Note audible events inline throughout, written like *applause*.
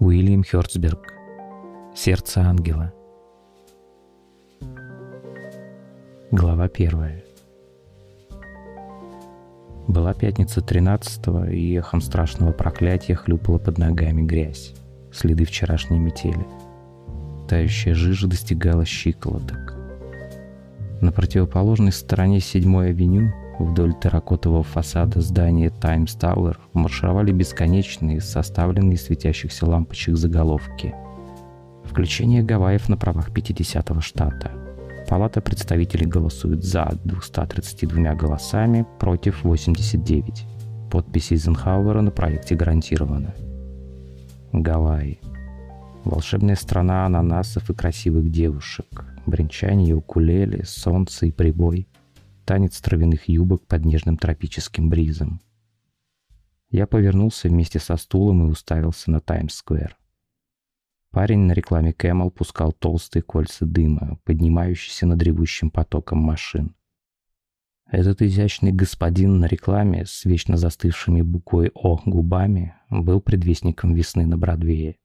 Уильям Хёрцберг. Сердце ангела. Глава первая. Была пятница 13 и эхом страшного проклятия хлюпала под ногами грязь, следы вчерашней метели. Тающая жижа достигала щиколоток. На противоположной стороне 7-й авеню Вдоль терракотового фасада здания Times Tower маршировали бесконечные, составленные из светящихся лампочек заголовки. Включение Гавайев на правах 50-го штата. Палата представителей голосует за 232 голосами, против 89. Подпись Эйзенхауэра на проекте гарантирована. Гавайи. Волшебная страна ананасов и красивых девушек. Бренчание укулеле, солнце и прибой – танец травяных юбок под нежным тропическим бризом. Я повернулся вместе со стулом и уставился на Таймс-сквер. Парень на рекламе Camel пускал толстые кольца дыма, поднимающиеся над ревущим потоком машин. Этот изящный господин на рекламе с вечно застывшими буквой «О» губами был предвестником весны на Бродвее.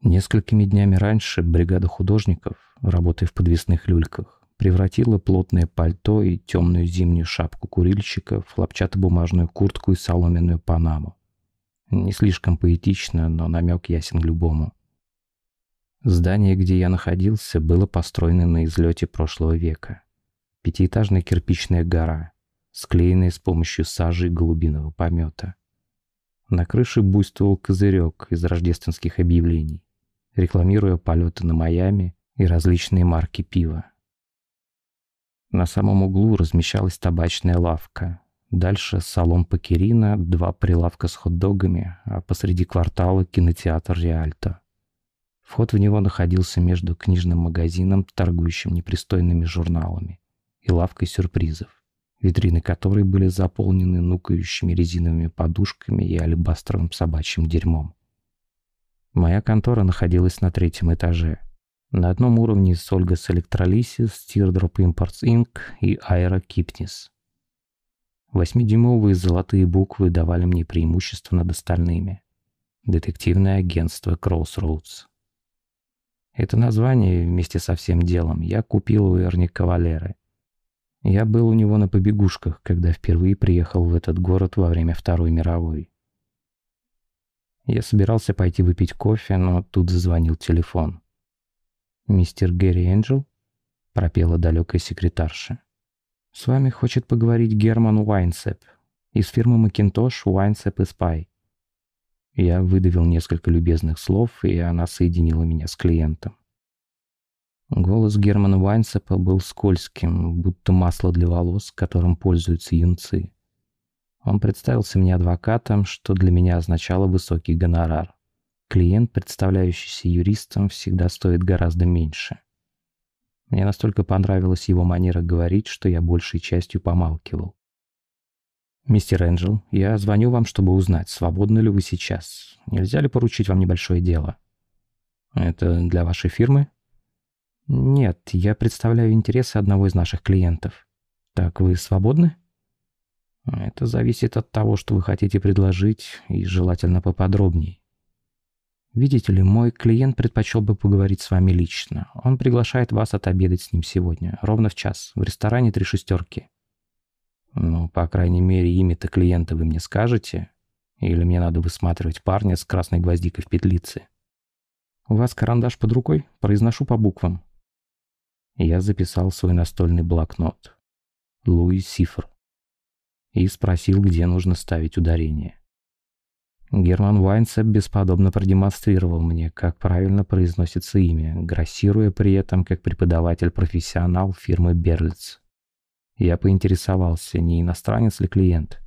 Несколькими днями раньше бригада художников, работая в подвесных люльках, превратила плотное пальто и темную зимнюю шапку курильщика в хлопчатобумажную куртку и соломенную панаму. Не слишком поэтично, но намек ясен любому. Здание, где я находился, было построено на излете прошлого века. Пятиэтажная кирпичная гора, склеенная с помощью сажи и голубиного помета. На крыше буйствовал козырек из рождественских объявлений, рекламируя полеты на Майами и различные марки пива. На самом углу размещалась табачная лавка. Дальше салон Покерина, два прилавка с хот-догами, а посреди квартала кинотеатр Риальто. Вход в него находился между книжным магазином, торгующим непристойными журналами, и лавкой сюрпризов, витрины которой были заполнены нукающими резиновыми подушками и алебастровым собачьим дерьмом. Моя контора находилась на третьем этаже – на одном уровне с Olga's Electrolysis, Teardrop Imports Inc. и Aero Kipnis. Восьмидюймовые золотые буквы давали мне преимущество над остальными. Детективное агентство Crossroads. Это название вместе со всем делом я купил у Эрни Кавалеры. Я был у него на побегушках, когда впервые приехал в этот город во время Второй мировой. Я собирался пойти выпить кофе, но тут зазвонил телефон. «Мистер Гэри Энджел?» — пропела далекая секретарша. «С вами хочет поговорить Герман Уайнсеп из фирмы Макинтош Уайнсеп и Спай». Я выдавил несколько любезных слов, и она соединила меня с клиентом. Голос Германа Уайнсепа был скользким, будто масло для волос, которым пользуются юнцы. Он представился мне адвокатом, что для меня означало высокий гонорар. Клиент, представляющийся юристом, всегда стоит гораздо меньше. Мне настолько понравилась его манера говорить, что я большей частью помалкивал. «Мистер Энджел, я звоню вам, чтобы узнать, свободны ли вы сейчас. Нельзя ли поручить вам небольшое дело?» «Это для вашей фирмы?» «Нет, я представляю интересы одного из наших клиентов. Так вы свободны?» «Это зависит от того, что вы хотите предложить, и желательно поподробнее. Видите ли, мой клиент предпочел бы поговорить с вами лично. Он приглашает вас отобедать с ним сегодня, ровно в час, в ресторане «Три шестерки». Ну, по крайней мере, имя-то клиента вы мне скажете? Или мне надо высматривать парня с красной гвоздикой в петлице? У вас карандаш под рукой? Произношу по буквам. Я записал свой настольный блокнот. Луи Сифр. И спросил, где нужно ставить ударение. Герман Вайнцеп бесподобно продемонстрировал мне, как правильно произносится имя, грассируя при этом как преподаватель-профессионал фирмы Берлиц. Я поинтересовался, не иностранец ли клиент.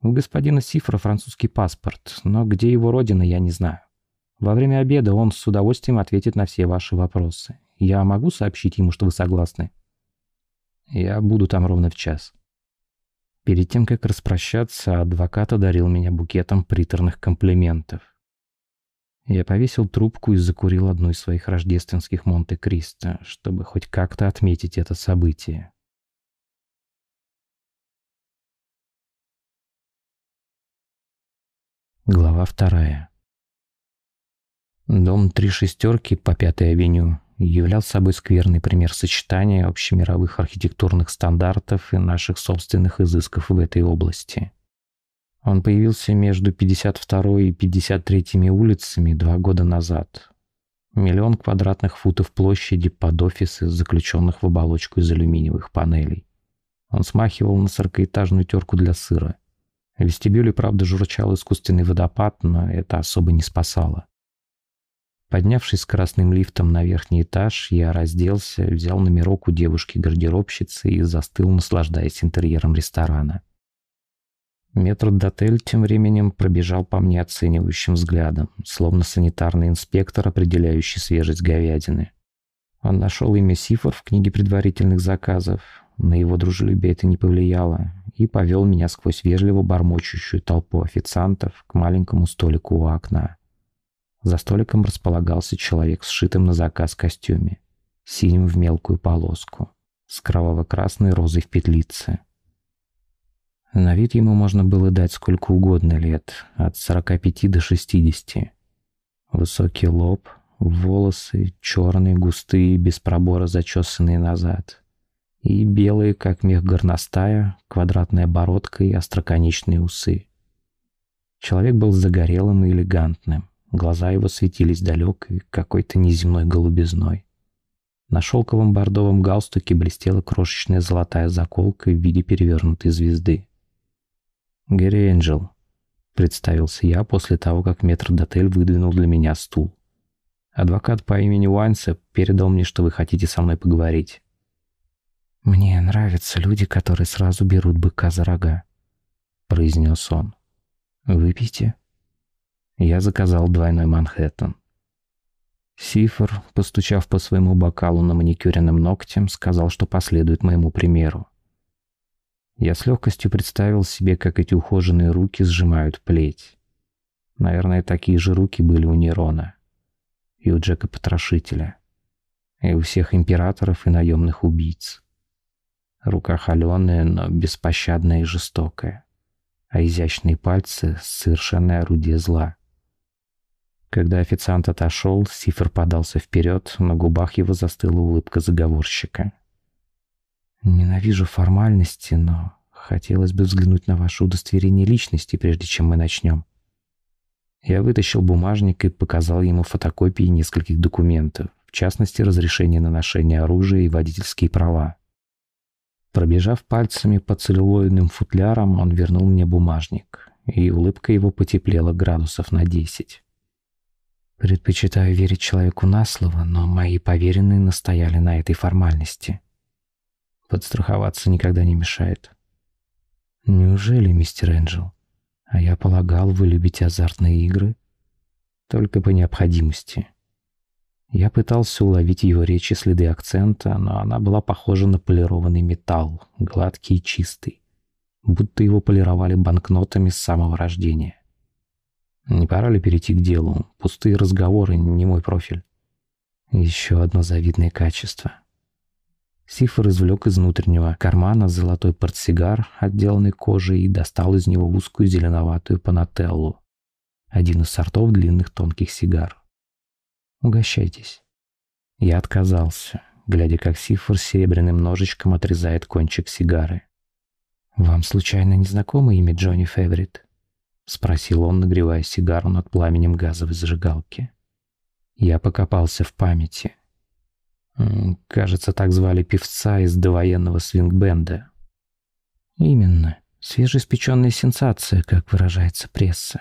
У господина Сифра французский паспорт, но где его родина, я не знаю. Во время обеда он с удовольствием ответит на все ваши вопросы. Я могу сообщить ему, что вы согласны? Я буду там ровно в час. Перед тем, как распрощаться, адвокат одарил меня букетом приторных комплиментов. Я повесил трубку и закурил одну из своих рождественских Монте-Кристо, чтобы хоть как-то отметить это событие. Глава вторая. Дом «Три шестерки» по Пятой авеню являл собой скверный пример сочетания общемировых архитектурных стандартов и наших собственных изысков в этой области. Он появился между 52 и 53 улицами два года назад. Миллион квадратных футов площади под офисы, заключенных в оболочку из алюминиевых панелей. Он смахивал на сорокаэтажную терку для сыра. В вестибюле, правда, журчал искусственный водопад, но это особо не спасало. Поднявшись скоростным лифтом на верхний этаж, я разделся, взял номерок у девушки-гардеробщицы и застыл, наслаждаясь интерьером ресторана. Метрдотель тем временем пробежал по мне оценивающим взглядом, словно санитарный инспектор, определяющий свежесть говядины. Он нашел имя Сифор в книге предварительных заказов, на его дружелюбие это не повлияло, и повел меня сквозь вежливо бормочущую толпу официантов к маленькому столику у окна. За столиком располагался человек в сшитом на заказ костюме, синим в мелкую полоску, с кроваво-красной розой в петлице. На вид ему можно было дать сколько угодно лет, от 45 до 60. Высокий лоб, волосы черные, густые, без пробора зачесанные назад. И белые, как мех горностая, квадратная бородка и остроконечные усы. Человек был загорелым и элегантным. Глаза его светились далекой, какой-то неземной голубизной. На шелковом бордовом галстуке блестела крошечная золотая заколка в виде перевернутой звезды. «Гэри Энджел», — представился я после того, как метрдотель выдвинул для меня стул. «Адвокат по имени Уайнсеп передал мне, что вы хотите со мной поговорить». «Мне нравятся люди, которые сразу берут быка за рога», — произнес он. «Выпейте». Я заказал двойной Манхэттен. Сифер, постучав по своему бокалу на маникюренным ногтем, сказал, что последует моему примеру. Я с легкостью представил себе, как эти ухоженные руки сжимают плеть. Наверное, такие же руки были у Нерона. И у Джека Потрошителя. И у всех императоров и наемных убийц. Рука холеная, но беспощадная и жестокая. А изящные пальцы — совершенное орудие зла. Когда официант отошел, Сифер подался вперед, на губах его застыла улыбка заговорщика. Ненавижу формальности, но хотелось бы взглянуть на ваше удостоверение личности, прежде чем мы начнем. Я вытащил бумажник и показал ему фотокопии нескольких документов, в частности, разрешение на ношение оружия и водительские права. Пробежав пальцами по целлюлоидным футлярам, он вернул мне бумажник, и улыбка его потеплела градусов на десять. Предпочитаю верить человеку на слово, но мои поверенные настояли на этой формальности. Подстраховаться никогда не мешает. Неужели, мистер Энджел? А я полагал, вы любите азартные игры? Только по необходимости. Я пытался уловить его речи следы акцента, но она была похожа на полированный металл, гладкий и чистый, будто его полировали банкнотами с самого рождения. Не пора ли перейти к делу? Пустые разговоры — не мой профиль. Еще одно завидное качество — Сифор извлек из внутреннего кармана золотой портсигар, отделанный кожей, и достал из него узкую зеленоватую панателлу. Один из сортов длинных тонких сигар. «Угощайтесь». Я отказался, глядя, как Сифор серебряным ножичком отрезает кончик сигары. «Вам случайно не знакомо имя Джонни Феврит?» — спросил он, нагревая сигару над пламенем газовой зажигалки. Я покопался в памяти — Кажется, так звали певца из довоенного свинг-бенда. Именно. Свежеиспеченная сенсация, как выражается пресса.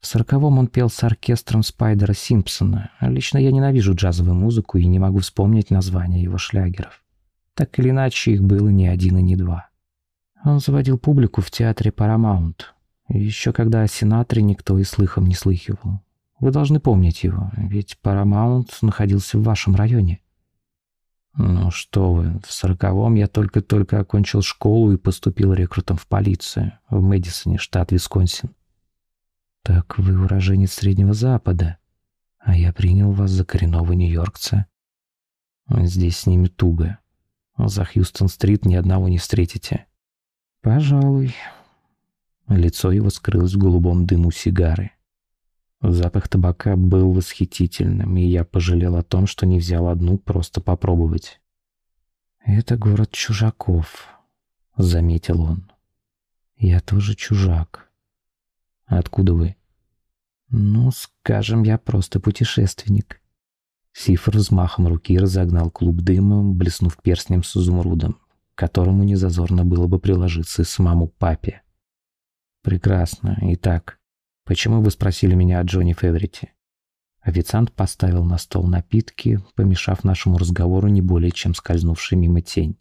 В сороковом он пел с оркестром Спайдера Симпсона. Лично я ненавижу джазовую музыку и не могу вспомнить названия его шлягеров. Так или иначе, их было не один и не два. Он заводил публику в театре Paramount. Еще когда о Синатре никто и слыхом не слыхивал. Вы должны помнить его, ведь Paramount находился в вашем районе. «Ну что вы, в сороковом я только-только окончил школу и поступил рекрутом в полицию в Мэдисоне, штат Висконсин». «Так вы уроженец Среднего Запада, а я принял вас за коренного нью-йоркца». «Здесь с ними туго. За Хьюстон-стрит ни одного не встретите». «Пожалуй». Лицо его скрылось в голубом дыму сигары. Запах табака был восхитительным, и я пожалел о том, что не взял одну просто попробовать. «Это город чужаков», — заметил он. «Я тоже чужак». «Откуда вы?» «Ну, скажем, я просто путешественник». Сифр взмахом руки разогнал клуб дыма, блеснув перстнем с изумрудом, которому незазорно было бы приложиться самому папе. «Прекрасно. Итак, почему вы спросили меня о Джонни Феверите?» Официант поставил на стол напитки, помешав нашему разговору не более чем скользнувший мимо тень.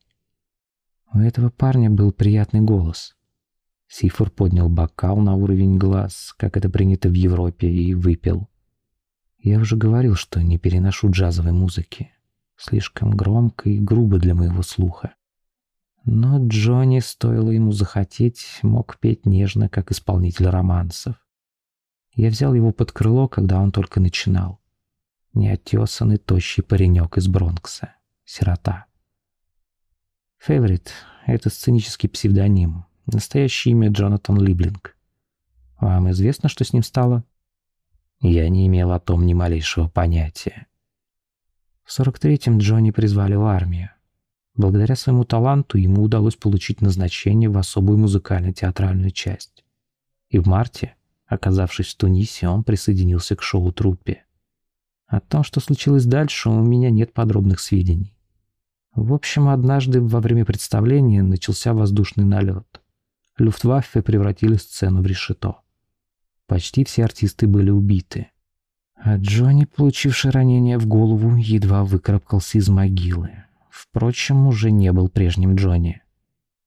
У этого парня был приятный голос. Сифор поднял бокал на уровень глаз, как это принято в Европе, и выпил. Я уже говорил, что не переношу джазовой музыки. Слишком громко и грубо для моего слуха. Но Джонни, стоило ему захотеть, мог петь нежно, как исполнитель романсов. Я взял его под крыло, когда он только начинал. Неотесанный, тощий паренек из Бронкса. Сирота. Фейворит — это сценический псевдоним. Настоящее имя Джонатан Либлинг. Вам известно, что с ним стало? Я не имел о том ни малейшего понятия. В 43-м Джонни призвали в армию. Благодаря своему таланту ему удалось получить назначение в особую музыкально-театральную часть. И в марте, оказавшись в Тунисе, он присоединился к шоу-труппе. О том, что случилось дальше, у меня нет подробных сведений. В общем, однажды во время представления начался воздушный налет. Люфтваффе превратили сцену в решето. Почти все артисты были убиты. А Джонни, получивший ранение в голову, едва выкарабкался из могилы. Впрочем, уже не был прежним Джонни.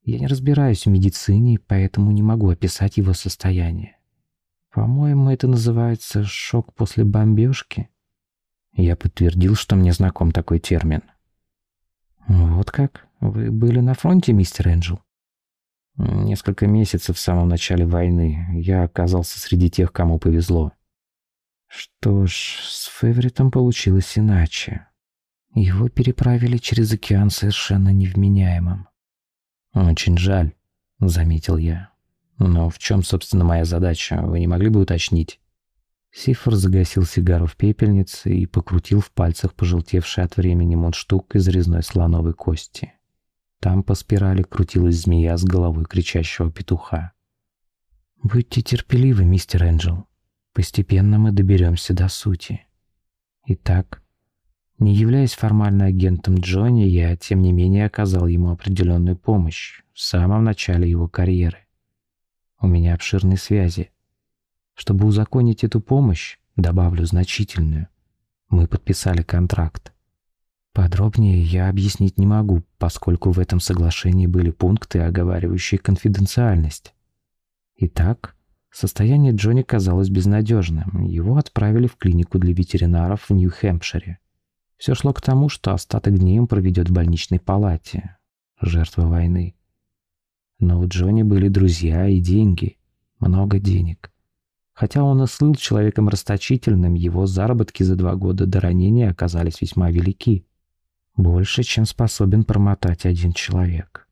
Я не разбираюсь в медицине, поэтому не могу описать его состояние. По-моему, это называется шок после бомбежки. Я подтвердил, что мне знаком такой термин. Вот как? Вы были на фронте, мистер Энджел? Несколько месяцев в самом начале войны я оказался среди тех, кому повезло. Что ж, с Феверитом получилось иначе. Его переправили через океан совершенно невменяемым. «Очень жаль», — заметил я. «Но в чем, собственно, моя задача? Вы не могли бы уточнить?» Сифр загасил сигару в пепельнице и покрутил в пальцах пожелтевший от времени мундштук из резной слоновой кости. Там по спирали крутилась змея с головой кричащего петуха. «Будьте терпеливы, мистер Энджел. Постепенно мы доберемся до сути. Итак, не являясь формально агентом Джонни, я, тем не менее, оказал ему определенную помощь в самом начале его карьеры. У меня обширные связи. Чтобы узаконить эту помощь, добавлю значительную, мы подписали контракт. Подробнее я объяснить не могу, поскольку в этом соглашении были пункты, оговаривающие конфиденциальность. Итак, состояние Джонни казалось безнадежным. Его отправили в клинику для ветеринаров в Нью-Хэмпшире. Все шло к тому, что остаток дней он проведет в больничной палате. Жертва войны. Но у Джонни были друзья и деньги. Много денег. Хотя он и слыл человеком расточительным, его заработки за два года до ранения оказались весьма велики. Больше, чем способен промотать один человек.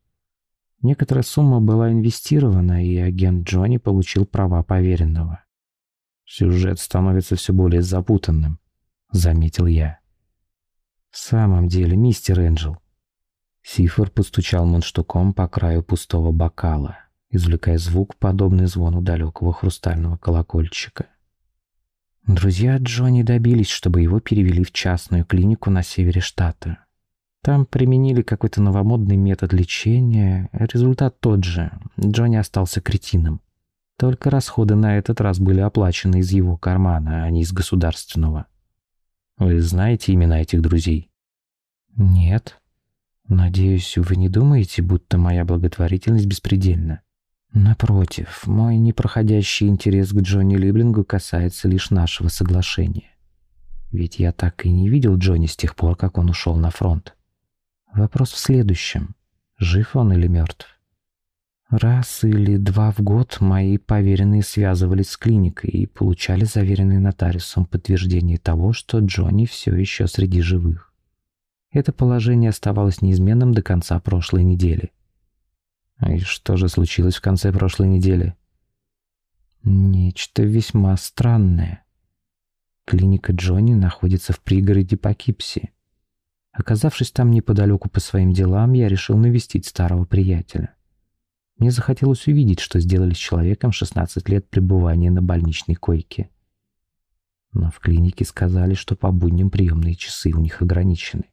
Некоторая сумма была инвестирована, и агент Джонни получил права поверенного. «Сюжет становится все более запутанным», — заметил я. «В самом деле, мистер Энджел». Сифор постучал мундштуком по краю пустого бокала, извлекая звук, подобный звону далекого хрустального колокольчика. Друзья Джонни добились, чтобы его перевели в частную клинику на севере штата. Там применили какой-то новомодный метод лечения. Результат тот же. Джонни остался кретином. Только расходы на этот раз были оплачены из его кармана, а не из государственного. Вы знаете имена этих друзей? Нет. Надеюсь, вы не думаете, будто моя благотворительность беспредельна. Напротив, мой непроходящий интерес к Джонни Либлингу касается лишь нашего соглашения. Ведь я так и не видел Джонни с тех пор, как он ушел на фронт. Вопрос в следующем. Жив он или мертв? Раз или два в год мои поверенные связывались с клиникой и получали заверенный нотариусом подтверждение того, что Джонни все еще среди живых. Это положение оставалось неизменным до конца прошлой недели. И что же случилось в конце прошлой недели? Нечто весьма странное. Клиника Джонни находится в пригороде Покипси. Оказавшись там неподалеку по своим делам, я решил навестить старого приятеля. Мне захотелось увидеть, что сделали с человеком 16 лет пребывания на больничной койке. Но в клинике сказали, что по будням приемные часы у них ограничены.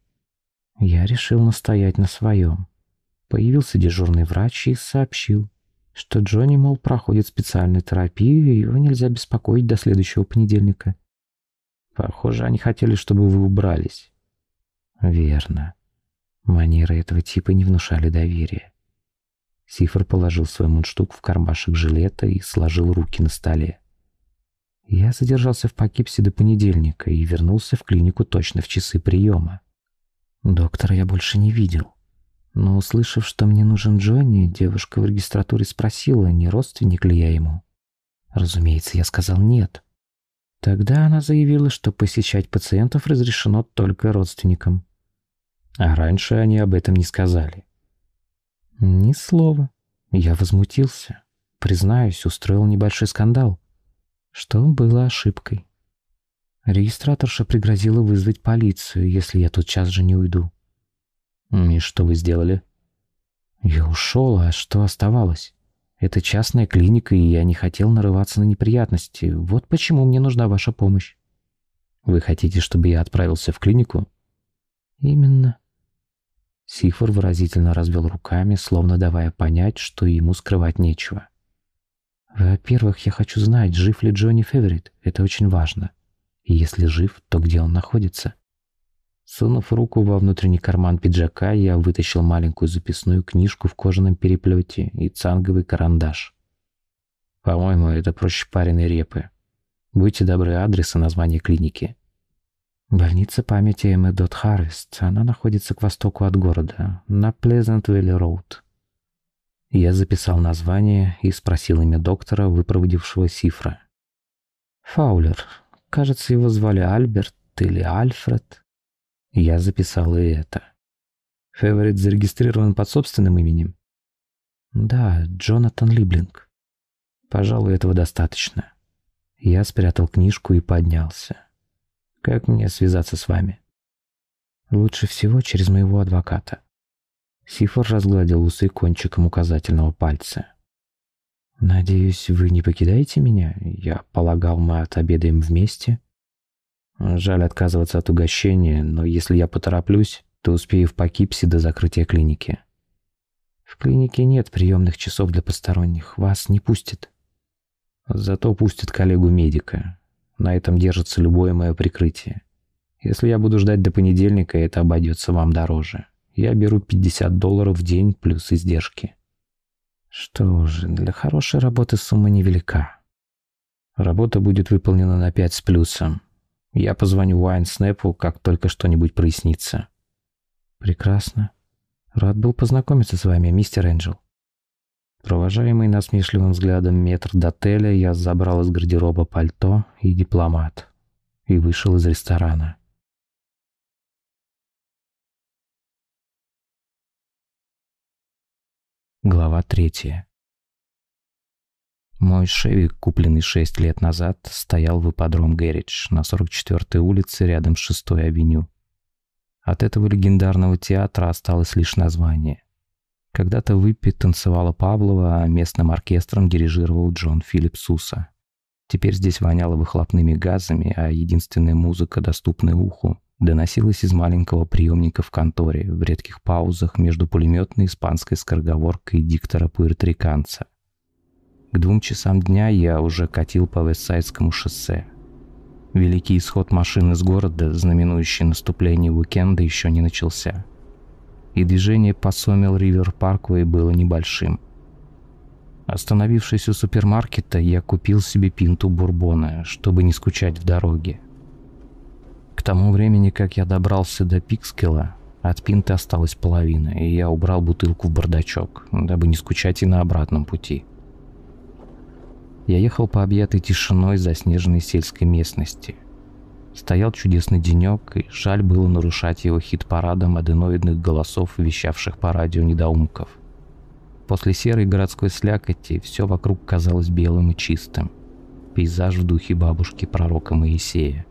Я решил настоять на своем. Появился дежурный врач и сообщил, что Джонни, мол, проходит специальную терапию, и его нельзя беспокоить до следующего понедельника. Похоже, они хотели, чтобы вы убрались. Верно. Манеры этого типа не внушали доверия. Сифр положил свой мундштук в кармашек жилета и сложил руки на столе. Я задержался в Покипсе до понедельника и вернулся в клинику точно в часы приема. Доктора я больше не видел. Но, услышав, что мне нужен Джонни, девушка в регистратуре спросила, не родственник ли я ему. Разумеется, я сказал нет. Тогда она заявила, что посещать пациентов разрешено только родственникам. А раньше они об этом не сказали. Ни слова. Я возмутился. Признаюсь, устроил небольшой скандал. Что было ошибкой. Регистраторша пригрозила вызвать полицию, если я тотчас же не уйду. И что вы сделали? Я ушел, а что оставалось? Это частная клиника, и я не хотел нарываться на неприятности. Вот почему мне нужна ваша помощь. Вы хотите, чтобы я отправился в клинику? Именно. Сифор выразительно развел руками, словно давая понять, что ему скрывать нечего. «Во-первых, я хочу знать, жив ли Джонни Феверит. Это очень важно. И если жив, то где он находится?» Сунув руку во внутренний карман пиджака, я вытащил маленькую записную книжку в кожаном переплете и цанговый карандаш. «По-моему, это проще пареной репы. Будьте добры, адрес и название клиники». Больница памяти Эммы Дот Харвест. Она находится к востоку от города, на Плезент-Вилли Роуд. Я записал название и спросил имя доктора, выпроводившего Сифра. Фаулер. Кажется, его звали Альберт или Альфред. Я записал и это. Феворит зарегистрирован под собственным именем? Да, Джонатан Либлинг. Пожалуй, этого достаточно. Я спрятал книжку и поднялся. Как мне связаться с вами? Лучше всего через моего адвоката. Сифор разгладил усы кончиком указательного пальца. «Надеюсь, вы не покидаете меня? Я полагал, мы отобедаем вместе?» «Жаль отказываться от угощения, но если я потороплюсь, то успею в Покипсе до закрытия клиники». «В клинике нет приемных часов для посторонних. Вас не пустят». «Зато пустят коллегу-медика. На этом держится любое мое прикрытие. Если я буду ждать до понедельника, это обойдется вам дороже. Я беру 50 долларов в день плюс издержки. Что же, для хорошей работы сумма невелика. Работа будет выполнена на 5 с плюсом. Я позвоню Уайнснепу, как только что-нибудь прояснится. Прекрасно. Рад был познакомиться с вами, мистер Энджел. Провожаемый насмешливым взглядом метр до отеля, я забрал из гардероба пальто и дипломат и вышел из ресторана. Глава третья. Мой шевик, купленный шесть лет назад, стоял в ипподром Гэридж на 44-й улице рядом с 6-й авеню. От этого легендарного театра осталось лишь название. Когда-то в Иппе танцевала Павлова, а местным оркестром дирижировал Джон Филипп Суса. Теперь здесь воняло выхлопными газами, а единственная музыка, доступная уху, доносилась из маленького приемника в конторе, в редких паузах между пулеметной испанской скороговоркой диктора пуэрториканца. К двум часам дня я уже катил по Вестсайдскому шоссе. Великий исход машин из города, знаменующий наступление уикенда, еще не начался – и движение по Сомел Ривер Парквей было небольшим. Остановившись у супермаркета, я купил себе пинту бурбона, чтобы не скучать в дороге. К тому времени, как я добрался до Пикскела, от пинты осталась половина, и я убрал бутылку в бардачок, дабы не скучать и на обратном пути. Я ехал по объятой тишиной заснеженной сельской местности – Стоял чудесный денек, и жаль было нарушать его хит-парадом аденоидных голосов, вещавших по радио недоумков. После серой городской слякоти все вокруг казалось белым и чистым. Пейзаж в духе бабушки пророка Моисея.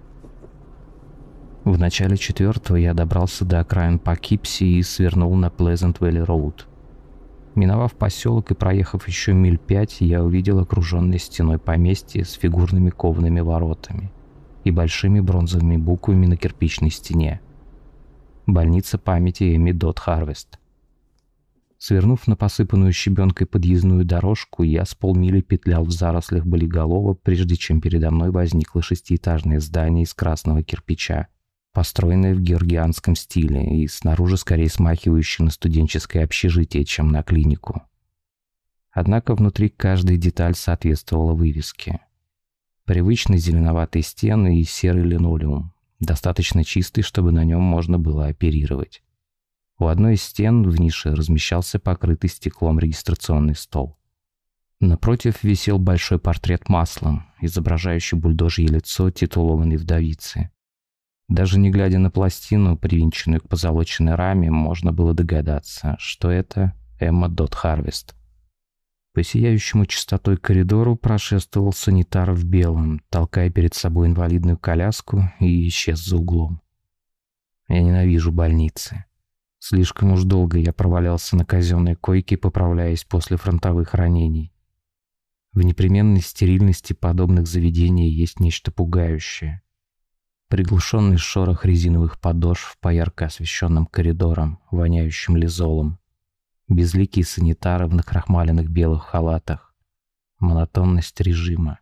В начале четвертого я добрался до окраин Покипси и свернул на Pleasant Valley Road. Миновав поселок и проехав еще миль пять, я увидел окруженное стеной поместье с фигурными коваными воротами и большими бронзовыми буквами на кирпичной стене. Больница памяти Эми Дот Харвест. Свернув на посыпанную щебенкой подъездную дорожку, я с полмили петлял в зарослях болиголова, прежде чем передо мной возникло шестиэтажное здание из красного кирпича построенное в георгианском стиле и снаружи скорее смахивающее на студенческое общежитие, чем на клинику. Однако внутри каждая деталь соответствовала вывеске. Привычные зеленоватые стены и серый линолеум, достаточно чистый, чтобы на нем можно было оперировать. У одной из стен в нише размещался покрытый стеклом регистрационный стол. Напротив висел большой портрет маслом, изображающий бульдожье лицо титулованной вдовицы. Даже не глядя на пластину, привинченную к позолоченной раме, можно было догадаться, что это Эмма Дот Харвест. По сияющему чистотой коридору прошествовал санитар в белом, толкая перед собой инвалидную коляску и исчез за углом. Я ненавижу больницы. Слишком уж долго я провалялся на казенной койке, поправляясь после фронтовых ранений. В непременной стерильности подобных заведений есть нечто пугающее. Приглушенный шорох резиновых подошв по ярко освещенным коридорам, воняющим лизолом. Безликие санитары в накрахмаленных белых халатах. Монотонность режима,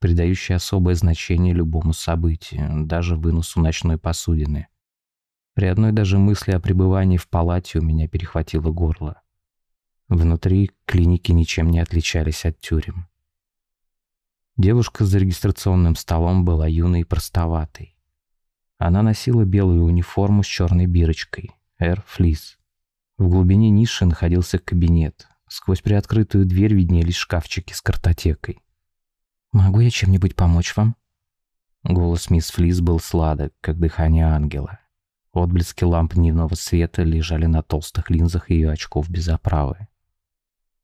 придающая особое значение любому событию, даже выносу ночной посудины. При одной даже мысли о пребывании в палате у меня перехватило горло. Внутри клиники ничем не отличались от тюрем. Девушка за регистрационным столом была юной и простоватой. Она носила белую униформу с черной бирочкой. Air Fleece. В глубине ниши находился кабинет. Сквозь приоткрытую дверь виднелись шкафчики с картотекой. «Могу я чем-нибудь помочь вам?» Голос мисс Флис был сладок, как дыхание ангела. Отблески ламп дневного света лежали на толстых линзах ее очков без оправы.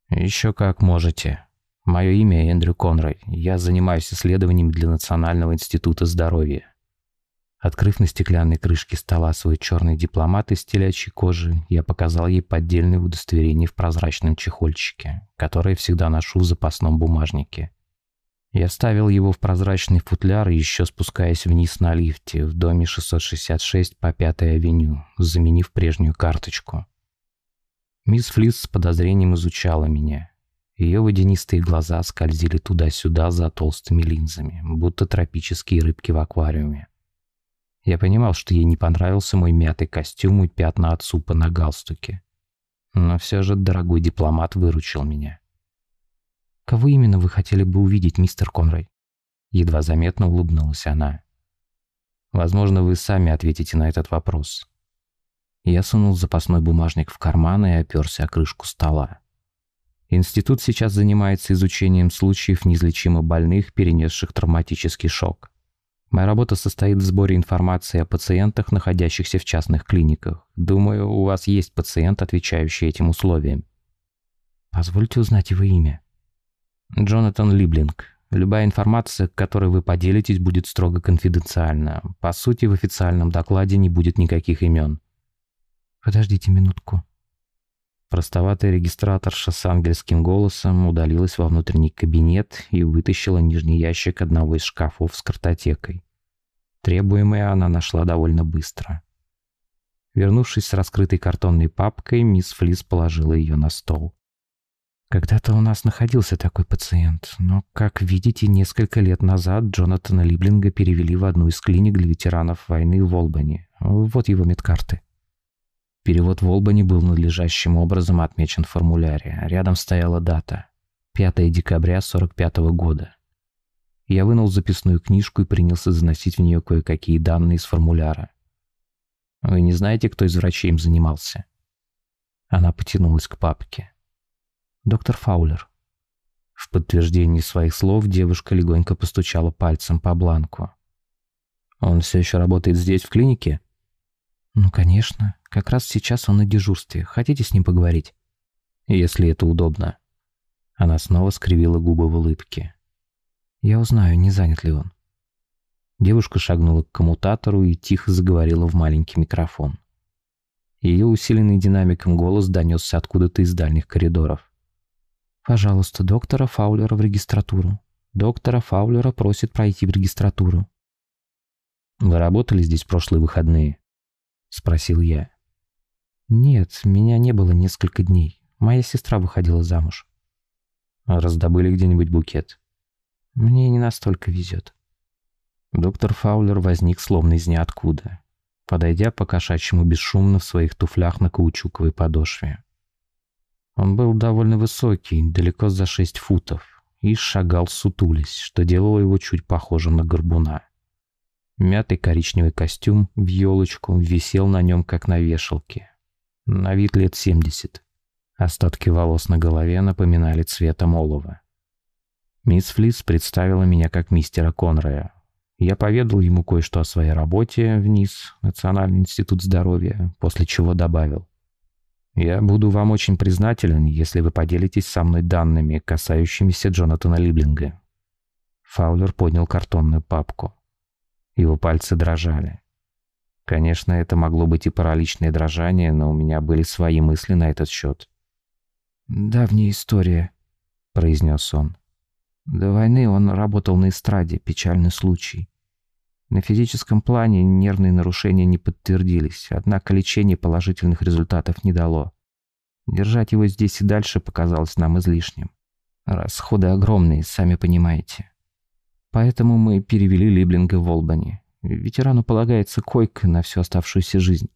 «Еще как можете. Мое имя Эндрю Конрой. Я занимаюсь исследованиями для Национального института здоровья. Открыв на стеклянной крышке стола свой черный дипломат из телячьей кожи, я показал ей поддельное удостоверение в прозрачном чехольчике, которое всегда ношу в запасном бумажнике. Я вставил его в прозрачный футляр, еще спускаясь вниз на лифте в доме 666 по 5-й авеню, заменив прежнюю карточку. Мисс Флис с подозрением изучала меня. Ее водянистые глаза скользили туда-сюда за толстыми линзами, будто тропические рыбки в аквариуме. Я понимал, что ей не понравился мой мятый костюм и пятна от супа на галстуке. Но все же дорогой дипломат выручил меня. «Кого именно вы хотели бы увидеть, мистер Конрой?» Едва заметно улыбнулась она. «Возможно, вы сами ответите на этот вопрос». Я сунул запасной бумажник в карман и оперся о крышку стола. Институт сейчас занимается изучением случаев неизлечимо больных, перенесших травматический шок. Моя работа состоит в сборе информации о пациентах, находящихся в частных клиниках. Думаю, у вас есть пациент, отвечающий этим условиям. Позвольте узнать его имя. Джонатан Либлинг. Любая информация, которой вы поделитесь, будет строго конфиденциальна. По сути, в официальном докладе не будет никаких имен. Подождите минутку. Простоватый регистраторша с ангельским голосом удалилась во внутренний кабинет и вытащила нижний ящик одного из шкафов с картотекой. Требуемое она нашла довольно быстро. Вернувшись с раскрытой картонной папкой, мисс Флис положила ее на стол. Когда-то у нас находился такой пациент, но, как видите, несколько лет назад Джонатана Либлинга перевели в одну из клиник для ветеранов войны в Олбани. Вот его медкарты. Перевод в Олбани был надлежащим образом отмечен в формуляре. Рядом стояла дата. 5 декабря 45 -го года. Я вынул записную книжку и принялся заносить в нее кое-какие данные из формуляра. «Вы не знаете, кто из врачей им занимался?» Она потянулась к папке. «Доктор Фаулер». В подтверждении своих слов девушка легонько постучала пальцем по бланку. «Он все еще работает здесь, в клинике?» «Ну, конечно. Как раз сейчас он на дежурстве. Хотите с ним поговорить?» «Если это удобно». Она снова скривила губы в улыбке. «Я узнаю, не занят ли он». Девушка шагнула к коммутатору и тихо заговорила в маленький микрофон. Ее усиленный динамиком голос донесся откуда-то из дальних коридоров. «Пожалуйста, доктора Фаулера в регистратуру. Доктора Фаулера просит пройти в регистратуру». «Вы работали здесь прошлые выходные?» — спросил я. «Нет, меня не было несколько дней. Моя сестра выходила замуж». «Раздобыли где-нибудь букет?» «Мне не настолько везет». Доктор Фаулер возник словно из ниоткуда, подойдя по кошачьему бесшумно в своих туфлях на каучуковой подошве. Он был довольно высокий, далеко за шесть футов, и шагал сутулись, что делало его чуть похожим на горбуна. Мятый коричневый костюм в елочку висел на нем, как на вешалке. На вид лет семьдесят. Остатки волос на голове напоминали цветом олова. Мисс Флис представила меня как мистера Конрая, я поведал ему кое-что о своей работе вниз, Национальный институт здоровья, после чего добавил. «Я буду вам очень признателен, если вы поделитесь со мной данными, касающимися Джонатана Либлинга». Фаулер поднял картонную папку. Его пальцы дрожали. Конечно, это могло быть и параличное дрожание, но у меня были свои мысли на этот счет. «Давняя история», — произнес он. «До войны он работал на эстраде, печальный случай. На физическом плане нервные нарушения не подтвердились, однако лечение положительных результатов не дало. Держать его здесь и дальше показалось нам излишним. Расходы огромные, сами понимаете. Поэтому мы перевели Либлинга в Олбани. Ветерану полагается койка на всю оставшуюся жизнь.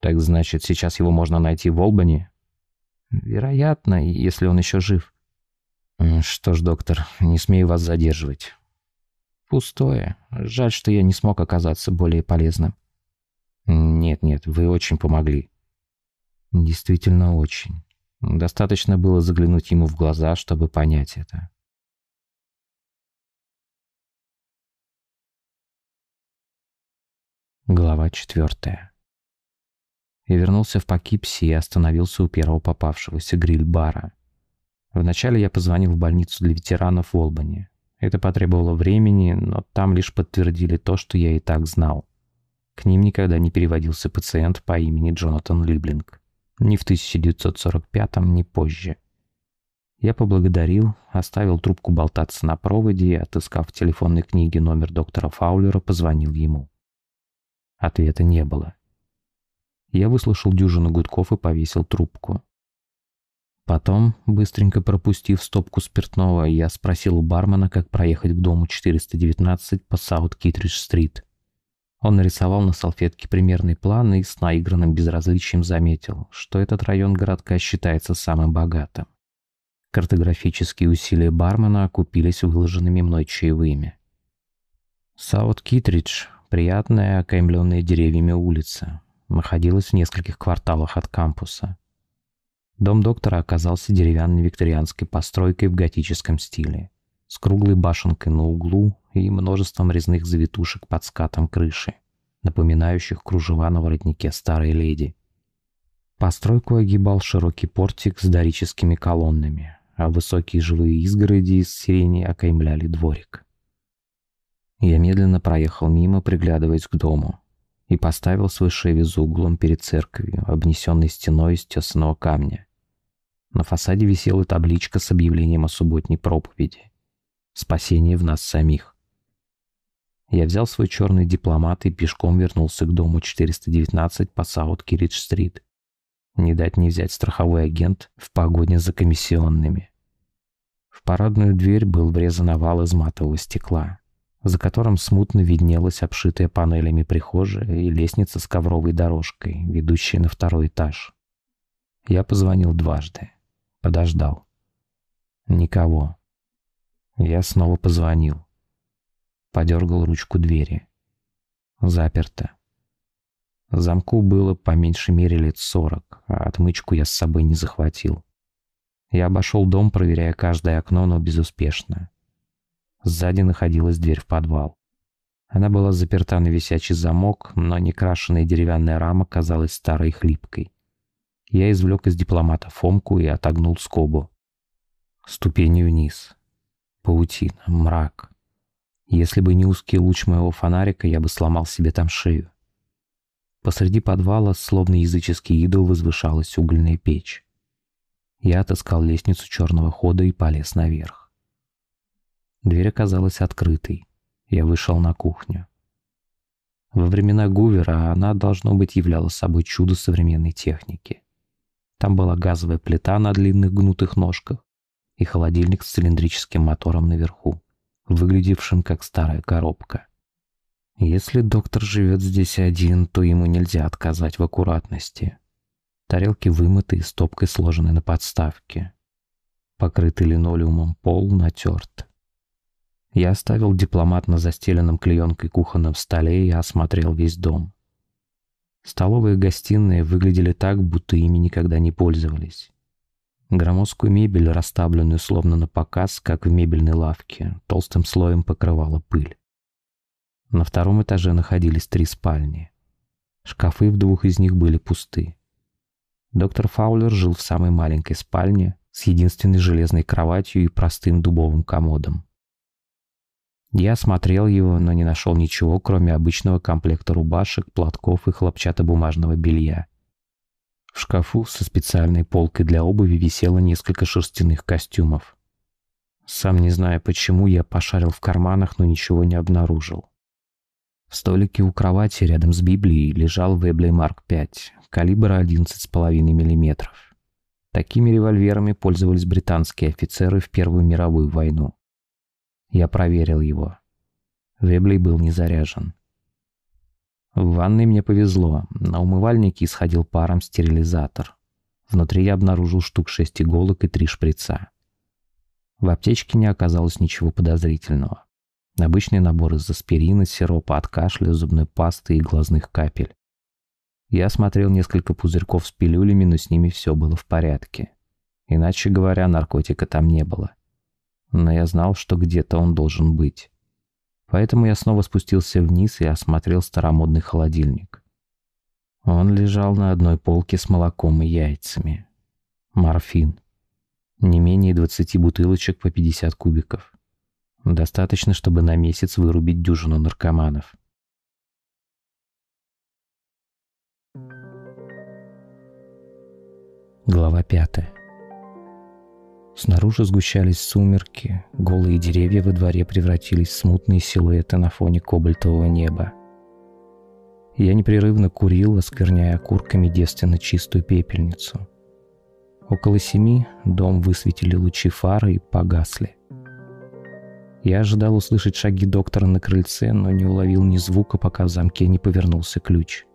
Так значит, сейчас его можно найти в Олбани? Вероятно, если он еще жив. Что ж, доктор, не смею вас задерживать. Пустое. Жаль, что я не смог оказаться более полезным. Нет-нет, вы очень помогли. Действительно очень. Достаточно было заглянуть ему в глаза, чтобы понять это. Глава четвертая. Я вернулся в Покипси и остановился у первого попавшегося гриль-бара. Вначале я позвонил в больницу для ветеранов в Олбани. Это потребовало времени, но там лишь подтвердили то, что я и так знал. К ним никогда не переводился пациент по имени Джонатан Либлинг. Ни в 1945-м, ни позже. Я поблагодарил, оставил трубку болтаться на проводе и, отыскав в телефонной книге номер доктора Фаулера, позвонил ему. Ответа не было. Я выслушал дюжину гудков и повесил трубку. Потом, быстренько пропустив стопку спиртного, я спросил у бармена, как проехать к дому 419 по Саут-Китридж-стрит. Он нарисовал на салфетке примерный план и с наигранным безразличием заметил, что этот район городка считается самым богатым. Картографические усилия бармена окупились выложенными мной чаевыми. Саут-Китридж — приятная, окаймленная деревьями улица, находилась в нескольких кварталах от кампуса — Дом доктора оказался деревянной викторианской постройкой в готическом стиле, с круглой башенкой на углу и множеством резных завитушек под скатом крыши, напоминающих кружева на воротнике старой леди. Постройку огибал широкий портик с дорическими колоннами, а высокие живые изгороди из сирени окаймляли дворик. Я медленно проехал мимо, приглядываясь к дому, и поставил свой шеви за углом перед церковью, обнесенной стеной из тесаного камня. На фасаде висела табличка с объявлением о субботней проповеди. «Спасение в нас самих». Я взял свой черный дипломат и пешком вернулся к дому 419 по Саут-Киридж-стрит. Не дать не взять страховой агент в погоне за комиссионными. В парадную дверь был врезан овал из матового стекла, за которым смутно виднелась обшитая панелями прихожая и лестница с ковровой дорожкой, ведущая на второй этаж. Я позвонил дважды. Подождал. Никого. Я снова позвонил. Подергал ручку двери. Заперто. Замку было по меньшей мере лет сорок, а отмычку я с собой не захватил. Я обошел дом, проверяя каждое окно, но безуспешно. Сзади находилась дверь в подвал. Она была заперта на висячий замок, но некрашенная деревянная рама казалась старой и хлипкой. Я извлек из дипломата Фомку и отогнул скобу. Ступени вниз. Паутина, мрак. Если бы не узкий луч моего фонарика, я бы сломал себе там шею. Посреди подвала, словно языческий идол, возвышалась угольная печь. Я отыскал лестницу черного хода и полез наверх. Дверь оказалась открытой. Я вышел на кухню. Во времена Гувера она, должно быть, являла собой чудо современной техники. Там была газовая плита на длинных гнутых ножках и холодильник с цилиндрическим мотором наверху, выглядевшим как старая коробка. Если доктор живет здесь один, то ему нельзя отказать в аккуратности. Тарелки вымыты и стопкой сложены на подставке. Покрытый линолеумом пол натерт. Я оставил дипломат на застеленном клеенкой кухонном столе и осмотрел весь дом. Столовые и гостиные выглядели так, будто ими никогда не пользовались. Громоздкую мебель, расставленную словно на показ, как в мебельной лавке, толстым слоем покрывала пыль. На втором этаже находились три спальни. Шкафы в двух из них были пусты. Доктор Фаулер жил в самой маленькой спальне с единственной железной кроватью и простым дубовым комодом. Я осмотрел его, но не нашел ничего, кроме обычного комплекта рубашек, платков и хлопчатобумажного белья. В шкафу со специальной полкой для обуви висело несколько шерстяных костюмов. Сам не зная почему, я пошарил в карманах, но ничего не обнаружил. В столике у кровати рядом с Библией лежал Веблей Марк 5, калибра 11,5 мм. Такими револьверами пользовались британские офицеры в Первую мировую войну. Я проверил его. Веблей был не заряжен. В ванной мне повезло. На умывальнике исходил паром стерилизатор. Внутри я обнаружил штук шесть иголок и три шприца. В аптечке не оказалось ничего подозрительного. Обычный набор из аспирина, сиропа от кашля, зубной пасты и глазных капель. Я осмотрел несколько пузырьков с пилюлями, но с ними все было в порядке. Иначе говоря, наркотика там не было. Но я знал, что где-то он должен быть. Поэтому я снова спустился вниз и осмотрел старомодный холодильник. Он лежал на одной полке с молоком и яйцами. Морфин. Не менее 20 бутылочек по 50 кубиков. Достаточно, чтобы на месяц вырубить дюжину наркоманов. Глава пятая. Снаружи сгущались сумерки, голые деревья во дворе превратились в смутные силуэты на фоне кобальтового неба. Я непрерывно курил, оскверняя окурками девственно чистую пепельницу. Около семи дом высветили лучи фары и погасли. Я ожидал услышать шаги доктора на крыльце, но не уловил ни звука, пока в замке не повернулся ключ.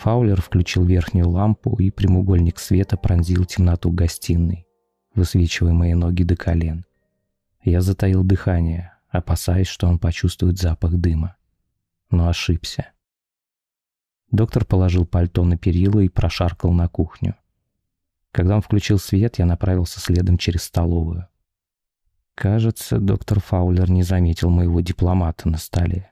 Фаулер включил верхнюю лампу, и прямоугольник света пронзил темноту гостиной, высвечивая мои ноги до колен. Я затаил дыхание, опасаясь, что он почувствует запах дыма. Но ошибся. Доктор положил пальто на перила и прошаркал на кухню. Когда он включил свет, я направился следом через столовую. Кажется, доктор Фаулер не заметил моего дипломата на столе.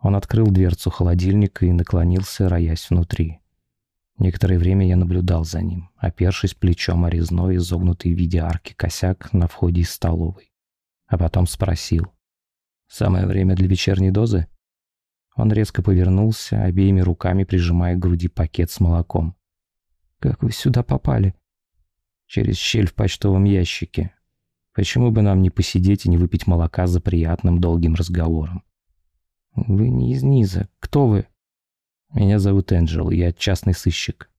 Он открыл дверцу холодильника и наклонился, роясь внутри. Некоторое время я наблюдал за ним, опершись плечом о резной, изогнутый в виде арки косяк на входе из столовой. А потом спросил. «Самое время для вечерней дозы?» Он резко повернулся, обеими руками прижимая к груди пакет с молоком. «Как вы сюда попали?» «Через щель в почтовом ящике. Почему бы нам не посидеть и не выпить молока за приятным долгим разговором? Вы не из низа. Кто вы? Меня зовут Энджел, я частный сыщик.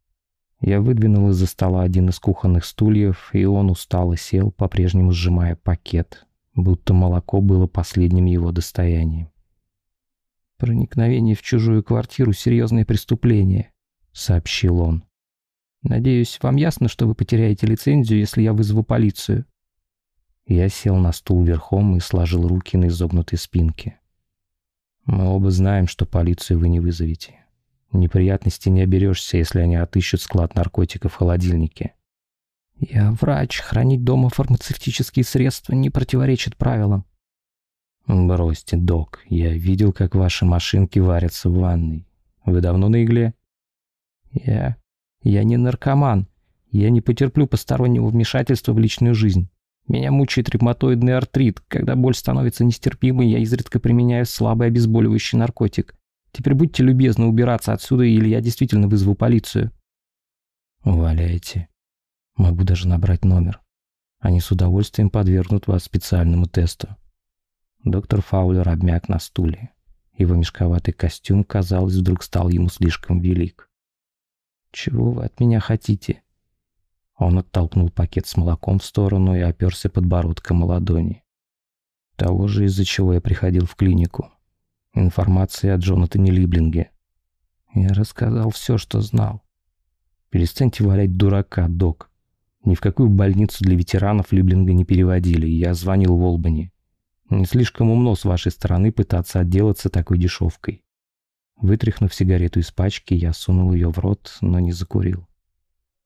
Я выдвинул из-за стола один из кухонных стульев, и он устало сел, по-прежнему сжимая пакет, будто молоко было последним его достоянием. «Проникновение в чужую квартиру — серьезное преступление», — сообщил он. «Надеюсь, вам ясно, что вы потеряете лицензию, если я вызову полицию?» Я сел на стул верхом и сложил руки на изогнутой спинке. Мы оба знаем, что полицию вы не вызовете. Неприятностей не оберешься, если они отыщут склад наркотиков в холодильнике. Я врач. Хранить дома фармацевтические средства не противоречит правилам. Бросьте, док. Я видел, как ваши машинки варятся в ванной. Вы давно на игле? Я... Я не наркоман. Я не потерплю постороннего вмешательства в личную жизнь. Меня мучает ревматоидный артрит. Когда боль становится нестерпимой, я изредка применяю слабый обезболивающий наркотик. Теперь будьте любезны убираться отсюда, или я действительно вызову полицию». «Валяйте. Могу даже набрать номер. Они с удовольствием подвергнут вас специальному тесту». Доктор Фаулер обмяк на стуле. Его мешковатый костюм, казалось, вдруг стал ему слишком велик. «Чего вы от меня хотите?» Он оттолкнул пакет с молоком в сторону и оперся подбородком о ладони. Того же, из-за чего я приходил в клинику. Информация о Джонатане Либлинге. Я рассказал все, что знал. Перестаньте валять дурака, док. Ни в какую больницу для ветеранов Либлинга не переводили, я звонил в Олбани. Не слишком умно с вашей стороны пытаться отделаться такой дешевкой. Вытряхнув сигарету из пачки, я сунул ее в рот, но не закурил.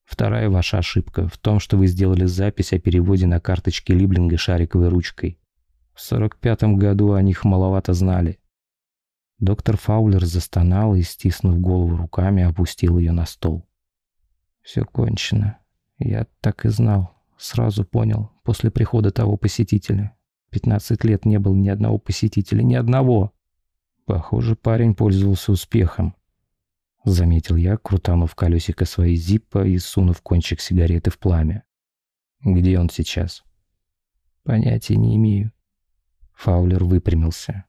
Вторая ваша ошибка в том, что вы сделали запись о переводе на карточке Либлинга шариковой ручкой. В 45-м году о них маловато знали. Доктор Фаулер застонал и, стиснув голову руками, опустил ее на стол. Все кончено. Я так и знал. Сразу понял, после прихода того посетителя. Пятнадцать лет не было ни одного посетителя, ни одного. Похоже, парень пользовался успехом. Заметил я, крутанув колесико своей зиппа и сунув кончик сигареты в пламя. Где он сейчас? Понятия не имею. Фаулер выпрямился.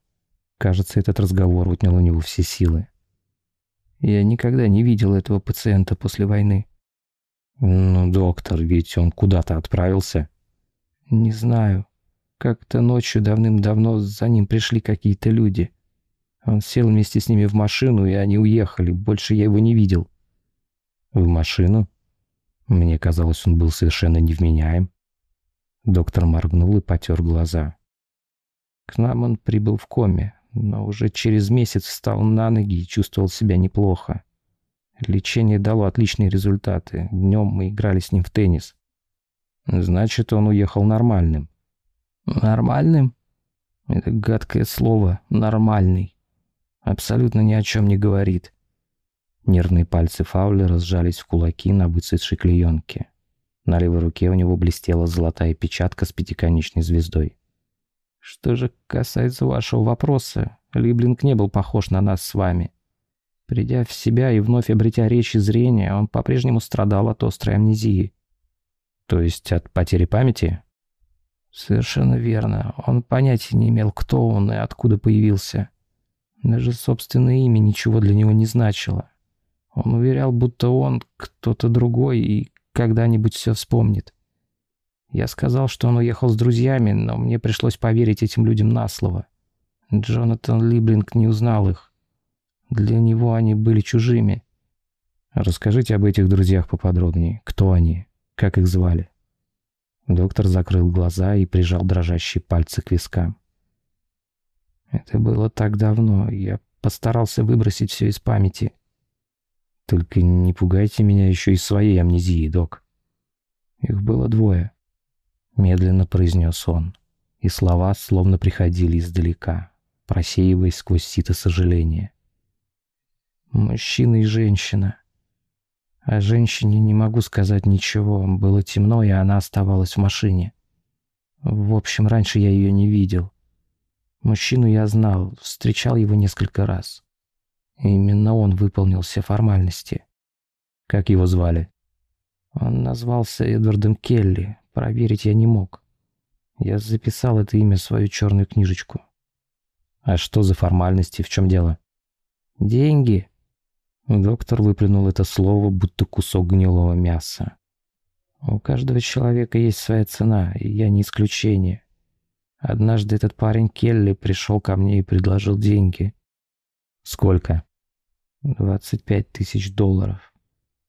Кажется, этот разговор отнял у него все силы. Я никогда не видел этого пациента после войны. Ну, доктор, ведь он куда-то отправился. Не знаю. Как-то ночью давным-давно за ним пришли какие-то люди. Он сел вместе с ними в машину, и они уехали. Больше я его не видел. В машину? Мне казалось, он был совершенно невменяем. Доктор моргнул и потер глаза. К нам он прибыл в коме, но уже через месяц встал на ноги и чувствовал себя неплохо. Лечение дало отличные результаты. Днем мы играли с ним в теннис. Значит, он уехал нормальным. Нормальным? Это гадкое слово «нормальный». Абсолютно ни о чем не говорит. Нервные пальцы Фаулера сжались в кулаки на выцветшей клеенке. На левой руке у него блестела золотая печатка с пятиконечной звездой. Что же касается вашего вопроса, Либлинг не был похож на нас с вами. Придя в себя и вновь обретя речь и зрение, он по-прежнему страдал от острой амнезии. То есть от потери памяти? Совершенно верно. Он понятия не имел, кто он и откуда появился. Даже собственное имя ничего для него не значило. Он уверял, будто он кто-то другой и когда-нибудь все вспомнит. Я сказал, что он уехал с друзьями, но мне пришлось поверить этим людям на слово. Джонатан Либлинг не узнал их. Для него они были чужими. Расскажите об этих друзьях поподробнее. Кто они? Как их звали? Доктор закрыл глаза и прижал дрожащие пальцы к вискам. Это было так давно, я постарался выбросить все из памяти. Только не пугайте меня еще и своей амнезией, док. Их было двое. Медленно произнес он, и слова словно приходили издалека, просеиваясь сквозь сито сожаления. Мужчина и женщина. О женщине не могу сказать ничего, было темно, и она оставалась в машине. В общем, раньше я ее не видел. Мужчину я знал, встречал его несколько раз. Именно он выполнил все формальности. Как его звали? Он назвался Эдвардом Келли. Проверить я не мог. Я записал это имя в свою черную книжечку. А что за формальности, в чем дело? Деньги. Доктор выплюнул это слово, будто кусок гнилого мяса. У каждого человека есть своя цена, и я не исключение. Однажды этот парень Келли пришел ко мне и предложил деньги. Сколько? 25 тысяч долларов.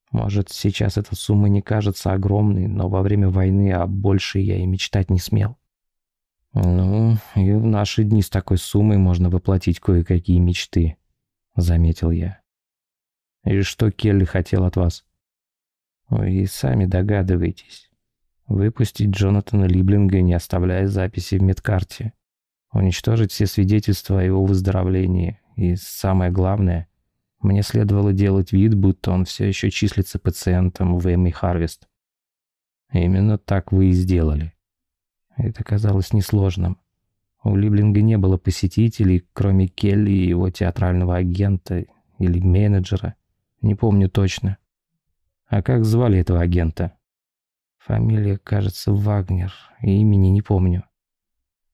Может, сейчас эта сумма не кажется огромной, но во время войны о большей я и мечтать не смел. Ну, и в наши дни с такой суммой можно воплотить кое-какие мечты, заметил я. И что Келли хотел от вас? Вы и сами догадываетесь. Выпустить Джонатана Либлинга, не оставляя записи в медкарте. Уничтожить все свидетельства о его выздоровлении. И самое главное, мне следовало делать вид, будто он все еще числится пациентом в Эми Харвест. Именно так вы и сделали. Это казалось несложным. У Либлинга не было посетителей, кроме Келли и его театрального агента или менеджера. Не помню точно. А как звали этого агента? Фамилия, кажется, Вагнер, имени не помню.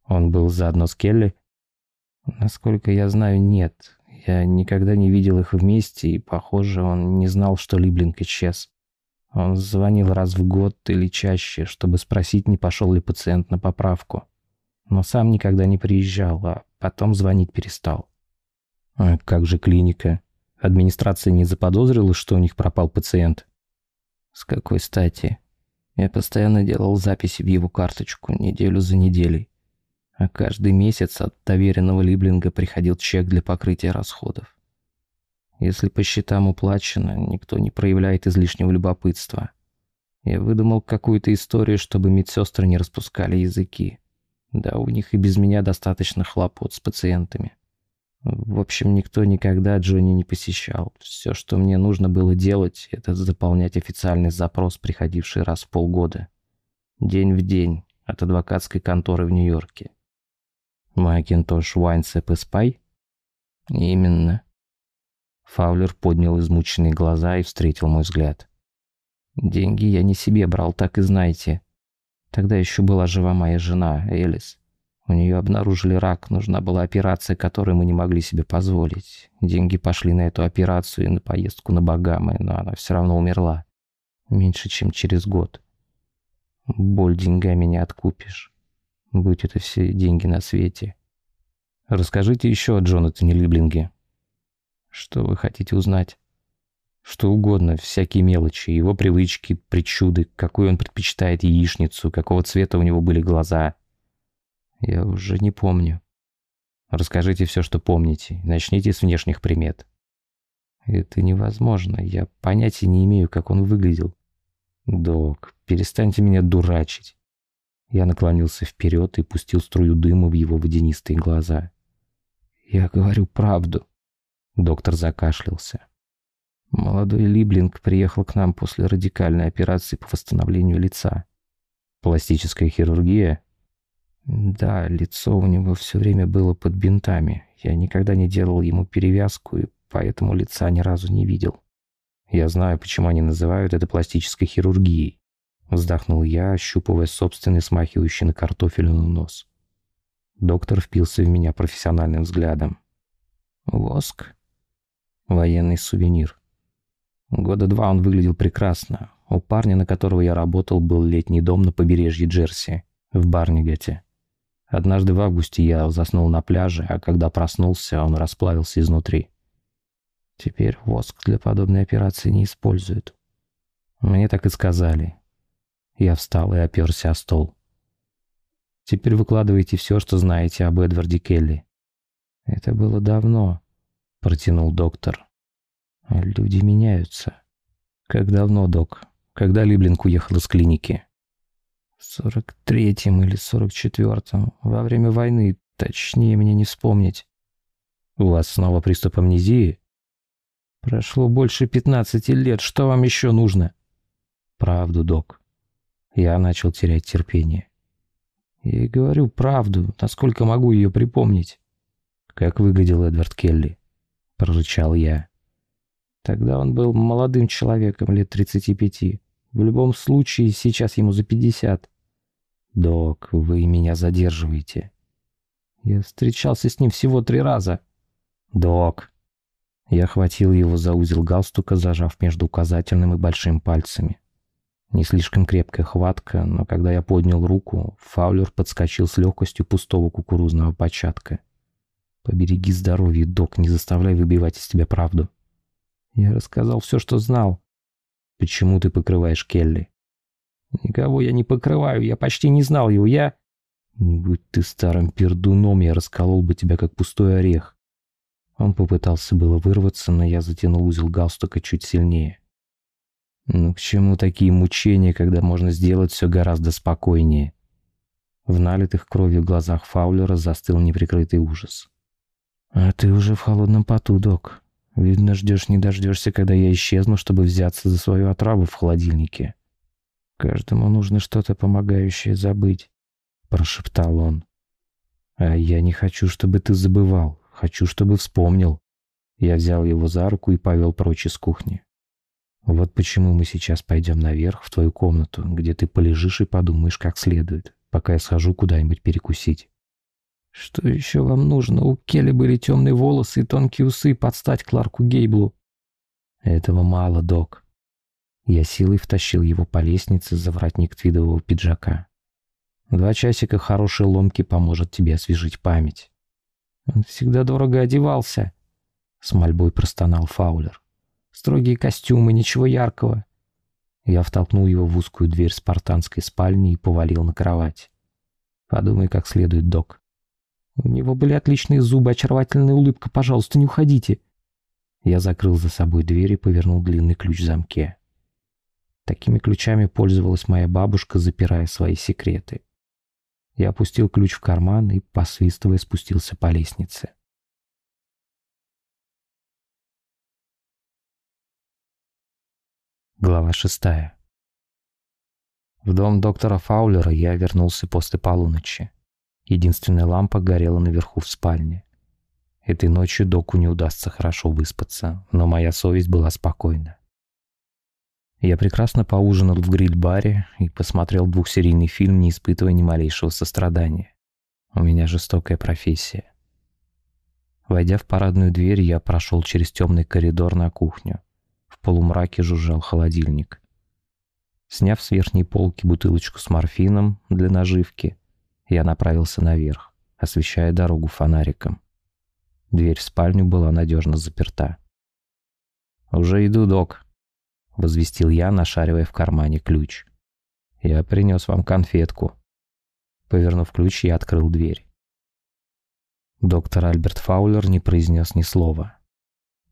Он был заодно с Келли? Насколько я знаю, нет. Я никогда не видел их вместе, и, похоже, он не знал, что Либлинг исчез. Он звонил раз в год или чаще, чтобы спросить, не пошел ли пациент на поправку. Но сам никогда не приезжал, а потом звонить перестал. А как же клиника? Администрация не заподозрила, что у них пропал пациент? С какой стати? Я постоянно делал записи в его карточку неделю за неделей. А каждый месяц от доверенного Либлинга приходил чек для покрытия расходов. Если по счетам уплачено, никто не проявляет излишнего любопытства. Я выдумал какую-то историю, чтобы медсестры не распускали языки. Да, у них и без меня достаточно хлопот с пациентами. В общем, никто никогда Джонни не посещал. Все, что мне нужно было делать, это заполнять официальный запрос, приходивший раз в полгода. День в день, от адвокатской конторы в Нью-Йорке. Макинтош Вайнсеп и Спай? Именно. Фаулер поднял измученные глаза и встретил мой взгляд. «Деньги я не себе брал, так и знаете. Тогда еще была жива моя жена, Элис. У нее обнаружили рак, нужна была операция, которую мы не могли себе позволить. Деньги пошли на эту операцию и на поездку на Багамы, но она все равно умерла. Меньше, чем через год. Боль деньгами не откупишь. Будь это все деньги на свете. Расскажите еще о Джонатане Либлинге. Что вы хотите узнать? Что угодно, всякие мелочи, его привычки, причуды, какую он предпочитает яичницу, какого цвета у него были глаза. Я уже не помню. Расскажите все, что помните. Начните с внешних примет. Это невозможно. Я понятия не имею, как он выглядел. Док, перестаньте меня дурачить. Я наклонился вперед и пустил струю дыма в его водянистые глаза. Я говорю правду. Доктор закашлялся. Молодой Либлинг приехал к нам после радикальной операции по восстановлению лица. Пластическая хирургия? Да, лицо у него все время было под бинтами. Я никогда не делал ему перевязку, и поэтому лица ни разу не видел. Я знаю, почему они называют это пластической хирургией. Вздохнул я, ощупывая собственный смахивающий на картофелину нос. Доктор впился в меня профессиональным взглядом. Воск? Военный сувенир. Года два он выглядел прекрасно. У парня, на которого я работал, был летний дом на побережье Джерси, в Барнигате. Однажды в августе я заснул на пляже, а когда проснулся, он расплавился изнутри. Теперь воск для подобной операции не используют. Мне так и сказали. Я встал и оперся о стол. Теперь выкладывайте все, что знаете об Эдварде Келли. Это было давно, протянул доктор. Люди меняются. Как давно, док? Когда Либлинг уехал из клиники? В сорок третьем или сорок четвертом, во время войны, точнее мне не вспомнить. У вас снова приступ амнезии? Прошло больше пятнадцати лет, что вам еще нужно? Правду, док. Я начал терять терпение. И говорю правду, насколько могу ее припомнить. «Как выглядел Эдвард Келли?» — прорычал я. Тогда он был молодым человеком, лет 35. В любом случае, сейчас ему за 50. «Док, вы меня задерживаете». «Я встречался с ним всего три раза». «Док». Я хватил его за узел галстука, зажав между указательным и большим пальцами. Не слишком крепкая хватка, но когда я поднял руку, Фаулер подскочил с легкостью пустого кукурузного початка. Побереги здоровье, док, не заставляй выбивать из тебя правду. Я рассказал все, что знал. Почему ты покрываешь Келли? Никого я не покрываю, я почти не знал его, я... Не будь ты старым пердуном, я расколол бы тебя, как пустой орех. Он попытался было вырваться, но я затянул узел галстука чуть сильнее. Ну к чему такие мучения, когда можно сделать все гораздо спокойнее? В налитых кровью глазах Фаулера застыл неприкрытый ужас. «А ты уже в холодном поту, док. Видно, ждешь не дождешься, когда я исчезну, чтобы взяться за свою отраву в холодильнике. Каждому нужно что-то помогающее забыть. прошептал он. «А я не хочу, чтобы ты забывал. Хочу, чтобы вспомнил». Я взял его за руку и повел прочь из кухни. «Вот почему мы сейчас пойдем наверх, в твою комнату, где ты полежишь и подумаешь как следует, пока я схожу куда-нибудь перекусить». «Что еще вам нужно? У Келли были темные волосы и тонкие усы под стать Кларку Гейблу». «Этого мало, док». Я силой втащил его по лестнице за воротник твидового пиджака. Два часика хорошей ломки поможет тебе освежить память. Он всегда дорого одевался, с мольбой простонал Фаулер. Строгие костюмы, ничего яркого. Я втолкнул его в узкую дверь спартанской спальни и повалил на кровать. Подумай как следует, док. У него были отличные зубы, очаровательная улыбка. Пожалуйста, не уходите. Я закрыл за собой дверь и повернул длинный ключ в замке. Такими ключами пользовалась моя бабушка, запирая свои секреты. Я опустил ключ в карман и, посвистывая, спустился по лестнице. Глава шестая. В дом доктора Фаулера я вернулся после полуночи. Единственная лампа горела наверху в спальне. Этой ночью доку не удастся хорошо выспаться, но моя совесть была спокойна. Я прекрасно поужинал в гриль-баре и посмотрел двухсерийный фильм, не испытывая ни малейшего сострадания. У меня жестокая профессия. Войдя в парадную дверь, я прошел через темный коридор на кухню. В полумраке жужжал холодильник. Сняв с верхней полки бутылочку с морфином для наживки, я направился наверх, освещая дорогу фонариком. Дверь в спальню была надежно заперта. «Уже иду, док», — возвестил я, нашаривая в кармане ключ. «Я принес вам конфетку». Повернув ключ, я открыл дверь. Доктор Альберт Фаулер не произнес ни слова.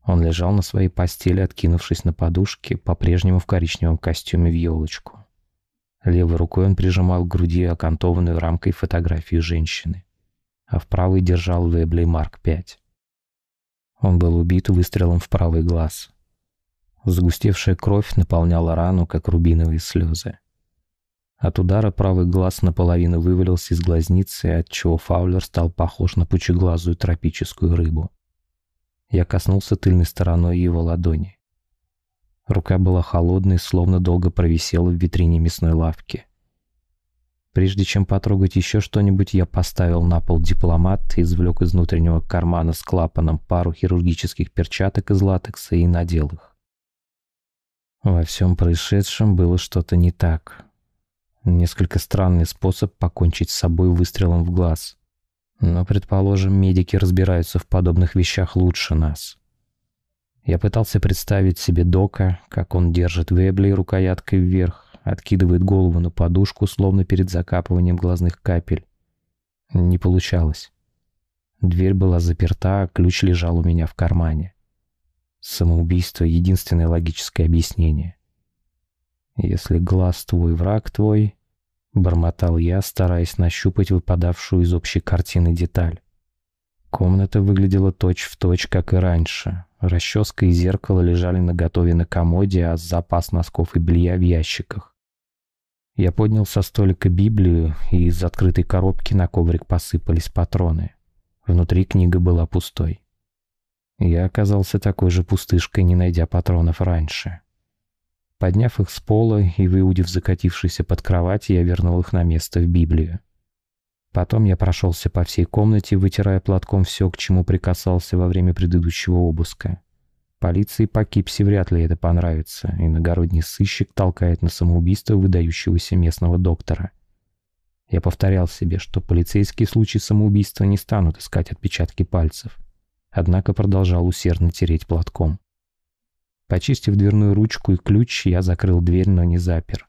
Он лежал на своей постели, откинувшись на подушке, по-прежнему в коричневом костюме в елочку. Левой рукой он прижимал к груди окантованную рамкой фотографию женщины, а в правой держал Вебли Марк-5. Он был убит выстрелом в правый глаз. Загустевшая кровь наполняла рану, как рубиновые слезы. От удара правый глаз наполовину вывалился из глазницы, отчего Фаулер стал похож на пучеглазую тропическую рыбу. Я коснулся тыльной стороной его ладони. Рука была холодной, словно долго провисела в витрине мясной лавки. Прежде чем потрогать еще что-нибудь, я поставил на пол дипломат, извлек из внутреннего кармана с клапаном пару хирургических перчаток из латекса и надел их. Во всем происшедшем было что-то не так. Несколько странный способ покончить с собой выстрелом в глаз. Но, предположим, медики разбираются в подобных вещах лучше нас. Я пытался представить себе Дока, как он держит Вебли рукояткой вверх, откидывает голову на подушку, словно перед закапыванием глазных капель. Не получалось. Дверь была заперта, а ключ лежал у меня в кармане. Самоубийство — единственное логическое объяснение. «Если глаз твой, враг твой», — бормотал я, стараясь нащупать выпадавшую из общей картины деталь. Комната выглядела точь-в-точь, точь, как и раньше. Расческа и зеркало лежали наготове на комоде, а запас носков и белья в ящиках. Я поднял со столика Библию, и из открытой коробки на коврик посыпались патроны. Внутри книга была пустой. Я оказался такой же пустышкой, не найдя патронов раньше. Подняв их с пола и выудив закатившийся под кровать, я вернул их на место в Библию. Потом я прошелся по всей комнате, вытирая платком все, к чему прикасался во время предыдущего обыска. Полиции по Кипсе вряд ли это понравится, иногородний сыщик толкает на самоубийство выдающегося местного доктора. Я повторял себе, что полицейские случаи самоубийства не станут искать отпечатки пальцев однако продолжал усердно тереть платком. Почистив дверную ручку и ключ, я закрыл дверь, но не запер.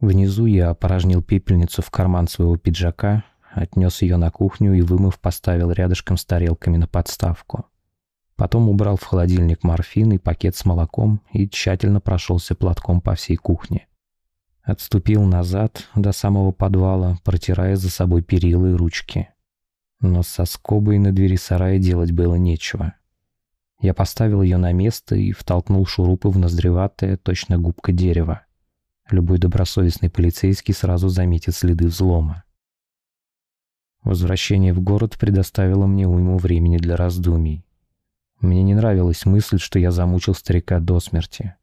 Внизу я опорожнил пепельницу в карман своего пиджака, отнес ее на кухню и, вымыв, поставил рядышком с тарелками на подставку. Потом убрал в холодильник морфин и пакет с молоком и тщательно прошелся платком по всей кухне. Отступил назад до самого подвала, протирая за собой перила и ручки но со скобой на двери сарая делать было нечего. Я поставил ее на место и втолкнул шурупы в ноздреватое, точно губка дерева. Любой добросовестный полицейский сразу заметит следы взлома. Возвращение в город предоставило мне уйму времени для раздумий. Мне не нравилась мысль, что я замучил старика до смерти.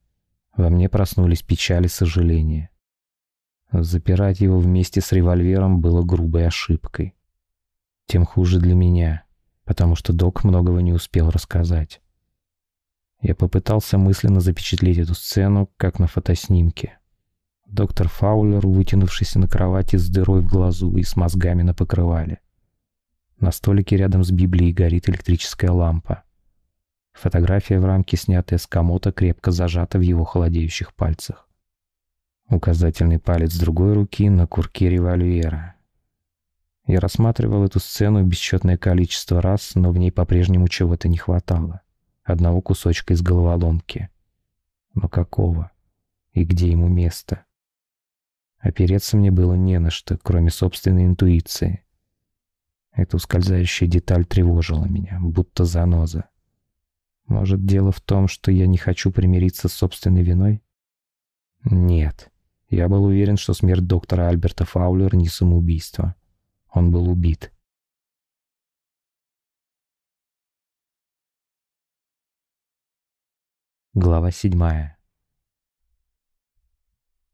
Во мне проснулись печаль и сожаление. Запирать его вместе с револьвером было грубой ошибкой. Тем хуже для меня, потому что док многого не успел рассказать. Я попытался мысленно запечатлеть эту сцену, как на фотоснимке. Доктор Фаулер, вытянувшийся на кровати с дырой в глазу и с мозгами на покрывале. На столике рядом с Библией горит электрическая лампа. Фотография в рамке, снятая с комота, крепко зажата в его холодеющих пальцах. Указательный палец другой руки на курке револьвера. Я рассматривал эту сцену бесчетное количество раз, но в ней по-прежнему чего-то не хватало. Одного кусочка из головоломки. Но какого? И где ему место? Опереться мне было не на что, кроме собственной интуиции. Эта ускользающая деталь тревожила меня, будто заноза. Может, дело в том, что я не хочу примириться с собственной виной? Нет. Я был уверен, что смерть доктора Альберта Фаулера не самоубийство. Он был убит. Глава седьмая.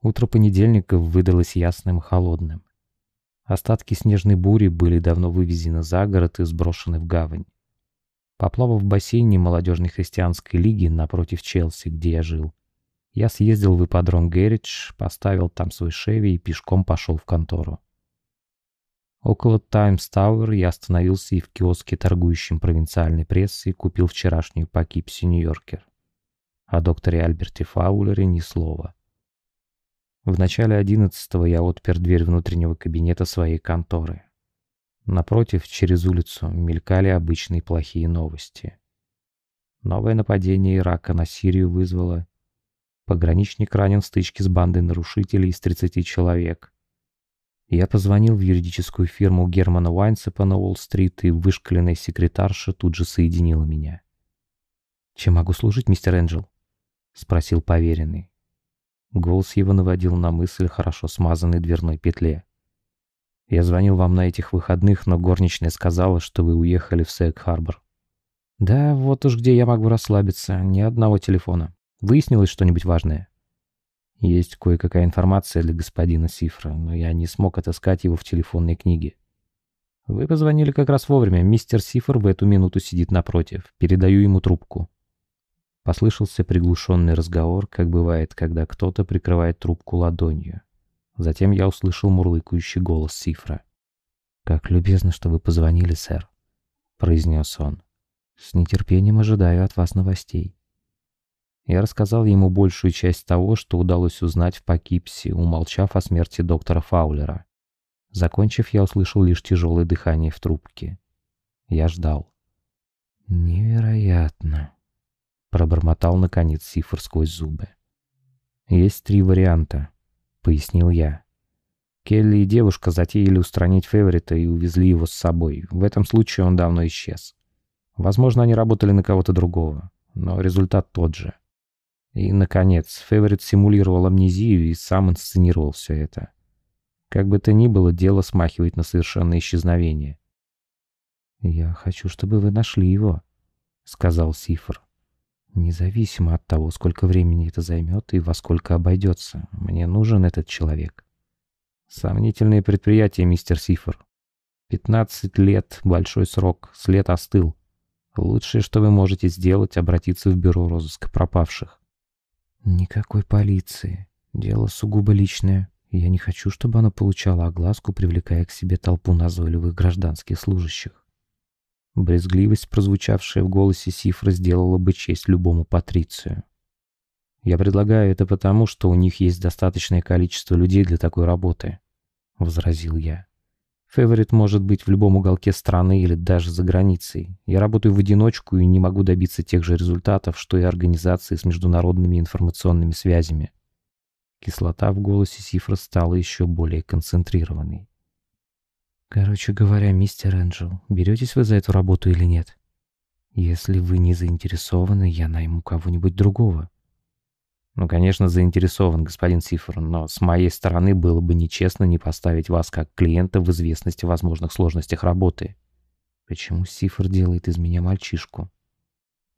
Утро понедельника выдалось ясным и холодным. Остатки снежной бури были давно вывезены за город и сброшены в гавань. Поплавав в бассейне молодежной христианской лиги напротив Челси, где я жил, я съездил в ипподром Гэрридж, поставил там свой Шеви и пешком пошел в контору. Около Таймс Тауэр я остановился и в киоске, торгующем провинциальной прессой, купил вчерашнюю Покипси Нью-Йоркер. О докторе Альберте Фаулере ни слова. В начале одиннадцатого я отпер дверь внутреннего кабинета своей конторы. Напротив, через улицу, мелькали обычные плохие новости. Новое нападение Ирака на Сирию вызвало Пограничник ранен в стычке с бандой нарушителей из 30 человек. Я позвонил в юридическую фирму Германа Уайнцепа на Уолл-стрит, и вышкаленная секретарша тут же соединила меня. «Чем могу служить, мистер Энджел?» — спросил поверенный. Голос его наводил на мысль хорошо смазанной дверной петле. «Я звонил вам на этих выходных, но горничная сказала, что вы уехали в Сэг-Харбор». «Да, вот уж где я могу расслабиться. Ни одного телефона. Выяснилось что-нибудь важное? Есть кое-какая информация для господина Сифра, но я не смог отыскать его в телефонной книге. Вы позвонили как раз вовремя. Мистер Сифр в эту минуту сидит напротив. Передаю ему трубку. Послышался приглушенный разговор, как бывает, когда кто-то прикрывает трубку ладонью. Затем я услышал мурлыкающий голос Сифра. «Как любезно, что вы позвонили, сэр», — произнес он. «С нетерпением ожидаю от вас новостей». Я рассказал ему большую часть того, что удалось узнать в Покипсе, умолчав о смерти доктора Фаулера. Закончив, я услышал лишь тяжелое дыхание в трубке. Я ждал. «Невероятно!» — пробормотал, наконец, Сифр сквозь зубы. «Есть три варианта», — пояснил я. Келли и девушка затеяли устранить Феверита и увезли его с собой. В этом случае он давно исчез. Возможно, они работали на кого-то другого, но результат тот же. И, наконец, Феверит симулировал амнезию и сам инсценировал все это. Как бы то ни было, дело смахивает на совершенное исчезновение. «Я хочу, чтобы вы нашли его», — сказал Сифр. «Независимо от того, сколько времени это займет и во сколько обойдется, мне нужен этот человек». «Сомнительное предприятие, мистер Сифр. Пятнадцать лет — большой срок, след остыл. Лучшее, что вы можете сделать, обратиться в бюро розыска пропавших. «Никакой полиции. Дело сугубо личное. Я не хочу, чтобы оно получало огласку, привлекая к себе толпу назойливых гражданских служащих». Брезгливость, прозвучавшая в голосе Сифра, сделала бы честь любому патрицию. «Я предлагаю это потому, что у них есть достаточное количество людей для такой работы», — возразил я. Феворит может быть в любом уголке страны или даже за границей. Я работаю в одиночку и не могу добиться тех же результатов, что и организации с международными информационными связями. Кислота в голосе Сифра стала еще более концентрированной. «Короче говоря, мистер Энджел, беретесь вы за эту работу или нет? Если вы не заинтересованы, я найму кого-нибудь другого». Ну, конечно, заинтересован, господин Сифр, но с моей стороны было бы нечестно не поставить вас как клиента в известности о возможных сложностях работы. Почему Сифр делает из меня мальчишку?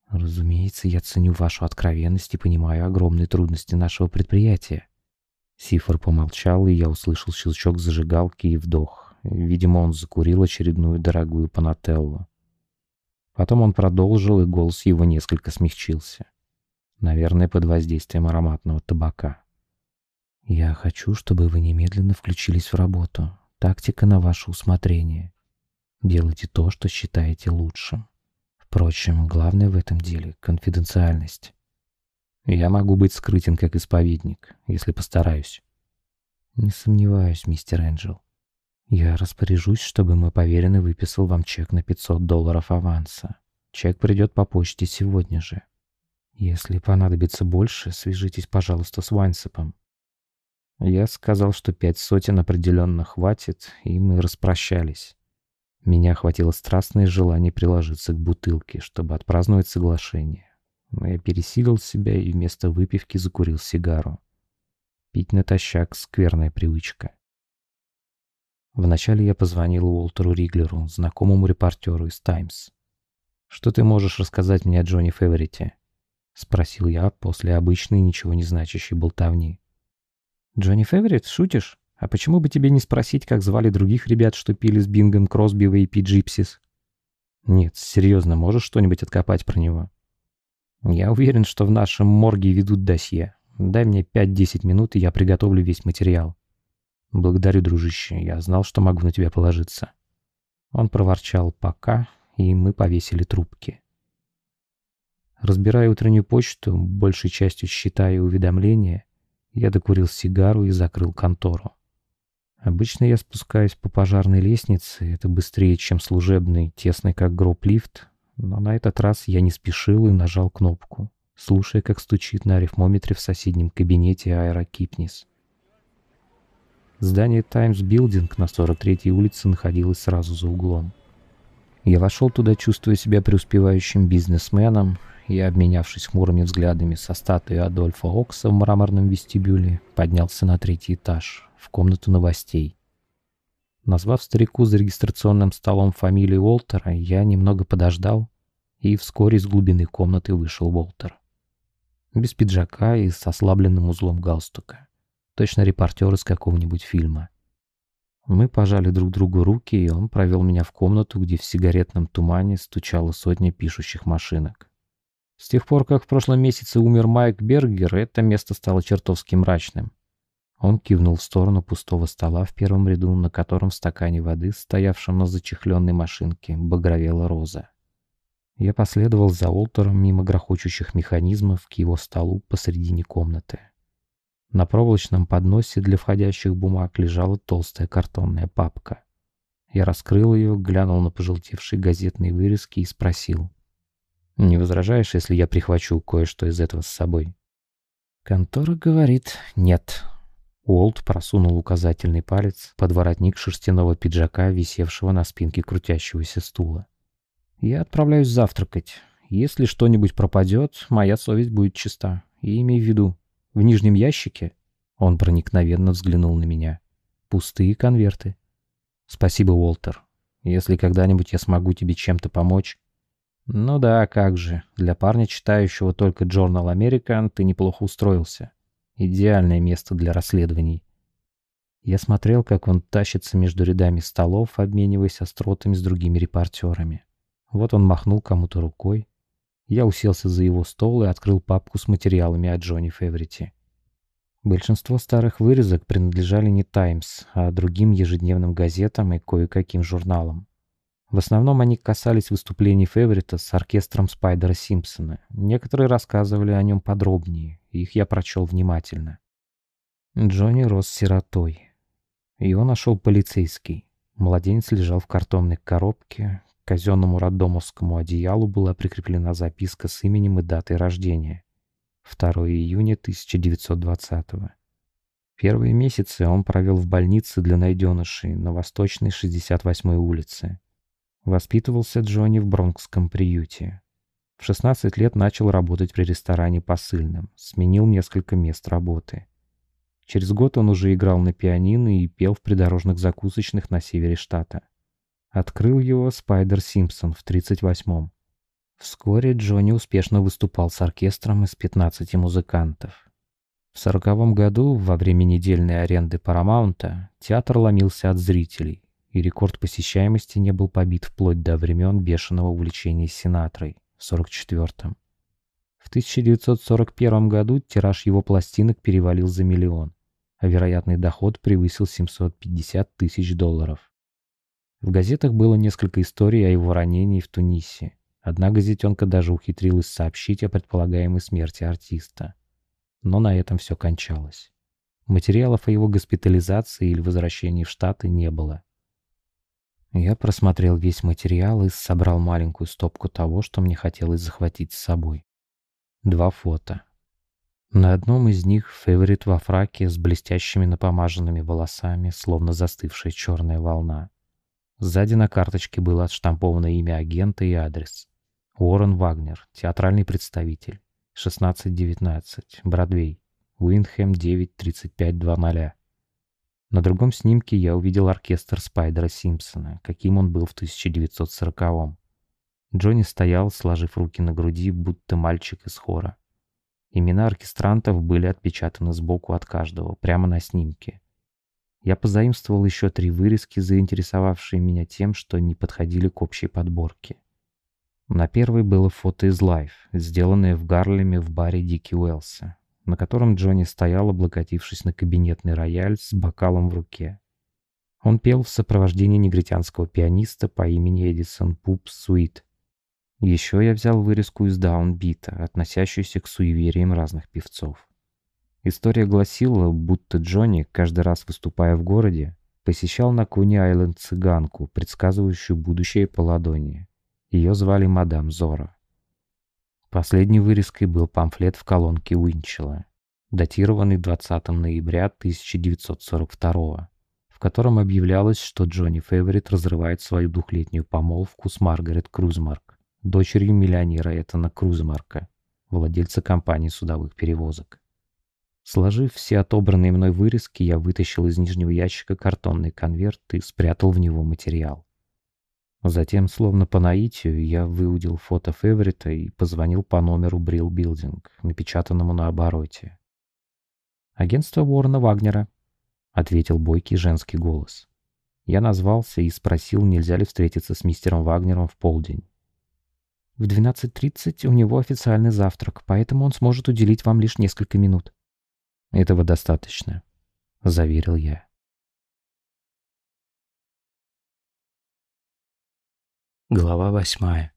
Разумеется, я ценю вашу откровенность и понимаю огромные трудности нашего предприятия. Сифр помолчал, и я услышал щелчок зажигалки и вдох. Видимо, он закурил очередную дорогую панателлу. Потом он продолжил, и голос его несколько смягчился. Наверное, под воздействием ароматного табака. «Я хочу, чтобы вы немедленно включились в работу. Тактика на ваше усмотрение. Делайте то, что считаете лучшим. Впрочем, главное в этом деле — конфиденциальность. Я могу быть скрытен как исповедник, если постараюсь». «Не сомневаюсь, мистер Энджел. Я распоряжусь, чтобы мой поверенный выписал вам чек на 500 долларов аванса. Чек придет по почте сегодня же. Если понадобится больше, свяжитесь, пожалуйста, с Вайнсепом. Я сказал, что пять сотен определенно хватит, и мы распрощались. Меня охватило страстное желание приложиться к бутылке, чтобы отпраздновать соглашение. Но я пересилил себя и вместо выпивки закурил сигару. Пить натощак — скверная привычка. Вначале я позвонил Уолтеру Риглеру, знакомому репортеру из «Таймс». «Что ты можешь рассказать мне о Джонни Феверите?» — спросил я после обычной ничего не значащей болтовни. «Джонни Феверит, шутишь? А почему бы тебе не спросить, как звали других ребят, что пили с Бингом Кросби в AP Gypsies?» «Нет, серьезно, можешь что-нибудь откопать про него?» «Я уверен, что в нашем морге ведут досье. Дай мне 5-10 минут, и я приготовлю весь материал». «Благодарю, дружище, я знал, что могу на тебя положиться». Он проворчал «пока», и мы повесили трубки. Разбирая утреннюю почту, большей частью считая уведомления, я докурил сигару и закрыл контору. Обычно я спускаюсь по пожарной лестнице, это быстрее, чем служебный, тесный как гроб лифт, но на этот раз я не спешил и нажал кнопку, слушая, как стучит на арифмометре в соседнем кабинете аэрокипнис. Здание Times Building на 43-й улице находилось сразу за углом. Я вошел туда, чувствуя себя преуспевающим бизнесменом, и, обменявшись хмурыми взглядами со статуей Адольфа Окса в мраморном вестибюле, поднялся на третий этаж, в комнату новостей. Назвав старику за регистрационным столом фамилию Уолтера, я немного подождал, и вскоре из глубины комнаты вышел Уолтер. Без пиджака и с ослабленным узлом галстука. Точно репортер из какого-нибудь фильма. Мы пожали друг другу руки, и он провел меня в комнату, где в сигаретном тумане стучала сотня пишущих машинок. С тех пор, как в прошлом месяце умер Майк Бергер, это место стало чертовски мрачным. Он кивнул в сторону пустого стола в первом ряду, на котором в стакане воды, стоявшем на зачехленной машинке, багровела роза. Я последовал за Олтером мимо грохочущих механизмов к его столу посредине комнаты. На проволочном подносе для входящих бумаг лежала толстая картонная папка. Я раскрыл ее, глянул на пожелтевшие газетные вырезки и спросил. Не возражаешь, если я прихвачу кое-что из этого с собой? Контора говорит «нет». Уолт просунул указательный палец под воротник шерстяного пиджака, висевшего на спинке крутящегося стула. «Я отправляюсь завтракать. Если что-нибудь пропадет, моя совесть будет чиста. И имей в виду, в нижнем ящике...» Он проникновенно взглянул на меня. «Пустые конверты». «Спасибо, Уолтер. Если когда-нибудь я смогу тебе чем-то помочь, ну да, как же. Для парня, читающего только Journal American, ты неплохо устроился. Идеальное место для расследований. Я смотрел, как он тащится между рядами столов, обмениваясь остротами с другими репортерами. Вот он махнул кому-то рукой. Я уселся за его стол и открыл папку с материалами о Джонни Феврите. Большинство старых вырезок принадлежали не «Таймс», а другим ежедневным газетам и кое-каким журналам. В основном они касались выступлений Феверита с оркестром Спайдера Симпсона. Некоторые рассказывали о нем подробнее, их я прочел внимательно. Джонни рос сиротой. Его нашел полицейский. Младенец лежал в картонной коробке. К казенному роддомовскому одеялу была прикреплена записка с именем и датой рождения. 2 июня 1920 -го. Первые месяцы он провел в больнице для найденышей на Восточной 68-й улице. Воспитывался Джонни в бронкском приюте. В 16 лет начал работать при ресторане посыльным, сменил несколько мест работы. Через год он уже играл на пианино и пел в придорожных закусочных на севере штата. Открыл его Спайдер Симпсон в 38-м. Вскоре Джонни успешно выступал с оркестром из 15 музыкантов. В сороковом году, во время недельной аренды Парамаунта, театр ломился от зрителей, и рекорд посещаемости не был побит вплоть до времен бешеного увлечения Синатрой в 44-м. В 1941 году тираж его пластинок перевалил за миллион а вероятный доход превысил 750 тысяч долларов. В газетах было несколько историй о его ранении в Тунисе. Одна газетенка даже ухитрилась сообщить о предполагаемой смерти артиста. Но на этом все кончалось. Материалов о его госпитализации или возвращении в Штаты не было. Я просмотрел весь материал и собрал маленькую стопку того, что мне хотелось захватить с собой. Два фото. На одном из них фаворит во фраке с блестящими напомаженными волосами, словно застывшая черная волна. Сзади на карточке было отштамповано имя агента и адрес. Уоррен Вагнер, театральный представитель. 1619, Бродвей, Уинхэм 93520. На другом снимке я увидел оркестр Спайдера Симпсона, каким он был в 1940-м. Джонни стоял, сложив руки на груди, будто мальчик из хора. Имена оркестрантов были отпечатаны сбоку от каждого, прямо на снимке. Я позаимствовал еще три вырезки, заинтересовавшие меня тем, что не подходили к общей подборке. На первой было фото из Life, сделанное в Гарлеме в баре Дики Уэлса, на котором Джонни стоял, облокотившись на кабинетный рояль с бокалом в руке. Он пел в сопровождении негритянского пианиста по имени Эдисон Пуп Суит, еще я взял вырезку из даунбита, относящуюся к суевериям разных певцов. История гласила, будто Джонни, каждый раз выступая в городе, посещал на Куни-Айленд цыганку, предсказывающую будущее по ладони. Ее звали мадам Зора. Последней вырезкой был памфлет в колонке Уинчела, датированный 20 ноября 1942 в котором объявлялось, что Джонни Фейворит разрывает свою двухлетнюю помолвку с Маргарет Крузмарк дочерью миллионера Этана Крузмарка, владельца компании судовых перевозок. Сложив все отобранные мной вырезки, я вытащил из нижнего ящика картонный конверт и спрятал в него материал. Затем, словно по наитию, я выудил фото Феверита и позвонил по номеру Брил Билдинг, напечатанному на обороте. «Агентство Уоррена Вагнера», — ответил бойкий женский голос. Я назвался и спросил, нельзя ли встретиться с мистером Вагнером в полдень. В 12.30 у него официальный завтрак, поэтому он сможет уделить вам лишь несколько минут. Этого достаточно, заверил я. Глава восьмая.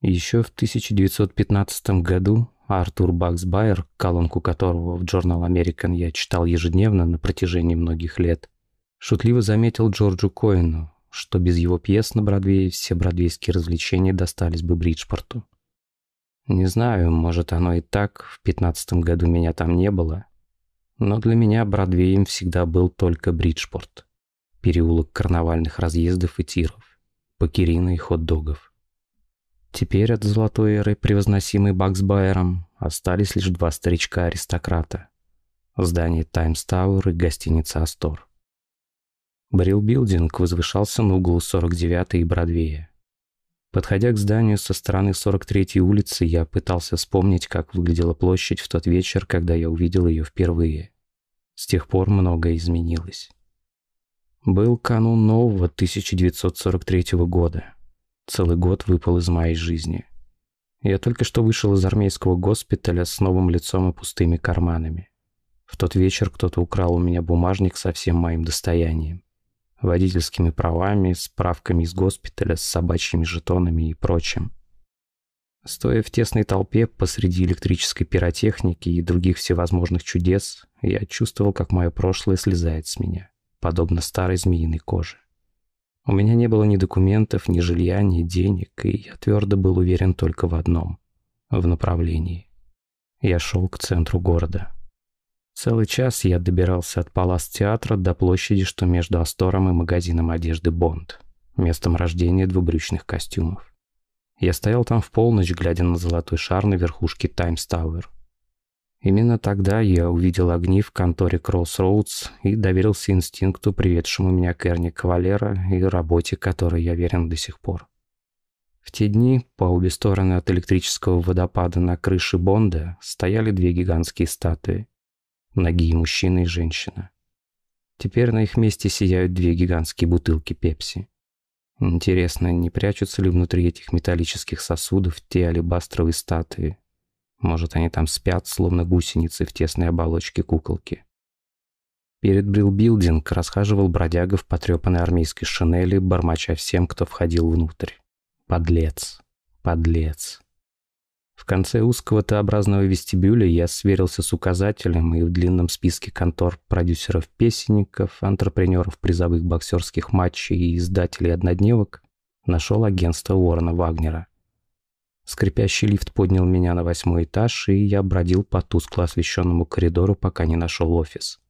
Еще в 1915 году Артур Баксбайер, колонку которого в Journal American я читал ежедневно на протяжении многих лет, шутливо заметил Джорджу Коину, что без его пьес на Бродвее все бродвейские развлечения достались бы Бриджпорту. Не знаю, может оно и так, в пятнадцатом году меня там не было, но для меня Бродвеем всегда был только Бриджпорт, переулок карнавальных разъездов и тиров, покерина и хот-догов. Теперь от золотой эры, превозносимой Баксбайером, остались лишь два старичка-аристократа. Здание Таймс Тауэр и гостиница Астор. Брилл-билдинг возвышался на углу 49-й и Бродвея. Подходя к зданию со стороны 43-й улицы, я пытался вспомнить, как выглядела площадь в тот вечер, когда я увидел ее впервые. С тех пор многое изменилось. Был канун нового 1943 года. Целый год выпал из моей жизни. Я только что вышел из армейского госпиталя с новым лицом и пустыми карманами. В тот вечер кто-то украл у меня бумажник со всем моим достоянием водительскими правами, справками из госпиталя с собачьими жетонами и прочим. Стоя в тесной толпе посреди электрической пиротехники и других всевозможных чудес, я чувствовал, как мое прошлое слезает с меня, подобно старой змеиной коже. У меня не было ни документов, ни жилья, ни денег, и я твердо был уверен только в одном — в направлении. Я шел к центру города. Целый час я добирался от Палас-театра до площади, что между Астором и магазином одежды «Бонд», местом рождения двубрючных костюмов. Я стоял там в полночь, глядя на золотой шар на верхушке Таймс Тауэр. Именно тогда я увидел огни в конторе Кроссроудс и доверился инстинкту, приведшему меня к Эрни Кавалера и работе, которой я верен до сих пор. В те дни по обе стороны от электрического водопада на крыше Бонда стояли две гигантские статуи. Ноги мужчина и женщина. Теперь на их месте сияют две гигантские бутылки пепси. Интересно, не прячутся ли внутри этих металлических сосудов те алебастровые статуи, может, они там спят, словно гусеницы в тесной оболочке куколки. Перед брилбилдинг расхаживал бродяга в потрепанной армейской шинели, бормоча всем, кто входил внутрь. Подлец. Подлец. В конце узкого Т-образного вестибюля я сверился с указателем и в длинном списке контор продюсеров-песенников, антрепренеров призовых боксерских матчей и издателей однодневок нашел агентство Уоррена Вагнера. Скрипящий лифт поднял меня на восьмой этаж, и я бродил по тускло освещенному коридору, пока не нашел офис.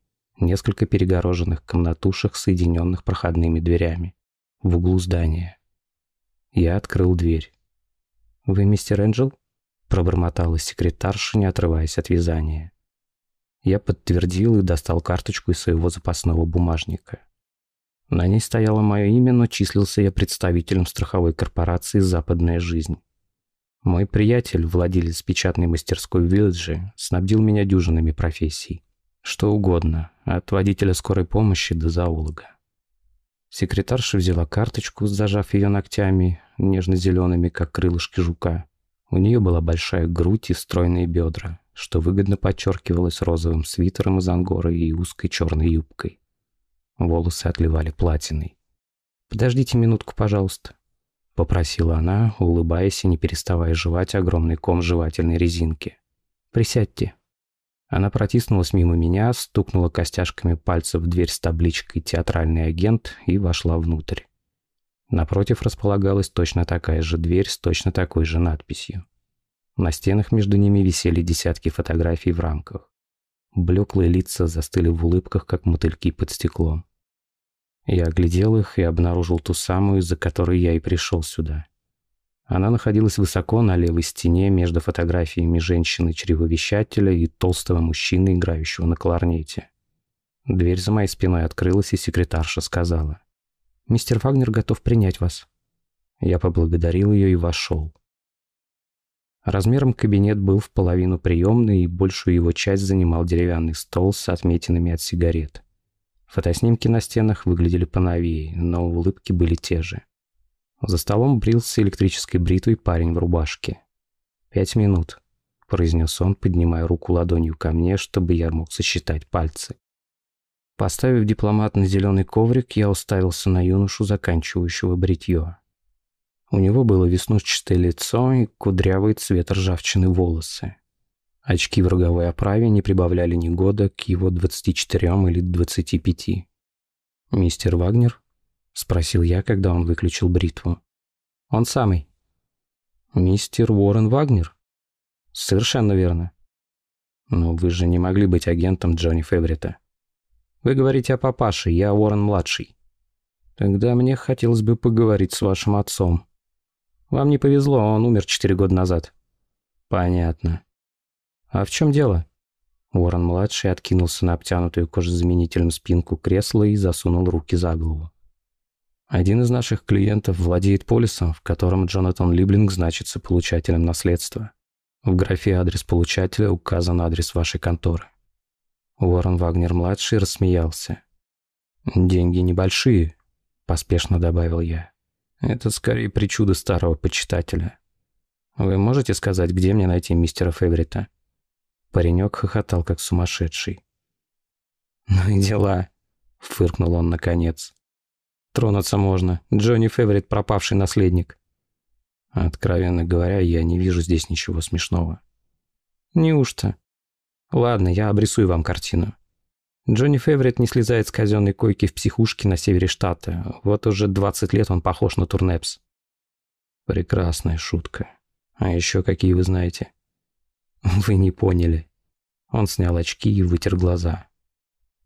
Несколько перегороженных комнатушек, соединенных проходными дверями. В углу здания. Я открыл дверь. «Вы мистер Энджел?» – пробормотала секретарша, не отрываясь от вязания. Я подтвердил и достал карточку из своего запасного бумажника. На ней стояло мое имя, но числился я представителем страховой корпорации «Западная жизнь». Мой приятель, владелец печатной мастерской в Вилледже, снабдил меня дюжинами профессий. Что угодно, от водителя скорой помощи до зоолога. Секретарша взяла карточку, зажав ее ногтями, нежно-зелеными, как крылышки жука. У нее была большая грудь и стройные бедра, что выгодно подчеркивалось розовым свитером из ангоры и узкой черной юбкой. Волосы отливали платиной. «Подождите минутку, пожалуйста», — попросила она, улыбаясь и не переставая жевать огромный ком жевательной резинки. «Присядьте». Она протиснулась мимо меня, стукнула костяшками пальцев в дверь с табличкой «Театральный агент» и вошла внутрь. Напротив располагалась точно такая же дверь с точно такой же надписью. На стенах между ними висели десятки фотографий в рамках. Блеклые лица застыли в улыбках, как мотыльки под стеклом. Я оглядел их и обнаружил ту самую, из-за которой я и пришел сюда. Она находилась высоко на левой стене между фотографиями женщины-чревовещателя и толстого мужчины, играющего на кларнете. Дверь за моей спиной открылась, и секретарша сказала. «Мистер Вагнер готов принять вас». Я поблагодарил ее и вошел. Размером кабинет был в половину приемный, и большую его часть занимал деревянный стол с отметинами от сигарет. Фотоснимки на стенах выглядели поновее, но улыбки были те же. За столом брился электрической бритвой парень в рубашке. «Пять минут», — произнес он, поднимая руку ладонью ко мне, чтобы я мог сосчитать пальцы. Поставив дипломат на зеленый коврик, я уставился на юношу, заканчивающего бритье. У него было веснушчатое лицо и кудрявый цвет ржавчины волосы. Очки в роговой оправе не прибавляли ни года к его 24 или 25. «Мистер Вагнер?» — спросил я, когда он выключил бритву. «Он самый». «Мистер Уоррен Вагнер?» «Совершенно верно». «Но вы же не могли быть агентом Джонни Феврита». «Вы говорите о папаше, я Уоррен-младший». «Тогда мне хотелось бы поговорить с вашим отцом». «Вам не повезло, он умер четыре года назад». «Понятно. «А в чем дело?» Уоррен-младший откинулся на обтянутую кожезаменителем спинку кресла и засунул руки за голову. «Один из наших клиентов владеет полисом, в котором Джонатан Либлинг значится получателем наследства. В графе «Адрес получателя» указан адрес вашей конторы». Уоррен Вагнер-младший рассмеялся. «Деньги небольшие», — поспешно добавил я. «Это скорее причуда старого почитателя. Вы можете сказать, где мне найти мистера Феврита?» Паренек хохотал, как сумасшедший. «Ну и дела», — фыркнул он наконец. «Тронуться можно. Джонни Феверит — пропавший наследник». Откровенно говоря, я не вижу здесь ничего смешного. Неужто? Ладно, я обрисую вам картину. Джонни Феверит не слезает с казенной койки в психушке на севере штата. Вот уже 20 лет он похож на Турнепс. Прекрасная шутка. А еще какие вы знаете? *laughs* Вы не поняли. Он снял очки и вытер глаза.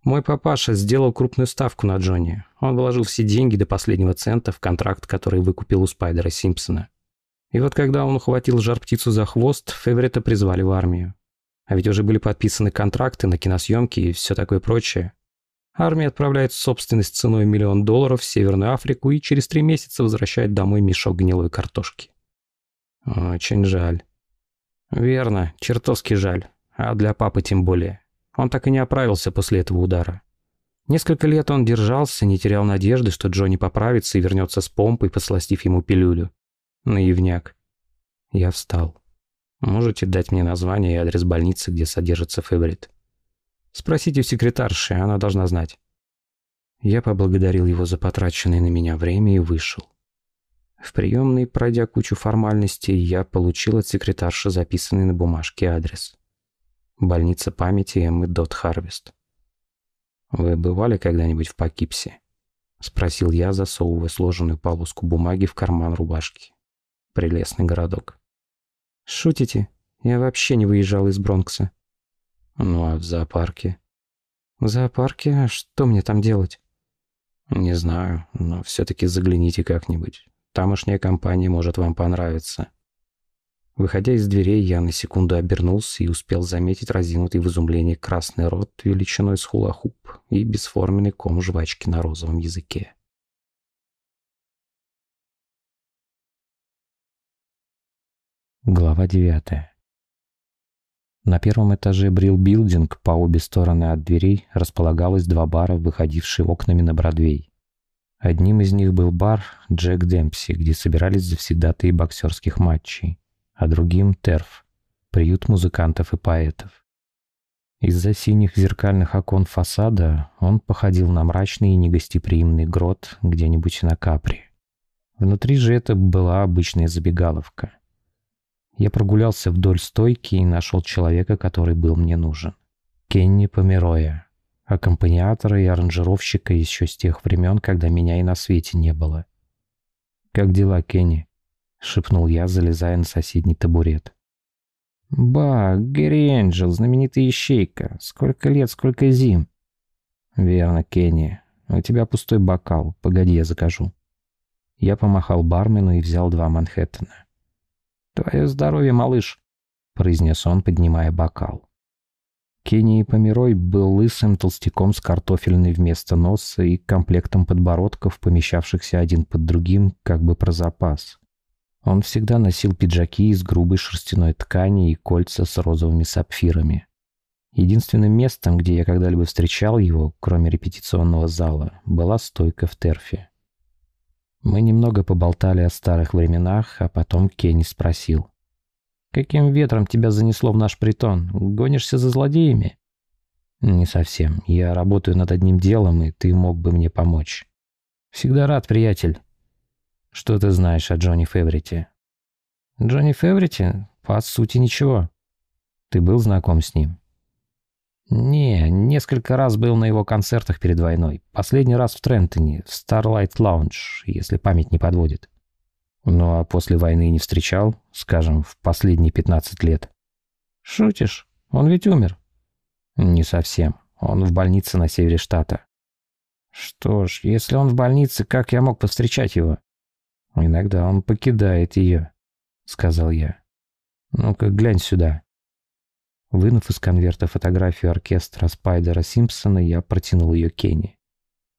Мой папаша сделал крупную ставку на Джонни. Он вложил все деньги до последнего цента в контракт, который выкупил у Спайдера Симпсона. И вот когда он ухватил жар-птицу за хвост, Феверета призвали в армию. А ведь уже были подписаны контракты на киносъемки и все такое прочее. Армия отправляет собственность ценой миллион долларов в Северную Африку и через три месяца возвращает домой мешок гнилой картошки. Очень жаль. Верно, чертовски жаль. А для папы тем более. Он так и не оправился после этого удара. Несколько лет он держался, не терял надежды, что Джонни поправится и вернется с помпой, посластив ему пилюлю. Наивняк. Я встал. Можете дать мне название и адрес больницы, где содержится Фебрит? Спросите у секретарши, она должна знать. Я поблагодарил его за потраченное на меня время и вышел. В приемной, пройдя кучу формальностей, я получил от секретарши записанный на бумажке адрес. Больница памяти Эммы Дот Харвест. «Вы бывали когда-нибудь в Покипсе?» — спросил я, засовывая сложенную полоску бумаги в карман рубашки. Прелестный городок. «Шутите? Я вообще не выезжал из Бронкса». Ну а в зоопарке? В зоопарке? А что мне там делать? Не знаю, но все-таки загляните как-нибудь. Тамошняя компания может вам понравиться. Выходя из дверей, я на секунду обернулся и успел заметить разинутый в изумлении красный рот величиной с хулахуп и бесформенный ком жвачки на розовом языке. Глава девятая. На первом этаже Брил Билдинг по обе стороны от дверей располагалось два бара, выходившие окнами на Бродвей. Одним из них был бар Джек Демпси, где собирались завсегдатые боксерских матчей, а другим — Терф, приют музыкантов и поэтов. Из-за синих зеркальных окон фасада он походил на мрачный и негостеприимный грот где-нибудь на Капри. Внутри же это была обычная забегаловка — я прогулялся вдоль стойки и нашел человека, который был мне нужен. Кенни Помероя, аккомпаниатора и аранжировщика еще с тех времен, когда меня и на свете не было. «Как дела, Кенни?» — шепнул я, залезая на соседний табурет. «Ба, Гэри Энджел, знаменитый ищейка. Сколько лет, сколько зим». «Верно, Кенни. У тебя пустой бокал. Погоди, я закажу». Я помахал бармену и взял два Манхэттена. «Твое здоровье, малыш», — произнес он, поднимая бокал. Кенни Померой был лысым толстяком с картофельной вместо носа и комплектом подбородков, помещавшихся один под другим, как бы про запас. Он всегда носил пиджаки из грубой шерстяной ткани и кольца с розовыми сапфирами. Единственным местом, где я когда-либо встречал его, кроме репетиционного зала, была стойка в терфе. Мы немного поболтали о старых временах, а потом Кенни спросил. «Каким ветром тебя занесло в наш притон? Гонишься за злодеями?» «Не совсем. Я работаю над одним делом, и ты мог бы мне помочь». «Всегда рад, приятель». «Что ты знаешь о Джонни Феврите?» «Джонни Феврите? По сути, ничего». «Ты был знаком с ним?» «Не, несколько раз был на его концертах перед войной. Последний раз в Трентоне, в Starlight Lounge, если память не подводит. Ну а после войны не встречал, скажем, в последние 15 лет?» «Шутишь? Он ведь умер». «Не совсем. Он в больнице на севере штата». «Что ж, если он в больнице, как я мог повстречать его?» «Иногда он покидает ее», — сказал я. «Ну-ка, глянь сюда». Вынув из конверта фотографию оркестра Спайдера Симпсона, я протянул ее Кенни.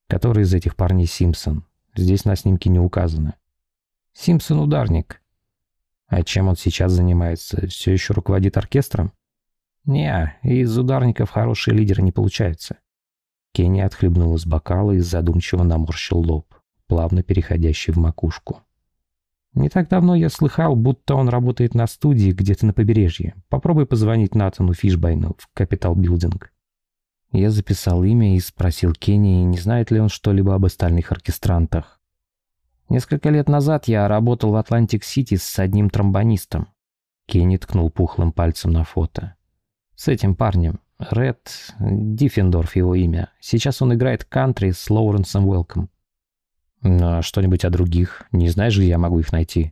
Который из этих парней Симпсон? Здесь на снимке не указано. Симпсон ударник. А чем он сейчас занимается? Все еще руководит оркестром? Не, из ударников хорошие лидеры не получаются. Кенни отхлебнул из бокала и задумчиво наморщил лоб, плавно переходящий в макушку. Не так давно я слыхал, будто он работает на студии где-то на побережье. Попробуй позвонить Натану Фишбайну в Capitol Building. Я записал имя и спросил Кенни, не знает ли он что-либо об остальных оркестрантах. Несколько лет назад я работал в Атлантик-Сити с одним тромбонистом. Кенни ткнул пухлым пальцем на фото. С этим парнем. Ред Диффендорф его имя. Сейчас он играет кантри с Лоуренсом Уэлком. А что-нибудь о других? Не знаешь, где я могу их найти?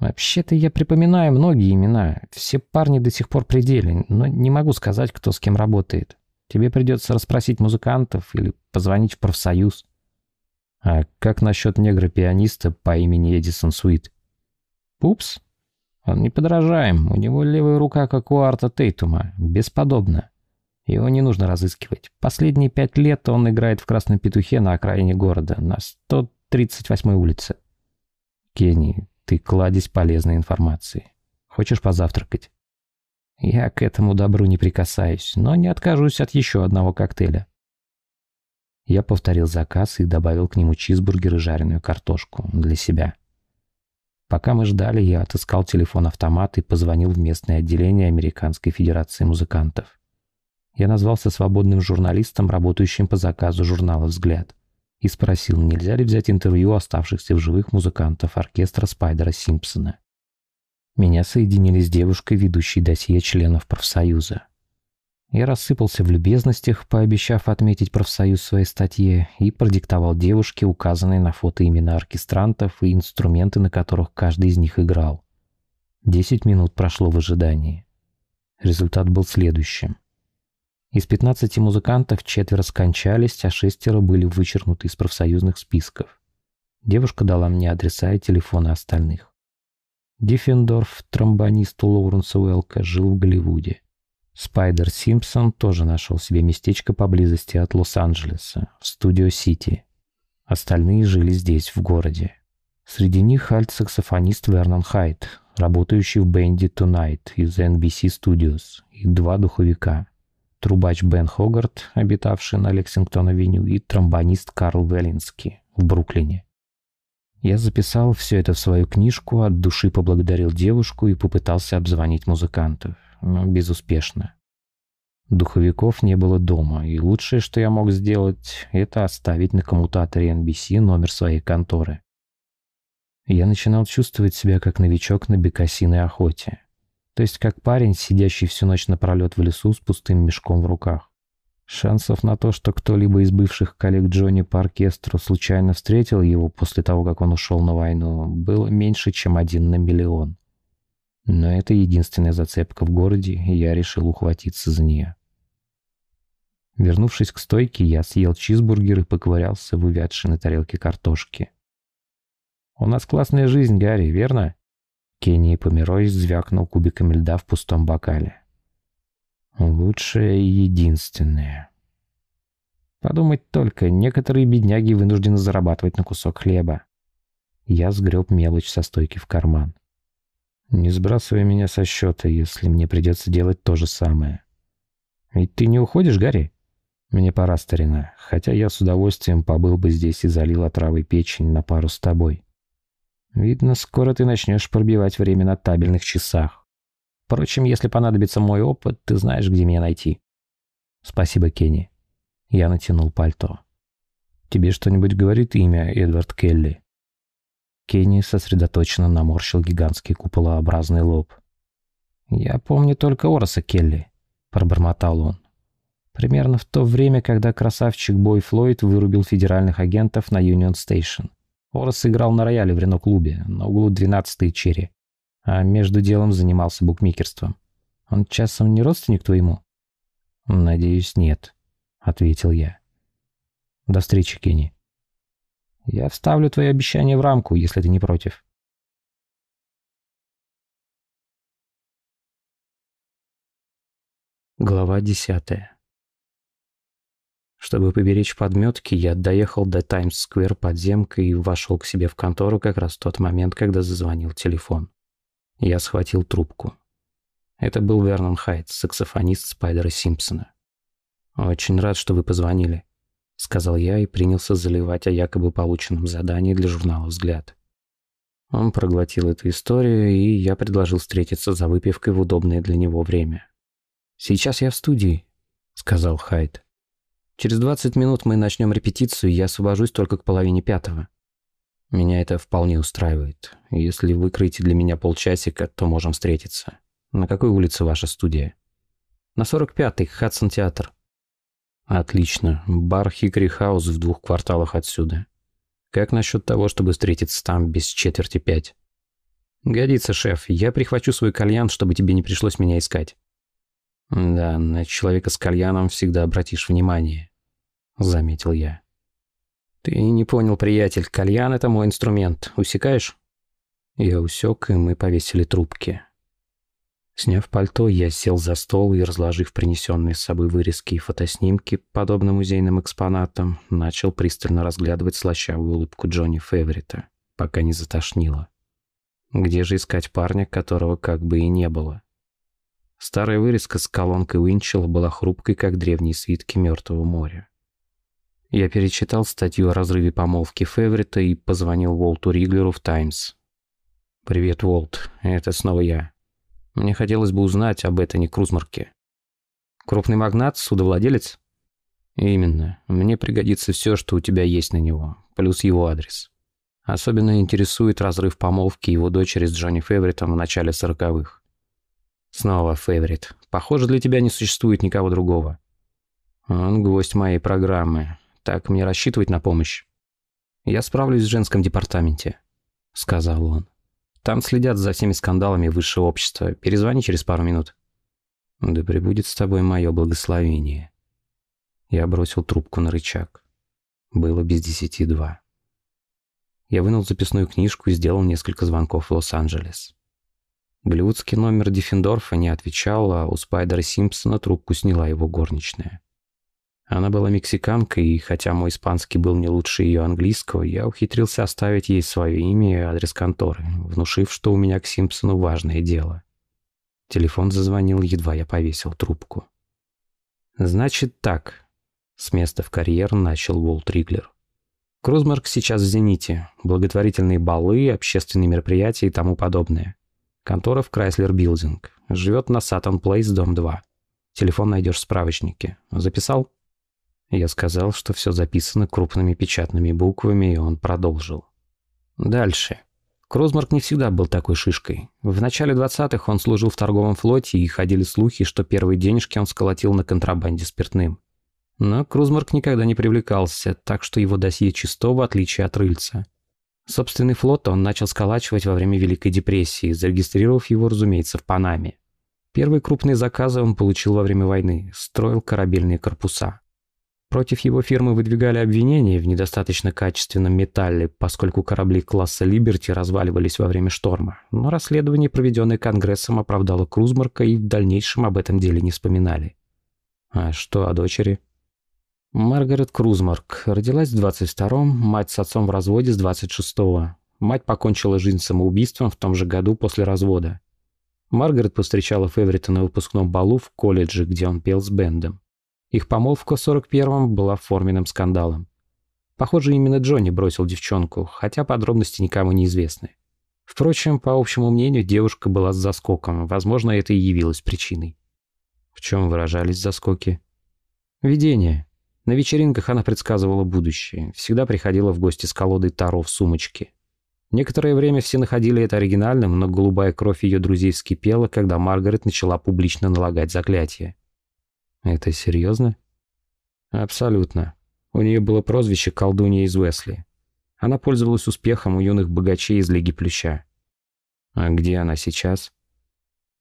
Вообще-то я припоминаю многие имена. Все парни до сих пор пределе, но не могу сказать, кто с кем работает. Тебе придется расспросить музыкантов или позвонить в профсоюз. А как насчет негра-пианиста по имени Эдисон Суит? Пупс? Он неподражаем, у него левая рука, как у Арта Тейтума, бесподобно. Его не нужно разыскивать. Последние пять лет он играет в «Красном петухе» на окраине города, на 138-й улице. Кенни, ты кладезь полезной информации. Хочешь позавтракать? Я к этому добру не прикасаюсь, но не откажусь от еще одного коктейля. Я повторил заказ и добавил к нему чизбургер и жареную картошку для себя. Пока мы ждали, я отыскал телефон-автомат и позвонил в местное отделение Американской Федерации музыкантов. Я назвался свободным журналистом, работающим по заказу журнала «Взгляд», и спросил, нельзя ли взять интервью оставшихся в живых музыкантов оркестра Спайдера Симпсона. Меня соединили с девушкой, ведущей досье членов профсоюза. Я рассыпался в любезностях, пообещав отметить профсоюз своей статье, и продиктовал девушке указанные на фото имена оркестрантов и инструменты, на которых каждый из них играл. Десять минут прошло в ожидании. Результат был следующим. Из 15 музыкантов четверо скончались, а шестеро были вычеркнуты из профсоюзных списков. Девушка дала мне адреса и телефоны остальных. Диффендорф, тромбонист Лоуренса Уэлка, жил в Голливуде. Спайдер Симпсон тоже нашел себе местечко поблизости от Лос-Анджелеса, в Студио-Сити. Остальные жили здесь, в городе. Среди них альт-саксофонист Вернон Хайт, работающий в бенде Tonight из NBC Studios, и два духовика. Трубач Бен Хогарт, обитавший на Лексингтон-авеню, и тромбонист Карл Веллински в Бруклине. Я записал все это в свою книжку, от души поблагодарил девушку и попытался обзвонить музыкантов но безуспешно. Духовиков не было дома, и лучшее, что я мог сделать, это оставить на коммутаторе NBC номер своей конторы. Я начинал чувствовать себя как новичок на бекасиной охоте. То есть как парень, сидящий всю ночь напролет в лесу с пустым мешком в руках. Шансов на то, что кто-либо из бывших коллег Джонни по оркестру случайно встретил его после того, как он ушел на войну, было меньше, чем один на миллион. Но это единственная зацепка в городе, и я решил ухватиться за нее. Вернувшись к стойке, я съел чизбургер и поковырялся в увядшей на тарелке картошки. «У нас классная жизнь, Гарри, верно?» Кенни Померой звякнул кубиками льда в пустом бокале. «Лучшее и единственное». Подумать только, некоторые бедняги вынуждены зарабатывать на кусок хлеба. Я сгреб мелочь со стойки в карман. Не сбрасывай меня со счета, если мне придется делать то же самое. Ведь ты не уходишь, Гарри? Мне пора, старина, хотя я с удовольствием побыл бы здесь и залил отравой печень на пару с тобой. Видно, скоро ты начнешь пробивать время на табельных часах. Впрочем, если понадобится мой опыт, ты знаешь, где меня найти. Спасибо, Кенни. Я натянул пальто. Тебе что-нибудь говорит имя Эдвард Келли? Кенни сосредоточенно наморщил гигантский куполообразный лоб. «Я помню только Ороса Келли», — пробормотал он. Примерно в то время, когда красавчик Бой Флойд вырубил федеральных агентов на Юнион Стейшн. Орос играл на рояле в Рено-клубе, на углу 12-й Черри, а между делом занимался букмекерством. Он часом не родственник твоему? «Надеюсь, нет», — ответил я. «До встречи, Кенни». Я вставлю твои обещания в рамку, если ты не против. Глава десятая. Чтобы поберечь подметки, я доехал до Таймс-сквер подземкой и вошел к себе в контору как раз в тот момент, когда зазвонил телефон. Я схватил трубку. Это был Вернон Хайт, саксофонист Спайдера Симпсона. «Очень рад, что вы позвонили. — сказал я и принялся заливать о якобы полученном задании для журнала «Взгляд». Он проглотил эту историю, и я предложил встретиться за выпивкой в удобное для него время. «Сейчас я в студии», — сказал Хайд. «Через 20 минут мы начнем репетицию, и я освобожусь только к половине пятого. Меня это вполне устраивает. Если вы выкроете для меня полчасика, то можем встретиться. На какой улице ваша студия?» «На 45-й, Хадсон-театр». Отлично. Бар Хикри Хаус в двух кварталах отсюда. Как насчет того, чтобы встретиться там без четверти пять? Годится, шеф. Я прихвачу свой кальян, чтобы тебе не пришлось меня искать. Да, на человека с кальяном всегда обратишь внимание, заметил я. Ты не понял, приятель. Кальян — это мой инструмент. Усекаешь? Я усек, и мы повесили трубки. Сняв пальто, я сел за стол и, разложив принесенные с собой вырезки и фотоснимки, подобно музейным экспонатам, начал пристально разглядывать слащавую улыбку Джонни Феврита, пока не затошнило. Где же искать парня, которого как бы и не было? Старая вырезка с колонкой Уинчела была хрупкой, как древние свитки Мертвого моря. Я перечитал статью о разрыве помолвки Феврита и позвонил Уолту Риглеру в «Таймс». «Привет, Уолт. Это снова я. Мне хотелось бы узнать об Эттоне Крузмарке». «Крупный магнат, судовладелец?» «Именно. Мне пригодится все, что у тебя есть на него, плюс его адрес. Особенно интересует разрыв помолвки его дочери с Джонни Февритом в начале сороковых. Снова Фейворит. Похоже, для тебя не существует никого другого. Он гвоздь моей программы. Так мне рассчитывать на помощь? Я справлюсь в женском департаменте, сказал он. Там следят за всеми скандалами высшего общества. Перезвони через пару минут. Да пребудет с тобой мое благословение. Я бросил трубку на рычаг. Было без десяти два. Я вынул записную книжку и сделал несколько звонков в Лос-Анджелес. Голливудский номер Диффендорфа не отвечал, а у Спайдера Симпсона трубку сняла его горничная. Она была мексиканкой, и хотя мой испанский был не лучше ее английского, я ухитрился оставить ей свое имя и адрес конторы, внушив, что у меня к Симпсону важное дело. Телефон зазвонил, едва я повесил трубку. «Значит так», — с места в карьер начал Уолт Риглер. «Крузмарк сейчас в «Зените», благотворительные балы, общественные мероприятия и тому подобное. Контора в Крайслер Билдинг. Живет на Саттон Плейс, дом 2. Телефон найдешь в справочнике. Записал?» Я сказал, что все записано крупными печатными буквами, и он продолжил. Дальше. Крузмарк не всегда был такой шишкой. В начале 20-х он служил в торговом флоте, и ходили слухи, что первые денежки он сколотил на контрабанде спиртным. Но Крузмарк никогда не привлекался, так что его досье чисто в отличие от рыльца. Собственный флот он начал сколачивать во время Великой депрессии, зарегистрировав его, разумеется, в Панаме. Первые крупные заказы он получил во время войны, строил корабельные корпуса. Против его фирмы выдвигали обвинения в недостаточно качественном металле, поскольку корабли класса «Либерти» разваливались во время шторма. Но расследование, проведенное Конгрессом, оправдало Крузмарка и в дальнейшем об этом деле не вспоминали. А что о дочери? Маргарет Крузмарк. Родилась в 22-м, мать с отцом в разводе с 26-го. Мать покончила жизнь самоубийством в том же году после развода. Маргарет повстречала Феврита на выпускном балу в колледже, где он пел с бендом. Их помолвка в 41-м была форменным скандалом. Похоже, именно Джонни бросил девчонку, хотя подробности никому не известны. Впрочем, по общему мнению, девушка была с заскоком, возможно, это и явилось причиной. В чем выражались заскоки? Видение. На вечеринках она предсказывала будущее, всегда приходила в гости с колодой Таро в сумочке. Некоторое время все находили это оригинальным, но голубая кровь ее друзей вскипела, когда Маргарет начала публично налагать заклятие. «Это серьезно?» «Абсолютно. У нее было прозвище «Колдунья из Уэсли». Она пользовалась успехом у юных богачей из Лиги Плюща. А где она сейчас?»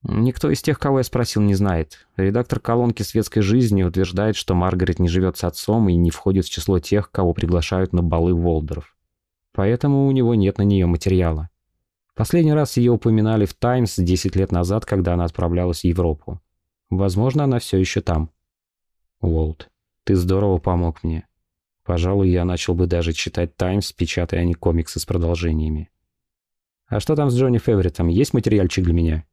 Никто из тех, кого я спросил, не знает. Редактор колонки «Светской жизни» утверждает, что Маргарет не живет с отцом и не входит в число тех, кого приглашают на балы Волдеров. Поэтому у него нет на нее материала. Последний раз ее упоминали в «Таймс» 10 лет назад, когда она отправлялась в Европу. Возможно, она все еще там. Уолт, ты здорово помог мне. Пожалуй, я начал бы даже читать «Таймс», печатая они комиксы с продолжениями. А что там с Джонни Феверитом? Есть материальчик для меня?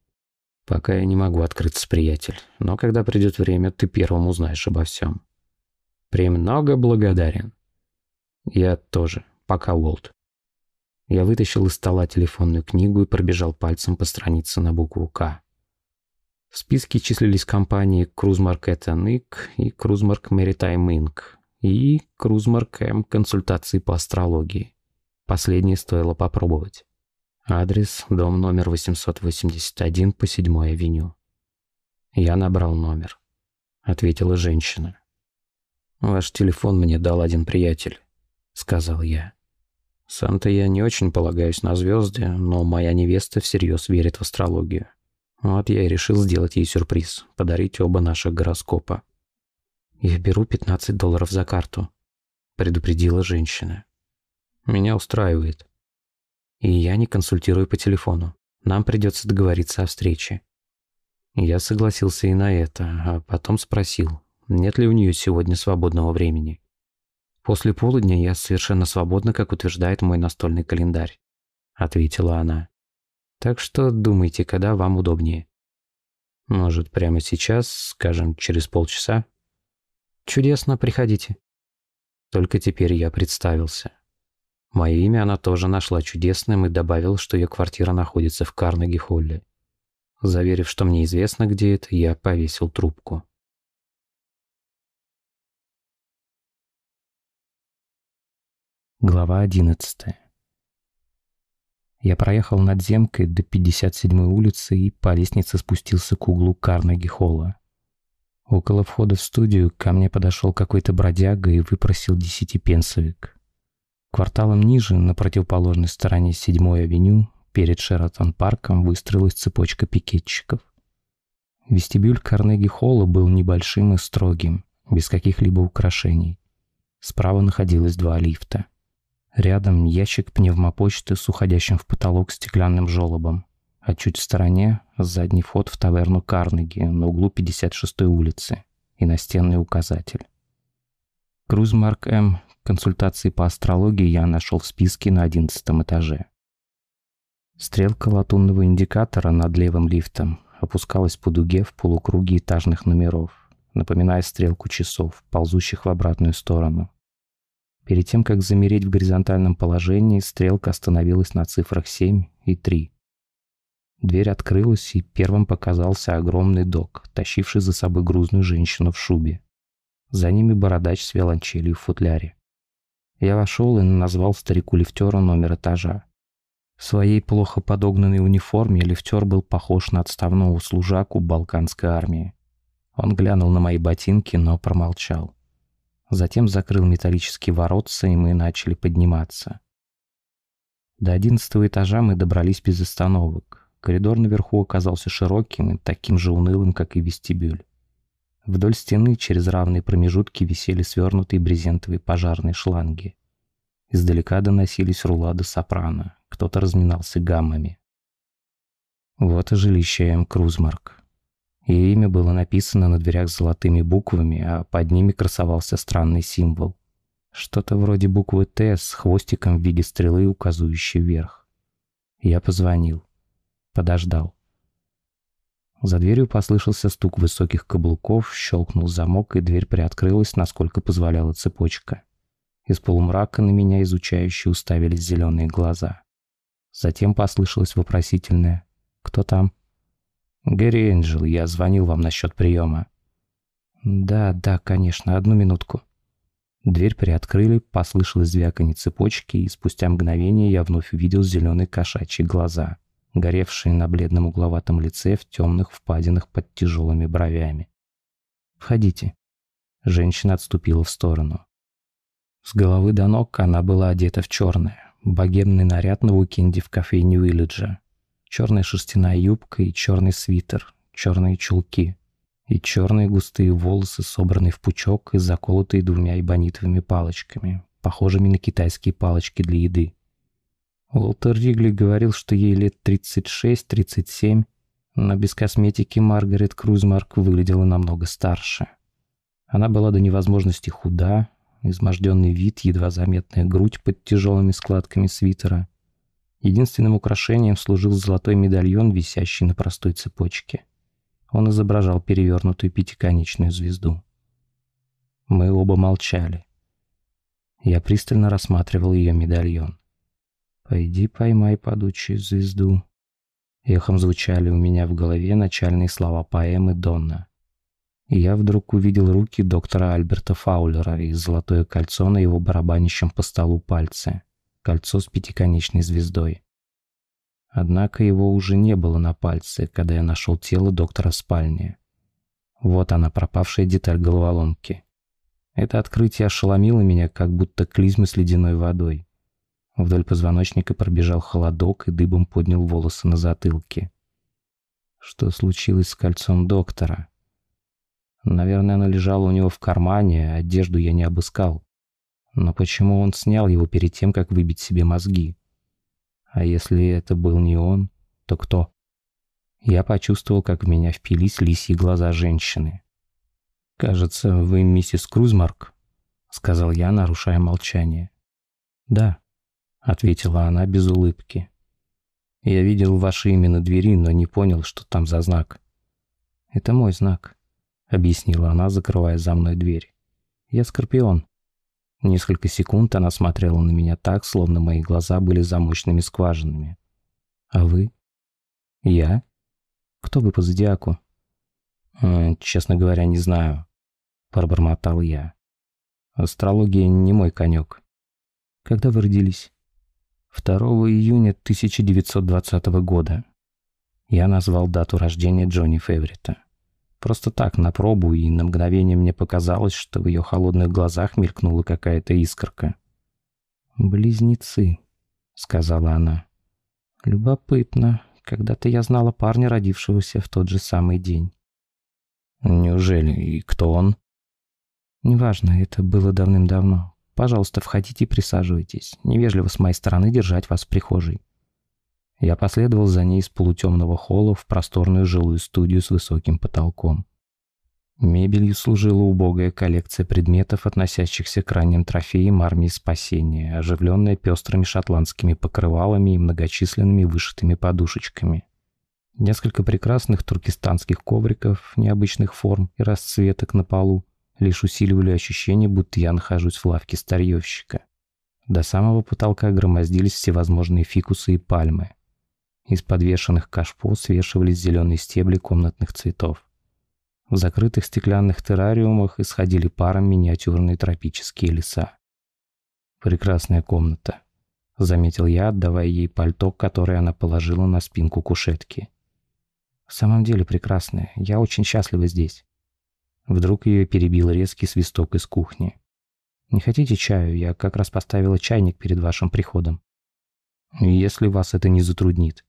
Пока я не могу открыться, приятель, но когда придет время, ты первым узнаешь обо всем. Премного благодарен. Я тоже. Пока, Уолт. Я вытащил из стола телефонную книгу и пробежал пальцем по странице на букву «К». В списке числились компании Крузмарк Эттон Ик и Крузмарк Maritime Inc. и Крузмарк М консультации по астрологии. Последнее стоило попробовать. Адрес – дом номер 881 по 7 авеню. Я набрал номер. Ответила женщина. «Ваш телефон мне дал один приятель», — сказал я. «Сам-то я не очень полагаюсь на звезды, но моя невеста всерьез верит в астрологию. Вот я и решил сделать ей сюрприз, подарить оба наших гороскопа. «Я беру 15 долларов за карту», — предупредила женщина. «Меня устраивает», И я не консультирую по телефону. Нам придется договориться о встрече. Я согласился и на это, а потом спросил, нет ли у нее сегодня свободного времени. «После полудня я совершенно свободна, как утверждает мой настольный календарь», — ответила она. «Так что думайте, когда вам удобнее». «Может, прямо сейчас, скажем, через полчаса?» «Чудесно, приходите». Только теперь я представился. Мое имя она тоже нашла чудесным и добавила, что ее квартира находится в Карнеги-Холле. Заверив, что мне известно, где это, я повесил трубку. Глава 11 Я проехал надземкой до 57-й улицы и по лестнице спустился к углу Карнеги-Холла. Около входа в студию ко мне подошел какой-то бродяга и выпросил десятипенсовик. Кварталом ниже, на противоположной стороне 7-й авеню, перед Шератон-парком выстроилась цепочка пикетчиков. Вестибюль Карнеги-Холла был небольшим и строгим, без каких-либо украшений. Справа находилось два лифта. Рядом ящик пневмопочты с уходящим в потолок стеклянным желобом, а чуть в стороне задний вход в таверну Карнеги на углу 56-й улицы и настенный указатель. Крузмарк М. Консультации по астрологии я нашел в списке на 11 этаже. Стрелка латунного индикатора над левым лифтом опускалась по дуге в полукруге этажных номеров, напоминая стрелку часов, ползущих в обратную сторону. Перед тем, как замереть в горизонтальном положении, стрелка остановилась на цифрах 7 и 3. Дверь открылась, и первым показался огромный док, тащивший за собой грузную женщину в шубе. За ними бородач с виолончелью в футляре. Я вошел и назвал старику-лифтеру номер этажа. В своей плохо подогнанной униформе лифтер был похож на отставного служаку балканской армии. Он глянул на мои ботинки, но промолчал. Затем закрыл металлические воротца, и мы начали подниматься. До одиннадцатого этажа мы добрались без остановок. Коридор наверху оказался широким и таким же унылым, как и вестибюль. Вдоль стены через равные промежутки висели свернутые брезентовые пожарные шланги. Издалека доносились рулады сопрано, кто-то разминался гаммами. Вот и жилище М. Крузмарк. Ее имя было написано на дверях золотыми буквами, а под ними красовался странный символ. Что-то вроде буквы «Т» с хвостиком в виде стрелы, указывающей вверх. Я позвонил. Подождал. За дверью послышался стук высоких каблуков, щелкнул замок, и дверь приоткрылась, насколько позволяла цепочка. Из полумрака на меня изучающе уставились зеленые глаза. Затем послышалось вопросительное «Кто там?» «Гэри я звонил вам насчет приема». «Да, да, конечно, одну минутку». Дверь приоткрыли, послышалось звяканье цепочки, и спустя мгновение я вновь увидел зеленые кошачьи глаза, горевшие на бледном угловатом лице в темных впадинах под тяжелыми бровями. «Входите». Женщина отступила в сторону. С головы до ног она была одета в черное, богемный наряд на уикенде в кофейне Уилледжа, черная шерстяная юбка и черный свитер, черные чулки и черные густые волосы, собранные в пучок и заколотые двумя эбонитовыми палочками, похожими на китайские палочки для еды. Уолтер Ригли говорил, что ей лет 36-37, но без косметики Маргарет Крузмарк выглядела намного старше. Она была до невозможности худа, изможденный вид, едва заметная грудь под тяжелыми складками свитера Единственным украшением служил золотой медальон, висящий на простой цепочке. Он изображал перевернутую пятиконечную звезду. Мы оба молчали. Я пристально рассматривал ее медальон. «Пойди поймай падучую звезду». Эхом звучали у меня в голове начальные слова поэмы Донна. Я вдруг увидел руки доктора Альберта Фаулера и золотое кольцо на его барабанящем по столу пальце кольцо с пятиконечной звездой. Однако его уже не было на пальце, когда я нашел тело доктора в спальне. Вот она, пропавшая деталь головоломки. Это открытие ошеломило меня, как будто клизмы с ледяной водой. Вдоль позвоночника пробежал холодок и дыбом поднял волосы на затылке. Что случилось с кольцом доктора? Наверное, оно лежало у него в кармане, одежду я не обыскал. Но почему он снял его перед тем, как выбить себе мозги? А если это был не он, то кто? Я почувствовал, как в меня впились лисьи глаза женщины. «Кажется, вы миссис Крузмарк», — сказал я, нарушая молчание. «Да», — ответила она без улыбки. «Я видел ваше имя на двери, но не понял, что там за знак». «Это мой знак», — объяснила она, закрывая за мной дверь. «Я Скорпион». Несколько секунд она смотрела на меня так, словно мои глаза были замочными скважинами. «А вы?» «Я?» Кто вы по зодиаку? Э, честно говоря, не знаю. Пробормотал я. Астрология не мой конек. Когда вы родились? 2 июня 1920 года. Я назвал дату рождения Джонни Феврита. Просто так, на пробу, и на мгновение мне показалось, что в ее холодных глазах мелькнула какая-то искорка. «Близнецы», — сказала она. «Любопытно. Когда-то я знала парня, родившегося в тот же самый день. Неужели? И кто он? Неважно, это было давным-давно. Пожалуйста, входите и присаживайтесь. Невежливо с моей стороны держать вас в прихожей. Я последовал за ней из полутемного холла в просторную жилую студию с высоким потолком. Мебелью служила убогая коллекция предметов, относящихся к ранним трофеям армии спасения, оживленная пестрыми шотландскими покрывалами и многочисленными вышитыми подушечками. Несколько прекрасных туркестанских ковриков необычных форм и расцветок на полу лишь усиливали ощущение, будто я нахожусь в лавке старьевщика. До самого потолка громоздились всевозможные фикусы и пальмы. Из подвешенных кашпо свешивались зеленые стебли комнатных цветов. В закрытых стеклянных террариумах исходили паром миниатюрные тропические леса. «Прекрасная комната», — заметил я, отдавая ей пальто, которое она положила на спинку кушетки. «В самом деле прекрасная. Я очень счастлива здесь». Вдруг ее перебил резкий свисток из кухни. «Не хотите чаю? Я как раз поставила чайник перед вашим приходом». «Если вас это не затруднит».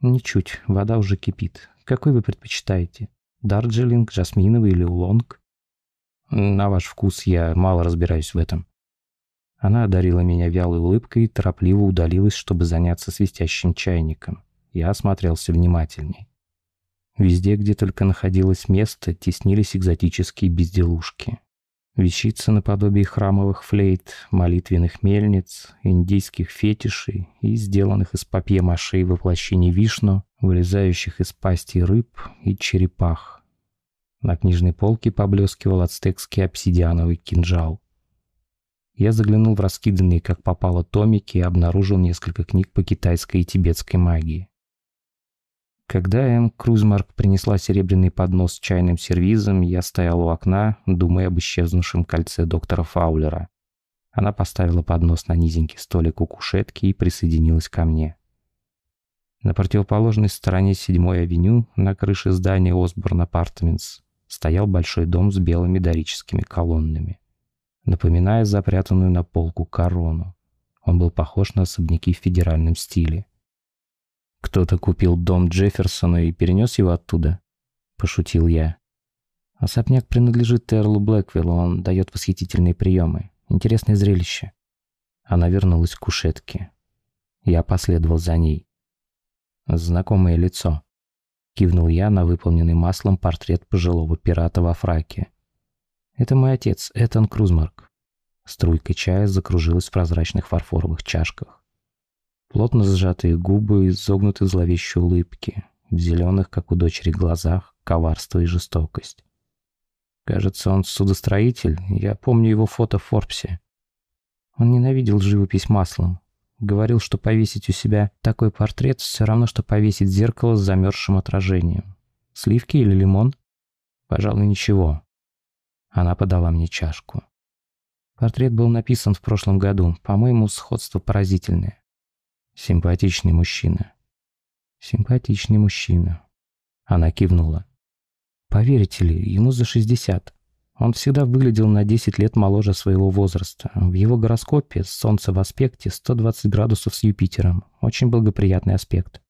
«Ничуть. Вода уже кипит. Какой вы предпочитаете?» Дарджилинг, жасминовый или улонг? На ваш вкус я мало разбираюсь в этом. Она одарила меня вялой улыбкой и торопливо удалилась, чтобы заняться свистящим чайником. Я осмотрелся внимательней. Везде, где только находилось место, теснились экзотические безделушки. Вещицы наподобие храмовых флейт, молитвенных мельниц, индийских фетишей и сделанных из папье-маше воплощений вишну, вылезающих из пасти рыб и черепах. На книжной полке поблескивал ацтекский обсидиановый кинжал. Я заглянул в раскиданные как попало томики и обнаружил несколько книг по китайской и тибетской магии. Когда М. Крузмарк принесла серебряный поднос с чайным сервизом, я стоял у окна, думая об исчезнувшем кольце доктора Фаулера. Она поставила поднос на низенький столик у кушетки и присоединилась ко мне. На противоположной стороне 7-й авеню, на крыше здания Осборн Апартментс, стоял большой дом с белыми дорическими колоннами, напоминая запрятанную на полку корону. Он был похож на особняки в федеральном стиле. «Кто-то купил дом Джефферсона и перенес его оттуда?» – пошутил я. Особняк принадлежит Эрлу Блэквиллу, он дает восхитительные приемы. Интересное зрелище. Она вернулась к кушетке. Я последовал за ней. Знакомое лицо. Кивнул я на выполненный маслом портрет пожилого пирата во фраке. Это мой отец, Этан Крузмарк. Струйка чая закружилась в прозрачных фарфоровых чашках. Плотно сжатые губы изогнуты в зловещей улыбке, в зеленых, как у дочери, глазах, коварство и жестокость. Кажется, он судостроитель, я помню его фото в Форбсе. Он ненавидел живопись маслом, Говорил, что повесить у себя такой портрет все равно, что повесить зеркало с замерзшим отражением. Сливки или лимон? Пожалуй, ничего. Она подала мне чашку. Портрет был написан в прошлом году. По-моему, сходство поразительное. Симпатичный мужчина. Симпатичный мужчина. Она кивнула. Поверите ли, ему за шестьдесят. Он всегда выглядел на 10 лет моложе своего возраста. В его гороскопе Солнце в аспекте 120 градусов с Юпитером. Очень благоприятный аспект.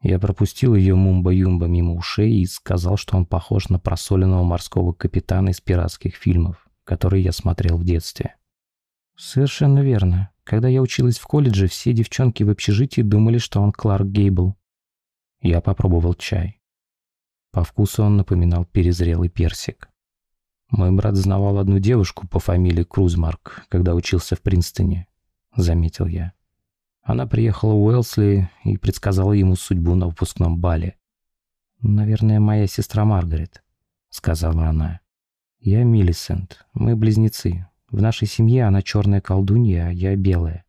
Я пропустил ее мумба-юмба мимо ушей и сказал, что он похож на просоленного морского капитана из пиратских фильмов, которые я смотрел в детстве. «Совершенно верно», Когда я училась в колледже, все девчонки в общежитии думали, что он Кларк Гейбл. Я попробовал чай. По вкусу он напоминал перезрелый персик. Мой брат знавал одну девушку по фамилии Крузмарк, когда учился в Принстоне, заметил я. Она приехала в Уэлсли и предсказала ему судьбу на выпускном бале. «Наверное, моя сестра Маргарет», — сказала она. «Я Миллисент. Мы близнецы. В нашей семье она черная колдунья, а я белая».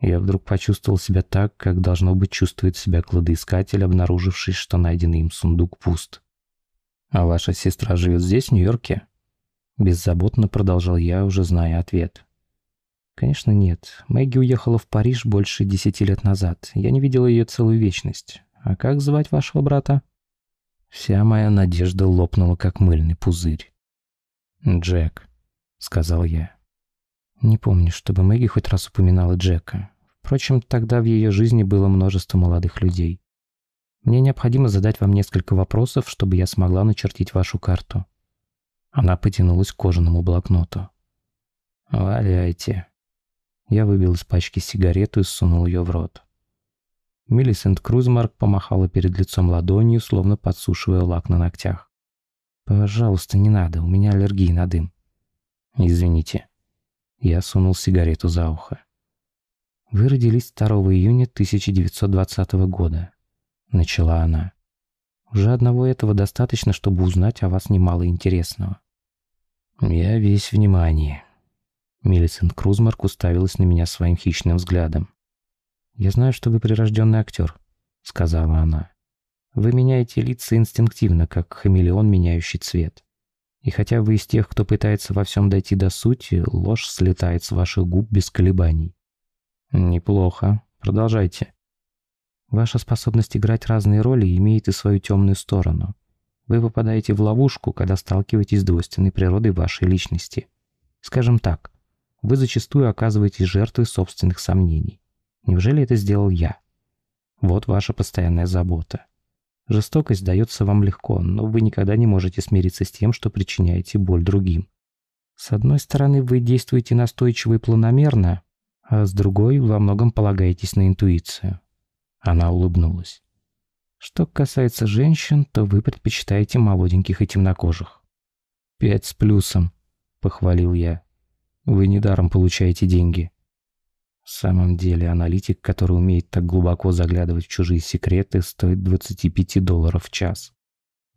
Я вдруг почувствовал себя так, как должно быть чувствует себя кладоискатель, обнаруживший, что найденный им сундук пуст. «А ваша сестра живет здесь, в Нью-Йорке?» Беззаботно продолжал я, уже зная ответ. Конечно, нет. Мэгги уехала в Париж больше десяти лет назад. Я не видела ее целую вечность. А как звать вашего брата? Вся моя надежда лопнула, как мыльный пузырь. «Джек», — сказал я. Не помню, чтобы Мэгги хоть раз упоминала Джека. Впрочем, тогда в ее жизни было множество молодых людей. Мне необходимо задать вам несколько вопросов, чтобы я смогла начертить вашу карту. Она потянулась к кожаному блокноту. «Валяйте», я выбил из пачки сигарету и сунул ее в рот. Миллисент Крузмарк помахала перед лицом ладонью, словно подсушивая лак на ногтях. «Пожалуйста, не надо, у меня аллергия на дым». «Извините». Я сунул сигарету за ухо. «Вы родились 2 июня 1920 года», — начала она. «Уже одного этого достаточно, чтобы узнать о вас немало интересного». «Я весь внимание», Миллисент Крузмарк уставилась на меня своим хищным взглядом. «Я знаю, что вы прирожденный актер», — сказала она. «Вы меняете лица инстинктивно, как хамелеон, меняющий цвет. И хотя вы из тех, кто пытается во всем дойти до сути, ложь слетает с ваших губ без колебаний». «Неплохо. Продолжайте». Ваша способность играть разные роли имеет и свою темную сторону. Вы попадаете в ловушку, когда сталкиваетесь с двойственной природой вашей личности. Скажем так, вы зачастую оказываетесь жертвой собственных сомнений. Неужели это сделал я? Вот ваша постоянная забота. Жестокость дается вам легко, но вы никогда не можете смириться с тем, что причиняете боль другим. С одной стороны, вы действуете настойчиво и планомерно, а с другой во многом полагаетесь на интуицию. Она улыбнулась. Что касается женщин, то вы предпочитаете молоденьких и темнокожих. «Пять с плюсом», — похвалил я. Вы недаром получаете деньги. Самом деле, аналитик, который умеет так глубоко заглядывать в чужие секреты, стоит 25 долларов в час.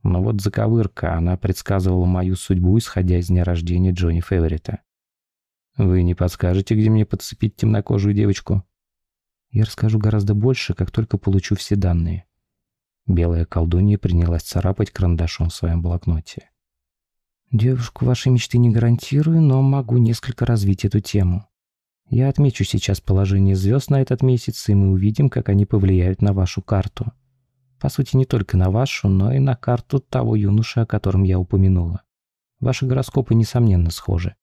Но вот заковырка, она предсказывала мою судьбу, исходя из дня рождения Джонни Феверита. Вы не подскажете, где мне подцепить темнокожую девочку? Я расскажу гораздо больше, как только получу все данные. Белая колдунья принялась царапать карандашом в своем блокноте. Девушку вашей мечты не гарантирую, но могу несколько развить эту тему. Я отмечу сейчас положение звезд на этот месяц, и мы увидим, как они повлияют на вашу карту. По сути, не только на вашу, но и на карту того юноши, о котором я упомянула. Ваши гороскопы, несомненно, схожи.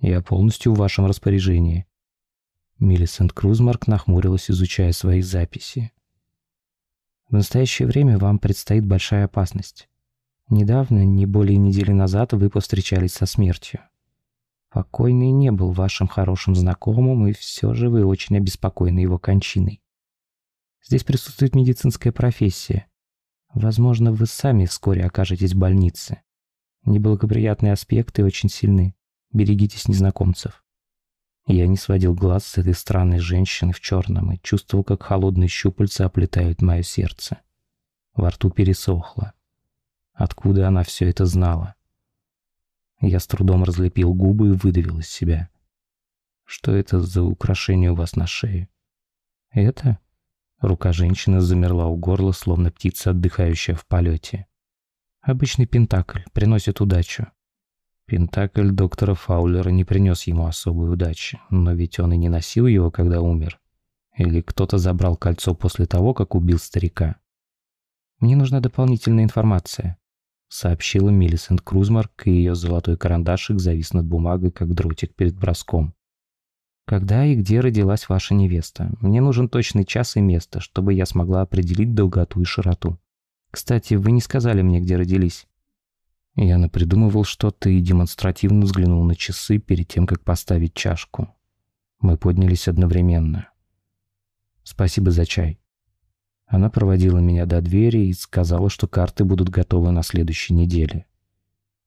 Я полностью в вашем распоряжении. Миллисент Крузмарк нахмурилась, изучая свои записи. В настоящее время вам предстоит большая опасность. Недавно, не более недели назад, вы повстречались со смертью. Покойный не был вашим хорошим знакомым, и все же вы очень обеспокоены его кончиной. Здесь присутствует медицинская профессия. Возможно, вы сами вскоре окажетесь в больнице. Неблагоприятные аспекты очень сильны. Берегитесь незнакомцев. Я не сводил глаз с этой странной женщины в черном и чувствовал, как холодные щупальца оплетают мое сердце. Во рту пересохло. Откуда она все это знала? Я с трудом разлепил губы и выдавил из себя. Что это за украшение у вас на шее? Это? Рука женщины замерла у горла, словно птица, отдыхающая в полете. Обычный пентакль, приносит удачу. Пентакль доктора Фаулера не принес ему особой удачи, но ведь он и не носил его, когда умер. Или кто-то забрал кольцо после того, как убил старика. Мне нужна дополнительная информация сообщила Миллисент Крузмарк, и ее золотой карандашик завис над бумагой, как дротик перед броском. «Когда и где родилась ваша невеста? Мне нужен точный час и место, чтобы я смогла определить долготу и широту. Кстати, вы не сказали мне, где родились». Я напридумывал что-то и демонстративно взглянул на часы перед тем, как поставить чашку. Мы поднялись одновременно. «Спасибо за чай». Она проводила меня до двери и сказала, что карты будут готовы на следующей неделе.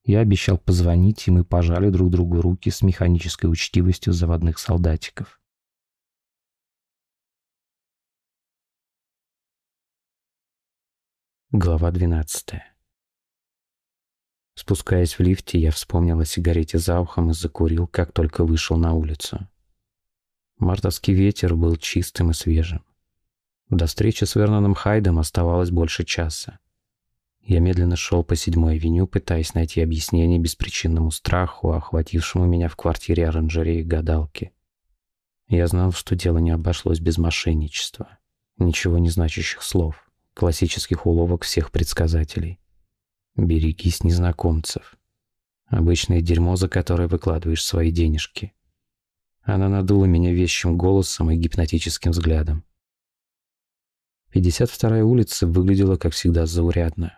Я обещал позвонить, и мы пожали друг другу руки с механической учтивостью заводных солдатиков. Глава 12 Спускаясь в лифте, я вспомнил о сигарете за ухом и закурил, как только вышел на улицу. Мартовский ветер был чистым и свежим. До встречи с Верноном Хайдом оставалось больше часа. Я медленно шел по седьмой авеню, пытаясь найти объяснение беспричинному страху, охватившему меня в квартире оранжереи гадалки. Я знал, что дело не обошлось без мошенничества, ничего не значащих слов, классических уловок всех предсказателей. Берегись незнакомцев. Обычное дерьмо, за которое выкладываешь свои денежки. Она надула меня вещим голосом и гипнотическим взглядом. 52-я улица выглядела, как всегда, заурядно.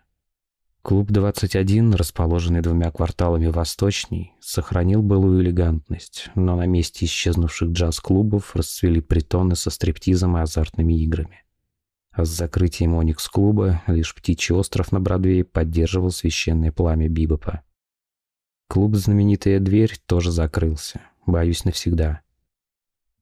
Клуб 21, расположенный двумя кварталами восточней, сохранил былую элегантность, но на месте исчезнувших джаз-клубов расцвели притоны со стриптизом и азартными играми. А с закрытием Оникс-клуба лишь птичий остров на Бродвее поддерживал священное пламя Бибопа. Клуб «Знаменитая дверь» тоже закрылся, боюсь, навсегда.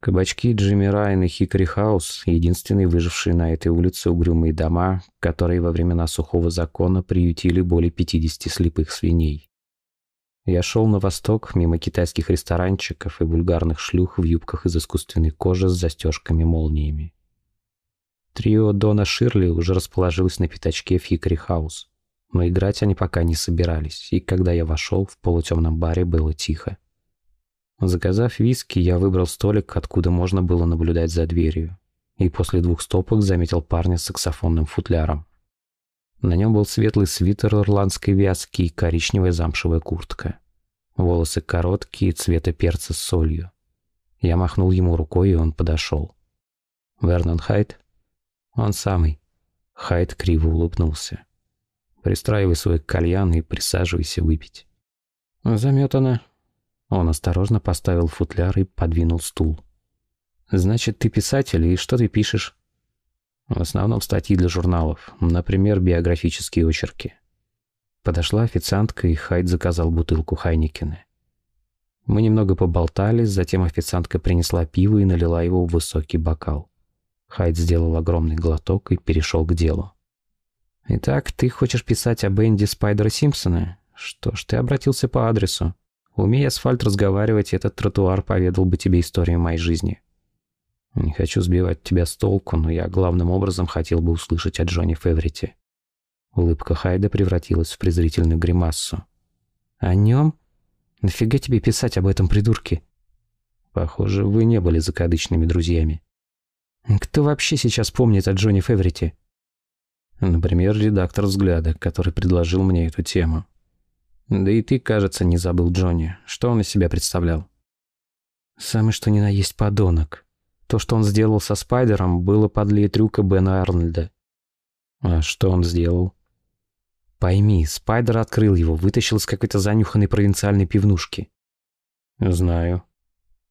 Кабачки Джимми Райан и Хикори Хаус – единственные выжившие на этой улице угрюмые дома, которые во времена сухого закона приютили более 50 слепых свиней. Я шел на восток, мимо китайских ресторанчиков и вульгарных шлюх в юбках из искусственной кожи с застежками-молниями. Трио Дона Ширли уже расположилось на пятачке в Хикори Хаус. Но играть они пока не собирались, и когда я вошел, в полутемном баре было тихо. Заказав виски, я выбрал столик, откуда можно было наблюдать за дверью, и после двух стопок заметил парня с саксофонным футляром. На нем был светлый свитер ирландской вязки и коричневая замшевая куртка. Волосы короткие, цвета перца с солью. Я махнул ему рукой, и он подошел. «Вернон Хайт?» «Он самый». Хайт криво улыбнулся. «Пристраивай свой кальян и присаживайся выпить». «Заметано». Он осторожно поставил футляр и подвинул стул. «Значит, ты писатель, и что ты пишешь?» «В основном статьи для журналов, например, биографические очерки». Подошла официантка, и Хайт заказал бутылку Хайникена. Мы немного поболтали, затем официантка принесла пиво и налила его в высокий бокал. Хайд сделал огромный глоток и перешел к делу. «Итак, ты хочешь писать об Энди Спайдера Симпсона? Что ж, ты обратился по адресу. Умея асфальт разговаривать, этот тротуар поведал бы тебе историю моей жизни. Не хочу сбивать тебя с толку, но я главным образом хотел бы услышать о Джонни Феврите». Улыбка Хайда превратилась в презрительную гримассу. «О нем? Нафига тебе писать об этом придурке?» «Похоже, вы не были закадычными друзьями». Кто вообще сейчас помнит о Джонни Феверите? Например, редактор «Взгляда», который предложил мне эту тему. Да и ты, кажется, не забыл Джонни. Что он из себя представлял? Самый что ни на есть подонок. То, что он сделал со Спайдером, было подлее трюка Бена Арнольда. А что он сделал? Пойми, Спайдер открыл его, вытащил из какой-то занюханной провинциальной пивнушки. Знаю.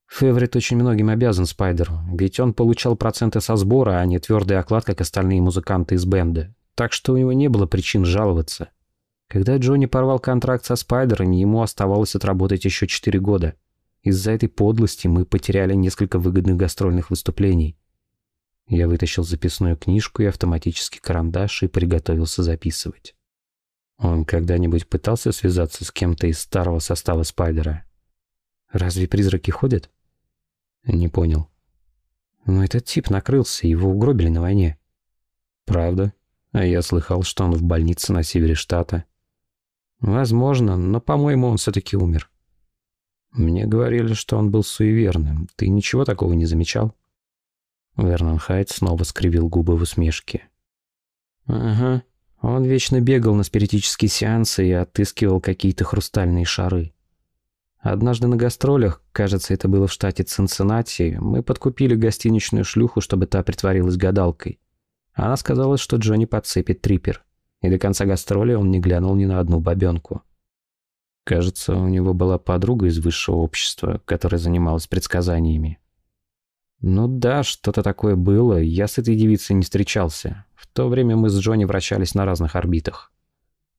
Феверит очень многим обязан Спайдеру, ведь он получал проценты со сбора, а не твердый оклад, как остальные музыканты из бенда. Так что у него не было причин жаловаться. Когда Джонни порвал контракт со Спайдерами, ему оставалось отработать еще 4 года. Из-за этой подлости мы потеряли несколько выгодных гастрольных выступлений. Я вытащил записную книжку и автоматический карандаш и приготовился записывать. Он когда-нибудь пытался связаться с кем-то из старого состава Спайдера? Разве призраки ходят? Не понял. Но этот тип накрылся, его угробили на войне. Правда? А я слыхал, что он в больнице на севере штата. Возможно, но, по-моему, он все-таки умер. Мне говорили, что он был суеверным. Ты ничего такого не замечал? Вернон Хайт снова скривил губы в усмешке. Ага. Он вечно бегал на спиритические сеансы и отыскивал какие-то хрустальные шары. Однажды на гастролях, кажется, это было в штате Цинциннати, мы подкупили гостиничную шлюху, чтобы та притворилась гадалкой. Она сказала, что Джонни подцепит трипер. И до конца гастроли он не глянул ни на одну бабенку. Кажется, у него была подруга из высшего общества, которая занималась предсказаниями. «Ну да, что-то такое было. Я с этой девицей не встречался. В то время мы с Джонни вращались на разных орбитах.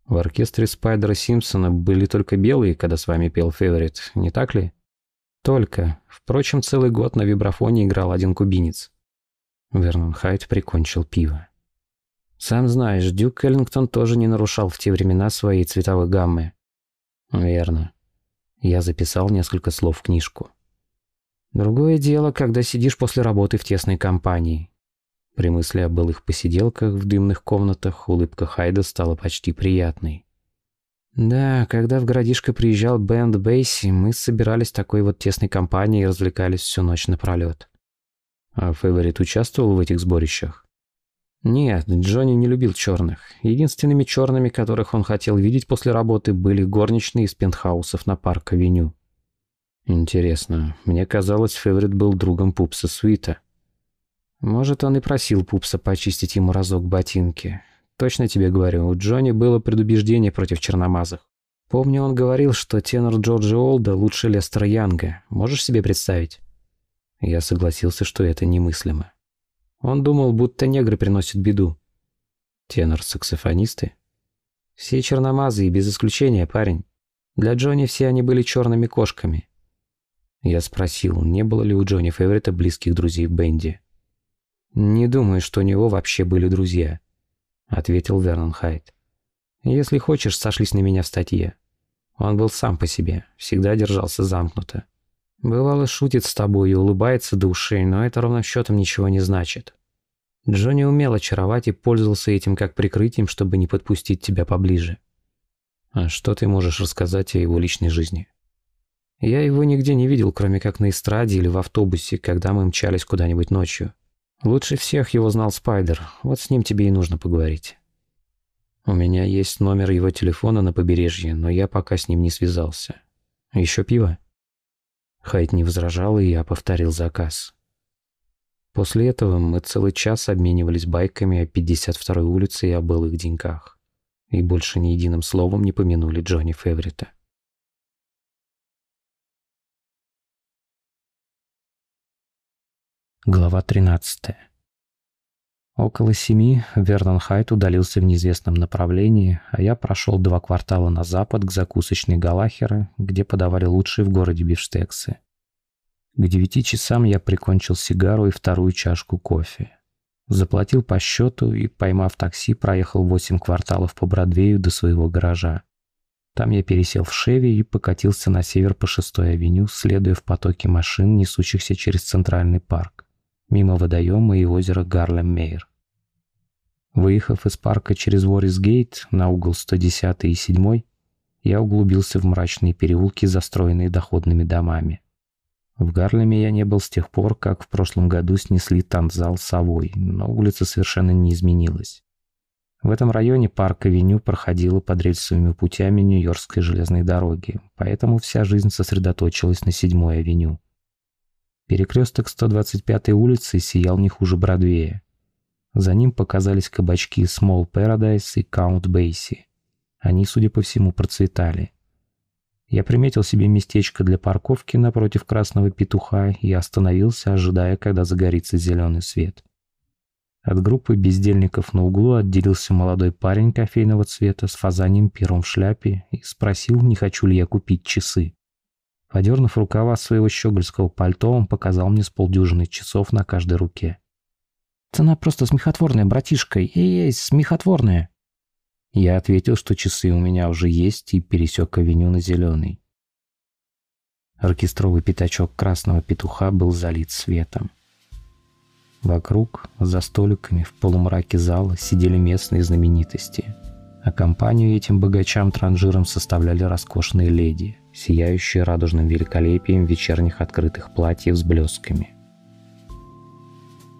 В оркестре Спайдера Симпсона были только белые, когда с вами пел Фейворит, не так ли?» «Только. Впрочем, целый год на вибрафоне играл один кубинец». Вернон Хайт прикончил пиво. «Сам знаешь, Дюк Эллингтон тоже не нарушал в те времена своей цветовой гаммы». «Верно». Я записал несколько слов в книжку. Другое дело, когда сидишь после работы в тесной компании. При мысли о былых посиделках в дымных комнатах улыбка Хайда стала почти приятной. Да, когда в городишко приезжал Бенд Бейси, мы собирались такой вот тесной компанией и развлекались всю ночь напролет. А Фейворит участвовал в этих сборищах? Нет, Джонни не любил черных. Единственными черными, которых он хотел видеть после работы, были горничные из пентхаусов на парк-авеню. Интересно, мне казалось, Феверит был другом Пупса Суита. Может, он и просил Пупса почистить ему разок ботинки. Точно тебе говорю, у Джонни было предубеждение против черномазых. Помню, он говорил, что тенор Джорджа Олда лучше Лестера Янга. Можешь себе представить? Я согласился, что это немыслимо. Он думал, будто негры приносят беду. Тенор-саксофонисты? Все черномазы и без исключения, парень. Для Джонни все они были черными кошками. Я спросил, не было ли у Джонни Феверита близких друзей в бенде. «Не думаю, что у него вообще были друзья», — ответил Вернон Хайт. «Если хочешь, сошлись на меня в статье. Он был сам по себе, всегда держался замкнуто. Бывало, шутит с тобой и улыбается до ушей, но это ровным счетом ничего не значит. Джонни умел очаровать и пользовался этим как прикрытием, чтобы не подпустить тебя поближе. А что ты можешь рассказать о его личной жизни?» Я его нигде не видел, кроме как на эстраде или в автобусе, когда мы мчались куда-нибудь ночью. Лучше всех его знал Спайдер, вот с ним тебе и нужно поговорить. У меня есть номер его телефона на побережье, но я пока с ним не связался. Еще пиво? Хайт не возражал, и я повторил заказ. После этого мы целый час обменивались байками о 52-й улице и о былых деньках. И больше ни единым словом не помянули Джонни Феврита. Глава 13. Около семи Вернон Хайт удалился в неизвестном направлении, а я прошел два квартала на запад к закусочной Галахера, где подавали лучшие в городе бифштексы. К девяти часам я прикончил сигару и вторую чашку кофе. Заплатил по счету и, поймав такси, проехал восемь кварталов по Бродвею до своего гаража. Там я пересел в Шеви и покатился на север по шестой авеню, следуя в потоке машин, несущихся через Центральный парк мимо водоема и озера Гарлем-Мейр. Выехав из парка через Уоррис-Гейт на угол 110 и 7, я углубился в мрачные переулки, застроенные доходными домами. В Гарлеме я не был с тех пор, как в прошлом году снесли танцзал «Совой», но улица совершенно не изменилась. В этом районе парк-авеню проходила под рельсовыми путями Нью-Йоркской железной дороги, поэтому вся жизнь сосредоточилась на 7-й авеню. Перекресток 125-й улицы сиял не хуже Бродвея. За ним показались кабачки Small Paradise и Count Basie. Они, судя по всему, процветали. Я приметил себе местечко для парковки напротив красного петуха и остановился, ожидая, когда загорится зеленый свет. От группы бездельников на углу отделился молодой парень кофейного цвета с фазанием пером в шляпе и спросил, не хочу ли я купить часы. Подернув рукава своего щегольского пальто, он показал мне с полдюжины часов на каждой руке. «Цена просто смехотворная, братишка, эй-эй, смехотворная!» Я ответил, что часы у меня уже есть, и пересек авеню на зеленый. Оркестровый пятачок красного петуха был залит светом. Вокруг, за столиками, в полумраке зала сидели местные знаменитости, а компанию этим богачам-транжирам составляли роскошные леди сияющие радужным великолепием вечерних открытых платьев с блесками.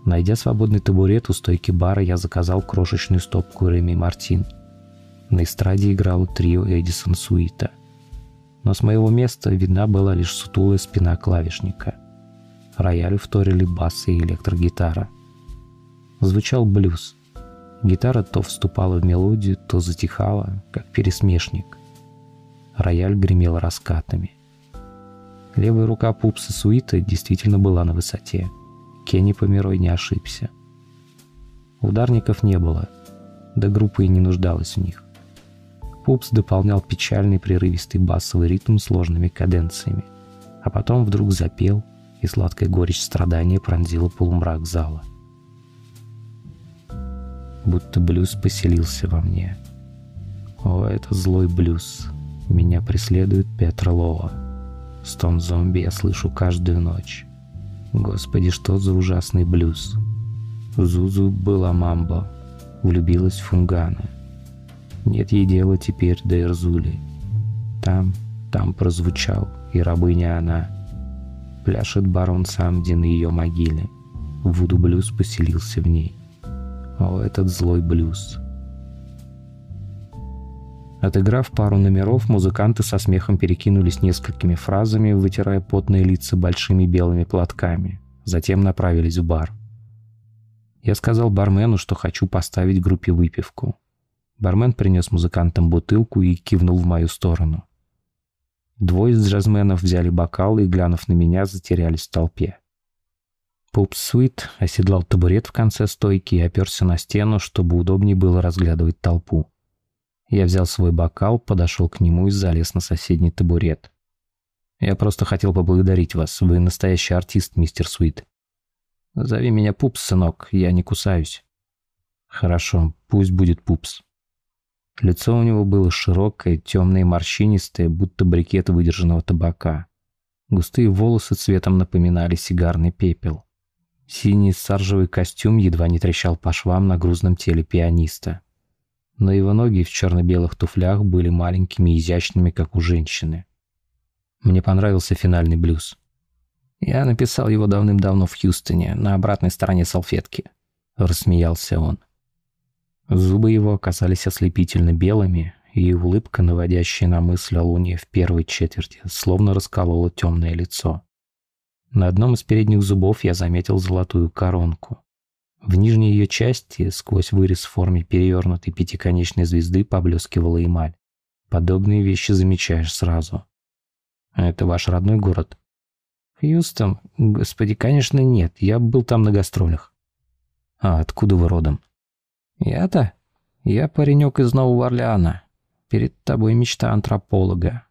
Найдя свободный табурет у стойки бара, я заказал крошечную стопку Реми Мартин. На эстраде играло трио Эдисон Суита. Но с моего места видна была лишь сутулая спина клавишника. Роялю вторили бас и электрогитара. Звучал блюз. Гитара то вступала в мелодию, то затихала, как пересмешник рояль гремел раскатами. Левая рука пупса Суита действительно была на высоте. Кенни Померой не ошибся. Ударников не было, да группа и не нуждалась в них. Пупс дополнял печальный прерывистый басовый ритм сложными каденциями, а потом вдруг запел, и сладкая горечь страдания пронзила полумрак зала. Будто блюз поселился во мне. О, это злой блюз. Меня преследует Петра Лоа. Стон зомби я слышу каждую ночь. Господи, что за ужасный блюз. Зузу была мамбо, влюбилась в Фунгана. Нет ей дела теперь до Эрзули. Там, там прозвучал, и рабыня она. Пляшет барон Самди на ее могиле. Вуду блюз поселился в ней. О, этот злой блюз. Отыграв пару номеров, музыканты со смехом перекинулись несколькими фразами, вытирая потные лица большими белыми платками. Затем направились в бар. Я сказал бармену, что хочу поставить группе выпивку. Бармен принес музыкантам бутылку и кивнул в мою сторону. Двое из джазменов взяли бокалы и, глянув на меня, затерялись в толпе. Пупс Суит оседлал табурет в конце стойки и оперся на стену, чтобы удобнее было разглядывать толпу. Я взял свой бокал, подошел к нему и залез на соседний табурет. «Я просто хотел поблагодарить вас. Вы настоящий артист, мистер Суит. Зови меня Пупс, сынок, я не кусаюсь». «Хорошо, пусть будет Пупс». Лицо у него было широкое, темное и морщинистое, будто брикет выдержанного табака. Густые волосы цветом напоминали сигарный пепел. Синий саржевый костюм едва не трещал по швам на грузном теле пианиста но его ноги в черно-белых туфлях были маленькими и изящными, как у женщины. Мне понравился финальный блюз. Я написал его давным-давно в Хьюстоне, на обратной стороне салфетки. Рассмеялся он. Зубы его оказались ослепительно белыми, и улыбка, наводящая на мысль о луне в первой четверти, словно расколола темное лицо. На одном из передних зубов я заметил золотую коронку. В нижней ее части, сквозь вырез в форме перевернутой пятиконечной звезды, поблескивала эмаль. Подобные вещи замечаешь сразу. Это ваш родной город? Хьюстон? Господи, конечно, нет. Я был там на гастролях. А откуда вы родом? Я-то? Я паренек из Нового Орлеана. Перед тобой мечта антрополога.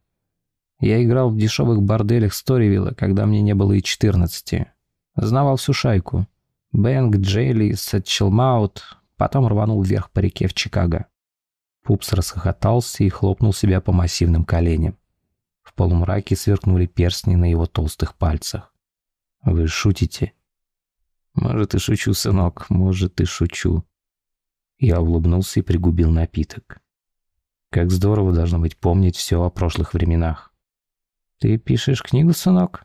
Я играл в дешевых борделях Сторивилла, когда мне не было и четырнадцати. Знавал всю шайку. Банк, Джелли, Сетчелмаут, потом рванул вверх по реке в Чикаго. Пупс расхохотался и хлопнул себя по массивным коленям. В полумраке сверкнули перстни на его толстых пальцах. «Вы шутите?» «Может, и шучу, сынок, может, и шучу». Я улыбнулся и пригубил напиток. Как здорово должно быть помнить все о прошлых временах. «Ты пишешь книгу, сынок?»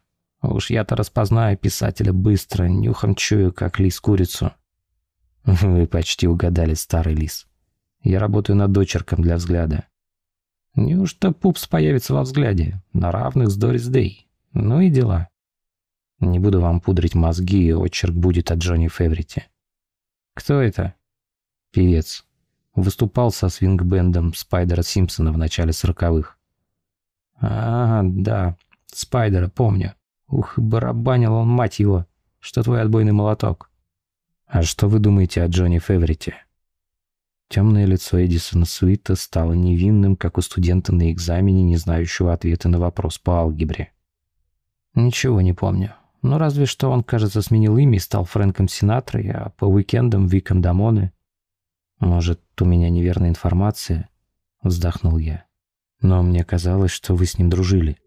Уж я-то распознаю писателя быстро, нюхом чую, как лис курицу. *laughs* Вы почти угадали, старый лис. Я работаю над дочерком для взгляда. Неужто пупс появится во взгляде? На равных с Дорис Дэй. Ну и дела. Не буду вам пудрить мозги, очерк будет от Джонни Феврити. Кто это? Певец. Выступал со свинг-бендом Спайдера Симпсона в начале сороковых. А, да, Спайдера, помню. Ух, барабанил он, мать его. Что твой отбойный молоток? А что вы думаете о Джонни Феверите? Темное лицо Эдисона Суита стало невинным, как у студента на экзамене, не знающего ответа на вопрос по алгебре. Ничего не помню. Ну, разве что он, кажется, сменил имя и стал Фрэнком Синатрой, а по уикендам Виком Дамоне. Может, у меня неверная информация? Вздохнул я. Но мне казалось, что вы с ним дружили.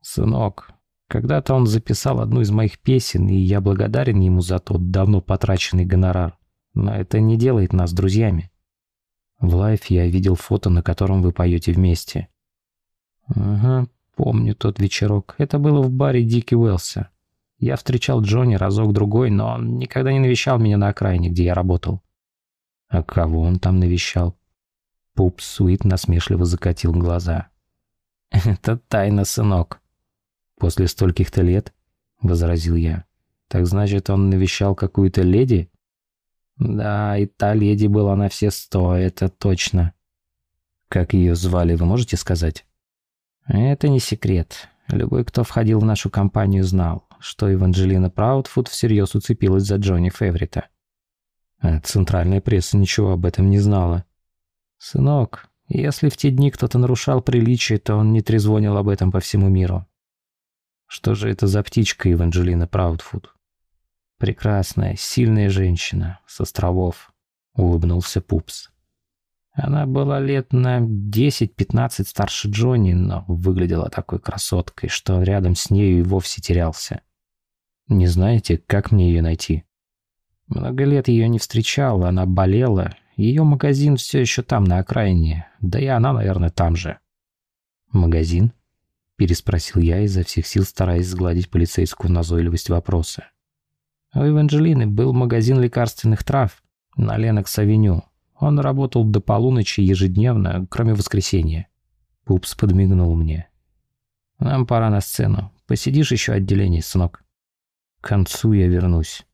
Сынок, когда-то он записал одну из моих песен, и я благодарен ему за тот давно потраченный гонорар. Но это не делает нас друзьями. В лайф я видел фото, на котором вы поете вместе. Ага, помню тот вечерок. Это было в баре Дики Уэлса. Я встречал Джонни разок-другой, но он никогда не навещал меня на окраине, где я работал. А кого он там навещал? Пупс Суит насмешливо закатил глаза. *laughs* «Это тайна, сынок. «После стольких-то лет?» — возразил я. «Так значит, он навещал какую-то леди?» «Да, и та леди была на все сто, это точно». «Как ее звали, вы можете сказать?» «Это не секрет. Любой, кто входил в нашу компанию, знал, что Эванжелина Праудфуд всерьез уцепилась за Джонни Феврита. А центральная пресса ничего об этом не знала. «Сынок, если в те дни кто-то нарушал приличие, то он не трезвонил об этом по всему миру. Что же это за птичка Еванжелина Праудфуд? Прекрасная, сильная женщина с островов, улыбнулся Пупс. Она была лет на 10-15 старше Джонни, но выглядела такой красоткой, что рядом с нею и вовсе терялся. Не знаете, как мне ее найти? Много лет ее не встречал, она болела ее магазин все еще там, на окраине. Да и она, наверное, там же. «Магазин?» – переспросил я изо всех сил, стараясь сгладить полицейскую назойливость вопроса. У Эванжелины был магазин лекарственных трав на Ленокс-авеню. Он работал до полуночи ежедневно, кроме воскресенья. Пупс подмигнул мне. «Нам пора на сцену. Посидишь еще отделение, сынок?» «К концу я вернусь».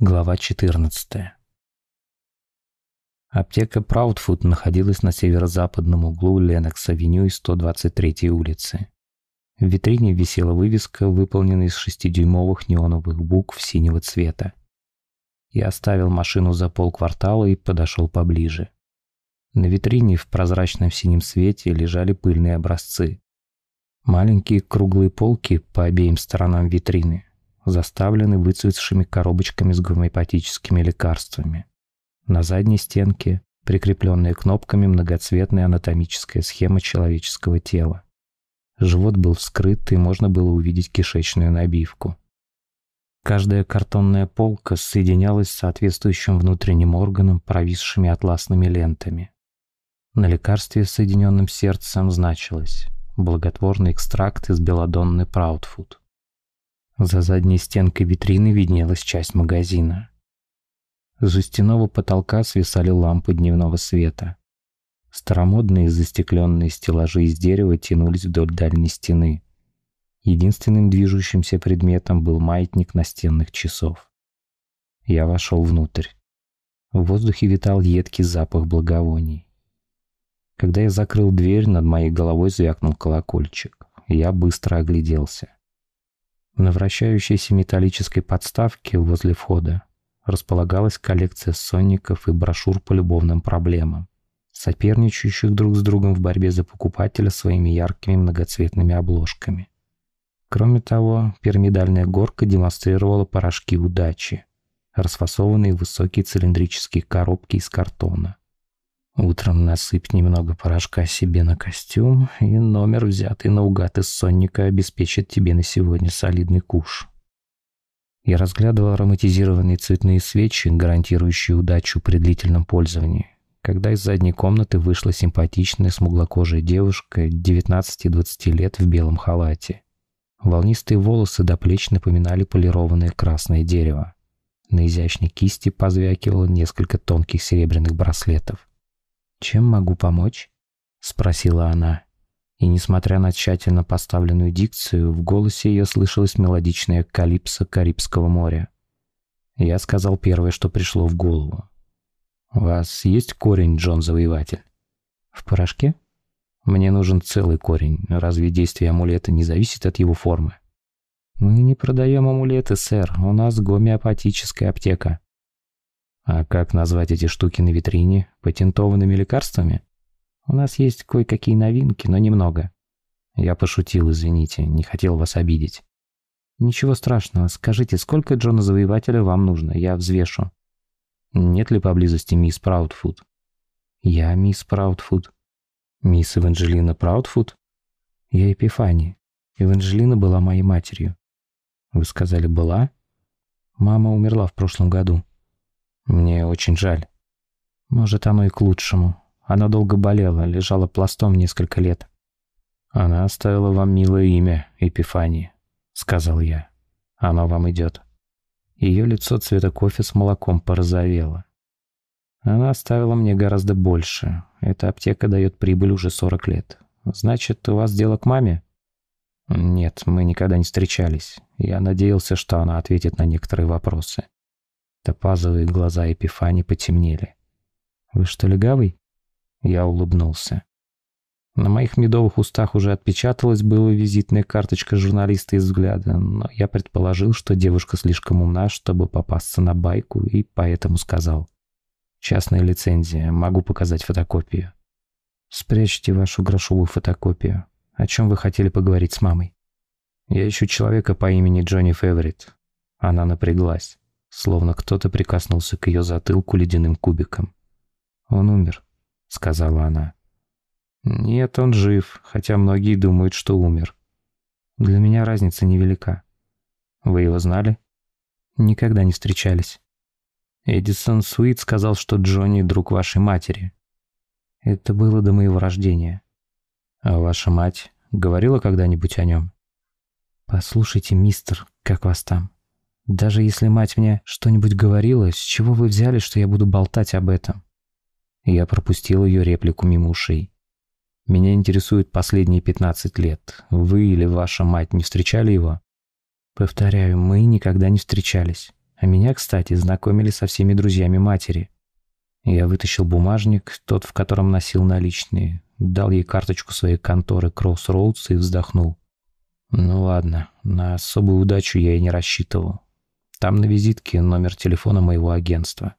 Глава 14. Аптека Праудфуд находилась на северо-западном углу Ленокс-авеню и 123-й улицы. В витрине висела вывеска, выполненная из шестидюймовых неоновых букв синего цвета. Я оставил машину за полквартала и подошел поближе. На витрине в прозрачном синем свете лежали пыльные образцы. Маленькие круглые полки по обеим сторонам витрины заставлены выцветшими коробочками с гомеопатическими лекарствами. На задней стенке прикрепленная кнопками многоцветная анатомическая схема человеческого тела. Живот был вскрыт, и можно было увидеть кишечную набивку. Каждая картонная полка соединялась с соответствующим внутренним органом, провисшими атласными лентами. На лекарстве соединенным сердцем значилось «Благотворный экстракт из белодонны Праудфуд». За задней стенкой витрины виднелась часть магазина. С жестяного потолка свисали лампы дневного света. Старомодные застекленные стеллажи из дерева тянулись вдоль дальней стены. Единственным движущимся предметом был маятник настенных часов. Я вошел внутрь. В воздухе витал едкий запах благовоний. Когда я закрыл дверь, над моей головой звякнул колокольчик. Я быстро огляделся. На вращающейся металлической подставке возле входа располагалась коллекция сонников и брошюр по любовным проблемам, соперничающих друг с другом в борьбе за покупателя своими яркими многоцветными обложками. Кроме того, пирамидальная горка демонстрировала порошки удачи, расфасованные в высокие цилиндрические коробки из картона. Утром насыпь немного порошка себе на костюм, и номер, взятый наугад из сонника, обеспечит тебе на сегодня солидный куш. Я разглядывал ароматизированные цветные свечи, гарантирующие удачу при длительном пользовании, когда из задней комнаты вышла симпатичная смуглокожая девушка 19-20 лет в белом халате. Волнистые волосы до плеч напоминали полированное красное дерево. На изящной кисти позвякивало несколько тонких серебряных браслетов. «Чем могу помочь?» — спросила она. И, несмотря на тщательно поставленную дикцию, в голосе ее слышалась мелодичная калипсо Карибского моря. Я сказал первое, что пришло в голову. «У вас есть корень, Джон Завоеватель?» «В порошке?» «Мне нужен целый корень. Разве действие амулета не зависит от его формы?» «Мы не продаем амулеты, сэр. У нас гомеопатическая аптека». А как назвать эти штуки на витрине? Патентованными лекарствами? У нас есть кое-какие новинки, но немного. Я пошутил, извините, не хотел вас обидеть. Ничего страшного, скажите, сколько Джона Завоевателя вам нужно, я взвешу. Нет ли поблизости мисс Праудфуд? Я мисс Праудфуд. Мисс Эванжелина Праудфуд? Я Эпифания. Эванжелина была моей матерью. Вы сказали «была»? Мама умерла в прошлом году. Мне очень жаль. Может, оно и к лучшему. Она долго болела, лежала пластом несколько лет. Она оставила вам милое имя, Эпифания, сказал я. Оно вам идет. Ее лицо цвета кофе с молоком порозовело. Она оставила мне гораздо больше. Эта аптека дает прибыль уже 40 лет. Значит, у вас дело к маме? Нет, мы никогда не встречались. Я надеялся, что она ответит на некоторые вопросы. Топазовые глаза Эпифани потемнели. «Вы что, легавый?» Я улыбнулся. На моих медовых устах уже отпечаталась была визитная карточка журналиста из взгляда, но я предположил, что девушка слишком умна, чтобы попасться на байку, и поэтому сказал. «Частная лицензия, могу показать фотокопию». «Спрячьте вашу грошовую фотокопию. О чем вы хотели поговорить с мамой?» «Я ищу человека по имени Джонни Феверит». Она напряглась, словно кто-то прикоснулся к ее затылку ледяным кубиком. «Он умер», — сказала она. Нет, он жив, хотя многие думают, что умер. Для меня разница невелика. Вы его знали? Никогда не встречались. Эдисон Суит сказал, что Джонни друг вашей матери. Это было до моего рождения. А ваша мать говорила когда-нибудь о нем? Послушайте, мистер, как вас там? Даже если мать мне что-нибудь говорила, с чего вы взяли, что я буду болтать об этом? Я пропустил ее реплику мимо ушей. Меня интересует последние 15 лет. Вы или ваша мать не встречали его? Повторяю, мы никогда не встречались. А меня, кстати, знакомили со всеми друзьями матери. Я вытащил бумажник, тот, в котором носил наличные, дал ей карточку своей конторы Crossroads и вздохнул. Ну ладно, на особую удачу я и не рассчитывал. Там на визитке номер телефона моего агентства.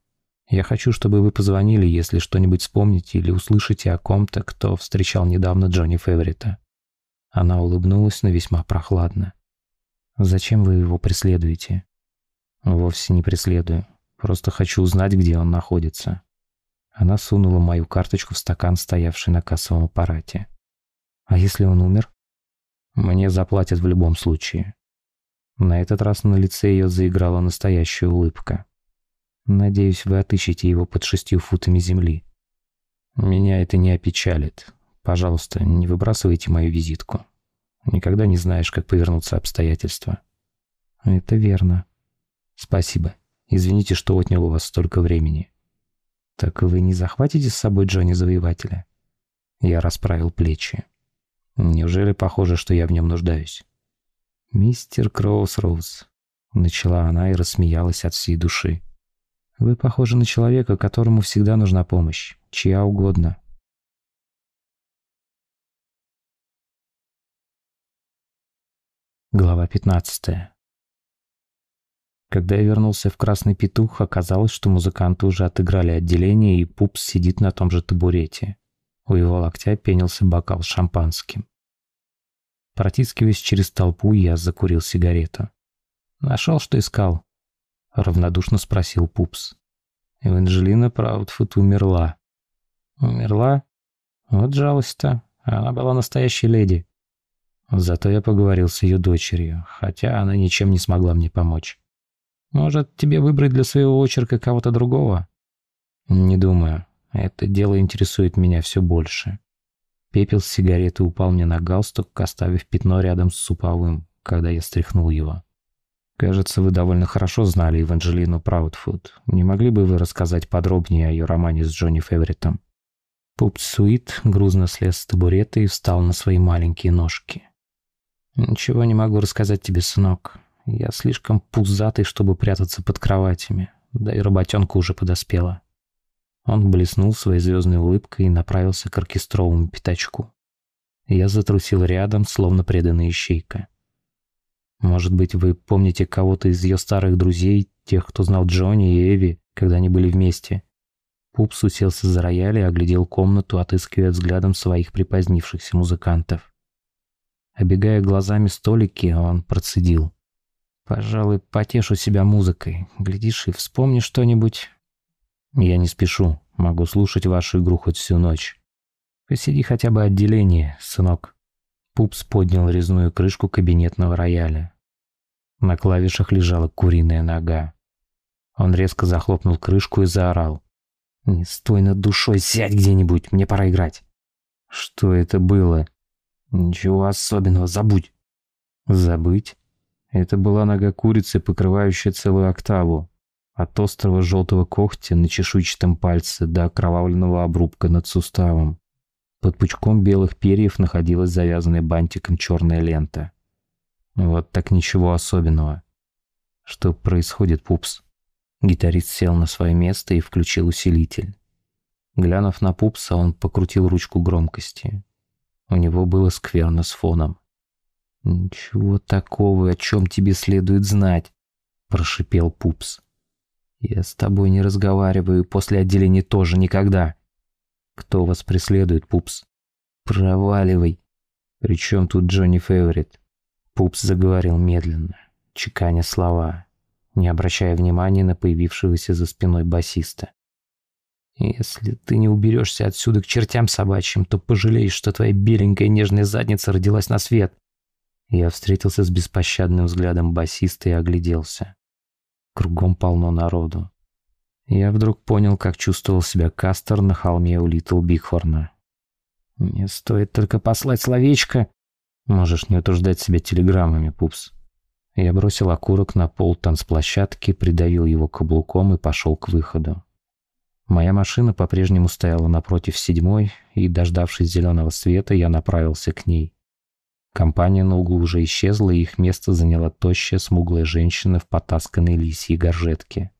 Я хочу, чтобы вы позвонили, если что-нибудь вспомните или услышите о ком-то, кто встречал недавно Джонни Феверита». Она улыбнулась, но весьма прохладно. «Зачем вы его преследуете?» «Вовсе не преследую. Просто хочу узнать, где он находится». Она сунула мою карточку в стакан, стоявший на кассовом аппарате. «А если он умер?» «Мне заплатят в любом случае». На этот раз на лице ее заиграла настоящая улыбка. Надеюсь, вы отыщете его под шестью футами земли. Меня это не опечалит. Пожалуйста, не выбрасывайте мою визитку. Никогда не знаешь, как повернутся обстоятельства. Это верно. Спасибо. Извините, что отнял у вас столько времени. Так вы не захватите с собой Джонни Завоевателя? Я расправил плечи. Неужели похоже, что я в нем нуждаюсь? Мистер Кроусроуз. Начала она и рассмеялась от всей души. Вы похожи на человека, которому всегда нужна помощь, чья угодно. Глава 15. Когда я вернулся в Красный Петух, оказалось, что музыканты уже отыграли отделение, и Пупс сидит на том же табурете. У его локтя пенился бокал с шампанским. Протискиваясь через толпу, я закурил сигарету. Нашел, что искал. — равнодушно спросил Пупс. Эванжелина Праудфуд умерла. Умерла? Вот жалость-то. Она была настоящей леди. Зато я поговорил с ее дочерью, хотя она ничем не смогла мне помочь. Может, тебе выбрать для своего очерка кого-то другого? Не думаю. Это дело интересует меня все больше. Пепел с сигареты упал мне на галстук, оставив пятно рядом с суповым, когда я стряхнул его. Кажется, вы довольно хорошо знали Эванжелину Праудфуд. Не могли бы вы рассказать подробнее о ее романе с Джонни Феверитом? Пупс Суит грузно слез с табурета и встал на свои маленькие ножки. «Ничего не могу рассказать тебе, сынок. Я слишком пузатый, чтобы прятаться под кроватями. Да и работенка уже подоспела». Он блеснул своей звездной улыбкой и направился к оркестровому пятачку. Я затрусил рядом, словно преданная ищейка. Может быть, вы помните кого-то из ее старых друзей, тех, кто знал Джонни и Эви, когда они были вместе?» Пупс уселся за рояль и оглядел комнату, отыскивая взглядом своих припозднившихся музыкантов. Обегая глазами столики, он процедил. «Пожалуй, потешу себя музыкой. Глядишь и вспомню что-нибудь». «Я не спешу. Могу слушать вашу игру хоть всю ночь. Посиди хотя бы отделение, сынок». Пупс поднял резную крышку кабинетного рояля. На клавишах лежала куриная нога. Он резко захлопнул крышку и заорал. «Не стой над душой, сядь где-нибудь, мне пора играть». «Что это было?» «Ничего особенного, забудь». «Забыть?» Это была нога курицы, покрывающая целую октаву. От острого желтого когтя на чешуйчатом пальце до окровавленного обрубка над суставом. Под пучком белых перьев находилась завязанная бантиком черная лента. Вот так ничего особенного. Что происходит, пупс? Гитарист сел на свое место и включил усилитель. Глянув на пупса, он покрутил ручку громкости. У него было скверно с фоном. «Ничего такого, о чем тебе следует знать», — прошипел пупс. «Я с тобой не разговариваю, после отделения тоже никогда». «Кто вас преследует, пупс?» «Проваливай». «При чем тут Джонни Фейворит?» Пупс заговорил медленно, чеканя слова, не обращая внимания на появившегося за спиной басиста. Если ты не уберешься отсюда к чертям собачьим, то пожалеешь, что твоя беленькая нежная задница родилась на свет. Я встретился с беспощадным взглядом басиста и огляделся. Кругом полно народу. Я вдруг понял, как чувствовал себя Кастер на холме у Литл Бигхорна. Мне стоит только послать словечко. Можешь не утруждать себя телеграммами, пупс. Я бросил окурок на пол танцплощадки, придавил его каблуком и пошел к выходу. Моя машина по-прежнему стояла напротив седьмой, и, дождавшись зеленого света, я направился к ней. Компания на углу уже исчезла, и их место заняла тощая, смуглая женщина в потасканной лисьей горжетке.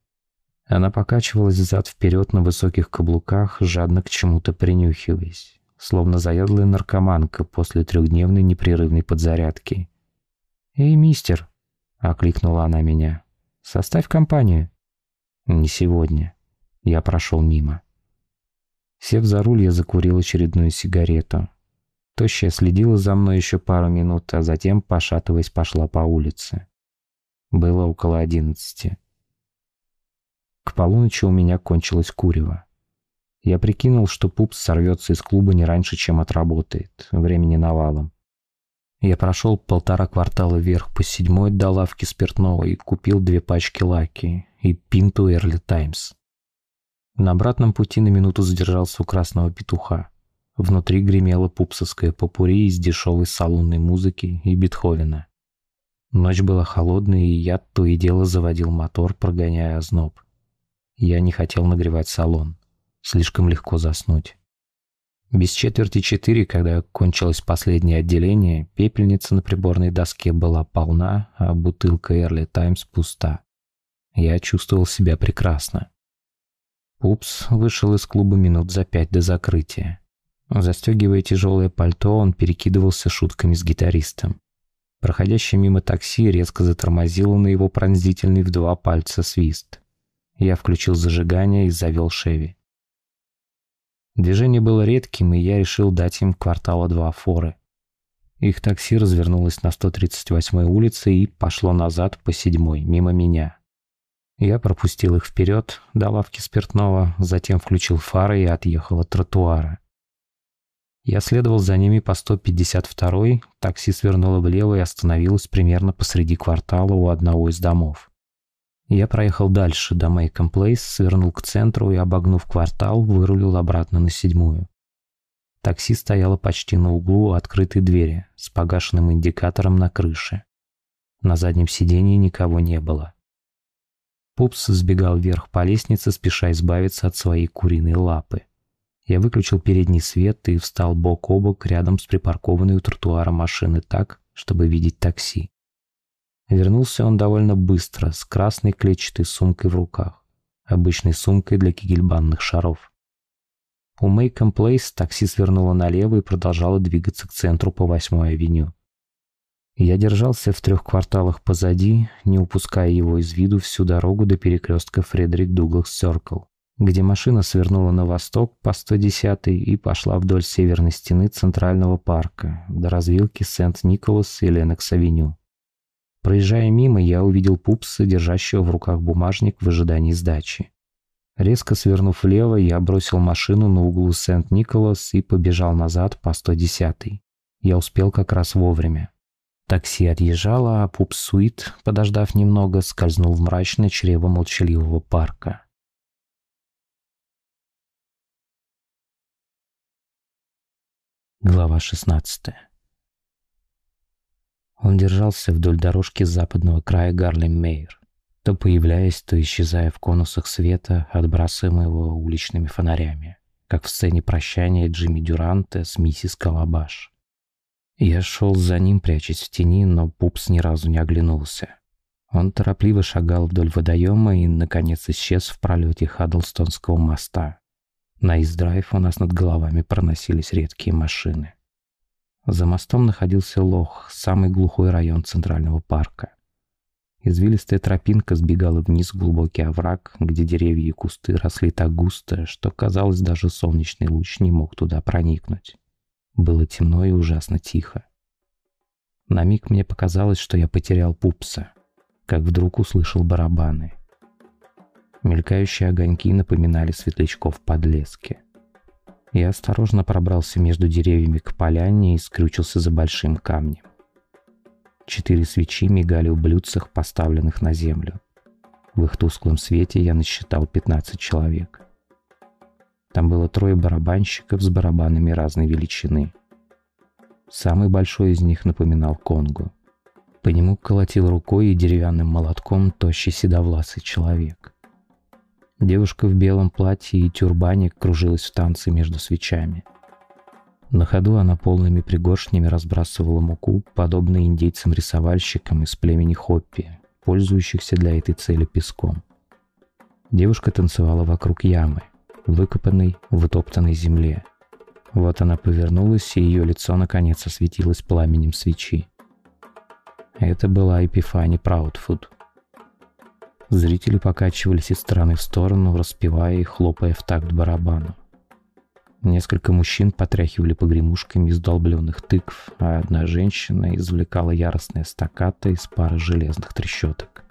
Она покачивалась взад-вперед на высоких каблуках, жадно к чему-то принюхиваясь, словно заядлая наркоманка после трехдневной непрерывной подзарядки. «Эй, мистер!» — окликнула она меня. «Составь компанию». «Не сегодня». Я прошел мимо. Сев за руль, я закурил очередную сигарету. Тощая следила за мной еще пару минут, а затем, пошатываясь, пошла по улице. Было около одиннадцати. К полуночи у меня кончилось курево. Я прикинул, что пупс сорвется из клуба не раньше, чем отработает. Времени навалом. Я прошел полтора квартала вверх по седьмой до лавки спиртного и купил две пачки лаки и пинту Эрли Таймс. На обратном пути на минуту задержался у красного петуха. Внутри гремела пупсовская попури из дешевой салонной музыки и Бетховена. Ночь была холодной, и я то и дело заводил мотор, прогоняя озноб. Я не хотел нагревать салон. Слишком легко заснуть. Без четверти четыре, когда кончилось последнее отделение, пепельница на приборной доске была полна, а бутылка Эрли Таймс пуста. Я чувствовал себя прекрасно. Пупс вышел из клуба минут за пять до закрытия. Застегивая тяжелое пальто, он перекидывался шутками с гитаристом. Проходящее мимо такси резко затормозило на его пронзительный в два пальца свист. Я включил зажигание и завел Шеви. Движение было редким, и я решил дать им квартала два форы. Их такси развернулось на 138-й улице и пошло назад по седьмой, мимо меня. Я пропустил их вперед до лавки спиртного, затем включил фары и отъехал от тротуара. Я следовал за ними по 152-й, такси свернуло влево и остановилось примерно посреди квартала у одного из домов. Я проехал дальше до Мейкомб Плейс, свернул к центру и, обогнув квартал, вырулил обратно на седьмую. Такси стояло почти на углу открытой двери с погашенным индикатором на крыше. На заднем сидении никого не было. Пупс сбегал вверх по лестнице, спеша избавиться от своей куриной лапы. Я выключил передний свет и встал бок о бок рядом с припаркованной у тротуара машины так, чтобы видеть такси. Вернулся он довольно быстро, с красной клетчатой сумкой в руках, обычной сумкой для кигельбанных шаров. У Мейком Плейс такси свернуло налево и продолжало двигаться к центру по 8-й авеню. Я держался в трех кварталах позади, не упуская его из виду всю дорогу до перекрестка Фредерик Дуглас Сёркл, где машина свернула на восток по 110 и пошла вдоль северной стены Центрального парка до развилки Сент-Николас и Ленокс-авеню. Проезжая мимо, я увидел пупса, держащего в руках бумажник в ожидании сдачи. Резко свернув влево, я бросил машину на углу Сент-Николас и побежал назад по 110 Я успел как раз вовремя. Такси отъезжало, а пуп-суит, подождав немного, скользнул в мрачное чрево молчаливого парка. Глава 16 Он держался вдоль дорожки западного края Гарлем-Мейер, то появляясь, то исчезая в конусах света, отбрасываемого уличными фонарями, как в сцене прощания Джимми Дюранта с миссис Калабаш. Я шел за ним, прячась в тени, но Пупс ни разу не оглянулся. Он торопливо шагал вдоль водоема и, наконец, исчез в пролете Хаддлстонского моста. На Издрайв у нас над головами проносились редкие машины. За мостом находился Лох, самый глухой район Центрального парка. Извилистая тропинка сбегала вниз в глубокий овраг, где деревья и кусты росли так густо, что, казалось, даже солнечный луч не мог туда проникнуть. Было темно и ужасно тихо. На миг мне показалось, что я потерял пупса, как вдруг услышал барабаны. Мелькающие огоньки напоминали светлячков подлески. Я осторожно пробрался между деревьями к поляне и скрючился за большим камнем. Четыре свечи мигали в блюдцах, поставленных на землю. В их тусклом свете я насчитал 15 человек. Там было трое барабанщиков с барабанами разной величины. Самый большой из них напоминал конгу. По нему колотил рукой и деревянным молотком тощий седовласый человек. Девушка в белом платье и тюрбане кружилась в танце между свечами – на ходу она полными пригоршнями разбрасывала муку, подобно индейцам-рисовальщикам из племени Хоппи, пользующихся для этой цели песком. Девушка танцевала вокруг ямы, выкопанной в утоптанной земле. Вот она повернулась, и ее лицо наконец осветилось пламенем свечи. Это была Эпифани Праудфуд. Зрители покачивались из стороны в сторону, распевая и хлопая в такт барабану. Несколько мужчин потряхивали погремушками из долбленных тыкв, а одна женщина извлекала яростное стаккато из пары железных трещоток.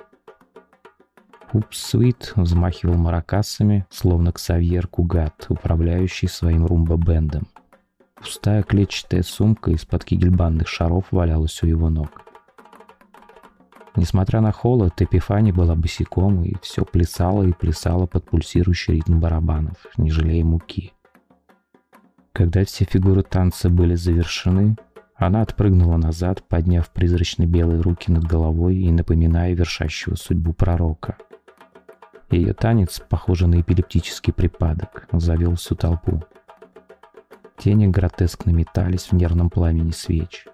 Упс-свит взмахивал маракасами, словно Ксавьер Кугат, управляющий своим румба-бендом. Пустая клетчатая сумка из-под кигельбанных шаров валялась у его ног. Несмотря на холод, Эпифани была босиком и все плясала и плясала под пульсирующий ритм барабанов, не жалея муки. Когда все фигуры танца были завершены, она отпрыгнула назад, подняв призрачно белые руки над головой и напоминая вершащего судьбу пророка. Ее танец, похожий на эпилептический припадок, завел всю толпу. Тени гротескно метались в нервном пламени свеч.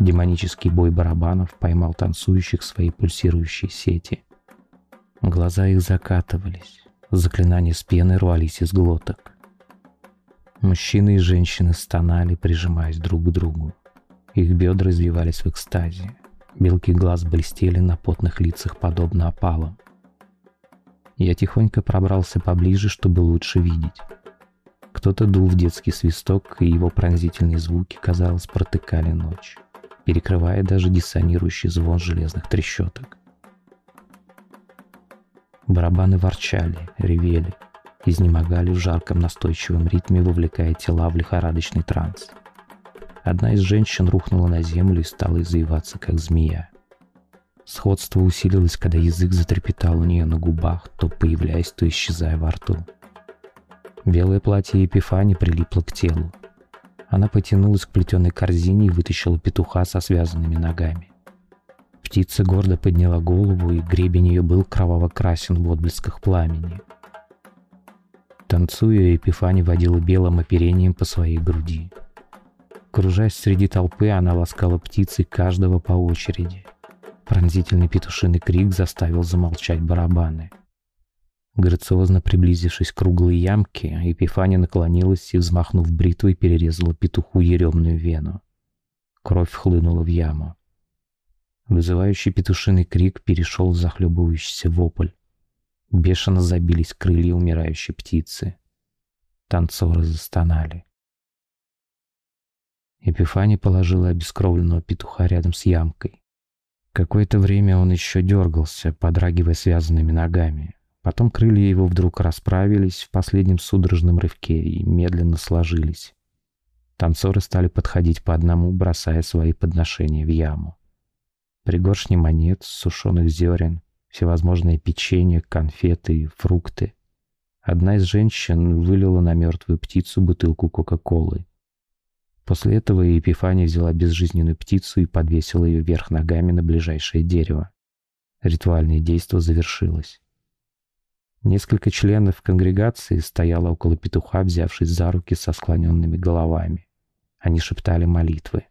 Демонический бой барабанов поймал танцующих в свои пульсирующие сети. Глаза их закатывались, заклинания с пены рвались из глоток. Мужчины и женщины стонали, прижимаясь друг к другу. Их бедра извивались в экстазе. Белки глаз блестели на потных лицах, подобно опалам. Я тихонько пробрался поближе, чтобы лучше видеть. Кто-то дул в детский свисток, и его пронзительные звуки, казалось, протыкали ночь, перекрывая даже диссонирующий звон железных трещоток. Барабаны ворчали, ревели, изнемогали в жарком настойчивом ритме, вовлекая тела в лихорадочный транс. Одна из женщин рухнула на землю и стала извиваться, как змея. Сходство усилилось, когда язык затрепетал у нее на губах, то появляясь, то исчезая во рту. Белое платье Епифани прилипло к телу. Она потянулась к плетеной корзине и вытащила петуха со связанными ногами. Птица гордо подняла голову, и гребень ее был кроваво-красен в отблесках пламени. Танцуя, Эпифани водила белым оперением по своей груди. Кружась среди толпы, она ласкала птицы каждого по очереди. Пронзительный петушиный крик заставил замолчать барабаны. Грациозно приблизившись к круглой ямке, Эпифания наклонилась и, взмахнув бритвой, перерезала петуху еремную вену. Кровь хлынула в яму. Вызывающий петушиный крик перешел в захлебывающийся вопль. Бешено забились крылья умирающей птицы. Танцоры застонали. Эпифани положила обескровленного петуха рядом с ямкой. Какое-то время он еще дергался, подрагивая связанными ногами. Потом крылья его вдруг расправились в последнем судорожном рывке и медленно сложились. Танцоры стали подходить по одному, бросая свои подношения в яму. Пригоршни монет, сушеных зерен, всевозможные печенья, конфеты и фрукты. Одна из женщин вылила на мертвую птицу бутылку Кока-Колы. После этого Епифания взяла безжизненную птицу и подвесила ее вверх ногами на ближайшее дерево. Ритуальное действо завершилось. Несколько членов конгрегации стояло около петуха, взявшись за руки со склоненными головами. Они шептали молитвы.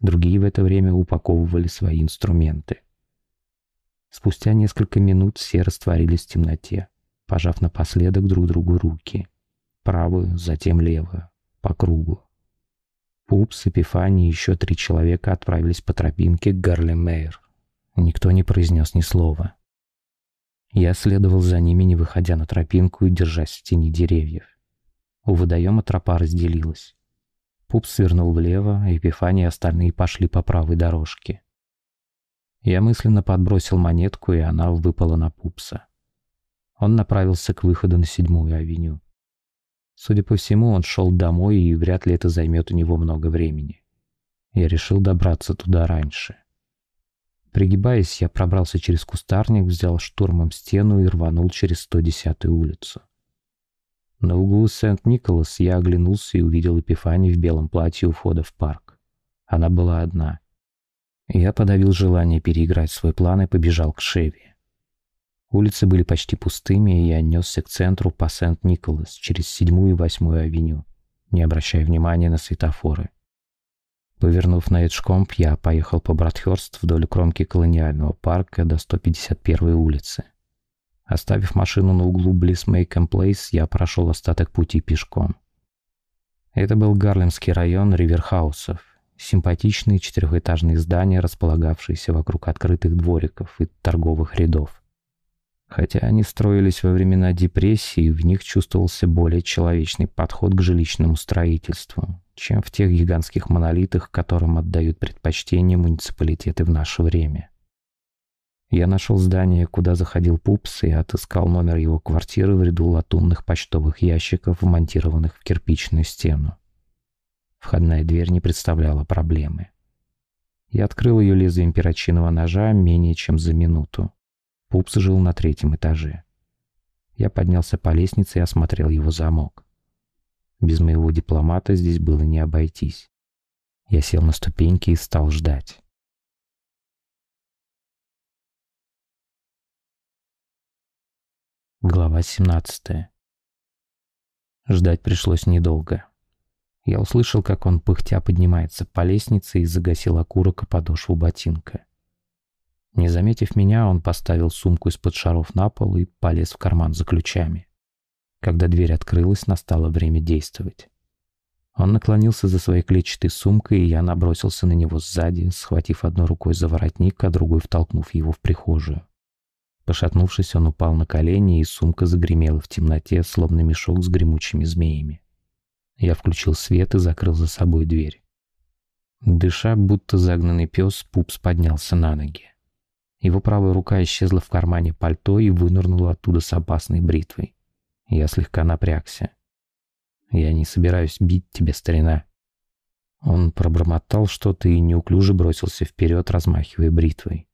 Другие в это время упаковывали свои инструменты. Спустя несколько минут все растворились в темноте, пожав напоследок друг другу руки. правую, затем левую, по кругу. Пупс, Эпифания и еще три человека отправились по тропинке к Гарлем-Мейер. Никто не произнес ни слова. Я следовал за ними, не выходя на тропинку и держась в тени деревьев. У водоема тропа разделилась. Пупс свернул влево, Эпифания и остальные пошли по правой дорожке. Я мысленно подбросил монетку, и она выпала на Пупса. Он направился к выходу на седьмую авеню. Судя по всему, он шел домой, и вряд ли это займет у него много времени. Я решил добраться туда раньше. Пригибаясь, я пробрался через кустарник, взял штурмом стену и рванул через 110-ю улицу. На углу Сент-Николас я оглянулся и увидел Эпифани в белом платье у входа в парк. Она была одна. Я подавил желание переиграть свой план и побежал к Шеви. Улицы были почти пустыми, и я несся к центру по Сент-Николас через седьмую и восьмую авеню, не обращая внимания на светофоры. Повернув на Эджкомп, я поехал по Братхёрст вдоль кромки колониального парка до 151-й улицы. Оставив машину на углу близ Мейком Плейс, я прошел остаток пути пешком. Это был Гарлемский район Риверхаусов, симпатичные четырехэтажные здания, располагавшиеся вокруг открытых двориков и торговых рядов. Хотя они строились во времена депрессии, в них чувствовался более человечный подход к жилищному строительству, чем в тех гигантских монолитах, которым отдают предпочтение муниципалитеты в наше время. Я нашел здание, куда заходил Пупс, и отыскал номер его квартиры в ряду латунных почтовых ящиков, вмонтированных в кирпичную стену. Входная дверь не представляла проблемы. Я открыл ее лезвием перочинного ножа менее чем за минуту. Пупс жил на третьем этаже. Я поднялся по лестнице и осмотрел его замок. Без моего дипломата здесь было не обойтись. Я сел на ступеньки и стал ждать. Глава 17. Ждать пришлось недолго. Я услышал, как он пыхтя поднимается по лестнице и загасил окурок о подошву ботинка. Не заметив меня, он поставил сумку из-под шаров на пол и полез в карман за ключами. Когда дверь открылась, настало время действовать. Он наклонился за своей клетчатой сумкой, и я набросился на него сзади, схватив одной рукой за воротник, а другой втолкнув его в прихожую. Пошатнувшись, он упал на колени, и сумка загремела в темноте, словно мешок с гремучими змеями. Я включил свет и закрыл за собой дверь. Дыша, будто загнанный пес, Пупс поднялся на ноги. Его правая рука исчезла в кармане пальто и вынырнула оттуда с опасной бритвой. Я слегка напрягся. «Я не собираюсь бить тебя, старина». Он пробормотал что-то и неуклюже бросился вперед, размахивая бритвой.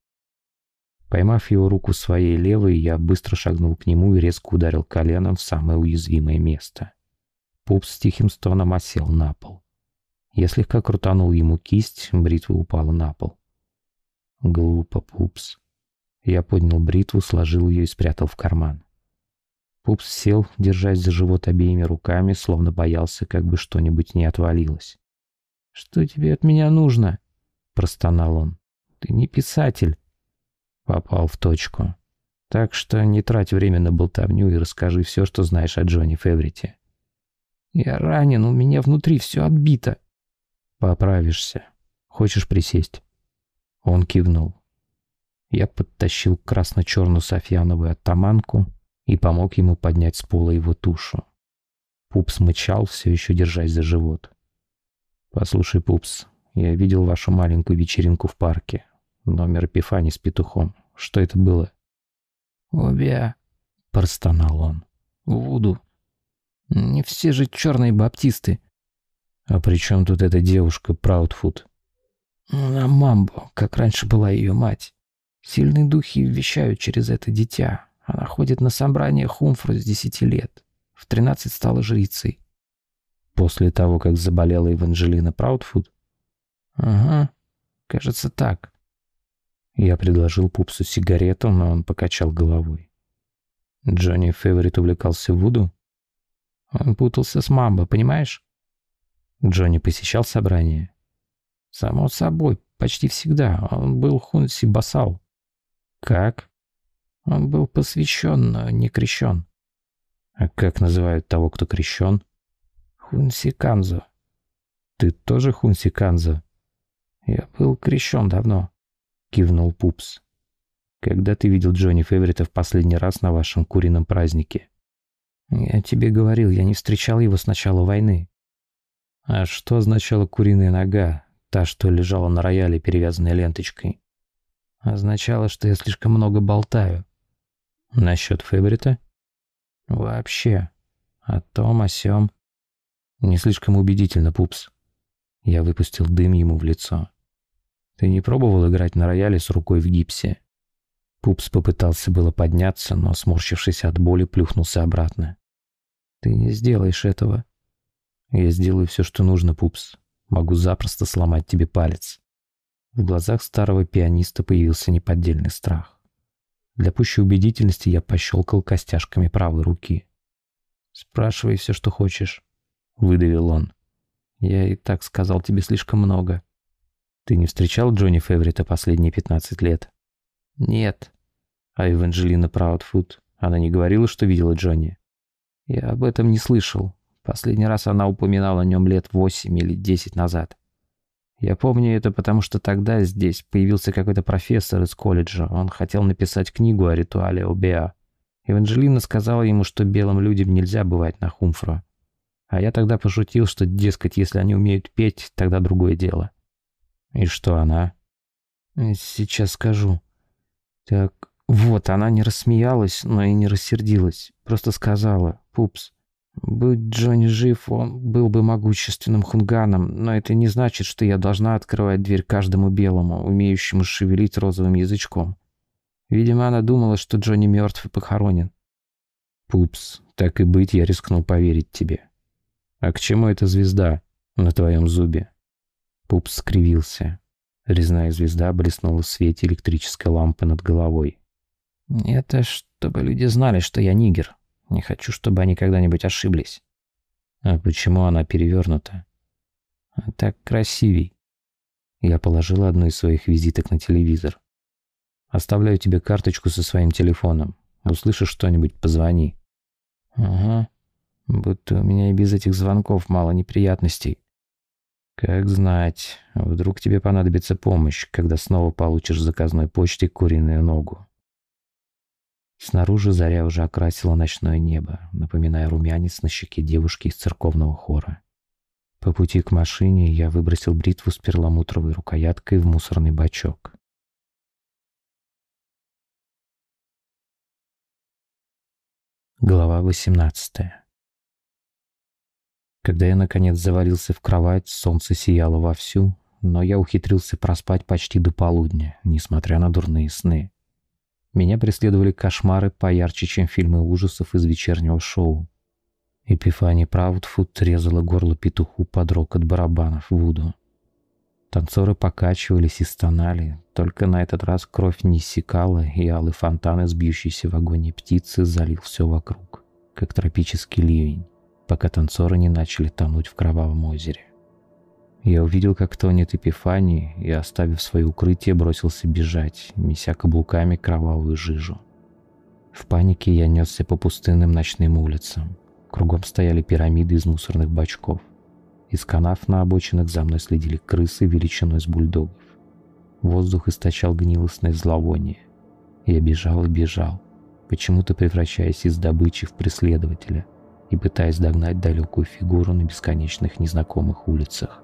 Поймав его руку своей левой, я быстро шагнул к нему и резко ударил коленом в самое уязвимое место. Пупс с тихим стоном осел на пол. Я слегка крутанул ему кисть, бритва упала на пол. Глупо, Пупс. Я поднял бритву, сложил ее и спрятал в карман. Пупс сел, держась за живот обеими руками, словно боялся, как бы что-нибудь не отвалилось. «Что тебе от меня нужно?» — простонал он. «Ты не писатель». Попал в точку. Так что не трать время на болтовню и расскажи все, что знаешь о Джонни Фейворите. «Я ранен, у меня внутри все отбито». «Поправишься. Хочешь присесть?» Он кивнул. Я подтащил красно-черную сафьяновую оттоманку и помог ему поднять с пола его тушу. Пупс мычал, все еще держась за живот. «Послушай, Пупс, я видел вашу маленькую вечеринку в парке. Номер Эпифани с петухом. Что это было?» «Обеа», — простонал он. «Вуду. Не все же черные баптисты». «А при чем тут эта девушка Праудфуд?» На Мамбо, как раньше была ее мать. Сильные духи вещают через это дитя. Она ходит на собрание Хумфра с десяти лет. В тринадцать стала жрицей. После того, как заболела Эванжелина Праудфуд? Ага, кажется так. Я предложил Пупсу сигарету, но он покачал головой. Джонни Фейворит увлекался Вуду? Он путался с Мамбо, понимаешь? Джонни посещал собрание? Само собой, почти всегда. Он был хунси басал. Как? Он был посвящен, но не крещен. А как называют того, кто крещен? Хунсиканзо. Ты тоже Хунсиканзо? Я был крещен давно, кивнул Пупс. Когда ты видел Джонни Феверита в последний раз на вашем курином празднике? Я тебе говорил, я не встречал его с начала войны. А что означала куриная нога, та, что лежала на рояле, перевязанная ленточкой? Означало, что я слишком много болтаю. Насчет Феверита? Вообще. О том, о сём. Не слишком убедительно, Пупс. Я выпустил дым ему в лицо. Ты не пробовал играть на рояле с рукой в гипсе? Пупс попытался было подняться, но, сморщившись от боли, плюхнулся обратно. Ты не сделаешь этого. Я сделаю все, что нужно, Пупс. Могу запросто сломать тебе палец. В глазах старого пианиста появился неподдельный страх. Для пущей убедительности я пощелкал костяшками правой руки. «Спрашивай все, что хочешь», — выдавил он. «Я и так сказал тебе слишком много». «Ты не встречал Джонни Феврита последние пятнадцать лет?» «Нет». «А Эванжелина Праудфуд? Она не говорила, что видела Джонни?» «Я об этом не слышал. Последний раз она упоминала о нем лет восемь или десять назад. Я помню это, потому что тогда здесь появился какой-то профессор из колледжа. Он хотел написать книгу о ритуале Обеа. Эванжелина сказала ему, что белым людям нельзя бывать на Хумфро. А я тогда пошутил, что, дескать, если они умеют петь, тогда другое дело. И что она? Сейчас скажу. Так, вот, она не рассмеялась, но и не рассердилась. Просто сказала, «Пупс, Будь Джонни жив, он был бы могущественным хунганом, но это не значит, что я должна открывать дверь каждому белому, умеющему шевелить розовым язычком. Видимо, она думала, что Джонни мертв и похоронен. Пупс, так и быть, я рискнул поверить тебе. А к чему эта звезда на твоем зубе? Пупс скривился. Резная звезда блеснула в свете электрической лампы над головой. Это чтобы люди знали, что я нигер. Не хочу, чтобы они когда-нибудь ошиблись. А почему она перевернута? А так красивей. Я положил одну из своих визиток на телевизор. Оставляю тебе карточку со своим телефоном. Услышишь что-нибудь, позвони. Ага. Будто у меня и без этих звонков мало неприятностей. Как знать, вдруг тебе понадобится помощь, когда снова получишь заказной почте куриную ногу. Снаружи заря уже окрасила ночное небо, напоминая румянец на щеке девушки из церковного хора. По пути к машине я выбросил бритву с перламутровой рукояткой в мусорный бачок. Глава 18 Когда я наконец завалился в кровать, солнце сияло вовсю, но я ухитрился проспать почти до полудня, несмотря на дурные сны. Меня преследовали кошмары поярче, чем фильмы ужасов из вечернего шоу. Эпифания Праудфуд резала горло петуху под рокот барабанов Вуду. Танцоры покачивались и стонали, только на этот раз кровь не иссякала, и алый фонтан из в агонии птицы залил все вокруг, как тропический ливень, пока танцоры не начали тонуть в кровавом озере. Я увидел, как тонет Эпифаний, и, оставив свое укрытие, бросился бежать, меся каблуками кровавую жижу. В панике я несся по пустынным ночным улицам. Кругом стояли пирамиды из мусорных бачков. Из канав на обочинах за мной следили крысы величиной с бульдогов. Воздух источал гнилостное зловоние. Я бежал и бежал, почему-то превращаясь из добычи в преследователя и пытаясь догнать далекую фигуру на бесконечных незнакомых улицах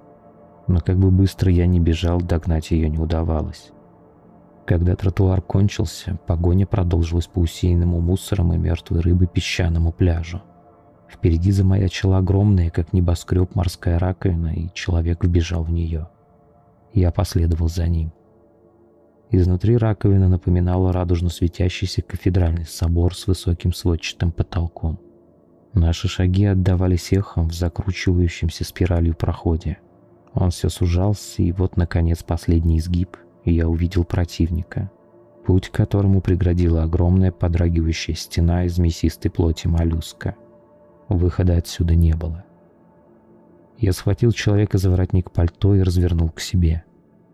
но как бы быстро я не бежал, догнать ее не удавалось. Когда тротуар кончился, погоня продолжилась по усеянному мусором и мертвой рыбой песчаному пляжу. Впереди замаячила огромная, как небоскреб, морская раковина, и человек вбежал в нее. Я последовал за ним. Изнутри раковина напоминала радужно светящийся кафедральный собор с высоким сводчатым потолком. Наши шаги отдавались эхом в закручивающемся спиралью проходе. Он все сужался, и вот, наконец, последний изгиб, и я увидел противника. Путь к которому преградила огромная подрагивающая стена из мясистой плоти моллюска. Выхода отсюда не было. Я схватил человека за воротник пальто и развернул к себе,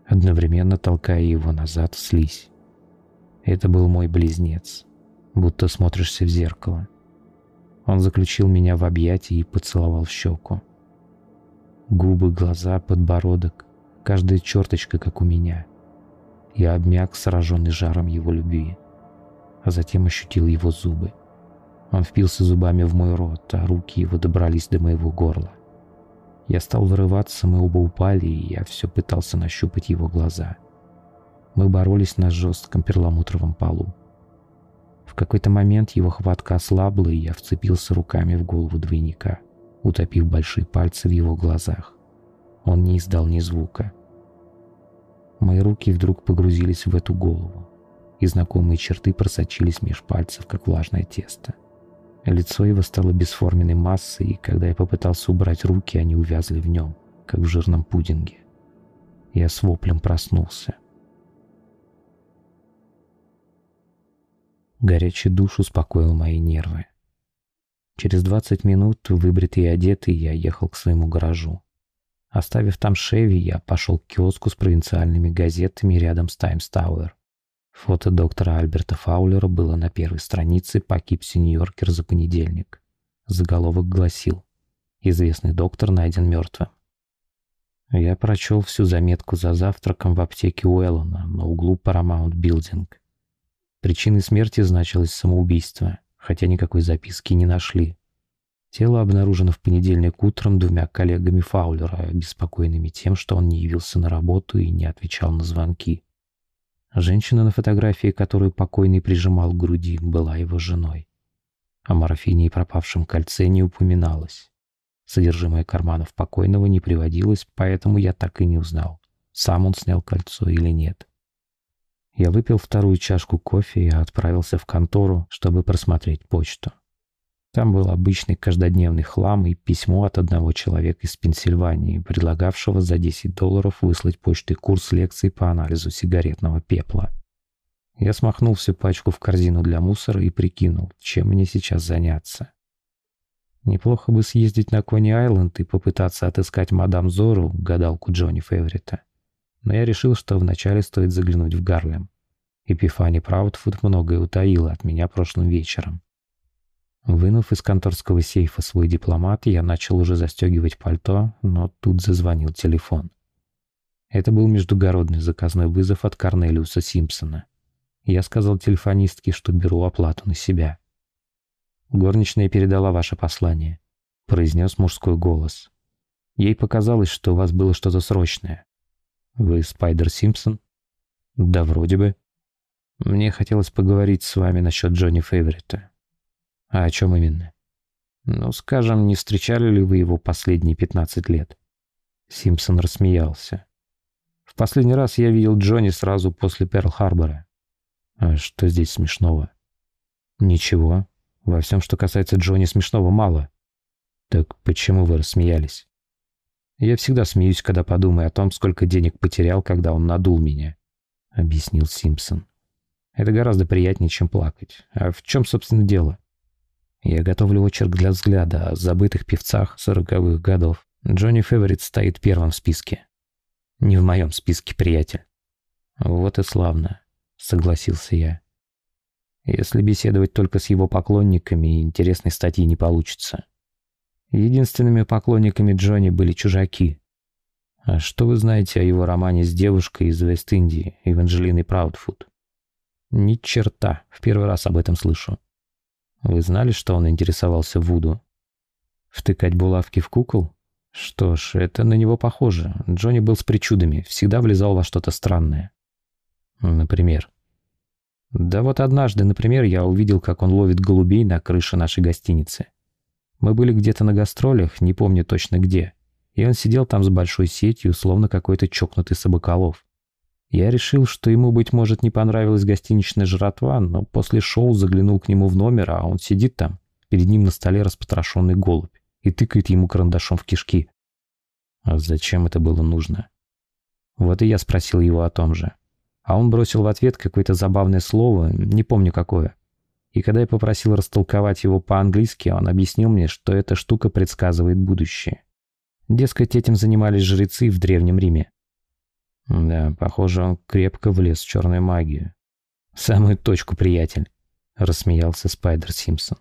одновременно толкая его назад в слизь. Это был мой близнец, будто смотришься в зеркало. Он заключил меня в объятия и поцеловал в щеку. Губы, глаза, подбородок, каждая черточка, как у меня. Я обмяк, сраженный жаром его любви, а затем ощутил его зубы. Он впился зубами в мой рот, а руки его добрались до моего горла. Я стал вырываться, мы оба упали, и я все пытался нащупать его глаза. Мы боролись на жестком перламутровом полу. В какой-то момент его хватка ослабла, и я вцепился руками в голову двойника, утопив большие пальцы в его глазах. Он не издал ни звука. Мои руки вдруг погрузились в эту голову, и знакомые черты просочились меж пальцев, как влажное тесто. Лицо его стало бесформенной массой, и когда я попытался убрать руки, они увязли в нем, как в жирном пудинге. Я с воплем проснулся. Горячий душ успокоил мои нервы. Через 20 минут, выбритый и одетый, я ехал к своему гаражу. Оставив там Шеви, я пошел к киоску с провинциальными газетами рядом с Таймс Тауэр. Фото доктора Альберта Фаулера было на первой странице по Кипси Нью-Йоркер за понедельник. Заголовок гласил «Известный доктор найден мертвым». Я прочел всю заметку за завтраком в аптеке Уэллона на углу Paramount Building. Причиной смерти значилось самоубийство, хотя никакой записки не нашли. Тело обнаружено в понедельник утром двумя коллегами Фаулера, обеспокоенными тем, что он не явился на работу и не отвечал на звонки. Женщина на фотографии, которую покойный прижимал к груди, была его женой. О морфине и пропавшем кольце не упоминалось. Содержимое карманов покойного не приводилось, поэтому я так и не узнал, сам он снял кольцо или нет. Я выпил вторую чашку кофе и отправился в контору, чтобы просмотреть почту. Там был обычный каждодневный хлам и письмо от одного человека из Пенсильвании, предлагавшего за 10 долларов выслать почтой курс лекций по анализу сигаретного пепла. Я смахнул всю пачку в корзину для мусора и прикинул, чем мне сейчас заняться. Неплохо бы съездить на Кони-Айленд и попытаться отыскать мадам Зору, гадалку Джонни Фейврита но я решил, что вначале стоит заглянуть в Гарлем. Эпифани Праудфуд многое утаила от меня прошлым вечером. Вынув из конторского сейфа свой дипломат, я начал уже застегивать пальто, но тут зазвонил телефон. Это был междугородный заказной вызов от Корнелиуса Симпсона. Я сказал телефонистке, что беру оплату на себя. «Горничная передала ваше послание», — произнес мужской голос. Ей показалось, что у вас было что-то срочное. Вы Спайдер Симпсон? Да, вроде бы. Мне хотелось поговорить с вами насчет Джонни Фейврита. А о чем именно? Ну, скажем, не встречали ли вы его последние 15 лет? Симпсон рассмеялся. В последний раз я видел Джонни сразу после Перл-Харбора. А что здесь смешного? Ничего. Во всем, что касается Джонни, смешного мало. Так почему вы рассмеялись? Я всегда смеюсь, когда подумаю о том, сколько денег потерял, когда он надул меня», — объяснил Симпсон. «Это гораздо приятнее, чем плакать. А в чем, собственно, дело?» Я готовлю очерк для взгляда о забытых певцах сороковых годов. Джонни Феверит стоит первым в списке. Не в моем списке, приятель. Вот и славно, согласился я. Если беседовать только с его поклонниками, интересной статьи не получится. Единственными поклонниками Джонни были чужаки. А что вы знаете о его романе с девушкой из Вест-Индии, Эванжелиной Праудфуд? Ни черта, в первый раз об этом слышу. Вы знали, что он интересовался Вуду? Втыкать булавки в кукол? Что ж, это на него похоже. Джонни был с причудами, всегда влезал во что-то странное. Например? Да вот однажды, например, я увидел, как он ловит голубей на крыше нашей гостиницы. Мы были где-то на гастролях, не помню точно где. И он сидел там с большой сетью, словно какой-то чокнутый собаколов. Я решил, что ему, быть может, не понравилась гостиничная жратва, но после шоу заглянул к нему в номер, а он сидит там, перед ним на столе распотрошенный голубь, и тыкает ему карандашом в кишки. А зачем это было нужно? Вот и я спросил его о том же. А он бросил в ответ какое-то забавное слово, не помню какое. И когда я попросил растолковать его по-английски, он объяснил мне, что эта штука предсказывает будущее. Дескать, этим занимались жрецы в Древнем Риме. Да, похоже, он крепко влез в черную магию. «Самую точку, приятель», — рассмеялся Спайдер Симпсон.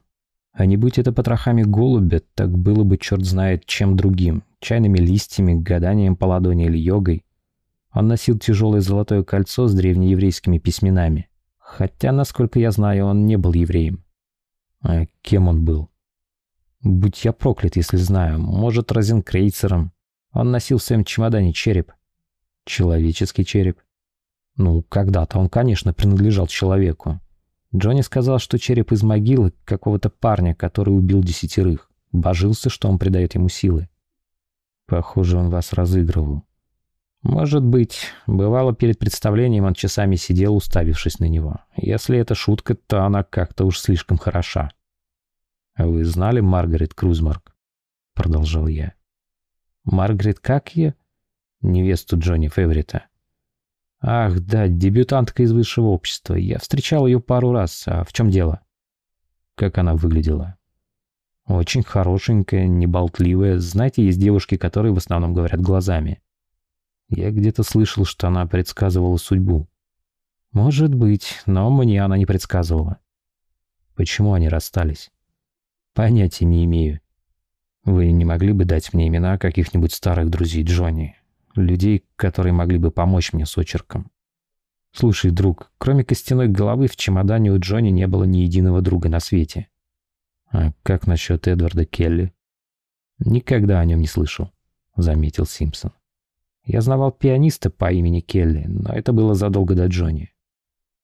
А не будь это потрохами голубя, так было бы черт знает чем другим. Чайными листьями, гаданием по ладони или йогой. Он носил тяжелое золотое кольцо с древнееврейскими письменами. Хотя, насколько я знаю, он не был евреем. А кем он был? Будь я проклят, если знаю. Может, розенкрейцером. Он носил в своем чемодане череп. Человеческий череп. Ну, когда-то он, конечно, принадлежал человеку. Джонни сказал, что череп из могилы какого-то парня, который убил десятерых. Божился, что он придает ему силы. Похоже, он вас разыгрывал. Может быть, бывало перед представлением он часами сидел, уставившись на него. Если это шутка, то она как-то уж слишком хороша. «А «Вы знали Маргарет Крузмарк?» — продолжал я. «Маргарет как я?» «Невесту Джонни Феврита». «Ах, да, дебютантка из высшего общества. Я встречал ее пару раз. А в чем дело?» «Как она выглядела?» «Очень хорошенькая, неболтливая. Знаете, есть девушки, которые в основном говорят глазами». Я где-то слышал, что она предсказывала судьбу. Может быть, но мне она не предсказывала. Почему они расстались? Понятия не имею. Вы не могли бы дать мне имена каких-нибудь старых друзей Джонни? Людей, которые могли бы помочь мне с очерком? Слушай, друг, кроме костяной головы в чемодане у Джонни не было ни единого друга на свете. А как насчет Эдварда Келли? Никогда о нем не слышал, заметил Симпсон. Я знавал пианиста по имени Келли, но это было задолго до Джонни.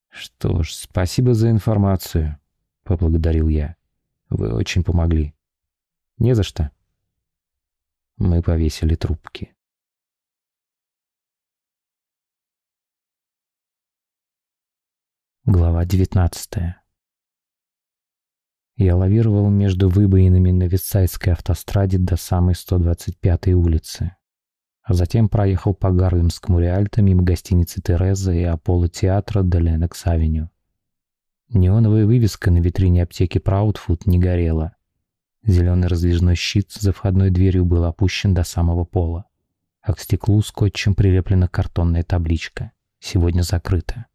«Что ж, спасибо за информацию», — поблагодарил я. «Вы очень помогли». «Не за что». Мы повесили трубки. Глава девятнадцатая. Я лавировал между выбоинами на Висайской автостраде до самой 125-й улицы а затем проехал по Гарлемскому Риальто мимо гостиницы Тереза и Аполло театра до Ленокс-авеню. Неоновая вывеска на витрине аптеки Праудфуд не горела. Зеленый раздвижной щит за входной дверью был опущен до самого пола, а к стеклу скотчем прилеплена картонная табличка «Сегодня закрыто».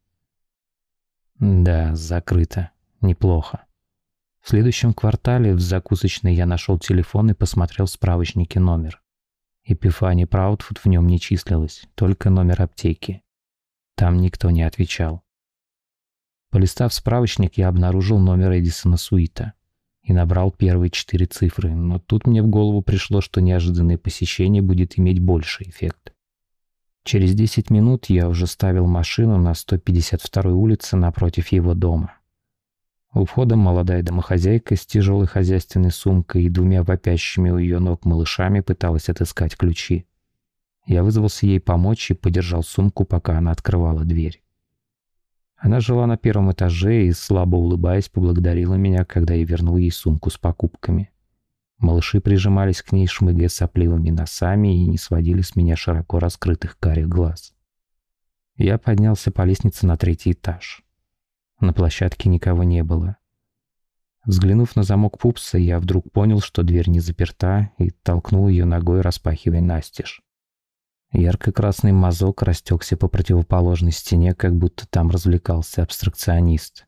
Да, закрыто. Неплохо. В следующем квартале в закусочной я нашел телефон и посмотрел в справочнике номер. Эпифани Праудфуд в нем не числилось, только номер аптеки. Там никто не отвечал. Полистав справочник, я обнаружил номер Эдисона Суита и набрал первые четыре цифры, но тут мне в голову пришло, что неожиданное посещение будет иметь больший эффект. Через 10 минут я уже ставил машину на 152-й улице напротив его дома. У входа молодая домохозяйка с тяжелой хозяйственной сумкой и двумя вопящими у ее ног малышами пыталась отыскать ключи. Я вызвался ей помочь и подержал сумку, пока она открывала дверь. Она жила на первом этаже и, слабо улыбаясь, поблагодарила меня, когда я вернул ей сумку с покупками. Малыши прижимались к ней, шмыгая сопливыми носами и не сводили с меня широко раскрытых карих глаз. Я поднялся по лестнице на третий этаж. На площадке никого не было. Взглянув на замок пупса, я вдруг понял, что дверь не заперта, и толкнул ее ногой, распахивая настежь. Ярко-красный мазок растекся по противоположной стене, как будто там развлекался абстракционист.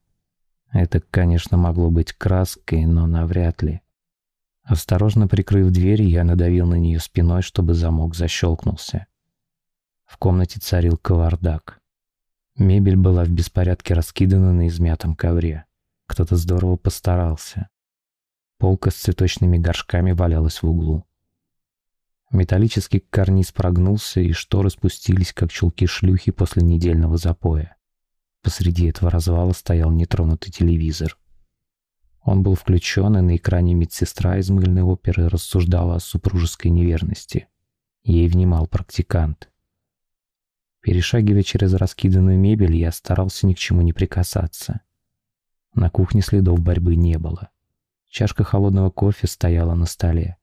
Это, конечно, могло быть краской, но навряд ли. Осторожно прикрыв дверь, я надавил на нее спиной, чтобы замок защелкнулся. В комнате царил кавардак. Мебель была в беспорядке раскидана на измятом ковре. Кто-то здорово постарался. Полка с цветочными горшками валялась в углу. Металлический карниз прогнулся, и шторы спустились, как чулки шлюхи после недельного запоя. Посреди этого развала стоял нетронутый телевизор. Он был включен, и на экране медсестра из мыльной оперы рассуждала о супружеской неверности. Ей внимал практикант. Перешагивая через раскиданную мебель, я старался ни к чему не прикасаться. На кухне следов борьбы не было. Чашка холодного кофе стояла на столе.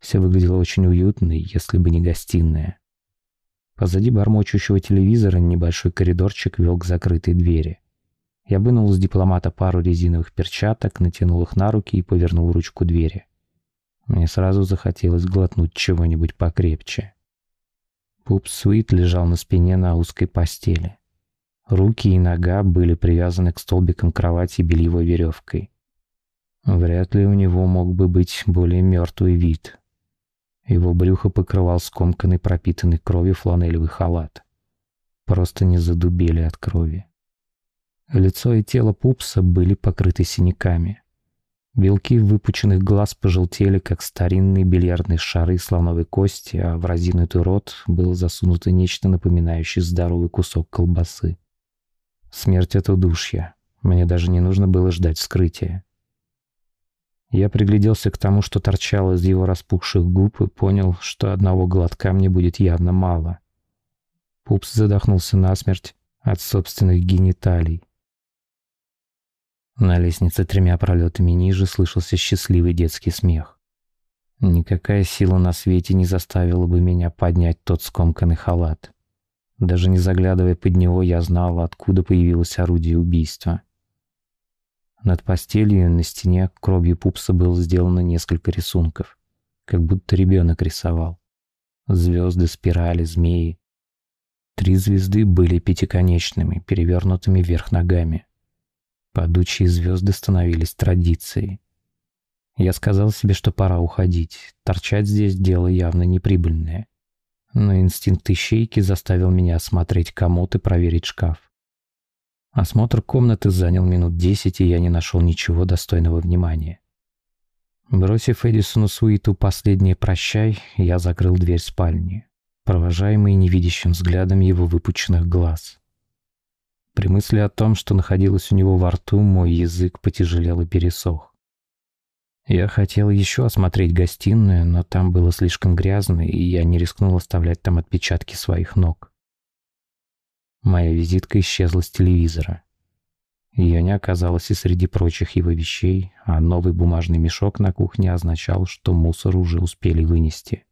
Все выглядело очень уютно, если бы не гостиная. Позади бормочущего телевизора небольшой коридорчик вел к закрытой двери. Я вынул из дипломата пару резиновых перчаток, натянул их на руки и повернул ручку двери. Мне сразу захотелось глотнуть чего-нибудь покрепче. Пуп Суит лежал на спине на узкой постели. Руки и нога были привязаны к столбикам кровати бельевой веревкой. Вряд ли у него мог бы быть более мертвый вид. Его брюхо покрывал скомканный пропитанный кровью фланелевый халат. Просто не задубели от крови. Лицо и тело пупса были покрыты синяками. Белки выпученных глаз пожелтели, как старинные бильярдные шары слоновой кости, а в разинутый рот было засунуто нечто напоминающее здоровый кусок колбасы. Смерть от удушья. Мне даже не нужно было ждать вскрытия. Я пригляделся к тому, что торчало из его распухших губ, и понял, что одного глотка мне будет явно мало. Пупс задохнулся насмерть от собственных гениталий. На лестнице тремя пролетами ниже слышался счастливый детский смех. Никакая сила на свете не заставила бы меня поднять тот скомканный халат. Даже не заглядывая под него, я знал, откуда появилось орудие убийства — над постелью на стене кровью пупса было сделано несколько рисунков, как будто ребенок рисовал. Звезды, спирали, змеи. Три звезды были пятиконечными, перевернутыми вверх ногами. Падучие звезды становились традицией. Я сказал себе, что пора уходить. Торчать здесь дело явно неприбыльное. Но инстинкт ищейки заставил меня осмотреть комод и проверить шкаф. Осмотр комнаты занял минут десять, и я не нашел ничего достойного внимания. Бросив Эдисону Суиту последнее «прощай», я закрыл дверь спальни, провожаемый невидящим взглядом его выпученных глаз. При мысли о том, что находилось у него во рту, мой язык потяжелел и пересох. Я хотел еще осмотреть гостиную, но там было слишком грязно, и я не рискнул оставлять там отпечатки своих ног. Моя визитка исчезла с телевизора. Ее не оказалось и среди прочих его вещей, а новый бумажный мешок на кухне означал, что мусор уже успели вынести.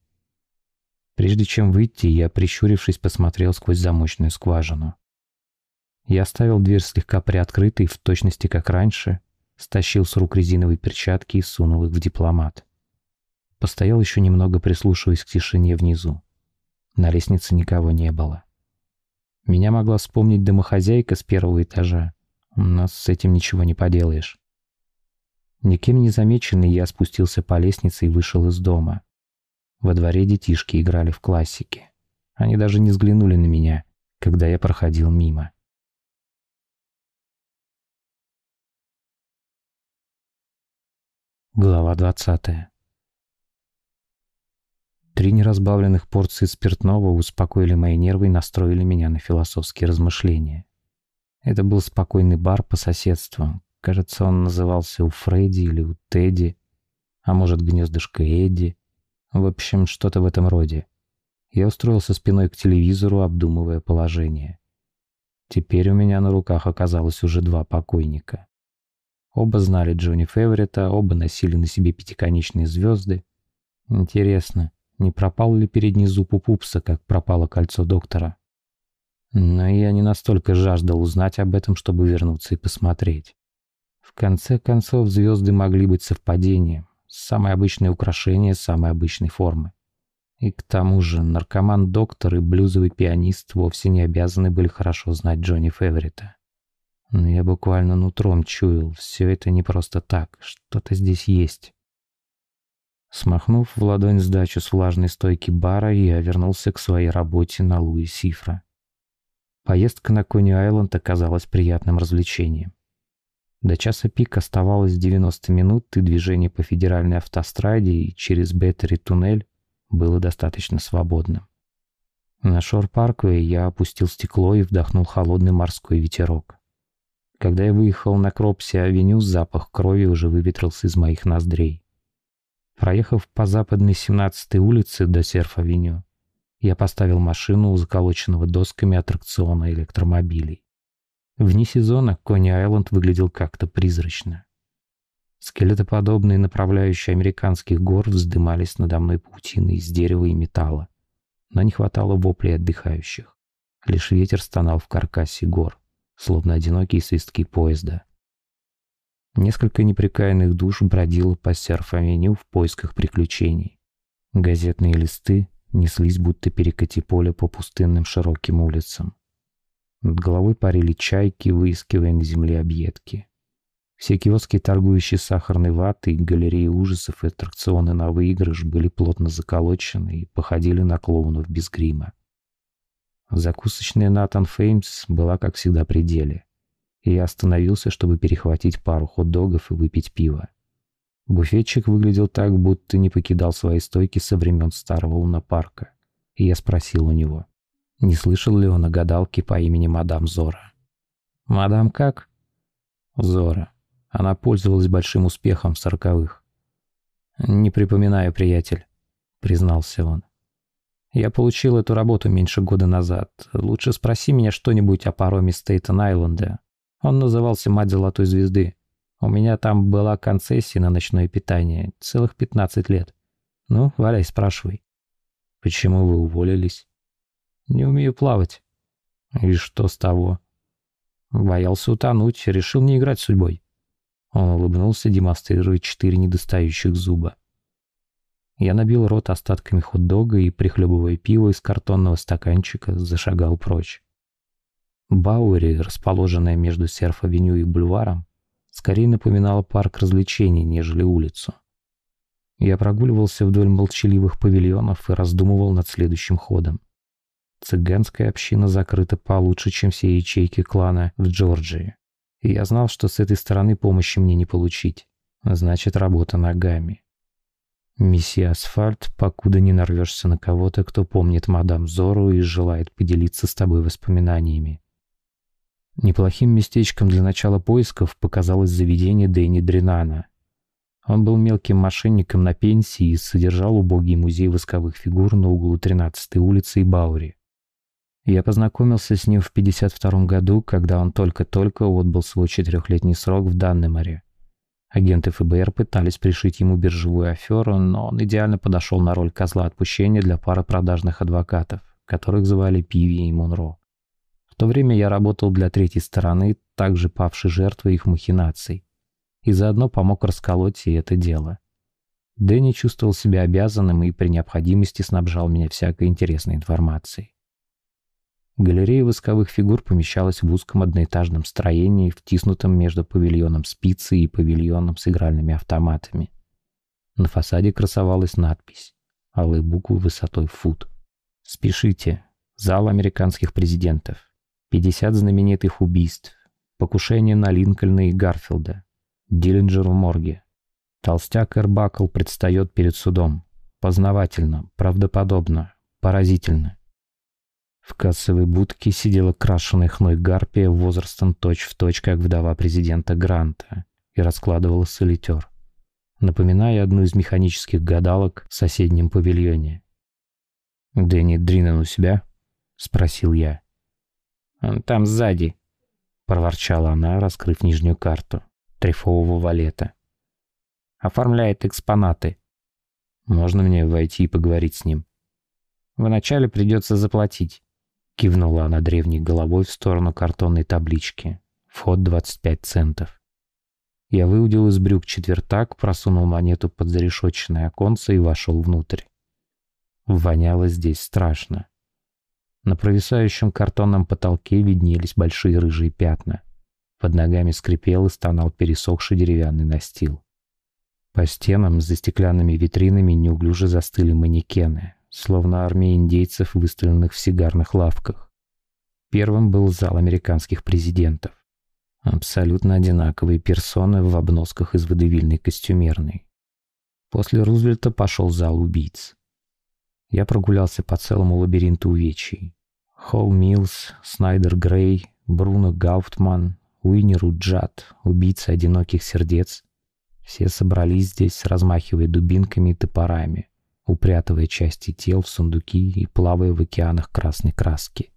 Прежде чем выйти, я, прищурившись, посмотрел сквозь замочную скважину. Я оставил дверь слегка приоткрытой, в точности как раньше, стащил с рук резиновые перчатки и сунул их в дипломат. Постоял еще немного, прислушиваясь к тишине внизу. На лестнице никого не было. Меня могла вспомнить домохозяйка с первого этажа, но с этим ничего не поделаешь. Никем не замеченный я спустился по лестнице и вышел из дома. Во дворе детишки играли в классики. Они даже не взглянули на меня, когда я проходил мимо. Глава двадцатая. Три неразбавленных порции спиртного успокоили мои нервы и настроили меня на философские размышления. Это был спокойный бар по соседству. Кажется, он назывался у Фредди или у Тедди, а может, гнездышко Эдди. В общем, что-то в этом роде. Я устроился спиной к телевизору, обдумывая положение. Теперь у меня на руках оказалось уже два покойника. Оба знали Джонни Феверета, оба носили на себе пятиконечные звезды. Интересно, не пропал ли передний зуб у пупса, как пропало кольцо доктора. Но я не настолько жаждал узнать об этом, чтобы вернуться и посмотреть. В конце концов, звезды могли быть совпадением. Самое обычное украшение самой обычной формы. И к тому же наркоман-доктор и блюзовый пианист вовсе не обязаны были хорошо знать Джонни Феверита. Но я буквально нутром чуял, все это не просто так, что-то здесь есть. Смахнув в ладонь сдачу с влажной стойки бара, я вернулся к своей работе на Луи Сифра. Поездка на Кони-Айленд оказалась приятным развлечением. До часа пик оставалось 90 минут, и движение по федеральной автостраде и через Беттери-туннель было достаточно свободным. На Шор-Парквей я опустил стекло и вдохнул холодный морской ветерок. Когда я выехал на Кропси-авеню, запах крови уже выветрился из моих ноздрей. Проехав по западной 17-й улице до Серф-авеню, я поставил машину у заколоченного досками аттракциона электромобилей. Вне сезона Кони-Айленд выглядел как-то призрачно. Скелетоподобные направляющие американских гор вздымались надо мной паутиной из дерева и металла, но не хватало воплей отдыхающих. Лишь ветер стонал в каркасе гор, словно одинокие свистки поезда. Несколько неприкаянных душ бродило по серф-авеню в поисках приключений. Газетные листы неслись будто перекати поле по пустынным широким улицам. Над головой парили чайки, выискивая на земле объедки. Все киоски, торгующие сахарной ватой, галереи ужасов и аттракционы на выигрыш были плотно заколочены и походили на клоунов без грима. Закусочная Натан Феймс была, как всегда, при деле, и я остановился, чтобы перехватить пару хот-догов и выпить пиво. Буфетчик выглядел так, будто не покидал свои стойки со времен старого лунопарка, и я спросил у него, не слышал ли он о гадалке по имени мадам Зора. «Мадам как?» «Зора. Она пользовалась большим успехом в сороковых. «Не припоминаю, приятель», — признался он. «Я получил эту работу меньше года назад. Лучше спроси меня что-нибудь о пароме Стейтен-Айленда. Он назывался «Мать Золотой Звезды». У меня там была концессия на ночное питание. Целых 15 лет. Ну, валяй, спрашивай. Почему вы уволились? Не умею плавать. И что с того? Боялся утонуть, решил не играть судьбой. Он улыбнулся, демонстрируя четыре недостающих зуба. Я набил рот остатками хот-дога и, прихлебывая пиво из картонного стаканчика, зашагал прочь. Бауэри, расположенная между серф-авеню и бульваром, скорее напоминала парк развлечений, нежели улицу. Я прогуливался вдоль молчаливых павильонов и раздумывал над следующим ходом. Цыганская община закрыта получше, чем все ячейки клана в Джорджии. И я знал, что с этой стороны помощи мне не получить. Значит, работа ногами. Месье Асфальт, покуда не нарвешься на кого-то, кто помнит мадам Зору и желает поделиться с тобой воспоминаниями. Неплохим местечком для начала поисков показалось заведение Дэнни Дринана. Он был мелким мошенником на пенсии и содержал убогий музей восковых фигур на углу 13-й улицы и Баури. Я познакомился с ним в 52 году, когда он только-только отбыл свой четырехлетний срок в Даннеморе. Агенты ФБР пытались пришить ему биржевую аферу, но он идеально подошел на роль козла отпущения для пары продажных адвокатов, которых звали Пиви и Монро. В то время я работал для третьей стороны, также павшей жертвой их махинаций, и заодно помог расколоть и это дело. Дэнни чувствовал себя обязанным и при необходимости снабжал меня всякой интересной информацией. Галерея восковых фигур помещалась в узком одноэтажном строении, втиснутом между павильоном спицы и павильоном с игральными автоматами. На фасаде красовалась надпись, алые буквы высотой фут. «Спешите! Зал американских президентов. 50 знаменитых убийств. Покушение на Линкольна и Гарфилда. Диллинджер в морге. Толстяк Эрбакл предстает перед судом. Познавательно, правдоподобно, поразительно. В кассовой будке сидела крашеная хной гарпия возрастом точь-в-точь, как вдова президента Гранта, и раскладывала солитер, напоминая одну из механических гадалок в соседнем павильоне. «Дэнни Дринен у себя?» — спросил я. «Он там сзади», — проворчала она, раскрыв нижнюю карту трефового валета. «Оформляет экспонаты. Можно мне войти и поговорить с ним?» «Вначале придется заплатить». Кивнула она древней головой в сторону картонной таблички. Вход 25 центов. Я выудил из брюк четвертак, просунул монету под зарешоченное оконце и вошел внутрь. Воняло здесь страшно. На провисающем картонном потолке виднелись большие рыжие пятна. Под ногами скрипел и стонал пересохший деревянный настил. По стенам за стеклянными витринами неуклюже застыли манекены, словно армия индейцев, выставленных в сигарных лавках. Первым был зал американских президентов. Абсолютно одинаковые персоны в обносках из водевильной костюмерной. После Рузвельта пошел зал убийц. Я прогулялся по целому лабиринту увечий. Холл Милс, Снайдер Грей, Бруно Гауфтман, Уинни Руджат, убийцы одиноких сердец. Все собрались здесь, размахивая дубинками и топорами упрятывая части тел в сундуки и плавая в океанах красной краски.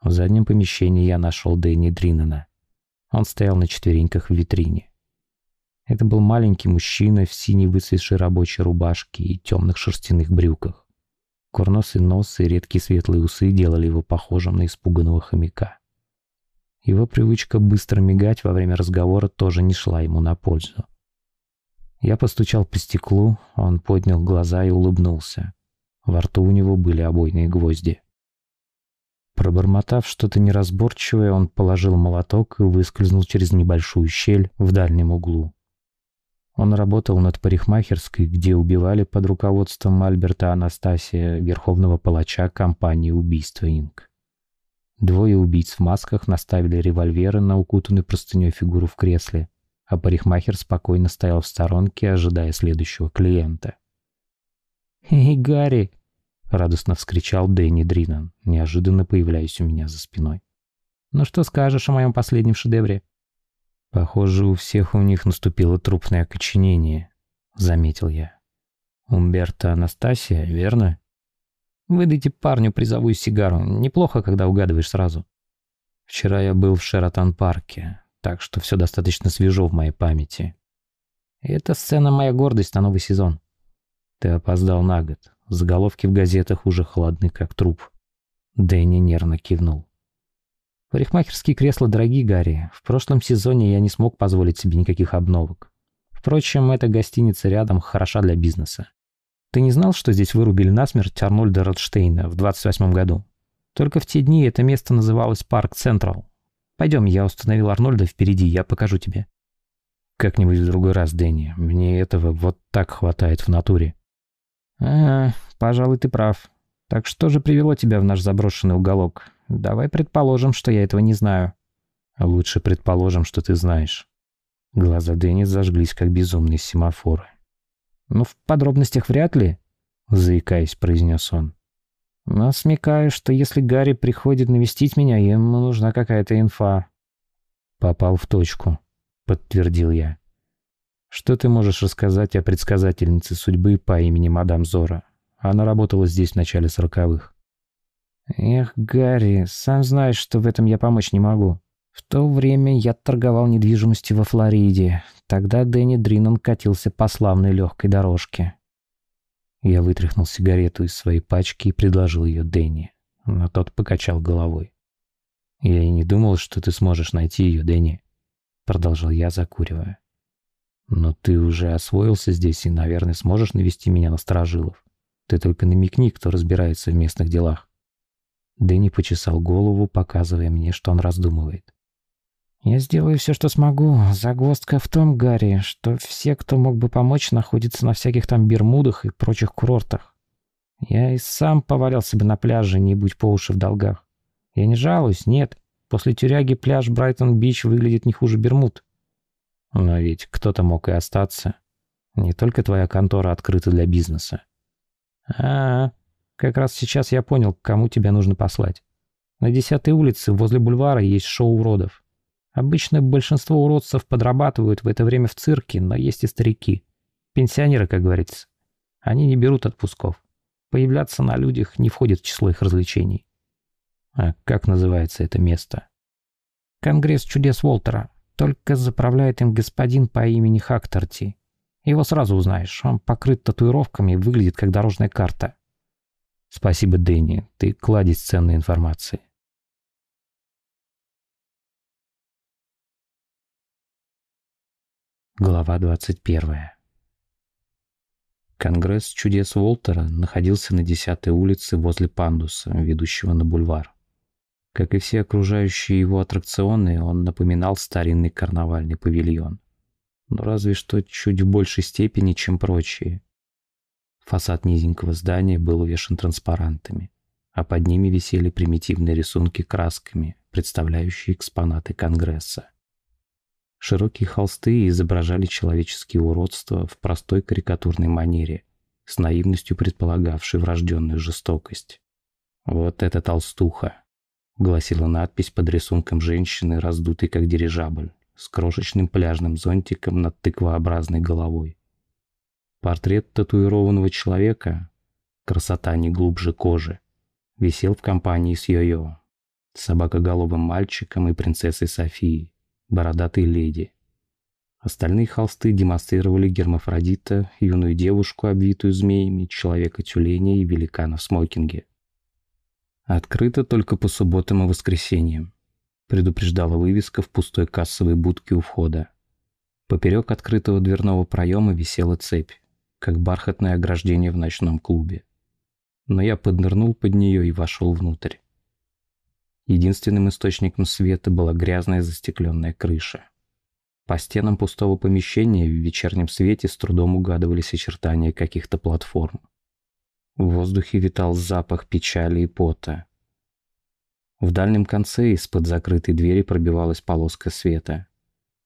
В заднем помещении я нашел Дэнни Дринена. Он стоял на четвереньках в витрине. Это был маленький мужчина в синей выцветшей рабочей рубашке и темных шерстяных брюках. Курносый нос и редкие светлые усы делали его похожим на испуганного хомяка. Его привычка быстро мигать во время разговора тоже не шла ему на пользу. Я постучал по стеклу, он поднял глаза и улыбнулся. Во рту у него были обойные гвозди. Пробормотав что-то неразборчивое, он положил молоток и выскользнул через небольшую щель в дальнем углу. Он работал над парикмахерской, где убивали под руководством Альберта Анастасия, верховного палача компании «Убийство Инк». Двое убийц в масках наставили револьверы на укутанную простыней фигуру в кресле, а парикмахер спокойно стоял в сторонке, ожидая следующего клиента. «Эй, Гарри!» — радостно вскричал Дэнни Дринан, неожиданно появляясь у меня за спиной. «Ну что скажешь о моем последнем шедевре?» «Похоже, у всех у них наступило трупное окоченение», — заметил я. «Умберто Анастасия, верно?» «Выдайте парню призовую сигару. Неплохо, когда угадываешь сразу». «Вчера я был в Шератон-парке, так что все достаточно свежо в моей памяти». «Это сцена моя гордость на новый сезон». «Ты опоздал на год. Заголовки в газетах уже холодны, как труп». Дэнни нервно кивнул. Парикмахерские кресла дорогие, Гарри. В прошлом сезоне я не смог позволить себе никаких обновок. Впрочем, эта гостиница рядом хороша для бизнеса. Ты не знал, что здесь вырубили насмерть Арнольда Ротштейна в 28 году? Только в те дни это место называлось Парк Централ. Пойдем, я установил Арнольда впереди, я покажу тебе. Как-нибудь в другой раз, Дэнни. Мне этого вот так хватает в натуре. А, пожалуй, ты прав. Так что же привело тебя в наш заброшенный уголок? Давай предположим, что я этого не знаю. Лучше предположим, что ты знаешь. Глаза Дэнни зажглись, как безумные семафоры. «Ну, в подробностях вряд ли», — заикаясь, произнес он. «Но смекаю, что если Гарри приходит навестить меня, ему нужна какая-то инфа». «Попал в точку», — подтвердил я. «Что ты можешь рассказать о предсказательнице судьбы по имени Мадам Зора? Она работала здесь в начале сороковых». Эх, Гарри, сам знаешь, что в этом я помочь не могу. В то время я торговал недвижимостью во Флориде. Тогда Дэнни Дринан катился по славной легкой дорожке. Я вытряхнул сигарету из своей пачки и предложил ее Дэнни. Но тот покачал головой. «Я и не думал, что ты сможешь найти ее, Дэнни», — продолжал я, закуривая. «Но ты уже освоился здесь и, наверное, сможешь навести меня на сторожилов. Ты только намекни, кто разбирается в местных делах». Дэнни почесал голову, показывая мне, что он раздумывает. «Я сделаю все, что смогу. Загвоздка в том, Гарри, что все, кто мог бы помочь, находятся на всяких там Бермудах и прочих курортах. Я и сам повалялся бы на пляже, не будь по уши в долгах. Я не жалуюсь, нет. После тюряги пляж Брайтон-Бич выглядит не хуже Бермуд. Но ведь кто-то мог и остаться. Не только твоя контора открыта для бизнеса. А, -а, -а как раз сейчас я понял, кому тебя нужно послать. На десятой улице возле бульвара есть шоу уродов. Обычно большинство уродцев подрабатывают в это время в цирке, но есть и старики. Пенсионеры, как говорится. Они не берут отпусков. Появляться на людях не входит в число их развлечений. А как называется это место? Конгресс чудес Уолтера. Только заправляет им господин по имени Хакторти. Его сразу узнаешь. Он покрыт татуировками и выглядит как дорожная карта. Спасибо, Дэнни, ты кладезь ценной информации. Глава 21. Конгресс чудес Уолтера находился на 10-й улице возле пандуса, ведущего на бульвар. Как и все окружающие его аттракционы, он напоминал старинный карнавальный павильон. Но разве что чуть в большей степени, чем прочие. Фасад низенького здания был увешан транспарантами, а под ними висели примитивные рисунки красками, представляющие экспонаты Конгресса. Широкие холсты изображали человеческие уродства в простой карикатурной манере, с наивностью предполагавшей врожденную жестокость. «Вот это толстуха!» — гласила надпись под рисунком женщины, раздутой как дирижабль, с крошечным пляжным зонтиком над тыквообразной головой. Портрет татуированного человека, красота не глубже кожи, висел в компании с Йо-Йо, собакоголовым мальчиком и принцессой Софией, бородатой леди. Остальные холсты демонстрировали гермафродита, юную девушку, обвитую змеями, человека-тюленя и великана в смокинге. Открыто только по субботам и воскресеньям, предупреждала вывеска в пустой кассовой будке у входа. Поперек открытого дверного проема висела цепь как бархатное ограждение в ночном клубе. Но я поднырнул под нее и вошел внутрь. Единственным источником света была грязная застекленная крыша. По стенам пустого помещения в вечернем свете с трудом угадывались очертания каких-то платформ. В воздухе витал запах печали и пота. В дальнем конце из-под закрытой двери пробивалась полоска света.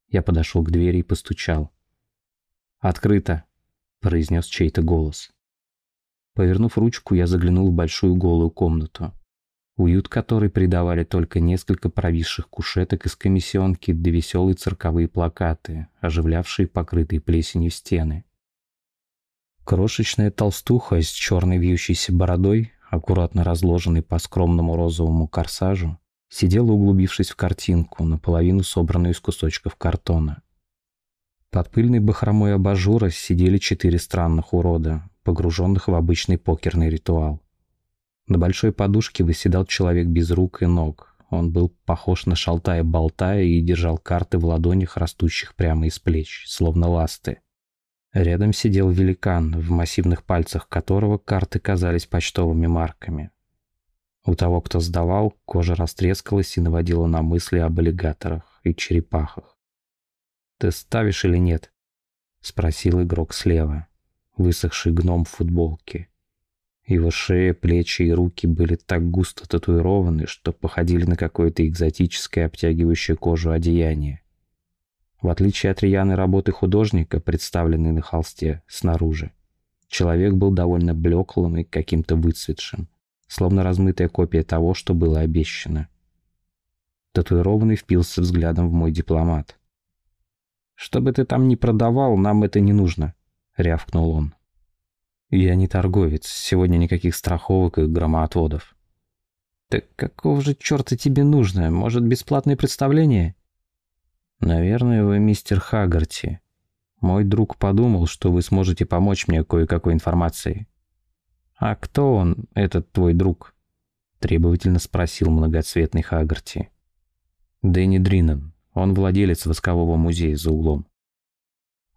Я подошел к двери и постучал. «Открыто!» — произнес чей-то голос. Повернув ручку, я заглянул в большую голую комнату уют которой придавали только несколько провисших кушеток из комиссионки да веселые цирковые плакаты, оживлявшие покрытые плесенью стены. Крошечная толстуха с черной вьющейся бородой, аккуратно разложенной по скромному розовому корсажу, сидела углубившись в картинку, наполовину собранную из кусочков картона. Под пыльной бахромой абажура сидели четыре странных урода, погруженных в обычный покерный ритуал. На большой подушке выседал человек без рук и ног. Он был похож на шалтая-болтая и держал карты в ладонях, растущих прямо из плеч, словно ласты. Рядом сидел великан, в массивных пальцах которого карты казались почтовыми марками. У того, кто сдавал, кожа растрескалась и наводила на мысли об аллигаторах и черепахах. «Ты ставишь или нет?» — спросил игрок слева, высохший гном в футболке. Его шея, плечи и руки были так густо татуированы, что походили на какое-то экзотическое обтягивающее кожу одеяние. В отличие от рьяной работы художника, представленной на холсте снаружи, человек был довольно блеклым и каким-то выцветшим, словно размытая копия того, что было обещано. Татуированный впился взглядом в мой дипломат. «Что бы ты там ни продавал, нам это не нужно», — рявкнул он. Я не торговец, сегодня никаких страховок и громоотводов. Так какого же черта тебе нужно? Может, бесплатное представление? Наверное, вы мистер Хаггарти. Мой друг подумал, что вы сможете помочь мне кое-какой информацией. А кто он, этот твой друг? Требовательно спросил многоцветный Хаггарти. Дэнни Дринан. Он владелец воскового музея за углом.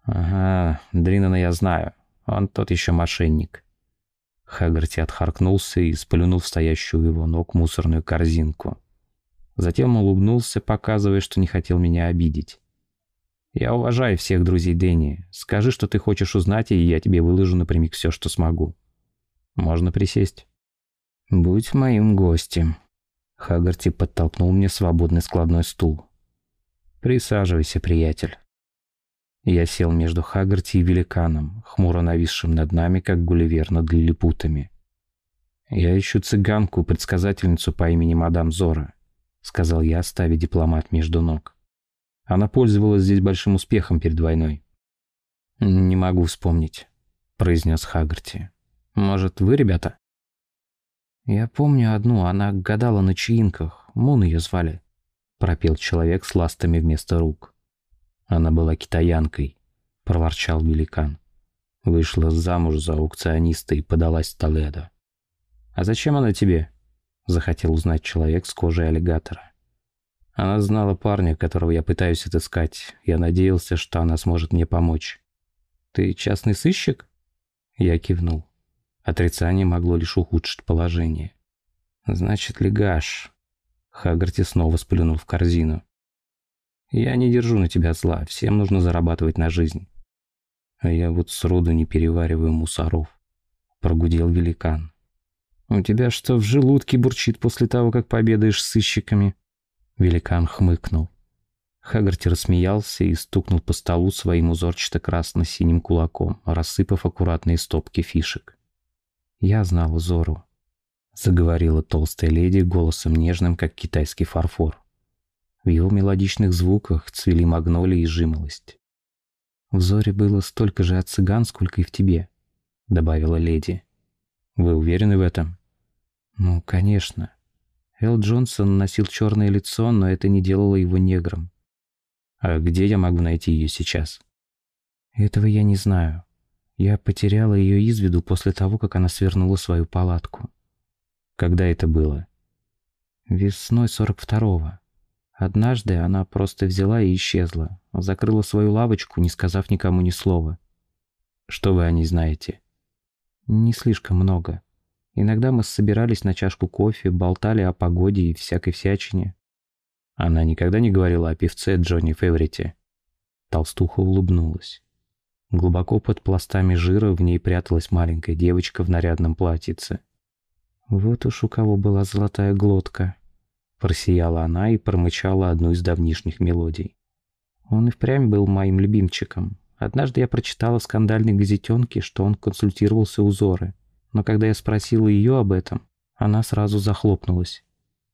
Ага, Дринана я знаю. Он тот еще мошенник. Хаггарти отхаркнулся и сплюнул в стоящую у его ног мусорную корзинку. Затем улыбнулся, показывая, что не хотел меня обидеть. «Я уважаю всех друзей Дэнни. Скажи, что ты хочешь узнать, и я тебе выложу напрямик все, что смогу. Можно присесть?» «Будь моим гостем». Хаггарти подтолкнул мне свободный складной стул. «Присаживайся, приятель». Я сел между Хаггарти и великаном, хмуро нависшим над нами, как гулливер над лилипутами. «Я ищу цыганку, предсказательницу по имени мадам Зора», — сказал я, ставя дипломат между ног. Она пользовалась здесь большим успехом перед войной. «Не могу вспомнить», — произнес Хаггарти. «Может, вы, ребята?» «Я помню одну, она гадала на чаинках, Мун ее звали», — пропел человек с ластами вместо рук. Она была китаянкой, проворчал великан. Вышла замуж за аукциониста и подалась в Толедо. «А зачем она тебе?» — захотел узнать человек с кожей аллигатора. Она знала парня, которого я пытаюсь отыскать. Я надеялся, что она сможет мне помочь. «Ты частный сыщик?» Я кивнул. Отрицание могло лишь ухудшить положение. «Значит, легаш». Хаггарти снова сплюнул в корзину. Я не держу на тебя зла, всем нужно зарабатывать на жизнь. А я вот сроду не перевариваю мусоров. Прогудел великан. У тебя что, в желудке бурчит после того, как пообедаешь с сыщиками? Великан хмыкнул. Хаггарти рассмеялся и стукнул по столу своим узорчато-красно-синим кулаком, рассыпав аккуратные стопки фишек. «Я знала Зору», — заговорила толстая леди голосом нежным, как китайский фарфор. В его мелодичных звуках цвели магнолии и жимолость. «В Зоре было столько же от цыган, сколько и в тебе», — добавила леди. «Вы уверены в этом?» «Ну, конечно. Эл Джонсон носил черное лицо, но это не делало его негром. А где я могу найти ее сейчас?» «Этого я не знаю. Я потеряла ее из виду после того, как она свернула свою палатку». «Когда это было?» «Весной сорок второго. Однажды она просто взяла и исчезла, закрыла свою лавочку, не сказав никому ни слова. Что вы о ней знаете? Не слишком много. Иногда мы собирались на чашку кофе, болтали о погоде и всякой всячине. Она никогда не говорила о певце Джонни Феврите. Толстуха улыбнулась. Глубоко под пластами жира в ней пряталась маленькая девочка в нарядном платьице. Вот уж у кого была золотая глотка. Просияла она и промычала одну из давнишних мелодий. Он и впрямь был моим любимчиком. Однажды я прочитала в скандальной газетенке, что он консультировался у Зоры. Но когда я спросила ее об этом, она сразу захлопнулась.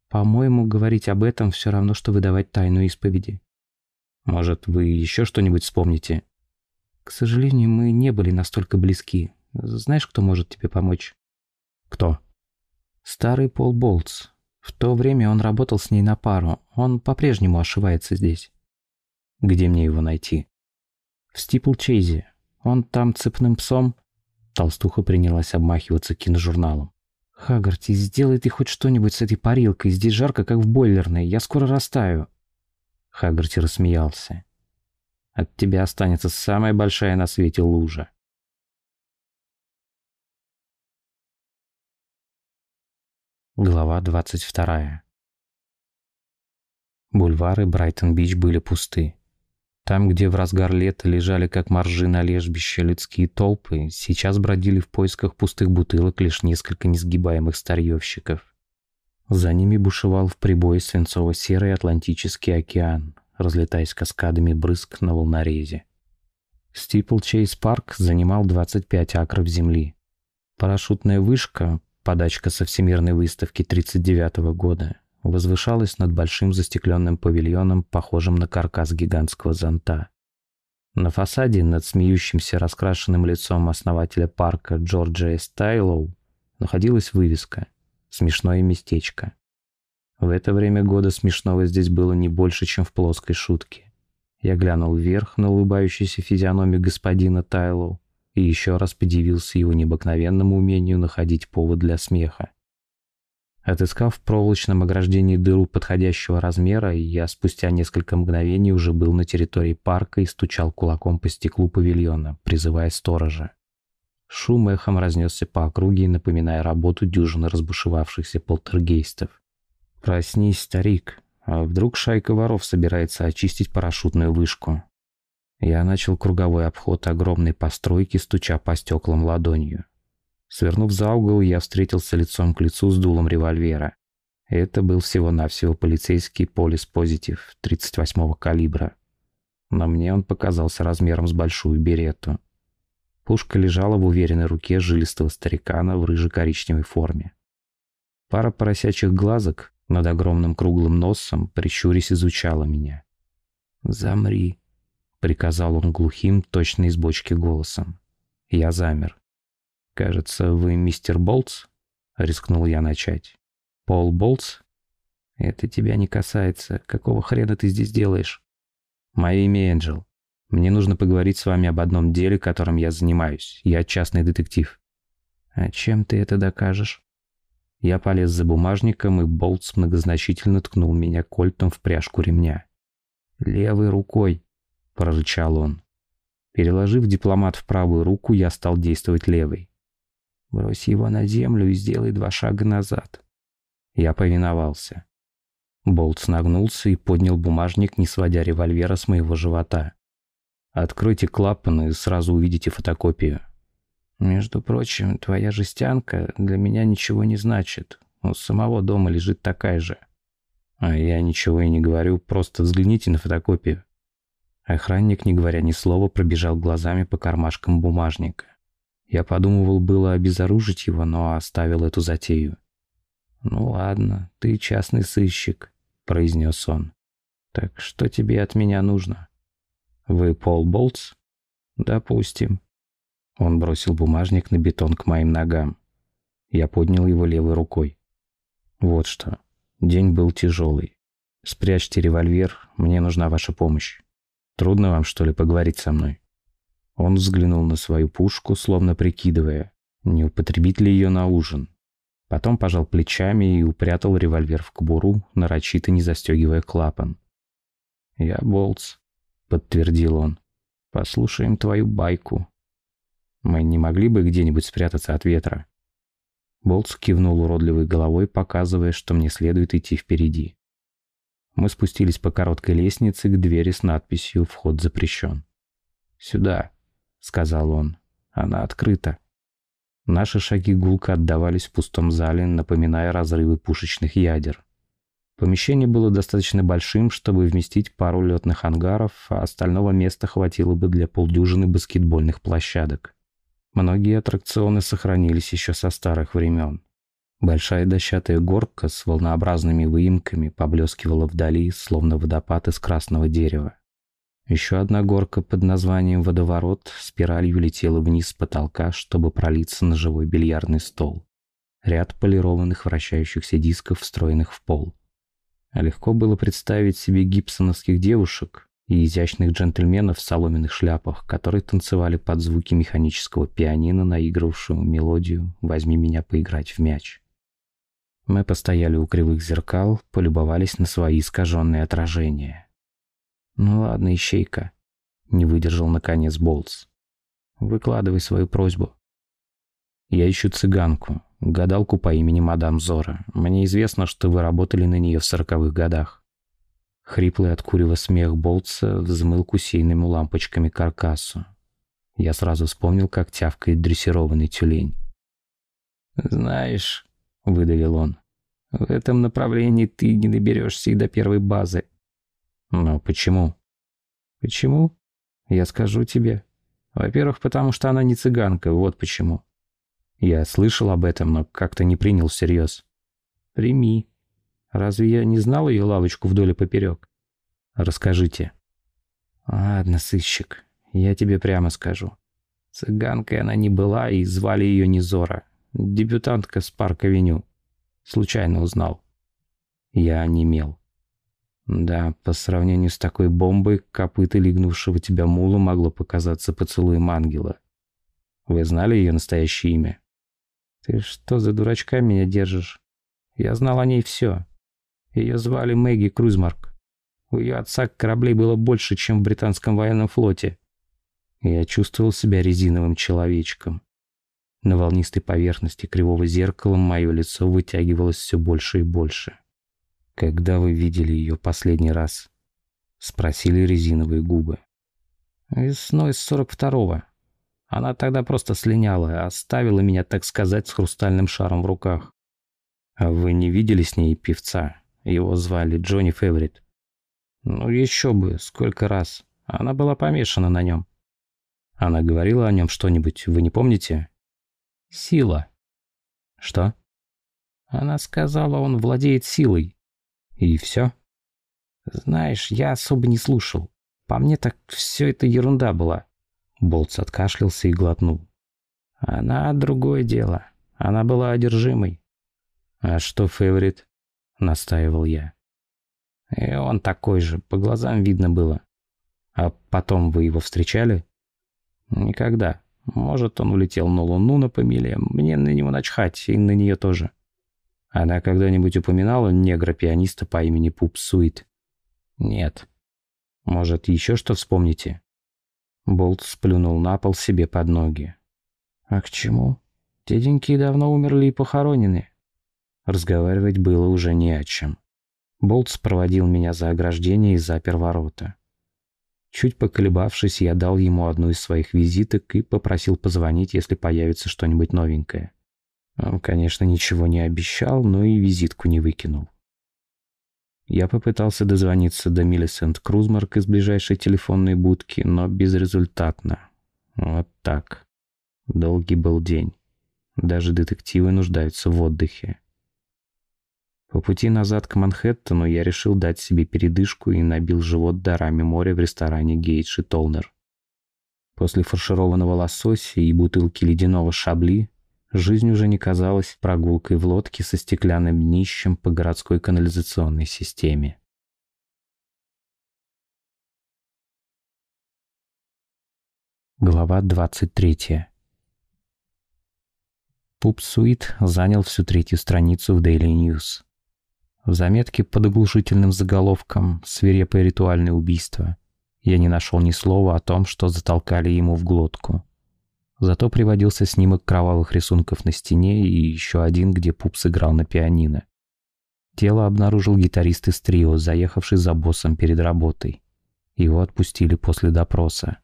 По-моему, говорить об этом все равно, что выдавать тайну исповеди. Может, вы еще что-нибудь вспомните? К сожалению, мы не были настолько близки. Знаешь, кто может тебе помочь? Кто? Старый Пол Болтс. В то время он работал с ней на пару. Он по-прежнему ошивается здесь. Где мне его найти? В Стиплчейзе. Он там цепным псом. Толстуха принялась обмахиваться киножурналом. «Хаггарти, сделай ты хоть что-нибудь с этой парилкой. Здесь жарко, как в бойлерной. Я скоро растаю». Хаггарти рассмеялся. «От тебя останется самая большая на свете лужа». Глава двадцать вторая. Бульвары Брайтон-Бич были пусты. Там, где в разгар лета лежали как моржи на лежбище людские толпы, сейчас бродили в поисках пустых бутылок лишь несколько несгибаемых старьевщиков. За ними бушевал в прибое свинцово-серый Атлантический океан, разлетаясь каскадами брызг на волнорезе. Стипл Чейз Парк занимал 25 акров земли. Парашютная вышка, подачка со Всемирной выставки 1939 года, возвышалась над большим застекленным павильоном, похожим на каркас гигантского зонта. На фасаде над смеющимся раскрашенным лицом основателя парка Джорджа С. Тайлоу находилась вывеска «Смешное местечко». В это время года смешного здесь было не больше, чем в плоской шутке. Я глянул вверх на улыбающуюся физиономию господина Тайлоу и еще раз подивился его необыкновенному умению находить повод для смеха. Отыскав в проволочном ограждении дыру подходящего размера, я спустя несколько мгновений уже был на территории парка и стучал кулаком по стеклу павильона, призывая сторожа. Шум эхом разнесся по округе, напоминая работу дюжины разбушевавшихся полтергейстов. «Проснись, старик, а вдруг шайка воров собирается очистить парашютную вышку?» Я начал круговой обход огромной постройки, стуча по стеклам ладонью. Свернув за угол, я встретился лицом к лицу с дулом револьвера. Это был всего-навсего полицейский полис позитив 38-го калибра. Но мне он показался размером с большую берету. Пушка лежала в уверенной руке жилистого старикана в рыже-коричневой форме. Пара поросячьих глазок над огромным круглым носом, прищурясь, изучала меня. «Замри», — приказал он глухим, точно из бочки голосом. Я замер. «Кажется, вы мистер Болтс?» — рискнул я начать. «Пол Болтс?» «Это тебя не касается. Какого хрена ты здесь делаешь?» «Мое имя Энджел. Мне нужно поговорить с вами об одном деле, которым я занимаюсь. Я частный детектив». «А чем ты это докажешь?» Я полез за бумажником, и Болтс многозначительно ткнул меня кольтом в пряжку ремня. «Левой рукой», — прорычал он. Переложив дипломат в правую руку, я стал действовать левой. Брось его на землю и сделай два шага назад. Я повиновался. Болт нагнулся и поднял бумажник, не сводя револьвера с моего живота. Откройте клапан и сразу увидите фотокопию. Между прочим, твоя жестянка для меня ничего не значит. У самого дома лежит такая же. А я ничего и не говорю, просто взгляните на фотокопию. Охранник, не говоря ни слова, пробежал глазами по кармашкам бумажника. Я подумывал было обезоружить его, но оставил эту затею. «Ну ладно, ты частный сыщик», — произнес он. «Так что тебе от меня нужно?» «Вы Пол Болтс?» «Допустим». Он бросил бумажник на бетон к моим ногам. Я поднял его левой рукой. «Вот что. День был тяжелый. Спрячьте револьвер, мне нужна ваша помощь. Трудно вам, что ли, поговорить со мной?» Он взглянул на свою пушку, словно прикидывая, не употребить ли ее на ужин. Потом пожал плечами и упрятал револьвер в кобуру, нарочито не застегивая клапан. «Я Болтс», — подтвердил он. «Послушаем твою байку. Мы не могли бы где-нибудь спрятаться от ветра?» Болтс кивнул уродливой головой, показывая, что мне следует идти впереди. Мы спустились по короткой лестнице к двери с надписью «Вход запрещен». «Сюда», — сказал он. «Она открыта». Наши шаги гулко отдавались в пустом зале, напоминая разрывы пушечных ядер. Помещение было достаточно большим, чтобы вместить пару летных ангаров, а остального места хватило бы для полдюжины баскетбольных площадок. Многие аттракционы сохранились еще со старых времен. Большая дощатая горка с волнообразными выемками поблескивала вдали, словно водопад из красного дерева. Еще одна горка под названием «Водоворот» спиралью летела вниз с потолка, чтобы пролиться на живой бильярдный стол. Ряд полированных вращающихся дисков, встроенных в пол. А легко было представить себе гибсоновских девушек и изящных джентльменов в соломенных шляпах, которые танцевали под звуки механического пианино, наигравшего мелодию «Возьми меня поиграть в мяч». Мы постояли у кривых зеркал, полюбовались на свои искаженные отражения. «Ну ладно, ищейка», — не выдержал наконец Болтс. «Выкладывай свою просьбу». «Я ищу цыганку, гадалку по имени мадам Зора. Мне известно, что вы работали на нее в сороковых годах». Хриплый от смех Болтса взмыл кусейными лампочками каркасу. Я сразу вспомнил, как тявкает дрессированный тюлень. «Знаешь...» — выдавил он. «В этом направлении ты не доберешься и до первой базы». «Но почему?» «Почему? Я скажу тебе. Во-первых, потому что она не цыганка, вот почему». Я слышал об этом, но как-то не принял всерьез. «Прими. Разве я не знал ее лавочку вдоль и поперек?» «Расскажите». «Ладно, сыщик, я тебе прямо скажу. Цыганкой она не была, и звали ее Низора. Дебютантка с парк-авеню. Случайно узнал. Я онемел. Да, по сравнению с такой бомбой, копыта легнувшего тебя мула могло показаться поцелуем ангела. Вы знали ее настоящее имя? Ты что за дурачка меня держишь? Я знал о ней все. Ее звали Мэгги Крузмарк. У ее отца кораблей было больше, чем в британском военном флоте. Я чувствовал себя резиновым человечком. На волнистой поверхности кривого зеркала мое лицо вытягивалось все больше и больше. «Когда вы видели ее последний раз?» — спросили резиновые губы. «Весной сорок второго. Она тогда просто слиняла, оставила меня, так сказать, с хрустальным шаром в руках. А вы не видели с ней певца? Его звали Джонни Феверит. Ну еще бы, сколько раз. Она была помешана на нем. Она говорила о нем что-нибудь, вы не помните?» Сила. Что? Она сказала, он владеет силой. И все? Знаешь, я особо не слушал. По мне так все это ерунда была. Болтс откашлялся и глотнул. Она другое дело. Она была одержимой. А что фаворит? Настаивал я. И он такой же, по глазам видно было. А потом вы его встречали? Никогда. Может, он улетел на Луну на помиле. Мне на него начхать, и на нее тоже. Она когда-нибудь упоминала негра-пианиста по имени Пуп Суит? Нет. Может, еще что вспомните? Болт сплюнул на пол себе под ноги. А к чему? Те деньки давно умерли и похоронены. Разговаривать было уже не о чем. Болт проводил меня за ограждение и запер ворота. Чуть поколебавшись, я дал ему одну из своих визиток и попросил позвонить, если появится что-нибудь новенькое. Он, конечно, ничего не обещал, но и визитку не выкинул. Я попытался дозвониться до Миллисент Крузмарк из ближайшей телефонной будки, но безрезультатно. Вот так. Долгий был день. Даже детективы нуждаются в отдыхе. По пути назад к Манхэттену я решил дать себе передышку и набил живот дарами моря в ресторане Гейдж и Толнер. После фаршированного лосося и бутылки ледяного шабли жизнь уже не казалась прогулкой в лодке со стеклянным днищем по городской канализационной системе. Глава 23 Пупс Суит занял всю третью страницу в Daily News. В заметке под оглушительным заголовком «Свирепое ритуальное убийство» я не нашел ни слова о том, что затолкали ему в глотку. Зато приводился снимок кровавых рисунков на стене и еще один, где Пупс играл на пианино. Тело обнаружил гитарист из трио, заехавший за боссом перед работой. Его отпустили после допроса.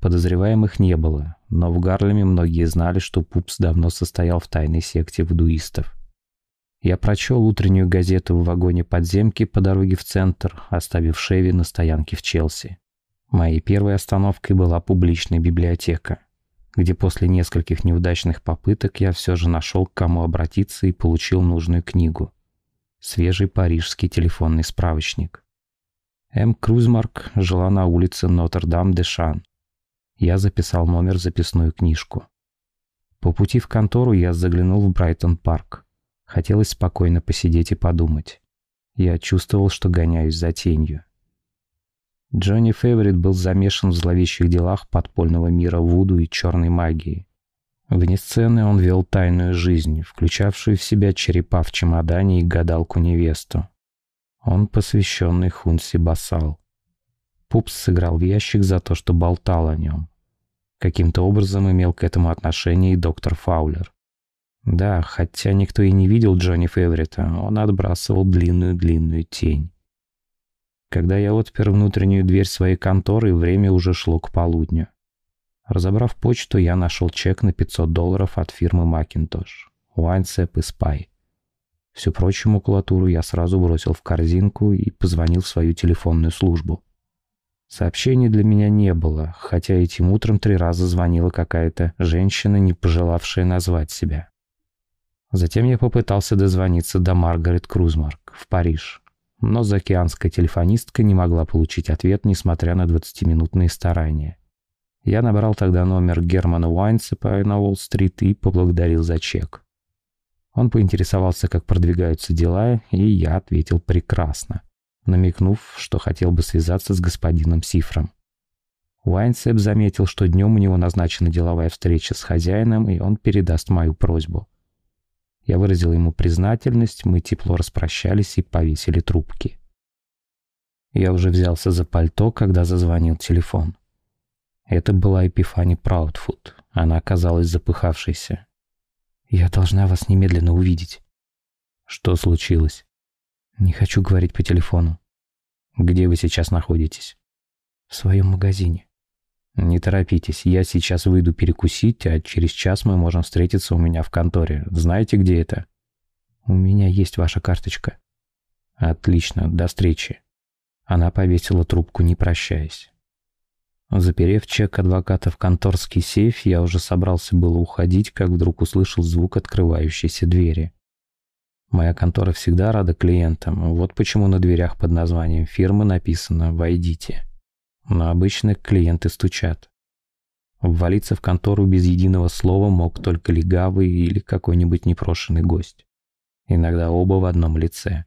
Подозреваемых не было, но в Гарлеме многие знали, что Пупс давно состоял в тайной секте вдуистов. Я прочел утреннюю газету в вагоне подземки по дороге в центр, оставив Шеви на стоянке в Челси. Моей первой остановкой была публичная библиотека, где после нескольких неудачных попыток я все же нашел, к кому обратиться и получил нужную книгу. Свежий парижский телефонный справочник. М. Крузмарк жила на улице Нотр-Дам-де-Шан. Я записал номер в записную книжку. По пути в контору я заглянул в Брайтон-парк. Хотелось спокойно посидеть и подумать. Я чувствовал, что гоняюсь за тенью. Джонни Фейворит был замешан в зловещих делах подпольного мира Вуду и черной магии. Вне сцены он вел тайную жизнь, включавшую в себя черепа в чемодане и гадалку-невесту. Он посвященный Хунси Басал. Пупс сыграл в ящик за то, что болтал о нем. Каким-то образом имел к этому отношение и доктор Фаулер. Да, хотя никто и не видел Джонни Фейврита, он отбрасывал длинную-длинную тень. Когда я отпер внутреннюю дверь своей конторы, время уже шло к полудню. Разобрав почту, я нашел чек на 500 долларов от фирмы Macintosh, Winesap и Spy. Всю прочую макулатуру я сразу бросил в корзинку и позвонил в свою телефонную службу. Сообщений для меня не было, хотя этим утром три раза звонила какая-то женщина, не пожелавшая назвать себя. Затем я попытался дозвониться до Маргарет Крузмарк в Париж, но заокеанская телефонистка не могла получить ответ, несмотря на 20-минутные старания. Я набрал тогда номер Германа Уайнсепа на Уолл-стрит и поблагодарил за чек. Он поинтересовался, как продвигаются дела, и я ответил прекрасно, намекнув, что хотел бы связаться с господином Сифром. Уайнсеп заметил, что днем у него назначена деловая встреча с хозяином, и он передаст мою просьбу. Я выразил ему признательность, мы тепло распрощались и повесили трубки. Я уже взялся за пальто, когда зазвонил телефон. Это была Эпифани Праудфуд. Она оказалась запыхавшейся. «Я должна вас немедленно увидеть». «Что случилось?» «Не хочу говорить по телефону». «Где вы сейчас находитесь?» «В своем магазине». «Не торопитесь, я сейчас выйду перекусить, а через час мы можем встретиться у меня в конторе. Знаете, где это?» «У меня есть ваша карточка». «Отлично, до встречи». Она повесила трубку, не прощаясь. Заперев чек адвоката в конторский сейф, я уже собрался было уходить, как вдруг услышал звук открывающейся двери. Моя контора всегда рада клиентам, вот почему на дверях под названием фирмы написано «Войдите» но обычно клиенты стучат. Ввалиться в контору без единого слова мог только легавый или какой-нибудь непрошенный гость. Иногда оба в одном лице.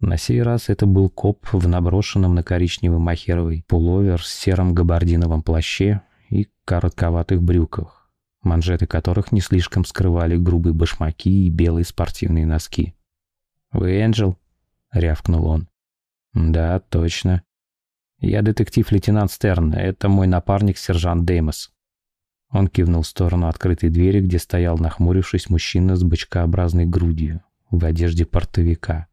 На сей раз это был коп в наброшенном на коричневый махеровый пуловер с серым габардиновом плаще и коротковатых брюках, манжеты которых не слишком скрывали грубые башмаки и белые спортивные носки. «Вы Энджел?» — рявкнул он. «Да, точно. «Я детектив-лейтенант Стерн. Это мой напарник, сержант Деймос». Он кивнул в сторону открытой двери, где стоял, нахмурившись, мужчина с бочкообразной грудью, в одежде портовика.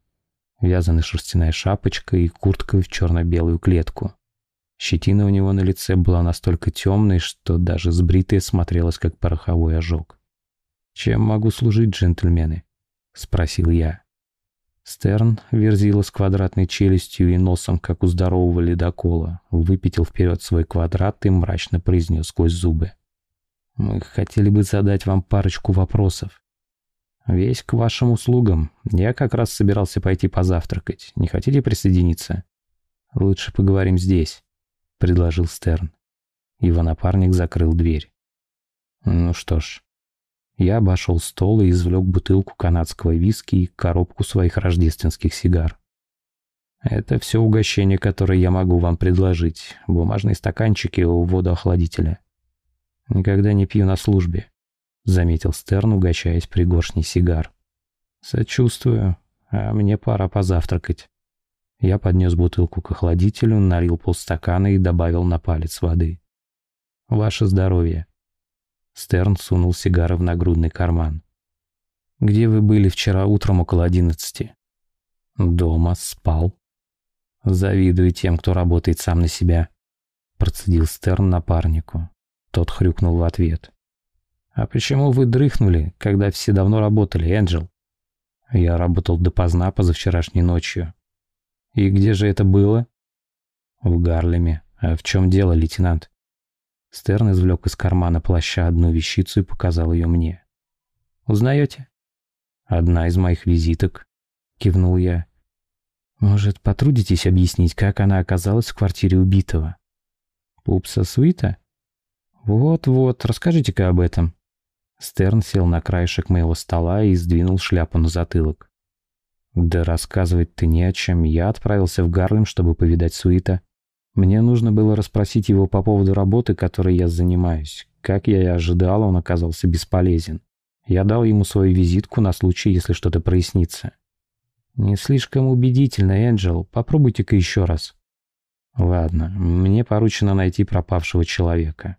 Вязаная шерстяная шапочка и куртка в черно-белую клетку. Щетина у него на лице была настолько темной, что даже сбритая смотрелась, как пороховой ожог. «Чем могу служить, джентльмены?» — спросил я. Стерн, верзила с квадратной челюстью и носом, как у здорового ледокола, выпятил вперед свой квадрат и мрачно произнес сквозь зубы. «Мы хотели бы задать вам парочку вопросов. Весь к вашим услугам. Я как раз собирался пойти позавтракать. Не хотите присоединиться?» «Лучше поговорим здесь», — предложил Стерн. Его напарник закрыл дверь. «Ну что ж, я обошел стол и извлек бутылку канадского виски и коробку своих рождественских сигар. Это все угощение, которое я могу вам предложить. Бумажные стаканчики у водоохладителя. Никогда не пью на службе, заметил Стерн, угощаясь пригоршней сигар. Сочувствую, а мне пора позавтракать. Я поднес бутылку к охладителю, налил полстакана и добавил на палец воды. Ваше здоровье. Стерн сунул сигары в нагрудный карман. «Где вы были вчера утром около одиннадцати?» «Дома, спал». «Завидую тем, кто работает сам на себя», — процедил Стерн напарнику. Тот хрюкнул в ответ. «А почему вы дрыхнули, когда все давно работали, Энджел?» «Я работал допоздна позавчерашней ночью». «И где же это было?» «В Гарлеме. А в чем дело, лейтенант?» Стерн извлек из кармана плаща одну вещицу и показал ее мне. «Узнаете?» «Одна из моих визиток», — кивнул я. «Может, потрудитесь объяснить, как она оказалась в квартире убитого?» «Пупса Суита?» «Вот-вот, расскажите-ка об этом». Стерн сел на краешек моего стола и сдвинул шляпу на затылок. «Да рассказывать-то не о чем. Я отправился в Гарлем, чтобы повидать Суита. Мне нужно было расспросить его по поводу работы, которой я занимаюсь. Как я и ожидал, он оказался бесполезен. Я дал ему свою визитку на случай, если что-то прояснится. «Не слишком убедительно, Энджел. Попробуйте-ка еще раз». «Ладно, мне поручено найти пропавшего человека.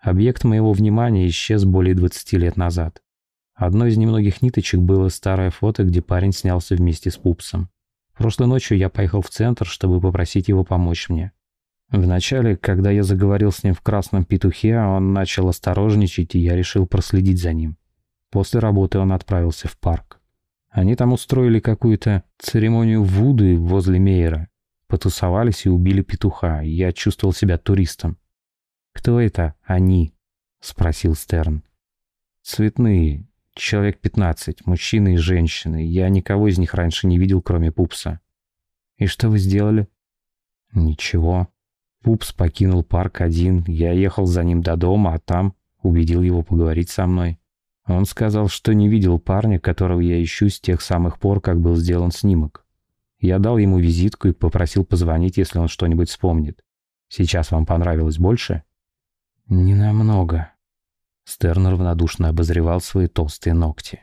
Объект моего внимания исчез более 20 лет назад. Одной из немногих ниточек было старое фото, где парень снялся вместе с Пупсом. Прошлой ночью я поехал в центр, чтобы попросить его помочь мне. Вначале, когда я заговорил с ним в красном петухе, он начал осторожничать, и я решил проследить за ним. После работы он отправился в парк. Они там устроили какую-то церемонию вуды возле Мейера. Потусовались и убили петуха, и я чувствовал себя туристом. «Кто это они?» — спросил Стерн. «Цветные. Человек пятнадцать. Мужчины и женщины. Я никого из них раньше не видел, кроме Пупса». «И что вы сделали?» «Ничего. Пупс покинул парк один, я ехал за ним до дома, а там убедил его поговорить со мной. Он сказал, что не видел парня, которого я ищу с тех самых пор, как был сделан снимок. Я дал ему визитку и попросил позвонить, если он что-нибудь вспомнит. Сейчас вам понравилось больше? Не намного. Стерн равнодушно обозревал свои толстые ногти.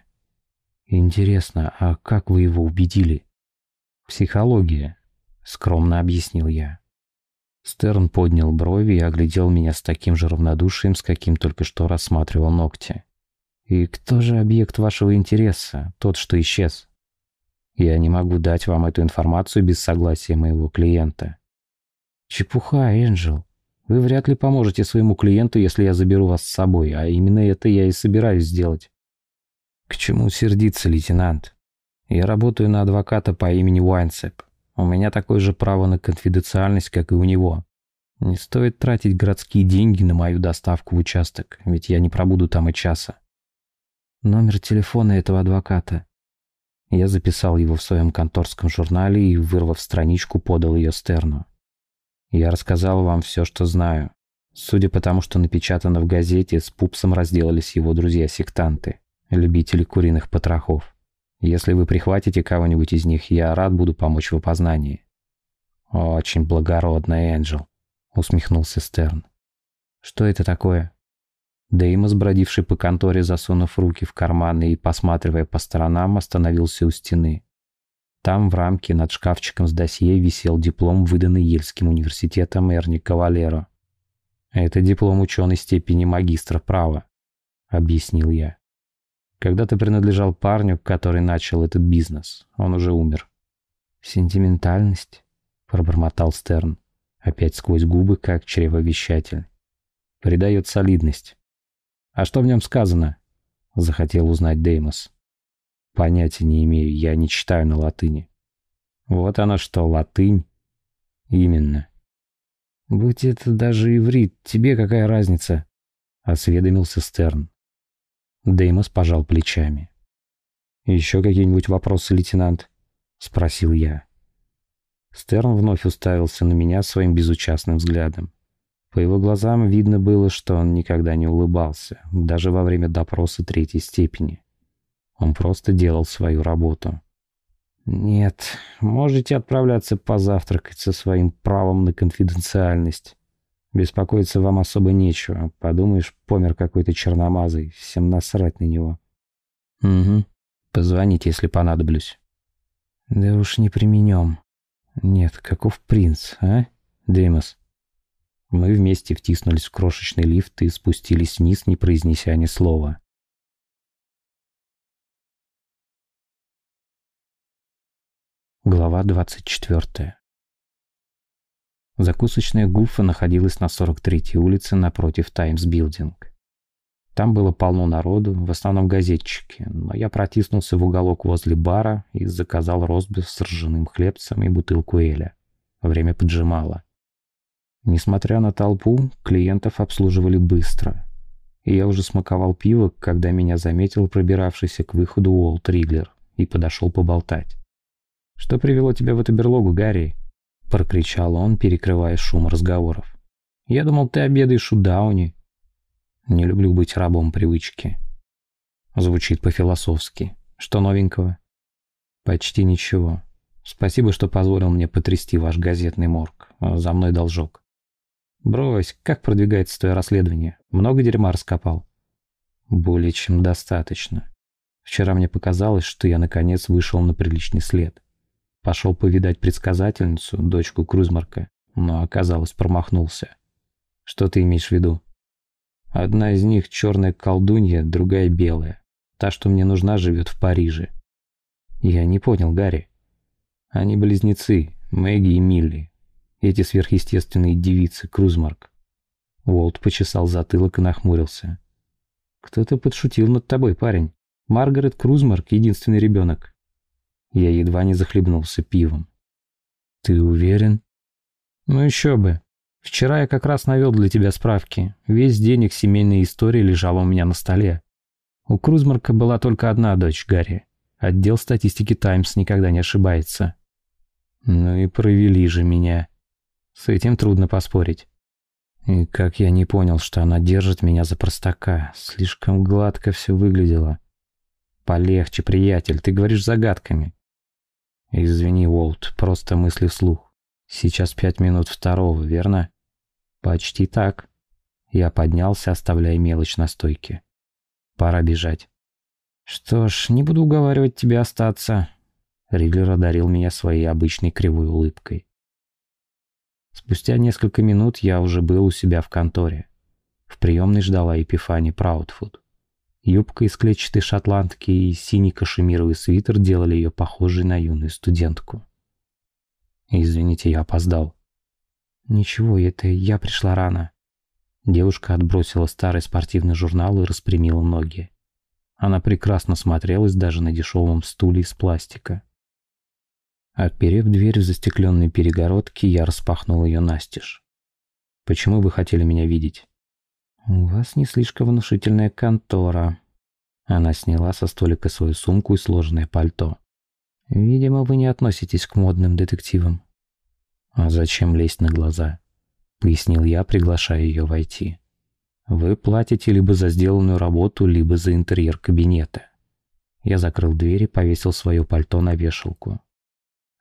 Интересно, а как вы его убедили? Психология, скромно объяснил я. Стерн поднял брови и оглядел меня с таким же равнодушием, с каким только что рассматривал ногти. «И кто же объект вашего интереса, тот, что исчез?» «Я не могу дать вам эту информацию без согласия моего клиента». «Чепуха, Энджел. Вы вряд ли поможете своему клиенту, если я заберу вас с собой, а именно это я и собираюсь сделать». «К чему сердиться, лейтенант? Я работаю на адвоката по имени Уайнсеп. У меня такое же право на конфиденциальность, как и у него. Не стоит тратить городские деньги на мою доставку в участок, ведь я не пробуду там и часа. Номер телефона этого адвоката. Я записал его в своем конторском журнале и, вырвав страничку, подал ее Стерну. Я рассказал вам все, что знаю. Судя по тому, что напечатано в газете, с пупсом разделались его друзья-сектанты, любители куриных потрохов. Если вы прихватите кого-нибудь из них, я рад буду помочь в опознании». «Очень благородно, Энджел», — усмехнулся Стерн. «Что это такое?» Деймос, бродивший по конторе, засунув руки в карманы и посматривая по сторонам, остановился у стены. Там в рамке над шкафчиком с досье висел диплом, выданный Ельским университетом Эрни Кавалеро. «Это диплом ученой степени магистра права», — объяснил я. Когда-то принадлежал парню, который начал этот бизнес. Он уже умер. «Сентиментальность?» — пробормотал Стерн, опять сквозь губы, как чревовещатель. «Придает солидность». «А что в нем сказано?» — захотел узнать Деймос. «Понятия не имею, я не читаю на латыни». «Вот оно что, латынь?» «Именно». «Будь это даже иврит, тебе какая разница?» — осведомился Стерн. Деймос пожал плечами. «Еще какие-нибудь вопросы, лейтенант?» — спросил я. Стерн вновь уставился на меня своим безучастным взглядом. По его глазам видно было, что он никогда не улыбался, даже во время допроса третьей степени. Он просто делал свою работу. «Нет, можете отправляться позавтракать со своим правом на конфиденциальность. Беспокоиться вам особо нечего. Подумаешь, помер какой-то черномазый. Всем насрать на него. Угу. Позвоните, если понадоблюсь. Да уж не применем. Нет, каков принц, а, Деймос? Мы вместе втиснулись в крошечный лифт и спустились вниз, не произнеся ни слова. Глава 24. Закусочная Гуфа находилась на 43-й улице напротив Таймс Билдинг. Там было полно народу, в основном газетчики, но я протиснулся в уголок возле бара и заказал ростбиф с ржаным хлебцем и бутылку эля. Время поджимало. Несмотря на толпу, клиентов обслуживали быстро. И я уже смаковал пиво, когда меня заметил пробиравшийся к выходу Уолт Риглер и подошел поболтать. «Что привело тебя в эту берлогу, Гарри?» — прокричал он, перекрывая шум разговоров. «Я думал, ты обедаешь у Дауни». Не люблю быть рабом привычки. Звучит по-философски. Что новенького? Почти ничего. Спасибо, что позволил мне потрясти ваш газетный морг. За мной должок. Брось, как продвигается твое расследование? Много дерьма раскопал? Более чем достаточно. Вчера мне показалось, что я наконец вышел на приличный след. Пошел повидать предсказательницу, дочку Крузмарка, но оказалось промахнулся. Что ты имеешь в виду? Одна из них черная колдунья, другая белая. Та, что мне нужна, живет в Париже. Я не понял, Гарри. Они близнецы, Мэгги и Милли. Эти сверхъестественные девицы, Крузмарк. Уолт почесал затылок и нахмурился. Кто-то подшутил над тобой, парень. Маргарет Крузмарк — единственный ребенок. Я едва не захлебнулся пивом. Ты уверен? Ну еще бы. Вчера я как раз навел для тебя справки. Весь день их семейной истории лежала у меня на столе. У Крузмарка была только одна дочь, Гарри. Отдел статистики «Таймс» никогда не ошибается. Ну и провели же меня. С этим трудно поспорить. И как я не понял, что она держит меня за простака. Слишком гладко все выглядело. Полегче, приятель, ты говоришь загадками. Извини, Уолт, просто мысли вслух. Сейчас пять минут второго, верно? «Почти так». Я поднялся, оставляя мелочь на стойке. «Пора бежать». «Что ж, не буду уговаривать тебя остаться». Риглер одарил меня своей обычной кривой улыбкой. Спустя несколько минут я уже был у себя в конторе. В приемной ждала Эпифани Праудфуд. Юбка из клетчатой шотландки и синий кашемировый свитер делали ее похожей на юную студентку. «Извините, я опоздал», «Ничего, это я пришла рано». Девушка отбросила старый спортивный журнал и распрямила ноги. Она прекрасно смотрелась даже на дешевом стуле из пластика. Отперев дверь в застекленной перегородке, я распахнул ее настежь. «Почему вы хотели меня видеть?» «У вас не слишком внушительная контора». Она сняла со столика свою сумку и сложенное пальто. «Видимо, вы не относитесь к модным детективам». «А зачем лезть на глаза?» — пояснил я, приглашая ее войти. «Вы платите либо за сделанную работу, либо за интерьер кабинета». Я закрыл дверь и повесил свое пальто на вешалку.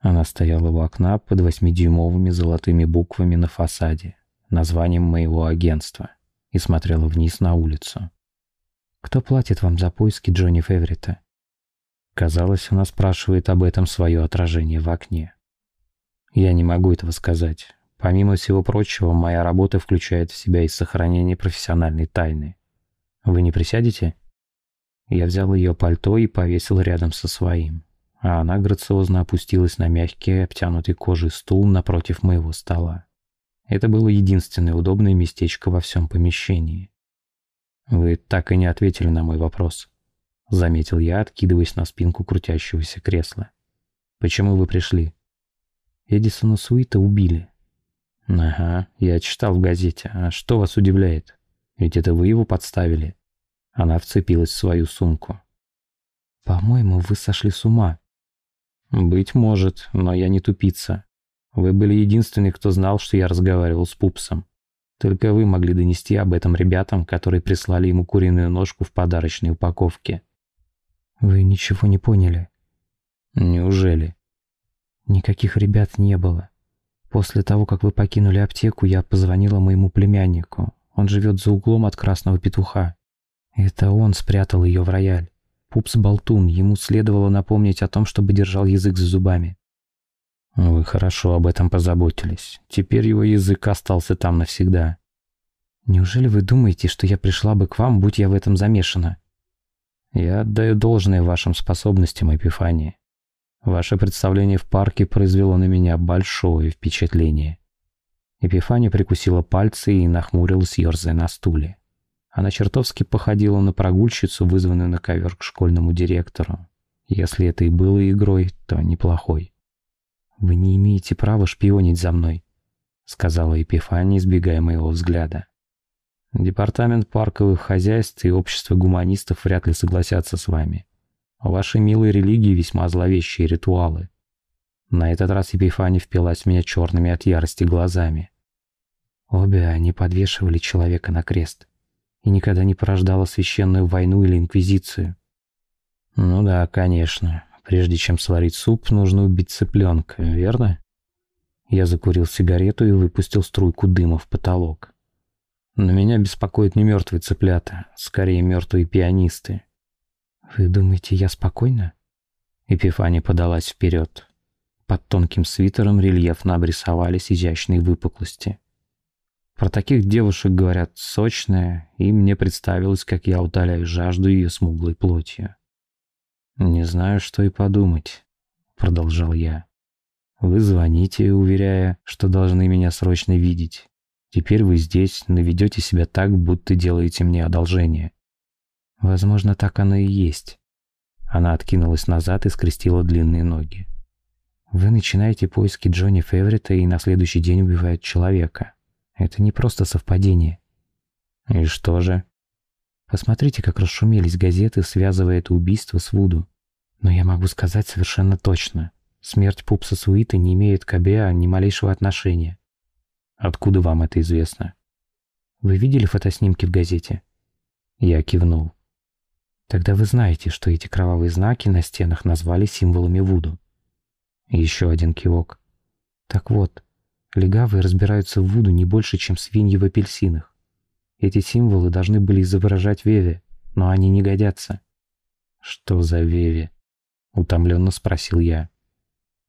Она стояла у окна под восьмидюймовыми золотыми буквами на фасаде, названием моего агентства, и смотрела вниз на улицу. «Кто платит вам за поиски Джонни Феврита?» Казалось, она спрашивает об этом свое отражение в окне. Я не могу этого сказать. Помимо всего прочего, моя работа включает в себя и сохранение профессиональной тайны. Вы не присядете? Я взял ее пальто и повесил рядом со своим, а она грациозно опустилась на мягкий, обтянутый кожей стул напротив моего стола. Это было единственное удобное местечко во всем помещении. «Вы так и не ответили на мой вопрос», — заметил я, откидываясь на спинку крутящегося кресла. «Почему вы пришли?» Эдисона Суита убили. Ага, я читал в газете. А что вас удивляет? Ведь это вы его подставили. Она вцепилась в свою сумку. По-моему, вы сошли с ума. Быть может, но я не тупица. Вы были единственный, кто знал, что я разговаривал с Пупсом. Только вы могли донести об этом ребятам, которые прислали ему куриную ножку в подарочной упаковке. Вы ничего не поняли. Неужели? Никаких ребят не было. После того, как вы покинули аптеку, я позвонила моему племяннику. Он живет за углом от Красного Петуха. Это он спрятал ее в рояль. Пупс болтун, ему следовало напомнить о том, чтобы держал язык за зубами. Вы хорошо об этом позаботились. Теперь его язык остался там навсегда. Неужели вы думаете, что я пришла бы к вам, будь я в этом замешана? Я отдаю должное вашим способностям, Эпифания. Ваше представление в парке произвело на меня большое впечатление. Эпифания прикусила пальцы и нахмурилась, ерзая на стуле. Она чертовски походила на прогульщицу, вызванную на ковер к школьному директору. Если это и было игрой, то неплохой. «Вы не имеете права шпионить за мной», — сказала Эпифания, избегая моего взгляда. «Департамент парковых хозяйств и общество гуманистов вряд ли согласятся с вами. У вашей милой религии весьма зловещие ритуалы». На этот раз Епифания впилась в меня черными от ярости глазами. Обе они подвешивали человека на крест и никогда не порождала священную войну или инквизицию. Ну да, конечно. Прежде чем сварить суп, нужно убить цыпленка, верно? Я закурил сигарету и выпустил струйку дыма в потолок. Но меня беспокоят не мертвые цыплята, скорее мертвые пианисты. «Вы думаете, я спокойна?» Эпифания подалась вперед. Под тонким свитером рельефно обрисовались изящные выпуклости. Про таких девушек говорят «сочная», и мне представилось, как я утоляю жажду ее смуглой плотью. «Не знаю, что и подумать», — продолжал я. «Вы звоните, уверяя, что должны меня срочно видеть. Теперь вы здесь, наведете себя так, будто делаете мне одолжение». «Возможно, так оно и есть». Она откинулась назад и скрестила длинные ноги. «Вы начинаете поиски Джонни Феврита и на следующий день убивают человека. Это не просто совпадение». «И что же?» Посмотрите, как расшумелись газеты, связывая это убийство с Вуду. Но я могу сказать совершенно точно. Смерть Пупса Суита не имеет к Абеа ни малейшего отношения. Откуда вам это известно? Вы видели фотоснимки в газете? Я кивнул. Тогда вы знаете, что эти кровавые знаки на стенах назвали символами Вуду. Еще один кивок. Так вот, легавые разбираются в Вуду не больше, чем свиньи в апельсинах. Эти символы должны были изображать Веви, но они не годятся. «Что за Веви?» — утомленно спросил я.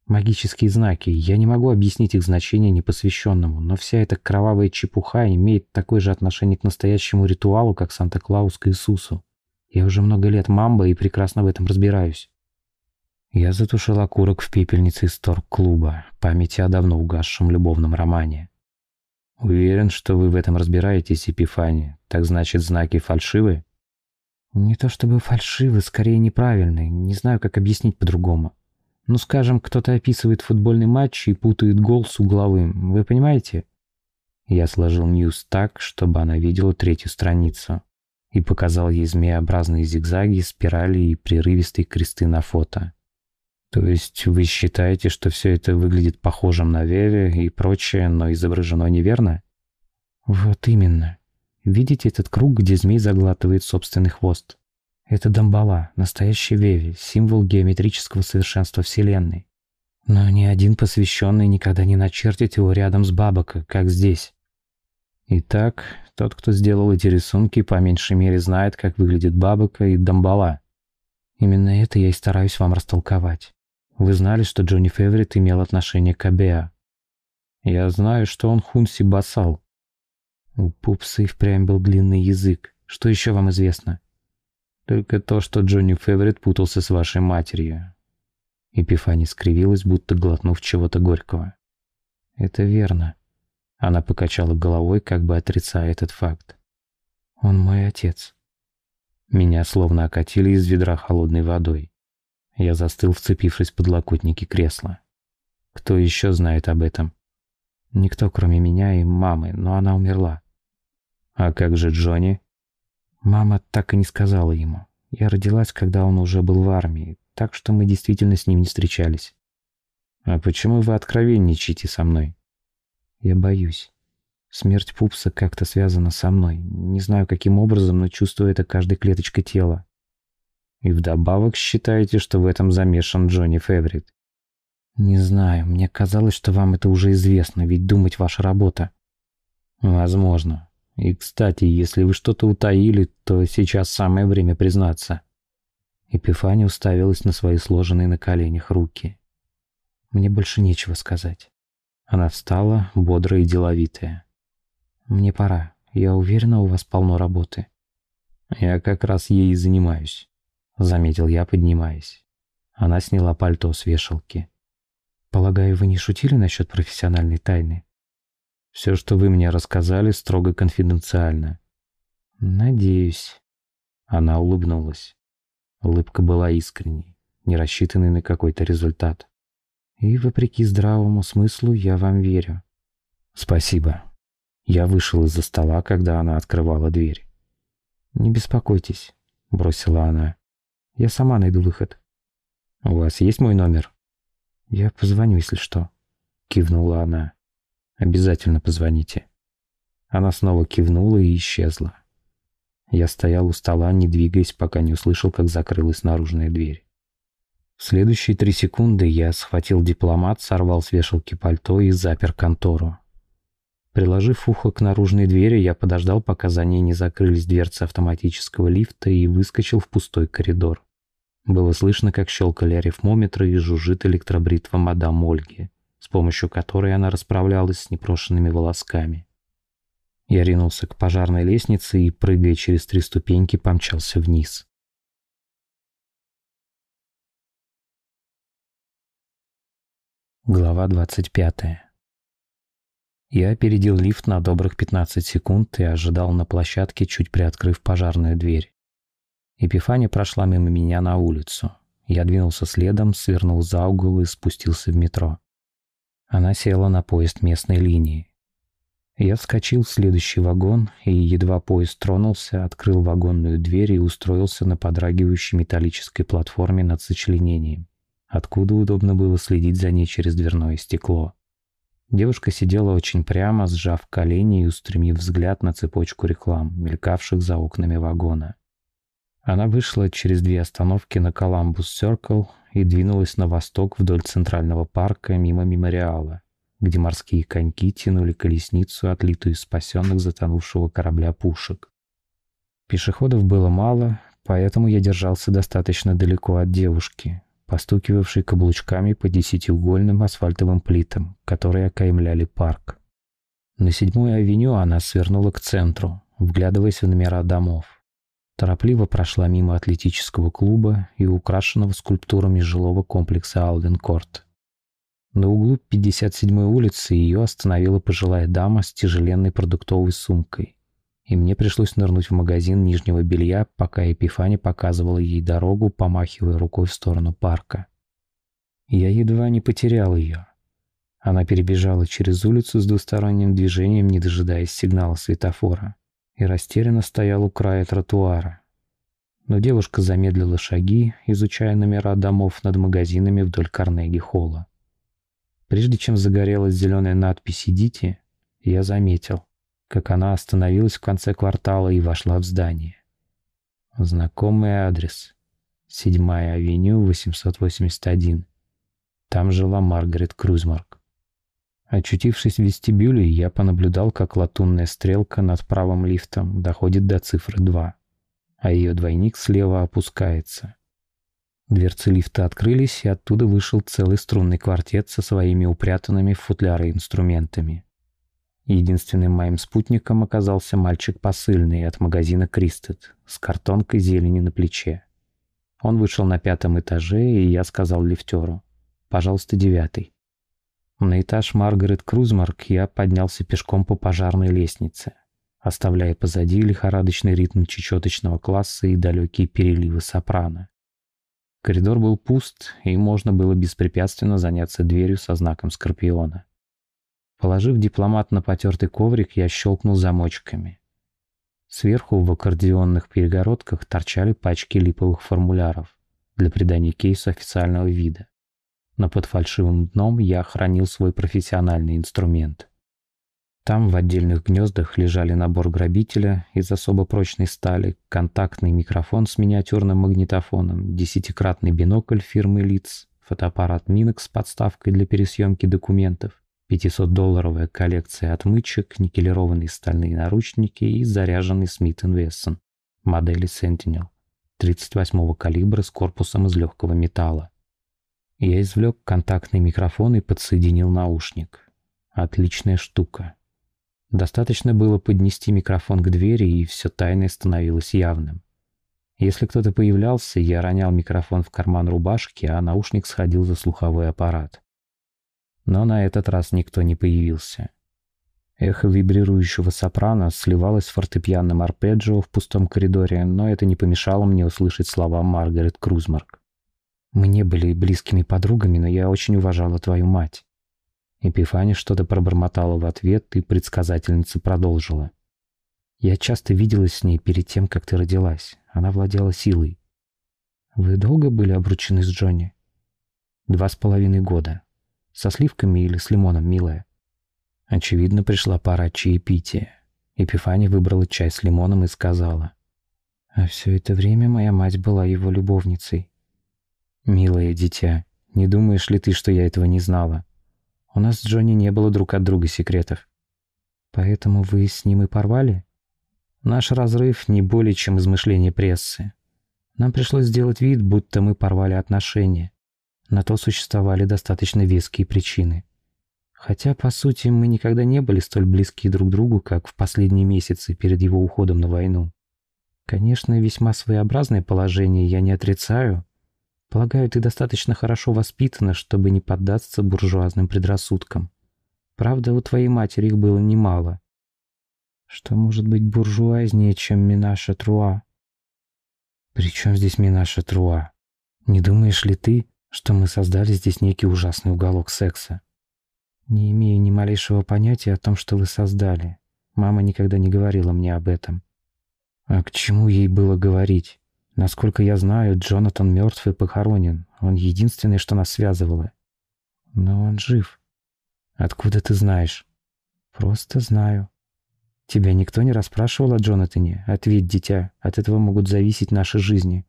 Магические знаки. Я не могу объяснить их значение непосвященному, но вся эта кровавая чепуха имеет такое же отношение к настоящему ритуалу, как Санта-Клаус к Иисусу. Я уже много лет мамба и прекрасно в этом разбираюсь. Я затушил окурок в пепельнице из торг-клуба, памяти о давно угасшем любовном романе. Уверен, что вы в этом разбираетесь, Эпифания. Так значит, знаки фальшивы? Не то чтобы фальшивы, скорее неправильные. Не знаю, как объяснить по-другому. Ну, скажем, кто-то описывает футбольный матч и путает гол с угловым. Вы понимаете? Я сложил Ньюс так, чтобы она видела третью страницу и показал ей змееобразные зигзаги, спирали и прерывистые кресты на фото. То есть вы считаете, что все это выглядит похожим на Веве и прочее, но изображено неверно? Вот именно. Видите этот круг, где змей заглатывает собственный хвост? Это Дамбала, настоящий Веви, символ геометрического совершенства Вселенной. Но ни один посвященный никогда не начертит его рядом с Бабака, как здесь. Итак, тот, кто сделал эти рисунки, по меньшей мере знает, как выглядит Бабака и Дамбала. Именно это я и стараюсь вам растолковать. Вы знали, что Джонни Феверит имел отношение к Абеа? Я знаю, что он Хунси Басал. У Пупса и впрямь был длинный язык. Что еще вам известно? Только то, что Джонни Феверит путался с вашей матерью. Эпифани скривилась, будто глотнув чего-то горького. Это верно. Она покачала головой, как бы отрицая этот факт. Он мой отец. Меня словно окатили из ведра холодной водой. Я застыл, вцепившись в подлокотники кресла. Кто еще знает об этом? Никто, кроме меня и мамы, но она умерла. А как же Джонни? Мама так и не сказала ему. Я родилась, когда он уже был в армии, так что мы действительно с ним не встречались. А почему вы откровенничаете со мной? Я боюсь. Смерть Пупса как-то связана со мной. Не знаю, каким образом, но чувствую это каждой клеточкой тела. И вдобавок считаете, что в этом замешан Джонни Феврит? Не знаю, мне казалось, что вам это уже известно, ведь думать ваша работа. Возможно. И, кстати, если вы что-то утаили, то сейчас самое время признаться. Эпифания уставилась на свои сложенные на коленях руки. Мне больше нечего сказать. Она встала, бодрая и деловитая. Мне пора. Я уверена, у вас полно работы. Я как раз ей и занимаюсь, заметил я, поднимаясь. Она сняла пальто с вешалки. Полагаю, вы не шутили насчет профессиональной тайны? Все, что вы мне рассказали, строго конфиденциально. Надеюсь. Она улыбнулась. Улыбка была искренней, не рассчитанной на какой-то результат. И, вопреки здравому смыслу, я вам верю. Спасибо. Я вышел из-за стола, когда она открывала дверь. «Не беспокойтесь», — бросила она. «Я сама найду выход». «У вас есть мой номер?» «Я позвоню, если что», — кивнула она. «Обязательно позвоните». Она снова кивнула и исчезла. Я стоял у стола, не двигаясь, пока не услышал, как закрылась наружная дверь. В следующие три секунды я схватил дипломат, сорвал с вешалки пальто и запер контору. Приложив ухо к наружной двери, я подождал, пока за ней не закрылись дверцы автоматического лифта и выскочил в пустой коридор. Было слышно, как щелкали арифмометры и жужжит электробритва мадам Ольги, с помощью которой она расправлялась с непрошенными волосками. Я ринулся к пожарной лестнице и, прыгая через три ступеньки, помчался вниз. Глава 25. Я опередил лифт на добрых 15 секунд и ожидал на площадке, чуть приоткрыв пожарную дверь. Эпифания прошла мимо меня на улицу. Я двинулся следом, свернул за угол и спустился в метро. Она села на поезд местной линии. Я вскочил в следующий вагон и, едва поезд тронулся, открыл вагонную дверь и устроился на подрагивающей металлической платформе над сочленением, откуда удобно было следить за ней через дверное стекло. Девушка сидела очень прямо, сжав колени и устремив взгляд на цепочку реклам, мелькавших за окнами вагона. Она вышла через две остановки на Коламбус Серкл и двинулась на восток вдоль Центрального парка мимо мемориала, где морские коньки тянули колесницу, отлитую из спасенных затонувшего корабля пушек. Пешеходов было мало, поэтому я держался достаточно далеко от девушки, постукивавшей каблучками по десятиугольным асфальтовым плитам, которые окаймляли парк. На седьмую авеню она свернула к центру, вглядываясь в номера домов. Торопливо прошла мимо атлетического клуба и украшенного скульптурами жилого комплекса Алденкорт. На углу 57-й улицы ее остановила пожилая дама с тяжеленной продуктовой сумкой. И мне пришлось нырнуть в магазин нижнего белья, пока Эпифани показывала ей дорогу, помахивая рукой в сторону парка. Я едва не потерял ее. Она перебежала через улицу с двусторонним движением, не дожидаясь сигнала светофора, и растерянно стоял у края тротуара. Но девушка замедлила шаги, изучая номера домов над магазинами вдоль Карнеги-холла. Прежде чем загорелась зеленая надпись «Идите», я заметил, как она остановилась в конце квартала и вошла в здание. Знакомый адрес. Седьмая авеню, 881. Там жила Маргарет Крузмарк. Очутившись в вестибюле, я понаблюдал, как латунная стрелка над правым лифтом доходит до цифры 2, а ее двойник слева опускается. Дверцы лифта открылись, и оттуда вышел целый струнный квартет со своими упрятанными в футляры инструментами. Единственным моим спутником оказался мальчик посыльный от магазина «Кристет» с картонкой зелени на плече. Он вышел на пятом этаже, и я сказал лифтеру «Пожалуйста, девятый». На этаж Маргарет Крузмарк я поднялся пешком по пожарной лестнице, оставляя позади лихорадочный ритм чечеточного класса и далекие переливы сопрано. Коридор был пуст, и можно было беспрепятственно заняться дверью со знаком Скорпиона. Положив дипломат на потертый коврик, я щелкнул замочками. Сверху в аккордеонных перегородках торчали пачки липовых формуляров для придания кейсу официального вида. Но под фальшивым дном я хранил свой профессиональный инструмент. Там в отдельных гнездах лежали набор грабителя из особо прочной стали, контактный микрофон с миниатюрным магнитофоном, десятикратный бинокль фирмы Лиц, фотоаппарат Минок с подставкой для пересъемки документов, 500-долларовая коллекция отмычек, никелированные стальные наручники и заряженный Смит Вессон модели Sentinel 38-го калибра с корпусом из легкого металла. Я извлек контактный микрофон и подсоединил наушник. Отличная штука. Достаточно было поднести микрофон к двери, и все тайное становилось явным. Если кто-то появлялся, я ронял микрофон в карман рубашки, а наушник сходил за слуховой аппарат. Но на этот раз никто не появился. Эхо вибрирующего сопрано сливалось с фортепианным арпеджио в пустом коридоре, но это не помешало мне услышать слова Маргарет Крузмарк. «Мы не были близкими подругами, но я очень уважала твою мать». Эпифания что-то пробормотала в ответ, и предсказательница продолжила. «Я часто виделась с ней перед тем, как ты родилась. Она владела силой. Вы долго были обручены с Джонни? Два с половиной года. Со сливками или с лимоном, милая? Очевидно, пришла пора чаепития. Эпифания выбрала чай с лимоном и сказала. А все это время моя мать была его любовницей. Милое дитя, не думаешь ли ты, что я этого не знала? У нас с Джонни не было друг от друга секретов. Поэтому вы с ним и порвали? Наш разрыв не более чем измышление прессы. Нам пришлось сделать вид, будто мы порвали отношения. На то существовали достаточно веские причины. Хотя, по сути, мы никогда не были столь близки друг к другу, как в последние месяцы перед его уходом на войну. Конечно, весьма своеобразное положение я не отрицаю. Полагаю, ты достаточно хорошо воспитана, чтобы не поддаться буржуазным предрассудкам. Правда, у твоей матери их было немало что может быть буржуазнее, чем Минаша Труа. При чем здесь Минаша Труа? Не думаешь ли ты, что мы создали здесь некий ужасный уголок секса? Не имею ни малейшего понятия о том, что вы создали. Мама никогда не говорила мне об этом. А к чему ей было говорить? Насколько я знаю, Джонатан мертв и похоронен. Он единственный, что нас связывало. Но он жив. Откуда ты знаешь? Просто знаю. Тебя никто не расспрашивал о Джонатане? Ответь, дитя, от этого могут зависеть наши жизни.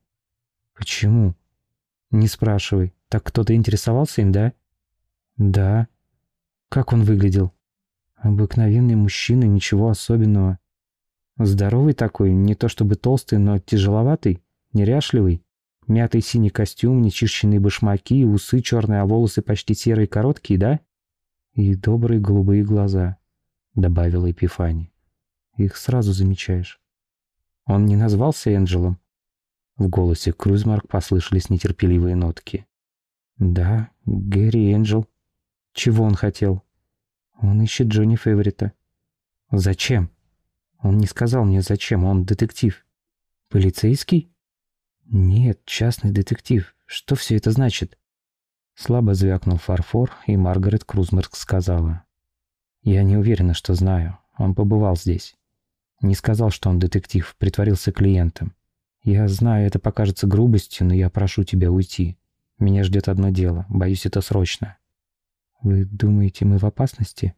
Почему? Не спрашивай. Так кто-то интересовался им, да? Да. Как он выглядел? Обыкновенный мужчина, ничего особенного. Здоровый такой, не то чтобы толстый, но тяжеловатый, неряшливый. Мятый синий костюм, нечищенные башмаки, усы черные, а волосы почти серые короткие, да? И добрые голубые глаза, добавила Эпифани. Их сразу замечаешь. Он не назвался Энджелом? В голосе Крузмарк послышались нетерпеливые нотки. Да, Гэри Энджел. Чего он хотел? Он ищет Джонни Фейворита. Зачем? Он не сказал мне зачем, он детектив. Полицейский? Нет, частный детектив. Что все это значит? Слабо звякнул фарфор, и Маргарет Крузмарк сказала. Я не уверена, что знаю. Он побывал здесь. Не сказал, что он детектив, притворился клиентом. Я знаю, это покажется грубостью, но я прошу тебя уйти. Меня ждет одно дело, боюсь, это срочно. Вы думаете, мы в опасности?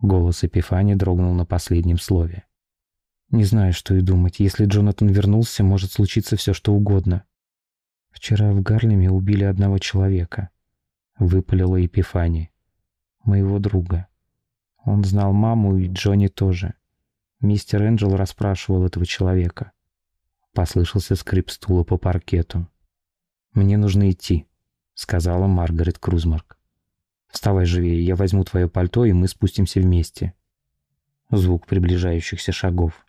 Голос Эпифани дрогнул на последнем слове. Не знаю, что и думать. Если Джонатан вернулся, может случиться все, что угодно. Вчера в Гарлеме убили одного человека. Выпалила Эпифани. Моего друга. Он знал маму и Джонни тоже. Мистер Энджел расспрашивал этого человека. Послышался скрип стула по паркету. «Мне нужно идти», — сказала Маргарет Крузмарк. «Вставай живее, я возьму твое пальто, и мы спустимся вместе». Звук приближающихся шагов.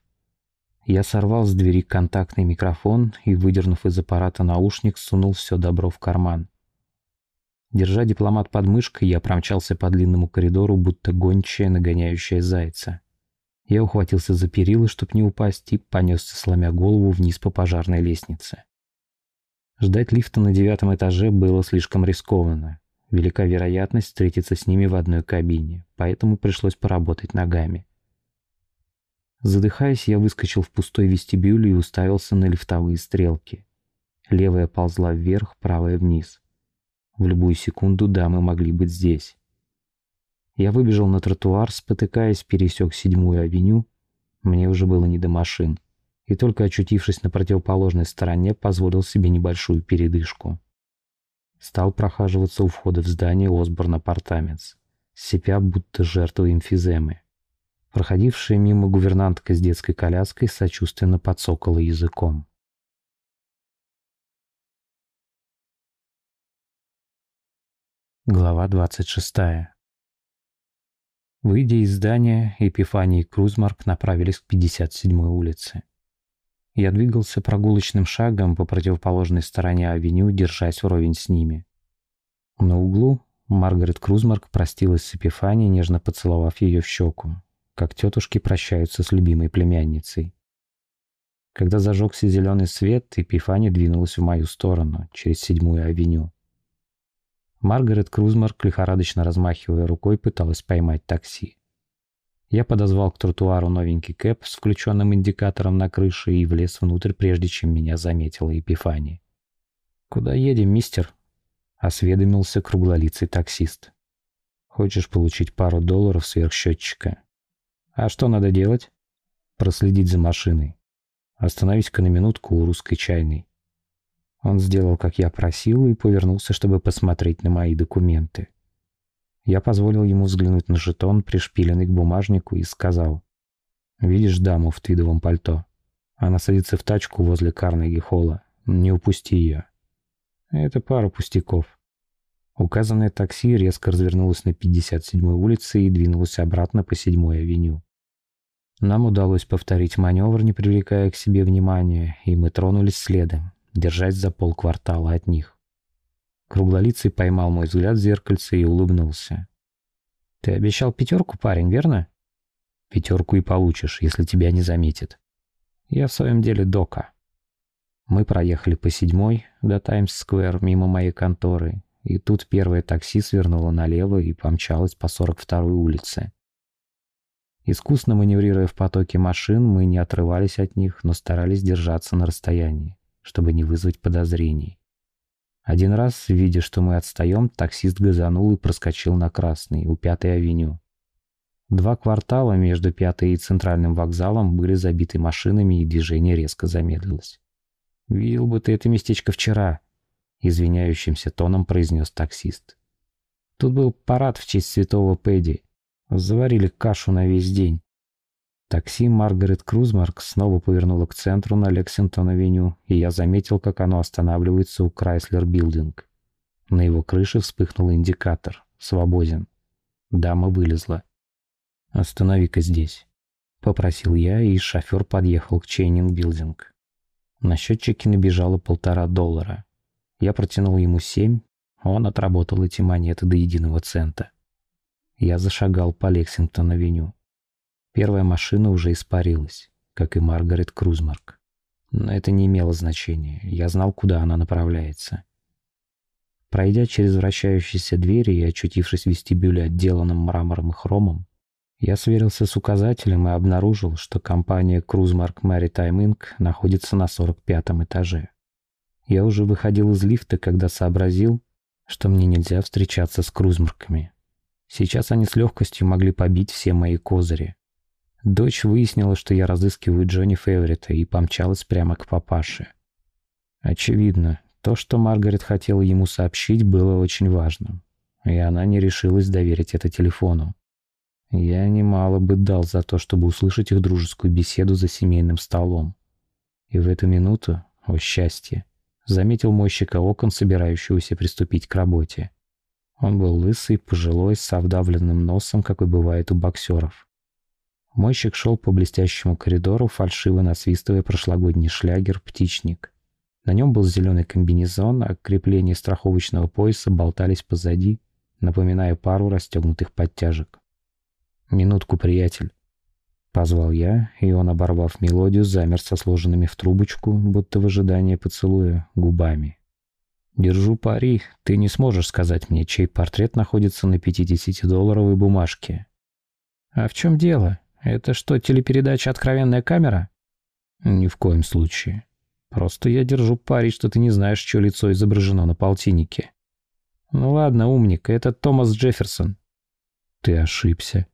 Я сорвал с двери контактный микрофон и, выдернув из аппарата наушник, сунул все добро в карман. Держа дипломат под мышкой, я промчался по длинному коридору, будто гончая, нагоняющая зайца. Я ухватился за перила, чтобы не упасть, и понесся, сломя голову, вниз по пожарной лестнице. Ждать лифта на девятом этаже было слишком рискованно. Велика вероятность встретиться с ними в одной кабине, поэтому пришлось поработать ногами. Задыхаясь, я выскочил в пустой вестибюль и уставился на лифтовые стрелки. Левая ползла вверх, правая вниз. В любую секунду дамы могли быть здесь. Я выбежал на тротуар, спотыкаясь, пересек седьмую авеню. Мне уже было не до машин. И только очутившись на противоположной стороне, позволил себе небольшую передышку. Стал прохаживаться у входа в здание Осборн Апартаментс, сипя будто жертва эмфиземы. Проходившая мимо гувернантка с детской коляской сочувственно подсокала языком. Глава 26. Выйдя из здания, Эпифания и Крузмарк направились к 57-й улице. Я двигался прогулочным шагом по противоположной стороне авеню, держась вровень с ними. На углу Маргарет Крузмарк простилась с Эпифанией, нежно поцеловав ее в щеку, как тетушки прощаются с любимой племянницей. Когда зажегся зеленый свет, Эпифания двинулась в мою сторону, через седьмую авеню. Маргарет Крузмарк, лихорадочно размахивая рукой, пыталась поймать такси. Я подозвал к тротуару новенький кэп с включенным индикатором на крыше и влез внутрь, прежде чем меня заметила Епифания. «Куда едем, мистер?» — осведомился круглолицый таксист. «Хочешь получить пару долларов сверх счетчика?» «А что надо делать?» «Проследить за машиной. Остановись-ка на минутку у русской чайной. Он сделал, как я просил, и повернулся, чтобы посмотреть на мои документы. Я позволил ему взглянуть на жетон, пришпиленный к бумажнику, и сказал. «Видишь даму в твидовом пальто? Она садится в тачку возле Карнеги-холла. Не упусти ее». «Это пара пустяков». Указанное такси резко развернулось на 57-й улице и двинулось обратно по 7-й авеню. Нам удалось повторить маневр, не привлекая к себе внимания, и мы тронулись следом, держась за полквартала от них. Круглолицый поймал мой взгляд в зеркальце и улыбнулся. «Ты обещал пятерку, парень, верно?» «Пятерку и получишь, если тебя не заметит. Я в своем деле дока». Мы проехали по седьмой до Таймс-сквер мимо моей конторы, и тут первое такси свернуло налево и помчалось по 42-й улице. Искусно маневрируя в потоке машин, мы не отрывались от них, но старались держаться на расстоянии чтобы не вызвать подозрений. Один раз, видя, что мы отстаем, таксист газанул и проскочил на Красный, у Пятой авеню. Два квартала между Пятой и Центральным вокзалом были забиты машинами, и движение резко замедлилось. «Видел бы ты это местечко вчера», — извиняющимся тоном произнес таксист. «Тут был парад в честь святого Пэдди. Заварили кашу на весь день. Такси Маргарет Крузмарк снова повернуло к центру на Лексингтон-авеню, и я заметил, как оно останавливается у Крайслер Билдинг. На его крыше вспыхнул индикатор. Свободен. Дама вылезла. «Останови-ка здесь», — попросил я, и шофер подъехал к Чейнин Билдинг. На счетчике набежало полтора доллара. Я протянул ему семь, он отработал эти монеты до единого цента. Я зашагал по Лексингтон-авеню. Первая машина уже испарилась, как и Маргарет Крузмарк. Но это не имело значения, я знал, куда она направляется. Пройдя через вращающиеся двери и очутившись в вестибюле, отделанном мрамором и хромом, я сверился с указателем и обнаружил, что компания Крузмарк Maritime Inc. находится на 45 этаже. Я уже выходил из лифта, когда сообразил, что мне нельзя встречаться с Крузмарками. Сейчас они с легкостью могли побить все мои козыри. Дочь выяснила, что я разыскиваю Джонни Фейврита и помчалась прямо к папаше. Очевидно, то, что Маргарет хотела ему сообщить, было очень важным, и она не решилась доверить это телефону. Я немало бы дал за то, чтобы услышать их дружескую беседу за семейным столом. И в эту минуту, о счастье, заметил мойщика окон, собирающегося приступить к работе. Он был лысый, пожилой, с вдавленным носом, какой бывает у боксеров. Мойщик шел по блестящему коридору, фальшиво насвистывая прошлогодний шлягер «Птичник». На нем был зеленый комбинезон, а крепления страховочного пояса болтались позади, напоминая пару расстегнутых подтяжек. «Минутку, приятель», — позвал я, и он, оборвав мелодию, замер со сложенными в трубочку, будто в ожидании поцелуя, губами. «Держу пари, ты не сможешь сказать мне, чей портрет находится на 50-долларовой бумажке». «А в чем дело?» Это что, телепередача «Откровенная камера»? Ни в коем случае. Просто я держу пари, что ты не знаешь, чье лицо изображено на полтиннике. Ну ладно, умник, это Томас Джефферсон. Ты ошибся.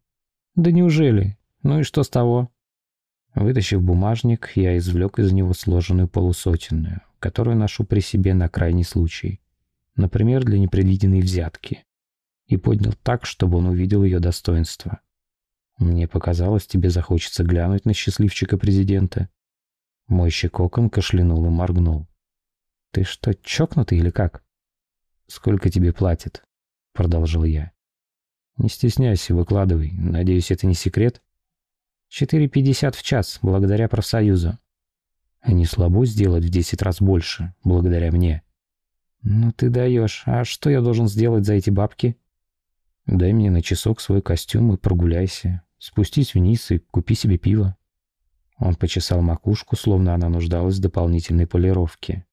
Да неужели? Ну и что с того? Вытащив бумажник, я извлек из него сложенную полусотенную, которую ношу при себе на крайний случай. Например, для непредвиденной взятки. И поднял так, чтобы он увидел ее достоинство. Мне показалось, тебе захочется глянуть на счастливчика президента. Мой щекокон кашлянул и моргнул. Ты что, чокнутый или как? Сколько тебе платят? продолжил я. «Не стесняйся, выкладывай. Надеюсь, это не секрет?» Четыре пятьдесят в час, благодаря профсоюзу». «А не слабо сделать в десять раз больше, благодаря мне?» «Ну ты даешь. А что я должен сделать за эти бабки?» «Дай мне на часок свой костюм и прогуляйся. Спустись вниз и купи себе пиво». Он почесал макушку, словно она нуждалась в дополнительной полировке.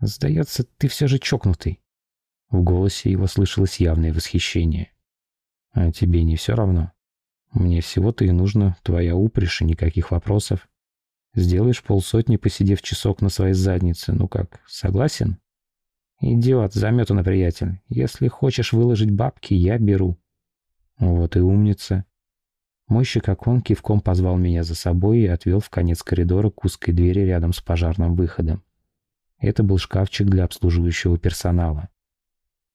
«Сдается, ты все же чокнутый». В голосе его слышалось явное восхищение. «А тебе не все равно? Мне всего-то и нужно твоя упряжь и никаких вопросов. Сделаешь полсотни, посидев часок на своей заднице. Ну как, согласен?» «Идиот, заметано, приятель. Если хочешь выложить бабки, я беру». «Вот и умница». Мойщик окон кивком позвал меня за собой и отвел в конец коридора к узкой двери рядом с пожарным выходом. Это был шкафчик для обслуживающего персонала.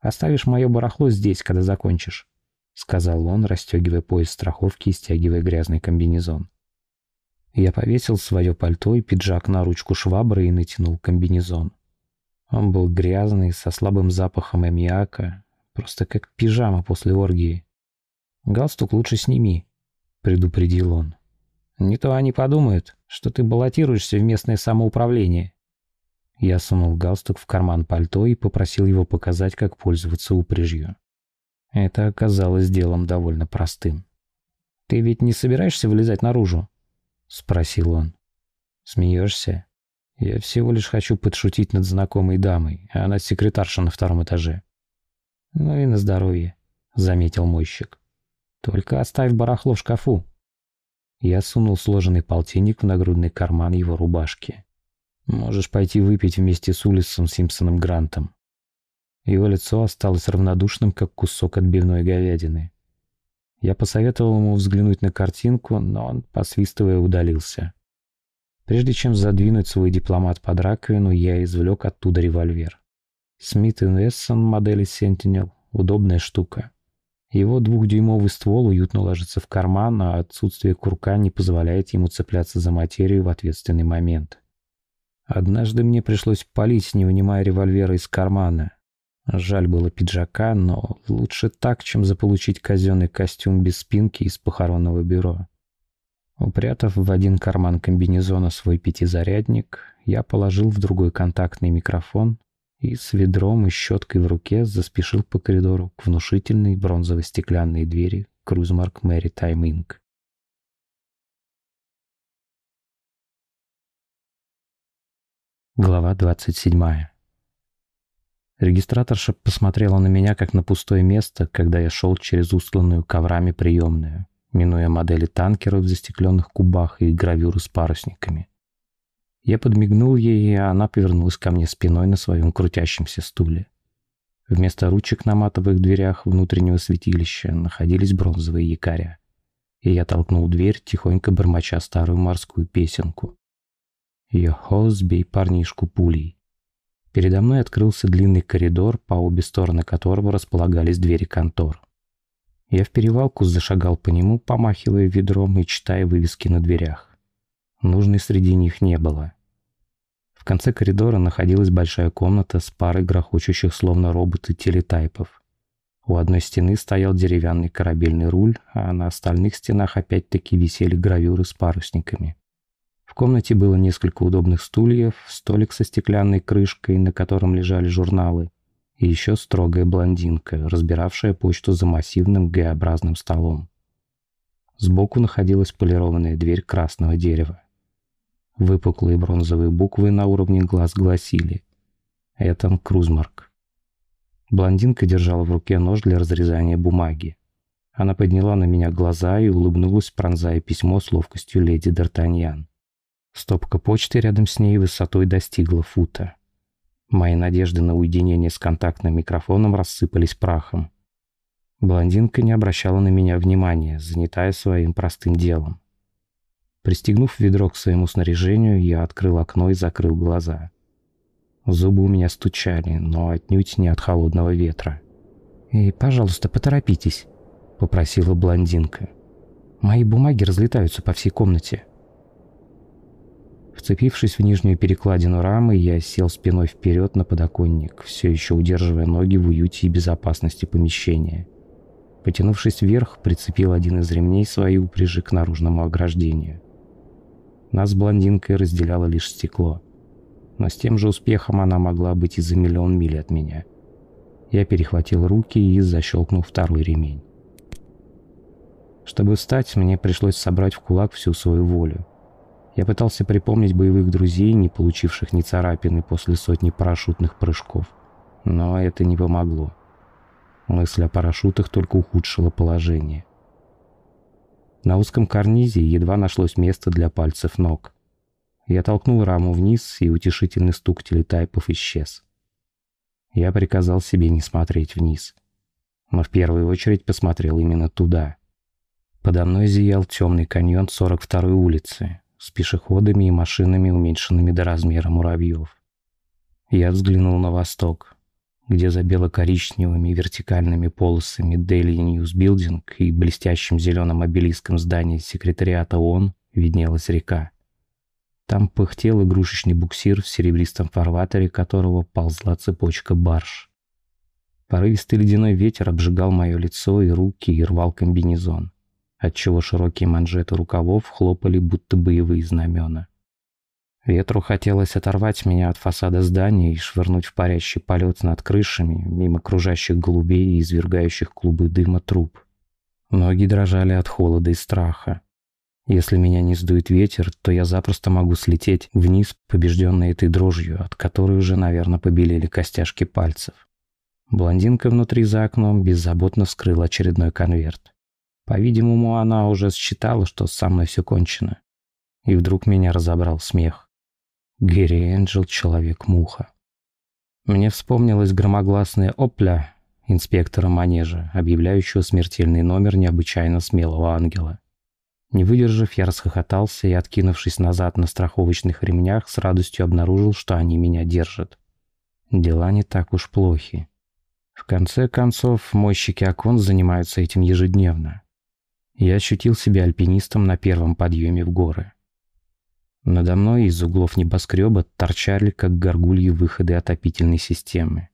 «Оставишь мое барахло здесь, когда закончишь», — сказал он, расстегивая пояс страховки и стягивая грязный комбинезон. Я повесил свое пальто и пиджак на ручку швабры и натянул комбинезон. Он был грязный, со слабым запахом аммиака, просто как пижама после оргии. «Галстук лучше сними», — предупредил он. «Не то они подумают, что ты баллотируешься в местное самоуправление». Я сунул галстук в карман пальто и попросил его показать, как пользоваться упряжью. Это оказалось делом довольно простым. «Ты ведь не собираешься вылезать наружу?» — спросил он. «Смеешься?» Я всего лишь хочу подшутить над знакомой дамой, а она секретарша на втором этаже. Ну и на здоровье, заметил мойщик. Только оставь барахло в шкафу. Я сунул сложенный полтинник в нагрудный карман его рубашки. Можешь пойти выпить вместе с Улисом Симпсоном Грантом. Его лицо осталось равнодушным, как кусок отбивной говядины. Я посоветовал ему взглянуть на картинку, но он, посвистывая, удалился. Прежде чем задвинуть свой дипломат под раковину, я извлек оттуда револьвер. Смит Вессон модели Sentinel – удобная штука. Его двухдюймовый ствол уютно ложится в карман, а отсутствие курка не позволяет ему цепляться за материю в ответственный момент. Однажды мне пришлось палить, не вынимая револьвера из кармана. Жаль было пиджака, но лучше так, чем заполучить казенный костюм без спинки из похоронного бюро. Упрятав в один карман комбинезона свой пятизарядник, я положил в другой контактный микрофон и с ведром и щеткой в руке заспешил по коридору к внушительной бронзовой стеклянной двери Крузмарк Maritime Inc. Глава 27. Регистраторша посмотрела на меня, как на пустое место, когда я шел через устланную коврами приемную минуя модели танкеров в застекленных кубах и гравюры с парусниками. Я подмигнул ей, и она повернулась ко мне спиной на своем крутящемся стуле. Вместо ручек на матовых дверях внутреннего святилища находились бронзовые якоря. И я толкнул дверь, тихонько бормоча старую морскую песенку. «Йо-хо, сбей парнишку пулей». Передо мной открылся длинный коридор, по обе стороны которого располагались двери контор. Я в перевалку зашагал по нему, помахивая ведром и читая вывески на дверях. Нужной среди них не было. В конце коридора находилась большая комната с парой грохочущих словно роботы телетайпов. У одной стены стоял деревянный корабельный руль, а на остальных стенах опять-таки висели гравюры с парусниками. В комнате было несколько удобных стульев, столик со стеклянной крышкой, на котором лежали журналы, и еще строгая блондинка, разбиравшая почту за массивным Г-образным столом. Сбоку находилась полированная дверь красного дерева. Выпуклые бронзовые буквы на уровне глаз гласили «Этан Крузмарк». Блондинка держала в руке нож для разрезания бумаги. Она подняла на меня глаза и улыбнулась, пронзая письмо с ловкостью леди Д'Артаньян. Стопка почты рядом с ней высотой достигла фута. Мои надежды на уединение с контактным микрофоном рассыпались прахом. Блондинка не обращала на меня внимания, занятая своим простым делом. Пристегнув ведро к своему снаряжению, я открыл окно и закрыл глаза. Зубы у меня стучали, но отнюдь не от холодного ветра. «И, пожалуйста, поторопитесь», — попросила блондинка. «Мои бумаги разлетаются по всей комнате». Вцепившись в нижнюю перекладину рамы, я сел спиной вперед на подоконник, все еще удерживая ноги в уюте и безопасности помещения. Потянувшись вверх, прицепил один из ремней своей упряжи к наружному ограждению. Нас с блондинкой разделяло лишь стекло. Но с тем же успехом она могла быть и за миллион миль от меня. Я перехватил руки и защелкнул второй ремень. Чтобы встать, мне пришлось собрать в кулак всю свою волю. Я пытался припомнить боевых друзей, не получивших ни царапины после сотни парашютных прыжков. Но это не помогло. Мысль о парашютах только ухудшила положение. На узком карнизе едва нашлось место для пальцев ног. Я толкнул раму вниз, и утешительный стук телетайпов исчез. Я приказал себе не смотреть вниз. Но в первую очередь посмотрел именно туда. Подо мной зиял темный каньон 42-й улицы, с пешеходами и машинами, уменьшенными до размера муравьев. Я взглянул на восток, где за бело-коричневыми вертикальными полосами Daily News Building и блестящим зеленым обелиском здания секретариата ООН виднелась река. Там пыхтел игрушечный буксир в серебристом фарватере, которого ползла цепочка барж. Порывистый ледяной ветер обжигал мое лицо и руки и рвал комбинезон отчего широкие манжеты рукавов хлопали, будто боевые знамена. Ветру хотелось оторвать меня от фасада здания и швырнуть в парящий полет над крышами, мимо кружащих голубей и извергающих клубы дыма труб. Ноги дрожали от холода и страха. Если меня не сдует ветер, то я запросто могу слететь вниз, побежденной этой дрожью, от которой уже, наверное, побелели костяшки пальцев. Блондинка внутри за окном беззаботно вскрыла очередной конверт. По-видимому, она уже считала, что со мной все кончено. И вдруг меня разобрал смех. Гэри Энджел — человек-муха. Мне вспомнилась громогласная «Опля» инспектора манежа, объявляющего смертельный номер необычайно смелого ангела. Не выдержав, я расхохотался и, откинувшись назад на страховочных ремнях, с радостью обнаружил, что они меня держат. Дела не так уж плохи. В конце концов, мойщики окон занимаются этим ежедневно я ощутил себя альпинистом на первом подъеме в горы. Надо мной из углов небоскреба торчали, как горгульи, выходы отопительной системы.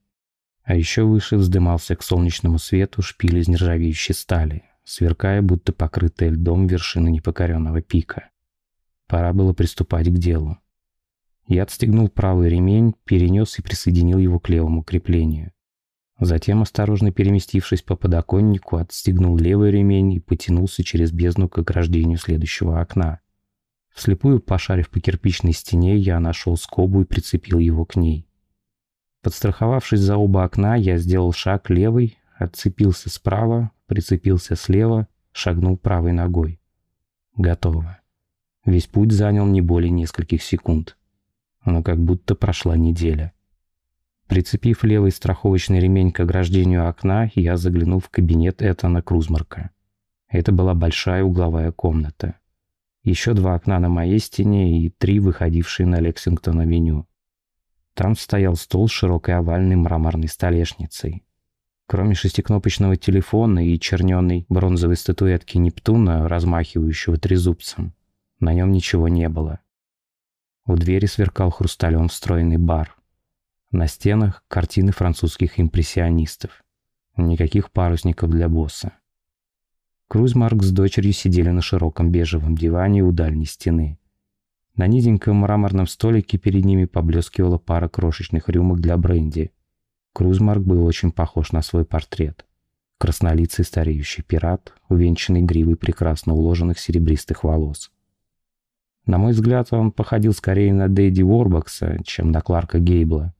А еще выше вздымался к солнечному свету шпиль из нержавеющей стали, сверкая, будто покрытая льдом вершины непокоренного пика. Пора было приступать к делу. Я отстегнул правый ремень, перенес и присоединил его к левому креплению. Затем, осторожно переместившись по подоконнику, отстегнул левый ремень и потянулся через бездну к ограждению следующего окна. Вслепую пошарив по кирпичной стене, я нашел скобу и прицепил его к ней. Подстраховавшись за оба окна, я сделал шаг левый, отцепился справа, прицепился слева, шагнул правой ногой. Готово. Весь путь занял не более нескольких секунд. Но как будто прошла неделя. Прицепив левый страховочный ремень к ограждению окна, я заглянул в кабинет Этана Крузмарка. Это была большая угловая комната. Еще два окна на моей стене и три, выходившие на Лексингтон-авеню. Там стоял стол с широкой овальной мраморной столешницей. Кроме шестикнопочного телефона и черненной бронзовой статуэтки Нептуна, размахивающего трезубцем, на нем ничего не было. У двери сверкал хрусталем встроенный бар. На стенах картины французских импрессионистов. Никаких парусников для босса. Крузмарк с дочерью сидели на широком бежевом диване у дальней стены. На низеньком мраморном столике перед ними поблескивала пара крошечных рюмок для бренди. Крузмарк был очень похож на свой портрет. Краснолицый стареющий пират, увенчанный гривой прекрасно уложенных серебристых волос. На мой взгляд, он походил скорее на Дэдди Уорбакса, чем на Кларка Гейбла.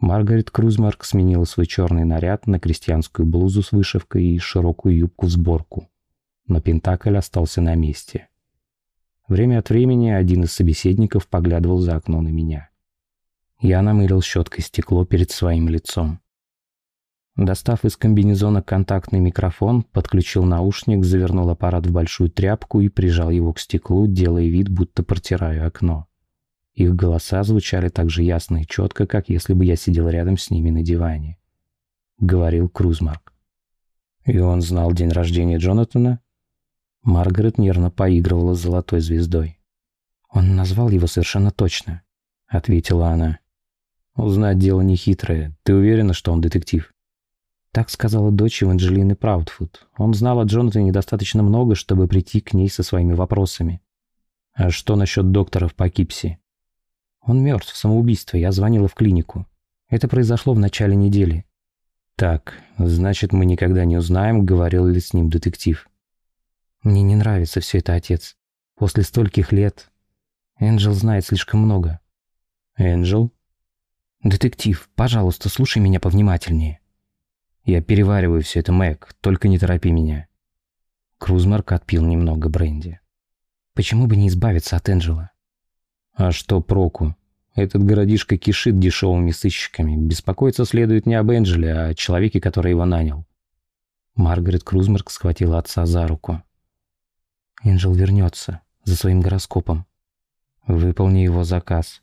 Маргарет Крузмарк сменила свой черный наряд на крестьянскую блузу с вышивкой и широкую юбку в сборку. Но Пентакль остался на месте. Время от времени один из собеседников поглядывал за окно на меня. Я намылил щеткой стекло перед своим лицом. Достав из комбинезона контактный микрофон, подключил наушник, завернул аппарат в большую тряпку и прижал его к стеклу, делая вид, будто протираю окно. Их голоса звучали так же ясно и четко, как если бы я сидел рядом с ними на диване. Говорил Крузмарк. И он знал день рождения Джонатана? Маргарет нервно поигрывала с золотой звездой. «Он назвал его совершенно точно», — ответила она. «Узнать дело нехитрое. Ты уверена, что он детектив?» Так сказала дочь Эванджелины Праудфуд. Он знал о Джонатане достаточно много, чтобы прийти к ней со своими вопросами. «А что насчет доктора в Покипси?» «Он мертв, самоубийство. Я звонила в клинику. Это произошло в начале недели». «Так, значит, мы никогда не узнаем, говорил ли с ним детектив». «Мне не нравится все это, отец. После стольких лет Энджел знает слишком много». «Энджел?» «Детектив, пожалуйста, слушай меня повнимательнее». «Я перевариваю все это, Мэг, только не торопи меня». Крузмарк отпил немного бренди. «Почему бы не избавиться от Энджела?» «А что проку? Этот городишко кишит дешевыми сыщиками. Беспокоиться следует не об Энджеле, а о человеке, который его нанял». Маргарет Крузмарк схватила отца за руку. «Энджел вернется за своим гороскопом. Выполни его заказ».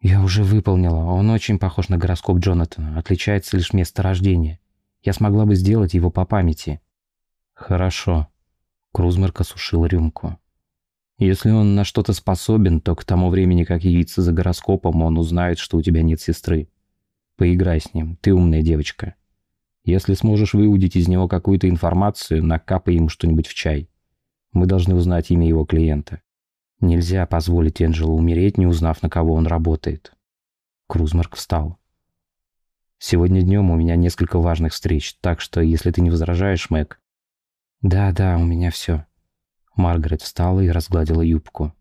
«Я уже выполнила. Он очень похож на гороскоп Джонатана. Отличается лишь место рождения. Я смогла бы сделать его по памяти». «Хорошо». Крузмерк осушил рюмку. «Если он на что-то способен, то к тому времени, как явиться за гороскопом, он узнает, что у тебя нет сестры. Поиграй с ним, ты умная девочка. Если сможешь выудить из него какую-то информацию, накапай ему что-нибудь в чай. Мы должны узнать имя его клиента». Нельзя позволить Энджелу умереть, не узнав, на кого он работает. Крузмарк встал. «Сегодня днем у меня несколько важных встреч, так что, если ты не возражаешь, Мэг...» «Да, да, у меня все». Маргарет встала и разгладила юбку.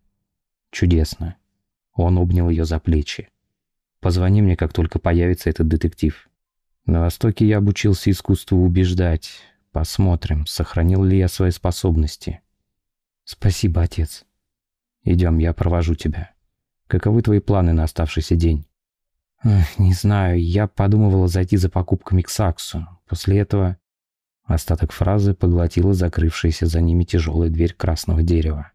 «Чудесно». Он обнял ее за плечи. «Позвони мне, как только появится этот детектив. На Востоке я обучился искусству убеждать. Посмотрим, сохранил ли я свои способности». «Спасибо, отец». Идем, я провожу тебя. Каковы твои планы на оставшийся день? Не знаю, я подумывала зайти за покупками к Саксу. После этого... Остаток фразы поглотила закрывшаяся за ними тяжелая дверь красного дерева.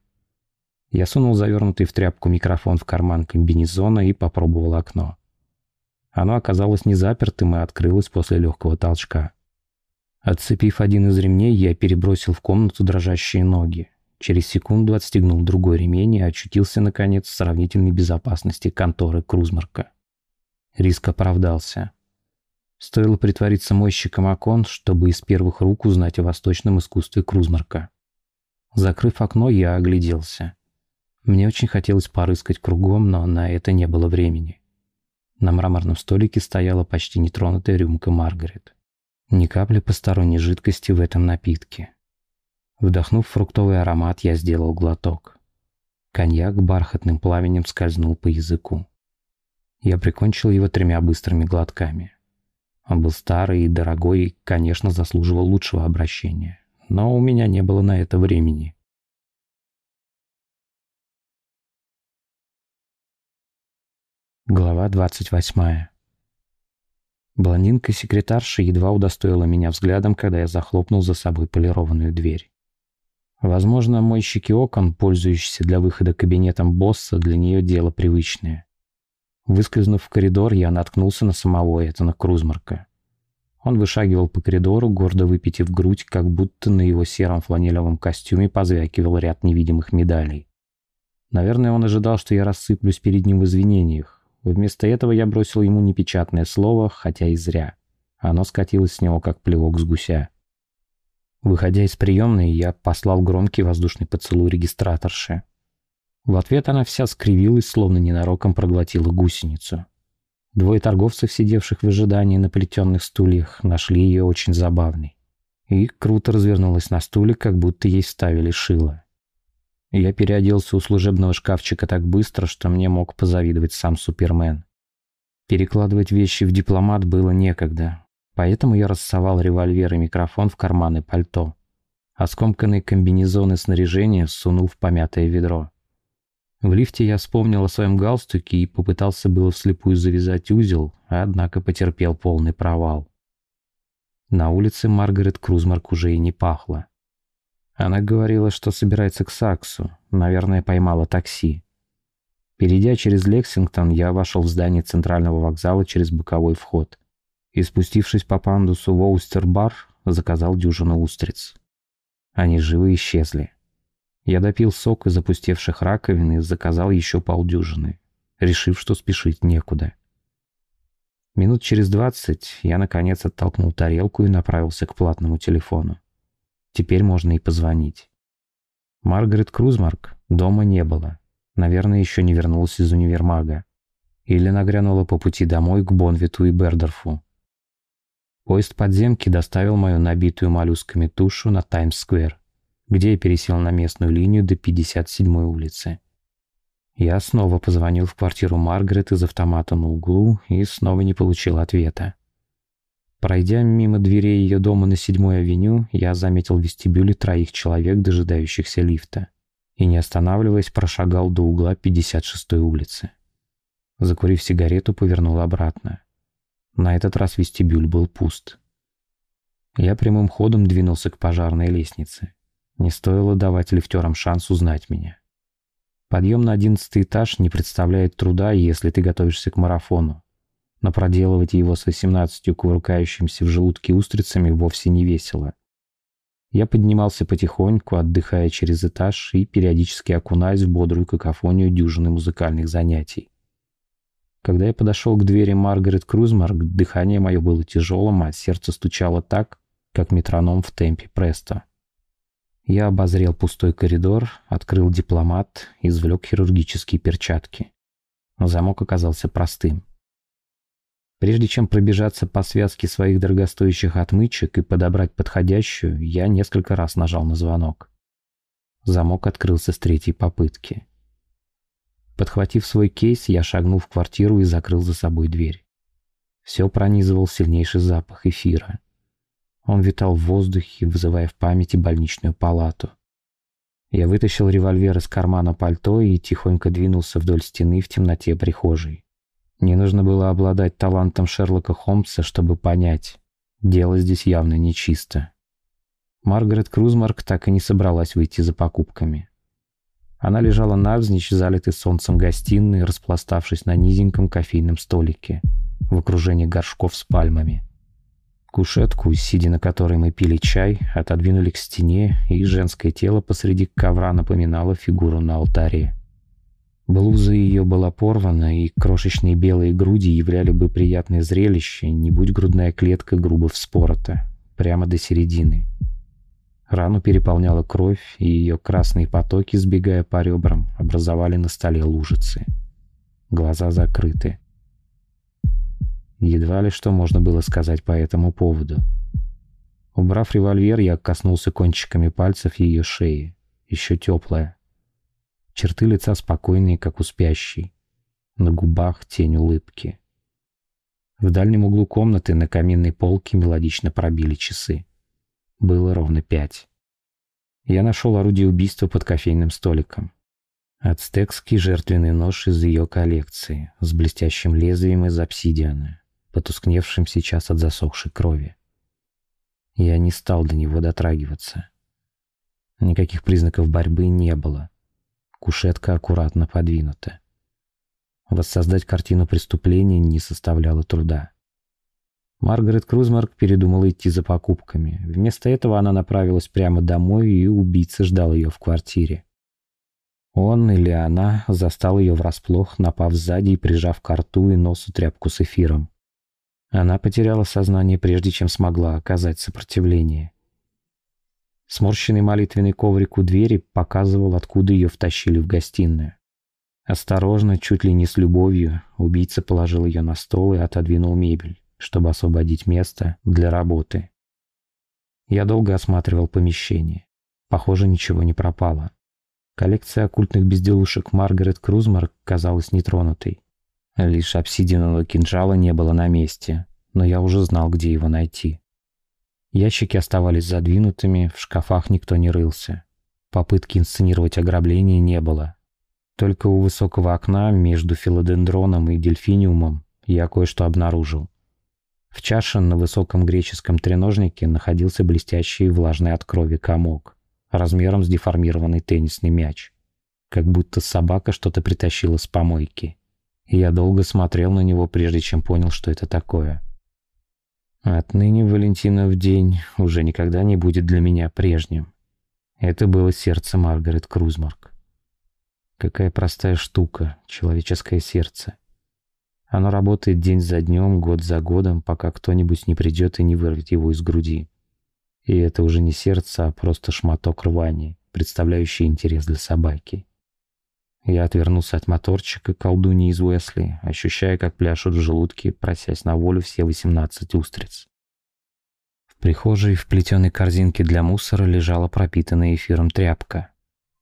Я сунул завернутый в тряпку микрофон в карман комбинезона и попробовал окно. Оно оказалось не запертым и открылось после легкого толчка. Отцепив один из ремней, я перебросил в комнату дрожащие ноги. Через секунду отстегнул другой ремень и очутился, наконец, в сравнительной безопасности конторы Крузмарка. Риск оправдался. Стоило притвориться мойщиком окон, чтобы из первых рук узнать о восточном искусстве Крузмарка. Закрыв окно, я огляделся. Мне очень хотелось порыскать кругом, но на это не было времени. На мраморном столике стояла почти нетронутая рюмка Маргарет. Ни капли посторонней жидкости в этом напитке. Вдохнув фруктовый аромат, я сделал глоток. Коньяк бархатным пламенем скользнул по языку. Я прикончил его тремя быстрыми глотками. Он был старый и дорогой и, конечно, заслуживал лучшего обращения. Но у меня не было на это времени. Глава 28. Блондинка-секретарша едва удостоила меня взглядом, когда я захлопнул за собой полированную дверь. Возможно, мойщики окон, пользующиеся для выхода кабинетом босса, для нее дело привычное. Выскользнув в коридор, я наткнулся на самого Этана Крузмарка. Он вышагивал по коридору, гордо выпитив грудь, как будто на его сером фланелевом костюме позвякивал ряд невидимых медалей. Наверное, он ожидал, что я рассыплюсь перед ним в извинениях. Вместо этого я бросил ему непечатное слово, хотя и зря. Оно скатилось с него, как плевок с гуся. Выходя из приемной, я послал громкий воздушный поцелуй регистраторше. В ответ она вся скривилась, словно ненароком проглотила гусеницу. Двое торговцев, сидевших в ожидании на плетенных стульях, нашли ее очень забавной. И круто развернулась на стуле, как будто ей вставили шило. Я переоделся у служебного шкафчика так быстро, что мне мог позавидовать сам Супермен. Перекладывать вещи в дипломат было некогда, Поэтому я рассовал револьвер и микрофон в карманы пальто, а скомканные комбинезоны снаряжения сунул в помятое ведро. В лифте я вспомнил о своем галстуке и попытался было вслепую завязать узел, однако потерпел полный провал. На улице Маргарет Крузмарк уже и не пахло. Она говорила, что собирается к Саксу, наверное, поймала такси. Перейдя через Лексингтон, я вошел в здание центрального вокзала через боковой вход и, спустившись по пандусу в Оустер-бар, заказал дюжину устриц. Они живо исчезли. Я допил сок из опустевших раковин и заказал еще полдюжины, решив, что спешить некуда. Минут через двадцать я, наконец, оттолкнул тарелку и направился к платному телефону. Теперь можно и позвонить. Маргарет Крузмарк дома не было. Наверное, еще не вернулась из универмага. Или нагрянула по пути домой к Бонвиту и Бердорфу. Поезд подземки доставил мою набитую моллюсками тушу на Таймс-сквер, где я пересел на местную линию до 57-й улицы. Я снова позвонил в квартиру Маргарет из автомата на углу и снова не получил ответа. Пройдя мимо дверей ее дома на 7-й авеню, я заметил в вестибюле троих человек, дожидающихся лифта, и, не останавливаясь, прошагал до угла 56-й улицы. Закурив сигарету, повернул обратно. На этот раз вестибюль был пуст. Я прямым ходом двинулся к пожарной лестнице. Не стоило давать лифтерам шанс узнать меня. Подъем на одиннадцатый этаж не представляет труда, если ты готовишься к марафону. Но проделывать его с восемнадцатью кувыркающимся в желудке устрицами вовсе не весело. Я поднимался потихоньку, отдыхая через этаж и периодически окунаясь в бодрую какофонию дюжины музыкальных занятий. Когда я подошел к двери Маргарет Крузмарк, дыхание мое было тяжелым, а сердце стучало так, как метроном в темпе Престо. Я обозрел пустой коридор, открыл дипломат, извлек хирургические перчатки. Замок оказался простым. Прежде чем пробежаться по связке своих дорогостоящих отмычек и подобрать подходящую, я несколько раз нажал на звонок. Замок открылся с третьей попытки. Подхватив свой кейс, я шагнул в квартиру и закрыл за собой дверь. Все пронизывал сильнейший запах эфира. Он витал в воздухе, вызывая в памяти больничную палату. Я вытащил револьвер из кармана пальто и тихонько двинулся вдоль стены в темноте прихожей. Не нужно было обладать талантом Шерлока Холмса, чтобы понять, дело здесь явно нечисто. Маргарет Крузмарк так и не собралась выйти за покупками. Она лежала навзничь, залитой солнцем гостиной, распластавшись на низеньком кофейном столике, в окружении горшков с пальмами. Кушетку, сидя на которой мы пили чай, отодвинули к стене, и женское тело посреди ковра напоминало фигуру на алтаре. Блуза ее была порвана, и крошечные белые груди являли бы приятное зрелище, не будь грудная клетка грубо вспорота, прямо до середины. Рану переполняла кровь, и ее красные потоки, сбегая по ребрам, образовали на столе лужицы. Глаза закрыты. Едва ли что можно было сказать по этому поводу. Убрав револьвер, я коснулся кончиками пальцев ее шеи, еще теплая. Черты лица спокойные, как у спящей. На губах тень улыбки. В дальнем углу комнаты на каминной полке мелодично пробили часы. Было ровно пять. Я нашел орудие убийства под кофейным столиком. Ацтекский жертвенный нож из ее коллекции с блестящим лезвием из обсидиана потускневшим сейчас от засохшей крови. Я не стал до него дотрагиваться. Никаких признаков борьбы не было. Кушетка аккуратно подвинута. Воссоздать картину преступления не составляло труда. Маргарет Крузмарк передумала идти за покупками. Вместо этого она направилась прямо домой, и убийца ждал ее в квартире. Он или она застал ее врасплох, напав сзади и прижав к рту и носу тряпку с эфиром. Она потеряла сознание, прежде чем смогла оказать сопротивление. Сморщенный молитвенный коврик у двери показывал, откуда ее втащили в гостиную. Осторожно, чуть ли не с любовью, убийца положил ее на стол и отодвинул мебель, чтобы освободить место для работы. Я долго осматривал помещение. Похоже, ничего не пропало. Коллекция оккультных безделушек Маргарет Крузмарк казалась нетронутой. Лишь обсидианового кинжала не было на месте, но я уже знал, где его найти. Ящики оставались задвинутыми, в шкафах никто не рылся. Попытки инсценировать ограбление не было. Только у высокого окна между филодендроном и дельфиниумом я кое-что обнаружил. В чаше на высоком греческом треножнике находился блестящий влажный от крови комок, размером с деформированный теннисный мяч. Как будто собака что-то притащила с помойки. Я долго смотрел на него, прежде чем понял, что это такое. Отныне Валентинов день уже никогда не будет для меня прежним. Это было сердце Маргарет Крузмарк. Какая простая штука, человеческое сердце. Оно работает день за днем, год за годом, пока кто-нибудь не придет и не вырвет его из груди. И это уже не сердце, а просто шматок рвани, представляющий интерес для собаки. Я отвернулся от моторчика колдуни из Уэсли, ощущая, как пляшут в желудке, просясь на волю все 18 устриц. В прихожей в плетеной корзинке для мусора лежала пропитанная эфиром тряпка.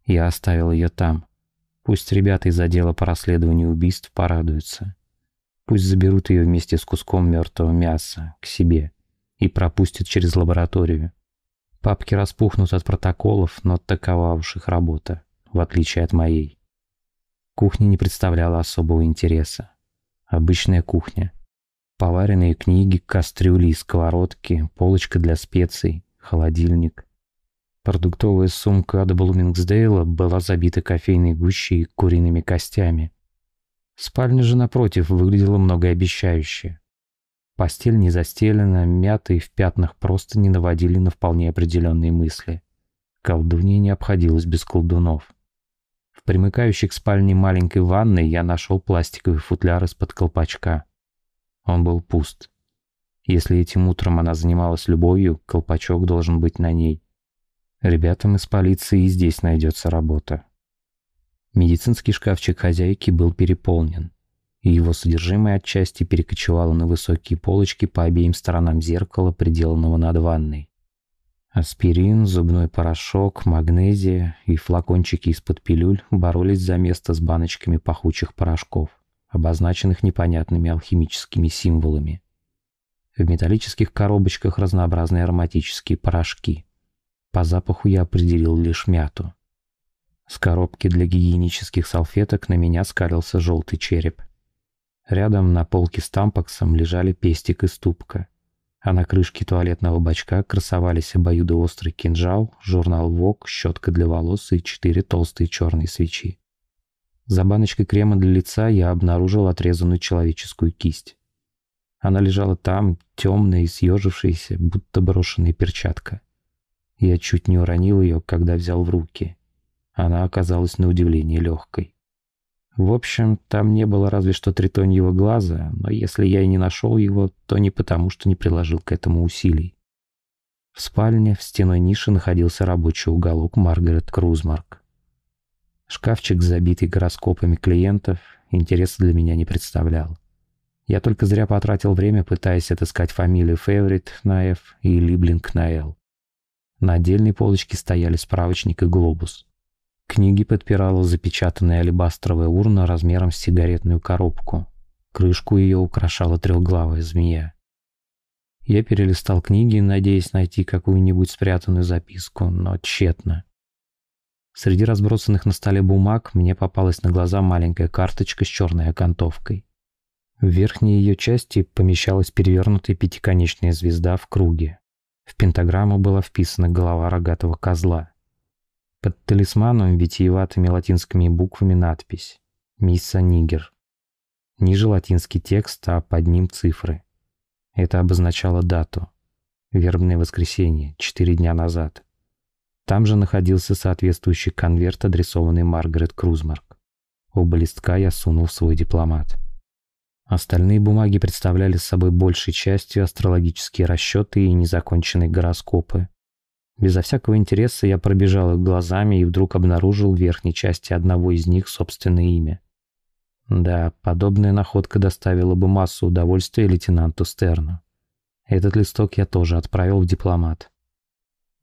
Я оставил ее там. Пусть ребята из отдела по расследованию убийств порадуются. Пусть заберут ее вместе с куском мертвого мяса к себе и пропустят через лабораторию. Папки распухнут от протоколов, но такова уж их работа, в отличие от моей. Кухня не представляла особого интереса. Обычная кухня. Поваренные книги, кастрюли и сковородки, полочка для специй, холодильник. Продуктовая сумка от Блумингсдейла была забита кофейной гущей и куриными костями. Спальня же, напротив, выглядела многообещающе. Постель не застелена, мятые в пятнах просто не наводили на вполне определенные мысли. Колдунья не обходилась без колдунов. В примыкающей к спальне маленькой ванной я нашел пластиковый футляр из-под колпачка. Он был пуст. Если этим утром она занималась любовью, колпачок должен быть на ней. Ребятам из полиции и здесь найдется работа. Медицинский шкафчик хозяйки был переполнен, и его содержимое отчасти перекочевало на высокие полочки по обеим сторонам зеркала, приделанного над ванной. Аспирин, зубной порошок, магнезия и флакончики из-под пилюль боролись за место с баночками пахучих порошков, обозначенных непонятными алхимическими символами. В металлических коробочках разнообразные ароматические порошки. По запаху я определил лишь мяту. С коробки для гигиенических салфеток на меня скалился желтый череп. Рядом на полке с тампаксом лежали пестик и ступка, а на крышке туалетного бачка красовались обоюдоострый кинжал, журнал ВОК, щетка для волос и четыре толстые черные свечи. За баночкой крема для лица я обнаружил отрезанную человеческую кисть. Она лежала там, темная и съежившаяся, будто брошенная перчатка. Я чуть не уронил ее, когда взял в руки. Она оказалась на удивление легкой. В общем, там не было разве что тритоньего глаза, но если я и не нашел его, то не потому, что не приложил к этому усилий. В спальне в стеной ниши находился рабочий уголок Маргарет Крузмарк. Шкафчик, забитый гороскопами клиентов, интереса для меня не представлял. Я только зря потратил время, пытаясь отыскать фамилию Фейворит на F и Либлинг на L. На отдельной полочке стояли справочник и глобус. Книги подпирала запечатанная алебастровая урна размером с сигаретную коробку. Крышку ее украшала трехглавая змея. Я перелистал книги, надеясь найти какую-нибудь спрятанную записку, но тщетно. Среди разбросанных на столе бумаг мне попалась на глаза маленькая карточка с черной окантовкой. В верхней ее части помещалась перевернутая пятиконечная звезда в круге. В пентаграмму была вписана голова рогатого козла. Под талисманом витиеватыми латинскими буквами надпись «Мисса Нигер». Ниже латинский текст, а под ним цифры. Это обозначало дату. Вербное воскресенье, четыре дня назад. Там же находился соответствующий конверт, адресованный Маргарет Крузмарк. Оба листка я сунул в свой дипломат. Остальные бумаги представляли собой большей частью астрологические расчеты и незаконченные гороскопы, Безо всякого интереса я пробежал их глазами и вдруг обнаружил в верхней части одного из них собственное имя. Да, подобная находка доставила бы массу удовольствия лейтенанту Стерну. Этот листок я тоже отправил в дипломат.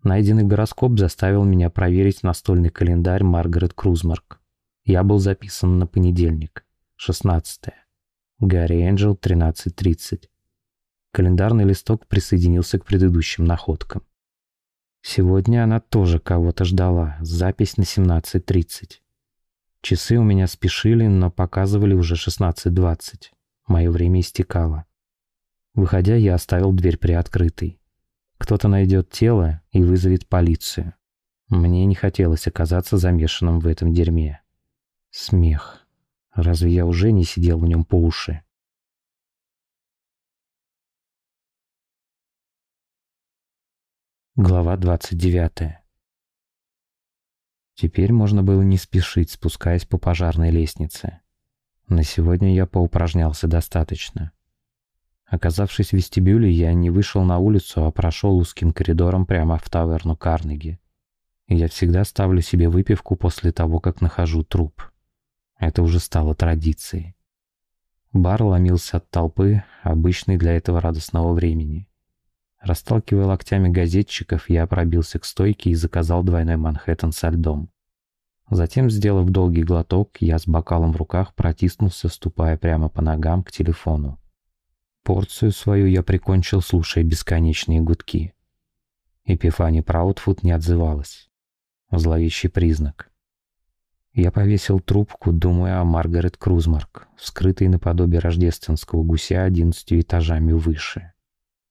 Найденный гороскоп заставил меня проверить настольный календарь Маргарет Крузмарк. Я был записан на понедельник, 16 -е. Гарри Энджел, 13.30. Календарный листок присоединился к предыдущим находкам. Сегодня она тоже кого-то ждала. Запись на 17.30. Часы у меня спешили, но показывали уже 16.20. Мое время истекало. Выходя, я оставил дверь приоткрытой. Кто-то найдет тело и вызовет полицию. Мне не хотелось оказаться замешанным в этом дерьме. Смех. Разве я уже не сидел в нем по уши? Глава 29. Теперь можно было не спешить, спускаясь по пожарной лестнице. На сегодня я поупражнялся достаточно. Оказавшись в вестибюле, я не вышел на улицу, а прошел узким коридором прямо в таверну Карнеги. Я всегда ставлю себе выпивку после того, как нахожу труп. Это уже стало традицией. Бар ломился от толпы, обычный для этого радостного времени. Расталкивая локтями газетчиков, я пробился к стойке и заказал двойной Манхэттен со льдом. Затем, сделав долгий глоток, я с бокалом в руках протиснулся, ступая прямо по ногам к телефону. Порцию свою я прикончил, слушая бесконечные гудки. Эпифани Праудфуд не отзывалась. Зловещий признак. Я повесил трубку, думая о Маргарет Крузмарк, вскрытой наподобие рождественского гуся одиннадцатью этажами выше.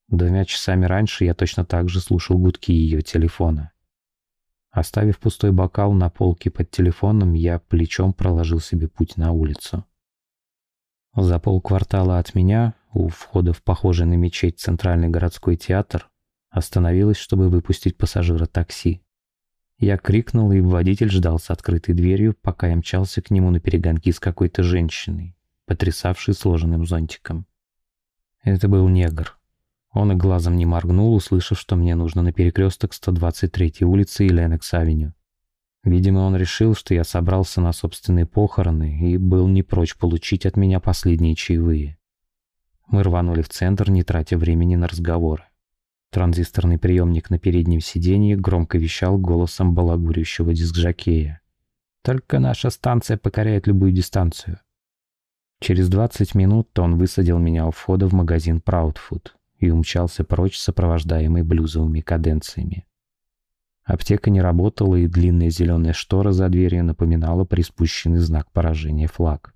Двумя часами раньше я точно так же слушал гудки ее телефона. Оставив пустой бокал на полке под телефоном, я плечом проложил себе путь на улицу. За полквартала от меня, у входа в похожий на мечеть Центральный городской театр, остановилась, чтобы выпустить пассажира такси. Я крикнул, и водитель ждал с открытой дверью, пока я мчался к нему на перегонки с какой-то женщиной, потрясавшей сложенным зонтиком. Это был негр. Он и глазом не моргнул, услышав, что мне нужно на перекресток 123-й улицы и Ленокс-авеню. Видимо, он решил, что я собрался на собственные похороны и был не прочь получить от меня последние чаевые. Мы рванули в центр, не тратя времени на разговоры. Транзисторный приемник на переднем сиденье громко вещал голосом балагурящего дискжокея. «Только наша станция покоряет любую дистанцию». Через 20 минут он высадил меня у входа в магазин Proudfood и умчался прочь, сопровождаемый блюзовыми каденциями. Аптека не работала, и длинная зеленая штора за дверью напоминала приспущенный знак поражения флаг.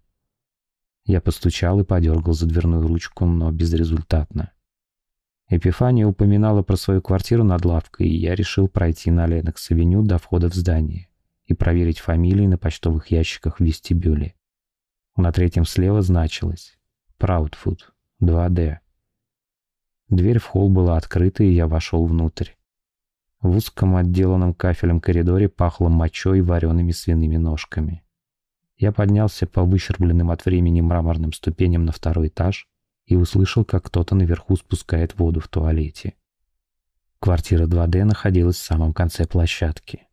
Я постучал и подергал за дверную ручку, но безрезультатно. Эпифания упоминала про свою квартиру над лавкой, и я решил пройти на Ленокс-авеню до входа в здание и проверить фамилии на почтовых ящиках в вестибюле. На третьем слева значилось «Праудфуд, 2D». Дверь в холл была открыта, и я вошел внутрь. В узком отделанном кафелем коридоре пахло мочой и вареными свиными ножками. Я поднялся по выщербленным от времени мраморным ступеням на второй этаж и услышал, как кто-то наверху спускает воду в туалете. Квартира 2D находилась в самом конце площадки.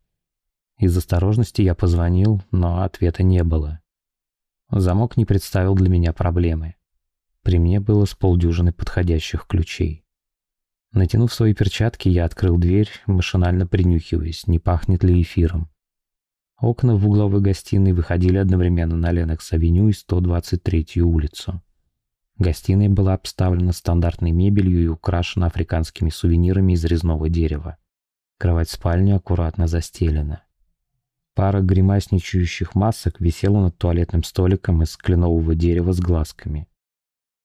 Из осторожности я позвонил, но ответа не было. Замок не представил для меня проблемы. При мне было с полдюжины подходящих ключей. Натянув свои перчатки, я открыл дверь, машинально принюхиваясь, не пахнет ли эфиром. Окна в угловой гостиной выходили одновременно на Ленокс-авеню и 123-ю улицу. Гостиная была обставлена стандартной мебелью и украшена африканскими сувенирами из резного дерева. Кровать спальни аккуратно застелена. Пара гримасничающих масок висела над туалетным столиком из кленового дерева с глазками.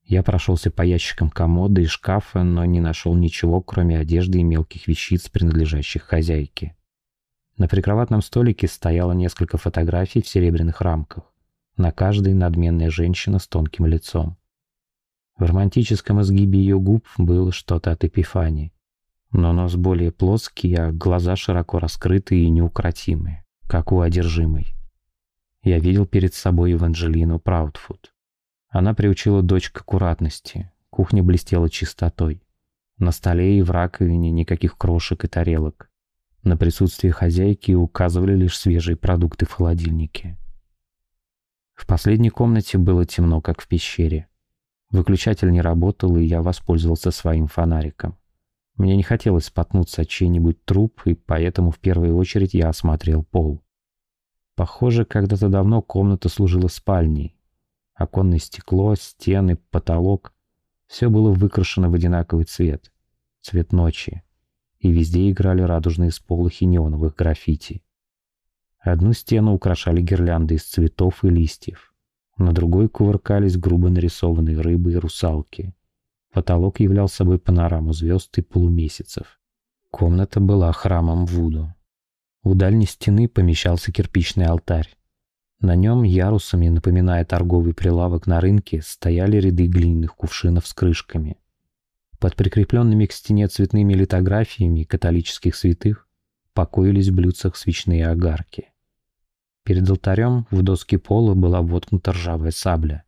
Я прошелся по ящикам комода и шкафа, но не нашел ничего, кроме одежды и мелких вещиц, принадлежащих хозяйке. На прикроватном столике стояло несколько фотографий в серебряных рамках. На каждой надменная женщина с тонким лицом. В романтическом изгибе ее губ было что-то от эпифании. Но нос более плоский, а глаза широко раскрытые и неукротимые, как у одержимой. Я видел перед собой Еванжелину Праудфуд. Она приучила дочь к аккуратности. Кухня блестела чистотой. На столе и в раковине никаких крошек и тарелок. На присутствие хозяйки указывали лишь свежие продукты в холодильнике. В последней комнате было темно, как в пещере. Выключатель не работал, и я воспользовался своим фонариком. Мне не хотелось споткнуться от чей-нибудь труп, и поэтому в первую очередь я осмотрел пол. Похоже, когда-то давно комната служила спальней, Оконное стекло, стены, потолок — все было выкрашено в одинаковый цвет, цвет ночи, и везде играли радужные сполохи неоновых граффити. Одну стену украшали гирлянды из цветов и листьев, на другой кувыркались грубо нарисованные рыбы и русалки. Потолок являл собой панораму звезд и полумесяцев. Комната была храмом Вуду. У дальней стены помещался кирпичный алтарь. На нем, ярусами напоминая торговый прилавок на рынке, стояли ряды глиняных кувшинов с крышками. Под прикрепленными к стене цветными литографиями католических святых покоились в блюдцах свечные огарки. Перед алтарем в доски пола была воткнута ржавая сабля.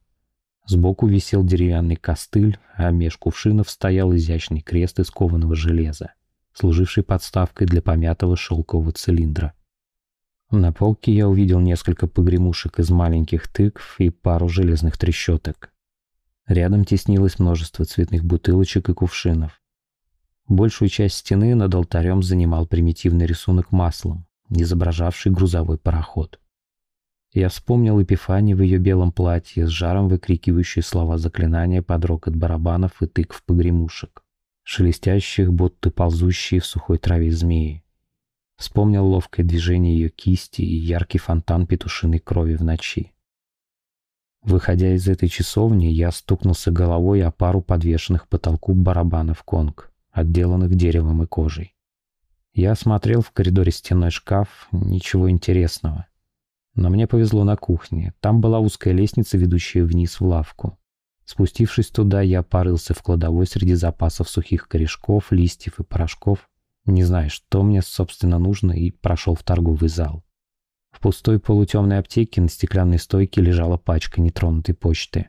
Сбоку висел деревянный костыль, а меж кувшинов стоял изящный крест из кованого железа, служивший подставкой для помятого шелкового цилиндра. На полке я увидел несколько погремушек из маленьких тыкв и пару железных трещоток. Рядом теснилось множество цветных бутылочек и кувшинов. Большую часть стены над алтарем занимал примитивный рисунок маслом, изображавший грузовой пароход. Я вспомнил Эпифани в ее белом платье, с жаром выкрикивающей слова заклинания под рокот барабанов и тыкв погремушек, шелестящих, будто ползущие в сухой траве змеи. Вспомнил ловкое движение ее кисти и яркий фонтан петушиной крови в ночи. Выходя из этой часовни, я стукнулся головой о пару подвешенных потолку барабанов конг, отделанных деревом и кожей. Я осмотрел в коридоре стенной шкаф, ничего интересного. Но мне повезло на кухне. Там была узкая лестница, ведущая вниз в лавку. Спустившись туда, я порылся в кладовой среди запасов сухих корешков, листьев и порошков, не зная, что мне, собственно, нужно, и прошел в торговый зал. В пустой полутемной аптеке на стеклянной стойке лежала пачка нетронутой почты.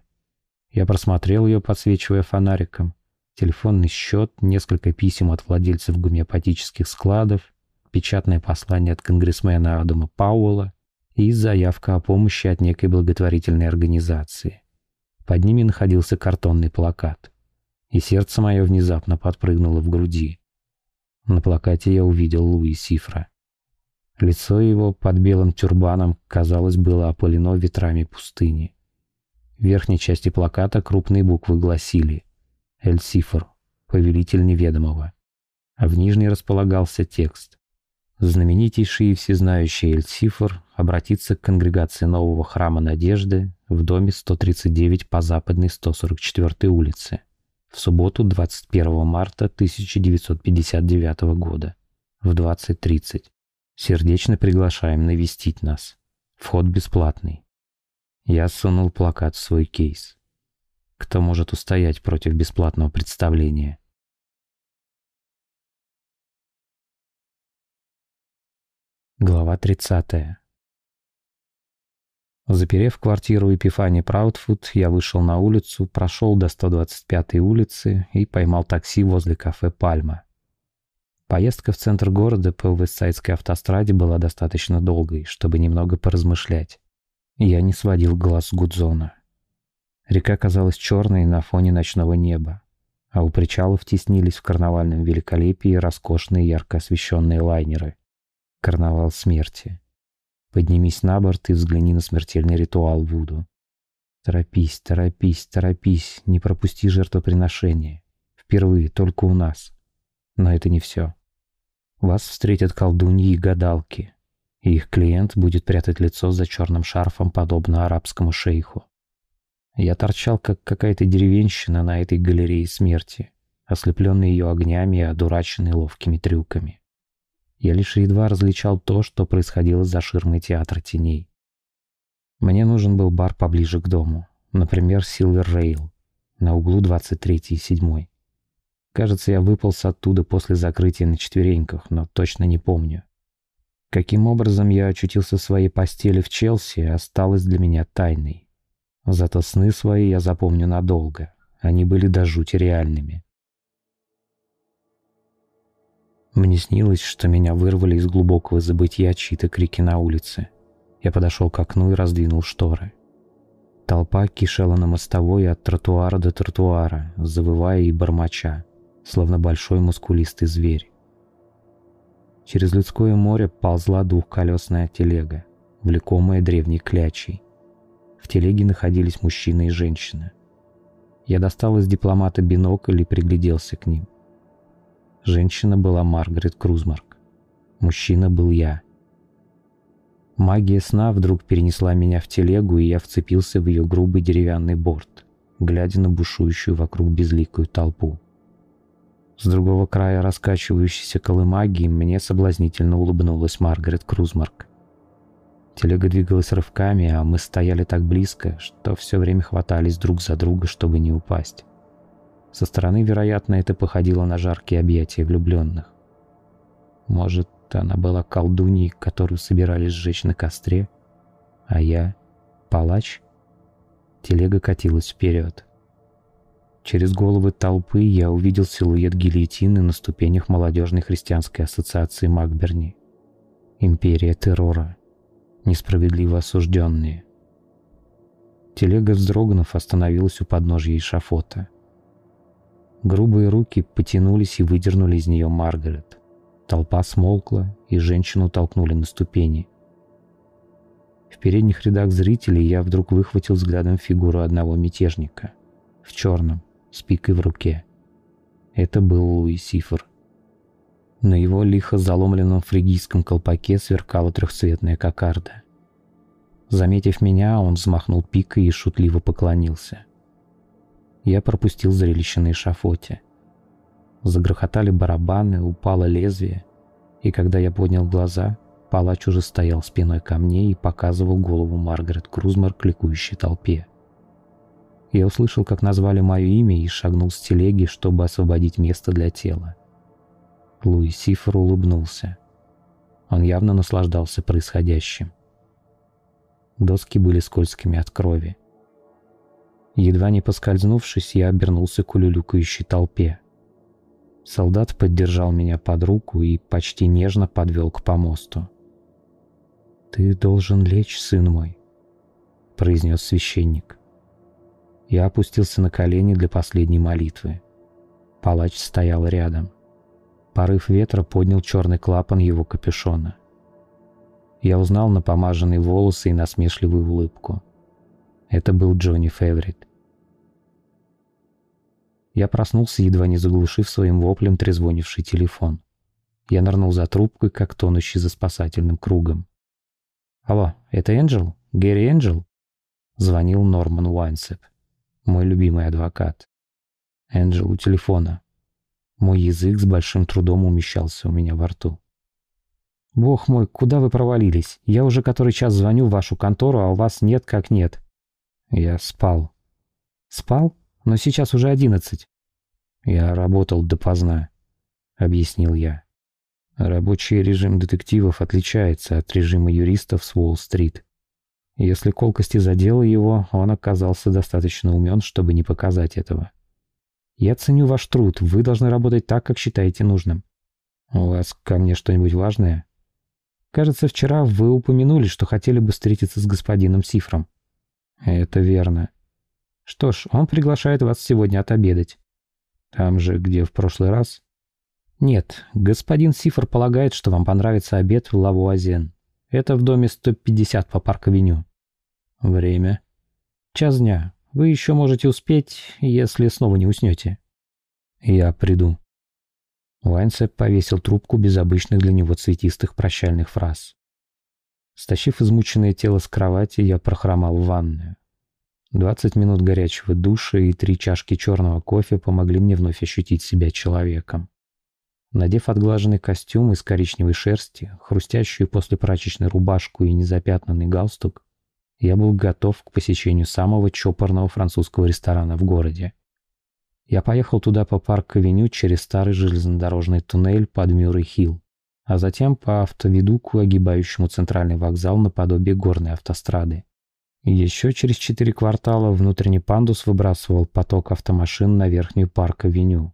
Я просмотрел ее, подсвечивая фонариком. Телефонный счет, несколько писем от владельцев гомеопатических складов, печатное послание от конгрессмена Адама Пауэлла и заявка о помощи от некой благотворительной организации. Под ними находился картонный плакат. И сердце мое внезапно подпрыгнуло в груди. На плакате я увидел Луи Сифра. Лицо его под белым тюрбаном, казалось, было опылено ветрами пустыни. В верхней части плаката крупные буквы гласили «Эль Сифр, повелитель неведомого», а в нижней располагался текст Знаменитейший и всезнающий Эль Сифр обратится к конгрегации нового храма Надежды в доме 139 по западной 144 улице в субботу 21 марта 1959 года в 20.30. Сердечно приглашаем навестить нас. Вход бесплатный. Я сунул плакат в свой кейс. Кто может устоять против бесплатного представления? Глава 30. Заперев квартиру Эпифани Праудфуд, я вышел на улицу, прошел до 125-й улицы и поймал такси возле кафе «Пальма». Поездка в центр города по Вестсайдской автостраде была достаточно долгой, чтобы немного поразмышлять. Я не сводил глаз с Гудзона. Река казалась черной на фоне ночного неба, а у причалов теснились в карнавальном великолепии роскошные ярко освещенные лайнеры. Карнавал смерти. Поднимись на борт и взгляни на смертельный ритуал Вуду. Торопись, торопись, торопись, не пропусти жертвоприношение. Впервые, только у нас. Но это не все. Вас встретят колдуньи и гадалки, и их клиент будет прятать лицо за черным шарфом, подобно арабскому шейху. Я торчал, как какая-то деревенщина на этой галерее смерти, ослепленный ее огнями и одураченный ловкими трюками. Я лишь едва различал то, что происходило за ширмой театра теней. Мне нужен был бар поближе к дому, например, Silver Rail, на углу 23 и 7. Кажется, я выполз оттуда после закрытия на четвереньках, но точно не помню. Каким образом я очутился в своей постели в Челси, осталось для меня тайной. Зато сны свои я запомню надолго. Они были до жути реальными. Мне снилось, что меня вырвали из глубокого забытия чьи-то крики на улице. Я подошел к окну и раздвинул шторы. Толпа кишела на мостовой от тротуара до тротуара, завывая и бормоча словно большой мускулистый зверь. Через людское море ползла двухколесная телега, влекомая древней клячей. В телеге находились мужчина и женщина. Я достал из дипломата бинокль и пригляделся к ним. Женщина была Маргарет Крузмарк. Мужчина был я. Магия сна вдруг перенесла меня в телегу, и я вцепился в ее грубый деревянный борт, глядя на бушующую вокруг безликую толпу. С другого края раскачивающейся колымаги мне соблазнительно улыбнулась Маргарет Крузмарк. Телега двигалась рывками, а мы стояли так близко, что все время хватались друг за друга, чтобы не упасть. Со стороны, вероятно, это походило на жаркие объятия влюбленных. Может, она была колдуньей, которую собирались сжечь на костре, А я — палач. Телега катилась вперед. Через головы толпы я увидел силуэт гильотины на ступенях молодежной христианской ассоциации Макберни. Империя террора. Несправедливо осужденные. Телега, вздрогнув, остановилась у подножья эшафота. Грубые руки потянулись и выдернули из нее Маргарет. Толпа смолкла, и женщину толкнули на ступени. В передних рядах зрителей я вдруг выхватил взглядом фигуру одного мятежника. В черном, с пикой в руке. Это был Луи Сифр. На его лихо заломленном фригийском колпаке сверкала трехцветная кокарда. Заметив меня, он взмахнул пикой и шутливо поклонился. Я пропустил зрелище на эшафоте. Загрохотали барабаны, упало лезвие, и когда я поднял глаза, палач уже стоял спиной ко мне и показывал голову Маргарет Крузмар к ликующей толпе. Я услышал, как назвали мое имя и шагнул с телеги, чтобы освободить место для тела. Луи Сифер улыбнулся. Он явно наслаждался происходящим. Доски были скользкими от крови. Едва не поскользнувшись, я обернулся к улюлюкающей толпе. Солдат поддержал меня под руку и почти нежно подвел к помосту. «Ты должен лечь, сын мой», — произнес священник. Я опустился на колени для последней молитвы. Палач стоял рядом. Порыв ветра поднял черный клапан его капюшона. Я узнал напомаженные волосы и насмешливую улыбку. Это был Джонни Феврит. Я проснулся, едва не заглушив своим воплем трезвонивший телефон. Я нырнул за трубкой, как тонущий за спасательным кругом. «Алло, это Энджел? Гэри Энджел?» Звонил Норман Уайнсеп мой любимый адвокат. Энджел у телефона. Мой язык с большим трудом умещался у меня во рту. «Бог мой, куда вы провалились? Я уже который час звоню в вашу контору, а у вас нет как нет». Я спал. «Спал? Но сейчас уже одиннадцать». «Я работал допоздна», — объяснил я. Рабочий режим детективов отличается от режима юристов с Уолл-стрит. Если колкости задела его, он оказался достаточно умен, чтобы не показать этого. «Я ценю ваш труд, вы должны работать так, как считаете нужным. У вас ко мне что-нибудь важное?» «Кажется, вчера вы упомянули, что хотели бы встретиться с господином Сифром». «Это верно». «Что ж, он приглашает вас сегодня отобедать». «Там же, где в прошлый раз?» «Нет, господин Сифр полагает, что вам понравится обед в Лавуазен. Это в доме 150 по Парк-авеню. Время. Час дня. Вы еще можете успеть, если снова не уснете. Я приду. Вайнсеп повесил трубку без обычных для него цветистых прощальных фраз. Стащив измученное тело с кровати, я прохромал в ванную. Двадцать минут горячего душа и три чашки черного кофе помогли мне вновь ощутить себя человеком. Надев отглаженный костюм из коричневой шерсти, хрустящую после прачечной рубашку и незапятнанный галстук, я был готов к посещению самого чопорного французского ресторана в городе. Я поехал туда по парк-авеню через старый железнодорожный туннель под Мюррей-Хилл, а затем по автоведуку, огибающему центральный вокзал наподобие горной автострады. Еще через четыре квартала внутренний пандус выбрасывал поток автомашин на верхнюю парк-авеню,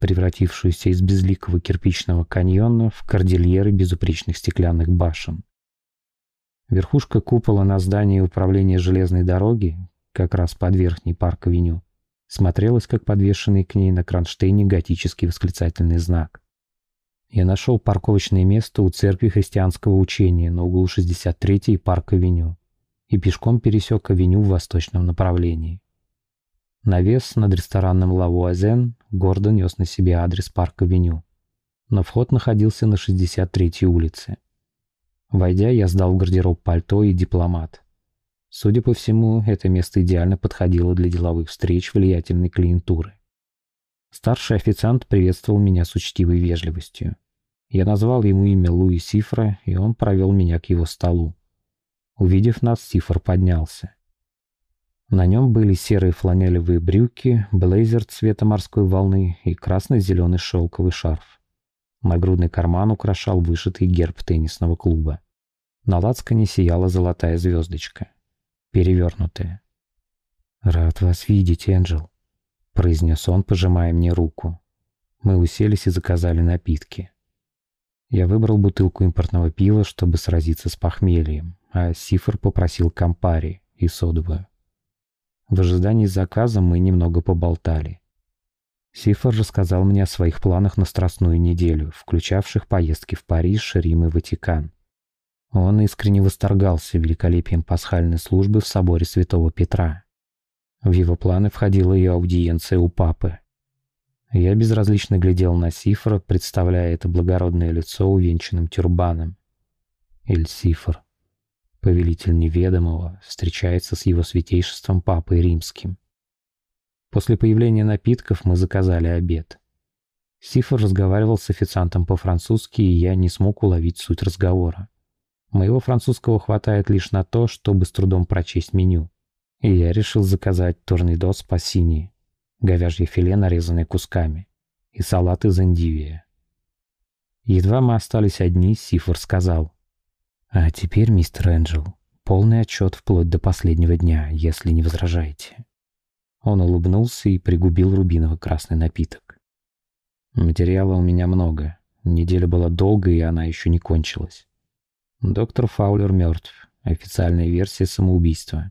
превратившуюся из безликого кирпичного каньона в кордильеры безупречных стеклянных башен. Верхушка купола на здании управления железной дороги, как раз под верхней парк-авеню, смотрелась как подвешенный к ней на кронштейне готический восклицательный знак. Я нашел парковочное место у церкви христианского учения на углу 63-й парк-авеню и пешком пересек авеню в восточном направлении. Навес над рестораном «Лавуазен» гордо нес на себе адрес парк-авеню, но вход находился на 63-й улице. Войдя, я сдал в гардероб пальто и дипломат. Судя по всему, это место идеально подходило для деловых встреч влиятельной клиентуры. Старший официант приветствовал меня с учтивой вежливостью. Я назвал ему имя Луи Сифра, и он провел меня к его столу. Увидев нас, Сифр поднялся. На нем были серые фланелевые брюки, блейзер цвета морской волны и красно-зеленый шелковый шарф. Нагрудный карман украшал вышитый герб теннисного клуба. На лацкане сияла золотая звездочка, перевернутая. «Рад вас видеть, Энджел», — произнес он, пожимая мне руку. Мы уселись и заказали напитки. Я выбрал бутылку импортного пива, чтобы сразиться с похмельем, а Сифр попросил кампари и содовую. В ожидании заказа мы немного поболтали. Сифр рассказал мне о своих планах на Страстную неделю, включавших поездки в Париж, Рим и Ватикан. Он искренне восторгался великолепием пасхальной службы в соборе Святого Петра. В его планы входила и аудиенция у папы. Я безразлично глядел на Сифра, представляя это благородное лицо увенчанным тюрбаном. Эль Сифр, повелитель неведомого, встречается с его святейшеством Папой Римским. После появления напитков мы заказали обед. Сифр разговаривал с официантом по-французски, и я не смог уловить суть разговора. Моего французского хватает лишь на то, чтобы с трудом прочесть меню. И я решил заказать торнидо с пассини, говяжье филе, нарезанное кусками, и салат из эндивия. Едва мы остались одни, Сифор сказал. «А теперь, мистер Энджел, полный отчет вплоть до последнего дня, если не возражаете». Он улыбнулся и пригубил рубиново-красный напиток. Материала у меня много. Неделя была долгая, и она еще не кончилась. Доктор Фаулер мертв. Официальная версия самоубийства.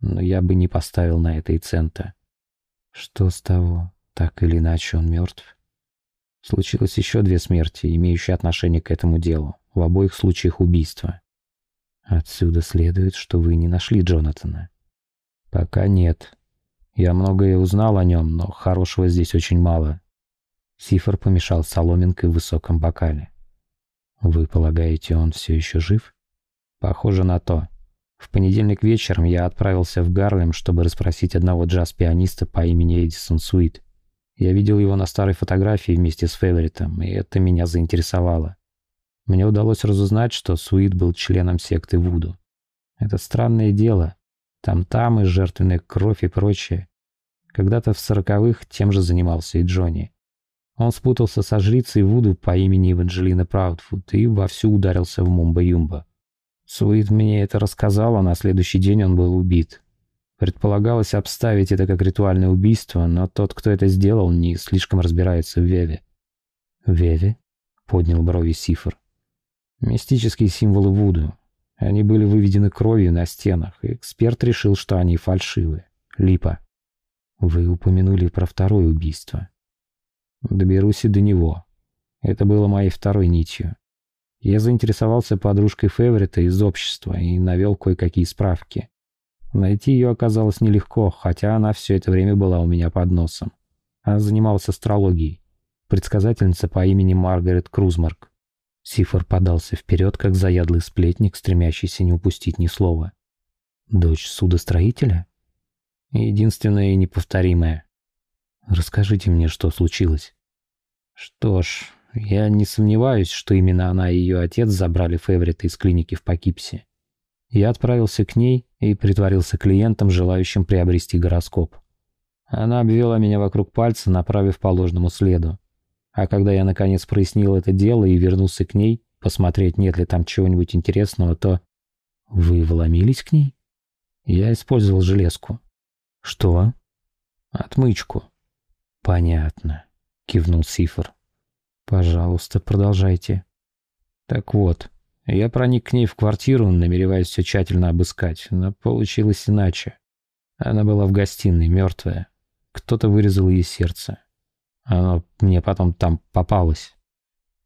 Но я бы не поставил на это и цента. Что с того? Так или иначе он мертв. Случилось еще две смерти, имеющие отношение к этому делу. В обоих случаях убийства. Отсюда следует, что вы не нашли Джонатана. Пока нет. Я многое узнал о нем, но хорошего здесь очень мало. Сифр помешал соломинкой в высоком бокале. Вы полагаете, он все еще жив? Похоже на то. В понедельник вечером я отправился в Гарлем, чтобы расспросить одного джаз-пианиста по имени Эдисон Суит. Я видел его на старой фотографии вместе с Феверитом, и это меня заинтересовало. Мне удалось разузнать, что Суит был членом секты Вуду. Это странное дело. Там-там и жертвенная кровь и прочее. Когда-то в сороковых тем же занимался и Джонни. Он спутался со жрицей Вуду по имени Эванжелина Праудфуд и вовсю ударился в Мумба-Юмба. Суит мне это рассказал, а на следующий день он был убит. Предполагалось обставить это как ритуальное убийство, но тот, кто это сделал, не слишком разбирается в Веве. «Веве?» — поднял брови Сифр. «Мистические символы Вуду. Они были выведены кровью на стенах, и эксперт решил, что они фальшивы. Липа. Вы упомянули про второе убийство. Доберусь и до него. Это было моей второй нитью. Я заинтересовался подружкой Феверита из общества и навел кое-какие справки. Найти ее оказалось нелегко, хотя она все это время была у меня под носом. Она занималась астрологией. Предсказательница по имени Маргарет Крузмарк. Сифор подался вперед, как заядлый сплетник, стремящийся не упустить ни слова. «Дочь судостроителя?» «Единственная и неповторимая. Расскажите мне, что случилось». «Что ж, я не сомневаюсь, что именно она и ее отец забрали Феврита из клиники в Покипсе. Я отправился к ней и притворился клиентом, желающим приобрести гороскоп. Она обвела меня вокруг пальца, направив по ложному следу. А когда я наконец прояснил это дело и вернулся к ней, посмотреть, нет ли там чего-нибудь интересного, то... Вы вломились к ней? Я использовал железку. Что? Отмычку. Понятно, кивнул Сифр. Пожалуйста, продолжайте. Так вот, я проник к ней в квартиру, намереваясь все тщательно обыскать, но получилось иначе. Она была в гостиной, мертвая. Кто-то вырезал ей сердце. Оно мне потом там попалось.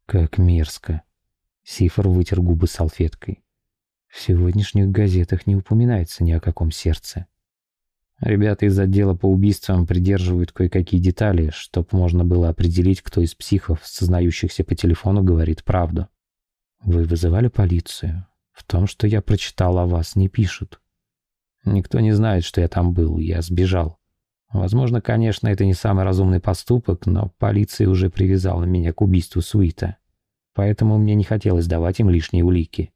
Как мерзко. Сифр вытер губы салфеткой. В сегодняшних газетах не упоминается ни о каком сердце. Ребята из отдела по убийствам придерживают кое-какие детали, чтоб можно было определить, кто из психов, сознающихся по телефону, говорит правду. Вы вызывали полицию? В том, что я прочитал о вас, не пишут. Никто не знает, что я там был, я сбежал. Возможно, конечно, это не самый разумный поступок, но полиция уже привязала меня к убийству Суита. Поэтому мне не хотелось давать им лишние улики.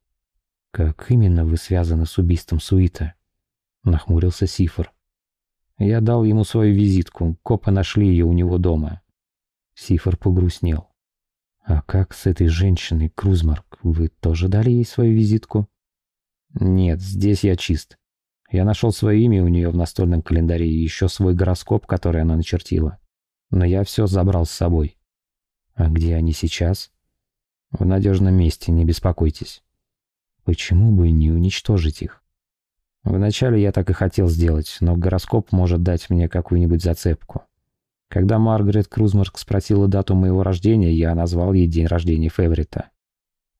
«Как именно вы связаны с убийством Суита?» — нахмурился Сифр. Я дал ему свою визитку, копы нашли ее у него дома. Сифор погрустнел. «А как с этой женщиной, Крузмарк? Вы тоже дали ей свою визитку?» Нет, здесь я чист. Я нашел свое имя у нее в настольном календаре и еще свой гороскоп, который она начертила. Но я все забрал с собой. А где они сейчас? В надежном месте, не беспокойтесь. Почему бы не уничтожить их? Вначале я так и хотел сделать, но гороскоп может дать мне какую-нибудь зацепку. Когда Маргарет Крузмарк спросила дату моего рождения, я назвал ей день рождения Феврита.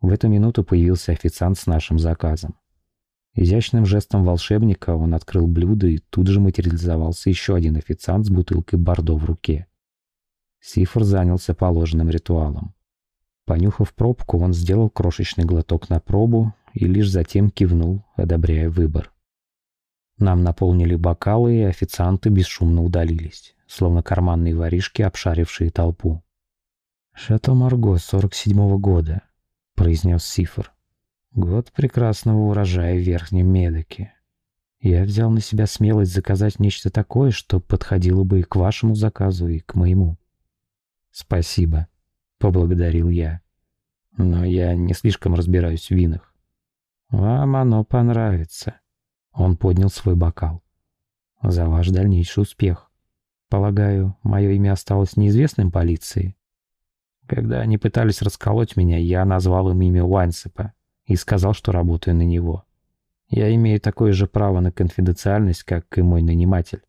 В эту минуту появился официант с нашим заказом. Изящным жестом волшебника он открыл блюдо, и тут же материализовался еще один официант с бутылкой бордо в руке. Сифор занялся положенным ритуалом. Понюхав пробку, он сделал крошечный глоток на пробу и лишь затем кивнул, одобряя выбор. Нам наполнили бокалы, и официанты бесшумно удалились, словно карманные воришки, обшарившие толпу. «Шато Марго, 47-го года», — произнес Сифр. «Год прекрасного урожая в Верхнем Медоке. Я взял на себя смелость заказать нечто такое, что подходило бы и к вашему заказу, и к моему». «Спасибо», — поблагодарил я. «Но я не слишком разбираюсь в винах». «Вам оно понравится», он поднял свой бокал. «За ваш дальнейший успех. Полагаю, мое имя осталось неизвестным полиции?» Когда они пытались расколоть меня, я назвал им имя Уайнсепа и сказал, что работаю на него. Я имею такое же право на конфиденциальность, как и мой наниматель.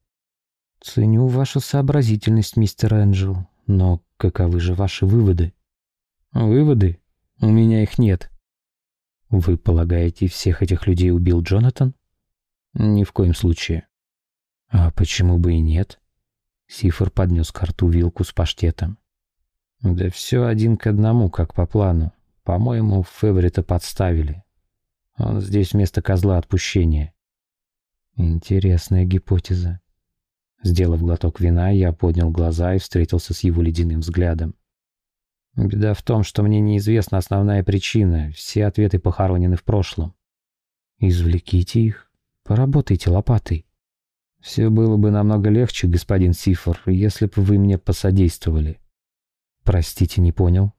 Ценю вашу сообразительность, мистер Энджел, но каковы же ваши выводы? Выводы? У меня их нет. Вы полагаете, всех этих людей убил Джонатан? Ни в коем случае. А почему бы и нет? Сифор поднес к рту вилку с паштетом. Да все один к одному, как по плану. По-моему, Феврита подставили. Он здесь вместо козла отпущения. Интересная гипотеза. Сделав глоток вина, я поднял глаза и встретился с его ледяным взглядом. Беда в том, что мне неизвестна основная причина. Все ответы похоронены в прошлом. Извлеките их. Поработайте лопатой. Все было бы намного легче, господин Сифор, если бы вы мне посодействовали. Простите, не понял.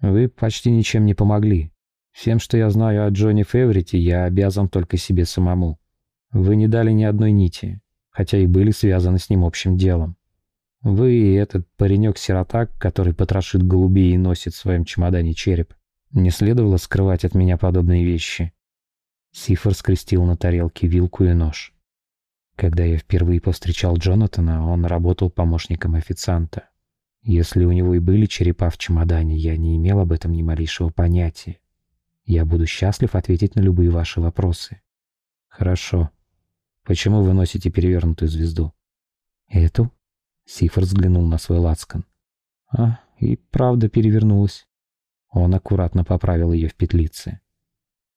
Вы почти ничем не помогли. Всем, что я знаю о Джонни Феврите, я обязан только себе самому. Вы не дали ни одной нити, хотя и были связаны с ним общим делом. Вы и этот паренек-сирота, который потрошит голубей и носит в своем чемодане череп. Не следовало скрывать от меня подобные вещи. Сифор скрестил на тарелке вилку и нож. Когда я впервые повстречал Джонатана, он работал помощником официанта. Если у него и были черепа в чемодане, я не имел об этом ни малейшего понятия. Я буду счастлив ответить на любые ваши вопросы. Хорошо. Почему вы носите перевернутую звезду? Эту? Сифор взглянул на свой лацкан. А, и правда перевернулась. Он аккуратно поправил ее в петлице.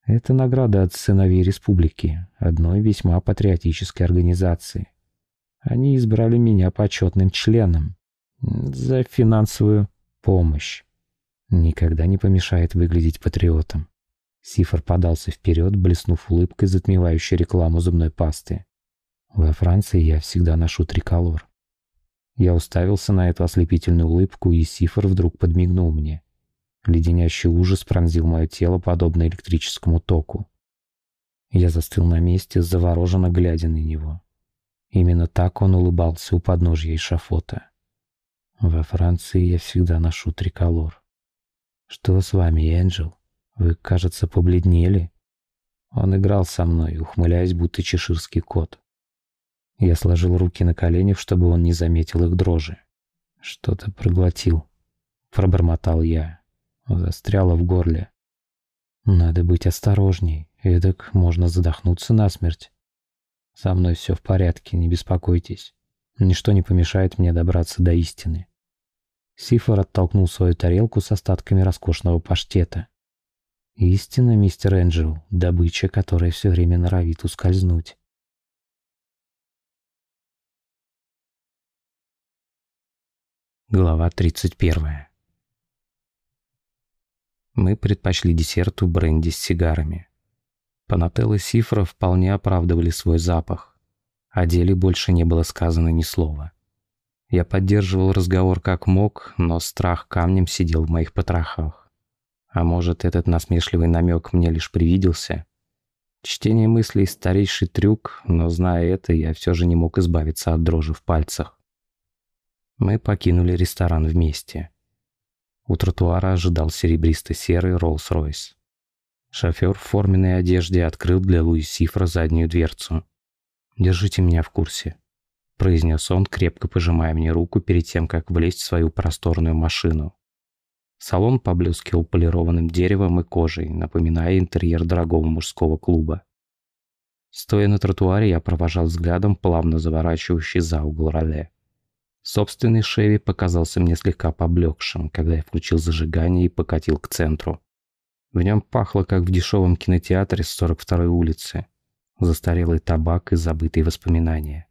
Это награда от сыновей республики, одной весьма патриотической организации. Они избрали меня почетным членом за финансовую помощь. Никогда не помешает выглядеть патриотом. Сифор подался вперед, блеснув улыбкой, затмевающей рекламу зубной пасты. Во Франции я всегда ношу триколор. Я уставился на эту ослепительную улыбку, и Сифор вдруг подмигнул мне. Леденящий ужас пронзил мое тело, подобно электрическому току. Я застыл на месте, завороженно глядя на него. Именно так он улыбался у подножья эшафота. Во Франции я всегда ношу триколор. «Что с вами, Энджел? Вы, кажется, побледнели?» Он играл со мной, ухмыляясь, будто чеширский кот. Я сложил руки на коленях, чтобы он не заметил их дрожи. «Что-то проглотил», — пробормотал я застряла в горле. Надо быть осторожней, эдак можно задохнуться насмерть. Со мной все в порядке, не беспокойтесь. Ничто не помешает мне добраться до истины. Сифор оттолкнул свою тарелку с остатками роскошного паштета. Истина, мистер Энджел, добыча, которая все время норовит ускользнуть. Глава тридцать первая. Мы предпочли десерту бренди с сигарами. Панателлы Сифра вполне оправдывали свой запах. О деле больше не было сказано ни слова. Я поддерживал разговор как мог, но страх камнем сидел в моих потрохах. А может, этот насмешливый намек мне лишь привиделся? Чтение мыслей – старейший трюк, но, зная это, я все же не мог избавиться от дрожи в пальцах. Мы покинули ресторан вместе. У тротуара ожидал серебристо-серый Роллс-Ройс. Шофер в форменной одежде открыл для Луи Сифра заднюю дверцу. «Держите меня в курсе», – произнес он, крепко пожимая мне руку перед тем, как влезть в свою просторную машину. Салон поблескивал полированным деревом и кожей, напоминая интерьер дорогого мужского клуба. Стоя на тротуаре, я провожал взглядом плавно заворачивающий за угол роле. Собственный Шеви показался мне слегка поблекшим, когда я включил зажигание и покатил к центру. В нем пахло, как в дешевом кинотеатре с 42-й улицы. Застарелый табак и забытые воспоминания.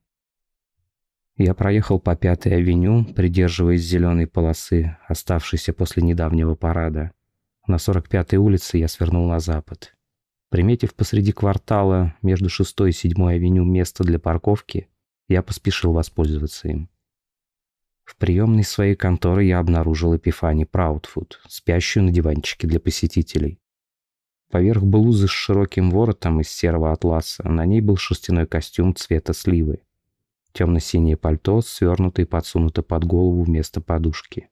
Я проехал по Пятой авеню, придерживаясь зеленой полосы, оставшейся после недавнего парада. На 45-й улице я свернул на запад. Приметив посреди квартала между 6 и 7 авеню место для парковки, я поспешил воспользоваться им. В приемной своей конторы я обнаружил Эпифани Праудфуд, спящую на диванчике для посетителей. Поверх блузы с широким воротом из серого атласа на ней был шерстяной костюм цвета сливы. Темно-синее пальто, свернуто и подсунуто под голову вместо подушки.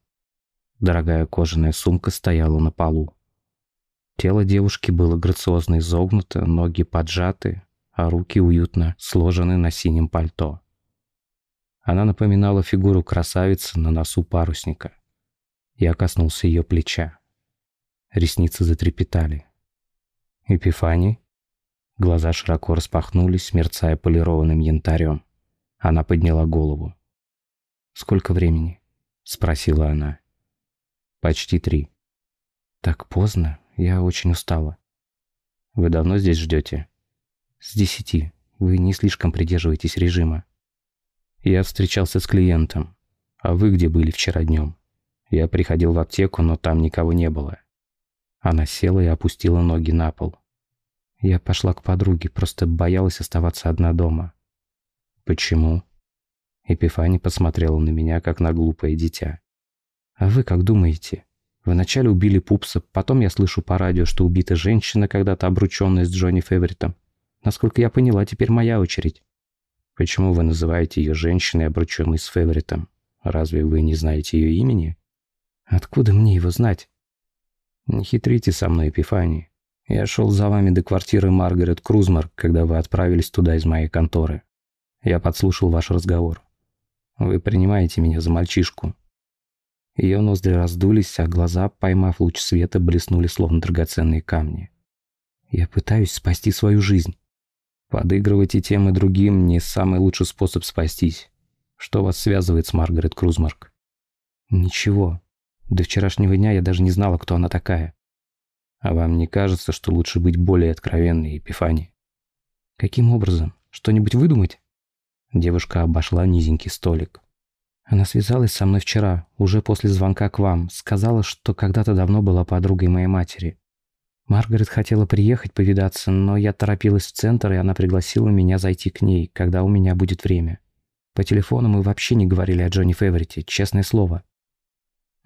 Дорогая кожаная сумка стояла на полу. Тело девушки было грациозно изогнуто, ноги поджаты, а руки уютно сложены на синем пальто. Она напоминала фигуру красавицы на носу парусника. Я коснулся ее плеча. Ресницы затрепетали. «Эпифани?» Глаза широко распахнулись, мерцая полированным янтарем. Она подняла голову. «Сколько времени?» — спросила она. «Почти три». «Так поздно. Я очень устала». «Вы давно здесь ждете?» «С десяти. Вы не слишком придерживаетесь режима». «Я встречался с клиентом. А вы где были вчера днем?» «Я приходил в аптеку, но там никого не было». Она села и опустила ноги на пол. Я пошла к подруге, просто боялась оставаться одна дома. «Почему?» Эпифани посмотрела на меня, как на глупое дитя. «А вы как думаете? Вначале убили Пупса, потом я слышу по радио, что убита женщина, когда-то обрученная с Джонни Феверитом. Насколько я поняла, теперь моя очередь». «Почему вы называете ее женщиной, обрученной с Феверитом? Разве вы не знаете ее имени?» «Откуда мне его знать?» «Не хитрите со мной, Эпифани. Я шел за вами до квартиры Маргарет Крузмар, когда вы отправились туда из моей конторы. Я подслушал ваш разговор. Вы принимаете меня за мальчишку». Ее ноздри раздулись, а глаза, поймав луч света, блеснули словно драгоценные камни. «Я пытаюсь спасти свою жизнь. Подыгрывать и тем, и другим не самый лучший способ спастись. Что вас связывает с Маргарет Крузмарк?» «Ничего. До вчерашнего дня я даже не знала, кто она такая». «А вам не кажется, что лучше быть более откровенной, Эпифани?» «Каким образом? Что-нибудь выдумать?» Девушка обошла низенький столик. Она связалась со мной вчера, уже после звонка к вам. Сказала, что когда-то давно была подругой моей матери. Маргарет хотела приехать повидаться, но я торопилась в центр, и она пригласила меня зайти к ней, когда у меня будет время. По телефону мы вообще не говорили о Джонни Феверите, честное слово.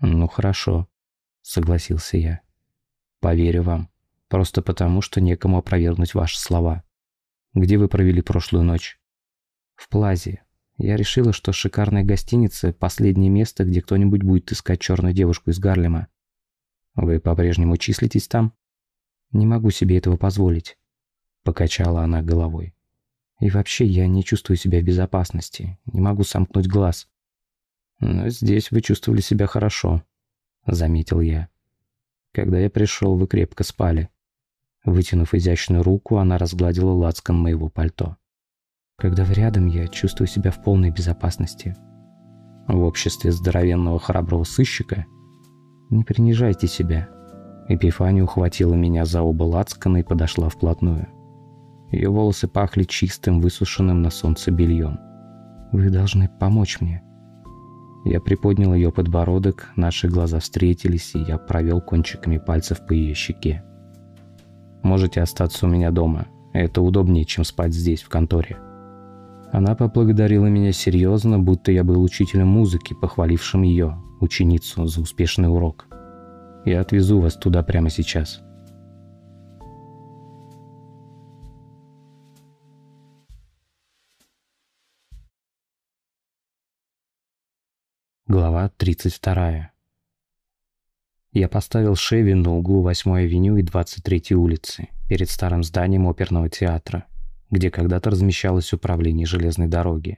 «Ну хорошо», — согласился я. «Поверю вам. Просто потому, что некому опровергнуть ваши слова. Где вы провели прошлую ночь?» в Плазе. Я решила, что шикарная гостиница – последнее место, где кто-нибудь будет искать черную девушку из Гарлема. Вы по-прежнему числитесь там? Не могу себе этого позволить. Покачала она головой. И вообще я не чувствую себя в безопасности. Не могу сомкнуть глаз. Но здесь вы чувствовали себя хорошо, заметил я. Когда я пришел, вы крепко спали. Вытянув изящную руку, она разгладила лацкан моего пальто. Когда вы рядом, я чувствую себя в полной безопасности. В обществе здоровенного храброго сыщика не принижайте себя. Эпифания ухватила меня за оба лацкана и подошла вплотную. Ее волосы пахли чистым, высушенным на солнце бельем. Вы должны помочь мне. Я приподнял ее подбородок, наши глаза встретились, и я провел кончиками пальцев по ее щеке. Можете остаться у меня дома. Это удобнее, чем спать здесь, в конторе. Она поблагодарила меня серьезно, будто я был учителем музыки, похвалившим ее, ученицу, за успешный урок. Я отвезу вас туда прямо сейчас. Глава 32. Я поставил Шеви на углу 8-й авеню и 23-й улицы, перед старым зданием оперного театра, где когда-то размещалось управление железной дороги.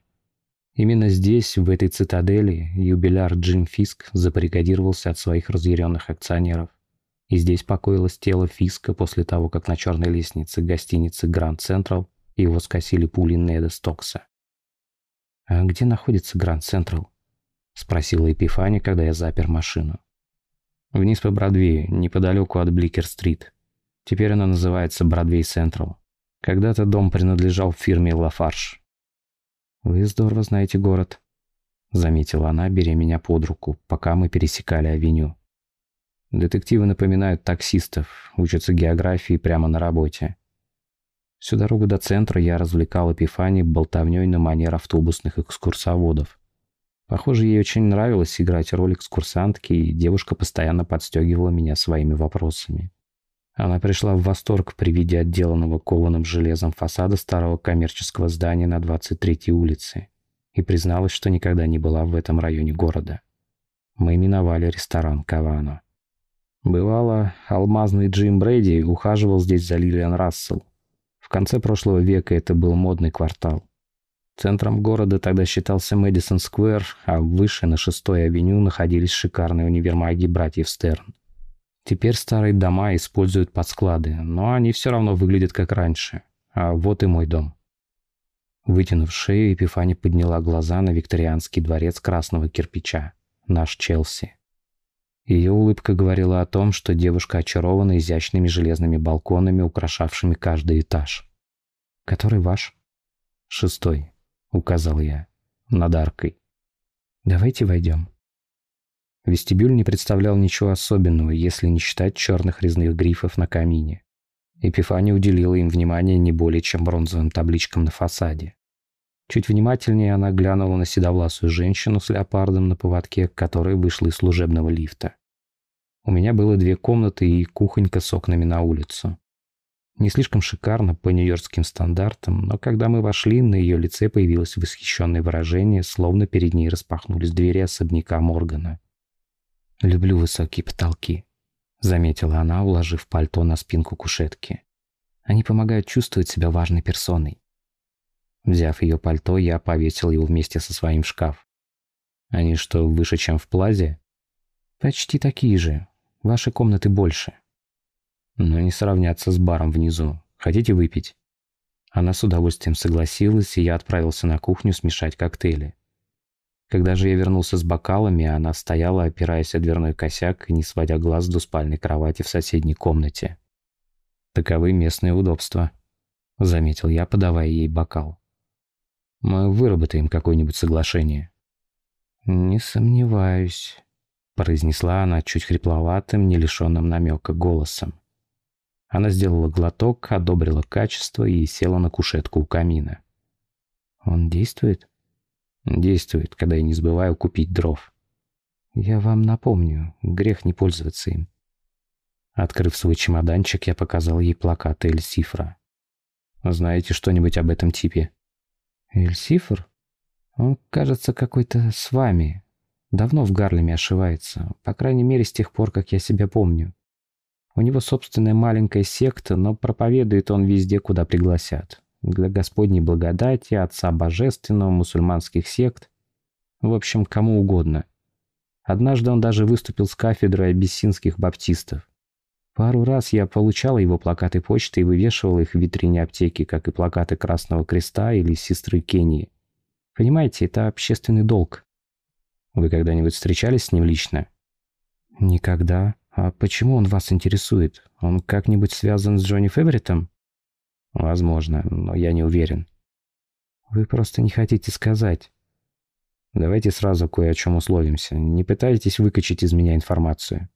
Именно здесь, в этой цитадели, юбиляр Джим Фиск забаррикадировался от своих разъяренных акционеров. И здесь покоилось тело Фиска после того, как на черной лестнице гостиницы Гранд Централ его скосили пули Неда Стокса. «А где находится Гранд Централ?» — спросила Эпифани, когда я запер машину. «Вниз по Бродвею, неподалеку от Бликер-стрит. Теперь она называется Бродвей Централ. Когда-то дом принадлежал фирме Лафарш». «Вы здорово знаете город», — заметила она, беря меня под руку, пока мы пересекали авеню. Детективы напоминают таксистов, учатся географии прямо на работе. Всю дорогу до центра я развлекал Эпифани болтовней на манер автобусных экскурсоводов. Похоже, ей очень нравилось играть роль экскурсантки, и девушка постоянно подстегивала меня своими вопросами. Она пришла в восторг при виде отделанного кованым железом фасада старого коммерческого здания на 23-й улице и призналась, что никогда не была в этом районе города. Мы миновали ресторан «Кавано». Бывало, алмазный Джим Брейди ухаживал здесь за Лилиан Рассел. В конце прошлого века это был модный квартал. Центром города тогда считался Мэдисон Сквер, а выше, на шестой авеню, находились шикарные универмаги братьев Стерн. Теперь старые дома используют под склады, но они все равно выглядят как раньше. А вот и мой дом. Вытянув шею, Эпифани подняла глаза на викторианский дворец красного кирпича. Наш Челси. Ее улыбка говорила о том, что девушка очарована изящными железными балконами, украшавшими каждый этаж. «Который ваш?» «Шестой», — указал я, над аркой. «Давайте войдем». Вестибюль не представлял ничего особенного, если не считать черных резных грифов на камине. Эпифания уделила им внимание не более чем бронзовым табличкам на фасаде. Чуть внимательнее она глянула на седовласую женщину с леопардом на поводке, которая вышла из служебного лифта. У меня было две комнаты и кухонька с окнами на улицу. Не слишком шикарно по нью-йоркским стандартам, но когда мы вошли, на ее лице появилось восхищенное выражение, словно перед ней распахнулись двери особняка Моргана. «Люблю высокие потолки», — заметила она, уложив пальто на спинку кушетки. «Они помогают чувствовать себя важной персоной». Взяв ее пальто, я повесил его вместе со своим шкаф. «Они что, выше, чем в плазе?» «Почти такие же. Ваши комнаты больше» но не сравняться с баром внизу. Хотите выпить?» Она с удовольствием согласилась, и я отправился на кухню смешать коктейли. Когда же я вернулся с бокалами, она стояла, опираясь о дверной косяк и не сводя глаз до спальной кровати в соседней комнате. «Таковы местные удобства», — заметил я, подавая ей бокал. «Мы выработаем какое-нибудь соглашение». «Не сомневаюсь», — произнесла она чуть хрипловатым, не лишенным намека голосом. Она сделала глоток, одобрила качество и села на кушетку у камина. «Он действует?» «Действует, когда я не забываю купить дров». «Я вам напомню, грех не пользоваться им». Открыв свой чемоданчик, я показал ей плакат Эль-Сифра. «Знаете что-нибудь об этом типе?» «Эль-Сифр? Он, кажется, какой-то с вами. Давно в Гарлеме ошивается, по крайней мере, с тех пор, как я себя помню. У него собственная маленькая секта, но проповедует он везде, куда пригласят. Для Господней благодати, Отца Божественного, мусульманских сект. В общем, кому угодно. Однажды он даже выступил с кафедрой абиссинских баптистов. Пару раз я получала его плакаты почты и вывешивала их в витрине аптеки, как и плакаты Красного Креста или Сестры Кении. Понимаете, это общественный долг. Вы когда-нибудь встречались с ним лично? Никогда. «А почему он вас интересует? Он как-нибудь связан с Джонни Феверитом?» «Возможно, но я не уверен». «Вы просто не хотите сказать». «Давайте сразу кое о чем условимся. Не пытайтесь выкачать из меня информацию».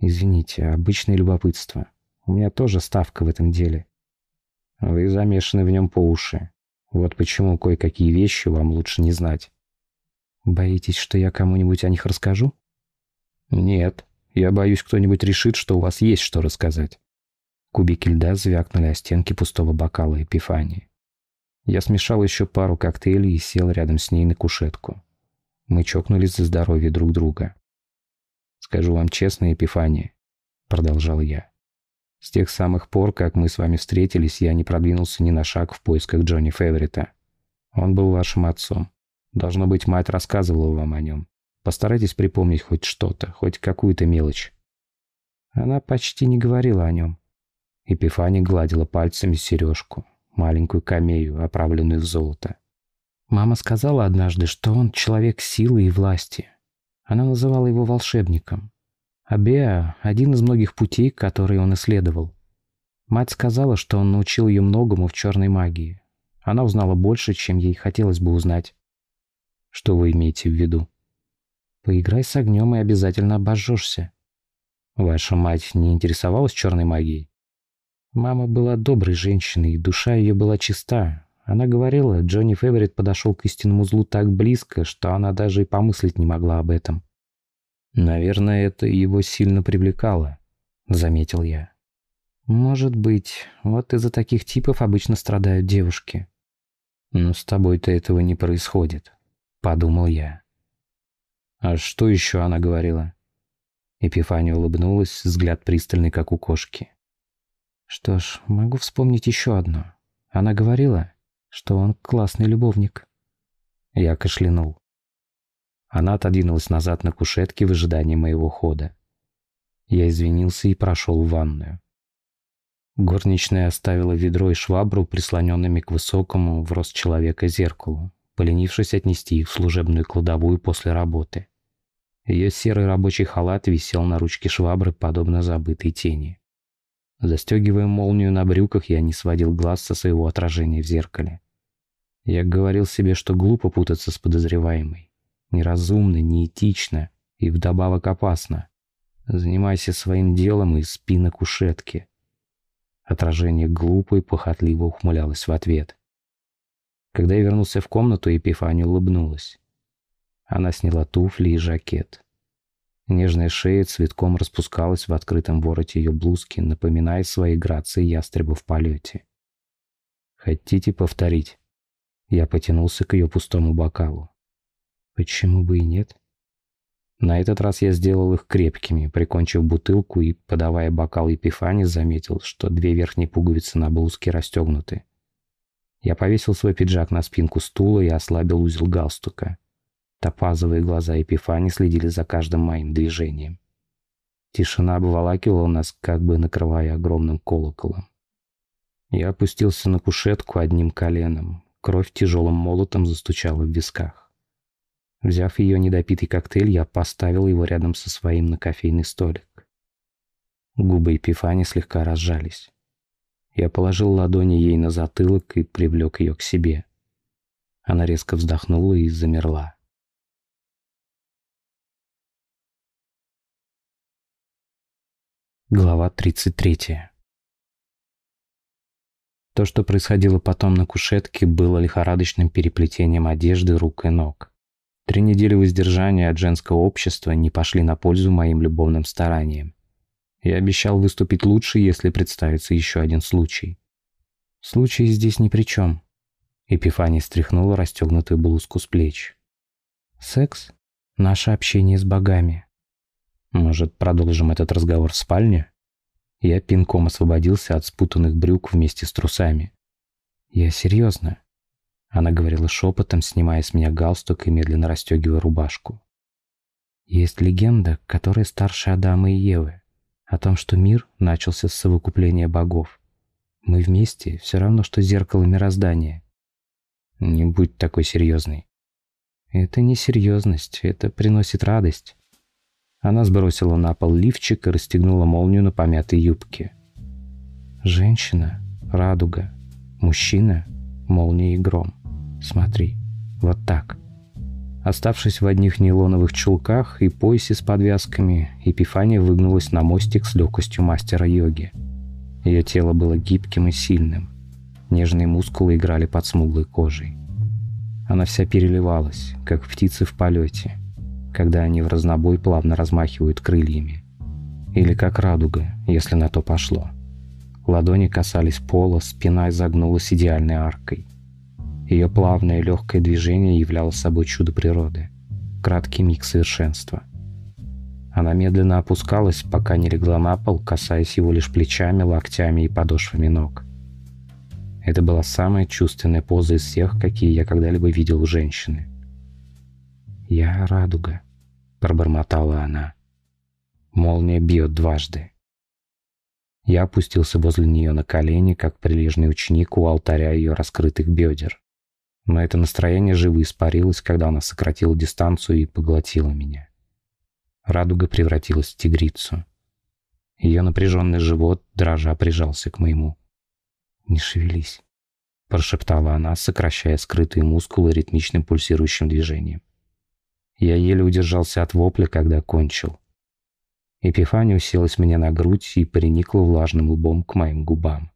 «Извините, обычное любопытство. У меня тоже ставка в этом деле». «Вы замешаны в нем по уши. Вот почему кое-какие вещи вам лучше не знать». «Боитесь, что я кому-нибудь о них расскажу?» «Нет. Я боюсь, кто-нибудь решит, что у вас есть что рассказать». Кубики льда звякнули о стенки пустого бокала Эпифании. Я смешал еще пару коктейлей и сел рядом с ней на кушетку. Мы чокнулись за здоровье друг друга. «Скажу вам честно, Эпифания», — продолжал я. «С тех самых пор, как мы с вами встретились, я не продвинулся ни на шаг в поисках Джонни Феверита. Он был вашим отцом. Должно быть, мать рассказывала вам о нем. Постарайтесь припомнить хоть что-то, хоть какую-то мелочь». Она почти не говорила о нем. Эпифания гладила пальцами сережку, маленькую камею, оправленную в золото. Мама сказала однажды, что он человек силы и власти. Она называла его волшебником. А Беа — один из многих путей, которые он исследовал. Мать сказала, что он научил ее многому в черной магии. Она узнала больше, чем ей хотелось бы узнать. Что вы имеете в виду? Поиграй с огнем и обязательно обожжешься. Ваша мать не интересовалась черной магией? Мама была доброй женщиной, и душа ее была чиста, она говорила, Джонни Феверит подошел к истинному злу так близко, что она даже и помыслить не могла об этом. «Наверное, это его сильно привлекало», — заметил я. «Может быть. Вот из-за таких типов обычно страдают девушки». «Но с тобой-то этого не происходит», — подумал я. «А что еще она говорила?» Эпифания улыбнулась, взгляд пристальный, как у кошки. «Что ж, могу вспомнить еще одно. Она говорила, что он классный любовник. Я кашлянул. Она отодвинулась назад на кушетке в ожидании моего хода. Я извинился и прошел в ванную. Горничная оставила ведро и швабру, прислоненными к высокому в рост человека зеркалу, поленившись отнести их в служебную кладовую после работы. Ее серый рабочий халат висел на ручке швабры, подобно забытой тени. Застегивая молнию на брюках, я не сводил глаз со своего отражения в зеркале. Я говорил себе, что глупо путаться с подозреваемой. Неразумно, неэтично и вдобавок опасно. Занимайся своим делом и спи на кушетке. Отражение глупо и похотливо ухмылялось в ответ. Когда я вернулся в комнату, Епифания улыбнулась. Она сняла туфли и жакет. Нежная шея цветком распускалась в открытом вороте ее блузки, напоминая своей грацией ястреба в полете. «Хотите повторить?» Я потянулся к ее пустому бокалу. «Почему бы и нет?» На этот раз я сделал их крепкими, прикончив бутылку и, подавая бокал Епифани, заметил, что две верхние пуговицы на блузке расстегнуты. Я повесил свой пиджак на спинку стула и ослабил узел галстука. Топазовые глаза Епифани следили за каждым моим движением. Тишина обволакивала нас, как бы накрывая огромным колоколом. Я опустился на кушетку одним коленом. Кровь тяжелым молотом застучала в висках. Взяв ее недопитый коктейль, я поставил его рядом со своим на кофейный столик. Губы Епифани слегка разжались. Я положил ладони ей на затылок и привлек ее к себе. Она резко вздохнула и замерла. Глава 33. То, что происходило потом на кушетке, было лихорадочным переплетением одежды, рук и ног. Три недели воздержания от женского общества не пошли на пользу моим любовным стараниям. Я обещал выступить лучше, если представится еще один случай. Случай здесь ни при чем. Эпифания стряхнула расстегнутую блузку с плеч. Секс — наше общение с богами. Может, продолжим этот разговор в спальне? Я пинком освободился от спутанных брюк вместе с трусами. Я серьезно. Она говорила шепотом, снимая с меня галстук и медленно расстегивая рубашку. Есть легенда, которая старше Адама и Евы, о том, что мир начался с совокупления богов. Мы вместе все равно, что зеркало мироздания. Не будь такой серьезной. Это не серьезность, это приносит радость. Она сбросила на пол лифчик и расстегнула молнию на помятой юбке. Женщина, радуга, мужчина, молния и гром. Смотри, вот так. Оставшись в одних нейлоновых чулках и поясе с подвязками, Епифания выгнулась на мостик с легкостью мастера йоги. Ее тело было гибким и сильным. Нежные мускулы играли под смуглой кожей. Она вся переливалась, как птицы в полете, когда они в разнобой плавно размахивают крыльями. Или как радуга, если на то пошло. Ладони касались пола, спина изогнулась идеальной аркой. Ее плавное легкое движение являло собой чудо природы. краткий миг совершенства. Она медленно опускалась, пока не легла на пол, касаясь его лишь плечами, локтями и подошвами ног. Это была самая чувственная поза из всех, какие я когда-либо видел у женщины. «Я радуга», — пробормотала она. Молния бьет дважды. Я опустился возле нее на колени, как прилежный ученик у алтаря ее раскрытых бедер. Но это настроение живо испарилось, когда она сократила дистанцию и поглотила меня. Радуга превратилась в тигрицу. Ее напряженный живот дрожа прижался к моему. «Не шевелись», — прошептала она, сокращая скрытые мускулы ритмичным пульсирующим движением. Я еле удержался от вопля, когда кончил. Эпифания уселась мне на грудь и приникла влажным лбом к моим губам.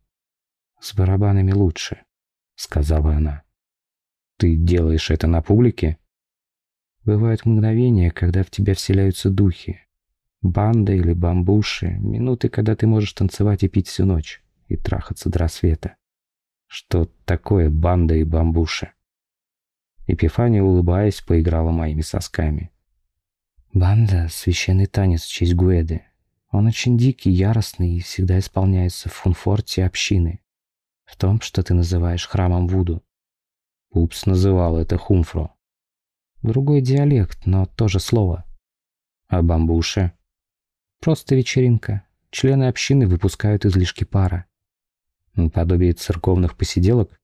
«С барабанами лучше», — сказала она. «Ты делаешь это на публике?» «Бывают мгновения, когда в тебя вселяются духи. Банда или бамбуши, минуты, когда ты можешь танцевать и пить всю ночь, и трахаться до рассвета. Что такое банда и бамбуши?» Эпифания, улыбаясь, поиграла моими сосками. «Банда — священный танец в честь Гуэды. Он очень дикий, яростный и всегда исполняется в фунфорте общины. В том, что ты называешь храмом Вуду. Пупс называл это хумфро. Другой диалект, но тоже слово. А бамбуша? Просто вечеринка. Члены общины выпускают излишки пара. Подобие церковных посиделок?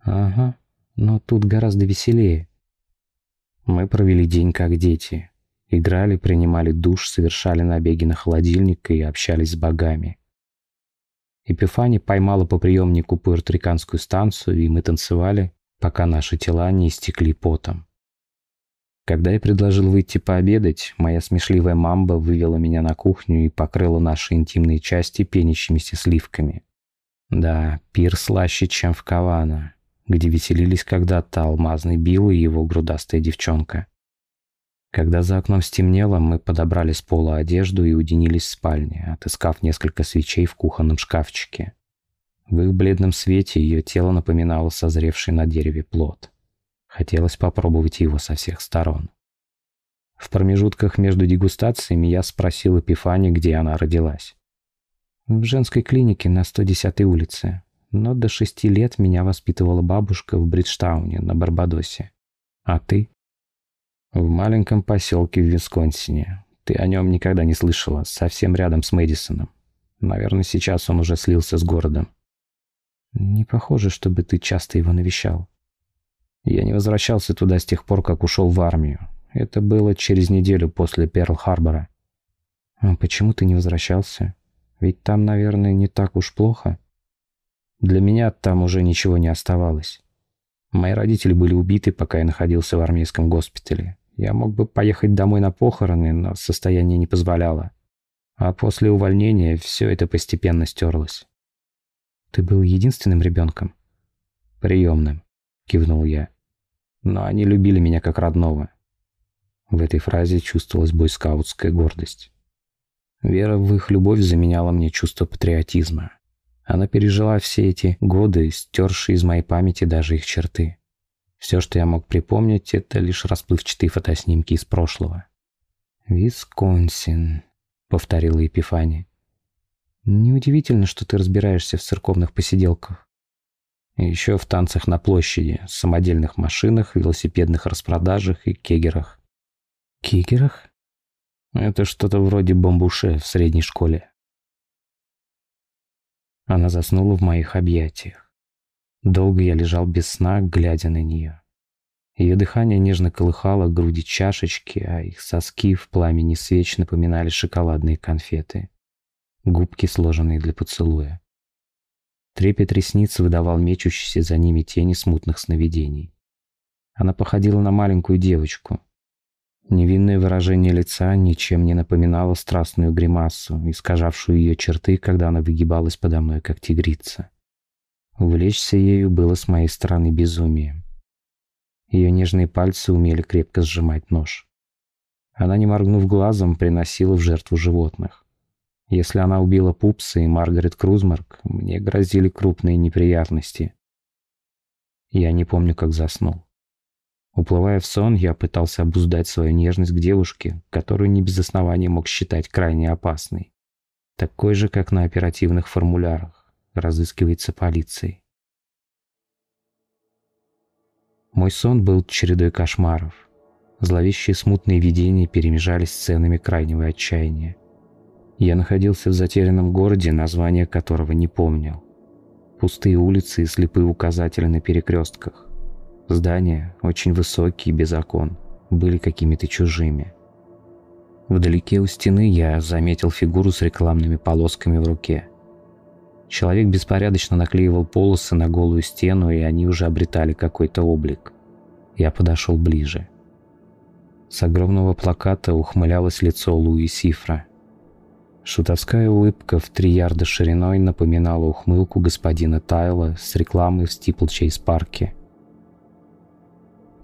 Ага, но тут гораздо веселее. Мы провели день как дети. Играли, принимали душ, совершали набеги на холодильник и общались с богами. Эпифани поймала по приемнику пуэрториканскую станцию, и мы танцевали, пока наши тела не истекли потом. Когда я предложил выйти пообедать, моя смешливая мамба вывела меня на кухню и покрыла наши интимные части пенящимися сливками. Да, пир слаще, чем в Кавана, где веселились когда-то алмазный Билл и его грудастая девчонка. Когда за окном стемнело, мы подобрали с пола одежду и уединились в спальне, отыскав несколько свечей в кухонном шкафчике. В их бледном свете ее тело напоминало созревший на дереве плод. Хотелось попробовать его со всех сторон. В промежутках между дегустациями я спросил Эпифани, где она родилась. В женской клинике на 110-й улице, но до шести лет меня воспитывала бабушка в Бриджтауне на Барбадосе. А ты? В маленьком поселке в Висконсине. Ты о нем никогда не слышала, совсем рядом с Мэдисоном. Наверное, сейчас он уже слился с городом. Не похоже, чтобы ты часто его навещал. Я не возвращался туда с тех пор, как ушел в армию. Это было через неделю после Перл-Харбора. А почему ты не возвращался? Ведь там, наверное, не так уж плохо. Для меня там уже ничего не оставалось. Мои родители были убиты, пока я находился в армейском госпитале. Я мог бы поехать домой на похороны, но состояние не позволяло. А после увольнения все это постепенно стерлось. Ты был единственным ребенком? Приемным, кивнул я. Но они любили меня как родного. В этой фразе чувствовалась бойскаутская гордость. Вера в их любовь заменяла мне чувство патриотизма. Она пережила все эти годы, стершие из моей памяти даже их черты. Все, что я мог припомнить, это лишь расплывчатые фотоснимки из прошлого. «Висконсин», — повторила Епифани. Неудивительно, что ты разбираешься в церковных посиделках. Еще в танцах на площади, самодельных машинах, велосипедных распродажах и кегерах. Кегерах? Это что-то вроде бамбуше в средней школе. Она заснула в моих объятиях. Долго я лежал без сна, глядя на нее. Ее дыхание нежно колыхало груди чашечки, а их соски в пламени свеч напоминали шоколадные конфеты губки, сложенные для поцелуя. Трепет ресниц выдавал мечущиеся за ними тени смутных сновидений. Она походила на маленькую девочку. Невинное выражение лица ничем не напоминало страстную гримасу, искажавшую ее черты, когда она выгибалась подо мной, как тигрица. Увлечься ею было с моей стороны безумием. Ее нежные пальцы умели крепко сжимать нож. Она, не моргнув глазом, приносила в жертву животных. Если она убила Пупса и Маргарет Крузмарк, мне грозили крупные неприятности. Я не помню, как заснул. Уплывая в сон, я пытался обуздать свою нежность к девушке, которую не без основания мог считать крайне опасной. Такой же, как на оперативных формулярах, разыскивается полицией. Мой сон был чередой кошмаров. Зловещие смутные видения перемежались сценами крайнего отчаяния. Я находился в затерянном городе, название которого не помнил. Пустые улицы и слепые указатели на перекрестках. Здания, очень высокие, без окон, были какими-то чужими. Вдалеке у стены я заметил фигуру с рекламными полосками в руке. Человек беспорядочно наклеивал полосы на голую стену, и они уже обретали какой-то облик. Я подошел ближе. С огромного плаката ухмылялось лицо Луи Сифра. Шутовская улыбка в три ярда шириной напоминала ухмылку господина Тайла с рекламой в Стиплчейс-парке.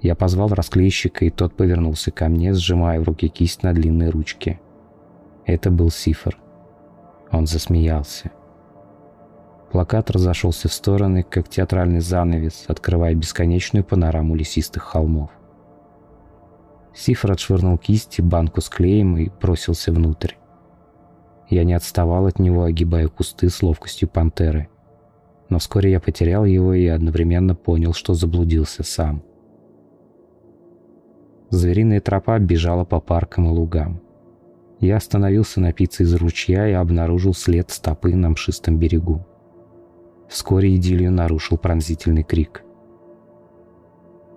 Я позвал расклейщика, и тот повернулся ко мне, сжимая в руке кисть на длинной ручке. Это был Сифр. Он засмеялся. Плакат разошелся в стороны, как театральный занавес, открывая бесконечную панораму лесистых холмов. Сифр отшвырнул кисть банку с клеем и бросился внутрь. Я не отставал от него, огибая кусты с ловкостью пантеры. Но вскоре я потерял его и одновременно понял, что заблудился сам. Звериная тропа бежала по паркам и лугам. Я остановился напиться из ручья и обнаружил след стопы на мшистом берегу. Вскоре идиллию нарушил пронзительный крик.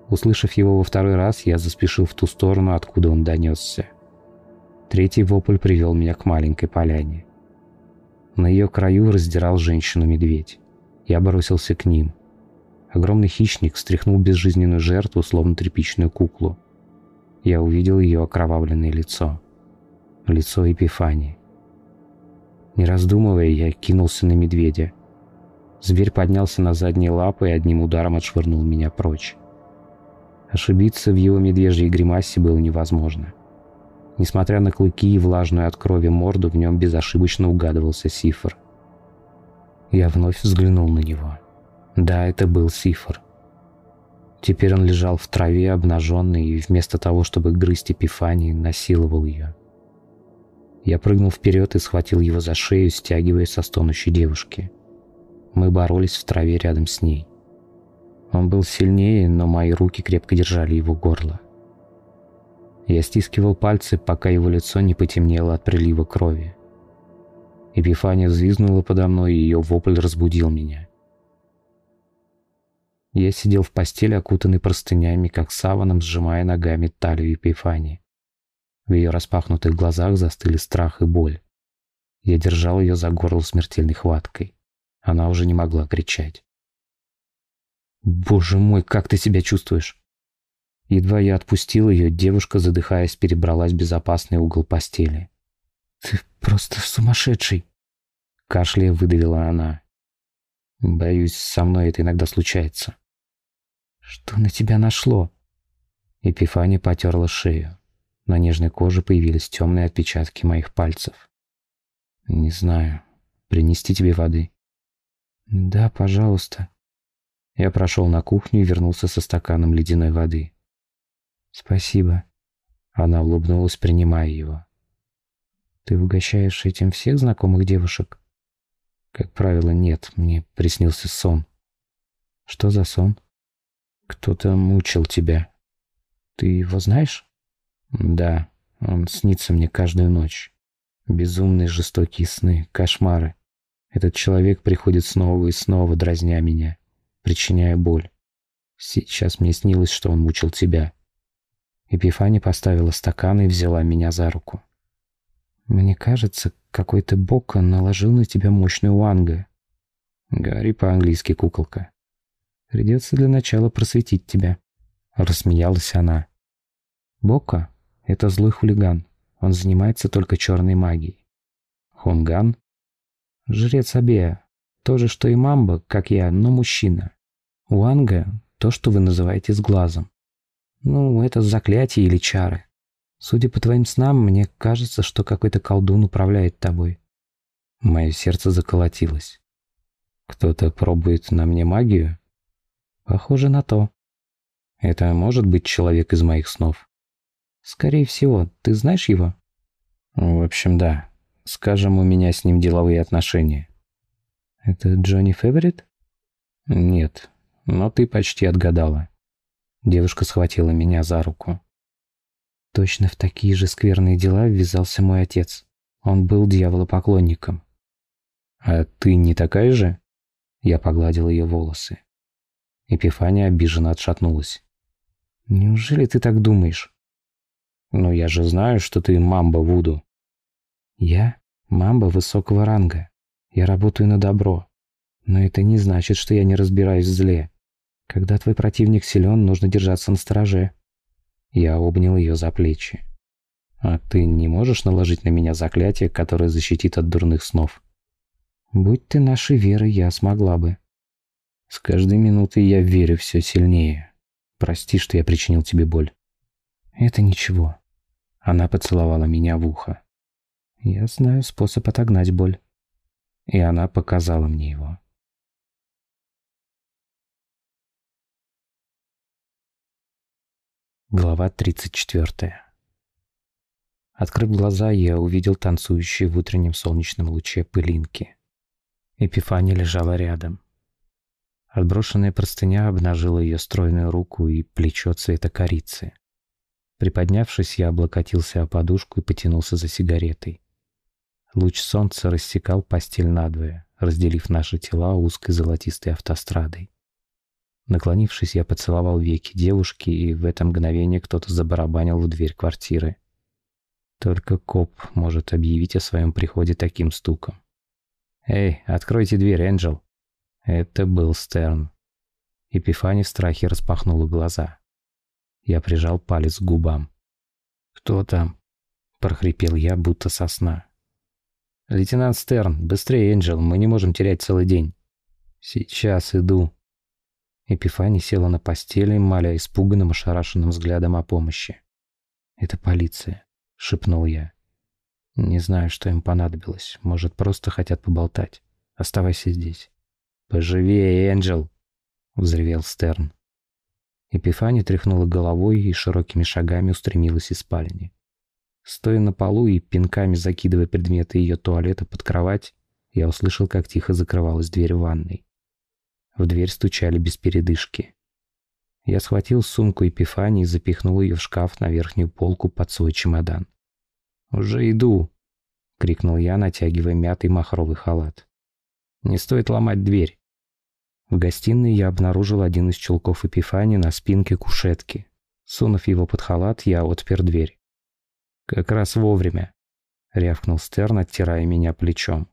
Услышав его во второй раз, я заспешил в ту сторону, откуда он донесся. Третий вопль привел меня к маленькой поляне. На ее краю раздирал женщину медведь. Я бросился к ним. Огромный хищник встряхнул безжизненную жертву, словно тряпичную куклу. Я увидел ее окровавленное лицо. Лицо Эпифании. Не раздумывая, я кинулся на медведя. Зверь поднялся на задние лапы и одним ударом отшвырнул меня прочь. Ошибиться в его медвежьей гримасе было невозможно. Несмотря на клыки и влажную от крови морду, в нем безошибочно угадывался Сифр. Я вновь взглянул на него. Да, это был Сифр. Теперь он лежал в траве, обнаженный, и вместо того, чтобы грызть Эпифании, насиловал ее. Я прыгнул вперед и схватил его за шею, стягивая со стонущей девушки. Мы боролись в траве рядом с ней. Он был сильнее, но мои руки крепко держали его горло. Я стискивал пальцы, пока его лицо не потемнело от прилива крови. Эпифания взвизгнула подо мной, и ее вопль разбудил меня. Я сидел в постели, окутанный простынями, как саваном, сжимая ногами талию Эпифании. В ее распахнутых глазах застыли страх и боль. Я держал ее за горло смертельной хваткой. Она уже не могла кричать. «Боже мой, как ты себя чувствуешь?» Едва я отпустил ее, девушка, задыхаясь, перебралась в безопасный угол постели. «Ты просто сумасшедший!» Кашляя выдавила она. «Боюсь, со мной это иногда случается». «Что на тебя нашло?» Эпифания потерла шею. На нежной коже появились темные отпечатки моих пальцев. «Не знаю. Принести тебе воды?» «Да, пожалуйста». Я прошел на кухню и вернулся со стаканом ледяной воды. «Спасибо». Она улыбнулась, принимая его. «Ты угощаешь этим всех знакомых девушек?» «Как правило, нет. Мне приснился сон». «Что за сон?» «Кто-то мучил тебя». «Ты его знаешь?» «Да. Он снится мне каждую ночь. Безумные жестокие сны, кошмары. Этот человек приходит снова и снова, дразня меня, причиняя боль. Сейчас мне снилось, что он мучил тебя. Эпифания поставила стакан и взяла меня за руку. Мне кажется, какой-то Бока наложил на тебя мощную уанга. Говори по-английски, куколка. Придется для начала просветить тебя. Рассмеялась она. Бока — это злой хулиган. Он занимается только черной магией. Хунган Жрец Абея. То же, что и Мамба, как я, но мужчина. Уанга — то, что вы называете с глазом. Ну, это заклятие или чары. Судя по твоим снам, мне кажется, что какой-то колдун управляет тобой. Мое сердце заколотилось. Кто-то пробует на мне магию? Похоже на то. Это может быть человек из моих снов? Скорее всего. Ты знаешь его? В общем, да. Скажем, у меня с ним деловые отношения. Это Джонни Феверит? Нет, но ты почти отгадала. Девушка схватила меня за руку. Точно в такие же скверные дела ввязался мой отец. Он был дьяволопоклонником. «А ты не такая же?» Я погладил ее волосы. Эпифания обиженно отшатнулась. «Неужели ты так думаешь?» «Ну я же знаю, что ты мамба Вуду». «Я мамба высокого ранга. Я работаю на добро. Но это не значит, что я не разбираюсь в зле. Когда твой противник силен, нужно держаться на стороже». Я обнял ее за плечи. «А ты не можешь наложить на меня заклятие, которое защитит от дурных снов?» «Будь ты нашей верой, я смогла бы». «С каждой минутой я верю все сильнее. Прости, что я причинил тебе боль». «Это ничего». Она поцеловала меня в ухо. «Я знаю способ отогнать боль». И она показала мне его. Глава 34. Открыв глаза, я увидел танцующие в утреннем солнечном луче пылинки. Эпифания лежала рядом. Отброшенная простыня обнажила ее стройную руку и плечо цвета корицы. Приподнявшись, я облокотился о подушку и потянулся за сигаретой. Луч солнца рассекал постель надвое, разделив наши тела узкой золотистой автострадой. Наклонившись, я поцеловал веки девушки, и в это мгновение кто-то забарабанил в дверь квартиры. Только коп может объявить о своем приходе таким стуком. «Эй, откройте дверь, Энджел!» Это был Стерн. Эпифани в страхе распахнула глаза. Я прижал палец к губам. «Кто там?» – прохрипел я, будто со сна. «Лейтенант Стерн, быстрее, Энджел, мы не можем терять целый день». «Сейчас иду», Эпифани села на постели, моля испуганным, ошарашенным взглядом о помощи. «Это полиция», — шепнул я. «Не знаю, что им понадобилось. Может, просто хотят поболтать. Оставайся здесь». «Поживее, Энджел!» — взревел Стерн. Эпифани тряхнула головой и широкими шагами устремилась из спальни. Стоя на полу и пинками закидывая предметы ее туалета под кровать, я услышал, как тихо закрывалась дверь ванной. В дверь стучали без передышки. Я схватил сумку Эпифании и запихнул ее в шкаф на верхнюю полку под свой чемодан. «Уже иду!» — крикнул я, натягивая мятый махровый халат. «Не стоит ломать дверь!» В гостиной я обнаружил один из чулков Эпифании на спинке кушетки. Сунув его под халат, я отпер дверь. «Как раз вовремя!» — рявкнул Стерн, оттирая меня плечом.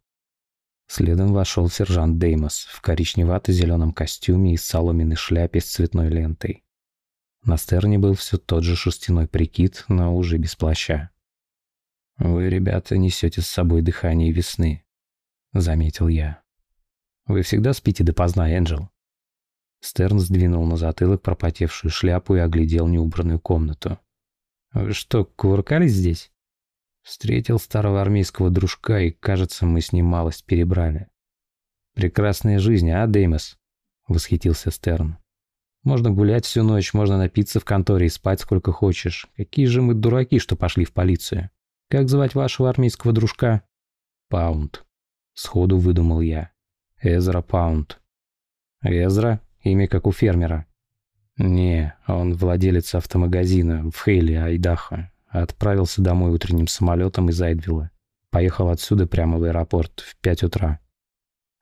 Следом вошел сержант Деймос в коричневато-зеленом костюме и соломенной шляпе с цветной лентой. На стерне был все тот же шерстяной прикид, но уже без плаща. «Вы, ребята, несете с собой дыхание весны», — заметил я. «Вы всегда спите допоздна, Энджел?» Стерн сдвинул на затылок пропотевшую шляпу и оглядел неубранную комнату. «Вы что, кувыркались здесь?» Встретил старого армейского дружка, и, кажется, мы с ним малость перебрали. «Прекрасная жизнь, а, Деймос?» — восхитился Стерн. «Можно гулять всю ночь, можно напиться в конторе и спать сколько хочешь. Какие же мы дураки, что пошли в полицию. Как звать вашего армейского дружка?» «Паунд», — сходу выдумал я. «Эзра Паунд». «Эзра? Имя как у фермера». «Не, он владелец автомагазина в Хейли, Айдахо. Отправился домой утренним самолетом из Айдвилла. Поехал отсюда прямо в аэропорт в пять утра.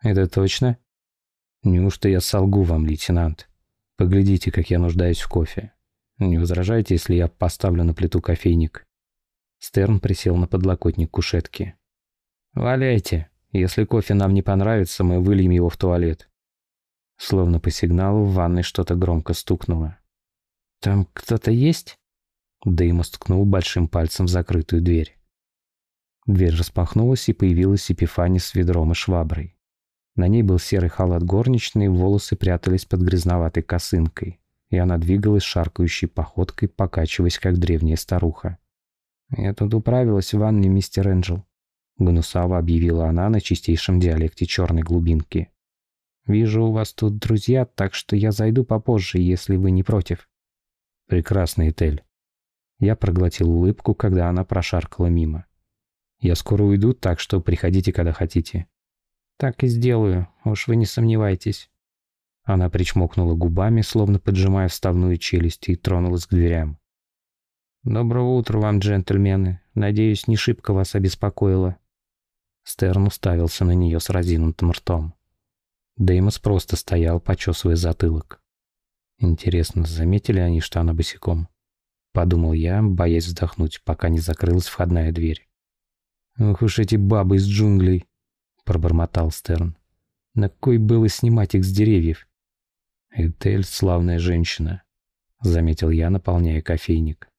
Это точно? Неужто я солгу вам, лейтенант? Поглядите, как я нуждаюсь в кофе. Не возражайте, если я поставлю на плиту кофейник. Стерн присел на подлокотник кушетки. «Валяйте. Если кофе нам не понравится, мы выльем его в туалет». Словно по сигналу в ванной что-то громко стукнуло. «Там кто-то есть?» Деймос ткнул большим пальцем в закрытую дверь. Дверь распахнулась, и появилась Эпифания с ведром и шваброй. На ней был серый халат горничной, волосы прятались под грязноватой косынкой, и она двигалась шаркающей походкой, покачиваясь, как древняя старуха. «Я тут управилась в ванной, мистер Энджел», — гнусаво объявила она на чистейшем диалекте черной глубинки. «Вижу, у вас тут друзья, так что я зайду попозже, если вы не против». Прекрасный Этель. Я проглотил улыбку, когда она прошаркала мимо. Я скоро уйду, так что приходите, когда хотите. Так и сделаю, уж вы не сомневайтесь. Она причмокнула губами, словно поджимая вставную челюсть, и тронулась к дверям. «Доброго утра вам, джентльмены. Надеюсь, не шибко вас обеспокоило». Стерн уставился на нее с разинутым ртом. Деймос просто стоял, почесывая затылок. Интересно, заметили они, что она босиком? Подумал я, боясь вздохнуть, пока не закрылась входная дверь. «Ох уж эти бабы из джунглей!» — пробормотал Стерн. «На кой было снимать их с деревьев?» «Этель — славная женщина», — заметил я, наполняя кофейник.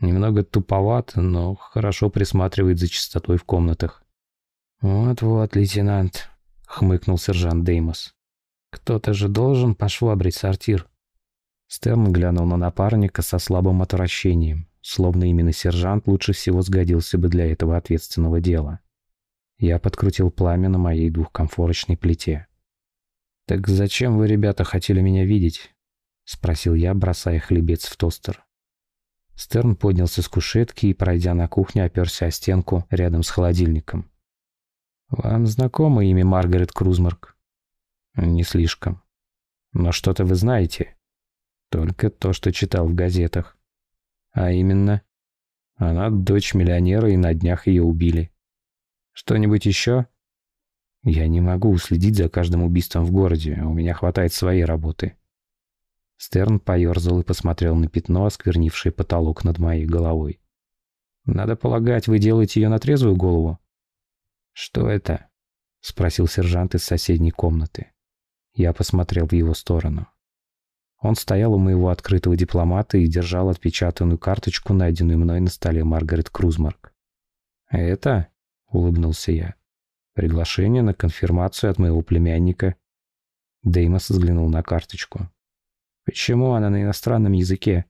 «Немного туповат, но хорошо присматривает за чистотой в комнатах». «Вот-вот, лейтенант», — хмыкнул сержант Деймос. «Кто-то же должен пошвабрить сортир». Стерн глянул на напарника со слабым отвращением, словно именно сержант лучше всего сгодился бы для этого ответственного дела. Я подкрутил пламя на моей двухкомфорочной плите. «Так зачем вы, ребята, хотели меня видеть?» — спросил я, бросая хлебец в тостер. Стерн поднялся с кушетки и, пройдя на кухню, оперся о стенку рядом с холодильником. «Вам знакомо имя Маргарет Крузмарк?» «Не слишком. Но что-то вы знаете?» Только то, что читал в газетах. А именно, она дочь миллионера, и на днях ее убили. Что-нибудь еще? Я не могу уследить за каждым убийством в городе, у меня хватает своей работы. Стерн поерзал и посмотрел на пятно, осквернившее потолок над моей головой. «Надо полагать, вы делаете ее на трезвую голову?» «Что это?» — спросил сержант из соседней комнаты. Я посмотрел в его сторону. Он стоял у моего открытого дипломата и держал отпечатанную карточку, найденную мной на столе Маргарет Крузмарк. «Это?» — улыбнулся я. «Приглашение на конфирмацию от моего племянника». Деймос взглянул на карточку. «Почему она на иностранном языке?»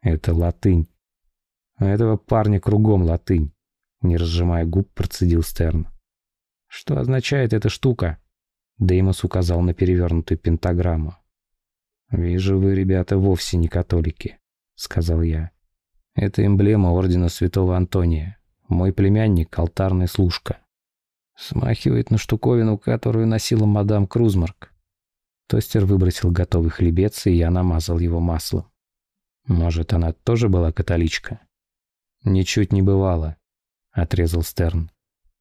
«Это латынь». «У этого парня кругом латынь», — не разжимая губ, процедил Стерн. «Что означает эта штука?» Деймос указал на перевернутую пентаграмму. «Вижу, вы, ребята, вовсе не католики», — сказал я. «Это эмблема ордена святого Антония. Мой племянник — алтарная служка. Смахивает на штуковину, которую носила мадам Крузмарк». Тостер выбросил готовый хлебец, и я намазал его маслом. «Может, она тоже была католичка?» «Ничуть не бывала», — отрезал Стерн.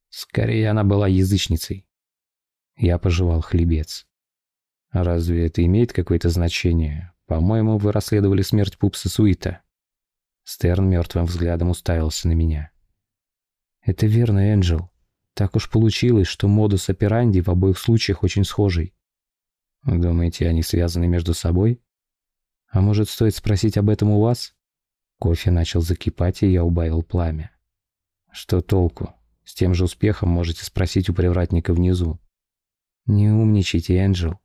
«Скорее, она была язычницей». Я пожевал хлебец. Разве это имеет какое-то значение? По-моему, вы расследовали смерть Пупса Суита. Стерн мертвым взглядом уставился на меня. Это верно, Энджел. Так уж получилось, что модус операнди в обоих случаях очень схожий. Думаете, они связаны между собой? А может, стоит спросить об этом у вас? Кофе начал закипать, и я убавил пламя. Что толку? С тем же успехом можете спросить у привратника внизу. Не умничайте, Энджел.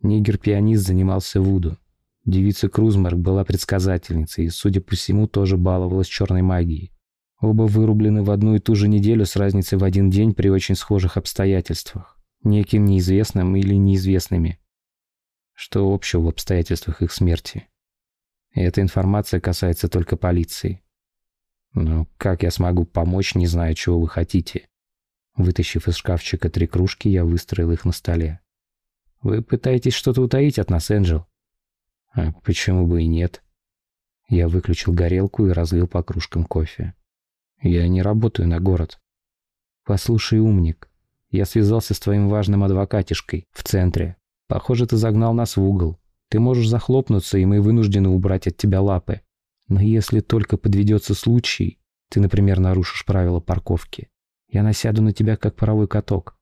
Нигер-пианист занимался вуду. Девица Крузмарк была предсказательницей и, судя по всему, тоже баловалась черной магией. Оба вырублены в одну и ту же неделю с разницей в один день при очень схожих обстоятельствах. Неким неизвестным или неизвестными. Что общего в обстоятельствах их смерти? эта информация касается только полиции. Но как я смогу помочь, не зная, чего вы хотите? Вытащив из шкафчика три кружки, я выстроил их на столе. Вы пытаетесь что-то утаить от нас, Энджел? А почему бы и нет? Я выключил горелку и разлил по кружкам кофе. Я не работаю на город. Послушай, умник, я связался с твоим важным адвокатишкой в центре. Похоже, ты загнал нас в угол. Ты можешь захлопнуться, и мы вынуждены убрать от тебя лапы. Но если только подведется случай, ты, например, нарушишь правила парковки, я насяду на тебя, как паровой каток.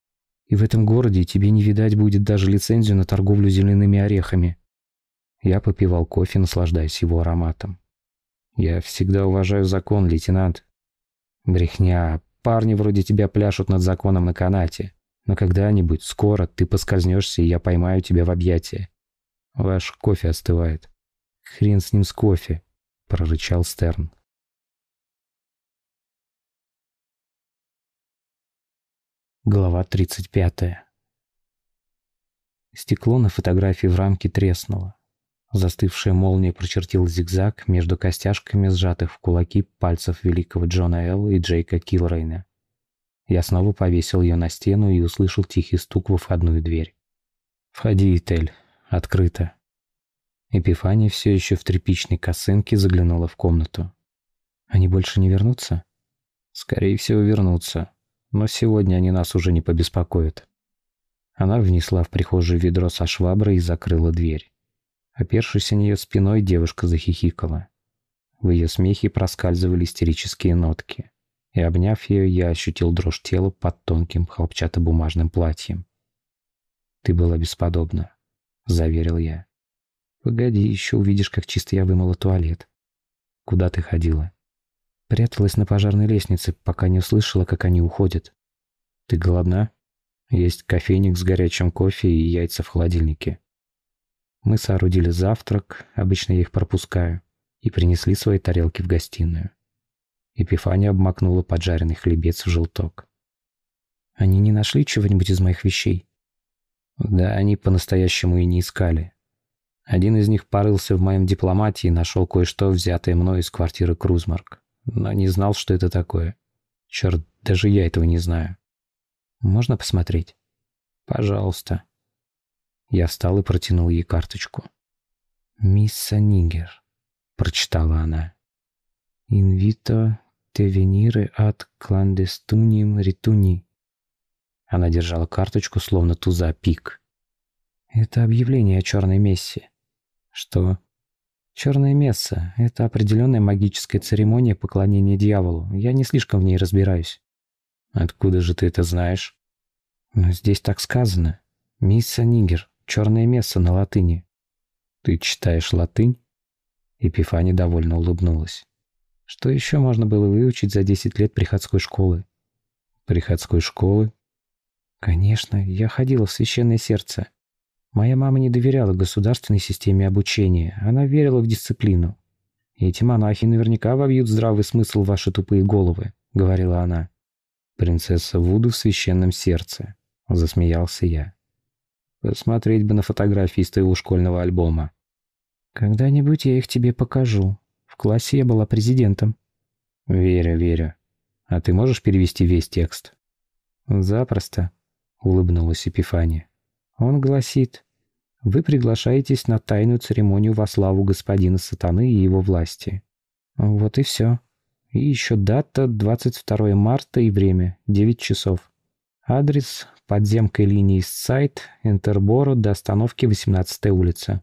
И в этом городе тебе не видать будет даже лицензию на торговлю земляными орехами. Я попивал кофе, наслаждаясь его ароматом. Я всегда уважаю закон, лейтенант. Брехня. Парни вроде тебя пляшут над законом на канате. Но когда-нибудь, скоро, ты поскользнешься, и я поймаю тебя в объятия. Ваш кофе остывает. Хрен с ним с кофе, прорычал Стерн. Глава 35. Стекло на фотографии в рамке треснуло. Застывшая молния прочертила зигзаг между костяшками сжатых в кулаки пальцев великого Джона Эл и Джейка Килрейна. Я снова повесил ее на стену и услышал тихий стук во входную дверь. «Входи, Этель. Открыто». Эпифания все еще в тряпичной косынке заглянула в комнату. «Они больше не вернутся?» «Скорее всего, вернутся. Но сегодня они нас уже не побеспокоят». Она внесла в прихожую ведро со шваброй и закрыла дверь. Опершись о нее спиной, девушка захихикала. В ее смехе проскальзывали истерические нотки. И, обняв ее, я ощутил дрожь тела под тонким хлопчатобумажным платьем. «Ты была бесподобна», — заверил я. «Погоди, еще увидишь, как чисто я вымыла туалет». «Куда ты ходила?» Пряталась на пожарной лестнице, пока не услышала, как они уходят. «Ты голодна?» «Есть кофейник с горячим кофе и яйца в холодильнике. Мы соорудили завтрак, обычно я их пропускаю, и принесли свои тарелки в гостиную. Эпифания обмакнула поджаренный хлебец в желток. «Они не нашли чего-нибудь из моих вещей?» «Да, они по-настоящему и не искали. Один из них порылся в моем дипломате и нашел кое-что, взятое мной из квартиры Крузмарк, но не знал, что это такое. Черт, даже я этого не знаю. Можно посмотреть?» «Пожалуйста». Я встал и протянул ей карточку. «Мисса Нигер», — прочитала она. «Инвито те венире от кландестуним ритуни». Она держала карточку, словно туза пик. «Это объявление о черной мессе». «Что?» «Черная месса — это определенная магическая церемония поклонения дьяволу. Я не слишком в ней разбираюсь». «Откуда же ты это знаешь?» «Ну, здесь так сказано. Мисса Нигер. Черное место на латыни. Ты читаешь латынь? Эпифания довольно улыбнулась. Что еще можно было выучить за 10 лет приходской школы? Приходской школы? Конечно, я ходила в священное сердце. Моя мама не доверяла государственной системе обучения, она верила в дисциплину. «Эти монахи наверняка вобьют здравый смысл в ваши тупые головы», — говорила она. «Принцесса Вуду в священном сердце», — засмеялся я. Посмотреть бы на фотографии из твоего школьного альбома. Когда-нибудь я их тебе покажу. В классе я была президентом. Верю, верю. А ты можешь перевести весь текст? Запросто, улыбнулась Эпифания. Он гласит, вы приглашаетесь на тайную церемонию во славу господина сатаны и его власти. Вот и все. И еще дата 22 марта и время 9 часов. Адрес подземкой линии Сайт, Интерборо до остановки 18-я улица.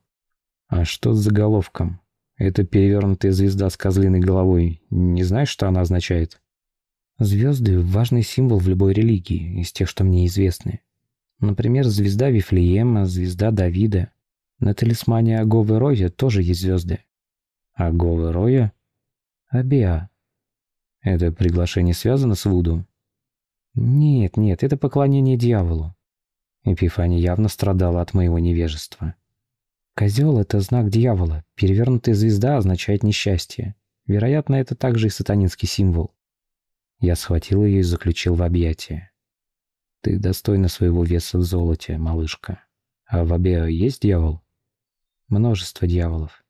А что с заголовком? Это перевернутая звезда с козлиной головой. Не знаешь, что она означает? Звезды – важный символ в любой религии, из тех, что мне известны. Например, звезда Вифлеема, звезда Давида. На талисмане Аговы Роя тоже есть звезды. Аговы Роя? Абиа. Это приглашение связано с Вуду? «Нет, нет, это поклонение дьяволу». Эпифания явно страдала от моего невежества. «Козел — это знак дьявола. Перевернутая звезда означает несчастье. Вероятно, это также и сатанинский символ». Я схватил ее и заключил в объятия. «Ты достойна своего веса в золоте, малышка. А в Абео есть дьявол?» «Множество дьяволов».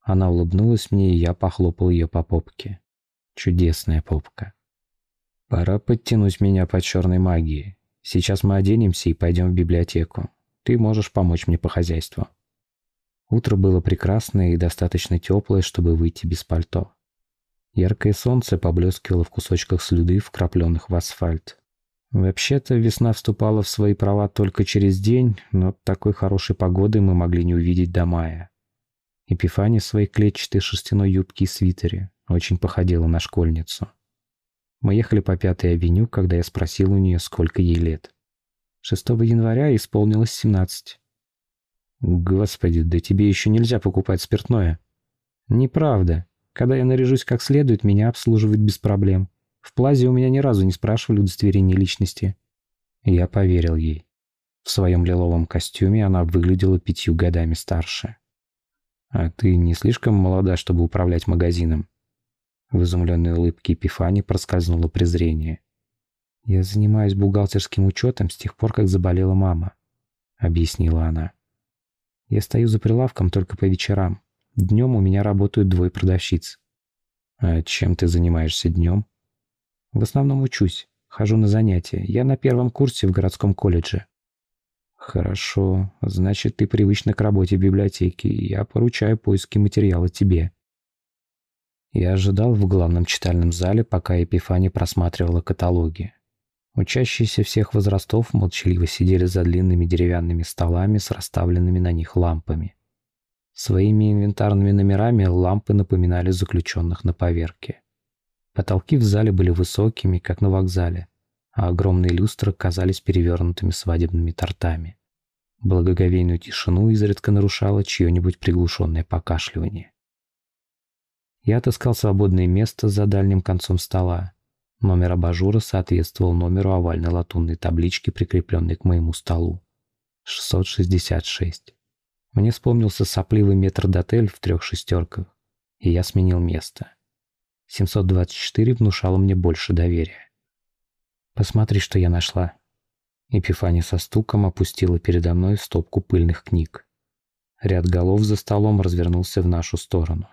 Она улыбнулась мне, и я похлопал ее по попке. Чудесная попка. Пора подтянуть меня по черной магии. Сейчас мы оденемся и пойдем в библиотеку. Ты можешь помочь мне по хозяйству. Утро было прекрасное и достаточно теплое, чтобы выйти без пальто. Яркое солнце поблескивало в кусочках слюды, вкрапленных в асфальт. Вообще-то весна вступала в свои права только через день, но такой хорошей погоды мы могли не увидеть до мая. Эпифания в своей клетчатой шерстяной юбке и свитере очень походила на школьницу. Мы ехали по Пятой авеню, когда я спросил у нее, сколько ей лет. 6 января исполнилось 17. Господи, да тебе еще нельзя покупать спиртное. Неправда. Когда я наряжусь как следует, меня обслуживают без проблем. В Плазе у меня ни разу не спрашивали удостоверение личности. Я поверил ей. В своем лиловом костюме она выглядела пятью годами старше. «А ты не слишком молода, чтобы управлять магазином?» В изумленной улыбке Эпифани проскользнуло презрение. «Я занимаюсь бухгалтерским учетом с тех пор, как заболела мама», — объяснила она. Я стою за прилавком только по вечерам. Днем у меня работают двое продавщиц. А чем ты занимаешься днем? В основном учусь. Хожу на занятия. Я на первом курсе в городском колледже. Хорошо. Значит, ты привычна к работе в библиотеке. Я поручаю поиски материала тебе. Я ожидал в главном читальном зале, пока Епифания просматривала каталоги. Учащиеся всех возрастов молчаливо сидели за длинными деревянными столами с расставленными на них лампами. Своими инвентарными номерами лампы напоминали заключенных на поверке. Потолки в зале были высокими, как на вокзале, а огромные люстры казались перевернутыми свадебными тортами. Благоговейную тишину изредка нарушало чье-нибудь приглушенное покашливание. Я отыскал свободное место за дальним концом стола. Номер абажура соответствовал номеру овальной латунной таблички, прикрепленной к моему столу. 666. Мне вспомнился сопливый метрдотель в трех шестерках, и я сменил место. 724 внушало мне больше доверия. «Посмотри, что я нашла». Эпифания со стуком опустила передо мной стопку пыльных книг. Ряд голов за столом развернулся в нашу сторону.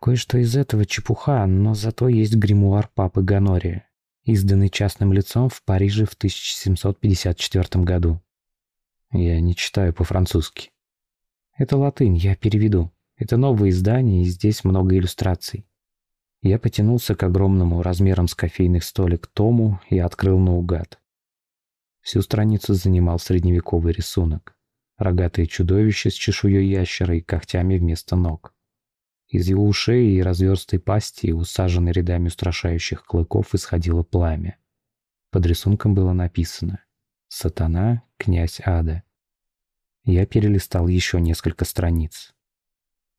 Кое-что из этого чепуха, но зато есть гримуар папы Ганория, изданный частным лицом в Париже в 1754 году. Я не читаю по-французски. Это латынь, я переведу. Это новое издание, и здесь много иллюстраций. Я потянулся к огромному размером с кофейный столик тому и открыл наугад. Всю страницу занимал средневековый рисунок. Рогатое чудовище с чешуей ящера и когтями вместо ног. Из его ушей и разверстой пасти, усаженной рядами устрашающих клыков, исходило пламя. Под рисунком было написано «Сатана, князь ада». Я перелистал еще несколько страниц.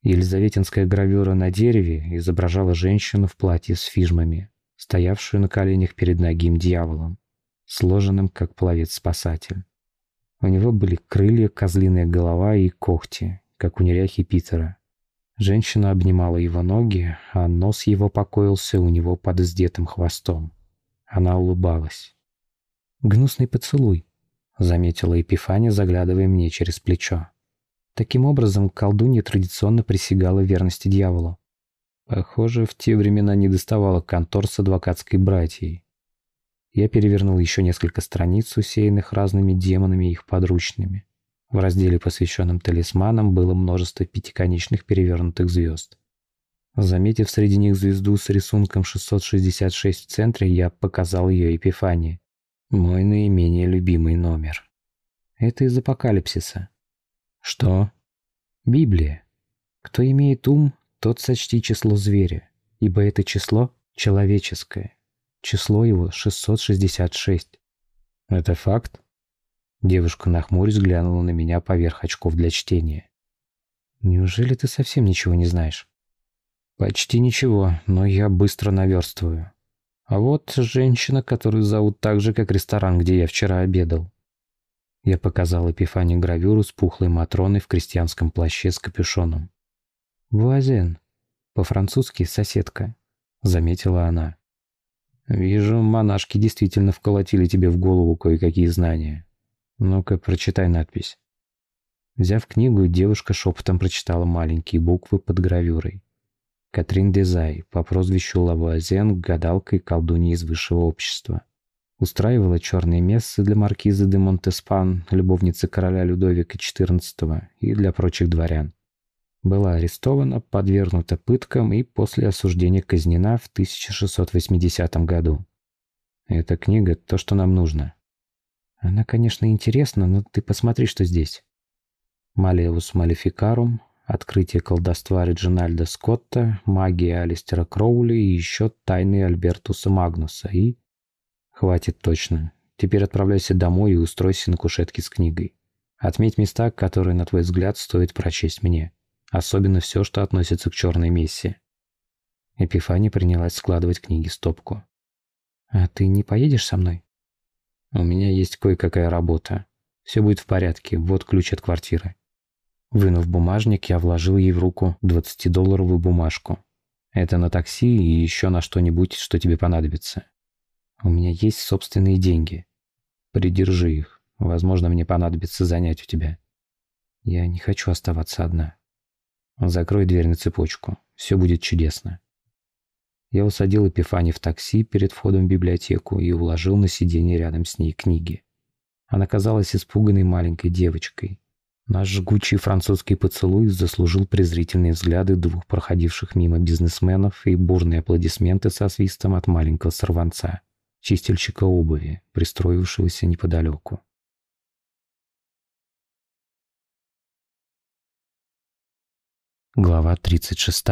Елизаветинская гравюра на дереве изображала женщину в платье с фижмами, стоявшую на коленях перед ногим дьяволом, сложенным как пловец-спасатель. У него были крылья, козлиная голова и когти, как у неряхи Питера. Женщина обнимала его ноги, а нос его покоился у него под вздетым хвостом. Она улыбалась. «Гнусный поцелуй», — заметила Епифания, заглядывая мне через плечо. Таким образом, колдунья традиционно присягала верности дьяволу. Похоже, в те времена не доставало контор с адвокатской братьей. Я перевернул еще несколько страниц, усеянных разными демонами и их подручными. В разделе, посвященном талисманам, было множество пятиконечных перевернутых звезд. Заметив среди них звезду с рисунком 666 в центре, я показал ее Эпифании. Мой наименее любимый номер. Это из апокалипсиса. Что? Библия. Кто имеет ум, тот сочти число зверя, ибо это число человеческое. Число его 666. Это факт? Девушка нахмурясь глянула на меня поверх очков для чтения. «Неужели ты совсем ничего не знаешь?» «Почти ничего, но я быстро наверстываю. А вот женщина, которую зовут так же, как ресторан, где я вчера обедал». Я показал Эпифане гравюру с пухлой Матроной в крестьянском плаще с капюшоном. «Вуазен. По-французски «соседка», — заметила она. «Вижу, монашки действительно вколотили тебе в голову кое-какие знания. Ну-ка, прочитай надпись. Взяв книгу, девушка шепотом прочитала маленькие буквы под гравюрой. Катрин Дезай, по прозвищу Лавуазен, гадалка и колдунья из высшего общества. Устраивала черные мессы для маркизы де Монтеспан, любовницы короля Людовика XIV и для прочих дворян. Была арестована, подвергнута пыткам и после осуждения казнена в 1680 году. Эта книга — то, что нам нужно. Она, конечно, интересна, но ты посмотри, что здесь. Малеус Малификарум, открытие колдовства Реджинальда Скотта, магия Алистера Кроули и еще тайны Альбертуса Магнуса. И... Хватит точно. Теперь отправляйся домой и устройся на кушетке с книгой. Отметь места, которые, на твой взгляд, стоит прочесть мне. Особенно все, что относится к черной мессе. Эпифания принялась складывать книги стопку. «А ты не поедешь со мной?» У меня есть кое-какая работа. Все будет в порядке, вот ключ от квартиры. Вынув бумажник, я вложил ей в руку 20-долларовую бумажку. Это на такси и еще на что-нибудь, что тебе понадобится. У меня есть собственные деньги. Придержи их. Возможно, мне понадобится занять у тебя. Я не хочу оставаться одна. Закрой дверь на цепочку. Все будет чудесно. Я усадил Эпифани в такси перед входом в библиотеку и уложил на сиденье рядом с ней книги. Она казалась испуганной маленькой девочкой. Наш жгучий французский поцелуй заслужил презрительные взгляды двух проходивших мимо бизнесменов и бурные аплодисменты со свистом от маленького сорванца, чистильщика обуви, пристроившегося неподалеку. Глава 36.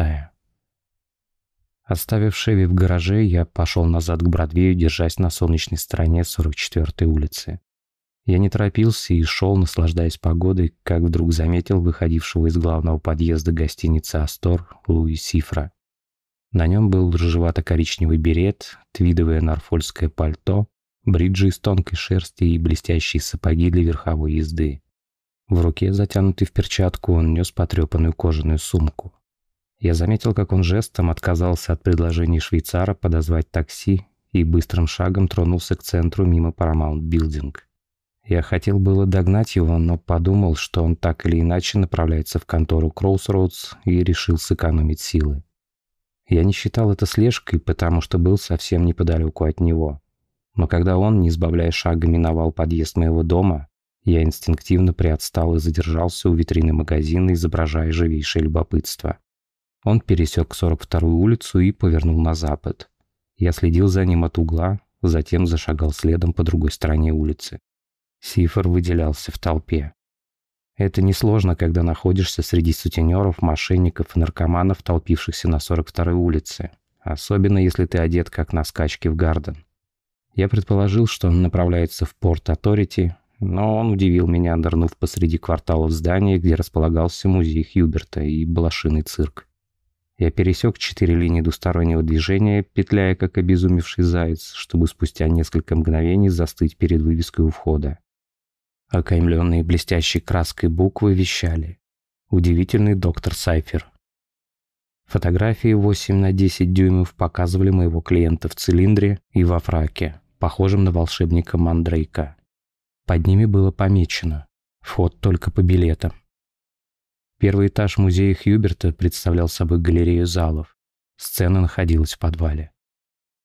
Оставив Шеви в гараже, я пошел назад к Бродвею, держась на солнечной стороне 44-й улицы. Я не торопился и шел, наслаждаясь погодой, как вдруг заметил выходившего из главного подъезда гостиницы «Астор» Луи Сифра. На нем был рыжевато-коричневый берет, твидовое норфольское пальто, бриджи из тонкой шерсти и блестящие сапоги для верховой езды. В руке, затянутый в перчатку, он нес потрепанную кожаную сумку. Я заметил, как он жестом отказался от предложения швейцара подозвать такси и быстрым шагом тронулся к центру мимо Paramount Building. Я хотел было догнать его, но подумал, что он так или иначе направляется в контору Crossroads и решил сэкономить силы. Я не считал это слежкой, потому что был совсем неподалеку от него. Но когда он, не избавляя шага, миновал подъезд моего дома, я инстинктивно приотстал и задержался у витрины магазина, изображая живейшее любопытство. Он пересек 42-ю улицу и повернул на запад. Я следил за ним от угла, затем зашагал следом по другой стороне улицы. Сифр выделялся в толпе. Это несложно, когда находишься среди сутенеров, мошенников и наркоманов, толпившихся на 42-й улице. Особенно, если ты одет, как на скачке в Гарден. Я предположил, что он направляется в Порт Аторити, но он удивил меня, нырнув посреди квартала в здание, где располагался музей Хьюберта и блошиный цирк. Я пересек четыре линии двустороннего движения, петляя как обезумевший заяц, чтобы спустя несколько мгновений застыть перед вывеской у входа. Окаймленные блестящей краской буквы вещали «Удивительный доктор Сайфер». Фотографии 8 на 10 дюймов показывали моего клиента в цилиндре и во фраке, похожем на волшебника Мандрейка. Под ними было помечено «Вход только по билетам». Первый этаж музея Хьюберта представлял собой галерею залов. Сцена находилась в подвале.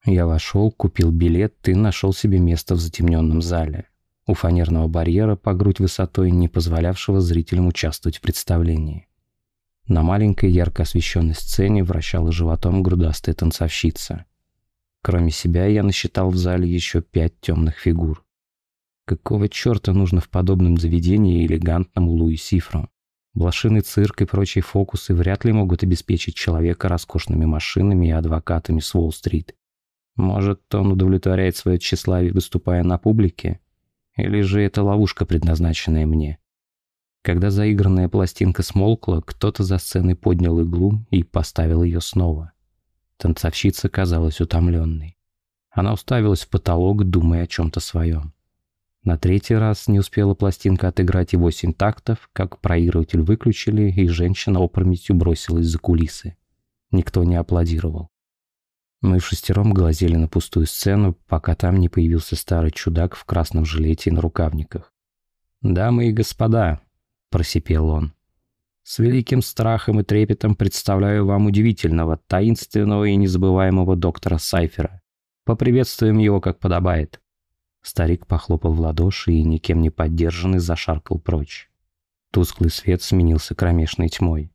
Я вошел, купил билет и нашел себе место в затемненном зале, у фанерного барьера по грудь высотой, не позволявшего зрителям участвовать в представлении. На маленькой ярко освещенной сцене вращала животом грудастая танцовщица. Кроме себя я насчитал в зале еще пять темных фигур. Какого черта нужно в подобном заведении элегантному Луи Сифру? Блошиный цирк и прочие фокусы вряд ли могут обеспечить человека роскошными машинами и адвокатами с Уолл-стрит. Может, он удовлетворяет свое тщеславие, выступая на публике? Или же это ловушка, предназначенная мне? Когда заигранная пластинка смолкла, кто-то за сценой поднял иглу и поставил ее снова. Танцовщица казалась утомленной. Она уставилась в потолок, думая о чем-то своем. На третий раз не успела пластинка отыграть и восемь тактов, как проигрыватель выключили, и женщина опрометью бросилась за кулисы. Никто не аплодировал. Мы шестером глазели на пустую сцену, пока там не появился старый чудак в красном жилете и на рукавниках. «Дамы и господа», — просипел он, — «с великим страхом и трепетом представляю вам удивительного, таинственного и незабываемого доктора Сайфера. Поприветствуем его, как подобает». Старик похлопал в ладоши и, никем не поддержанный, зашаркал прочь. Тусклый свет сменился кромешной тьмой.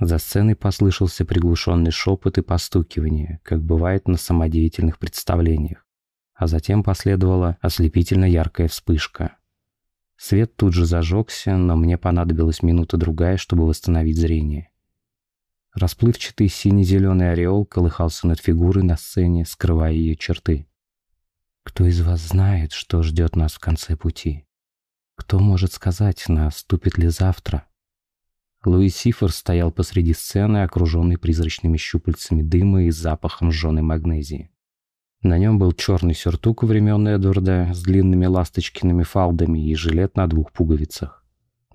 За сценой послышался приглушенный шепот и постукивание, как бывает на самодеятельных представлениях. А затем последовала ослепительно яркая вспышка. Свет тут же зажегся, но мне понадобилась минута-другая, чтобы восстановить зрение. Расплывчатый сине-зеленый ореол колыхался над фигурой на сцене, скрывая ее черты. Кто из вас знает, что ждет нас в конце пути? Кто может сказать, наступит ли завтра? Луи Сифер стоял посреди сцены, окруженный призрачными щупальцами дыма и запахом жженой магнезии. На нем был черный сюртук времен Эдварда с длинными ласточкиными фалдами и жилет на двух пуговицах.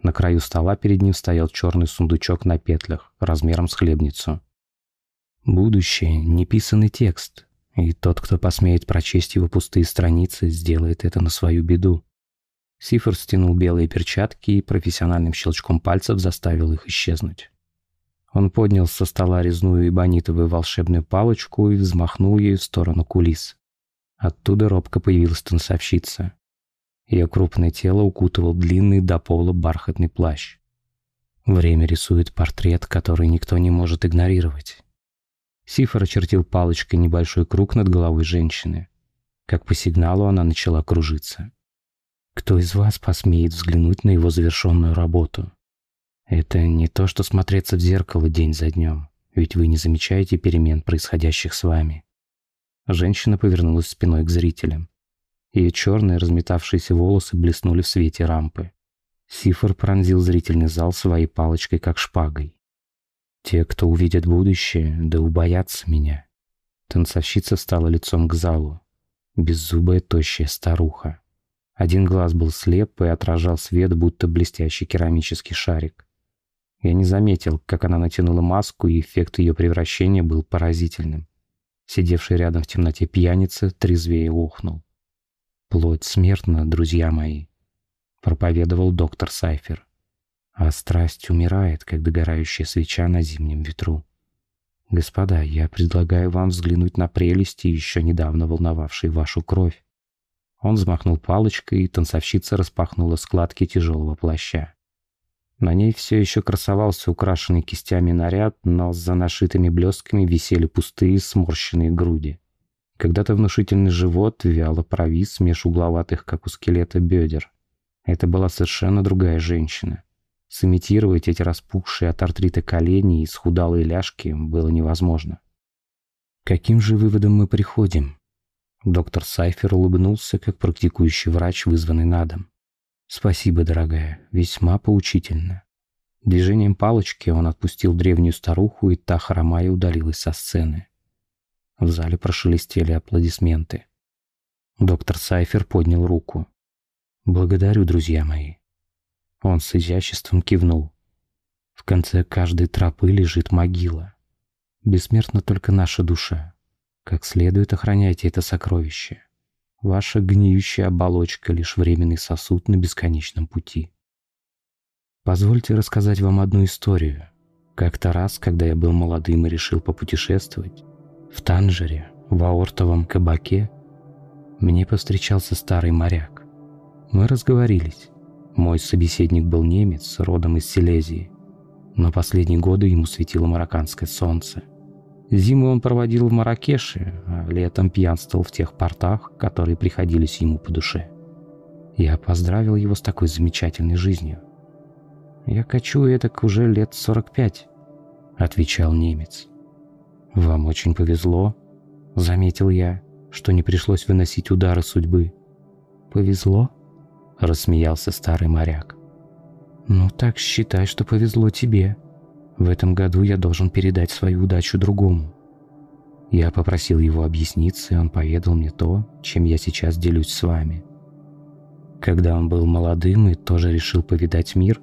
На краю стола перед ним стоял черный сундучок на петлях, размером с хлебницу. Будущее — неписанный текст, и тот, кто посмеет прочесть его пустые страницы, сделает это на свою беду. Сифр стянул белые перчатки и профессиональным щелчком пальцев заставил их исчезнуть. Он поднял со стола резную эбонитовую волшебную палочку и взмахнул ею в сторону кулис. Оттуда робко появилась танцовщица. Ее крупное тело укутывал длинный до пола бархатный плащ. Время рисует портрет, который никто не может игнорировать. Сифор очертил палочкой небольшой круг над головой женщины. Как по сигналу она начала кружиться. Кто из вас посмеет взглянуть на его завершенную работу? Это не то, что смотреться в зеркало день за днем, ведь вы не замечаете перемен, происходящих с вами. Женщина повернулась спиной к зрителям. Ее черные разметавшиеся волосы блеснули в свете рампы. Сифор пронзил зрительный зал своей палочкой, как шпагой. Те, кто увидят будущее, да убоятся меня. Танцовщица стала лицом к залу. Беззубая, тощая старуха. Один глаз был слеп и отражал свет, будто блестящий керамический шарик. Я не заметил, как она натянула маску, и эффект ее превращения был поразительным. Сидевший рядом в темноте пьяница трезвее охнул. «Плоть смертна, друзья мои», — проповедовал доктор Сайфер. «А страсть умирает, как догорающая свеча на зимнем ветру. Господа, я предлагаю вам взглянуть на прелести, еще недавно волновавшие вашу кровь. Он взмахнул палочкой, и танцовщица распахнула складки тяжелого плаща. На ней все еще красовался украшенный кистями наряд, но за нашитыми блестками висели пустые сморщенные груди. Когда-то внушительный живот вяло провис меж угловатых, как у скелета, бедер. Это была совершенно другая женщина. Сымитировать эти распухшие от артрита колени и схудалые ляжки было невозможно. Каким же выводом мы приходим? Доктор Сайфер улыбнулся, как практикующий врач, вызванный на дом. «Спасибо, дорогая, весьма поучительно». Движением палочки он отпустил древнюю старуху, и та, хромая, удалилась со сцены. В зале прошелестели аплодисменты. Доктор Сайфер поднял руку. «Благодарю, друзья мои». Он с изяществом кивнул. В конце каждой тропы лежит могила. Бессмертна только наша душа. Как следует охраняйте это сокровище. Ваша гниющая оболочка — лишь временный сосуд на бесконечном пути. Позвольте рассказать вам одну историю. Как-то раз, когда я был молодым и решил попутешествовать, в Танжере, в аортовом кабаке, мне повстречался старый моряк. Мы разговорились. Мой собеседник был немец, родом из Силезии, но последние годы ему светило марокканское солнце — Зиму он проводил в Маракеше, а летом пьянствовал в тех портах, которые приходились ему по душе. Я поздравил его с такой замечательной жизнью. «Я качу этак уже лет 45», — отвечал немец. «Вам очень повезло», — заметил я, что не пришлось выносить удары судьбы. «Повезло?» — рассмеялся старый моряк. «Ну так считай, что повезло тебе», в этом году я должен передать свою удачу другому. Я попросил его объясниться, и он поведал мне то, чем я сейчас делюсь с вами. Когда он был молодым и тоже решил повидать мир,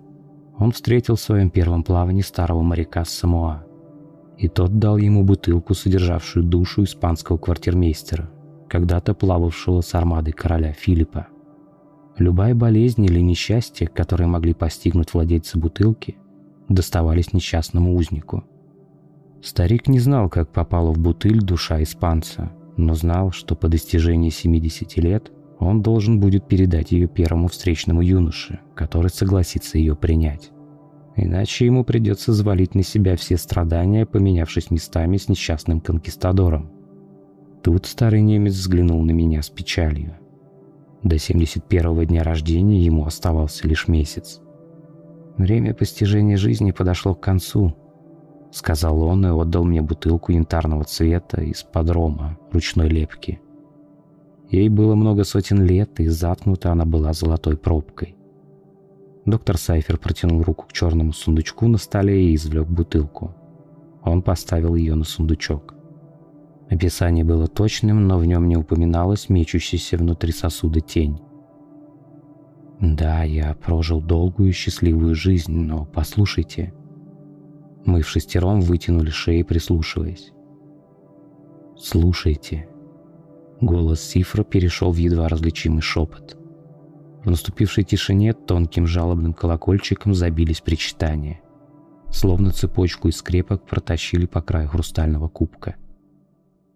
он встретил в своем первом плавании старого моряка с Самоа. И тот дал ему бутылку, содержавшую душу испанского квартирмейстера, когда-то плававшего с армадой короля Филиппа. Любая болезнь или несчастье, которые могли постигнуть владельца бутылки, доставались несчастному узнику. Старик не знал, как попала в бутыль душа испанца, но знал, что по достижении 70 лет он должен будет передать ее первому встречному юноше, который согласится ее принять. Иначе ему придется завалить на себя все страдания, поменявшись местами с несчастным конкистадором. Тут старый немец взглянул на меня с печалью. До 71-го дня рождения ему оставался лишь месяц. Время постижения жизни подошло к концу, сказал он и отдал мне бутылку янтарного цвета из подрома ручной лепки. Ей было много сотен лет, и заткнута она была золотой пробкой. Доктор Сайфер протянул руку к черному сундучку на столе и извлек бутылку. Он поставил ее на сундучок. Описание было точным, но в нем не упоминалось мечущаяся внутри сосуда тень. Да, я прожил долгую и счастливую жизнь, но послушайте. Мы в шестером вытянули шеи, прислушиваясь. Слушайте. Голос Сифра перешел в едва различимый шепот. В наступившей тишине тонким жалобным колокольчиком забились причитания. Словно цепочку из скрепок протащили по краю хрустального кубка.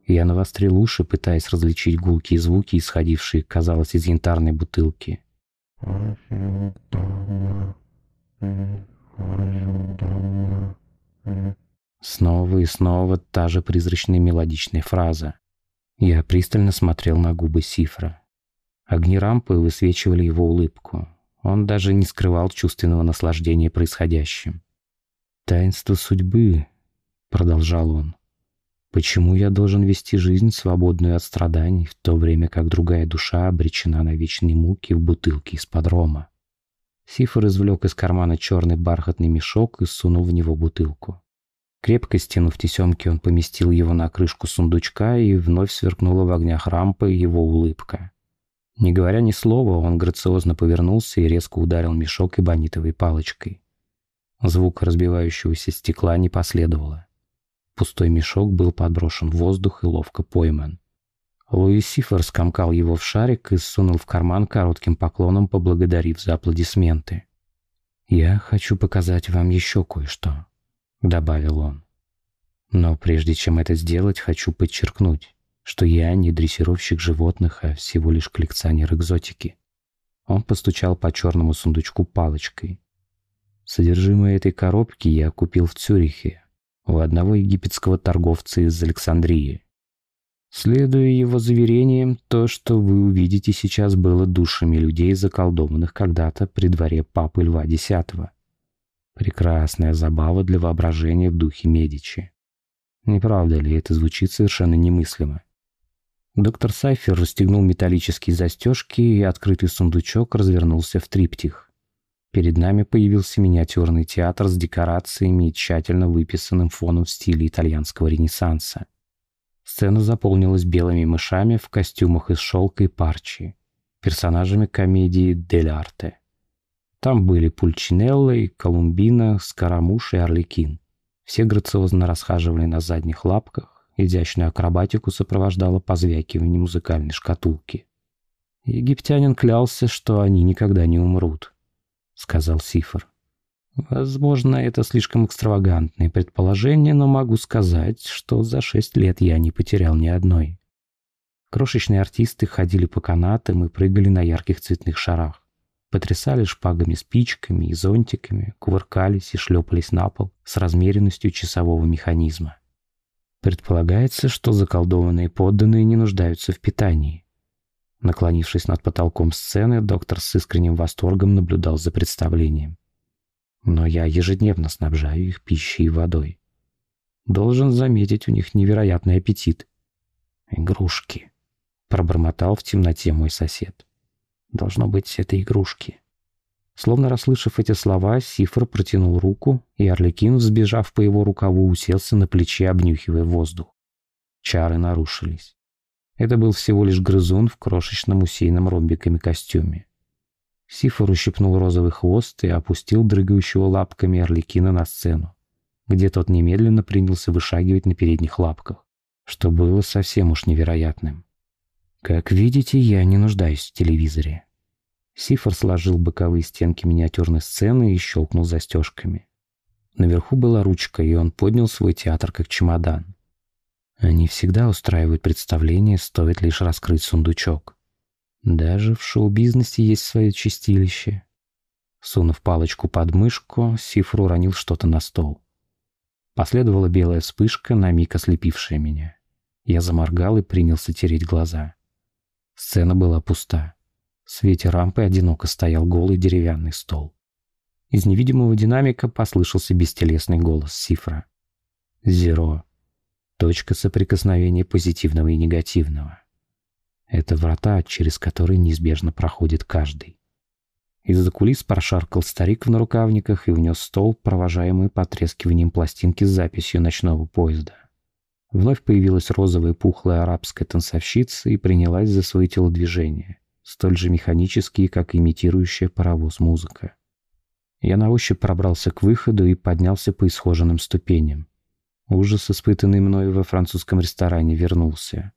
Я навострил уши, пытаясь различить гулкие звуки, исходившие, казалось, из янтарной бутылки. Снова и снова та же призрачная мелодичная фраза. Я пристально смотрел на губы Сифра. Огни рампы высвечивали его улыбку. Он даже не скрывал чувственного наслаждения происходящим. «Таинство судьбы», — продолжал он. «Почему я должен вести жизнь, свободную от страданий, в то время как другая душа обречена на вечные муки в бутылке из-под рома?» Сифр извлек из кармана черный бархатный мешок и сунул в него бутылку. Крепко стянув тесемки, он поместил его на крышку сундучка, и вновь сверкнула в огнях рампы его улыбка. Не говоря ни слова, он грациозно повернулся и резко ударил мешок эбонитовой палочкой. Звук разбивающегося стекла не последовало. Пустой мешок был подброшен в воздух и ловко пойман. Луи Сифер скомкал его в шарик и сунул в карман коротким поклоном, поблагодарив за аплодисменты. «Я хочу показать вам еще кое-что», — добавил он. «Но прежде чем это сделать, хочу подчеркнуть, что я не дрессировщик животных, а всего лишь коллекционер экзотики. Он постучал по черному сундучку палочкой. Содержимое этой коробки я купил в Цюрихе, у одного египетского торговца из Александрии. Следуя его заверениям, то, что вы увидите сейчас, было душами людей, заколдованных когда-то при дворе Папы Льва X. Прекрасная забава для воображения в духе Медичи. Не правда ли, это звучит совершенно немыслимо? Доктор Сайфер расстегнул металлические застежки, и открытый сундучок развернулся в триптих. Перед нами появился миниатюрный театр с декорациями и тщательно выписанным фоном в стиле итальянского ренессанса. Сцена заполнилась белыми мышами в костюмах из шелка и парчи, персонажами комедии «Дель Арте». Там были Пульчинелло и Колумбина, Скоромуш и Орликин. Все грациозно расхаживали на задних лапках, Изящную акробатику сопровождало позвякивание музыкальной шкатулки. «Египтянин клялся, что они никогда не умрут», — сказал Сифр. «Возможно, это слишком экстравагантное предположение, но могу сказать, что за шесть лет я не потерял ни одной». Крошечные артисты ходили по канатам и прыгали на ярких цветных шарах. Потрясали шпагами, спичками и зонтиками, кувыркались и шлепались на пол с размеренностью часового механизма. Предполагается, что заколдованные подданные не нуждаются в питании. Наклонившись над потолком сцены, доктор с искренним восторгом наблюдал за представлением. Но я ежедневно снабжаю их пищей и водой. Должен заметить у них невероятный аппетит. «Игрушки», — пробормотал в темноте мой сосед. «Должно быть, это игрушки». Словно расслышав эти слова, Сифр протянул руку, и Орликин, взбежав по его рукаву, уселся на плече, обнюхивая воздух. Чары нарушились. Это был всего лишь грызун в крошечном усеянном ромбиками костюме. Сифор ущипнул розовый хвост и опустил дрыгающего лапками Орликина на сцену, где тот немедленно принялся вышагивать на передних лапках, что было совсем уж невероятным. Как видите, я не нуждаюсь в телевизоре. Сифор сложил боковые стенки миниатюрной сцены и щелкнул застежками. Наверху была ручка, и он поднял свой театр как чемодан. Они всегда устраивают представление, стоит лишь раскрыть сундучок. Даже в шоу-бизнесе есть свое чистилище. Сунув палочку под мышку, Сифр уронил что-то на стол. Последовала белая вспышка, на миг ослепившая меня. Я заморгал и принялся тереть глаза. Сцена была пуста. В свете рампы одиноко стоял голый деревянный стол. Из невидимого динамика послышался бестелесный голос Сифра. «Зеро. Точка соприкосновения позитивного и негативного. Это врата, через которые неизбежно проходит каждый». Из-за кулис прошаркал старик в нарукавниках и внес стол, провожаемый потрескиванием пластинки с записью ночного поезда. Вновь появилась розовая пухлая арабская танцовщица и принялась за свои телодвижения столь же механические, как имитирующая паровоз музыка. Я на ощупь пробрался к выходу и поднялся по исхоженным ступеням. Ужас, испытанный мною во французском ресторане, вернулся.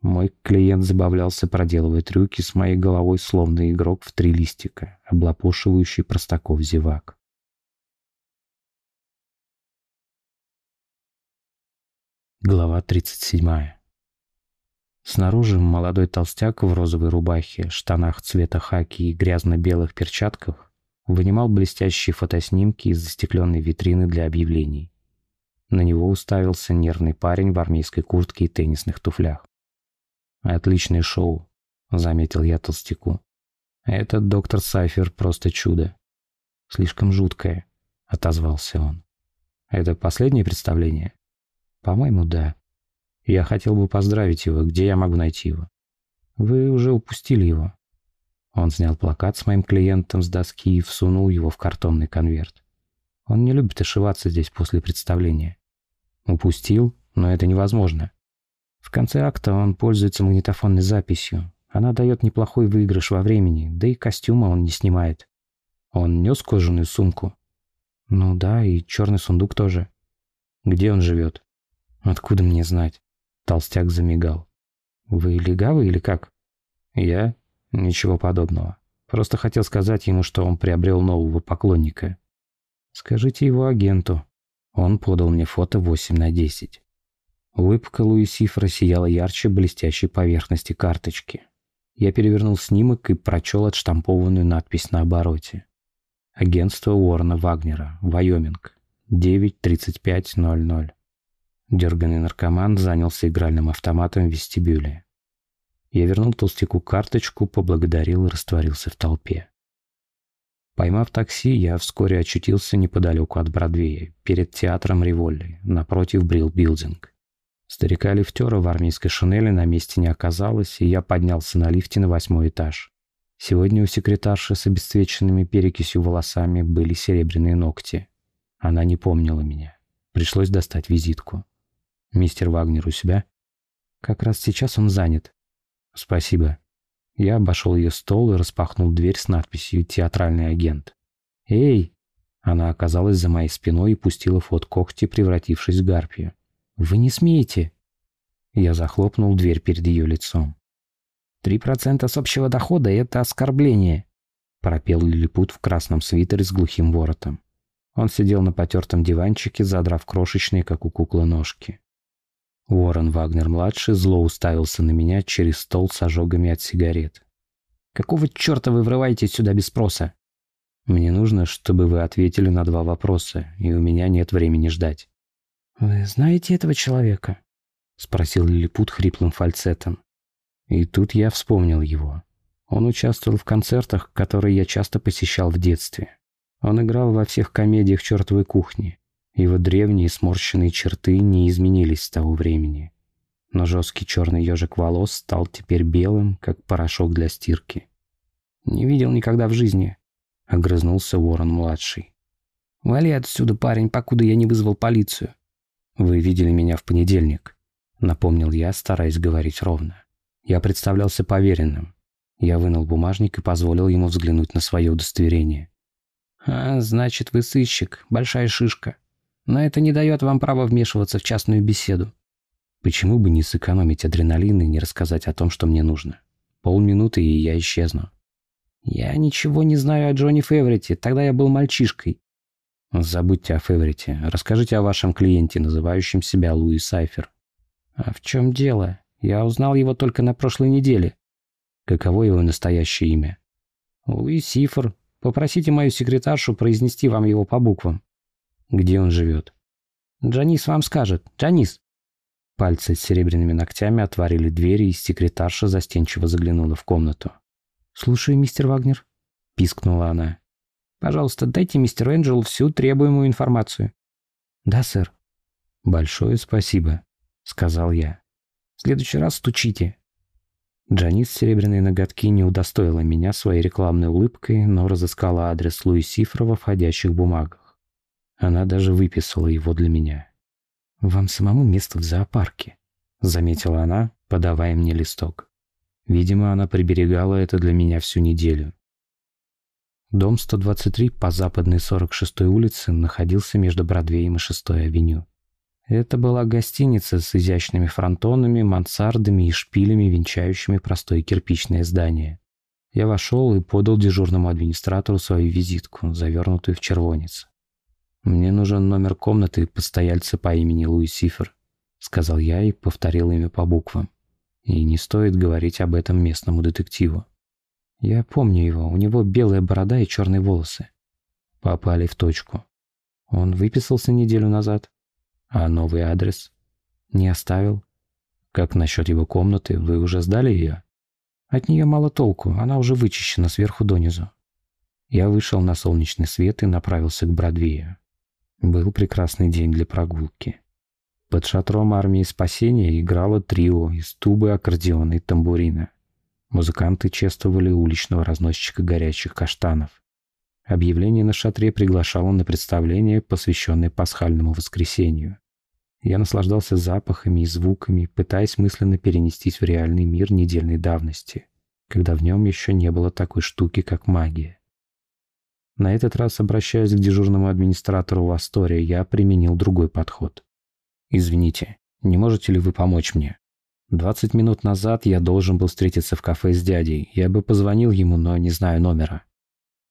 Мой клиент забавлялся, проделывая трюки с моей головой, словно игрок в три листика, облапошивающий простаков зевак. Глава 37. Снаружи молодой толстяк в розовой рубахе, штанах цвета хаки и грязно-белых перчатках вынимал блестящие фотоснимки из застекленной витрины для объявлений. На него уставился нервный парень в армейской куртке и теннисных туфлях. «Отличное шоу», — заметил я толстяку. «Этот доктор Сайфер просто чудо». «Слишком жуткое», — отозвался он. «Это последнее представление?» «По-моему, да. Я хотел бы поздравить его. Где я могу найти его?» «Вы уже упустили его». Он снял плакат с моим клиентом с доски и всунул его в картонный конверт. Он не любит ошиваться здесь после представления. Упустил, но это невозможно. В конце акта он пользуется магнитофонной записью. Она дает неплохой выигрыш во времени, да и костюма он не снимает. Он нес кожаную сумку. Ну да, и черный сундук тоже. Где он живет? «Откуда мне знать?» Толстяк замигал. «Вы легавый или как?» «Я? Ничего подобного. Просто хотел сказать ему, что он приобрел нового поклонника. Скажите его агенту. Он подал мне фото 8 на 10. Улыбка Луисифра сияла ярче блестящей поверхности карточки. Я перевернул снимок и прочел отштампованную надпись на обороте. Агентство Уоррена Вагнера, Вайоминг, 9.35.00. Дерганный наркоман занялся игральным автоматом в вестибюле. Я вернул толстяку карточку, поблагодарил и растворился в толпе. Поймав такси, я вскоре очутился неподалеку от Бродвея, перед театром Риволли, напротив Брил Билдинг. Старика-лифтера в армейской шинели на месте не оказалось, и я поднялся на лифте на восьмой этаж. Сегодня у секретарши с обесцвеченными перекисью волосами были серебряные ногти. Она не помнила меня. Пришлось достать визитку. Мистер Вагнер у себя? Как раз сейчас он занят. Спасибо. Я обошел ее стол и распахнул дверь с надписью «Театральный агент». «Эй!» Она оказалась за моей спиной и пустила фот когти, превратившись в гарпию. «Вы не смеете!» Я захлопнул дверь перед ее лицом. «Три процента с общего дохода — это оскорбление!» пропел лилипут в красном свитере с глухим воротом. Он сидел на потертом диванчике, задрав крошечные, как у куклы, ножки. Уоррен Вагнер-младший зло уставился на меня через стол с ожогами от сигарет. «Какого черта вы врываетесь сюда без спроса?» «Мне нужно, чтобы вы ответили на два вопроса, и у меня нет времени ждать». «Вы знаете этого человека?» — спросил Лилипут хриплым фальцетом. И тут я вспомнил его. Он участвовал в концертах, которые я часто посещал в детстве. Он играл во всех комедиях чертовой кухни. Его древние сморщенные черты не изменились с того времени. Но жесткий черный ежик волос стал теперь белым, как порошок для стирки. «Не видел никогда в жизни», — огрызнулся Уоррен-младший. «Вали отсюда, парень, покуда я не вызвал полицию». «Вы видели меня в понедельник», — напомнил я, стараясь говорить ровно. Я представлялся поверенным. Я вынул бумажник и позволил ему взглянуть на свое удостоверение. «А, значит, вы сыщик, большая шишка», но это не дает вам права вмешиваться в частную беседу. Почему бы не сэкономить адреналин и не рассказать о том, что мне нужно? Полминуты, и я исчезну. Я ничего не знаю о Джонни Феверите, тогда я был мальчишкой. Забудьте о Феверите. Расскажите о вашем клиенте, называющем себя Луи Сайфер. А в чем дело? Я узнал его только на прошлой неделе. Каково его настоящее имя? Луи Сифер. Попросите мою секретаршу произнести вам его по буквам. Где он живет? Джанис вам скажет. Джанис. Пальцы с серебряными ногтями отворили двери, и секретарша застенчиво заглянула в комнату. «Слушаю, мистер Вагнер», — пискнула она. «Пожалуйста, дайте мистеру Энджелу всю требуемую информацию». «Да, сэр». «Большое спасибо», — сказал я. «В следующий раз стучите». Джанис серебряные ноготки не удостоила меня своей рекламной улыбкой, но разыскала адрес Луи Сифра во входящих бумагах. Она даже выписала его для меня. «Вам самому место в зоопарке», — заметила она, подавая мне листок. Видимо, она приберегала это для меня всю неделю. Дом 123 по западной 46-й улице находился между Бродвеем и 6-й авеню. Это была гостиница с изящными фронтонами, мансардами и шпилями, венчающими простое кирпичное здание. Я вошел и подал дежурному администратору свою визитку, завернутую в червонец. «Мне нужен номер комнаты постояльца по имени Луи Сифер», — сказал я и повторил имя по буквам. «И не стоит говорить об этом местному детективу». «Я помню его, у него белая борода и черные волосы». Попали в точку. Он выписался неделю назад. А новый адрес? Не оставил. Как насчет его комнаты? Вы уже сдали ее? От нее мало толку, она уже вычищена сверху донизу. Я вышел на солнечный свет и направился к Бродвею. Был прекрасный день для прогулки. Под шатром армии спасения играло трио из тубы, аккордеона и тамбурина. Музыканты чествовали уличного разносчика горячих каштанов. Объявление на шатре приглашало на представление, посвященное пасхальному воскресенью. Я наслаждался запахами и звуками, пытаясь мысленно перенестись в реальный мир недельной давности, когда в нем еще не было такой штуки, как магия. На этот раз, обращаясь к дежурному администратору в Астории, я применил другой подход. «Извините, не можете ли вы помочь мне? 20 минут назад я должен был встретиться в кафе с дядей. Я бы позвонил ему, но не знаю номера».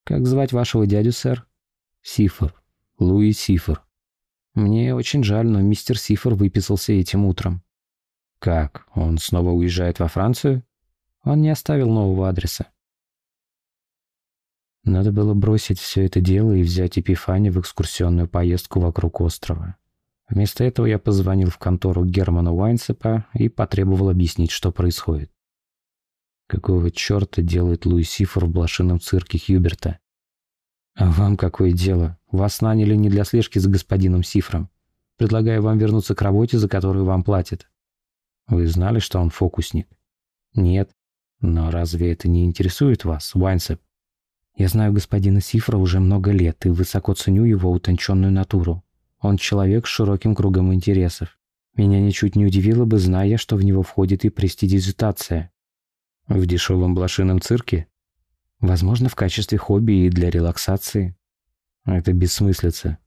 «Как звать вашего дядю, сэр?» «Сифр. Луи Сифр. Мне очень жаль, но мистер Сифер выписался этим утром. Как? Он снова уезжает во Францию? Он не оставил нового адреса. Надо было бросить все это дело и взять Эпифани в экскурсионную поездку вокруг острова. Вместо этого я позвонил в контору Германа Уайнсепа и потребовал объяснить, что происходит. Какого черта делает Луи Сифер в блошином цирке Хьюберта? «А вам какое дело? Вас наняли не для слежки за господином Сифром. Предлагаю вам вернуться к работе, за которую вам платят». «Вы знали, что он фокусник?» «Нет. Но разве это не интересует вас, Уайнсеп?» «Я знаю господина Сифра уже много лет и высоко ценю его утонченную натуру. Он человек с широким кругом интересов. Меня ничуть не удивило бы, зная, что в него входит и престидизитация». «В дешевом блошином цирке?» Возможно, в качестве хобби и для релаксации. Это бессмыслица.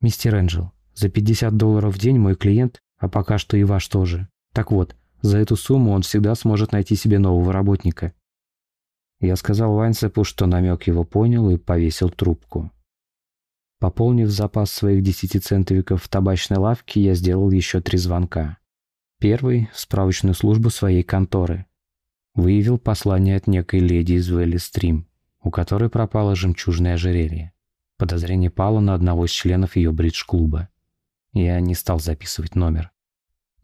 Мистер Энджел, за 50 долларов в день мой клиент, а пока что и ваш тоже. Так вот, за эту сумму он всегда сможет найти себе нового работника. Я сказал Вайнсепу, что намек его понял и повесил трубку. Пополнив запас своих десятицентовиков в табачной лавке, я сделал еще три звонка. Первый – в справочную службу своей конторы – выявил послание от некой леди из Вэлли-Стрим, у которой пропало жемчужное ожерелье. Подозрение пало на одного из членов ее бридж-клуба. Я не стал записывать номер.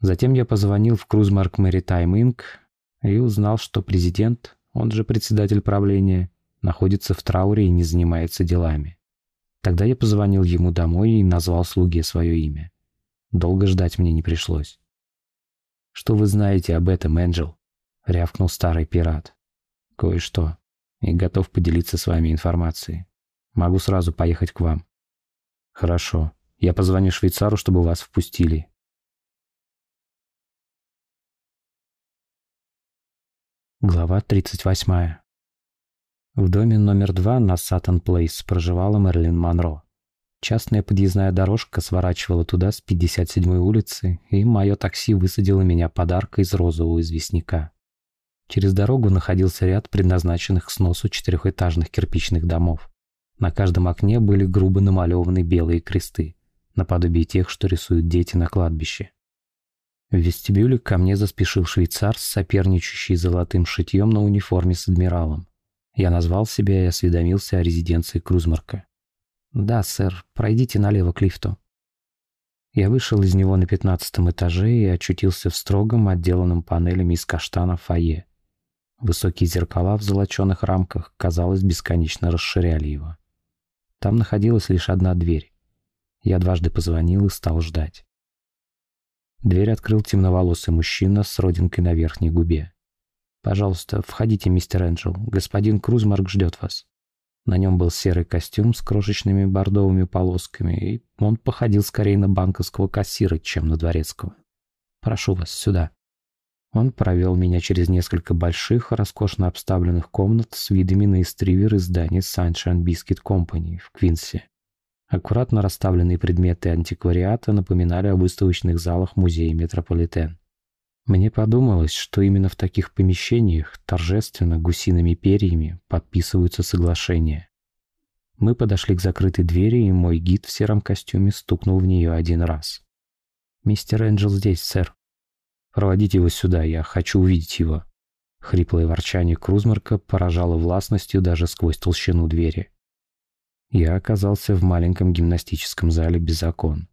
Затем я позвонил в Крузмарк Maritime Inc. и узнал, что президент, он же председатель правления, находится в трауре и не занимается делами. Тогда я позвонил ему домой и назвал слуге свое имя. Долго ждать мне не пришлось. «Что вы знаете об этом, Энджел?» — рявкнул старый пират. «Кое-что. И готов поделиться с вами информацией. Могу сразу поехать к вам». «Хорошо. Я позвоню швейцару, чтобы вас впустили». Глава 38. В доме номер два на Саттон Плейс проживала Мерлин Монро. Частная подъездная дорожка сворачивала туда с 57-й улицы, и мое такси высадило меня подарка из розового известняка. Через дорогу находился ряд предназначенных к сносу четырехэтажных кирпичных домов. На каждом окне были грубо намалеваны белые кресты, наподобие тех, что рисуют дети на кладбище. В вестибюле ко мне заспешил швейцар, соперничающий золотым шитьем на униформе с адмиралом. Я назвал себя и осведомился о резиденции Крузмарка. «Да, сэр, пройдите налево к лифту». Я вышел из него на пятнадцатом этаже и очутился в строгом, отделанном панелями из каштана фойе. Высокие зеркала в золоченых рамках, казалось, бесконечно расширяли его. Там находилась лишь одна дверь. Я дважды позвонил и стал ждать. Дверь открыл темноволосый мужчина с родинкой на верхней губе. «Пожалуйста, входите, мистер Энджел. Господин Крузмарк ждет вас». На нем был серый костюм с крошечными бордовыми полосками, и он походил скорее на банковского кассира, чем на дворецкого. «Прошу вас, сюда». Он провел меня через несколько больших, роскошно обставленных комнат с видами на эстривер из здания Sunshine Biscuit Company в Квинсе. Аккуратно расставленные предметы антиквариата напоминали о выставочных залах музея Метрополитен. Мне подумалось, что именно в таких помещениях торжественно гусиными перьями подписываются соглашения. Мы подошли к закрытой двери, и мой гид в сером костюме стукнул в нее один раз. «Мистер Энджел здесь, сэр. Проводите его сюда, я хочу увидеть его». Хриплое ворчание Крузмарка поражало властностью даже сквозь толщину двери. Я оказался в маленьком гимнастическом зале без окон.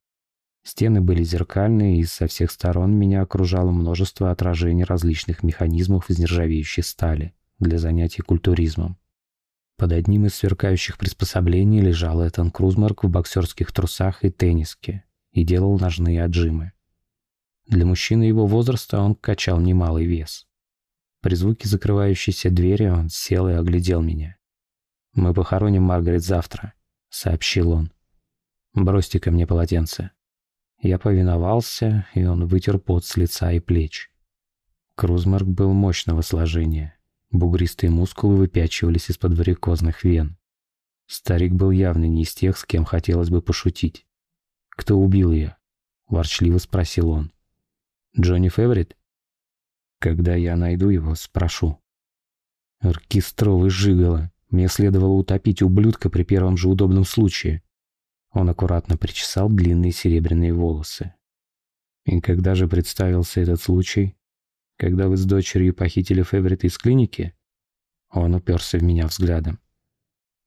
Стены были зеркальные, и со всех сторон меня окружало множество отражений различных механизмов из нержавеющей стали для занятий культуризмом. Под одним из сверкающих приспособлений лежал Этан Крузмарк в боксерских трусах и тенниске и делал ножные отжимы. Для мужчины его возраста он качал немалый вес. При звуке закрывающейся двери он сел и оглядел меня. «Мы похороним Маргарет завтра», — сообщил он. «Бросьте ко мне полотенце». Я повиновался, и он вытер пот с лица и плеч. Крузмарк был мощного сложения. Бугристые мускулы выпячивались из-под варикозных вен. Старик был явно не из тех, с кем хотелось бы пошутить. «Кто убил ее?» — ворчливо спросил он. «Джонни Феверит?» «Когда я найду его, спрошу». «Оркестровый жигало», мне следовало утопить ублюдка при первом же удобном случае. Он аккуратно причесал длинные серебряные волосы. И когда же представился этот случай? Когда вы с дочерью похитили Феверита из клиники? Он уперся в меня взглядом.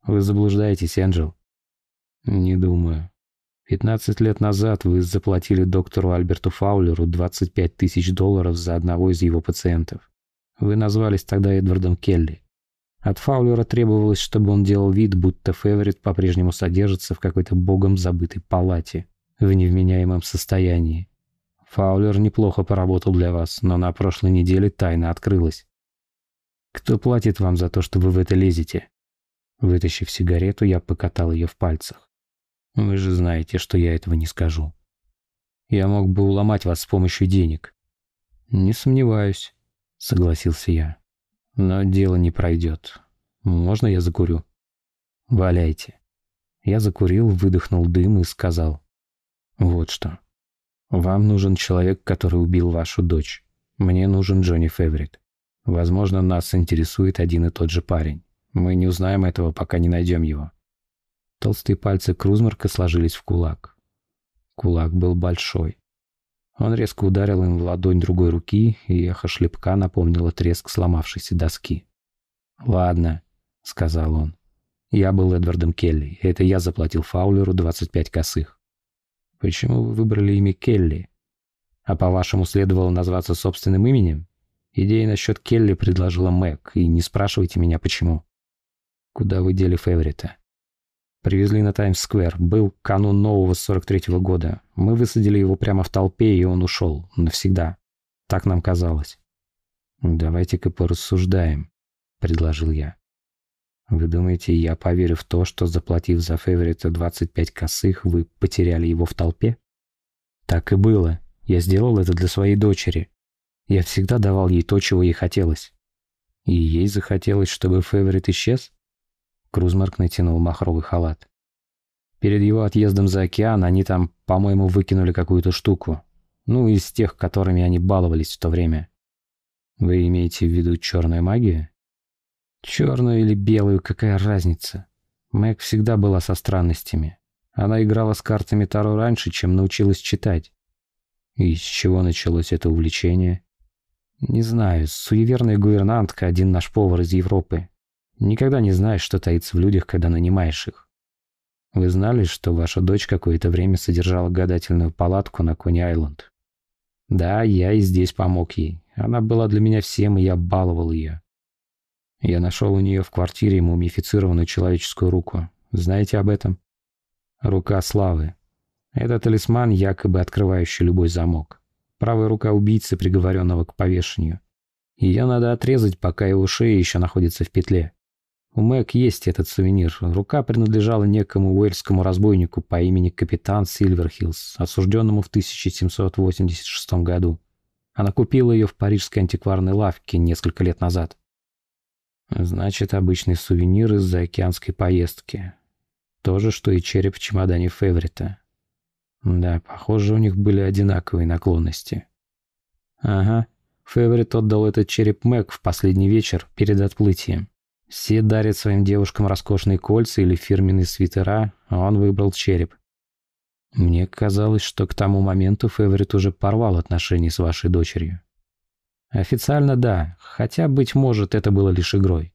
Вы заблуждаетесь, Энджел. Не думаю. Пятнадцать лет назад вы заплатили доктору Альберту Фаулеру 25 тысяч долларов за одного из его пациентов. Вы назвались тогда Эдвардом Келли. От Фаулера требовалось, чтобы он делал вид, будто Феверит по-прежнему содержится в какой-то богом забытой палате, в невменяемом состоянии. Фаулер неплохо поработал для вас, но на прошлой неделе тайна открылась. Кто платит вам за то, что вы в это лезете? Вытащив сигарету, я покатал ее в пальцах. Вы же знаете, что я этого не скажу. Я мог бы уломать вас с помощью денег. Не сомневаюсь, согласился я. Но дело не пройдет. Можно я закурю? Валяйте. Я закурил, выдохнул дым и сказал. Вот что. Вам нужен человек, который убил вашу дочь. Мне нужен Джонни Феврит. Возможно, нас интересует один и тот же парень. Мы не узнаем этого, пока не найдем его. Толстые пальцы Крузмарка сложились в кулак. Кулак был большой. Он резко ударил им в ладонь другой руки, и эхо шлепка напомнило треск сломавшейся доски. «Ладно», — сказал он. «Я был Эдвардом Келли. Это я заплатил Фаулеру 25 косых». «Почему вы выбрали имя Келли? А по-вашему, следовало назваться собственным именем? Идея насчет Келли предложила Мэг, и не спрашивайте меня, почему». «Куда вы дели Феврита?» Привезли на Таймс-сквер. Был канун нового 43-го года. Мы высадили его прямо в толпе, и он ушел. Навсегда. Так нам казалось. «Давайте-ка порассуждаем», — предложил я. «Вы думаете, я поверю в то, что, заплатив за Фейворита 25 косых, вы потеряли его в толпе?» «Так и было. Я сделал это для своей дочери. Я всегда давал ей то, чего ей хотелось. И ей захотелось, чтобы Фейворит исчез?» Крузмарк натянул махровый халат. Перед его отъездом за океан они там, по-моему, выкинули какую-то штуку. Ну, из тех, которыми они баловались в то время. Вы имеете в виду черную магию? Черную или белую, какая разница? Мэг всегда была со странностями. Она играла с картами Таро раньше, чем научилась читать. И с чего началось это увлечение? Не знаю, суеверная гувернантка, один наш повар из Европы. Никогда не знаешь, что таится в людях, когда нанимаешь их. Вы знали, что ваша дочь какое-то время содержала гадательную палатку на Кони-Айленд? Да, я и здесь помог ей. Она была для меня всем, и я баловал ее. Я нашел у нее в квартире мумифицированную человеческую руку. Знаете об этом? Рука славы. Это талисман, якобы открывающий любой замок. Правая рука убийцы, приговоренного к повешению. Ее надо отрезать, пока его шея еще находится в петле. У Мэг есть этот сувенир. Рука принадлежала некому уэльскому разбойнику по имени капитан Сильверхиллс, осужденному в 1786 году. Она купила ее в парижской антикварной лавке несколько лет назад. Значит, обычный сувенир из заокеанской поездки. То же, что и череп в чемодане Феврита. Да, похоже, у них были одинаковые наклонности. Ага, Феверит отдал этот череп Мэг в последний вечер перед отплытием. Все дарят своим девушкам роскошные кольца или фирменные свитера, а он выбрал череп. Мне казалось, что к тому моменту Феверит уже порвал отношения с вашей дочерью. Официально да, хотя, быть может, это было лишь игрой.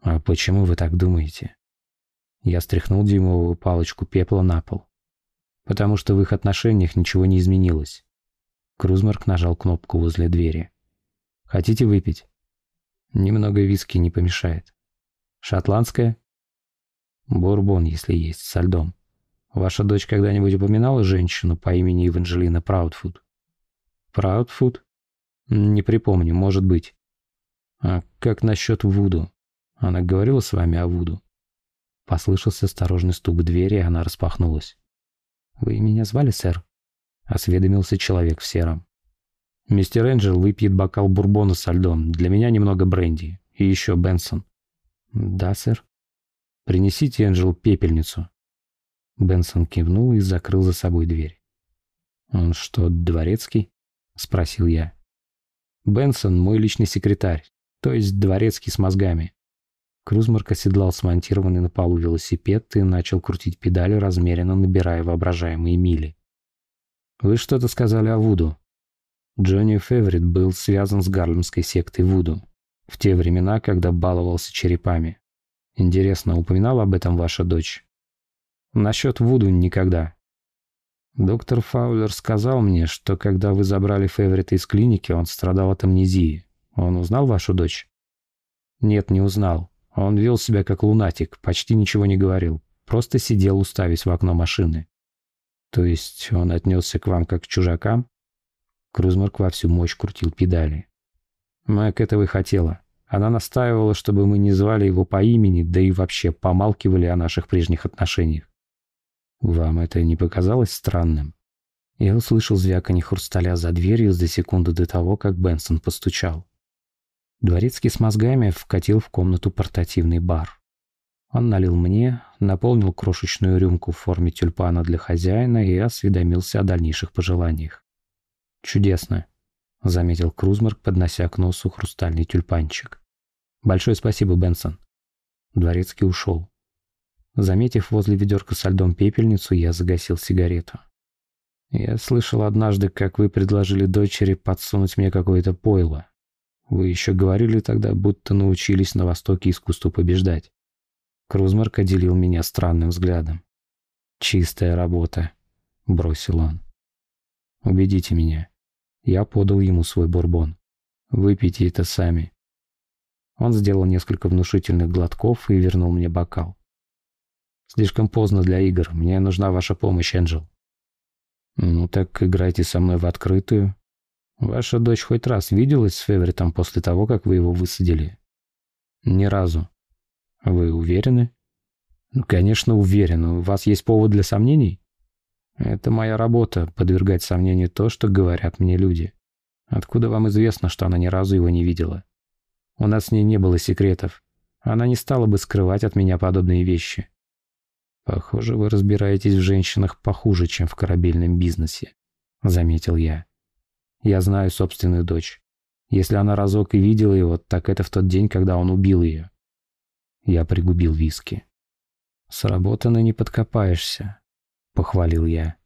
А почему вы так думаете? Я стряхнул дюймовую палочку пепла на пол. Потому что в их отношениях ничего не изменилось. Крузмарк нажал кнопку возле двери. «Хотите выпить?» «Немного виски не помешает». «Шотландская?» «Бурбон, если есть, со льдом. Ваша дочь когда-нибудь упоминала женщину по имени Эванжелина Праудфуд?» «Праудфуд?» «Не припомню, может быть». «А как насчет Вуду? Она говорила с вами о Вуду?» Послышался осторожный стук двери, и она распахнулась. «Вы меня звали, сэр?» — осведомился человек в сером. «Мистер Энджел выпьет бокал бурбона со льдом. Для меня немного бренди. И еще Бенсон». «Да, сэр». «Принесите, Энджел, пепельницу». Бенсон кивнул и закрыл за собой дверь. «Он что, дворецкий?» — спросил я. «Бенсон — мой личный секретарь, то есть дворецкий с мозгами». Крузмарк оседлал смонтированный на полу велосипед и начал крутить педали, размеренно набирая воображаемые мили. Вы что-то сказали о Вуду. Джонни Феверит был связан с гарлемской сектой Вуду в те времена, когда баловался черепами. Интересно, упоминала об этом ваша дочь? Насчет Вуду никогда. Доктор Фаулер сказал мне, что когда вы забрали Феверита из клиники, он страдал от амнезии. Он узнал вашу дочь? Нет, не узнал. Он вел себя как лунатик, почти ничего не говорил, просто сидел, уставясь в окно машины. То есть он отнесся к вам как к чужакам? Крузмарк во всю мощь крутил педали. Мэг этого и хотела. Она настаивала, чтобы мы не звали его по имени, да и вообще помалкивали о наших прежних отношениях. Вам это не показалось странным? Я услышал звяканье хрусталя за дверью за секунду до того, как Бенсон постучал. Дворецкий с мозгами вкатил в комнату портативный бар. Он налил мне, наполнил крошечную рюмку в форме тюльпана для хозяина и осведомился о дальнейших пожеланиях. «Чудесно», — заметил Крузмарк, поднося к носу хрустальный тюльпанчик. «Большое спасибо, Бенсон». Дворецкий ушел. Заметив возле ведерка со льдом пепельницу, я загасил сигарету. «Я слышал однажды, как вы предложили дочери подсунуть мне какое-то пойло. Вы еще говорили тогда, будто научились на Востоке искусству побеждать. Крузмарк отделил меня странным взглядом. «Чистая работа», — бросил он. «Убедите меня». Я подал ему свой бурбон. «Выпейте это сами». Он сделал несколько внушительных глотков и вернул мне бокал. «Слишком поздно для игр. Мне нужна ваша помощь, Энджел». «Ну так играйте со мной в открытую. Ваша дочь хоть раз виделась с Феверитом после того, как вы его высадили?» «Ни разу», вы уверены? Ну, конечно, уверен. У вас есть повод для сомнений? Это моя работа — подвергать сомнению то, что говорят мне люди. Откуда вам известно, что она ни разу его не видела? У нас с ней не было секретов. Она не стала бы скрывать от меня подобные вещи. Похоже, вы разбираетесь в женщинах похуже, чем в корабельном бизнесе, — заметил я. Я знаю собственную дочь. Если она разок и видела его, так это в тот день, когда он убил ее. Я пригубил виски. «Сработано не подкопаешься», — похвалил я.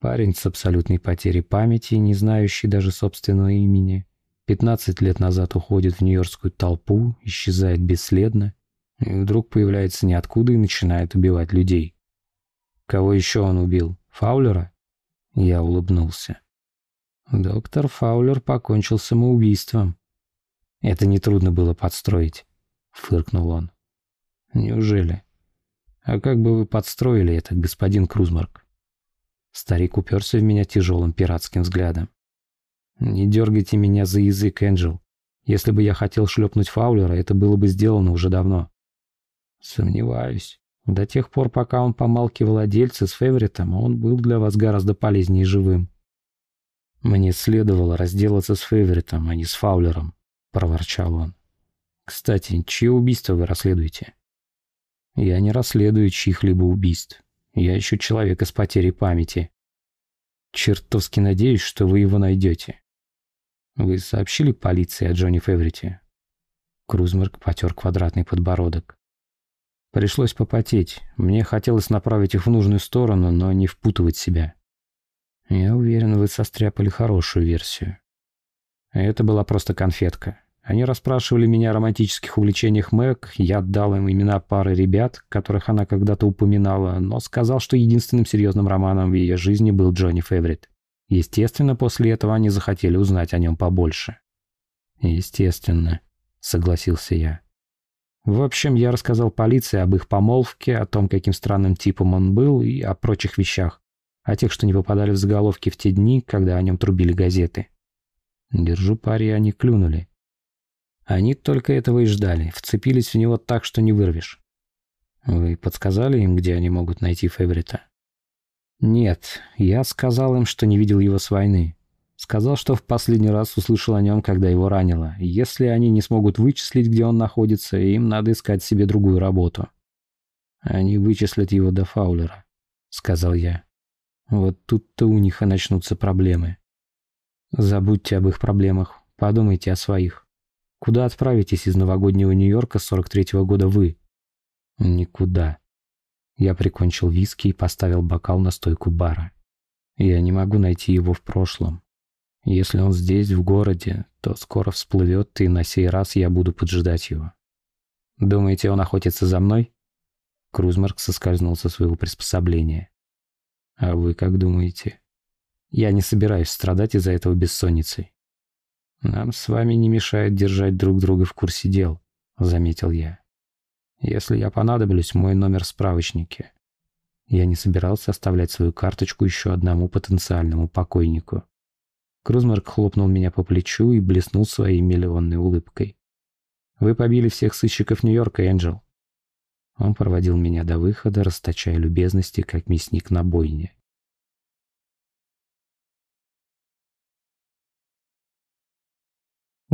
Парень с абсолютной потерей памяти, не знающий даже собственного имени, 15 лет назад уходит в нью-йоркскую толпу, исчезает бесследно, и вдруг появляется ниоткуда и начинает убивать людей. Кого еще он убил? Фаулера? Я улыбнулся. Доктор Фаулер покончил самоубийством. Это нетрудно было подстроить. — фыркнул он. «Неужели? А как бы вы подстроили это, господин Крузмарк?» Старик уперся в меня тяжелым пиратским взглядом. «Не дергайте меня за язык, Энджел. Если бы я хотел шлепнуть Фаулера, это было бы сделано уже давно». «Сомневаюсь. До тех пор, пока он помалкивал о дельце с Феверитом, он был для вас гораздо полезнее живым». «Мне следовало разделаться с Феверитом, а не с Фаулером», — проворчал он. Кстати, чье убийство вы расследуете? Я не расследую чьих-либо убийств. Я ищу человека с потерей памяти. Чертовски надеюсь, что вы его найдете. Вы сообщили полиции о Джонни Феврите? Крузмерк потер квадратный подбородок. Пришлось попотеть. Мне хотелось направить их в нужную сторону, но не впутывать себя. Я уверен, вы состряпали хорошую версию. Это была просто конфетка. Они расспрашивали меня о романтических увлечениях Мэг, я отдал им имена пары ребят, которых она когда-то упоминала, но сказал, что единственным серьезным романом в ее жизни был Джонни Феврит. Естественно, после этого они захотели узнать о нем побольше. «Естественно», — согласился я. В общем, я рассказал полиции об их помолвке, о том, каким странным типом он был, и о прочих вещах, о тех, что не попадали в заголовки в те дни, когда о нем трубили газеты. Держу пари, они клюнули. Они только этого и ждали, вцепились в него так, что не вырвешь. Вы подсказали им, где они могут найти Феврита? Нет, я сказал им, что не видел его с войны. Сказал, что в последний раз услышал о нем, когда его ранило. Если они не смогут вычислить, где он находится, им надо искать себе другую работу. Они вычислят его до Фаулера, сказал я. Вот тут-то у них и начнутся проблемы. Забудьте об их проблемах, подумайте о своих. Куда отправитесь из новогоднего Нью-Йорка 43-го года вы? Никуда. Я прикончил виски и поставил бокал на стойку бара. Я не могу найти его в прошлом. Если он здесь, в городе, то скоро всплывет, и на сей раз я буду поджидать его. Думаете, он охотится за мной? Крузмарк соскользнул со своего приспособления. А вы как думаете? Я не собираюсь страдать из-за этого бессонницей. «Нам с вами не мешает держать друг друга в курсе дел», — заметил я. «Если я понадоблюсь, мой номер в справочнике». Я не собирался оставлять свою карточку еще одному потенциальному покойнику. Крузмарк хлопнул меня по плечу и блеснул своей миллионной улыбкой. «Вы побили всех сыщиков Нью-Йорка, Энджел». Он проводил меня до выхода, расточая любезности, как мясник на бойне.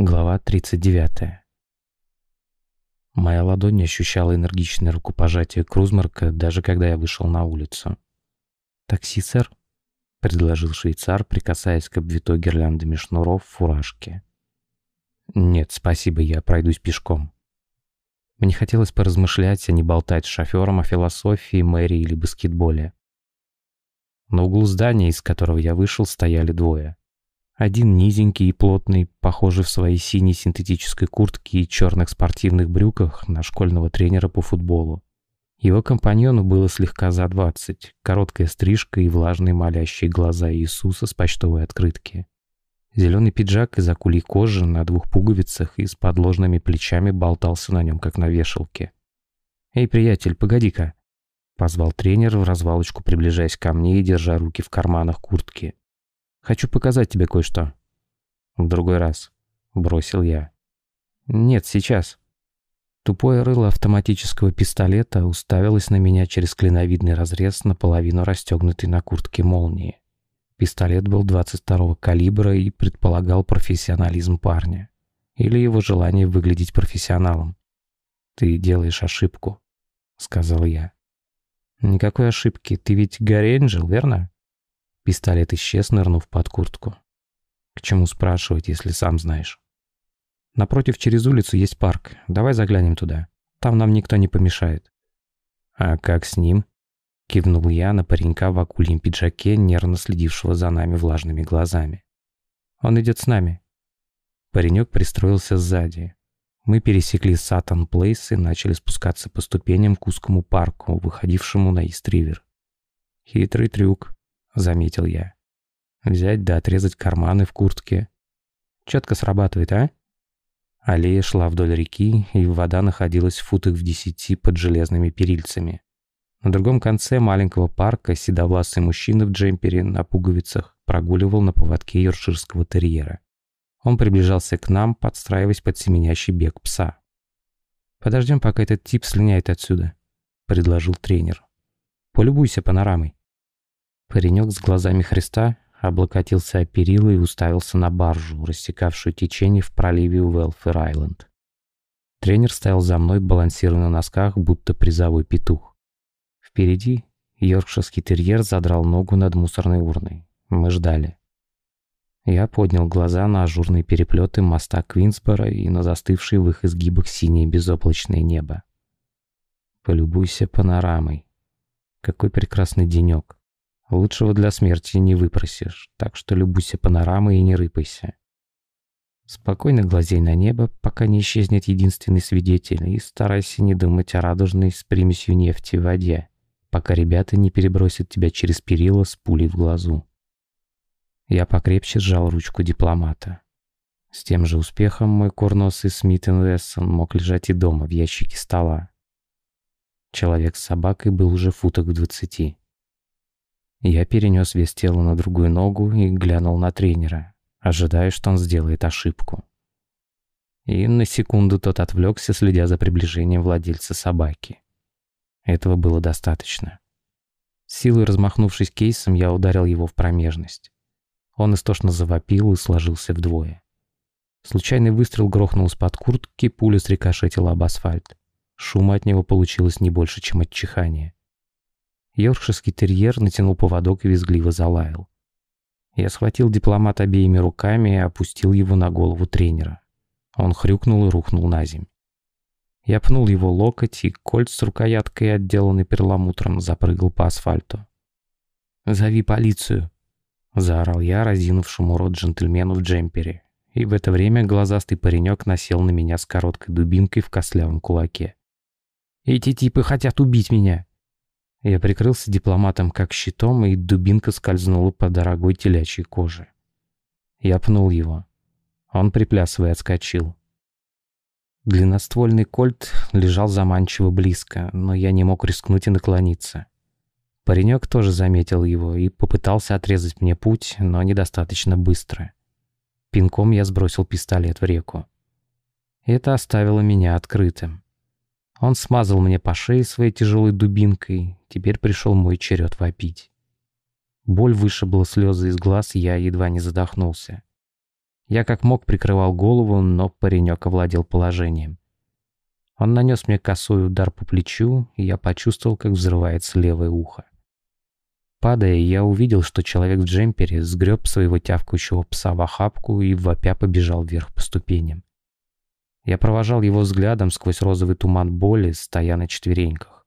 Глава 39. Моя ладонь ощущала энергичное рукопожатие Крузмарка, даже когда я вышел на улицу. «Такси, сэр?» — предложил швейцар, прикасаясь к обвитой гирляндами шнуров фуражке. «Нет, спасибо, я пройдусь пешком». Мне хотелось поразмышлять, а не болтать с шофером о философии, мэрии или баскетболе. На углу здания, из которого я вышел, стояли двое. Один низенький и плотный, похожий в своей синей синтетической куртке и черных спортивных брюках на школьного тренера по футболу. Его компаньону было слегка за двадцать, короткая стрижка и влажные молящие глаза Иисуса с почтовой открытки. Зеленый пиджак из акулей кожи на двух пуговицах и с подложными плечами болтался на нем, как на вешалке. «Эй, приятель, погоди-ка!» Позвал тренер в развалочку, приближаясь ко мне и держа руки в карманах куртки. Хочу показать тебе кое-что». «В другой раз», — бросил я. «Нет, сейчас». Тупое рыло автоматического пистолета уставилось на меня через клиновидный разрез, наполовину расстегнутый на куртке молнии. Пистолет был 22-го калибра и предполагал профессионализм парня. Или его желание выглядеть профессионалом. «Ты делаешь ошибку», — сказал я. «Никакой ошибки. Ты ведь Гарри Энджел, верно?» Пистолет исчез, нырнув под куртку. К чему спрашивать, если сам знаешь? Напротив, через улицу есть парк. Давай заглянем туда. Там нам никто не помешает. А как с ним? Кивнул я на паренька в акульем пиджаке, нервно следившего за нами влажными глазами. Он идет с нами. Паренек пристроился сзади. Мы пересекли Сатан Плейс и начали спускаться по ступеням к узкому парку, выходившему на Ист-Ривер. Хитрый трюк, — заметил я. «Взять да отрезать карманы в куртке. Четко срабатывает, а?» Аллея шла вдоль реки, и вода находилась в футах в десяти под железными перильцами. На другом конце маленького парка седовласый мужчина в джемпере на пуговицах прогуливал на поводке йоркширского терьера. Он приближался к нам, подстраиваясь под семенящий бег пса. «Подождем, пока этот тип слиняет отсюда», — предложил тренер. «Полюбуйся панорамой». Паренек с глазами Христа облокотился о перила и уставился на баржу, рассекавшую течение в проливе Уэлфер-Айленд. Тренер стоял за мной, балансируя на носках, будто призовой петух. Впереди йоркширский терьер задрал ногу над мусорной урной. Мы ждали. Я поднял глаза на ажурные переплеты моста Квинсбора и на застывшие в их изгибах синее безоблачное небо. Полюбуйся панорамой. Какой прекрасный денек. Лучшего для смерти не выпросишь, так что любуйся панорамой и не рыпайся. Спокойно глазей на небо, пока не исчезнет единственный свидетель, и старайся не думать о радужной с примесью нефти в воде, пока ребята не перебросят тебя через перила с пулей в глазу. Я покрепче сжал ручку дипломата. С тем же успехом мой курносый Смит Вессон мог лежать и дома в ящике стола. Человек с собакой был уже футок в двадцати. Я перенес вес тела на другую ногу и глянул на тренера, ожидая, что он сделает ошибку. И на секунду тот отвлекся, следя за приближением владельца собаки. Этого было достаточно. силой размахнувшись кейсом, я ударил его в промежность. Он истошно завопил и сложился вдвое. Случайный выстрел грохнул из-под куртки, пуля срикошетила об асфальт. Шума от него получилось не больше, чем от чихания. Йоркширский терьер натянул поводок и визгливо залаял. Я схватил дипломат обеими руками и опустил его на голову тренера. Он хрюкнул и рухнул на земь. Я пнул его локоть, и кольт с рукояткой, отделанный перламутром, запрыгал по асфальту. «Зови полицию!» — заорал я разинувшему рот джентльмену в джемпере. И в это время глазастый паренек насел на меня с короткой дубинкой в костлявом кулаке. «Эти типы хотят убить меня!» Я прикрылся дипломатом как щитом, и дубинка скользнула по дорогой телячьей коже. Я пнул его. Он, приплясывая, отскочил. Длинноствольный кольт лежал заманчиво близко, но я не мог рискнуть и наклониться. Паренек тоже заметил его и попытался отрезать мне путь, но недостаточно быстро. Пинком я сбросил пистолет в реку. Это оставило меня открытым. Он смазал мне по шее своей тяжелой дубинкой. Теперь пришел мой черед вопить. Боль вышибла слезы из глаз, я едва не задохнулся. Я как мог прикрывал голову, но паренек овладел положением. Он нанес мне косой удар по плечу, и я почувствовал, как взрывается левое ухо. Падая, я увидел, что человек в джемпере сгреб своего тявкающего пса в охапку и вопя побежал вверх по ступеням. Я провожал его взглядом сквозь розовый туман боли, стоя на четвереньках.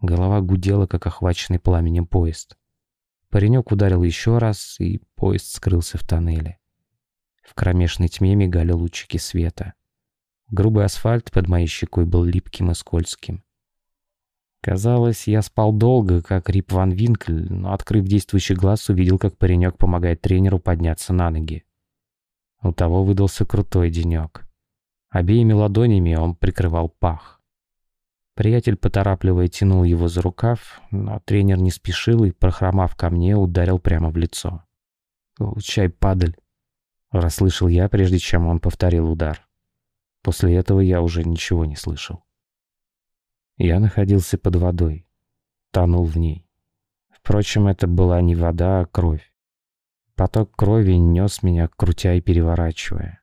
Голова гудела, как охваченный пламенем поезд. Паренек ударил еще раз, и поезд скрылся в тоннеле. В кромешной тьме мигали лучики света. Грубый асфальт под моей щекой был липким и скользким. Казалось, я спал долго, как Рип Ван Винкль, но, открыв действующий глаз, увидел, как паренек помогает тренеру подняться на ноги. У того выдался крутой денек. Обеими ладонями он прикрывал пах. Приятель, поторапливая, тянул его за рукав, но тренер не спешил и, прохромав ко мне, ударил прямо в лицо. «Получай, падаль!» — расслышал я, прежде чем он повторил удар. После этого я уже ничего не слышал. Я находился под водой, тонул в ней. Впрочем, это была не вода, а кровь. Поток крови нес меня, крутя и переворачивая.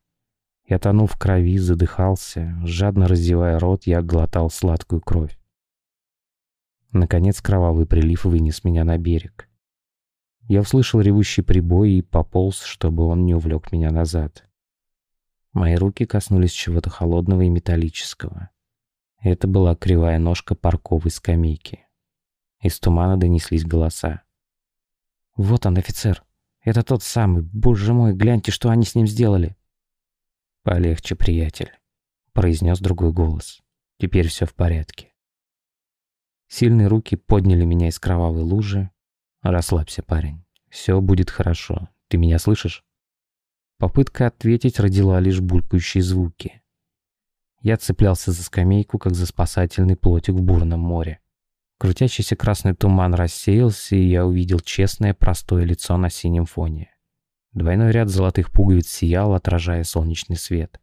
Я тонул в крови, задыхался, жадно раздевая рот, я глотал сладкую кровь. Наконец кровавый прилив вынес меня на берег. Я услышал ревущий прибой и пополз, чтобы он не увлек меня назад. Мои руки коснулись чего-то холодного и металлического. Это была кривая ножка парковой скамейки. Из тумана донеслись голоса. «Вот он, офицер! Это тот самый! Боже мой, гляньте, что они с ним сделали!» «Полегче, приятель», — произнес другой голос. «Теперь все в порядке». Сильные руки подняли меня из кровавой лужи. «Расслабься, парень. Все будет хорошо. Ты меня слышишь?» Попытка ответить родила лишь булькающие звуки. Я цеплялся за скамейку, как за спасательный плотик в бурном море. Крутящийся красный туман рассеялся, и я увидел честное, простое лицо на синем фоне. Двойной ряд золотых пуговиц сиял, отражая солнечный свет.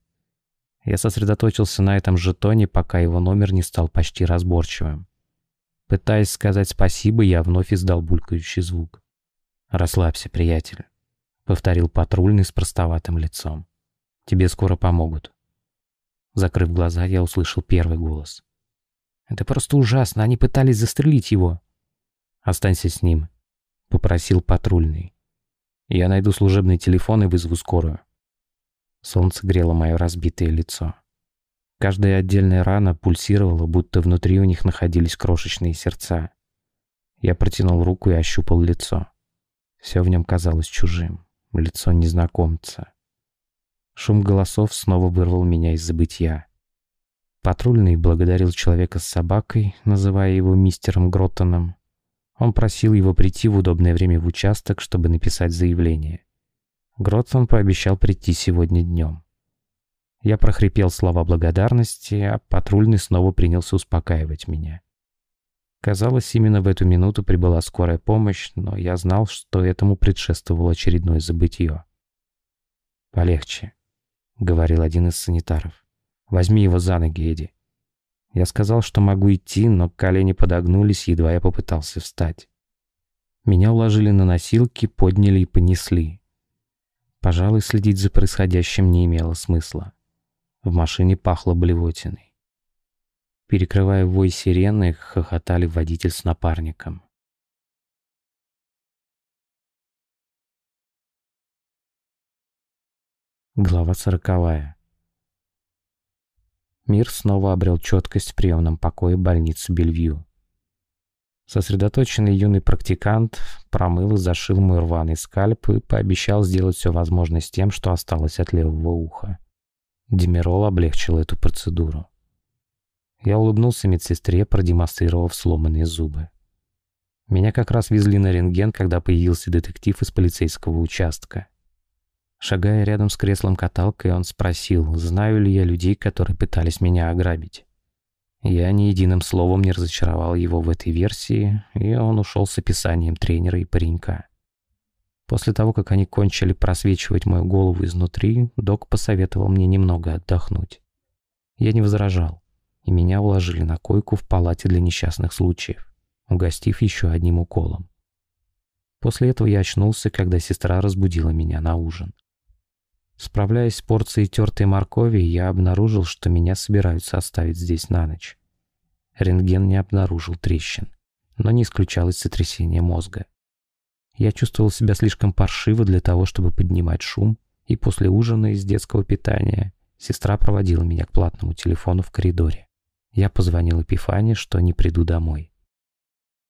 Я сосредоточился на этом жетоне, пока его номер не стал почти разборчивым. Пытаясь сказать спасибо, я вновь издал булькающий звук. «Расслабься, приятель», — повторил патрульный с простоватым лицом. «Тебе скоро помогут». Закрыв глаза, я услышал первый голос. «Это просто ужасно, они пытались застрелить его». «Останься с ним», — попросил патрульный. «Я найду служебный телефон и вызову скорую». Солнце грело мое разбитое лицо. Каждая отдельная рана пульсировала, будто внутри у них находились крошечные сердца. Я протянул руку и ощупал лицо. Все в нем казалось чужим. Лицо незнакомца. Шум голосов снова вырвал меня из забытья. Патрульный благодарил человека с собакой, называя его мистером Гроттоном. Он просил его прийти в удобное время в участок, чтобы написать заявление. Гроттон пообещал прийти сегодня днем. Я прохрипел слова благодарности, а патрульный снова принялся успокаивать меня. Казалось, именно в эту минуту прибыла скорая помощь, но я знал, что этому предшествовало очередное забытье. «Полегче», — говорил один из санитаров. «Возьми его за ноги, Эдди». Я сказал, что могу идти, но колени подогнулись, едва я попытался встать. Меня уложили на носилки, подняли и понесли. Пожалуй, следить за происходящим не имело смысла. В машине пахло блевотиной. Перекрывая вой сирены, хохотали водитель с напарником. Глава сороковая. Мир снова обрел четкость в приемном покое больницы Бельвью. Сосредоточенный юный практикант промыл и зашил мой рваный скальп и пообещал сделать все возможное с тем, что осталось от левого уха. Демирол облегчил эту процедуру. Я улыбнулся медсестре, продемонстрировав сломанные зубы. Меня как раз везли на рентген, когда появился детектив из полицейского участка. Шагая рядом с креслом-каталкой, он спросил, знаю ли я людей, которые пытались меня ограбить. Я ни единым словом не разочаровал его в этой версии, и он ушел с описанием тренера и паренька. После того, как они кончили просвечивать мою голову изнутри, док посоветовал мне немного отдохнуть. Я не возражал, и меня уложили на койку в палате для несчастных случаев, угостив еще одним уколом. После этого я очнулся, когда сестра разбудила меня на ужин. Справляясь с порцией тертой моркови, я обнаружил, что меня собираются оставить здесь на ночь. Рентген не обнаружил трещин, но не исключалось сотрясение мозга. Я чувствовал себя слишком паршиво для того, чтобы поднимать шум, и после ужина из детского питания сестра проводила меня к платному телефону в коридоре. Я позвонил Эпифане, что не приду домой.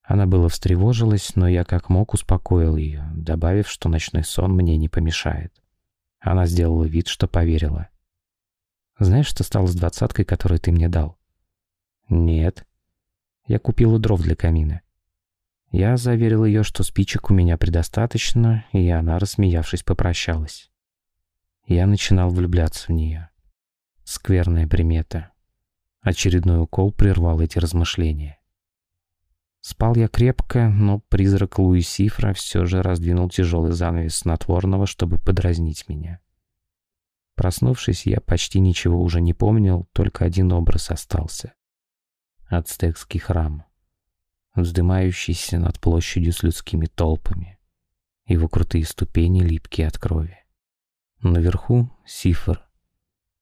Она было встревожилась, но я как мог успокоил ее, добавив, что ночной сон мне не помешает. Она сделала вид, что поверила. «Знаешь, что стало с двадцаткой, которую ты мне дал?» «Нет». Я купила дров для камина. Я заверил ее, что спичек у меня предостаточно, и она, рассмеявшись, попрощалась. Я начинал влюбляться в нее. Скверная примета. Очередной укол прервал эти размышления. Спал я крепко, но призрак Луи Сифра все же раздвинул тяжелый занавес снотворного, чтобы подразнить меня. Проснувшись, я почти ничего уже не помнил, только один образ остался. Ацтекский храм вздымающийся над площадью с людскими толпами. Его крутые ступени липкие от крови. Наверху сифр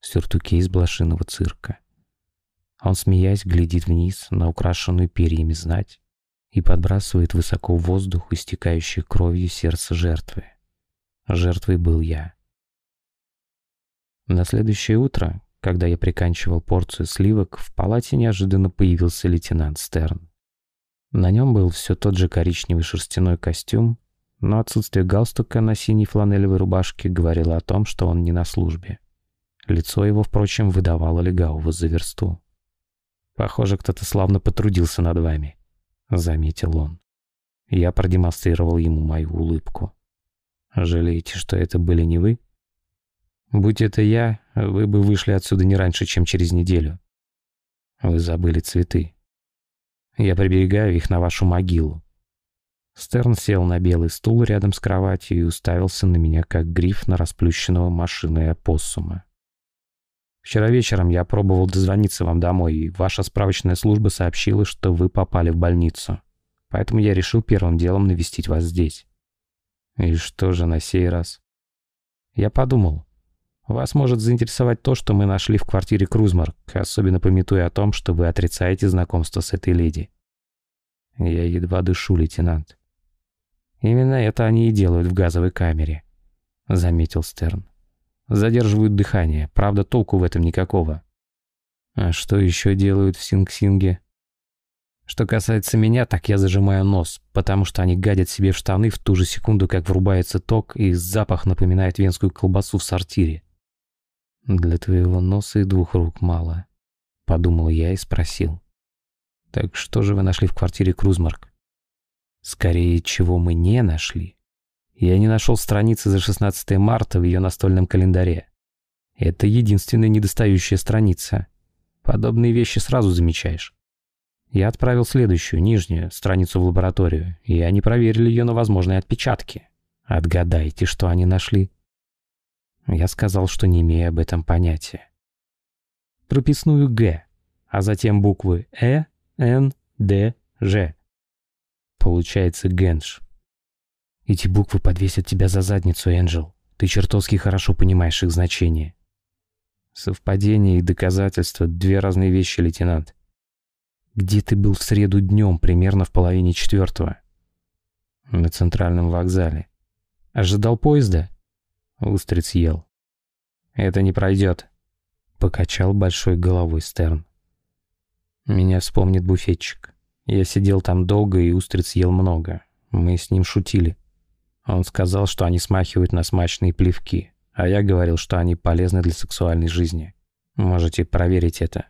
сюртуке из блошиного цирка. Он, смеясь, глядит вниз на украшенную перьями знать и подбрасывает высоко в воздух истекающее кровью сердце жертвы. Жертвой был я. На следующее утро, когда я приканчивал порцию сливок, в палате неожиданно появился лейтенант Стерн. На нем был все тот же коричневый шерстяной костюм, но отсутствие галстука на синей фланелевой рубашке говорило о том, что он не на службе. Лицо его, впрочем, выдавало легавого за версту. «Похоже, кто-то славно потрудился над вами», — заметил он. Я продемонстрировал ему мою улыбку. «Жалеете, что это были не вы?» «Будь это я, вы бы вышли отсюда не раньше, чем через неделю. Вы забыли цветы», я приберегаю их на вашу могилу». Стерн сел на белый стул рядом с кроватью и уставился на меня, как гриф на расплющенного машиной опоссума. «Вчера вечером я пробовал дозвониться вам домой, и ваша справочная служба сообщила, что вы попали в больницу. Поэтому я решил первым делом навестить вас здесь». «И что же на сей раз?» «Я подумал, Вас может заинтересовать то, что мы нашли в квартире Крузмарк, особенно пометуя о том, что вы отрицаете знакомство с этой леди. Я едва дышу, лейтенант. Именно это они и делают в газовой камере, заметил Стерн. Задерживают дыхание, правда, толку в этом никакого. А что еще делают в Синг-Синге? Что касается меня, так я зажимаю нос, потому что они гадят себе в штаны в ту же секунду, как врубается ток, и запах напоминает венскую колбасу в сортире. «Для твоего носа и двух рук мало», — подумал я и спросил. «Так что же вы нашли в квартире Крузмарк?» «Скорее, чего мы не нашли. Я не нашел страницы за 16 марта в ее настольном календаре. Это единственная недостающая страница. Подобные вещи сразу замечаешь. Я отправил следующую, нижнюю, страницу в лабораторию, и они проверили ее на возможные отпечатки. Отгадайте, что они нашли?» Я сказал, что не имею об этом понятия. Прописную «Г», а затем буквы «Э», «Н», «Д», «Ж». Получается «Генш». Эти буквы подвесят тебя за задницу, Энджел. Ты чертовски хорошо понимаешь их значение. Совпадение и доказательства — две разные вещи, лейтенант. Где ты был в среду днем, примерно в половине четвертого? На центральном вокзале. Ожидал поезда? Устриц ел. «Это не пройдет», — покачал большой головой Стерн. Меня вспомнит буфетчик. Я сидел там долго и устриц ел много. Мы с ним шутили. Он сказал, что они смахивают на смачные плевки, а я говорил, что они полезны для сексуальной жизни. Можете проверить это.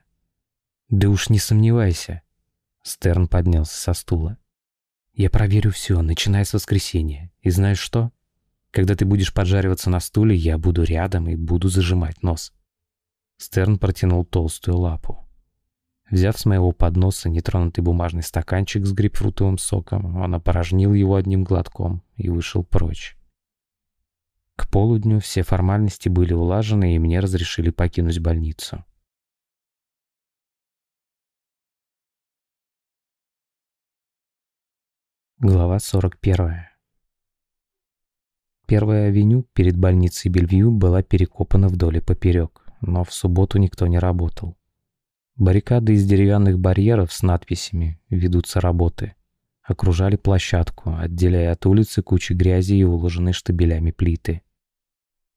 Да уж не сомневайся. Стерн поднялся со стула. Я проверю все, начиная с воскресенья. И знаешь что? Когда ты будешь поджариваться на стуле, я буду рядом и буду зажимать нос». Стерн протянул толстую лапу. Взяв с моего подноса нетронутый бумажный стаканчик с грейпфрутовым соком, он опорожнил его одним глотком и вышел прочь. К полудню все формальности были улажены, и мне разрешили покинуть больницу. Глава 41. Первая авеню перед больницей Бельвью была перекопана вдоль и поперек, но в субботу никто не работал. Баррикады из деревянных барьеров с надписями «Ведутся работы» окружали площадку, отделяя от улицы кучи грязи и уложенные штабелями плиты.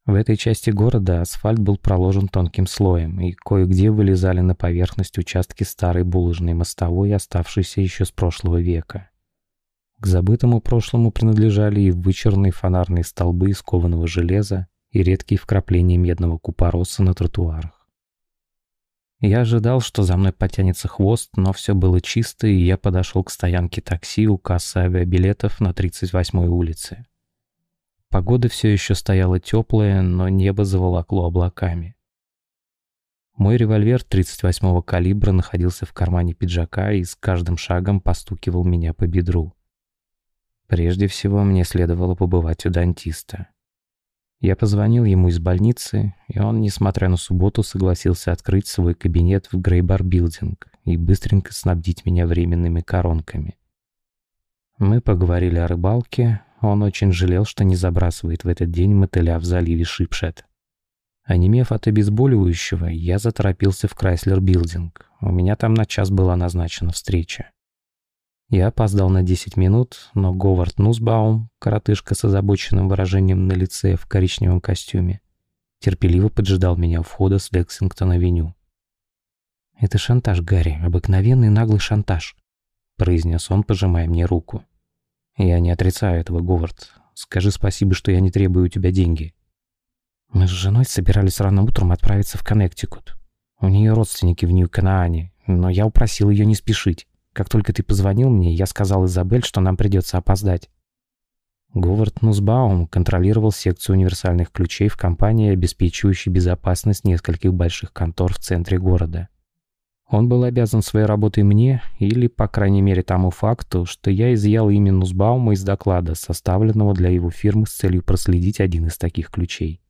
В этой части города асфальт был проложен тонким слоем, и кое-где вылезали на поверхность участки старой булыжной мостовой, оставшейся еще с прошлого века. К забытому прошлому принадлежали и вычерные фонарные столбы из кованого железа и редкие вкрапления медного купороса на тротуарах. Я ожидал, что за мной потянется хвост, но все было чисто, и я подошел к стоянке такси у кассы авиабилетов на 38-й улице. Погода все еще стояла теплая, но небо заволокло облаками. Мой револьвер 38-го калибра находился в кармане пиджака и с каждым шагом постукивал меня по бедру. Прежде всего, мне следовало побывать у дантиста. Я позвонил ему из больницы, и он, несмотря на субботу, согласился открыть свой кабинет в Грейбар Билдинг и быстренько снабдить меня временными коронками. Мы поговорили о рыбалке, он очень жалел, что не забрасывает в этот день мотыля в заливе Шипшет. Онемев от обезболивающего, я заторопился в Крайслер Билдинг. У меня там на час была назначена встреча. Я опоздал на 10 минут, но Говард Нусбаум, коротышка с озабоченным выражением на лице в коричневом костюме, терпеливо поджидал меня у входа с Лексингтон-авеню. «Это шантаж, Гарри, обыкновенный наглый шантаж», — произнес он, пожимая мне руку. «Я не отрицаю этого, Говард. Скажи спасибо, что я не требую у тебя деньги». Мы с женой собирались рано утром отправиться в Коннектикут. У нее родственники в Нью-Канаане, но я упросил ее не спешить. Как только ты позвонил мне, я сказал Изабель, что нам придется опоздать. Говард Нусбаум контролировал секцию универсальных ключей в компании, обеспечивающей безопасность нескольких больших контор в центре города. Он был обязан своей работой мне, или, по крайней мере, тому факту, что я изъял имя Нусбаума из доклада, составленного для его фирмы с целью проследить один из таких ключей.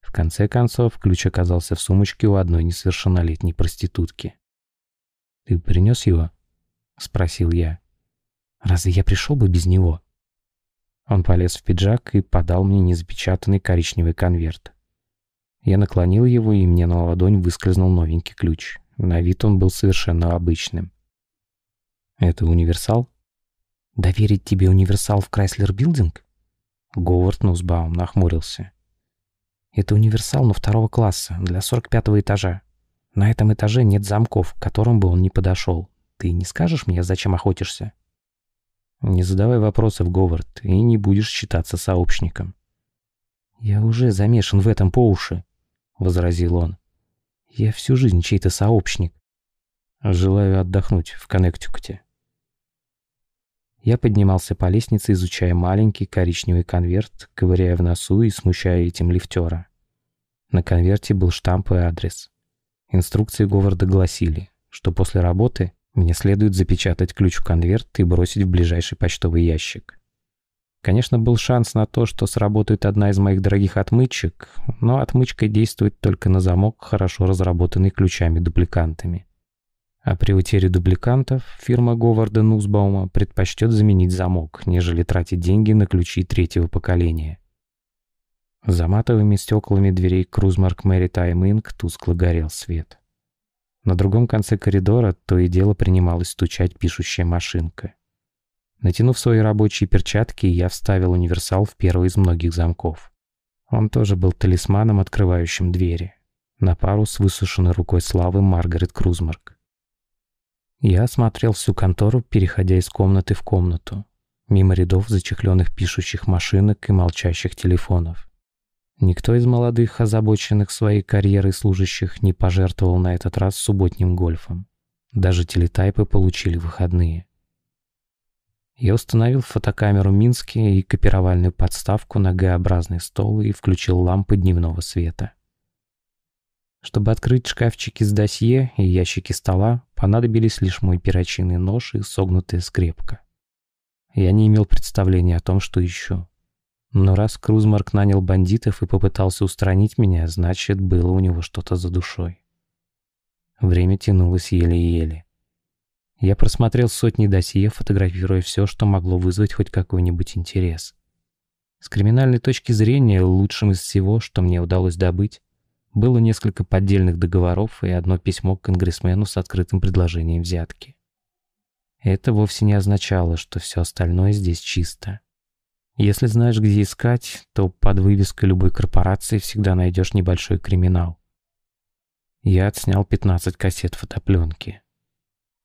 В конце концов, ключ оказался в сумочке у одной несовершеннолетней проститутки. «Ты принес его?» — спросил я. «Разве я пришел бы без него?» Он полез в пиджак и подал мне незапечатанный коричневый конверт. Я наклонил его, и мне на ладонь выскользнул новенький ключ. На вид он был совершенно обычным. «Это универсал?» «Доверить тебе универсал в Крайслер Билдинг?» Говард Нусбаум нахмурился. «Это универсал, но второго класса, для 45-го этажа. На этом этаже нет замков, к которым бы он не подошел. Ты не скажешь мне, зачем охотишься?» «Не задавай вопросов, Говард, и не будешь считаться сообщником». «Я уже замешан в этом по уши», — возразил он. «Я всю жизнь чей-то сообщник». «Желаю отдохнуть в Коннектикуте». Я поднимался по лестнице, изучая маленький коричневый конверт, ковыряя в носу и смущая этим лифтера. На конверте был штамп и адрес. Инструкции Говарда гласили, что после работы мне следует запечатать ключ в конверт и бросить в ближайший почтовый ящик. Конечно, был шанс на то, что сработает одна из моих дорогих отмычек, но отмычка действует только на замок, хорошо разработанный ключами-дупликантами. А при утере дубликантов фирма Говарда Нусбаума предпочтет заменить замок, нежели тратить деньги на ключи третьего поколения. За матовыми стеклами дверей Крузмарк Maritime Inc. тускло горел свет. На другом конце коридора то и дело принималась стучать пишущая машинка. Натянув свои рабочие перчатки, я вставил универсал в первый из многих замков. Он тоже был талисманом, открывающим двери. На пару с высушенной рукой славы Маргарет Крузмарк. Я осмотрел всю контору, переходя из комнаты в комнату, мимо рядов зачехленных пишущих машинок и молчащих телефонов. Никто из молодых, озабоченных своей карьерой служащих, не пожертвовал на этот раз субботним гольфом. Даже телетайпы получили выходные. Я установил фотокамеру Минске и копировальную подставку на Г-образный стол и включил лампы дневного света. Чтобы открыть шкафчики с досье и ящики стола, понадобились лишь мой перочинный нож и согнутая скрепка. Я не имел представления о том, что ищу. Но раз Крузмарк нанял бандитов и попытался устранить меня, значит, было у него что-то за душой. Время тянулось еле-еле. Я просмотрел сотни досье, фотографируя все, что могло вызвать хоть какой-нибудь интерес. С криминальной точки зрения, лучшим из всего, что мне удалось добыть, было несколько поддельных договоров и одно письмо к конгрессмену с открытым предложением взятки. Это вовсе не означало, что все остальное здесь чисто. Если знаешь, где искать, то под вывеской любой корпорации всегда найдешь небольшой криминал. Я отснял 15 кассет фотопленки.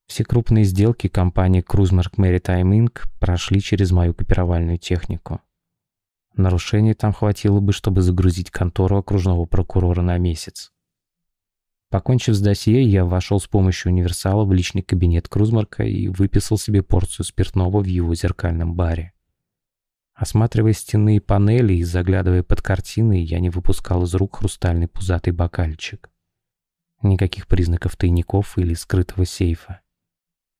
Все крупные сделки компании Cruisemark Maritime Inc. прошли через мою копировальную технику. Нарушений там хватило бы, чтобы загрузить контору окружного прокурора на месяц. Покончив с досье, я вошел с помощью универсала в личный кабинет Крузмарка и выписал себе порцию спиртного в его зеркальном баре. Осматривая стенные панели и заглядывая под картины, я не выпускал из рук хрустальный пузатый бокальчик. Никаких признаков тайников или скрытого сейфа.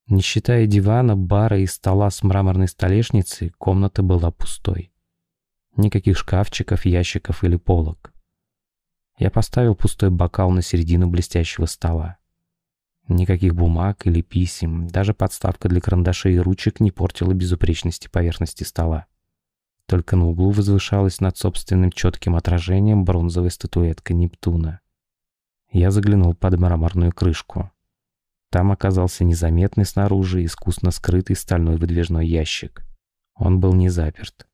Не считая дивана, бара и стола с мраморной столешницей, комната была пустой. Никаких шкафчиков, ящиков или полок. Я поставил пустой бокал на середину блестящего стола. Никаких бумаг или писем, даже подставка для карандашей и ручек не портила безупречности поверхности стола. Только на углу возвышалась над собственным четким отражением бронзовая статуэтка Нептуна. Я заглянул под мраморную крышку. Там оказался незаметный снаружи искусно скрытый стальной выдвижной ящик. Он был не заперт.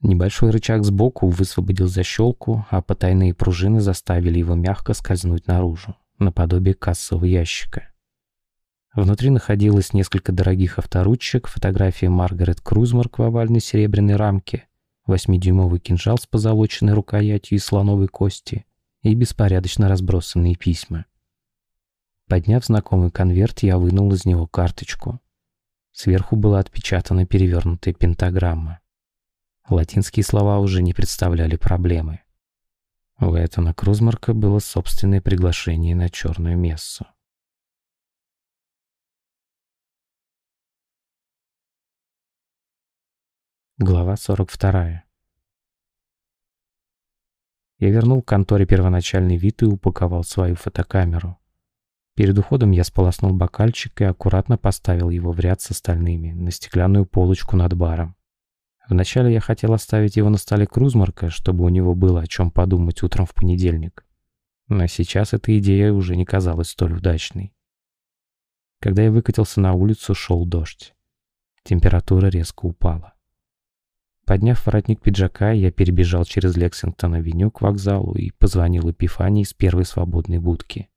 Небольшой рычаг сбоку высвободил защелку, а потайные пружины заставили его мягко скользнуть наружу, наподобие кассового ящика. Внутри находилось несколько дорогих авторучек, фотография Маргарет Крузмарк в овальной серебряной рамке, восьмидюймовый кинжал с позолоченной рукоятью из слоновой кости и беспорядочно разбросанные письма. Подняв знакомый конверт, я вынул из него карточку. Сверху была отпечатана перевернутая пентаграмма. Латинские слова уже не представляли проблемы. У Этана Крузмарка было собственное приглашение на черную мессу. Глава 42. Я вернул к конторе первоначальный вид и упаковал свою фотокамеру. Перед уходом я сполоснул бокальчик и аккуратно поставил его в ряд с остальными на стеклянную полочку над баром. Вначале я хотел оставить его на столе Крузмарка, чтобы у него было о чем подумать утром в понедельник. Но сейчас эта идея уже не казалась столь удачной. Когда я выкатился на улицу, шел дождь. Температура резко упала. Подняв воротник пиджака, я перебежал через Лексингтон-авеню к вокзалу и позвонил Эпифании с первой свободной будки.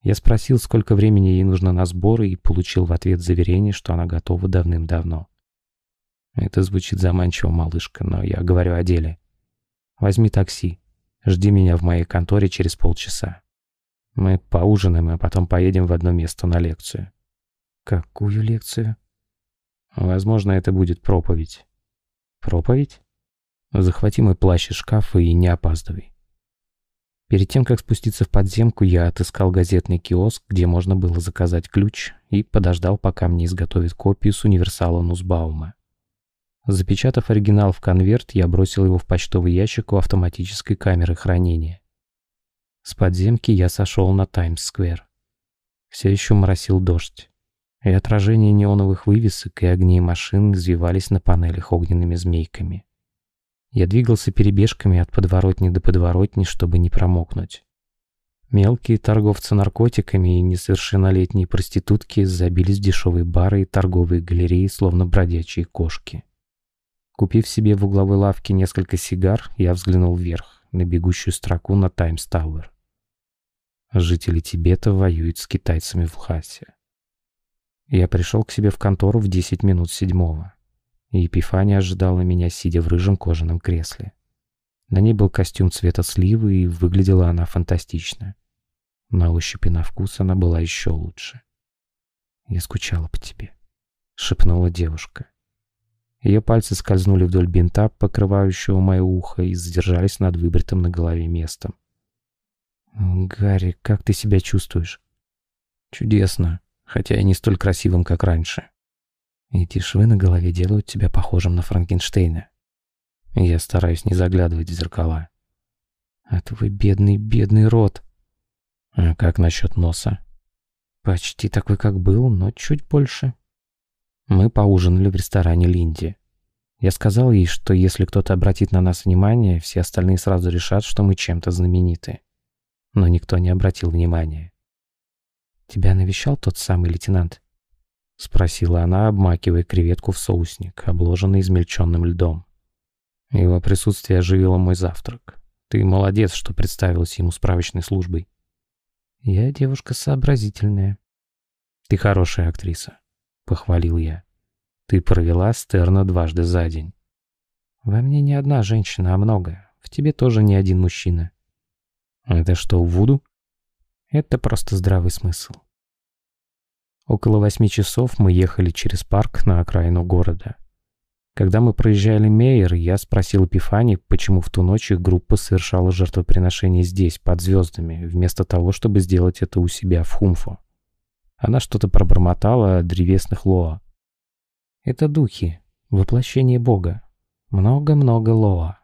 Я спросил, сколько времени ей нужно на сборы, и получил в ответ заверение, что она готова давным-давно. Это звучит заманчиво, малышка, но я говорю о деле. Возьми такси. Жди меня в моей конторе через полчаса. Мы поужинаем, а потом поедем в одно место на лекцию. Какую лекцию? Возможно, это будет проповедь. Проповедь? Захвати мой плащ из шкафа и не опаздывай. Перед тем, как спуститься в подземку, я отыскал газетный киоск, где можно было заказать ключ, и подождал, пока мне изготовят копию с универсала Нусбаума. Запечатав оригинал в конверт, я бросил его в почтовый ящик у автоматической камеры хранения. С подземки я сошел на Таймс-сквер. Все еще моросил дождь, и отражения неоновых вывесок и огней машин извивались на панелях огненными змейками. Я двигался перебежками от подворотни до подворотни, чтобы не промокнуть. Мелкие торговцы наркотиками и несовершеннолетние проститутки забились в дешевые бары и торговые галереи, словно бродячие кошки. Купив себе в угловой лавке несколько сигар, я взглянул вверх, на бегущую строку на Таймс Тауэр. Жители Тибета воюют с китайцами в Лхасе. Я пришел к себе в контору в 10 минут седьмого, и Епифания ожидала меня, сидя в рыжем кожаном кресле. На ней был костюм цвета сливы, и выглядела она фантастично. На ощупь и на вкус она была еще лучше. «Я скучала по тебе», — шепнула девушка. Ее пальцы скользнули вдоль бинта, покрывающего мое ухо, и задержались над выбритым на голове местом. «Гарри, как ты себя чувствуешь?» «Чудесно, хотя и не столь красивым, как раньше. Эти швы на голове делают тебя похожим на Франкенштейна. Я стараюсь не заглядывать в зеркала. А твой бедный, бедный рот. А как насчет носа? Почти такой, как был, но чуть больше. Мы поужинали в ресторане Линди. Я сказал ей, что если кто-то обратит на нас внимание, все остальные сразу решат, что мы чем-то знамениты. Но никто не обратил внимания. «Тебя навещал тот самый лейтенант?» — спросила она, обмакивая креветку в соусник, обложенный измельченным льдом. Его присутствие оживило мой завтрак. Ты молодец, что представилась ему справочной службой. Я девушка сообразительная. Ты хорошая актриса. — похвалил я. «Ты провела Стерна дважды за день». «Во мне не одна женщина, а много. В тебе тоже не один мужчина». «Это что, Вуду?» «Это просто здравый смысл». Около восьми часов мы ехали через парк на окраину города. Когда мы проезжали Мейер, я спросил Эпифани, почему в ту ночь их группа совершала жертвоприношение здесь, под звездами, вместо того, чтобы сделать это у себя в Хумфо. Она что-то пробормотала о древесных Лоа. Это духи, воплощение Бога. Много-много Лоа.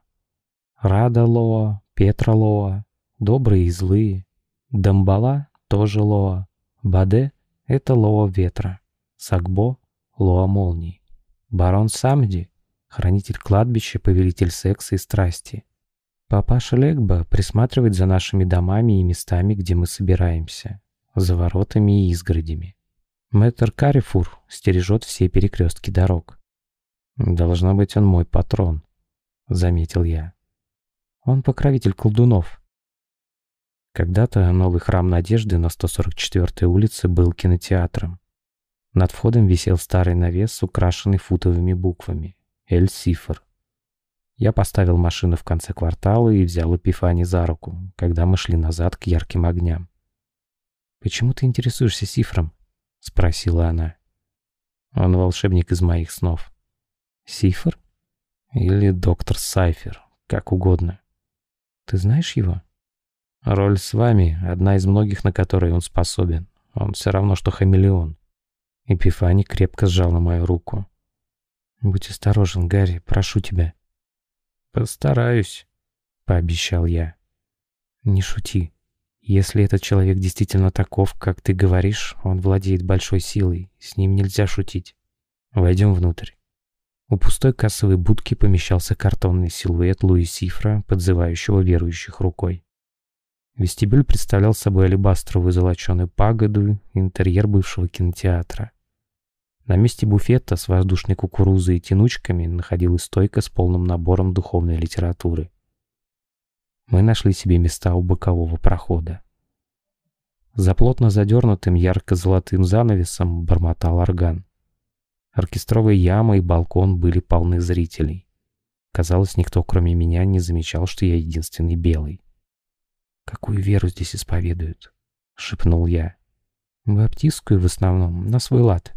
Рада Лоа, Петра Лоа, добрые и злые. Дамбала тоже Лоа. Баде — это Лоа ветра. Сагбо — Лоа молний. Барон Самди — хранитель кладбища, повелитель секса и страсти. Папаша Легба присматривает за нашими домами и местами, где мы собираемся за воротами и изгородями. Мэтр Карифур стережет все перекрестки дорог. «Должно быть, он мой патрон», — заметил я. «Он покровитель колдунов». Когда-то новый храм Надежды на 144-й улице был кинотеатром. Над входом висел старый навес, украшенный футовыми буквами «Эль-Сифр». Я поставил машину в конце квартала и взял Эпифани за руку, когда мы шли назад к ярким огням. «Почему ты интересуешься Сифром?» — спросила она. «Он волшебник из моих снов». «Сифр?» «Или доктор Сайфер, как угодно». «Ты знаешь его?» «Роль с вами — одна из многих, на которые он способен. Он все равно, что хамелеон». Эпифани крепко сжала мою руку. «Будь осторожен, Гарри, прошу тебя». «Постараюсь», — пообещал я. «Не шути», если этот человек действительно таков, как ты говоришь, он владеет большой силой, с ним нельзя шутить. Войдем внутрь. У пустой кассовой будки помещался картонный силуэт Луи Сифра, подзывающего верующих рукой. Вестибюль представлял собой алебастровую золоченую пагоду, интерьер бывшего кинотеатра. На месте буфета с воздушной кукурузой и тянучками находилась стойка с полным набором духовной литературы. Мы нашли себе места у бокового прохода. За плотно задернутым ярко-золотым занавесом бормотал орган. Оркестровая яма и балкон были полны зрителей. Казалось, никто, кроме меня, не замечал, что я единственный белый. «Какую веру здесь исповедуют?» — шепнул я. «Баптистскую в основном, на свой лад».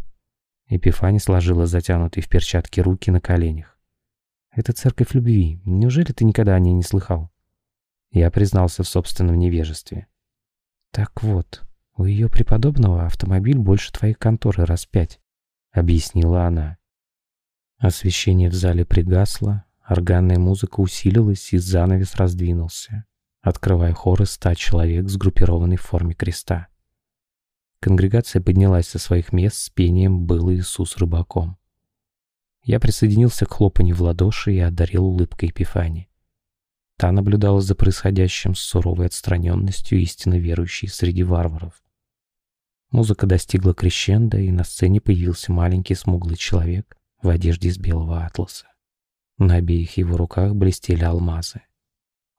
Эпифани сложила затянутые в перчатки руки на коленях. «Это церковь любви. Неужели ты никогда о ней не слыхал?» Я признался в собственном невежестве. «Так вот, у ее преподобного автомобиль больше твоей конторы раз пять объяснила она. Освещение в зале пригасло, органная музыка усилилась и занавес раздвинулся, открывая хор из ста человек, сгруппированный в форме креста. Конгрегация поднялась со своих мест с пением «Был Иисус рыбаком». Я присоединился к хлопанью в ладоши и одарил улыбкой Эпифани. Та наблюдала за происходящим с суровой отстраненностью истинно верующей среди варваров. Музыка достигла крещенда, и на сцене появился маленький смуглый человек в одежде из белого атласа. На обеих его руках блестели алмазы.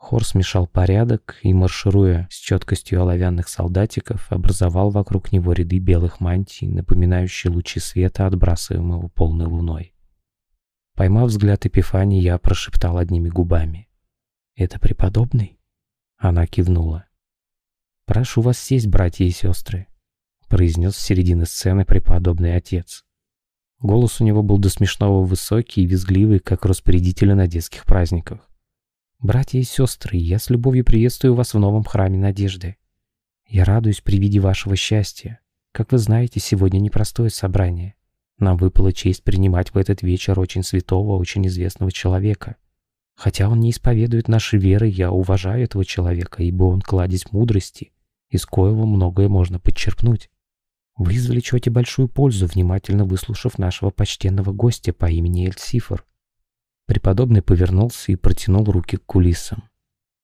Хор смешал порядок и, маршируя с четкостью оловянных солдатиков, образовал вокруг него ряды белых мантий, напоминающие лучи света, отбрасываемого полной луной. Поймав взгляд Эпифании, я прошептал одними губами. «Это преподобный?» Она кивнула. «Прошу вас сесть, братья и сестры произнес с середины сцены преподобный отец. Голос у него был до смешного высокий и визгливый, как распорядителя на детских праздниках. «Братья и сестры, я с любовью приветствую вас в новом храме надежды. Я радуюсь при виде вашего счастья. Как вы знаете, сегодня непростое собрание. Нам выпала честь принимать в этот вечер очень святого, очень известного человека. Хотя он не исповедует наши веры, я уважаю этого человека, ибо он кладезь мудрости, из коего многое можно подчерпнуть. Вы извлечете большую пользу, внимательно выслушав нашего почтенного гостя по имени Эльсифор. Преподобный повернулся и протянул руки к кулисам.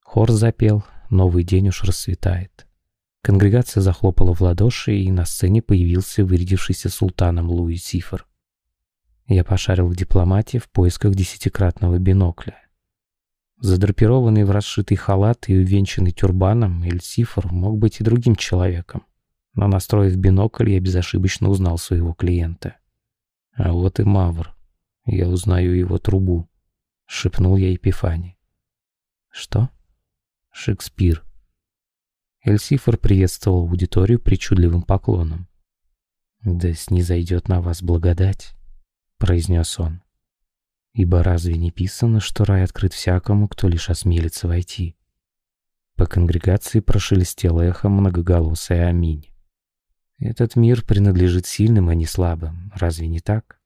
Хор запел «Новый день уж расцветает». Конгрегация захлопала в ладоши, и на сцене появился вырядившийся султаном Луи Сифор. Я пошарил в дипломате в поисках десятикратного бинокля. Задрапированный в расшитый халат и увенчанный тюрбаном, Эльсифор мог быть и другим человеком но настроив бинокль, я безошибочно узнал своего клиента. А вот и Мавр. Я узнаю его трубу, шепнул я Епифани. Что? Шекспир. Эльсифор приветствовал аудиторию причудливым поклоном. «Да снизойдет на вас благодать», — произнес он. «Ибо разве не писано, что рай открыт всякому, кто лишь осмелится войти?» По конгрегации прошелестело эхо многоголосое «Аминь». Этот мир принадлежит сильным, а не слабым. Разве не так?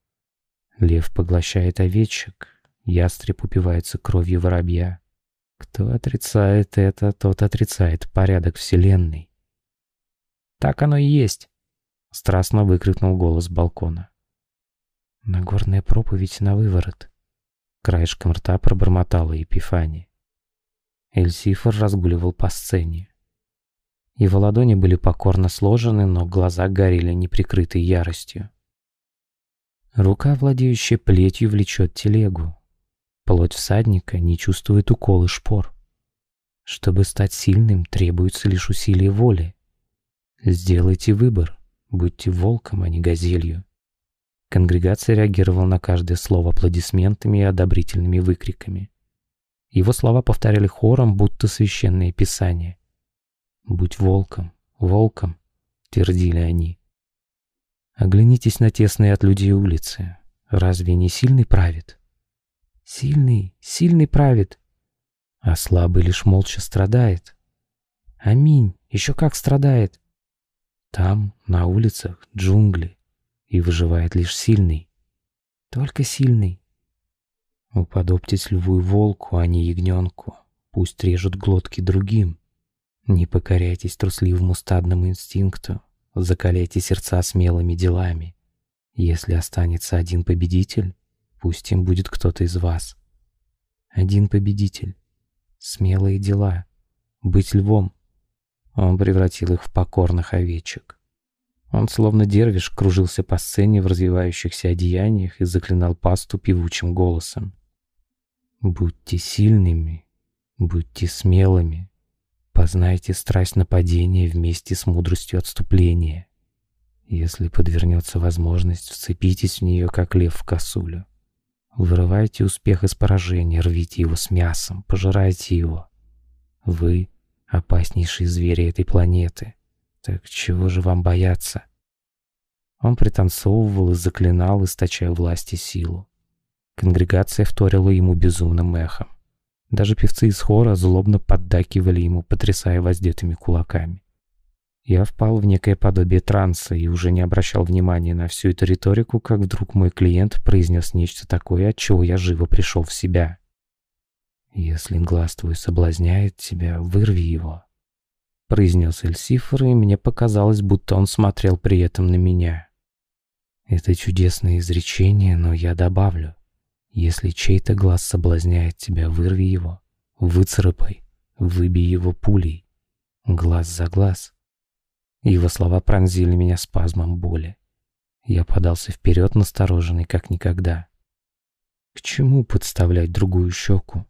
Лев поглощает овечек, ястреб упивается кровью воробья. Кто отрицает это, тот отрицает порядок Вселенной. «Так оно и есть!» — страстно выкрикнул голос балкона. «Нагорная проповедь на выворот!» Краешком рта пробормотала Епифания. Эльсифор разгуливал по сцене. Его ладони были покорно сложены, но глаза горели неприкрытой яростью. Рука, владеющая плетью, влечет телегу. Плоть всадника не чувствует уколы шпор. Чтобы стать сильным, требуется лишь усилие воли. Сделайте выбор, будьте волком, а не газелью. Конгрегация реагировала на каждое слово аплодисментами и одобрительными выкриками. Его слова повторяли хором, будто священное писание. «Будь волком, волком», — твердили они. Оглянитесь на тесные от людей улицы. Разве не сильный правит? Сильный, сильный правит, а слабый лишь молча страдает. Аминь, еще как страдает. Там, на улицах, джунгли, и выживает лишь сильный. Только сильный. Уподобьтесь льву и волку, а не ягненку. Пусть режут глотки другим. Не покоряйтесь трусливому стадному инстинкту, закаляйте сердца смелыми делами. Если останется один победитель, Пусть им будет кто-то из вас. Один победитель. Смелые дела. Быть львом. Он превратил их в покорных овечек. Он, словно дервиш, кружился по сцене в развивающихся одеяниях и заклинал пасту певучим голосом. «Будьте сильными, будьте смелыми, познайте страсть нападения вместе с мудростью отступления. Если подвернется возможность, вцепитесь в нее, как лев в косулю. Вырывайте успех из поражения, рвите его с мясом, пожирайте его. Вы — опаснейшие звери этой планеты. Так чего же вам бояться? Он пританцовывал и заклинал, источая власть и силу. Конгрегация вторила ему безумным эхом. Даже певцы из хора злобно поддакивали ему, потрясая воздетыми кулаками. Я впал в некое подобие транса и уже не обращал внимания на всю эту риторику, как вдруг мой клиент произнес нечто такое, от чего я живо пришел в себя. «Если глаз твой соблазняет тебя, вырви его», — произнес Эльсифор, и мне показалось, будто он смотрел при этом на меня. Это чудесное изречение, но я добавлю. Если чей-то глаз соблазняет тебя, вырви его, выцарапай, выбей его пулей, глаз за глаз. Его слова пронзили меня спазмом боли. Я подался вперед, настороженный как никогда. «К чему подставлять другую щеку?»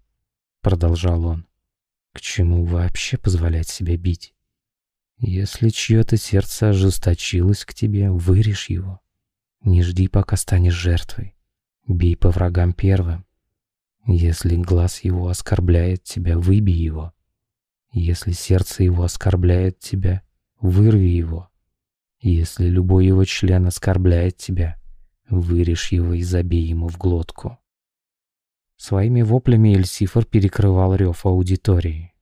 Продолжал он. «К чему вообще позволять себя бить? Если чье-то сердце ожесточилось к тебе, вырежь его. Не жди, пока станешь жертвой. Бей по врагам первым. Если глаз его оскорбляет тебя, выбей его. Если сердце его оскорбляет тебя, вырви его. Если любой его член оскорбляет тебя, вырежь его и забей ему в глотку. Своими воплями Эльсифор перекрывал рев аудитории.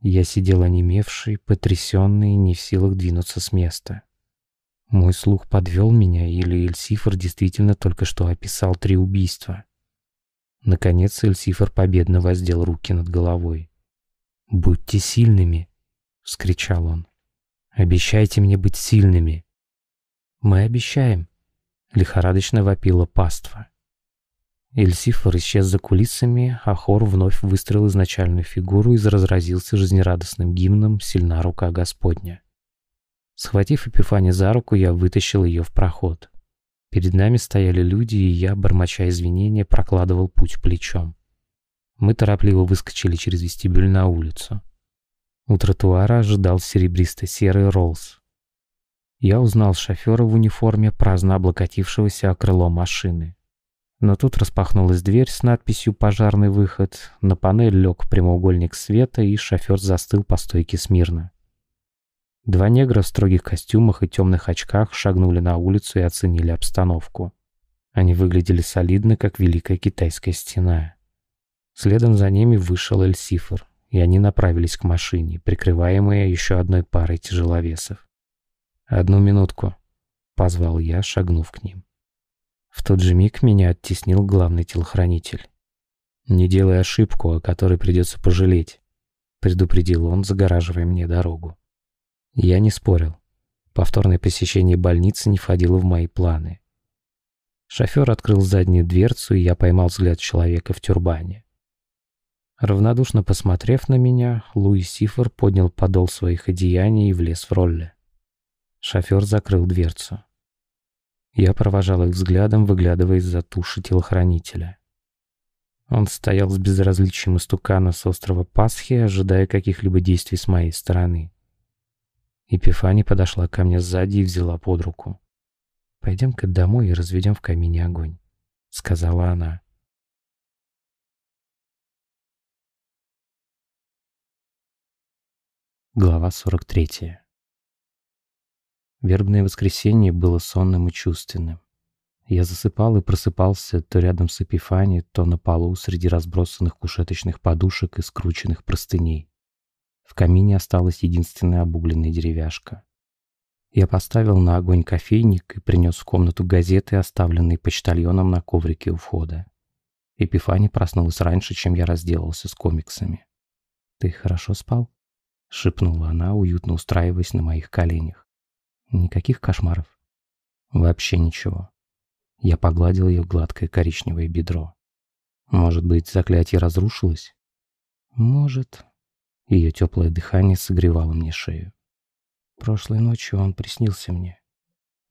Я сидел онемевший, потрясенный, не в силах двинуться с места. Мой слух подвел меня, или Эльсифор действительно только что описал три убийства. Наконец Эльсифор победно воздел руки над головой. «Будьте сильными!» — вскричал он. Обещайте мне быть сильными». «Мы обещаем», — лихорадочно вопила паства. Эльсифор исчез за кулисами, а хор вновь выстроил изначальную фигуру и разразился жизнерадостным гимном «Сильна рука Господня». Схватив Эпифани за руку, я вытащил ее в проход. Перед нами стояли люди, и я, бормоча извинения, прокладывал путь плечом. Мы торопливо выскочили через вестибюль на улицу. У тротуара ожидал серебристо-серый Роллс. Я узнал шофера в униформе, праздно облокотившегося о крыло машины. Но тут распахнулась дверь с надписью «Пожарный выход», на панель лег прямоугольник света, и шофер застыл по стойке смирно. Два негра в строгих костюмах и темных очках шагнули на улицу и оценили обстановку. Они выглядели солидно, как Великая Китайская стена. Следом за ними вышел Эльсифор и они направились к машине, прикрываемые еще одной парой тяжеловесов. «Одну минутку», — позвал я, шагнув к ним. В тот же миг меня оттеснил главный телохранитель. «Не делай ошибку, о которой придется пожалеть», — предупредил он, загораживая мне дорогу. Я не спорил. Повторное посещение больницы не входило в мои планы. Шофер открыл заднюю дверцу, и я поймал взгляд человека в тюрбане. Равнодушно посмотрев на меня, Луи Сифор поднял подол своих одеяний и влез в ролле. Шофер закрыл дверцу. Я провожал их взглядом, выглядывая из-за туши телохранителя. Он стоял с безразличием истукана с острова Пасхи, ожидая каких-либо действий с моей стороны. Эпифани подошла ко мне сзади и взяла под руку. «Пойдем-ка домой и разведем в камине огонь», — сказала она. Глава 43. Вербное воскресенье было сонным и чувственным. Я засыпал и просыпался то рядом с Эпифани, то на полу среди разбросанных кушеточных подушек и скрученных простыней. В камине осталась единственная обугленная деревяшка. Я поставил на огонь кофейник и принес в комнату газеты, оставленные почтальоном на коврике у входа. Эпифани проснулась раньше, чем я разделался с комиксами. «Ты хорошо спал?» — шепнула она, уютно устраиваясь на моих коленях. «Никаких кошмаров?» «Вообще ничего». Я погладил ее гладкое коричневое бедро. Может быть, заклятие разрушилось? Может. Ее теплое дыхание согревало мне шею. Прошлой ночью он приснился мне.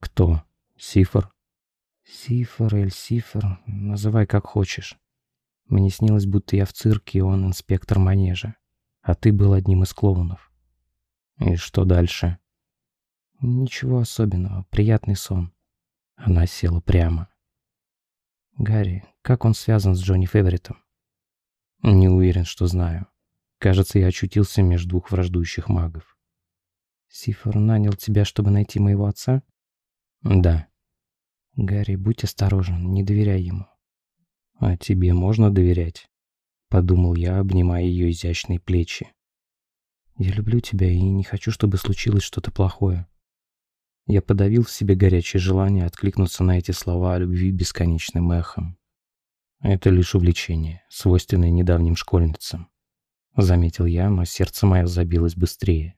Кто? Сифр? Сифр, Эль Сифр, называй как хочешь. Мне снилось, будто я в цирке, и он инспектор манежа. А ты был одним из клоунов. И что дальше? Ничего особенного, приятный сон. Она села прямо. Гарри, как он связан с Джонни Феверитом? Не уверен, что знаю. Кажется, я очутился между двух враждующих магов. Сифор нанял тебя, чтобы найти моего отца? Да. Гарри, будь осторожен, не доверяй ему. А тебе можно доверять? Подумал я, обнимая ее изящные плечи. Я люблю тебя и не хочу, чтобы случилось что-то плохое. Я подавил в себе горячее желание откликнуться на эти слова о любви бесконечным эхом. Это лишь увлечение, свойственное недавним школьницам. Заметил я, но сердце мое забилось быстрее.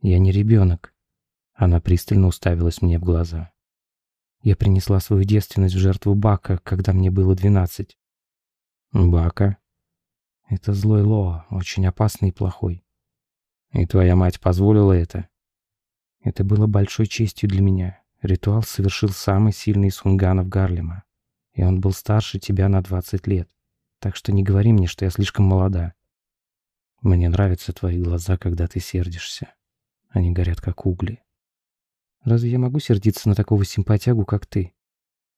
Я не ребенок. Она пристально уставилась мне в глаза. Я принесла свою девственность в жертву Бака, когда мне было двенадцать. Бака? Это злой Лоа, очень опасный и плохой. И твоя мать позволила это? Это было большой честью для меня. Ритуал совершил самый сильный из хунганов Гарлема. И он был старше тебя на двадцать лет. Так что не говори мне, что я слишком молода. Мне нравятся твои глаза, когда ты сердишься. Они горят, как угли. Разве я могу сердиться на такого симпатягу, как ты?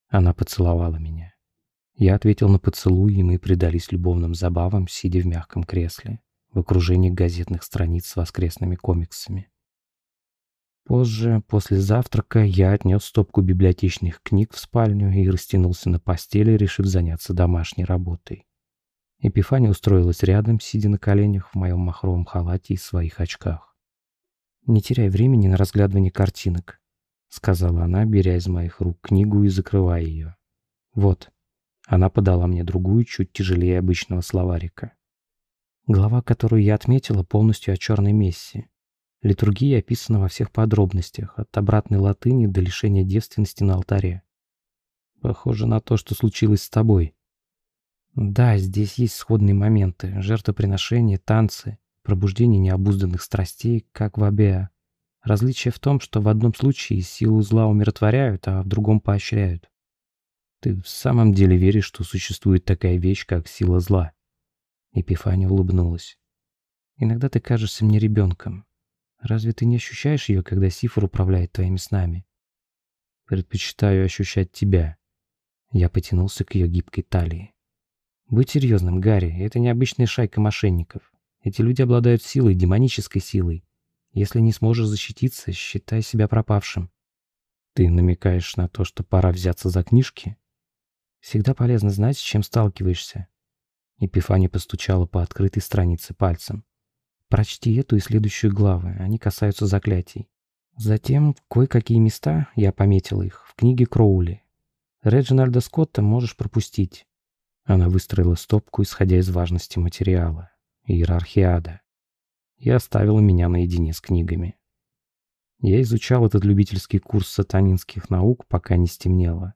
Она поцеловала меня. Я ответил на поцелуй, и мы предались любовным забавам, сидя в мягком кресле, в окружении газетных страниц с воскресными комиксами. Позже, после завтрака, я отнес стопку библиотечных книг в спальню и растянулся на постели, решив заняться домашней работой. Эпифания устроилась рядом, сидя на коленях в моем махровом халате и своих очках. «Не теряй времени на разглядывание картинок», — сказала она, беря из моих рук книгу и закрывая ее. «Вот». Она подала мне другую, чуть тяжелее обычного словарика. Глава, которую я отметила, полностью о черной мессе. Литургия описана во всех подробностях, от обратной латыни до лишения девственности на алтаре. Похоже на то, что случилось с тобой. Да, здесь есть сходные моменты. Жертвоприношения, танцы, пробуждение необузданных страстей, как в Абеа. Различие в том, что в одном случае силу зла умиротворяют, а в другом поощряют. Ты в самом деле веришь, что существует такая вещь, как сила зла? Эпифания улыбнулась. Иногда ты кажешься мне ребенком. Разве ты не ощущаешь ее, когда Сифор управляет твоими снами? Предпочитаю ощущать тебя. Я потянулся к ее гибкой талии. Будь серьезным, Гарри, это необычная шайка мошенников. Эти люди обладают силой, демонической силой. Если не сможешь защититься, считай себя пропавшим. Ты намекаешь на то, что пора взяться за книжки? Всегда полезно знать, с чем сталкиваешься. Эпифания постучала по открытой странице пальцем. Прочти эту и следующую главы, они касаются заклятий. Затем кое-какие места, я пометил их, в книге Кроули. Реджинальда Скотта можешь пропустить. Она выстроила стопку, исходя из важности материала иерархиада, и оставила меня наедине с книгами. Я изучал этот любительский курс сатанинских наук, пока не стемнело.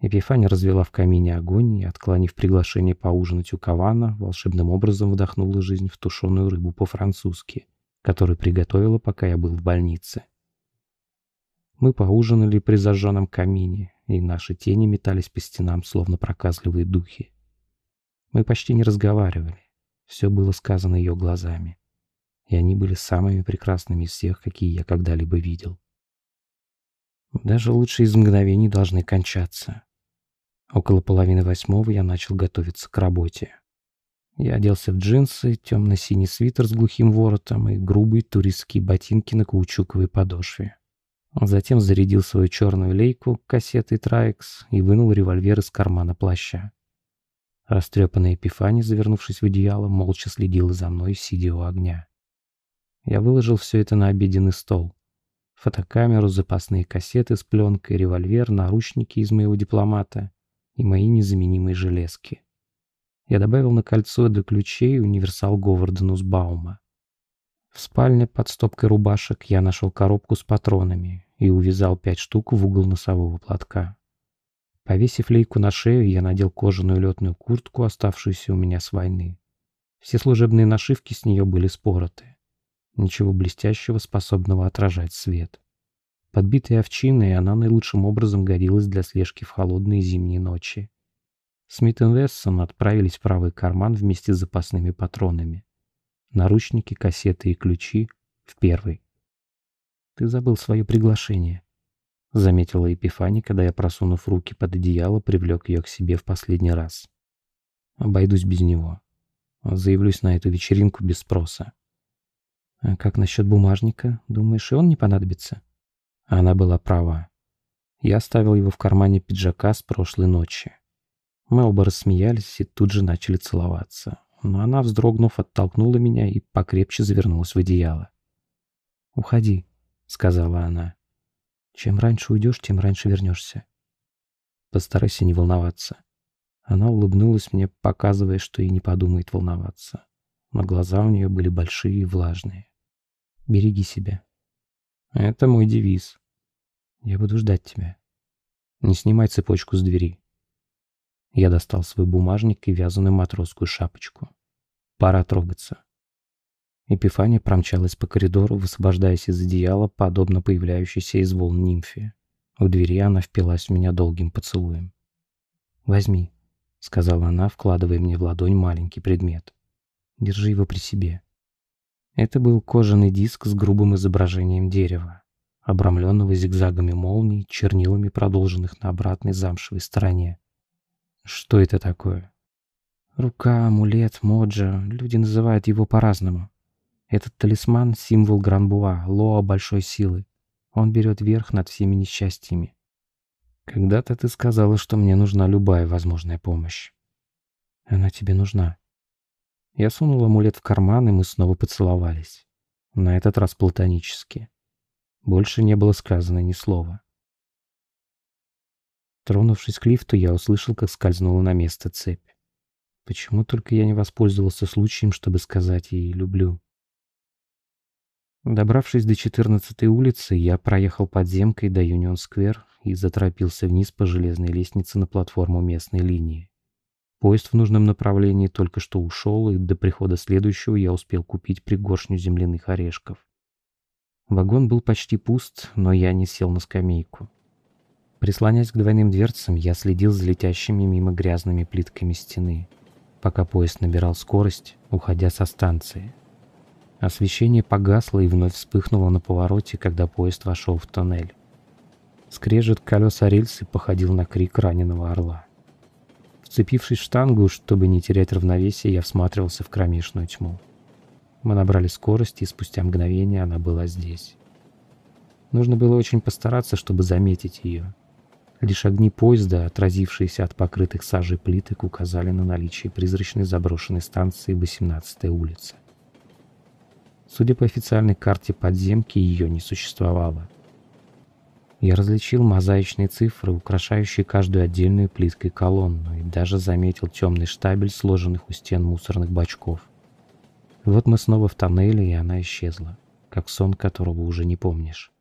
Эпифания развела в камине огонь и, отклонив приглашение поужинать у Кавана, волшебным образом вдохнула жизнь в тушеную рыбу по-французски, которую приготовила, пока я был в больнице. Мы поужинали при зажженном камине, и наши тени метались по стенам, словно проказливые духи. Мы почти не разговаривали. Все было сказано ее глазами. И они были самыми прекрасными из всех, какие я когда-либо видел. Даже лучшие из мгновений должны кончаться. Около половины восьмого я начал готовиться к работе. Я оделся в джинсы, темно-синий свитер с глухим воротом и грубые туристские ботинки на каучуковой подошве. Затем зарядил свою черную лейку кассетой Trax и вынул револьвер из кармана плаща. Растрепанная Эпифания, завернувшись в одеяло, молча следила за мной, сидя у огня. Я выложил все это на обеденный стол. Фотокамеру, запасные кассеты с пленкой, револьвер, наручники из моего дипломата и мои незаменимые железки. Я добавил на кольцо для ключей универсал Говарда Нусбаума. В спальне под стопкой рубашек я нашел коробку с патронами и увязал пять штук в угол носового платка. Повесив лейку на шею, я надел кожаную летную куртку, оставшуюся у меня с войны. Все служебные нашивки с нее были спороты. Ничего блестящего, способного отражать свет. Подбитая овчиной, она наилучшим образом годилась для слежки в холодные зимние ночи. Смит и Вессон отправились в правый карман вместе с запасными патронами. Наручники, кассеты и ключи в первый. «Ты забыл свое приглашение», — заметила Епифани, когда я, просунув руки под одеяло, привлек ее к себе в последний раз. «Обойдусь без него. Заявлюсь на эту вечеринку без спроса». «А как насчет бумажника? Думаешь, и он не понадобится?» Она была права. Я оставил его в кармане пиджака с прошлой ночи. Мы оба рассмеялись и тут же начали целоваться. Но она, вздрогнув, оттолкнула меня и покрепче завернулась в одеяло. «Уходи», — сказала она. «Чем раньше уйдешь, тем раньше вернешься». «Постарайся не волноваться». Она улыбнулась мне, показывая, что и не подумает волноваться. Но глаза у нее были большие и влажные. «Береги себя». Это мой девиз. Я буду ждать тебя. Не снимай цепочку с двери. Я достал свой бумажник и вязаную матросскую шапочку. Пора трогаться. Эпифания промчалась по коридору, высвобождаясь из одеяла, подобно появляющейся из волн нимфе. У двери она впилась в меня долгим поцелуем. «Возьми», — сказала она, вкладывая мне в ладонь маленький предмет. «Держи его при себе. Это был кожаный диск с грубым изображением дерева, обрамленного зигзагами молний, чернилами продолженных на обратной замшевой стороне. Что это такое? Рука, амулет, моджа, люди называют его по-разному. Этот талисман — символ Гранбуа, лоа большой силы. Он берет верх над всеми несчастьями. Когда-то ты сказала, что мне нужна любая возможная помощь. Она тебе нужна. Я сунул амулет в карман, и мы снова поцеловались. На этот раз платонически. Больше не было сказано ни слова. Тронувшись к лифту, я услышал, как скользнула на место цепь. Почему только я не воспользовался случаем, чтобы сказать ей «люблю»? Добравшись до 14-й улицы, я проехал подземкой до Юнион-сквер и заторопился вниз по железной лестнице на платформу местной линии. Поезд в нужном направлении только что ушел, и до прихода следующего я успел купить пригоршню земляных орешков. Вагон был почти пуст, но я не сел на скамейку. Прислонясь к двойным дверцам, я следил за летящими мимо грязными плитками стены, пока поезд набирал скорость, уходя со станции. Освещение погасло и вновь вспыхнуло на повороте, когда поезд вошел в тоннель. Скрежет колеса рельсы походил на крик раненого орла. Вцепившись в штангу, чтобы не терять равновесие, я всматривался в кромешную тьму. Мы набрали скорость, и спустя мгновение она была здесь. Нужно было очень постараться, чтобы заметить ее. Лишь огни поезда, отразившиеся от покрытых сажей плиток, указали на наличие призрачной заброшенной станции 18-я улица. Судя по официальной карте подземки, ее не существовало. Я различил мозаичные цифры, украшающие каждую отдельную плиткой колонну, и даже заметил темный штабель сложенных у стен мусорных бачков. Вот мы снова в тоннеле, и она исчезла, как сон, которого уже не помнишь.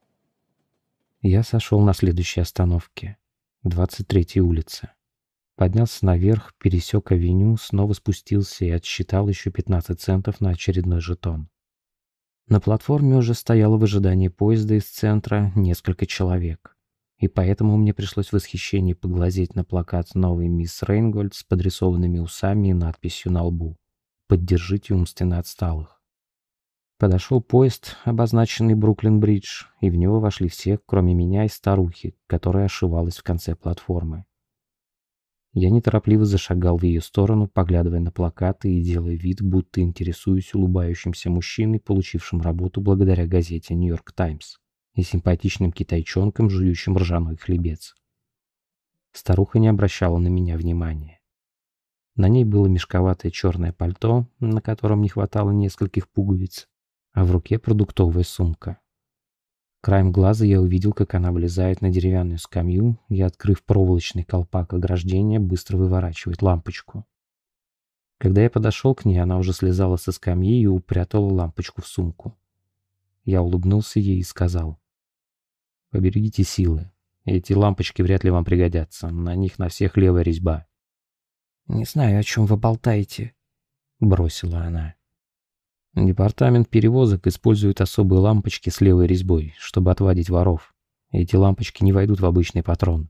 Я сошел на следующей остановке, 23-й улице. Поднялся наверх, пересек авеню, снова спустился и отсчитал еще 15 центов на очередной жетон. На платформе уже стояло в ожидании поезда из центра несколько человек. И поэтому мне пришлось в восхищении поглазеть на плакат новой мисс Рейнгольд с подрисованными усами и надписью на лбу «Поддержите умственно отсталых». Подошел поезд, обозначенный Бруклин-Бридж, и в него вошли все, кроме меня и старухи, которая ошивалась в конце платформы. Я неторопливо зашагал в ее сторону, поглядывая на плакаты и делая вид, будто интересуюсь улыбающимся мужчиной, получившим работу благодаря газете «Нью-Йорк Таймс» и симпатичным китайчонкам, жующим ржаной хлебец. Старуха не обращала на меня внимания. На ней было мешковатое черное пальто, на котором не хватало нескольких пуговиц, а в руке продуктовая сумка. Краем глаза я увидел, как она влезает на деревянную скамью и, открыв проволочный колпак ограждения, быстро выворачивает лампочку. Когда я подошел к ней, она уже слезала со скамьи и упрятала лампочку в сумку. Я улыбнулся ей и сказал. «Поберегите силы. Эти лампочки вряд ли вам пригодятся. На них на всех левая резьба». «Не знаю, о чем вы болтаете», — бросила она. Департамент перевозок использует особые лампочки с левой резьбой, чтобы отводить воров. Эти лампочки не войдут в обычный патрон.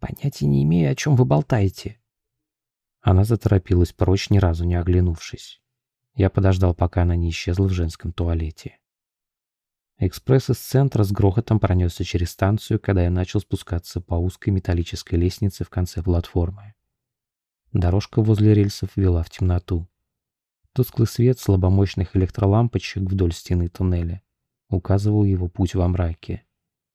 Понятия не имею, о чем вы болтаете. Она заторопилась прочь, ни разу не оглянувшись. Я подождал, пока она не исчезла в женском туалете. Экспресс из центра с грохотом пронесся через станцию, когда я начал спускаться по узкой металлической лестнице в конце платформы. Дорожка возле рельсов вела в темноту. Тусклый свет слабомощных электролампочек вдоль стены туннеля указывал его путь во мраке.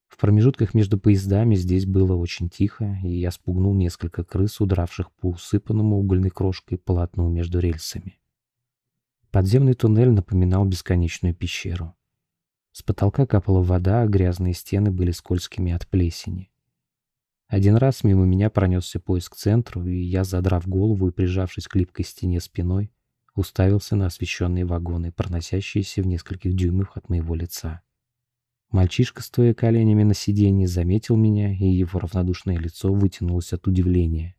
В промежутках между поездами здесь было очень тихо, и я спугнул несколько крыс, удравших по усыпанному угольной крошкой полотну между рельсами. Подземный туннель напоминал бесконечную пещеру. С потолка капала вода, а грязные стены были скользкими от плесени. Один раз мимо меня пронесся поезд к центру, и я, задрав голову и прижавшись к липкой стене спиной, уставился на освещенные вагоны, проносящиеся в нескольких дюймах от моего лица. Мальчишка, стоя коленями на сиденье, заметил меня, и его равнодушное лицо вытянулось от удивления.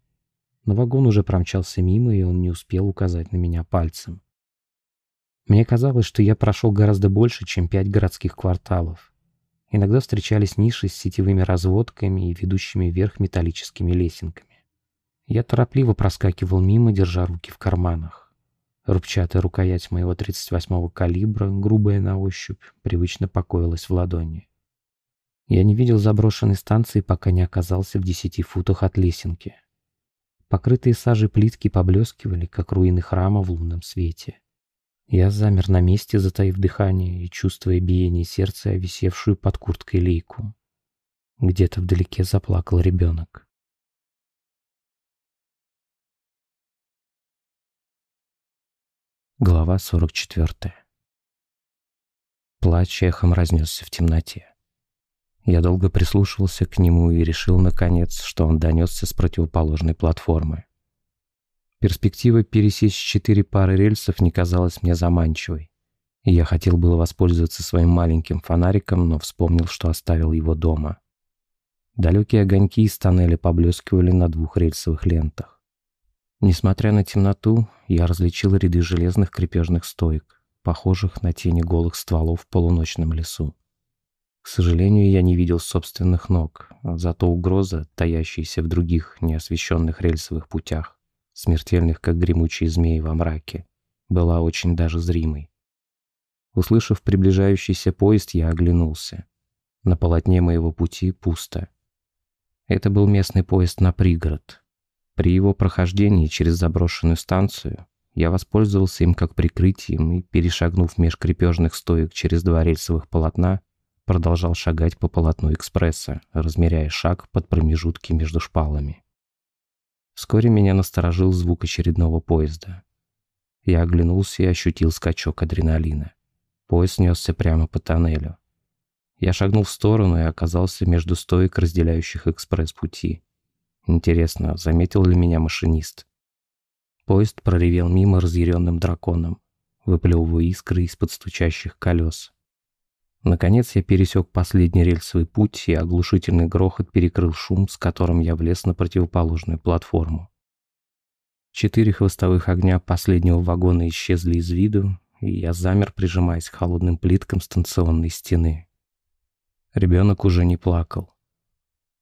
Но вагон уже промчался мимо, и он не успел указать на меня пальцем. Мне казалось, что я прошел гораздо больше, чем пять городских кварталов. Иногда встречались ниши с сетевыми разводками и ведущими вверх металлическими лесенками. Я торопливо проскакивал мимо, держа руки в карманах. Рубчатая рукоять моего 38-го калибра, грубая на ощупь, привычно покоилась в ладони. Я не видел заброшенной станции, пока не оказался в десяти футах от лесенки. Покрытые сажей плитки поблескивали, как руины храма в лунном свете. Я замер на месте, затаив дыхание и чувствуя биение сердца, висевшую под курткой лейку. Где-то вдалеке заплакал ребенок. Глава 44. Плач эхом разнесся в темноте. Я долго прислушивался к нему и решил, наконец, что он донесся с противоположной платформы. Перспектива пересечь четыре пары рельсов не казалась мне заманчивой. И я хотел было воспользоваться своим маленьким фонариком, но вспомнил, что оставил его дома. Далекие огоньки из тоннеля поблескивали на двух рельсовых лентах. Несмотря на темноту, я различил ряды железных крепежных стоек, похожих на тени голых стволов в полуночном лесу. К сожалению, я не видел собственных ног, зато угроза, таящаяся в других неосвещенных рельсовых путях, смертельных, как гремучие змеи во мраке, была очень даже зримой. Услышав приближающийся поезд, я оглянулся. На полотне моего пути пусто. Это был местный поезд на пригород, при его прохождении через заброшенную станцию я воспользовался им как прикрытием и, перешагнув меж крепежных стоек через два рельсовых полотна, продолжал шагать по полотну экспресса, размеряя шаг под промежутки между шпалами. Вскоре меня насторожил звук очередного поезда. Я оглянулся и ощутил скачок адреналина. Поезд несся прямо по тоннелю. Я шагнул в сторону и оказался между стоек, разделяющих экспресс-пути. Интересно, заметил ли меня машинист? Поезд проревел мимо разъяренным драконом, выплевывая искры из-под стучащих колес. Наконец я пересек последний рельсовый путь, и оглушительный грохот перекрыл шум, с которым я влез на противоположную платформу. Четыре хвостовых огня последнего вагона исчезли из виду, и я замер, прижимаясь к холодным плиткам станционной стены. Ребенок уже не плакал.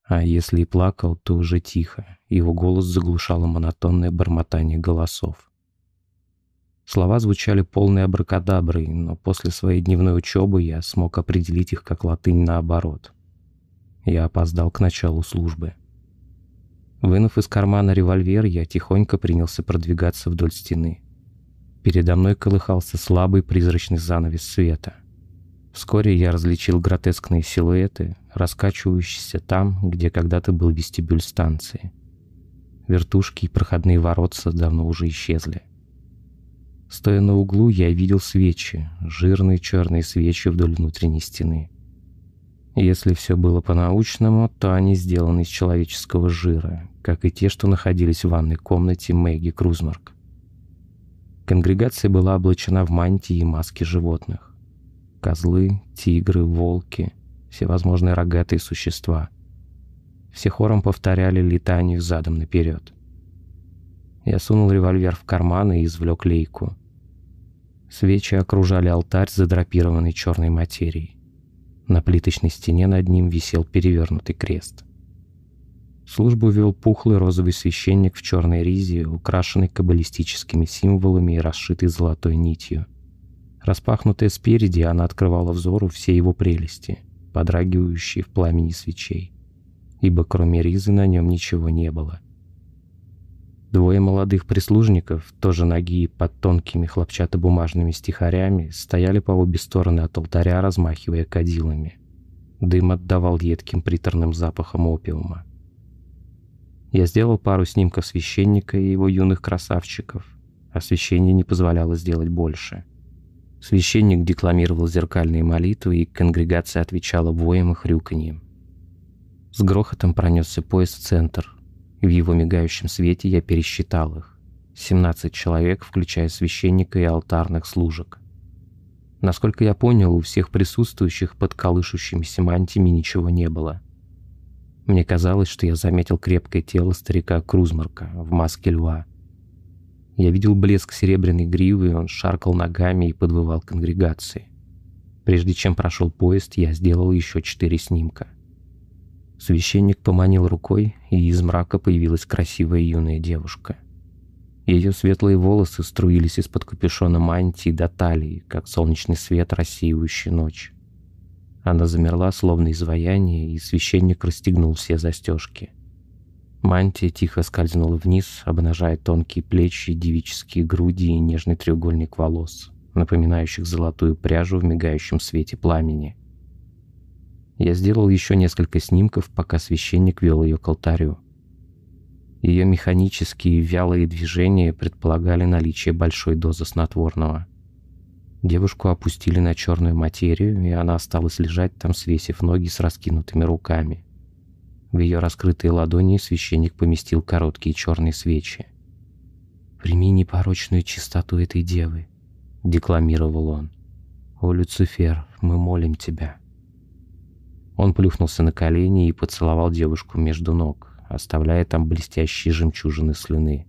А если и плакал, то уже тихо. Его голос заглушало монотонное бормотание голосов. Слова звучали полной абракадаброй, но после своей дневной учебы я смог определить их как латынь наоборот. Я опоздал к началу службы. Вынув из кармана револьвер, я тихонько принялся продвигаться вдоль стены. Передо мной колыхался слабый призрачный занавес света — Вскоре я различил гротескные силуэты, раскачивающиеся там, где когда-то был вестибюль станции. Вертушки и проходные воротца давно уже исчезли. Стоя на углу, я видел свечи, жирные черные свечи вдоль внутренней стены. Если все было по-научному, то они сделаны из человеческого жира, как и те, что находились в ванной комнате Мэгги Крузмарк. Конгрегация была облачена в мантии и маски животных. Козлы, тигры, волки, всевозможные рогатые существа. Все хором повторяли летанию задом наперед. Я сунул револьвер в карман и извлек лейку. Свечи окружали алтарь, задрапированный черной материей. На плиточной стене над ним висел перевернутый крест. Службу вел пухлый розовый священник в черной ризе, украшенный каббалистическими символами и расшитый золотой нитью. Распахнутая спереди, она открывала взору все его прелести, подрагивающие в пламени свечей, ибо кроме ризы на нем ничего не было. Двое молодых прислужников, тоже ноги под тонкими хлопчатобумажными стихарями, стояли по обе стороны от алтаря, размахивая кадилами. Дым отдавал едким приторным запахом опиума. Я сделал пару снимков священника и его юных красавчиков. Освещение не позволяло сделать больше. Священник декламировал зеркальные молитвы, и конгрегация отвечала воем и хрюканьем. С грохотом пронесся поезд в центр, в его мигающем свете я пересчитал их. 17 человек, включая священника и алтарных служек. Насколько я понял, у всех присутствующих под колышущимися мантиями ничего не было. Мне казалось, что я заметил крепкое тело старика Крузмарка в маске льва. Я видел блеск серебряной гривы, он шаркал ногами и подвывал конгрегации. Прежде чем прошел поезд, я сделал еще четыре снимка. Священник поманил рукой, и из мрака появилась красивая юная девушка. Ее светлые волосы струились из-под капюшона мантии до талии, как солнечный свет, рассеивающий ночь. Она замерла, словно изваяние, и священник расстегнул все застежки. Мантия тихо скользнула вниз, обнажая тонкие плечи, девические груди и нежный треугольник волос, напоминающих золотую пряжу в мигающем свете пламени. Я сделал еще несколько снимков, пока священник вел ее к алтарю. Ее механические вялые движения предполагали наличие большой дозы снотворного. Девушку опустили на черную материю, и она осталась лежать там, свесив ноги с раскинутыми руками. В ее раскрытые ладони священник поместил короткие черные свечи. «Прими непорочную чистоту этой девы», — декламировал он. «О, Люцифер, мы молим тебя». Он плюхнулся на колени и поцеловал девушку между ног, оставляя там блестящие жемчужины слюны.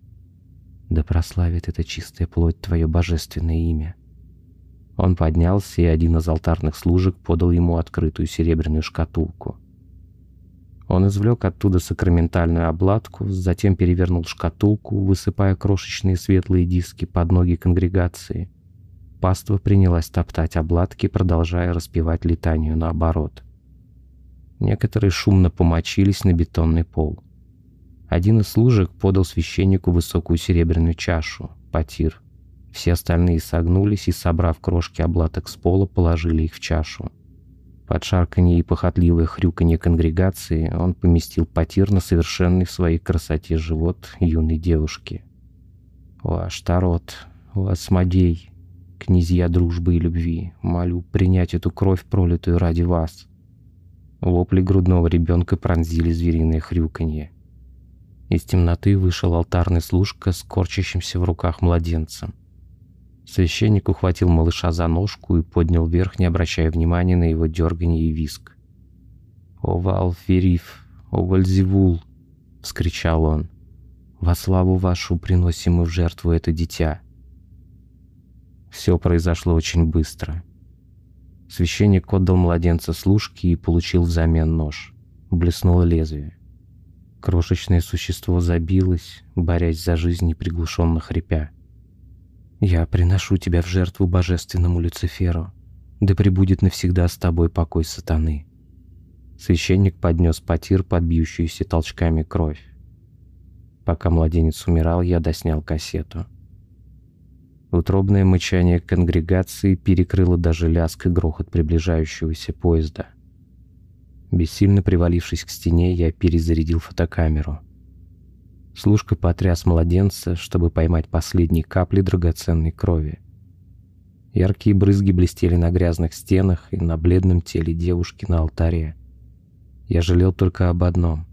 «Да прославит эта чистая плоть твое божественное имя». Он поднялся, и один из алтарных служек подал ему открытую серебряную шкатулку. Он извлек оттуда сакраментальную обладку, затем перевернул шкатулку, высыпая крошечные светлые диски под ноги конгрегации. Паства принялась топтать обладки, продолжая распевать летанию наоборот. Некоторые шумно помочились на бетонный пол. Один из служек подал священнику высокую серебряную чашу, потир. Все остальные согнулись и, собрав крошки облаток с пола, положили их в чашу. Под шарканье и похотливое хрюканье конгрегации он поместил потир на совершенный в своей красоте живот юной девушки. «О, Аштарот, о, Асмодей, князья дружбы и любви, молю принять эту кровь, пролитую ради вас». Вопли грудного ребенка пронзили звериное хрюканье. Из темноты вышел алтарный служка с корчащимся в руках младенцем. Священник ухватил малыша за ножку и поднял вверх, не обращая внимания на его дергание и виск. «О, Валфериф! О, Вальзевул!» — вскричал он. «Во славу вашу приносим мы в жертву это дитя!» Все произошло очень быстро. Священник отдал младенца служке и получил взамен нож. Блеснуло лезвие. Крошечное существо забилось, борясь за жизнь и приглушенно хрипя. «Я приношу тебя в жертву божественному Люциферу, да пребудет навсегда с тобой покой сатаны». Священник поднес потир под бьющуюся толчками кровь. Пока младенец умирал, я доснял кассету. Утробное мычание конгрегации перекрыло даже лязг и грохот приближающегося поезда. Бессильно привалившись к стене, я перезарядил фотокамеру. Служка потряс младенца, чтобы поймать последние капли драгоценной крови. Яркие брызги блестели на грязных стенах и на бледном теле девушки на алтаре. Я жалел только об одном,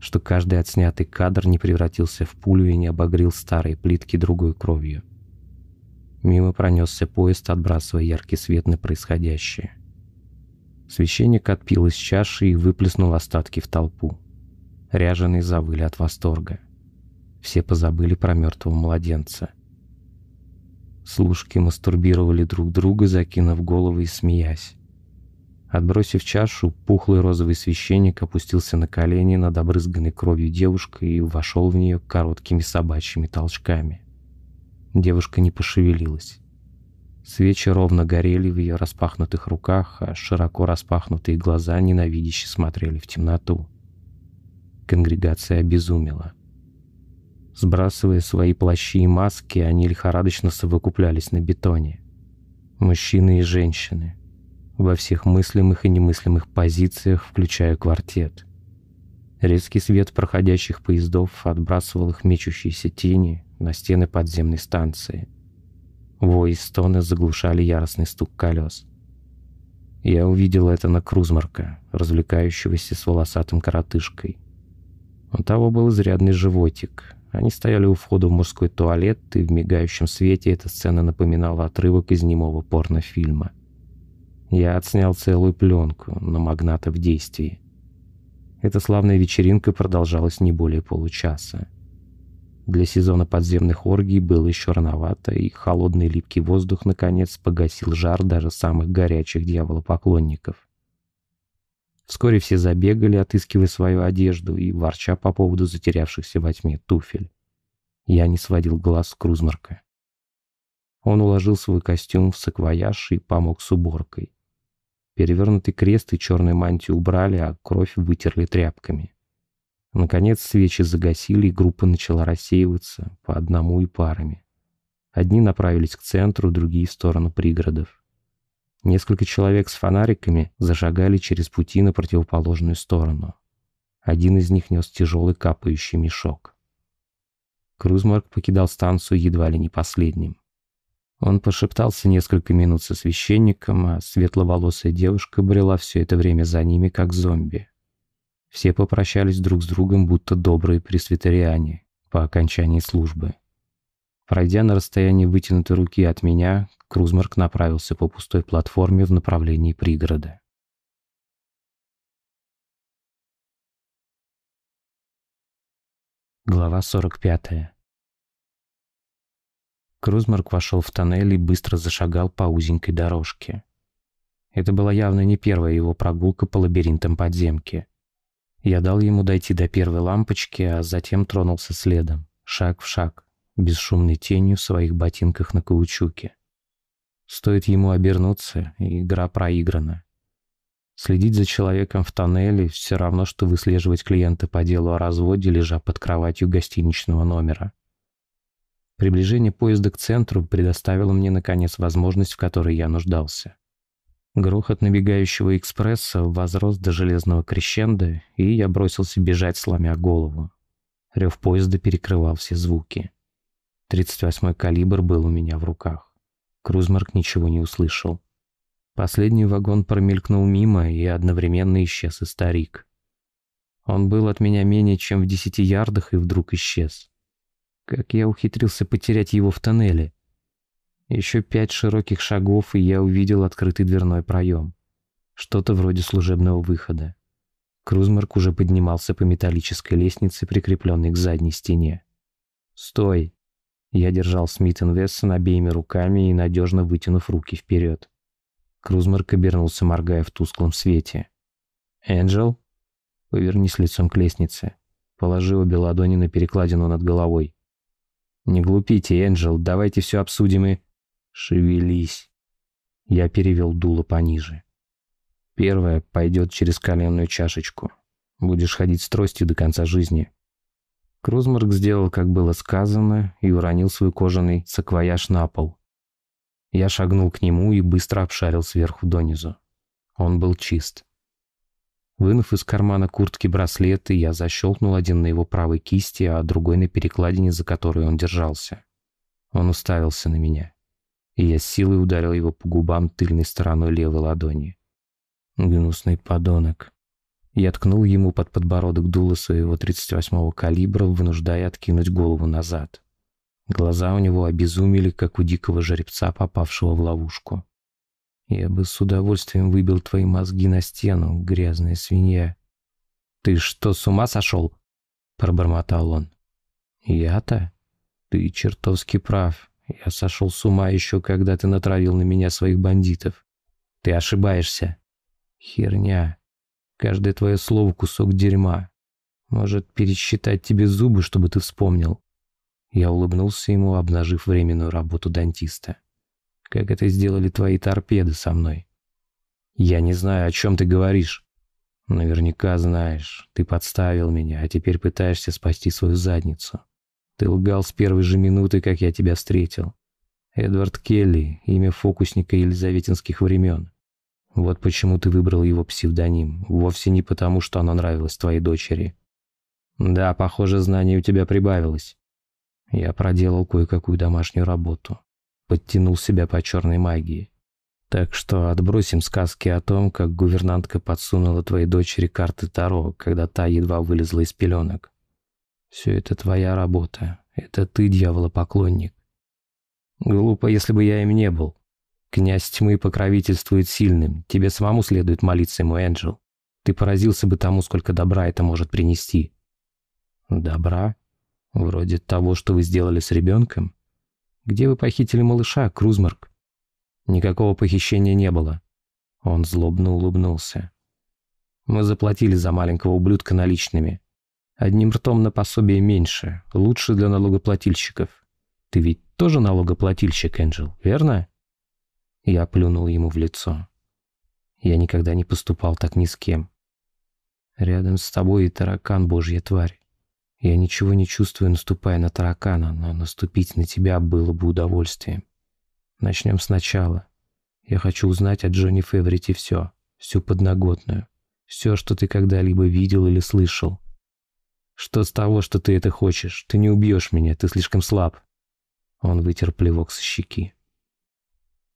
что каждый отснятый кадр не превратился в пулю и не обогрел старые плитки другой кровью. Мимо пронесся поезд, отбрасывая яркий свет на происходящее. Священник отпил из чаши и выплеснул остатки в толпу. Ряженые завыли от восторга. Все позабыли про мертвого младенца. Служки мастурбировали друг друга, закинув головы и смеясь. Отбросив чашу, пухлый розовый священник опустился на колени над обрызганной кровью девушкой и вошел в нее короткими собачьими толчками. Девушка не пошевелилась. Свечи ровно горели в ее распахнутых руках, а широко распахнутые глаза ненавидяще смотрели в темноту. Конгрегация обезумела. Сбрасывая свои плащи и маски, они лихорадочно совокуплялись на бетоне. Мужчины и женщины. Во всех мыслимых и немыслимых позициях, включая квартет. Резкий свет проходящих поездов отбрасывал их мечущиеся тени на стены подземной станции. Вой и стоны заглушали яростный стук колес. Я увидел это на Крузмарка, развлекающегося с волосатым коротышкой. У того был изрядный животик, они стояли у входа в мужской туалет, и в мигающем свете эта сцена напоминала отрывок из немого порнофильма. Я отснял целую пленку на магната в действии. Эта славная вечеринка продолжалась не более получаса. Для сезона подземных оргий было еще рановато, и холодный липкий воздух наконец погасил жар даже самых горячих дьяволопоклонников. Вскоре все забегали, отыскивая свою одежду и ворча по поводу затерявшихся во тьме туфель. Я не сводил глаз с Крузмарка. Он уложил свой костюм в саквояж и помог с уборкой. Перевернутый крест и черную мантию убрали, а кровь вытерли тряпками. Наконец свечи загасили, и группа начала рассеиваться по одному и парами. Одни направились к центру, другие — в сторону пригородов. Несколько человек с фонариками зашагали через пути на противоположную сторону. Один из них нес тяжелый капающий мешок. Крузмарк покидал станцию едва ли не последним. Он пошептался несколько минут со священником, а светловолосая девушка брела все это время за ними, как зомби. Все попрощались друг с другом, будто добрые пресвитериане по окончании службы. Пройдя на расстоянии вытянутой руки от меня, Крузмарк направился по пустой платформе в направлении пригорода. Глава 45. Крузмарк вошел в тоннель и быстро зашагал по узенькой дорожке. Это была явно не первая его прогулка по лабиринтам подземки. Я дал ему дойти до первой лампочки, а затем тронулся следом, шаг в шаг, бесшумной тенью в своих ботинках на каучуке. Стоит ему обернуться, и игра проиграна. Следить за человеком в тоннеле все равно, что выслеживать клиента по делу о разводе, лежа под кроватью гостиничного номера. Приближение поезда к центру предоставило мне, наконец, возможность, в которой я нуждался. Грохот набегающего экспресса возрос до железного крещенда, и я бросился бежать, сломя голову. Рев поезда перекрывал все звуки. 38-й калибр был у меня в руках. Крузмарк ничего не услышал. Последний вагон промелькнул мимо, и одновременно исчез и старик. Он был от меня менее чем в десяти ярдах и вдруг исчез. Как я ухитрился потерять его в тоннеле? Еще пять широких шагов, и я увидел открытый дверной проем. Что-то вроде служебного выхода. Крузмарк уже поднимался по металлической лестнице, прикрепленной к задней стене. «Стой!» Я держал Смит Вессон обеими руками и надежно вытянув руки вперед. Крузмарк обернулся, моргая в тусклом свете. «Энджел?» «Повернись лицом к лестнице. Положи обе ладони на перекладину над головой». «Не глупите, Энджел, давайте все обсудим и...» «Шевелись». Я перевел дуло пониже. Первое пойдет через коленную чашечку. Будешь ходить с тростью до конца жизни. Крузмарк сделал, как было сказано, и уронил свой кожаный саквояж на пол. Я шагнул к нему и быстро обшарил сверху донизу. Он был чист. Вынув из кармана куртки браслеты, я защелкнул один на его правой кисти, а другой на перекладине, за которой он держался. Он уставился на меня, и я с силой ударил его по губам тыльной стороной левой ладони. Гнусный подонок. Я ткнул ему под подбородок дуло своего 38-го калибра, вынуждая откинуть голову назад. Глаза у него обезумели, как у дикого жеребца, попавшего в ловушку. «Я бы с удовольствием выбил твои мозги на стену, грязная свинья». «Ты что, с ума сошел?» пробормотал он. Я-то? Ты чертовски прав. Я сошел с ума еще, когда ты натравил на меня своих бандитов. Ты ошибаешься. Херня. Каждое твое слово кусок дерьма. Может, пересчитать тебе зубы, чтобы ты вспомнил. Я улыбнулся ему, обнажив временную работу дантиста. Как это сделали твои торпеды со мной? Я не знаю, о чем ты говоришь. Наверняка знаешь. Ты подставил меня, а теперь пытаешься спасти свою задницу. Ты лгал с первой же минуты, как я тебя встретил. Эдвард Келли — имя фокусника елизаветинских времен. Вот почему ты выбрал его псевдоним. Вовсе не потому, что оно нравилось твоей дочери. Да, похоже, знаний у тебя прибавилось. Я проделал кое-какую домашнюю работу. Подтянул себя по черной магии. Так что отбросим сказки о том, как гувернантка подсунула твоей дочери карты Таро, когда та едва вылезла из пеленок. Все это твоя работа. Это ты, дьяволопоклонник. Глупо, если бы я им не был. Князь тьмы покровительствует сильным. Тебе самому следует молиться ему, Энджел. Ты поразился бы тому, сколько добра это может принести. Добра? Вроде того, что вы сделали с ребенком? Где вы похитили малыша, Крузмарк? Никакого похищения не было. Он злобно улыбнулся. Мы заплатили за маленького ублюдка наличными. Одним ртом на пособие меньше, лучше для налогоплательщиков. Ты ведь тоже налогоплательщик, Энджел, верно? Я плюнул ему в лицо. Я никогда не поступал так ни с кем. Рядом с тобой и таракан, божья тварь. Я ничего не чувствую, наступая на таракана, но наступить на тебя было бы удовольствием. Начнем сначала. Я хочу узнать о Джонни Феврите все, всю подноготную, все, что ты когда-либо видел или слышал. Что с того, что ты это хочешь? Ты не убьешь меня, ты слишком слаб. Он вытер плевок со щеки.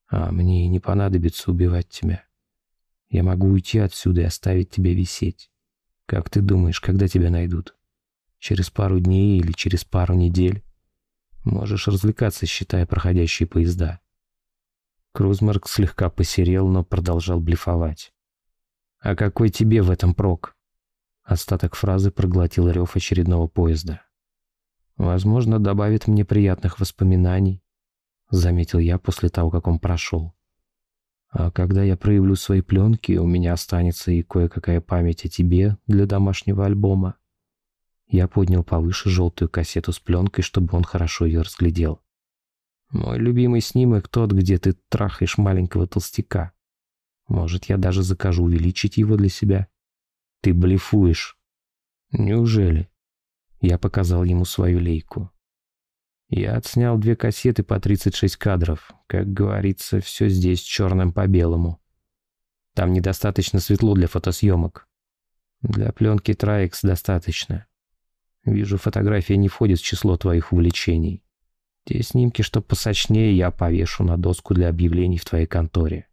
А мне и не понадобится убивать тебя. Я могу уйти отсюда и оставить тебя висеть. Как ты думаешь, когда тебя найдут? Через пару дней или через пару недель? Можешь развлекаться, считая проходящие поезда. Крузмарк слегка посерел, но продолжал блефовать. «А какой тебе в этом прок?» Остаток фразы проглотил рев очередного поезда. «Возможно, добавит мне приятных воспоминаний», — заметил я после того, как он прошел. «А когда я проявлю свои пленки, у меня останется и кое-какая память о тебе для домашнего альбома». Я поднял повыше желтую кассету с пленкой, чтобы он хорошо ее разглядел. Мой любимый снимок тот, где ты трахаешь маленького толстяка. Может, я даже закажу увеличить его для себя. Ты блефуешь. Неужели? Я показал ему свою лейку. Я отснял две кассеты по 36 кадров. Как говорится, все здесь черным по белому. Там недостаточно светло для фотосъемок. Для пленки Trax достаточно. Вижу, фотография не входит в число твоих увлечений. Те снимки, что посочнее, я повешу на доску для объявлений в твоей конторе.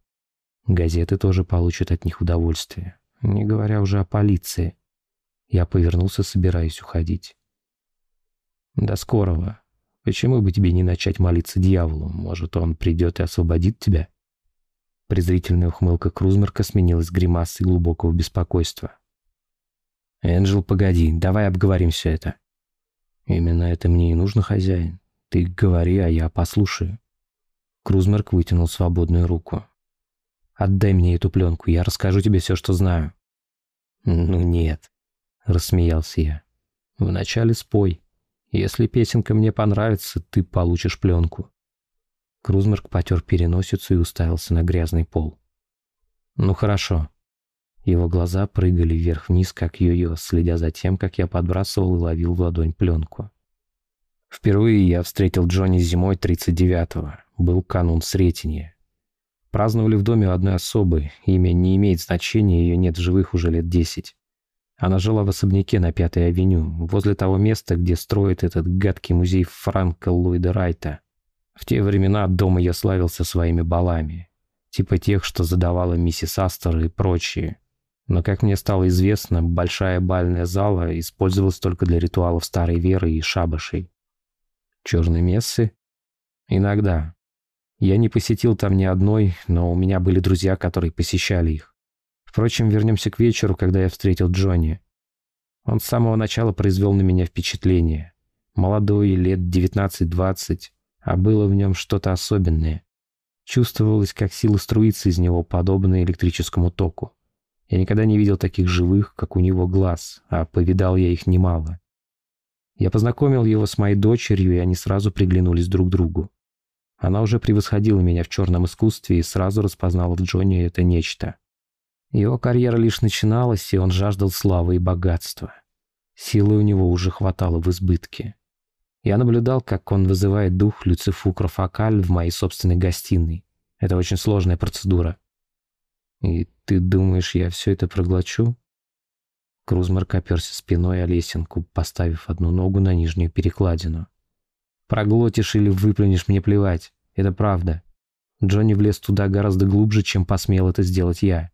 Газеты тоже получат от них удовольствие, не говоря уже о полиции. Я повернулся, собираясь уходить. До скорого. Почему бы тебе не начать молиться дьяволу? Может, он придет и освободит тебя? Презрительная ухмылка Крузмерка сменилась гримасой глубокого беспокойства. «Энджел, погоди, давай обговорим все это». «Именно это мне и нужно, хозяин. «Ты говори, а я послушаю». Крузмерк вытянул свободную руку. «Отдай мне эту пленку, я расскажу тебе все, что знаю». «Ну нет», — рассмеялся я. «Вначале спой. Если песенка мне понравится, ты получишь пленку». Крузмерк потер переносицу и уставился на грязный пол. «Ну хорошо». Его глаза прыгали вверх-вниз, как йо-йо, следя за тем, как я подбрасывал и ловил в ладонь пленку. Впервые я встретил Джонни зимой 39-го. Был канун Сретения. Праздновали в доме одной особы. Имя не имеет значения, ее нет в живых уже лет десять. Она жила в особняке на Пятой авеню, возле того места, где строит этот гадкий музей Франка Ллойда Райта. В те времена дом ее славился своими балами. Типа тех, что задавала миссис Астер и прочие. Но, как мне стало известно, большая бальная зала использовалась только для ритуалов старой веры и шабашей. Черной мессы? Иногда. Я не посетил там ни одной, но у меня были друзья, которые посещали их. Впрочем, вернемся к вечеру, когда я встретил Джонни. Он с самого начала произвел на меня впечатление. Молодой, лет 19-20, а было в нем что-то особенное. Чувствовалось, как сила струится из него, подобно электрическому току. Я никогда не видел таких живых, как у него глаз, а повидал я их немало. Я познакомил его с моей дочерью, и они сразу приглянулись друг к другу. Она уже превосходила меня в черном искусстве и сразу распознала в Джонни это нечто. Его карьера лишь начиналась, и он жаждал славы и богатства. Силы у него уже хватало в избытке. Я наблюдал, как он вызывает дух Люцифукра Фокаль в моей собственной гостиной. Это очень сложная процедура. «И ты думаешь, я все это проглочу?» Крузмарк оперся спиной о лесенку, поставив одну ногу на нижнюю перекладину. «Проглотишь или выплюнешь, мне плевать. Это правда. Джонни влез туда гораздо глубже, чем посмел это сделать я.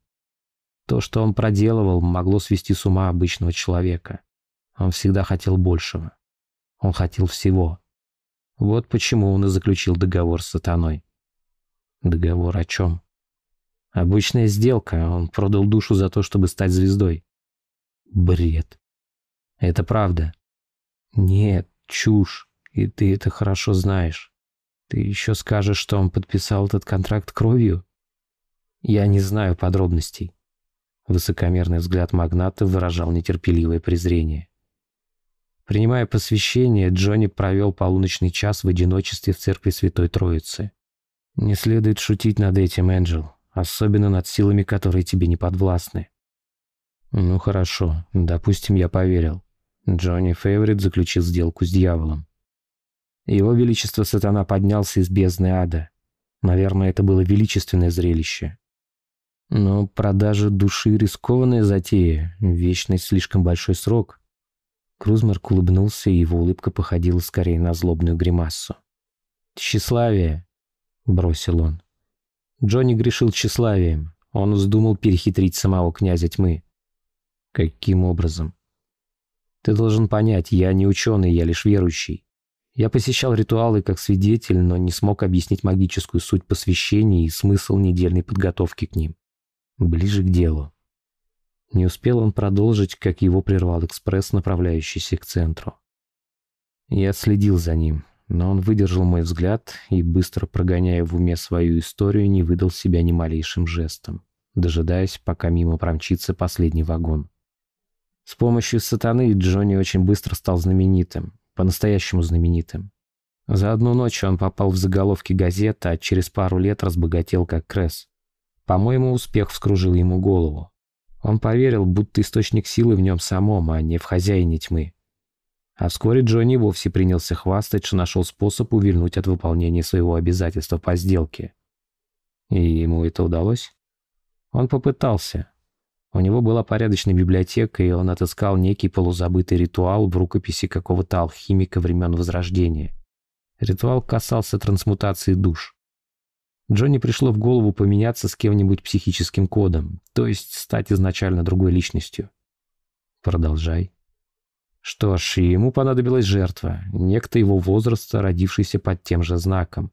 То, что он проделывал, могло свести с ума обычного человека. Он всегда хотел большего. Он хотел всего. Вот почему он и заключил договор с сатаной. Договор о чем? Обычная сделка. Он продал душу за то, чтобы стать звездой. Бред. Это правда. Нет, чушь. И ты это хорошо знаешь. Ты еще скажешь, что он подписал этот контракт кровью? Я не знаю подробностей. Высокомерный взгляд магната выражал нетерпеливое презрение. Принимая посвящение, Джонни провел полуночный час в одиночестве в церкви Святой Троицы. Не следует шутить над этим, Энджел, особенно над силами, которые тебе не подвластны. Ну хорошо, допустим, я поверил. Джонни Фейворит заключил сделку с дьяволом. Его Величество Сатана поднялся из бездны ада. Наверное, это было величественное зрелище. Но продажа души — рискованная затея, вечность — слишком большой срок. Крузмарк улыбнулся, и его улыбка походила скорее на злобную гримассу. «Тщеславие!» — бросил он. Джонни грешил тщеславием. Он вздумал перехитрить самого князя тьмы. «Каким образом?» «Ты должен понять, я не ученый, я лишь верующий. Я посещал ритуалы как свидетель, но не смог объяснить магическую суть посвящения и смысл недельной подготовки к ним. Ближе к делу. Не успел он продолжить, как его прервал экспресс, направляющийся к центру. Я следил за ним, но он выдержал мой взгляд и, быстро прогоняя в уме свою историю, не выдал себя ни малейшим жестом, дожидаясь, пока мимо промчится последний вагон. С помощью сатаны Джонни очень быстро стал знаменитым, по-настоящему знаменитым. За одну ночь он попал в заголовки газет, а через пару лет разбогател как Кресс. По-моему, успех вскружил ему голову. Он поверил, будто источник силы в нем самом, а не в хозяине тьмы. А вскоре Джонни вовсе принялся хвастать, что нашел способ увильнуть от выполнения своего обязательства по сделке. И ему это удалось? Он попытался. У него была порядочная библиотека, и он отыскал некий полузабытый ритуал в рукописи какого-то алхимика времен Возрождения. Ритуал касался трансмутации душ. Джонни пришло в голову поменяться с кем-нибудь психическим кодом, то есть стать изначально другой личностью. Продолжай. Что ж, ему понадобилась жертва, некто его возраста, родившийся под тем же знаком.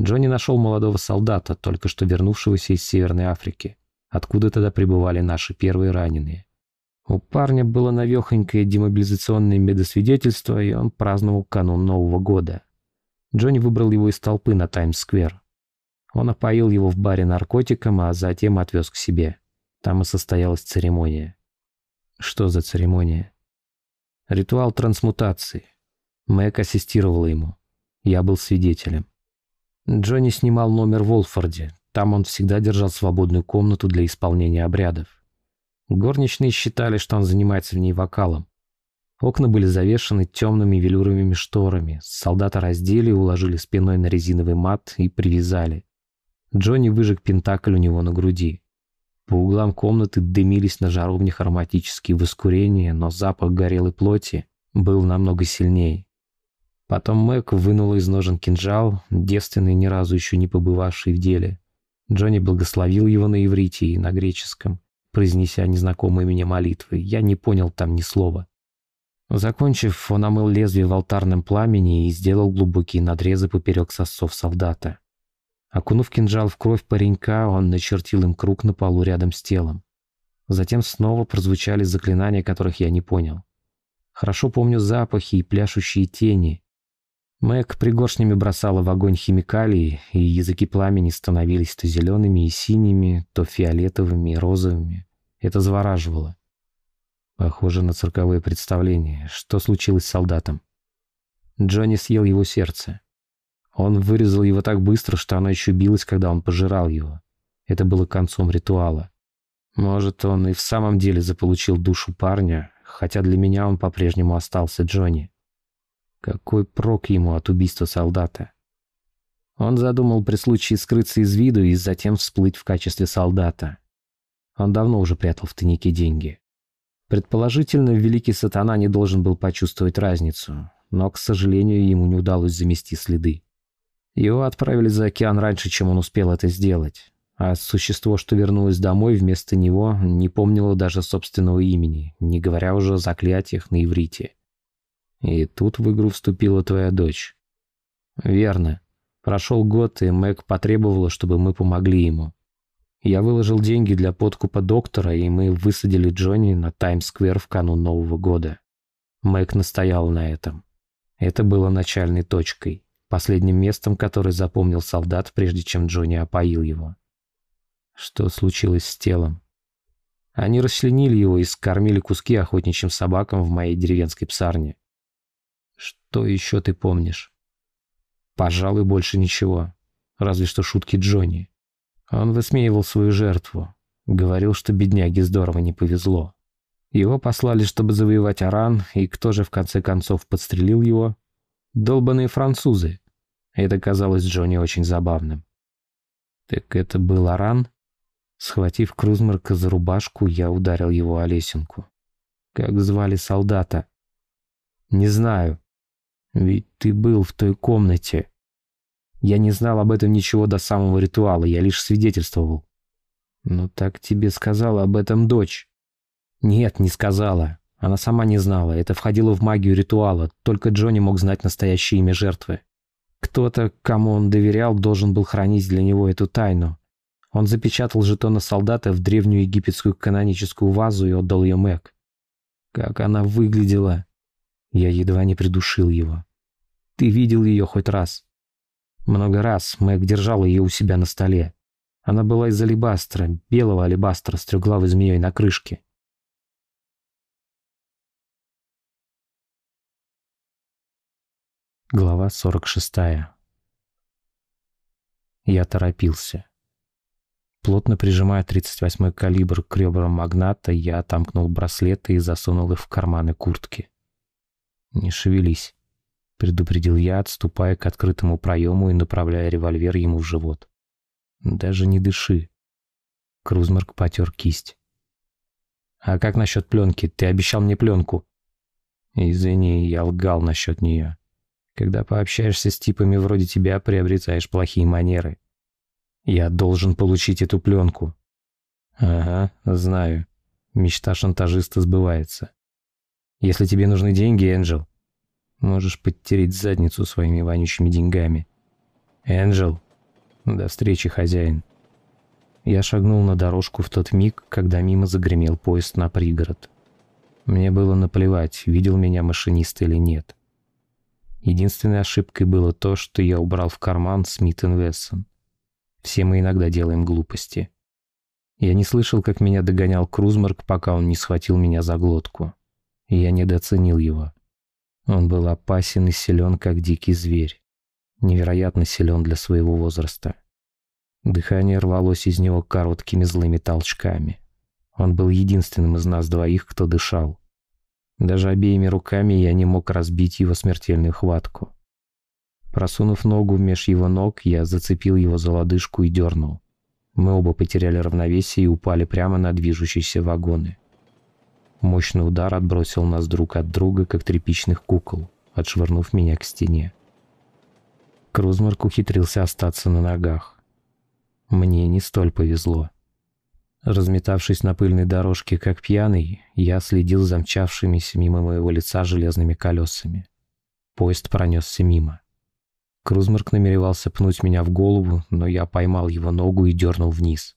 Джонни нашел молодого солдата, только что вернувшегося из Северной Африки, откуда тогда прибывали наши первые раненые. У парня было навехонькое демобилизационное медосвидетельство, и он праздновал канун Нового года. Джонни выбрал его из толпы на Таймс-сквер. Он опоил его в баре наркотиком, а затем отвез к себе. Там и состоялась церемония. Что за церемония? Ритуал трансмутации. Мэг ассистировала ему. Я был свидетелем. Джонни снимал номер в Волфорде. Там он всегда держал свободную комнату для исполнения обрядов. Горничные считали, что он занимается в ней вокалом. Окна были завешаны темными велюровыми шторами. Солдата раздели, уложили спиной на резиновый мат и привязали. Джонни выжег пентакль у него на груди. По углам комнаты дымились на жаровнях ароматические воскурения, но запах горелой плоти был намного сильнее. Потом Мэг вынула из ножен кинжал, девственный, ни разу еще не побывавший в деле. Джонни благословил его на иврите и на греческом, произнеся незнакомые мне молитвы. Я не понял там ни слова. Закончив, он омыл лезвие в алтарном пламени и сделал глубокие надрезы поперек сосцов солдата. Окунув кинжал в кровь паренька, он начертил им круг на полу рядом с телом. Затем снова прозвучали заклинания, которых я не понял. Хорошо помню запахи и пляшущие тени. Мэг пригоршнями бросала в огонь химикалии, и языки пламени становились то зелеными и синими, то фиолетовыми и розовыми. Это завораживало. Похоже на цирковое представление. Что случилось с солдатом? Джонни съел его сердце. Он вырезал его так быстро, что оно еще билось, когда он пожирал его. Это было концом ритуала. Может, он и в самом деле заполучил душу парня, хотя для меня он по-прежнему остался Джонни. Какой прок ему от убийства солдата? Он задумал при случае скрыться из виду и затем всплыть в качестве солдата. Он давно уже прятал в тайнике деньги. Предположительно, великий сатана не должен был почувствовать разницу, но, к сожалению, ему не удалось замести следы. Его отправили за океан раньше, чем он успел это сделать а существо, что вернулось домой вместо него, не помнило даже собственного имени, не говоря уже о заклятиях на иврите. И тут в игру вступила твоя дочь. Верно. Прошел год, и Мэг потребовала, чтобы мы помогли ему. Я выложил деньги для подкупа доктора, и мы высадили Джонни на Таймс-сквер в канун Нового года. Мэг настоял на этом. Это было начальной точкой, последним местом, которое запомнил солдат, прежде чем Джонни опоил его. Что случилось с телом? Они расчленили его и скормили куски охотничьим собакам в моей деревенской псарне. Что еще ты помнишь? Пожалуй, больше ничего. Разве что шутки Джонни. Он высмеивал свою жертву. Говорил, что бедняге здорово не повезло. Его послали, чтобы завоевать Аран, и кто же в конце концов подстрелил его? Долбаные французы. Это казалось Джонни очень забавным. Так это был Аран? Схватив Крузмарка за рубашку, я ударил его о лесенку. Как звали солдата? Не знаю. Ведь ты был в той комнате. Я не знал об этом ничего до самого ритуала, я лишь свидетельствовал. Но так тебе сказала об этом дочь. Нет, не сказала. Она сама не знала, это входило в магию ритуала, только Джонни мог знать настоящее имя жертвы. Кто-то, кому он доверял, должен был хранить для него эту тайну. Он запечатал жетоны солдата в древнюю египетскую каноническую вазу и отдал ее Мэг. Как она выглядела! Я едва не придушил его. Ты видел ее хоть раз? Много раз Мэг держала ее у себя на столе. Она была из алебастра, белого алебастра с трехглавой змеей на крышке. Глава 46. Я торопился. Плотно прижимая 38-й калибр к ребрам магната, я отомкнул браслеты и засунул их в карманы куртки. «Не шевелись», — предупредил я, отступая к открытому проему и направляя револьвер ему в живот. «Даже не дыши». Крузмарк потер кисть. «А как насчет пленки? Ты обещал мне пленку». «Извини, я лгал насчет нее. Когда пообщаешься с типами вроде тебя, приобретаешь плохие манеры. Я должен получить эту пленку. Ага, знаю. Мечта шантажиста сбывается. Если тебе нужны деньги, Энджел, можешь подтереть задницу своими вонючими деньгами. Энджел, до встречи, хозяин. Я шагнул на дорожку в тот миг, когда мимо загремел поезд на пригород. Мне было наплевать, видел меня машинист или нет. Единственной ошибкой было то, что я убрал в карман Смит Вессон. Все мы иногда делаем глупости. Я не слышал, как меня догонял Крузмарк, пока он не схватил меня за глотку. Я недооценил его. Он был опасен и силен, как дикий зверь. Невероятно силен для своего возраста. Дыхание рвалось из него короткими злыми толчками. Он был единственным из нас двоих, кто дышал. Даже обеими руками я не мог разбить его смертельную хватку. Просунув ногу меж его ног, я зацепил его за лодыжку и дернул. Мы оба потеряли равновесие и упали прямо на движущиеся вагоны. Мощный удар отбросил нас друг от друга, как тряпичных кукол, отшвырнув меня к стене. Крузмарк ухитрился остаться на ногах. Мне не столь повезло. Разметавшись на пыльной дорожке, как пьяный, я следил за мчавшимися мимо моего лица железными колесами. Поезд пронесся мимо. Крузмарк намеревался пнуть меня в голову, но я поймал его ногу и дернул вниз.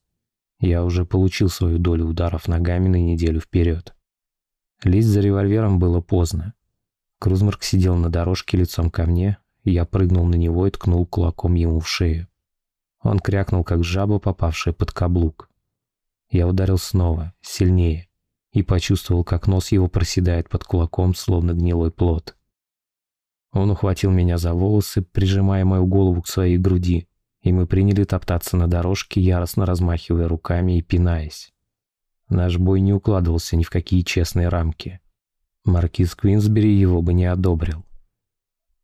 Я уже получил свою долю ударов ногами на неделю вперед. Лезть за револьвером было поздно. Крузмарк сидел на дорожке лицом ко мне, я прыгнул на него и ткнул кулаком ему в шею. Он крякнул, как жаба, попавшая под каблук. Я ударил снова, сильнее, и почувствовал, как нос его проседает под кулаком, словно гнилой плод. Он ухватил меня за волосы, прижимая мою голову к своей груди, и мы приняли топтаться на дорожке, яростно размахивая руками и пинаясь. Наш бой не укладывался ни в какие честные рамки. Маркиз Квинсбери его бы не одобрил.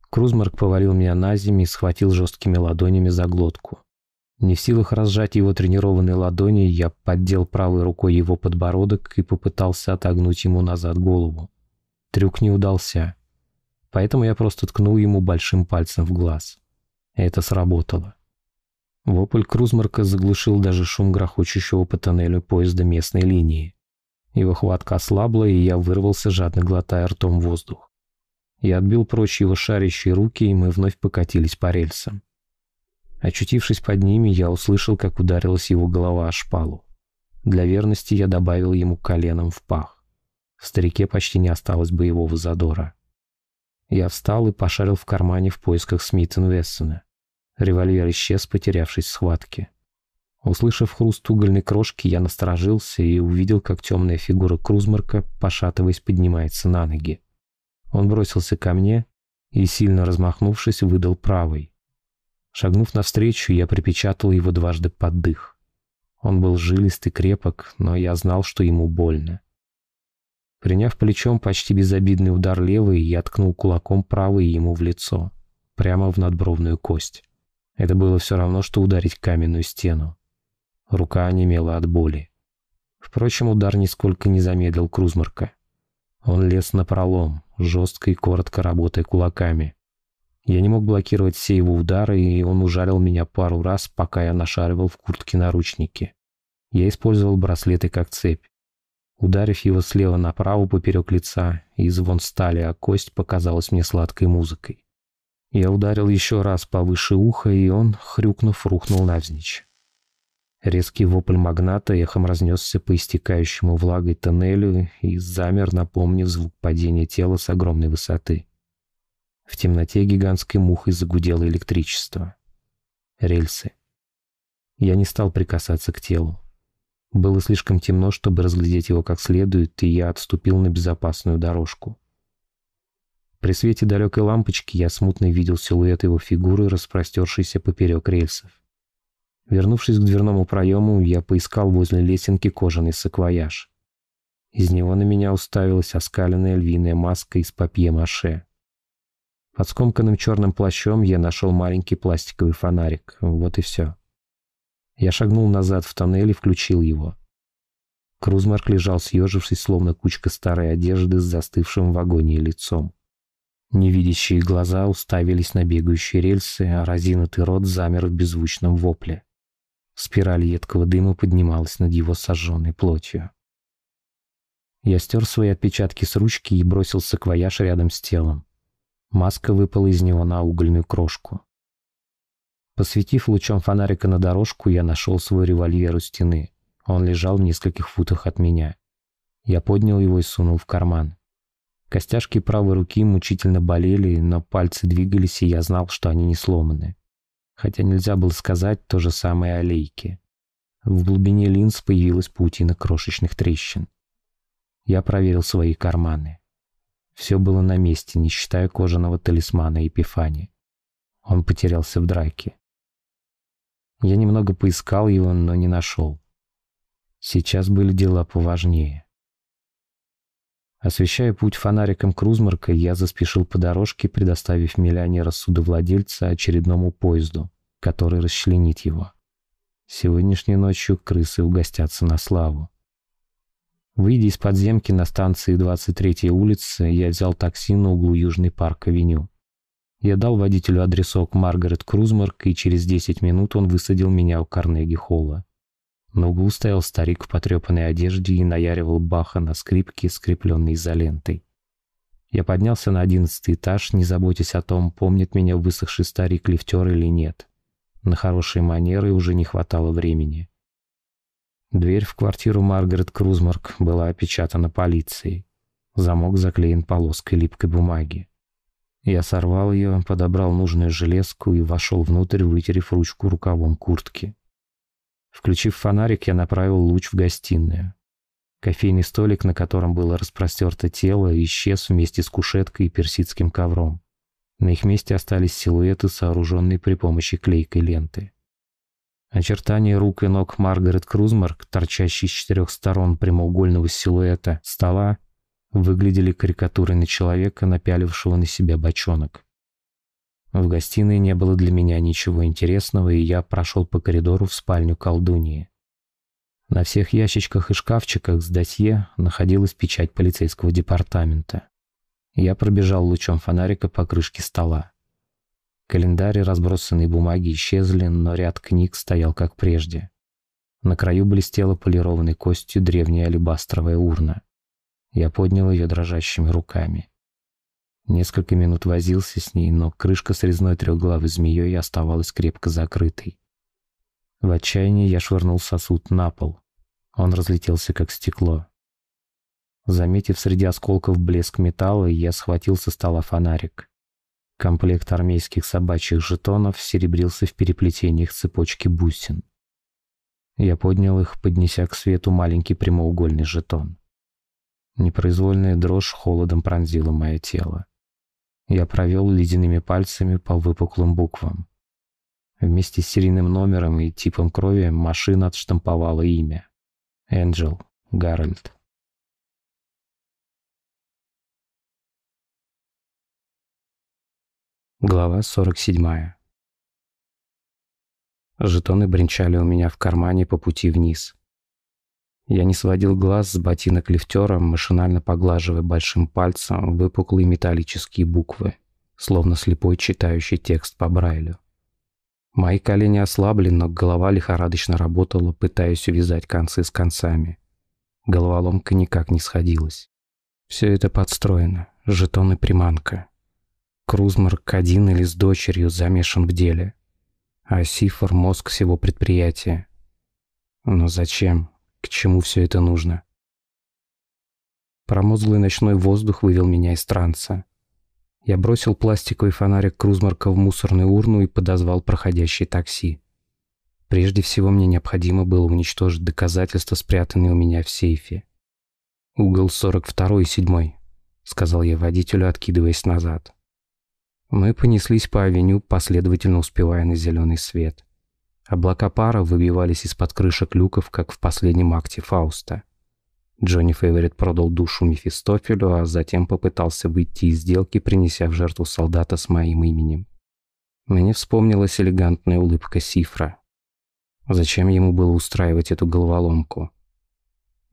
Крузмарк повалил меня на землю и схватил жесткими ладонями за глотку. Не в силах разжать его тренированные ладони, я поддел правой рукой его подбородок и попытался отогнуть ему назад голову. Трюк не удался, поэтому я просто ткнул ему большим пальцем в глаз. Это сработало. Вопль Крузмарка заглушил даже шум грохочущего по тоннелю поезда местной линии. Его хватка ослабла, и я вырвался, жадно глотая ртом воздух. Я отбил прочь его шарящие руки, и мы вновь покатились по рельсам. Очутившись под ними, я услышал, как ударилась его голова о шпалу. Для верности я добавил ему коленом в пах. В старике почти не осталось боевого задора. Я встал и пошарил в кармане в поисках Смитен Вессона. Револьвер исчез, потерявшись в схватке. Услышав хруст угольной крошки, я насторожился и увидел, как темная фигура Крузмарка, пошатываясь, поднимается на ноги. Он бросился ко мне и, сильно размахнувшись, выдал правой. Шагнув навстречу, я припечатал его дважды под дых. Он был жилист и крепок, но я знал, что ему больно. Приняв плечом почти безобидный удар левой, я ткнул кулаком правый ему в лицо, прямо в надбровную кость. Это было все равно, что ударить каменную стену. Рука онемела от боли. Впрочем, удар нисколько не замедлил Крузмарка. Он лез на пролом, жестко и коротко работая кулаками. Я не мог блокировать все его удары, и он ужалил меня пару раз, пока я нашаривал в куртке наручники. Я использовал браслеты как цепь. Ударив его слева направо поперек лица, и звон стали, а кость показалась мне сладкой музыкой. Я ударил еще раз повыше уха, и он, хрюкнув, рухнул навзничь. Резкий вопль магната эхом разнесся по истекающему влагой тоннелю и замер, напомнив звук падения тела с огромной высоты. В темноте гигантской мухой загудело электричество. Рельсы. Я не стал прикасаться к телу. Было слишком темно, чтобы разглядеть его как следует, и я отступил на безопасную дорожку. При свете далекой лампочки я смутно видел силуэт его фигуры, распростершейся поперек рельсов. Вернувшись к дверному проему, я поискал возле лесенки кожаный саквояж. Из него на меня уставилась оскаленная львиная маска из папье-маше. Под скомканным черным плащом я нашел маленький пластиковый фонарик. Вот и все. Я шагнул назад в тоннель и включил его. Крузмарк лежал съежившись, словно кучка старой одежды с застывшим в агонии лицом. Невидящие глаза уставились на бегающие рельсы, а разинутый рот замер в беззвучном вопле. Спираль едкого дыма поднималась над его сожженной плотью. Я стер свои отпечатки с ручки и бросил саквояж рядом с телом. Маска выпала из него на угольную крошку. Посветив лучом фонарика на дорожку, я нашел свой револьвер у стены. Он лежал в нескольких футах от меня. Я поднял его и сунул в карман. Костяшки правой руки мучительно болели, но пальцы двигались, и я знал, что они не сломаны. Хотя нельзя было сказать то же самое о лейке. В глубине линз появилась паутина крошечных трещин. Я проверил свои карманы. Все было на месте, не считая кожаного талисмана Епифани. Он потерялся в драке. Я немного поискал его, но не нашел. Сейчас были дела поважнее. Освещая путь фонариком Крузмарка, я заспешил по дорожке, предоставив миллионера-судовладельца очередному поезду, который расчленит его. Сегодняшней ночью крысы угостятся на славу. Выйдя из подземки на станции 23-й улицы, я взял такси на углу Южный парк-авеню. Я дал водителю адресок Маргарет Крузмарк, и через 10 минут он высадил меня у Карнеги-холла. На углу стоял старик в потрепанной одежде и наяривал Баха на скрипке, скрепленной изолентой. Я поднялся на одиннадцатый этаж, не заботясь о том, помнит меня высохший старик-лифтер или нет. На хорошие манеры уже не хватало времени. Дверь в квартиру Маргарет Крузмарк была опечатана полицией. Замок заклеен полоской липкой бумаги. Я сорвал ее, подобрал нужную железку и вошел внутрь, вытерев ручку рукавом куртки. Включив фонарик, я направил луч в гостиную. Кофейный столик, на котором было распростерто тело, исчез вместе с кушеткой и персидским ковром. На их месте остались силуэты, сооруженные при помощи клейкой ленты. Очертания рук и ног Маргарет Крузмарк, торчащие с четырех сторон прямоугольного силуэта стола, выглядели карикатурой на человека, напялившего на себя бочонок. В гостиной не было для меня ничего интересного, и я прошел по коридору в спальню колдуньи. На всех ящичках и шкафчиках с досье находилась печать полицейского департамента. Я пробежал лучом фонарика по крышке стола. Календарь и разбросанные бумаги исчезли, но ряд книг стоял как прежде. На краю блестела полированной костью древняя алебастровая урна. Я поднял ее дрожащими руками. Несколько минут возился с ней, но крышка с резной трехглавой змеей оставалась крепко закрытой. В отчаянии я швырнул сосуд на пол. Он разлетелся, как стекло. Заметив среди осколков блеск металла, я схватил со стола фонарик. Комплект армейских собачьих жетонов серебрился в переплетениях цепочки бусин. Я поднял их, поднеся к свету маленький прямоугольный жетон. Непроизвольная дрожь холодом пронзила мое тело. Я провел ледяными пальцами по выпуклым буквам. Вместе с серийным номером и типом крови машина отштамповала имя. Энджел Гарольд. Глава 47. Жетоны бренчали у меня в кармане по пути вниз. Я не сводил глаз с ботинок лифтера, машинально поглаживая большим пальцем выпуклые металлические буквы, словно слепой читающий текст по Брайлю. Мои колени ослабли, но голова лихорадочно работала, пытаясь увязать концы с концами. Головоломка никак не сходилась. Все это подстроено, жетон и приманка. Крузмарк один или с дочерью замешан в деле. А Сифор — мозг всего предприятия. Но зачем? К чему все это нужно? Промозглый ночной воздух вывел меня из транса. Я бросил пластиковый фонарик Крузмарка в мусорную урну и подозвал проходящее такси. Прежде всего мне необходимо было уничтожить доказательства, спрятанные у меня в сейфе. «Угол 42 и 7», — сказал я водителю, откидываясь назад. Мы понеслись по авеню, последовательно успевая на зеленый свет. Облака пара выбивались из-под крышек люков, как в последнем акте Фауста. Джонни Фейворит продал душу Мефистофелю, а затем попытался выйти из сделки, принеся в жертву солдата с моим именем. Мне вспомнилась элегантная улыбка Сифра. Зачем ему было устраивать эту головоломку?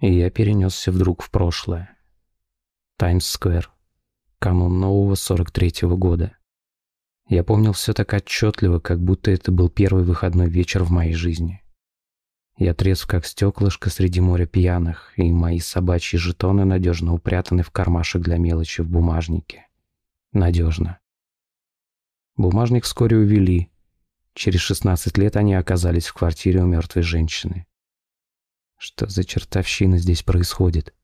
И я перенесся вдруг в прошлое. Таймс-сквер. Канун нового 43-го года. Я помнил все так отчетливо, как будто это был первый выходной вечер в моей жизни. Я трезв, как стеклышко среди моря пьяных, и мои собачьи жетоны надежно упрятаны в кармашек для мелочи в бумажнике. Надежно. Бумажник вскоре увели. Через 16 лет они оказались в квартире у мертвой женщины. Что за чертовщина здесь происходит?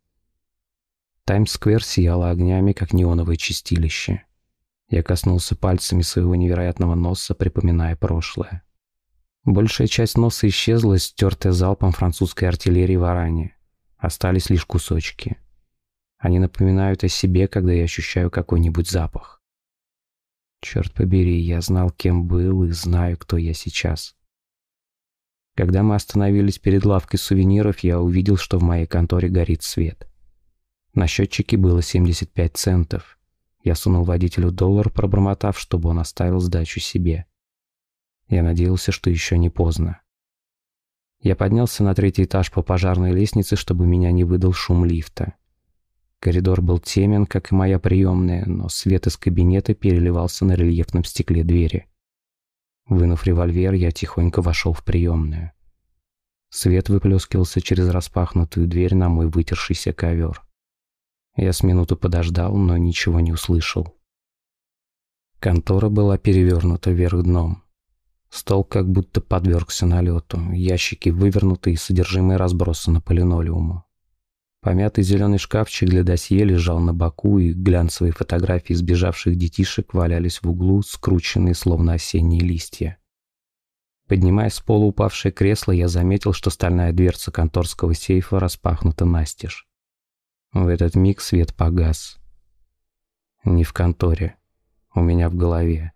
Таймс-сквер сияла огнями, как неоновое чистилище. Я коснулся пальцами своего невероятного носа, припоминая прошлое. Большая часть носа исчезла, стертая залпом французской артиллерии в Аране. Остались лишь кусочки. Они напоминают о себе, когда я ощущаю какой-нибудь запах. Черт побери, я знал, кем был и знаю, кто я сейчас. Когда мы остановились перед лавкой сувениров, я увидел, что в моей конторе горит свет. На счетчике было 75 центов. Я сунул водителю доллар, пробормотав, чтобы он оставил сдачу себе. Я надеялся, что еще не поздно. Я поднялся на третий этаж по пожарной лестнице, чтобы меня не выдал шум лифта. Коридор был темен, как и моя приемная, но свет из кабинета переливался на рельефном стекле двери. Вынув револьвер, я тихонько вошел в приемную. Свет выплескивался через распахнутую дверь на мой вытершийся ковер. Я с минуту подождал, но ничего не услышал. Контора была перевернута вверх дном. Стол как будто подвергся налету. Ящики вывернуты и содержимое разбросано по линолеуму. Помятый зеленый шкафчик для досье лежал на боку, и глянцевые фотографии сбежавших детишек валялись в углу, скрученные словно осенние листья. Поднимая с пола упавшее кресло, я заметил, что стальная дверца конторского сейфа распахнута настежь. В этот миг свет погас. Не в конторе. У меня в голове.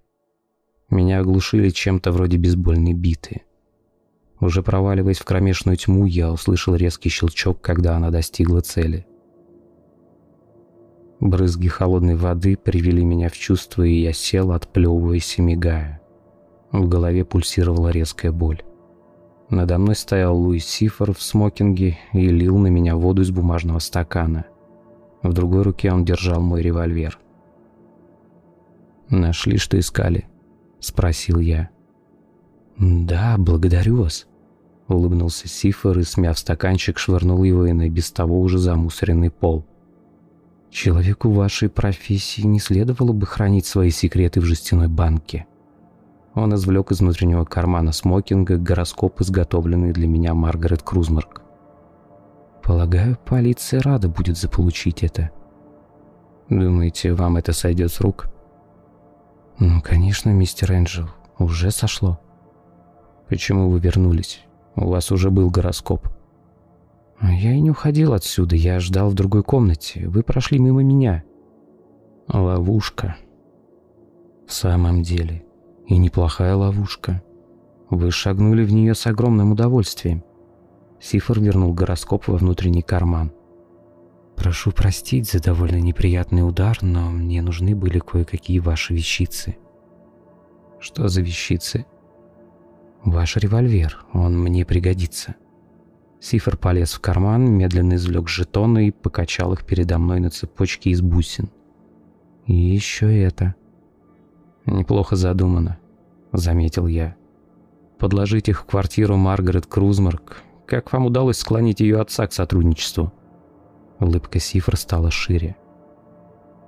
Меня оглушили чем-то вроде бейсбольной биты. Уже проваливаясь в кромешную тьму, я услышал резкий щелчок, когда она достигла цели. Брызги холодной воды привели меня в чувство, и я сел, отплевываясь и мигая. В голове пульсировала резкая боль. Надо мной стоял Луис Сифор в смокинге и лил на меня воду из бумажного стакана. В другой руке он держал мой револьвер. «Нашли, что искали?» – спросил я. «Да, благодарю вас», – улыбнулся Сифор и, смяв стаканчик, швырнул его и на без того уже замусоренный пол. «Человеку вашей профессии не следовало бы хранить свои секреты в жестяной банке». Он извлек из внутреннего кармана смокинга гороскоп, изготовленный для меня Маргарет Крузмарк. «Полагаю, полиция рада будет заполучить это». «Думаете, вам это сойдет с рук?» «Ну, конечно, мистер Энджел, уже сошло». «Почему вы вернулись? У вас уже был гороскоп». «Я и не уходил отсюда, я ждал в другой комнате. Вы прошли мимо меня». «Ловушка». «В самом деле, и неплохая ловушка. Вы шагнули в нее с огромным удовольствием. Сифор вернул гороскоп во внутренний карман. «Прошу простить за довольно неприятный удар, но мне нужны были кое-какие ваши вещицы». «Что за вещицы?» «Ваш револьвер, он мне пригодится». Сифор полез в карман, медленно извлек жетоны и покачал их передо мной на цепочке из бусин. «И еще это». «Неплохо задумано», — заметил я. «Подложить их в квартиру Маргарет Крузмарк. Как вам удалось склонить ее отца к сотрудничеству?» Улыбка Сифр стала шире.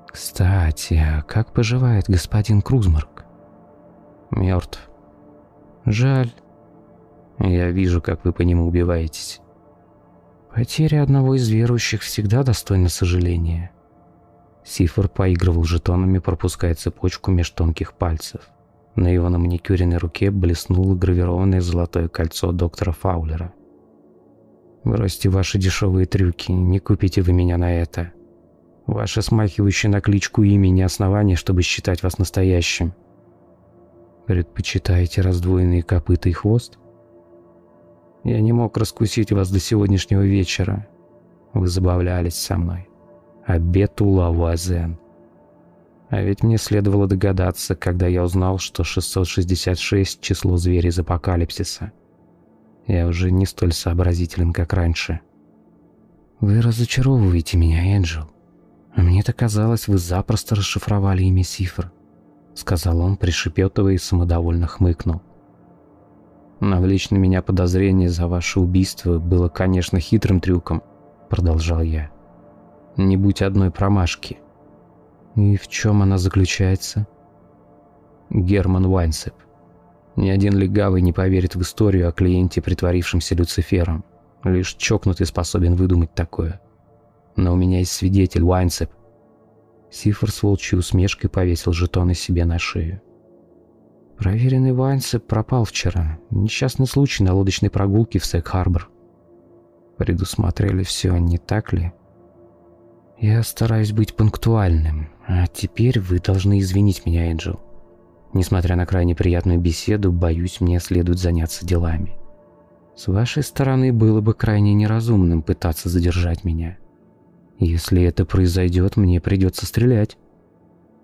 «Кстати, а как поживает господин Крузмарк?» «Мертв». «Жаль. Я вижу, как вы по нему убиваетесь». «Потеря одного из верующих всегда достойна сожаления». Сифр поигрывал жетонами, пропуская цепочку меж тонких пальцев. На его на маникюренной руке блеснуло гравированное золотое кольцо доктора Фаулера. «Бросьте ваши дешевые трюки, не купите вы меня на это. Ваше смахивающее на кличку имя не основание, чтобы считать вас настоящим. Предпочитаете раздвоенные копыта и хвост? Я не мог раскусить вас до сегодняшнего вечера. Вы забавлялись со мной. Обед у Лавуазен. А ведь мне следовало догадаться, когда я узнал, что 666 – число зверя из апокалипсиса. Я уже не столь сообразителен, как раньше. «Вы разочаровываете меня, Энджел. Мне-то казалось, вы запросто расшифровали имя Сифр», — сказал он, пришепетывая и самодовольно хмыкнул. «Навлечь на меня подозрение за ваше убийство было, конечно, хитрым трюком», — продолжал я. «Не будь одной промашки. И в чем она заключается? Герман Вайнсеп. Ни один легавый не поверит в историю о клиенте, притворившемся Люцифером. Лишь чокнутый способен выдумать такое. Но у меня есть свидетель, Вайнсеп. Сифр с волчьей усмешкой повесил жетоны себе на шею. Проверенный Вайнсеп пропал вчера. Несчастный случай на лодочной прогулке в Сек-Харбор. Предусмотрели все, не так ли? Я стараюсь быть пунктуальным, а теперь вы должны извинить меня, Энджел. Несмотря на крайне приятную беседу, боюсь, мне следует заняться делами. С вашей стороны было бы крайне неразумным пытаться задержать меня. Если это произойдет, мне придется стрелять.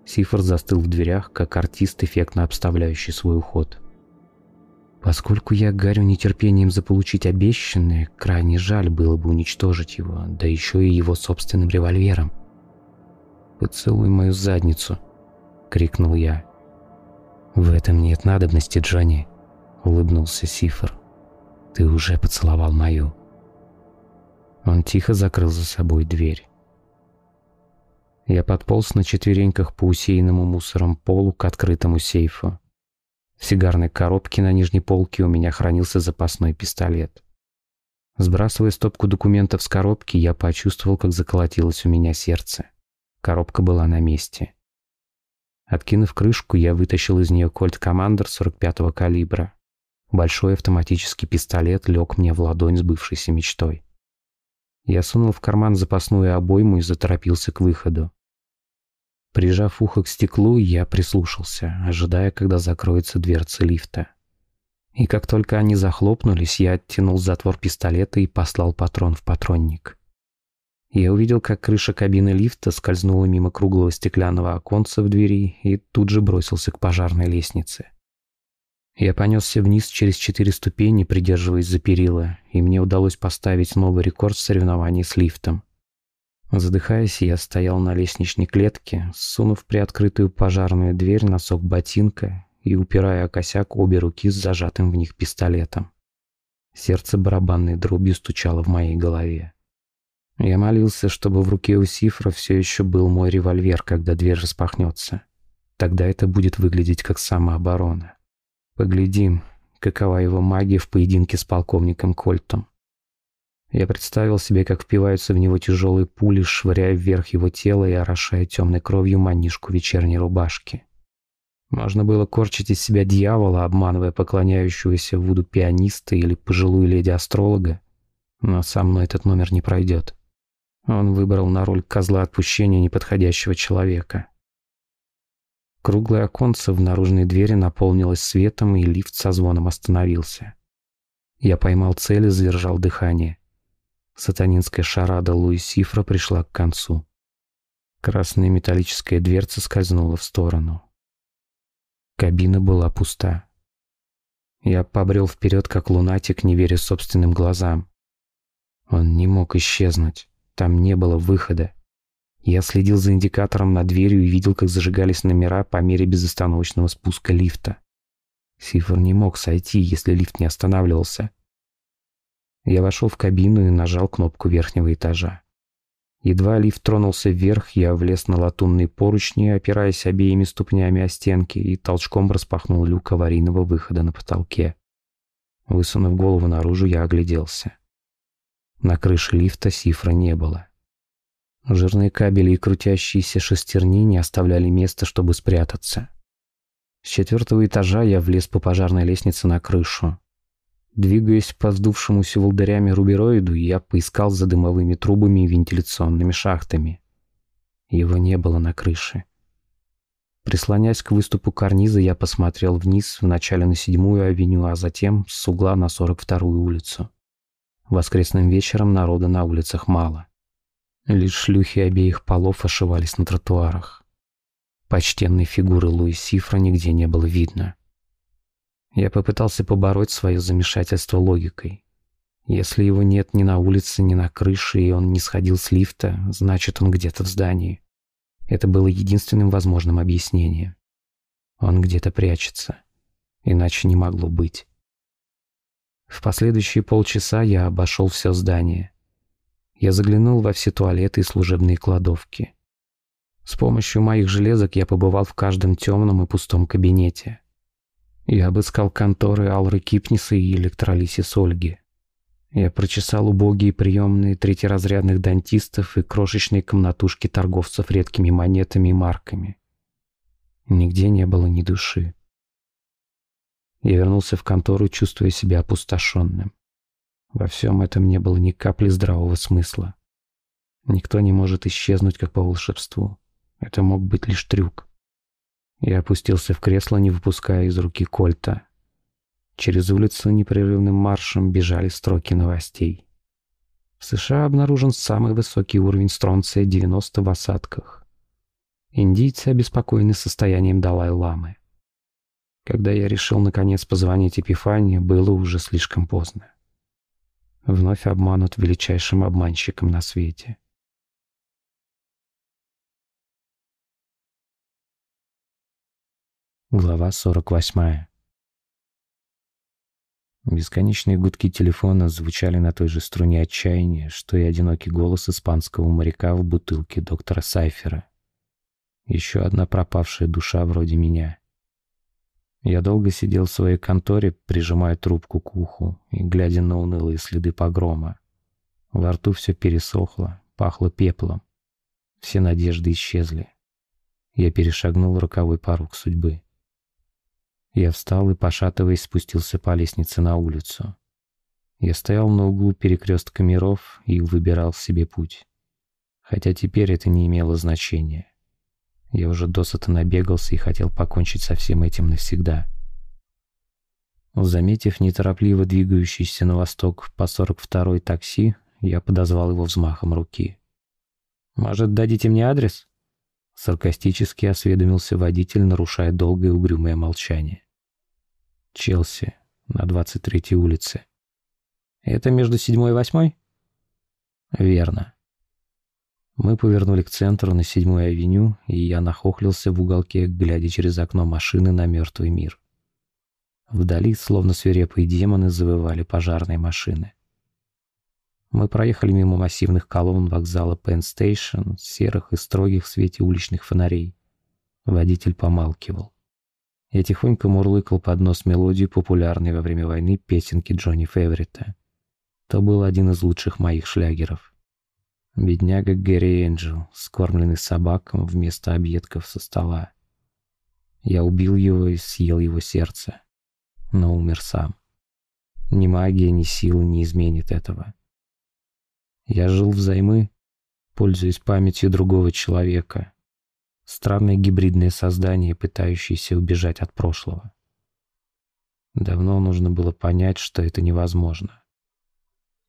Сифор застыл в дверях, как артист, эффектно обставляющий свой уход. Поскольку я горю нетерпением заполучить обещанное, крайне жаль было бы уничтожить его, да еще и его собственным револьвером. «Поцелуй мою задницу!» — крикнул я. «В этом нет надобности, Джонни», — улыбнулся Сифр. «Ты уже поцеловал мою». Он тихо закрыл за собой дверь. Я подполз на четвереньках по усеянному мусором полу к открытому сейфу. В сигарной коробке на нижней полке у меня хранился запасной пистолет. Сбрасывая стопку документов с коробки, я почувствовал, как заколотилось у меня сердце. Коробка была на месте. Откинув крышку, я вытащил из нее кольт Командер 45-го калибра. Большой автоматический пистолет лег мне в ладонь с бывшейся мечтой. Я сунул в карман запасную обойму и заторопился к выходу. Прижав ухо к стеклу, я прислушался, ожидая, когда закроется дверца лифта. И как только они захлопнулись, я оттянул затвор пистолета и послал патрон в патронник. Я увидел, как крыша кабины лифта скользнула мимо круглого стеклянного оконца в двери и тут же бросился к пожарной лестнице. Я понесся вниз через четыре ступени, придерживаясь за перила, и мне удалось поставить новый рекорд в соревновании с лифтом. Задыхаясь, я стоял на лестничной клетке, сунув приоткрытую пожарную дверь носок ботинка и упирая о косяк обе руки с зажатым в них пистолетом. Сердце барабанной дробью стучало в моей голове. Я молился, чтобы в руке у Сифра все еще был мой револьвер, когда дверь распахнется. Тогда это будет выглядеть как самооборона. Поглядим, какова его магия в поединке с полковником Кольтом. Я представил себе, как впиваются в него тяжелые пули, швыряя вверх его тело и орошая темной кровью манишку вечерней рубашки. Можно было корчить из себя дьявола, обманывая поклоняющегося Вуду пианиста или пожилую леди-астролога, но со мной этот номер не пройдет. Он выбрал на роль козла отпущения неподходящего человека. Круглое оконце в наружной двери наполнилось светом, и лифт со звоном остановился. Я поймал цель и задержал дыхание. Сатанинская шарада Луи Сифра пришла к концу. Красная металлическая дверца скользнула в сторону. Кабина была пуста. Я побрел вперед, как лунатик, не веря собственным глазам. Он не мог исчезнуть. Там не было выхода. Я следил за индикатором над дверью и видел, как зажигались номера по мере безостановочного спуска лифта. Сифр не мог сойти, если лифт не останавливался. Я вошел в кабину и нажал кнопку верхнего этажа. Едва лифт тронулся вверх, я влез на латунные поручни, опираясь обеими ступнями о стенки, и толчком распахнул люк аварийного выхода на потолке. Высунув голову наружу, я огляделся. На крыше лифта сифра не было. Жирные кабели и крутящиеся шестерни не оставляли места, чтобы спрятаться. С четвертого этажа я влез по пожарной лестнице на крышу. Двигаясь по вздувшемуся волдырями рубероиду, я поискал за дымовыми трубами и вентиляционными шахтами. Его не было на крыше. Прислонясь к выступу карниза, я посмотрел вниз, вначале на седьмую авеню, а затем с угла на сорок вторую улицу. Воскресным вечером народа на улицах мало. Лишь шлюхи обеих полов ошивались на тротуарах. Почтенной фигуры Луи Сифра нигде не было видно. Я попытался побороть свое замешательство логикой. Если его нет ни на улице, ни на крыше, и он не сходил с лифта, значит, он где-то в здании. Это было единственным возможным объяснением. Он где-то прячется. Иначе не могло быть. В последующие полчаса я обошел все здание. Я заглянул во все туалеты и служебные кладовки. С помощью моих железок я побывал в каждом темном и пустом кабинете. Я обыскал конторы Алры Кипниса и Электролисис Ольги. Я прочесал убогие приемные третьеразрядных дантистов и крошечные комнатушки торговцев редкими монетами и марками. Нигде не было ни души. Я вернулся в контору, чувствуя себя опустошенным. Во всем этом не было ни капли здравого смысла. Никто не может исчезнуть, как по волшебству. Это мог быть лишь трюк. Я опустился в кресло, не выпуская из руки кольта. Через улицу непрерывным маршем бежали строки новостей. В США обнаружен самый высокий уровень стронция 90 в осадках. Индийцы обеспокоены состоянием Далай-ламы. Когда я решил наконец позвонить Эпифании, было уже слишком поздно. Вновь обманут величайшим обманщиком на свете. Глава 48 Бесконечные гудки телефона звучали на той же струне отчаяния, что и одинокий голос испанского моряка в бутылке доктора Сайфера. Еще одна пропавшая душа вроде меня. Я долго сидел в своей конторе, прижимая трубку к уху и глядя на унылые следы погрома. Во рту все пересохло, пахло пеплом. Все надежды исчезли. Я перешагнул роковой порог судьбы. Я встал и, пошатываясь, спустился по лестнице на улицу. Я стоял на углу перекрестка миров и выбирал себе путь. Хотя теперь это не имело значения. Я уже досыта набегался и хотел покончить со всем этим навсегда. Заметив неторопливо двигающийся на восток по 42-й такси, я подозвал его взмахом руки. «Может, дадите мне адрес?» Саркастически осведомился водитель, нарушая долгое угрюмое молчание. «Челси, на 23-й улице». «Это между седьмой и восьмой?» «Верно». Мы повернули к центру на седьмую авеню, и я нахохлился в уголке, глядя через окно машины на мертвый мир. Вдали, словно свирепые демоны, завывали пожарные машины. Мы проехали мимо массивных колонн вокзала Station, серых и строгих в свете уличных фонарей. Водитель помалкивал. Я тихонько мурлыкал под нос мелодию популярной во время войны песенки Джонни Феврита. То был один из лучших моих шлягеров. Бедняга Гэри Энджел, скормленный собакам вместо объедков со стола. Я убил его и съел его сердце, но умер сам. Ни магия, ни сила не изменит этого. Я жил взаймы, пользуясь памятью другого человека. Странное гибридное создание, пытающееся убежать от прошлого. Давно нужно было понять, что это невозможно.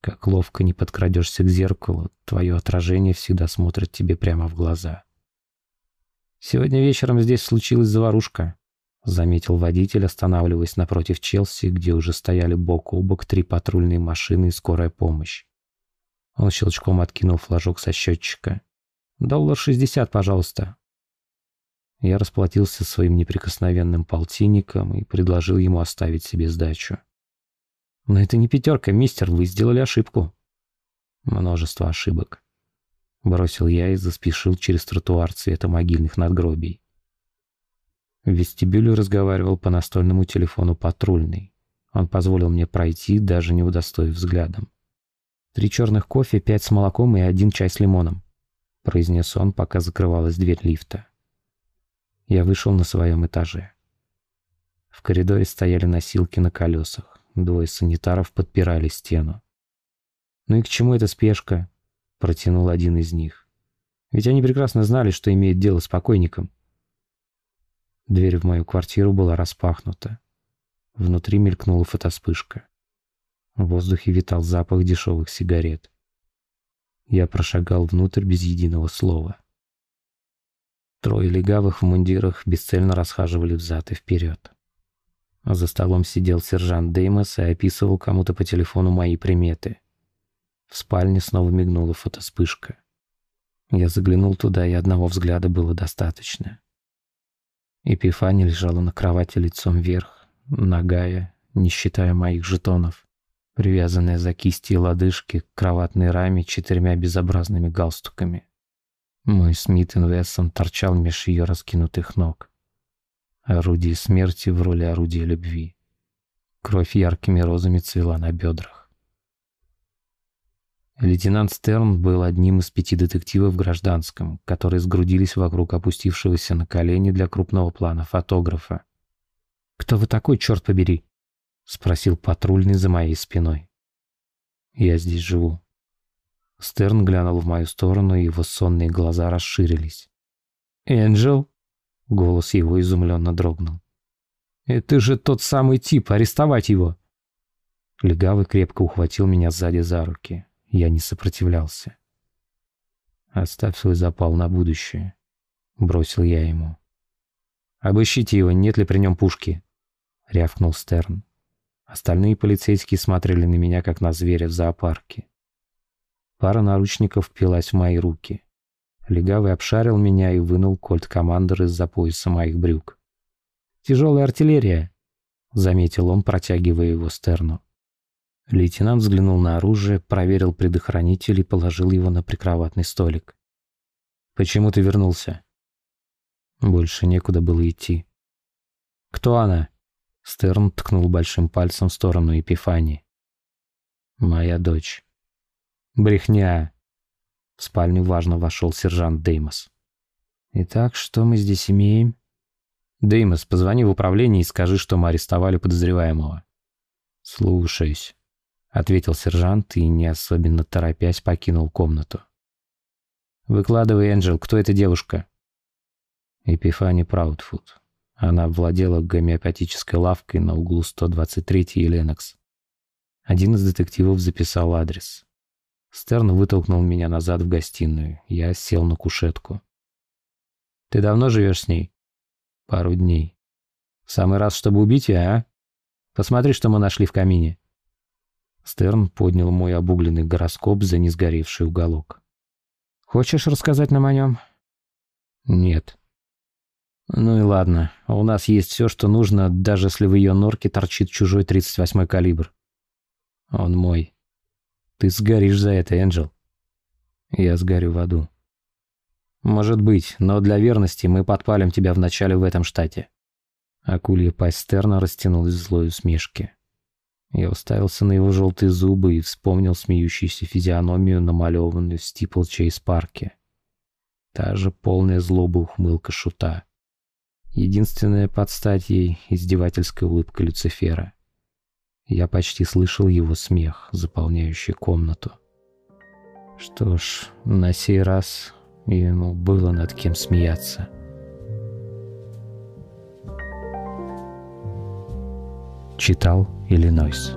Как ловко не подкрадешься к зеркалу, твое отражение всегда смотрит тебе прямо в глаза. «Сегодня вечером здесь случилась заварушка», — заметил водитель, останавливаясь напротив Челси, где уже стояли бок о бок три патрульные машины и скорая помощь. Он щелчком откинул флажок со счетчика. «Доллар шестьдесят, пожалуйста». Я расплатился своим неприкосновенным полтинником и предложил ему оставить себе сдачу. Но это не пятерка, мистер, вы сделали ошибку. Множество ошибок. Бросил я и заспешил через тротуар цвета могильных надгробий. В вестибюле разговаривал по настольному телефону патрульный. Он позволил мне пройти, даже не удостоив взглядом. «Три черных кофе, пять с молоком и один чай с лимоном», — произнес он, пока закрывалась дверь лифта. Я вышел на своем этаже. В коридоре стояли носилки на колесах. Двое санитаров подпирали стену. «Ну и к чему эта спешка?» – протянул один из них. «Ведь они прекрасно знали, что имеют дело с покойником». Дверь в мою квартиру была распахнута. Внутри мелькнула фотоспышка. В воздухе витал запах дешевых сигарет. Я прошагал внутрь без единого слова. Трое легавых в мундирах бесцельно расхаживали взад и вперед. За столом сидел сержант Деймос и описывал кому-то по телефону мои приметы. В спальне снова мигнула фотоспышка. Я заглянул туда, и одного взгляда было достаточно. Эпифания лежала на кровати лицом вверх, нагая, не считая моих жетонов, привязанная за кисти и лодыжки к кроватной раме четырьмя безобразными галстуками. Мой Смит Вессон торчал меж ее раскинутых ног. Орудие смерти в роли орудия любви. Кровь яркими розами цвела на бедрах. Лейтенант Стерн был одним из пяти детективов в гражданском, которые сгрудились вокруг опустившегося на колени для крупного плана фотографа. «Кто вы такой, черт побери?» — спросил патрульный за моей спиной. «Я здесь живу». Стерн глянул в мою сторону, и его сонные глаза расширились. «Энджел?» Голос его изумленно дрогнул. «Это же тот самый тип, арестовать его!» Легавый крепко ухватил меня сзади за руки. Я не сопротивлялся. «Оставь свой запал на будущее», — бросил я ему. «Обыщите его, нет ли при нем пушки», — рявкнул Стерн. Остальные полицейские смотрели на меня, как на зверя в зоопарке. Пара наручников впилась в мои руки. Легавый обшарил меня и вынул кольт-командер из-за пояса моих брюк. «Тяжелая артиллерия», — заметил он, протягивая его Стерну. Лейтенант взглянул на оружие, проверил предохранитель и положил его на прикроватный столик. «Почему ты вернулся?» Больше некуда было идти. «Кто она?» Стерн ткнул большим пальцем в сторону Эпифании. «Моя дочь». «Брехня!» В спальню важно вошел сержант Деймос. «Итак, что мы здесь имеем?» «Деймос, позвони в управление и скажи, что мы арестовали подозреваемого». «Слушаюсь», — ответил сержант и, не особенно торопясь, покинул комнату. «Выкладывай, Энджел, кто эта девушка?» Эпифани Праудфуд. Она владела гомеопатической лавкой на углу 123 и Ленокс. Один из детективов записал адрес. Стерн вытолкнул меня назад в гостиную. Я сел на кушетку. «Ты давно живешь с ней?» «Пару дней». «Самый раз, чтобы убить ее, а? Посмотри, что мы нашли в камине». Стерн поднял мой обугленный гороскоп за несгоревший уголок. «Хочешь рассказать нам о нем?» «Нет». «Ну и ладно. У нас есть все, что нужно, даже если в ее норке торчит чужой 38-й калибр. Он мой. Ты сгоришь за это, Энджел. Я сгорю в аду. Может быть, но для верности мы подпалим тебя вначале в этом штате. Акулья пасть Стерна растянулась в злой усмешке. Я уставился на его желтые зубы и вспомнил смеющуюся физиономию, намалеванную в Стипл Чейз парке. Та же полная злоба ухмылка шута. Единственная подстать ей — издевательская улыбка Люцифера. Я почти слышал его смех, заполняющий комнату. Что ж, на сей раз ему было над кем смеяться. Читал Иллинойс.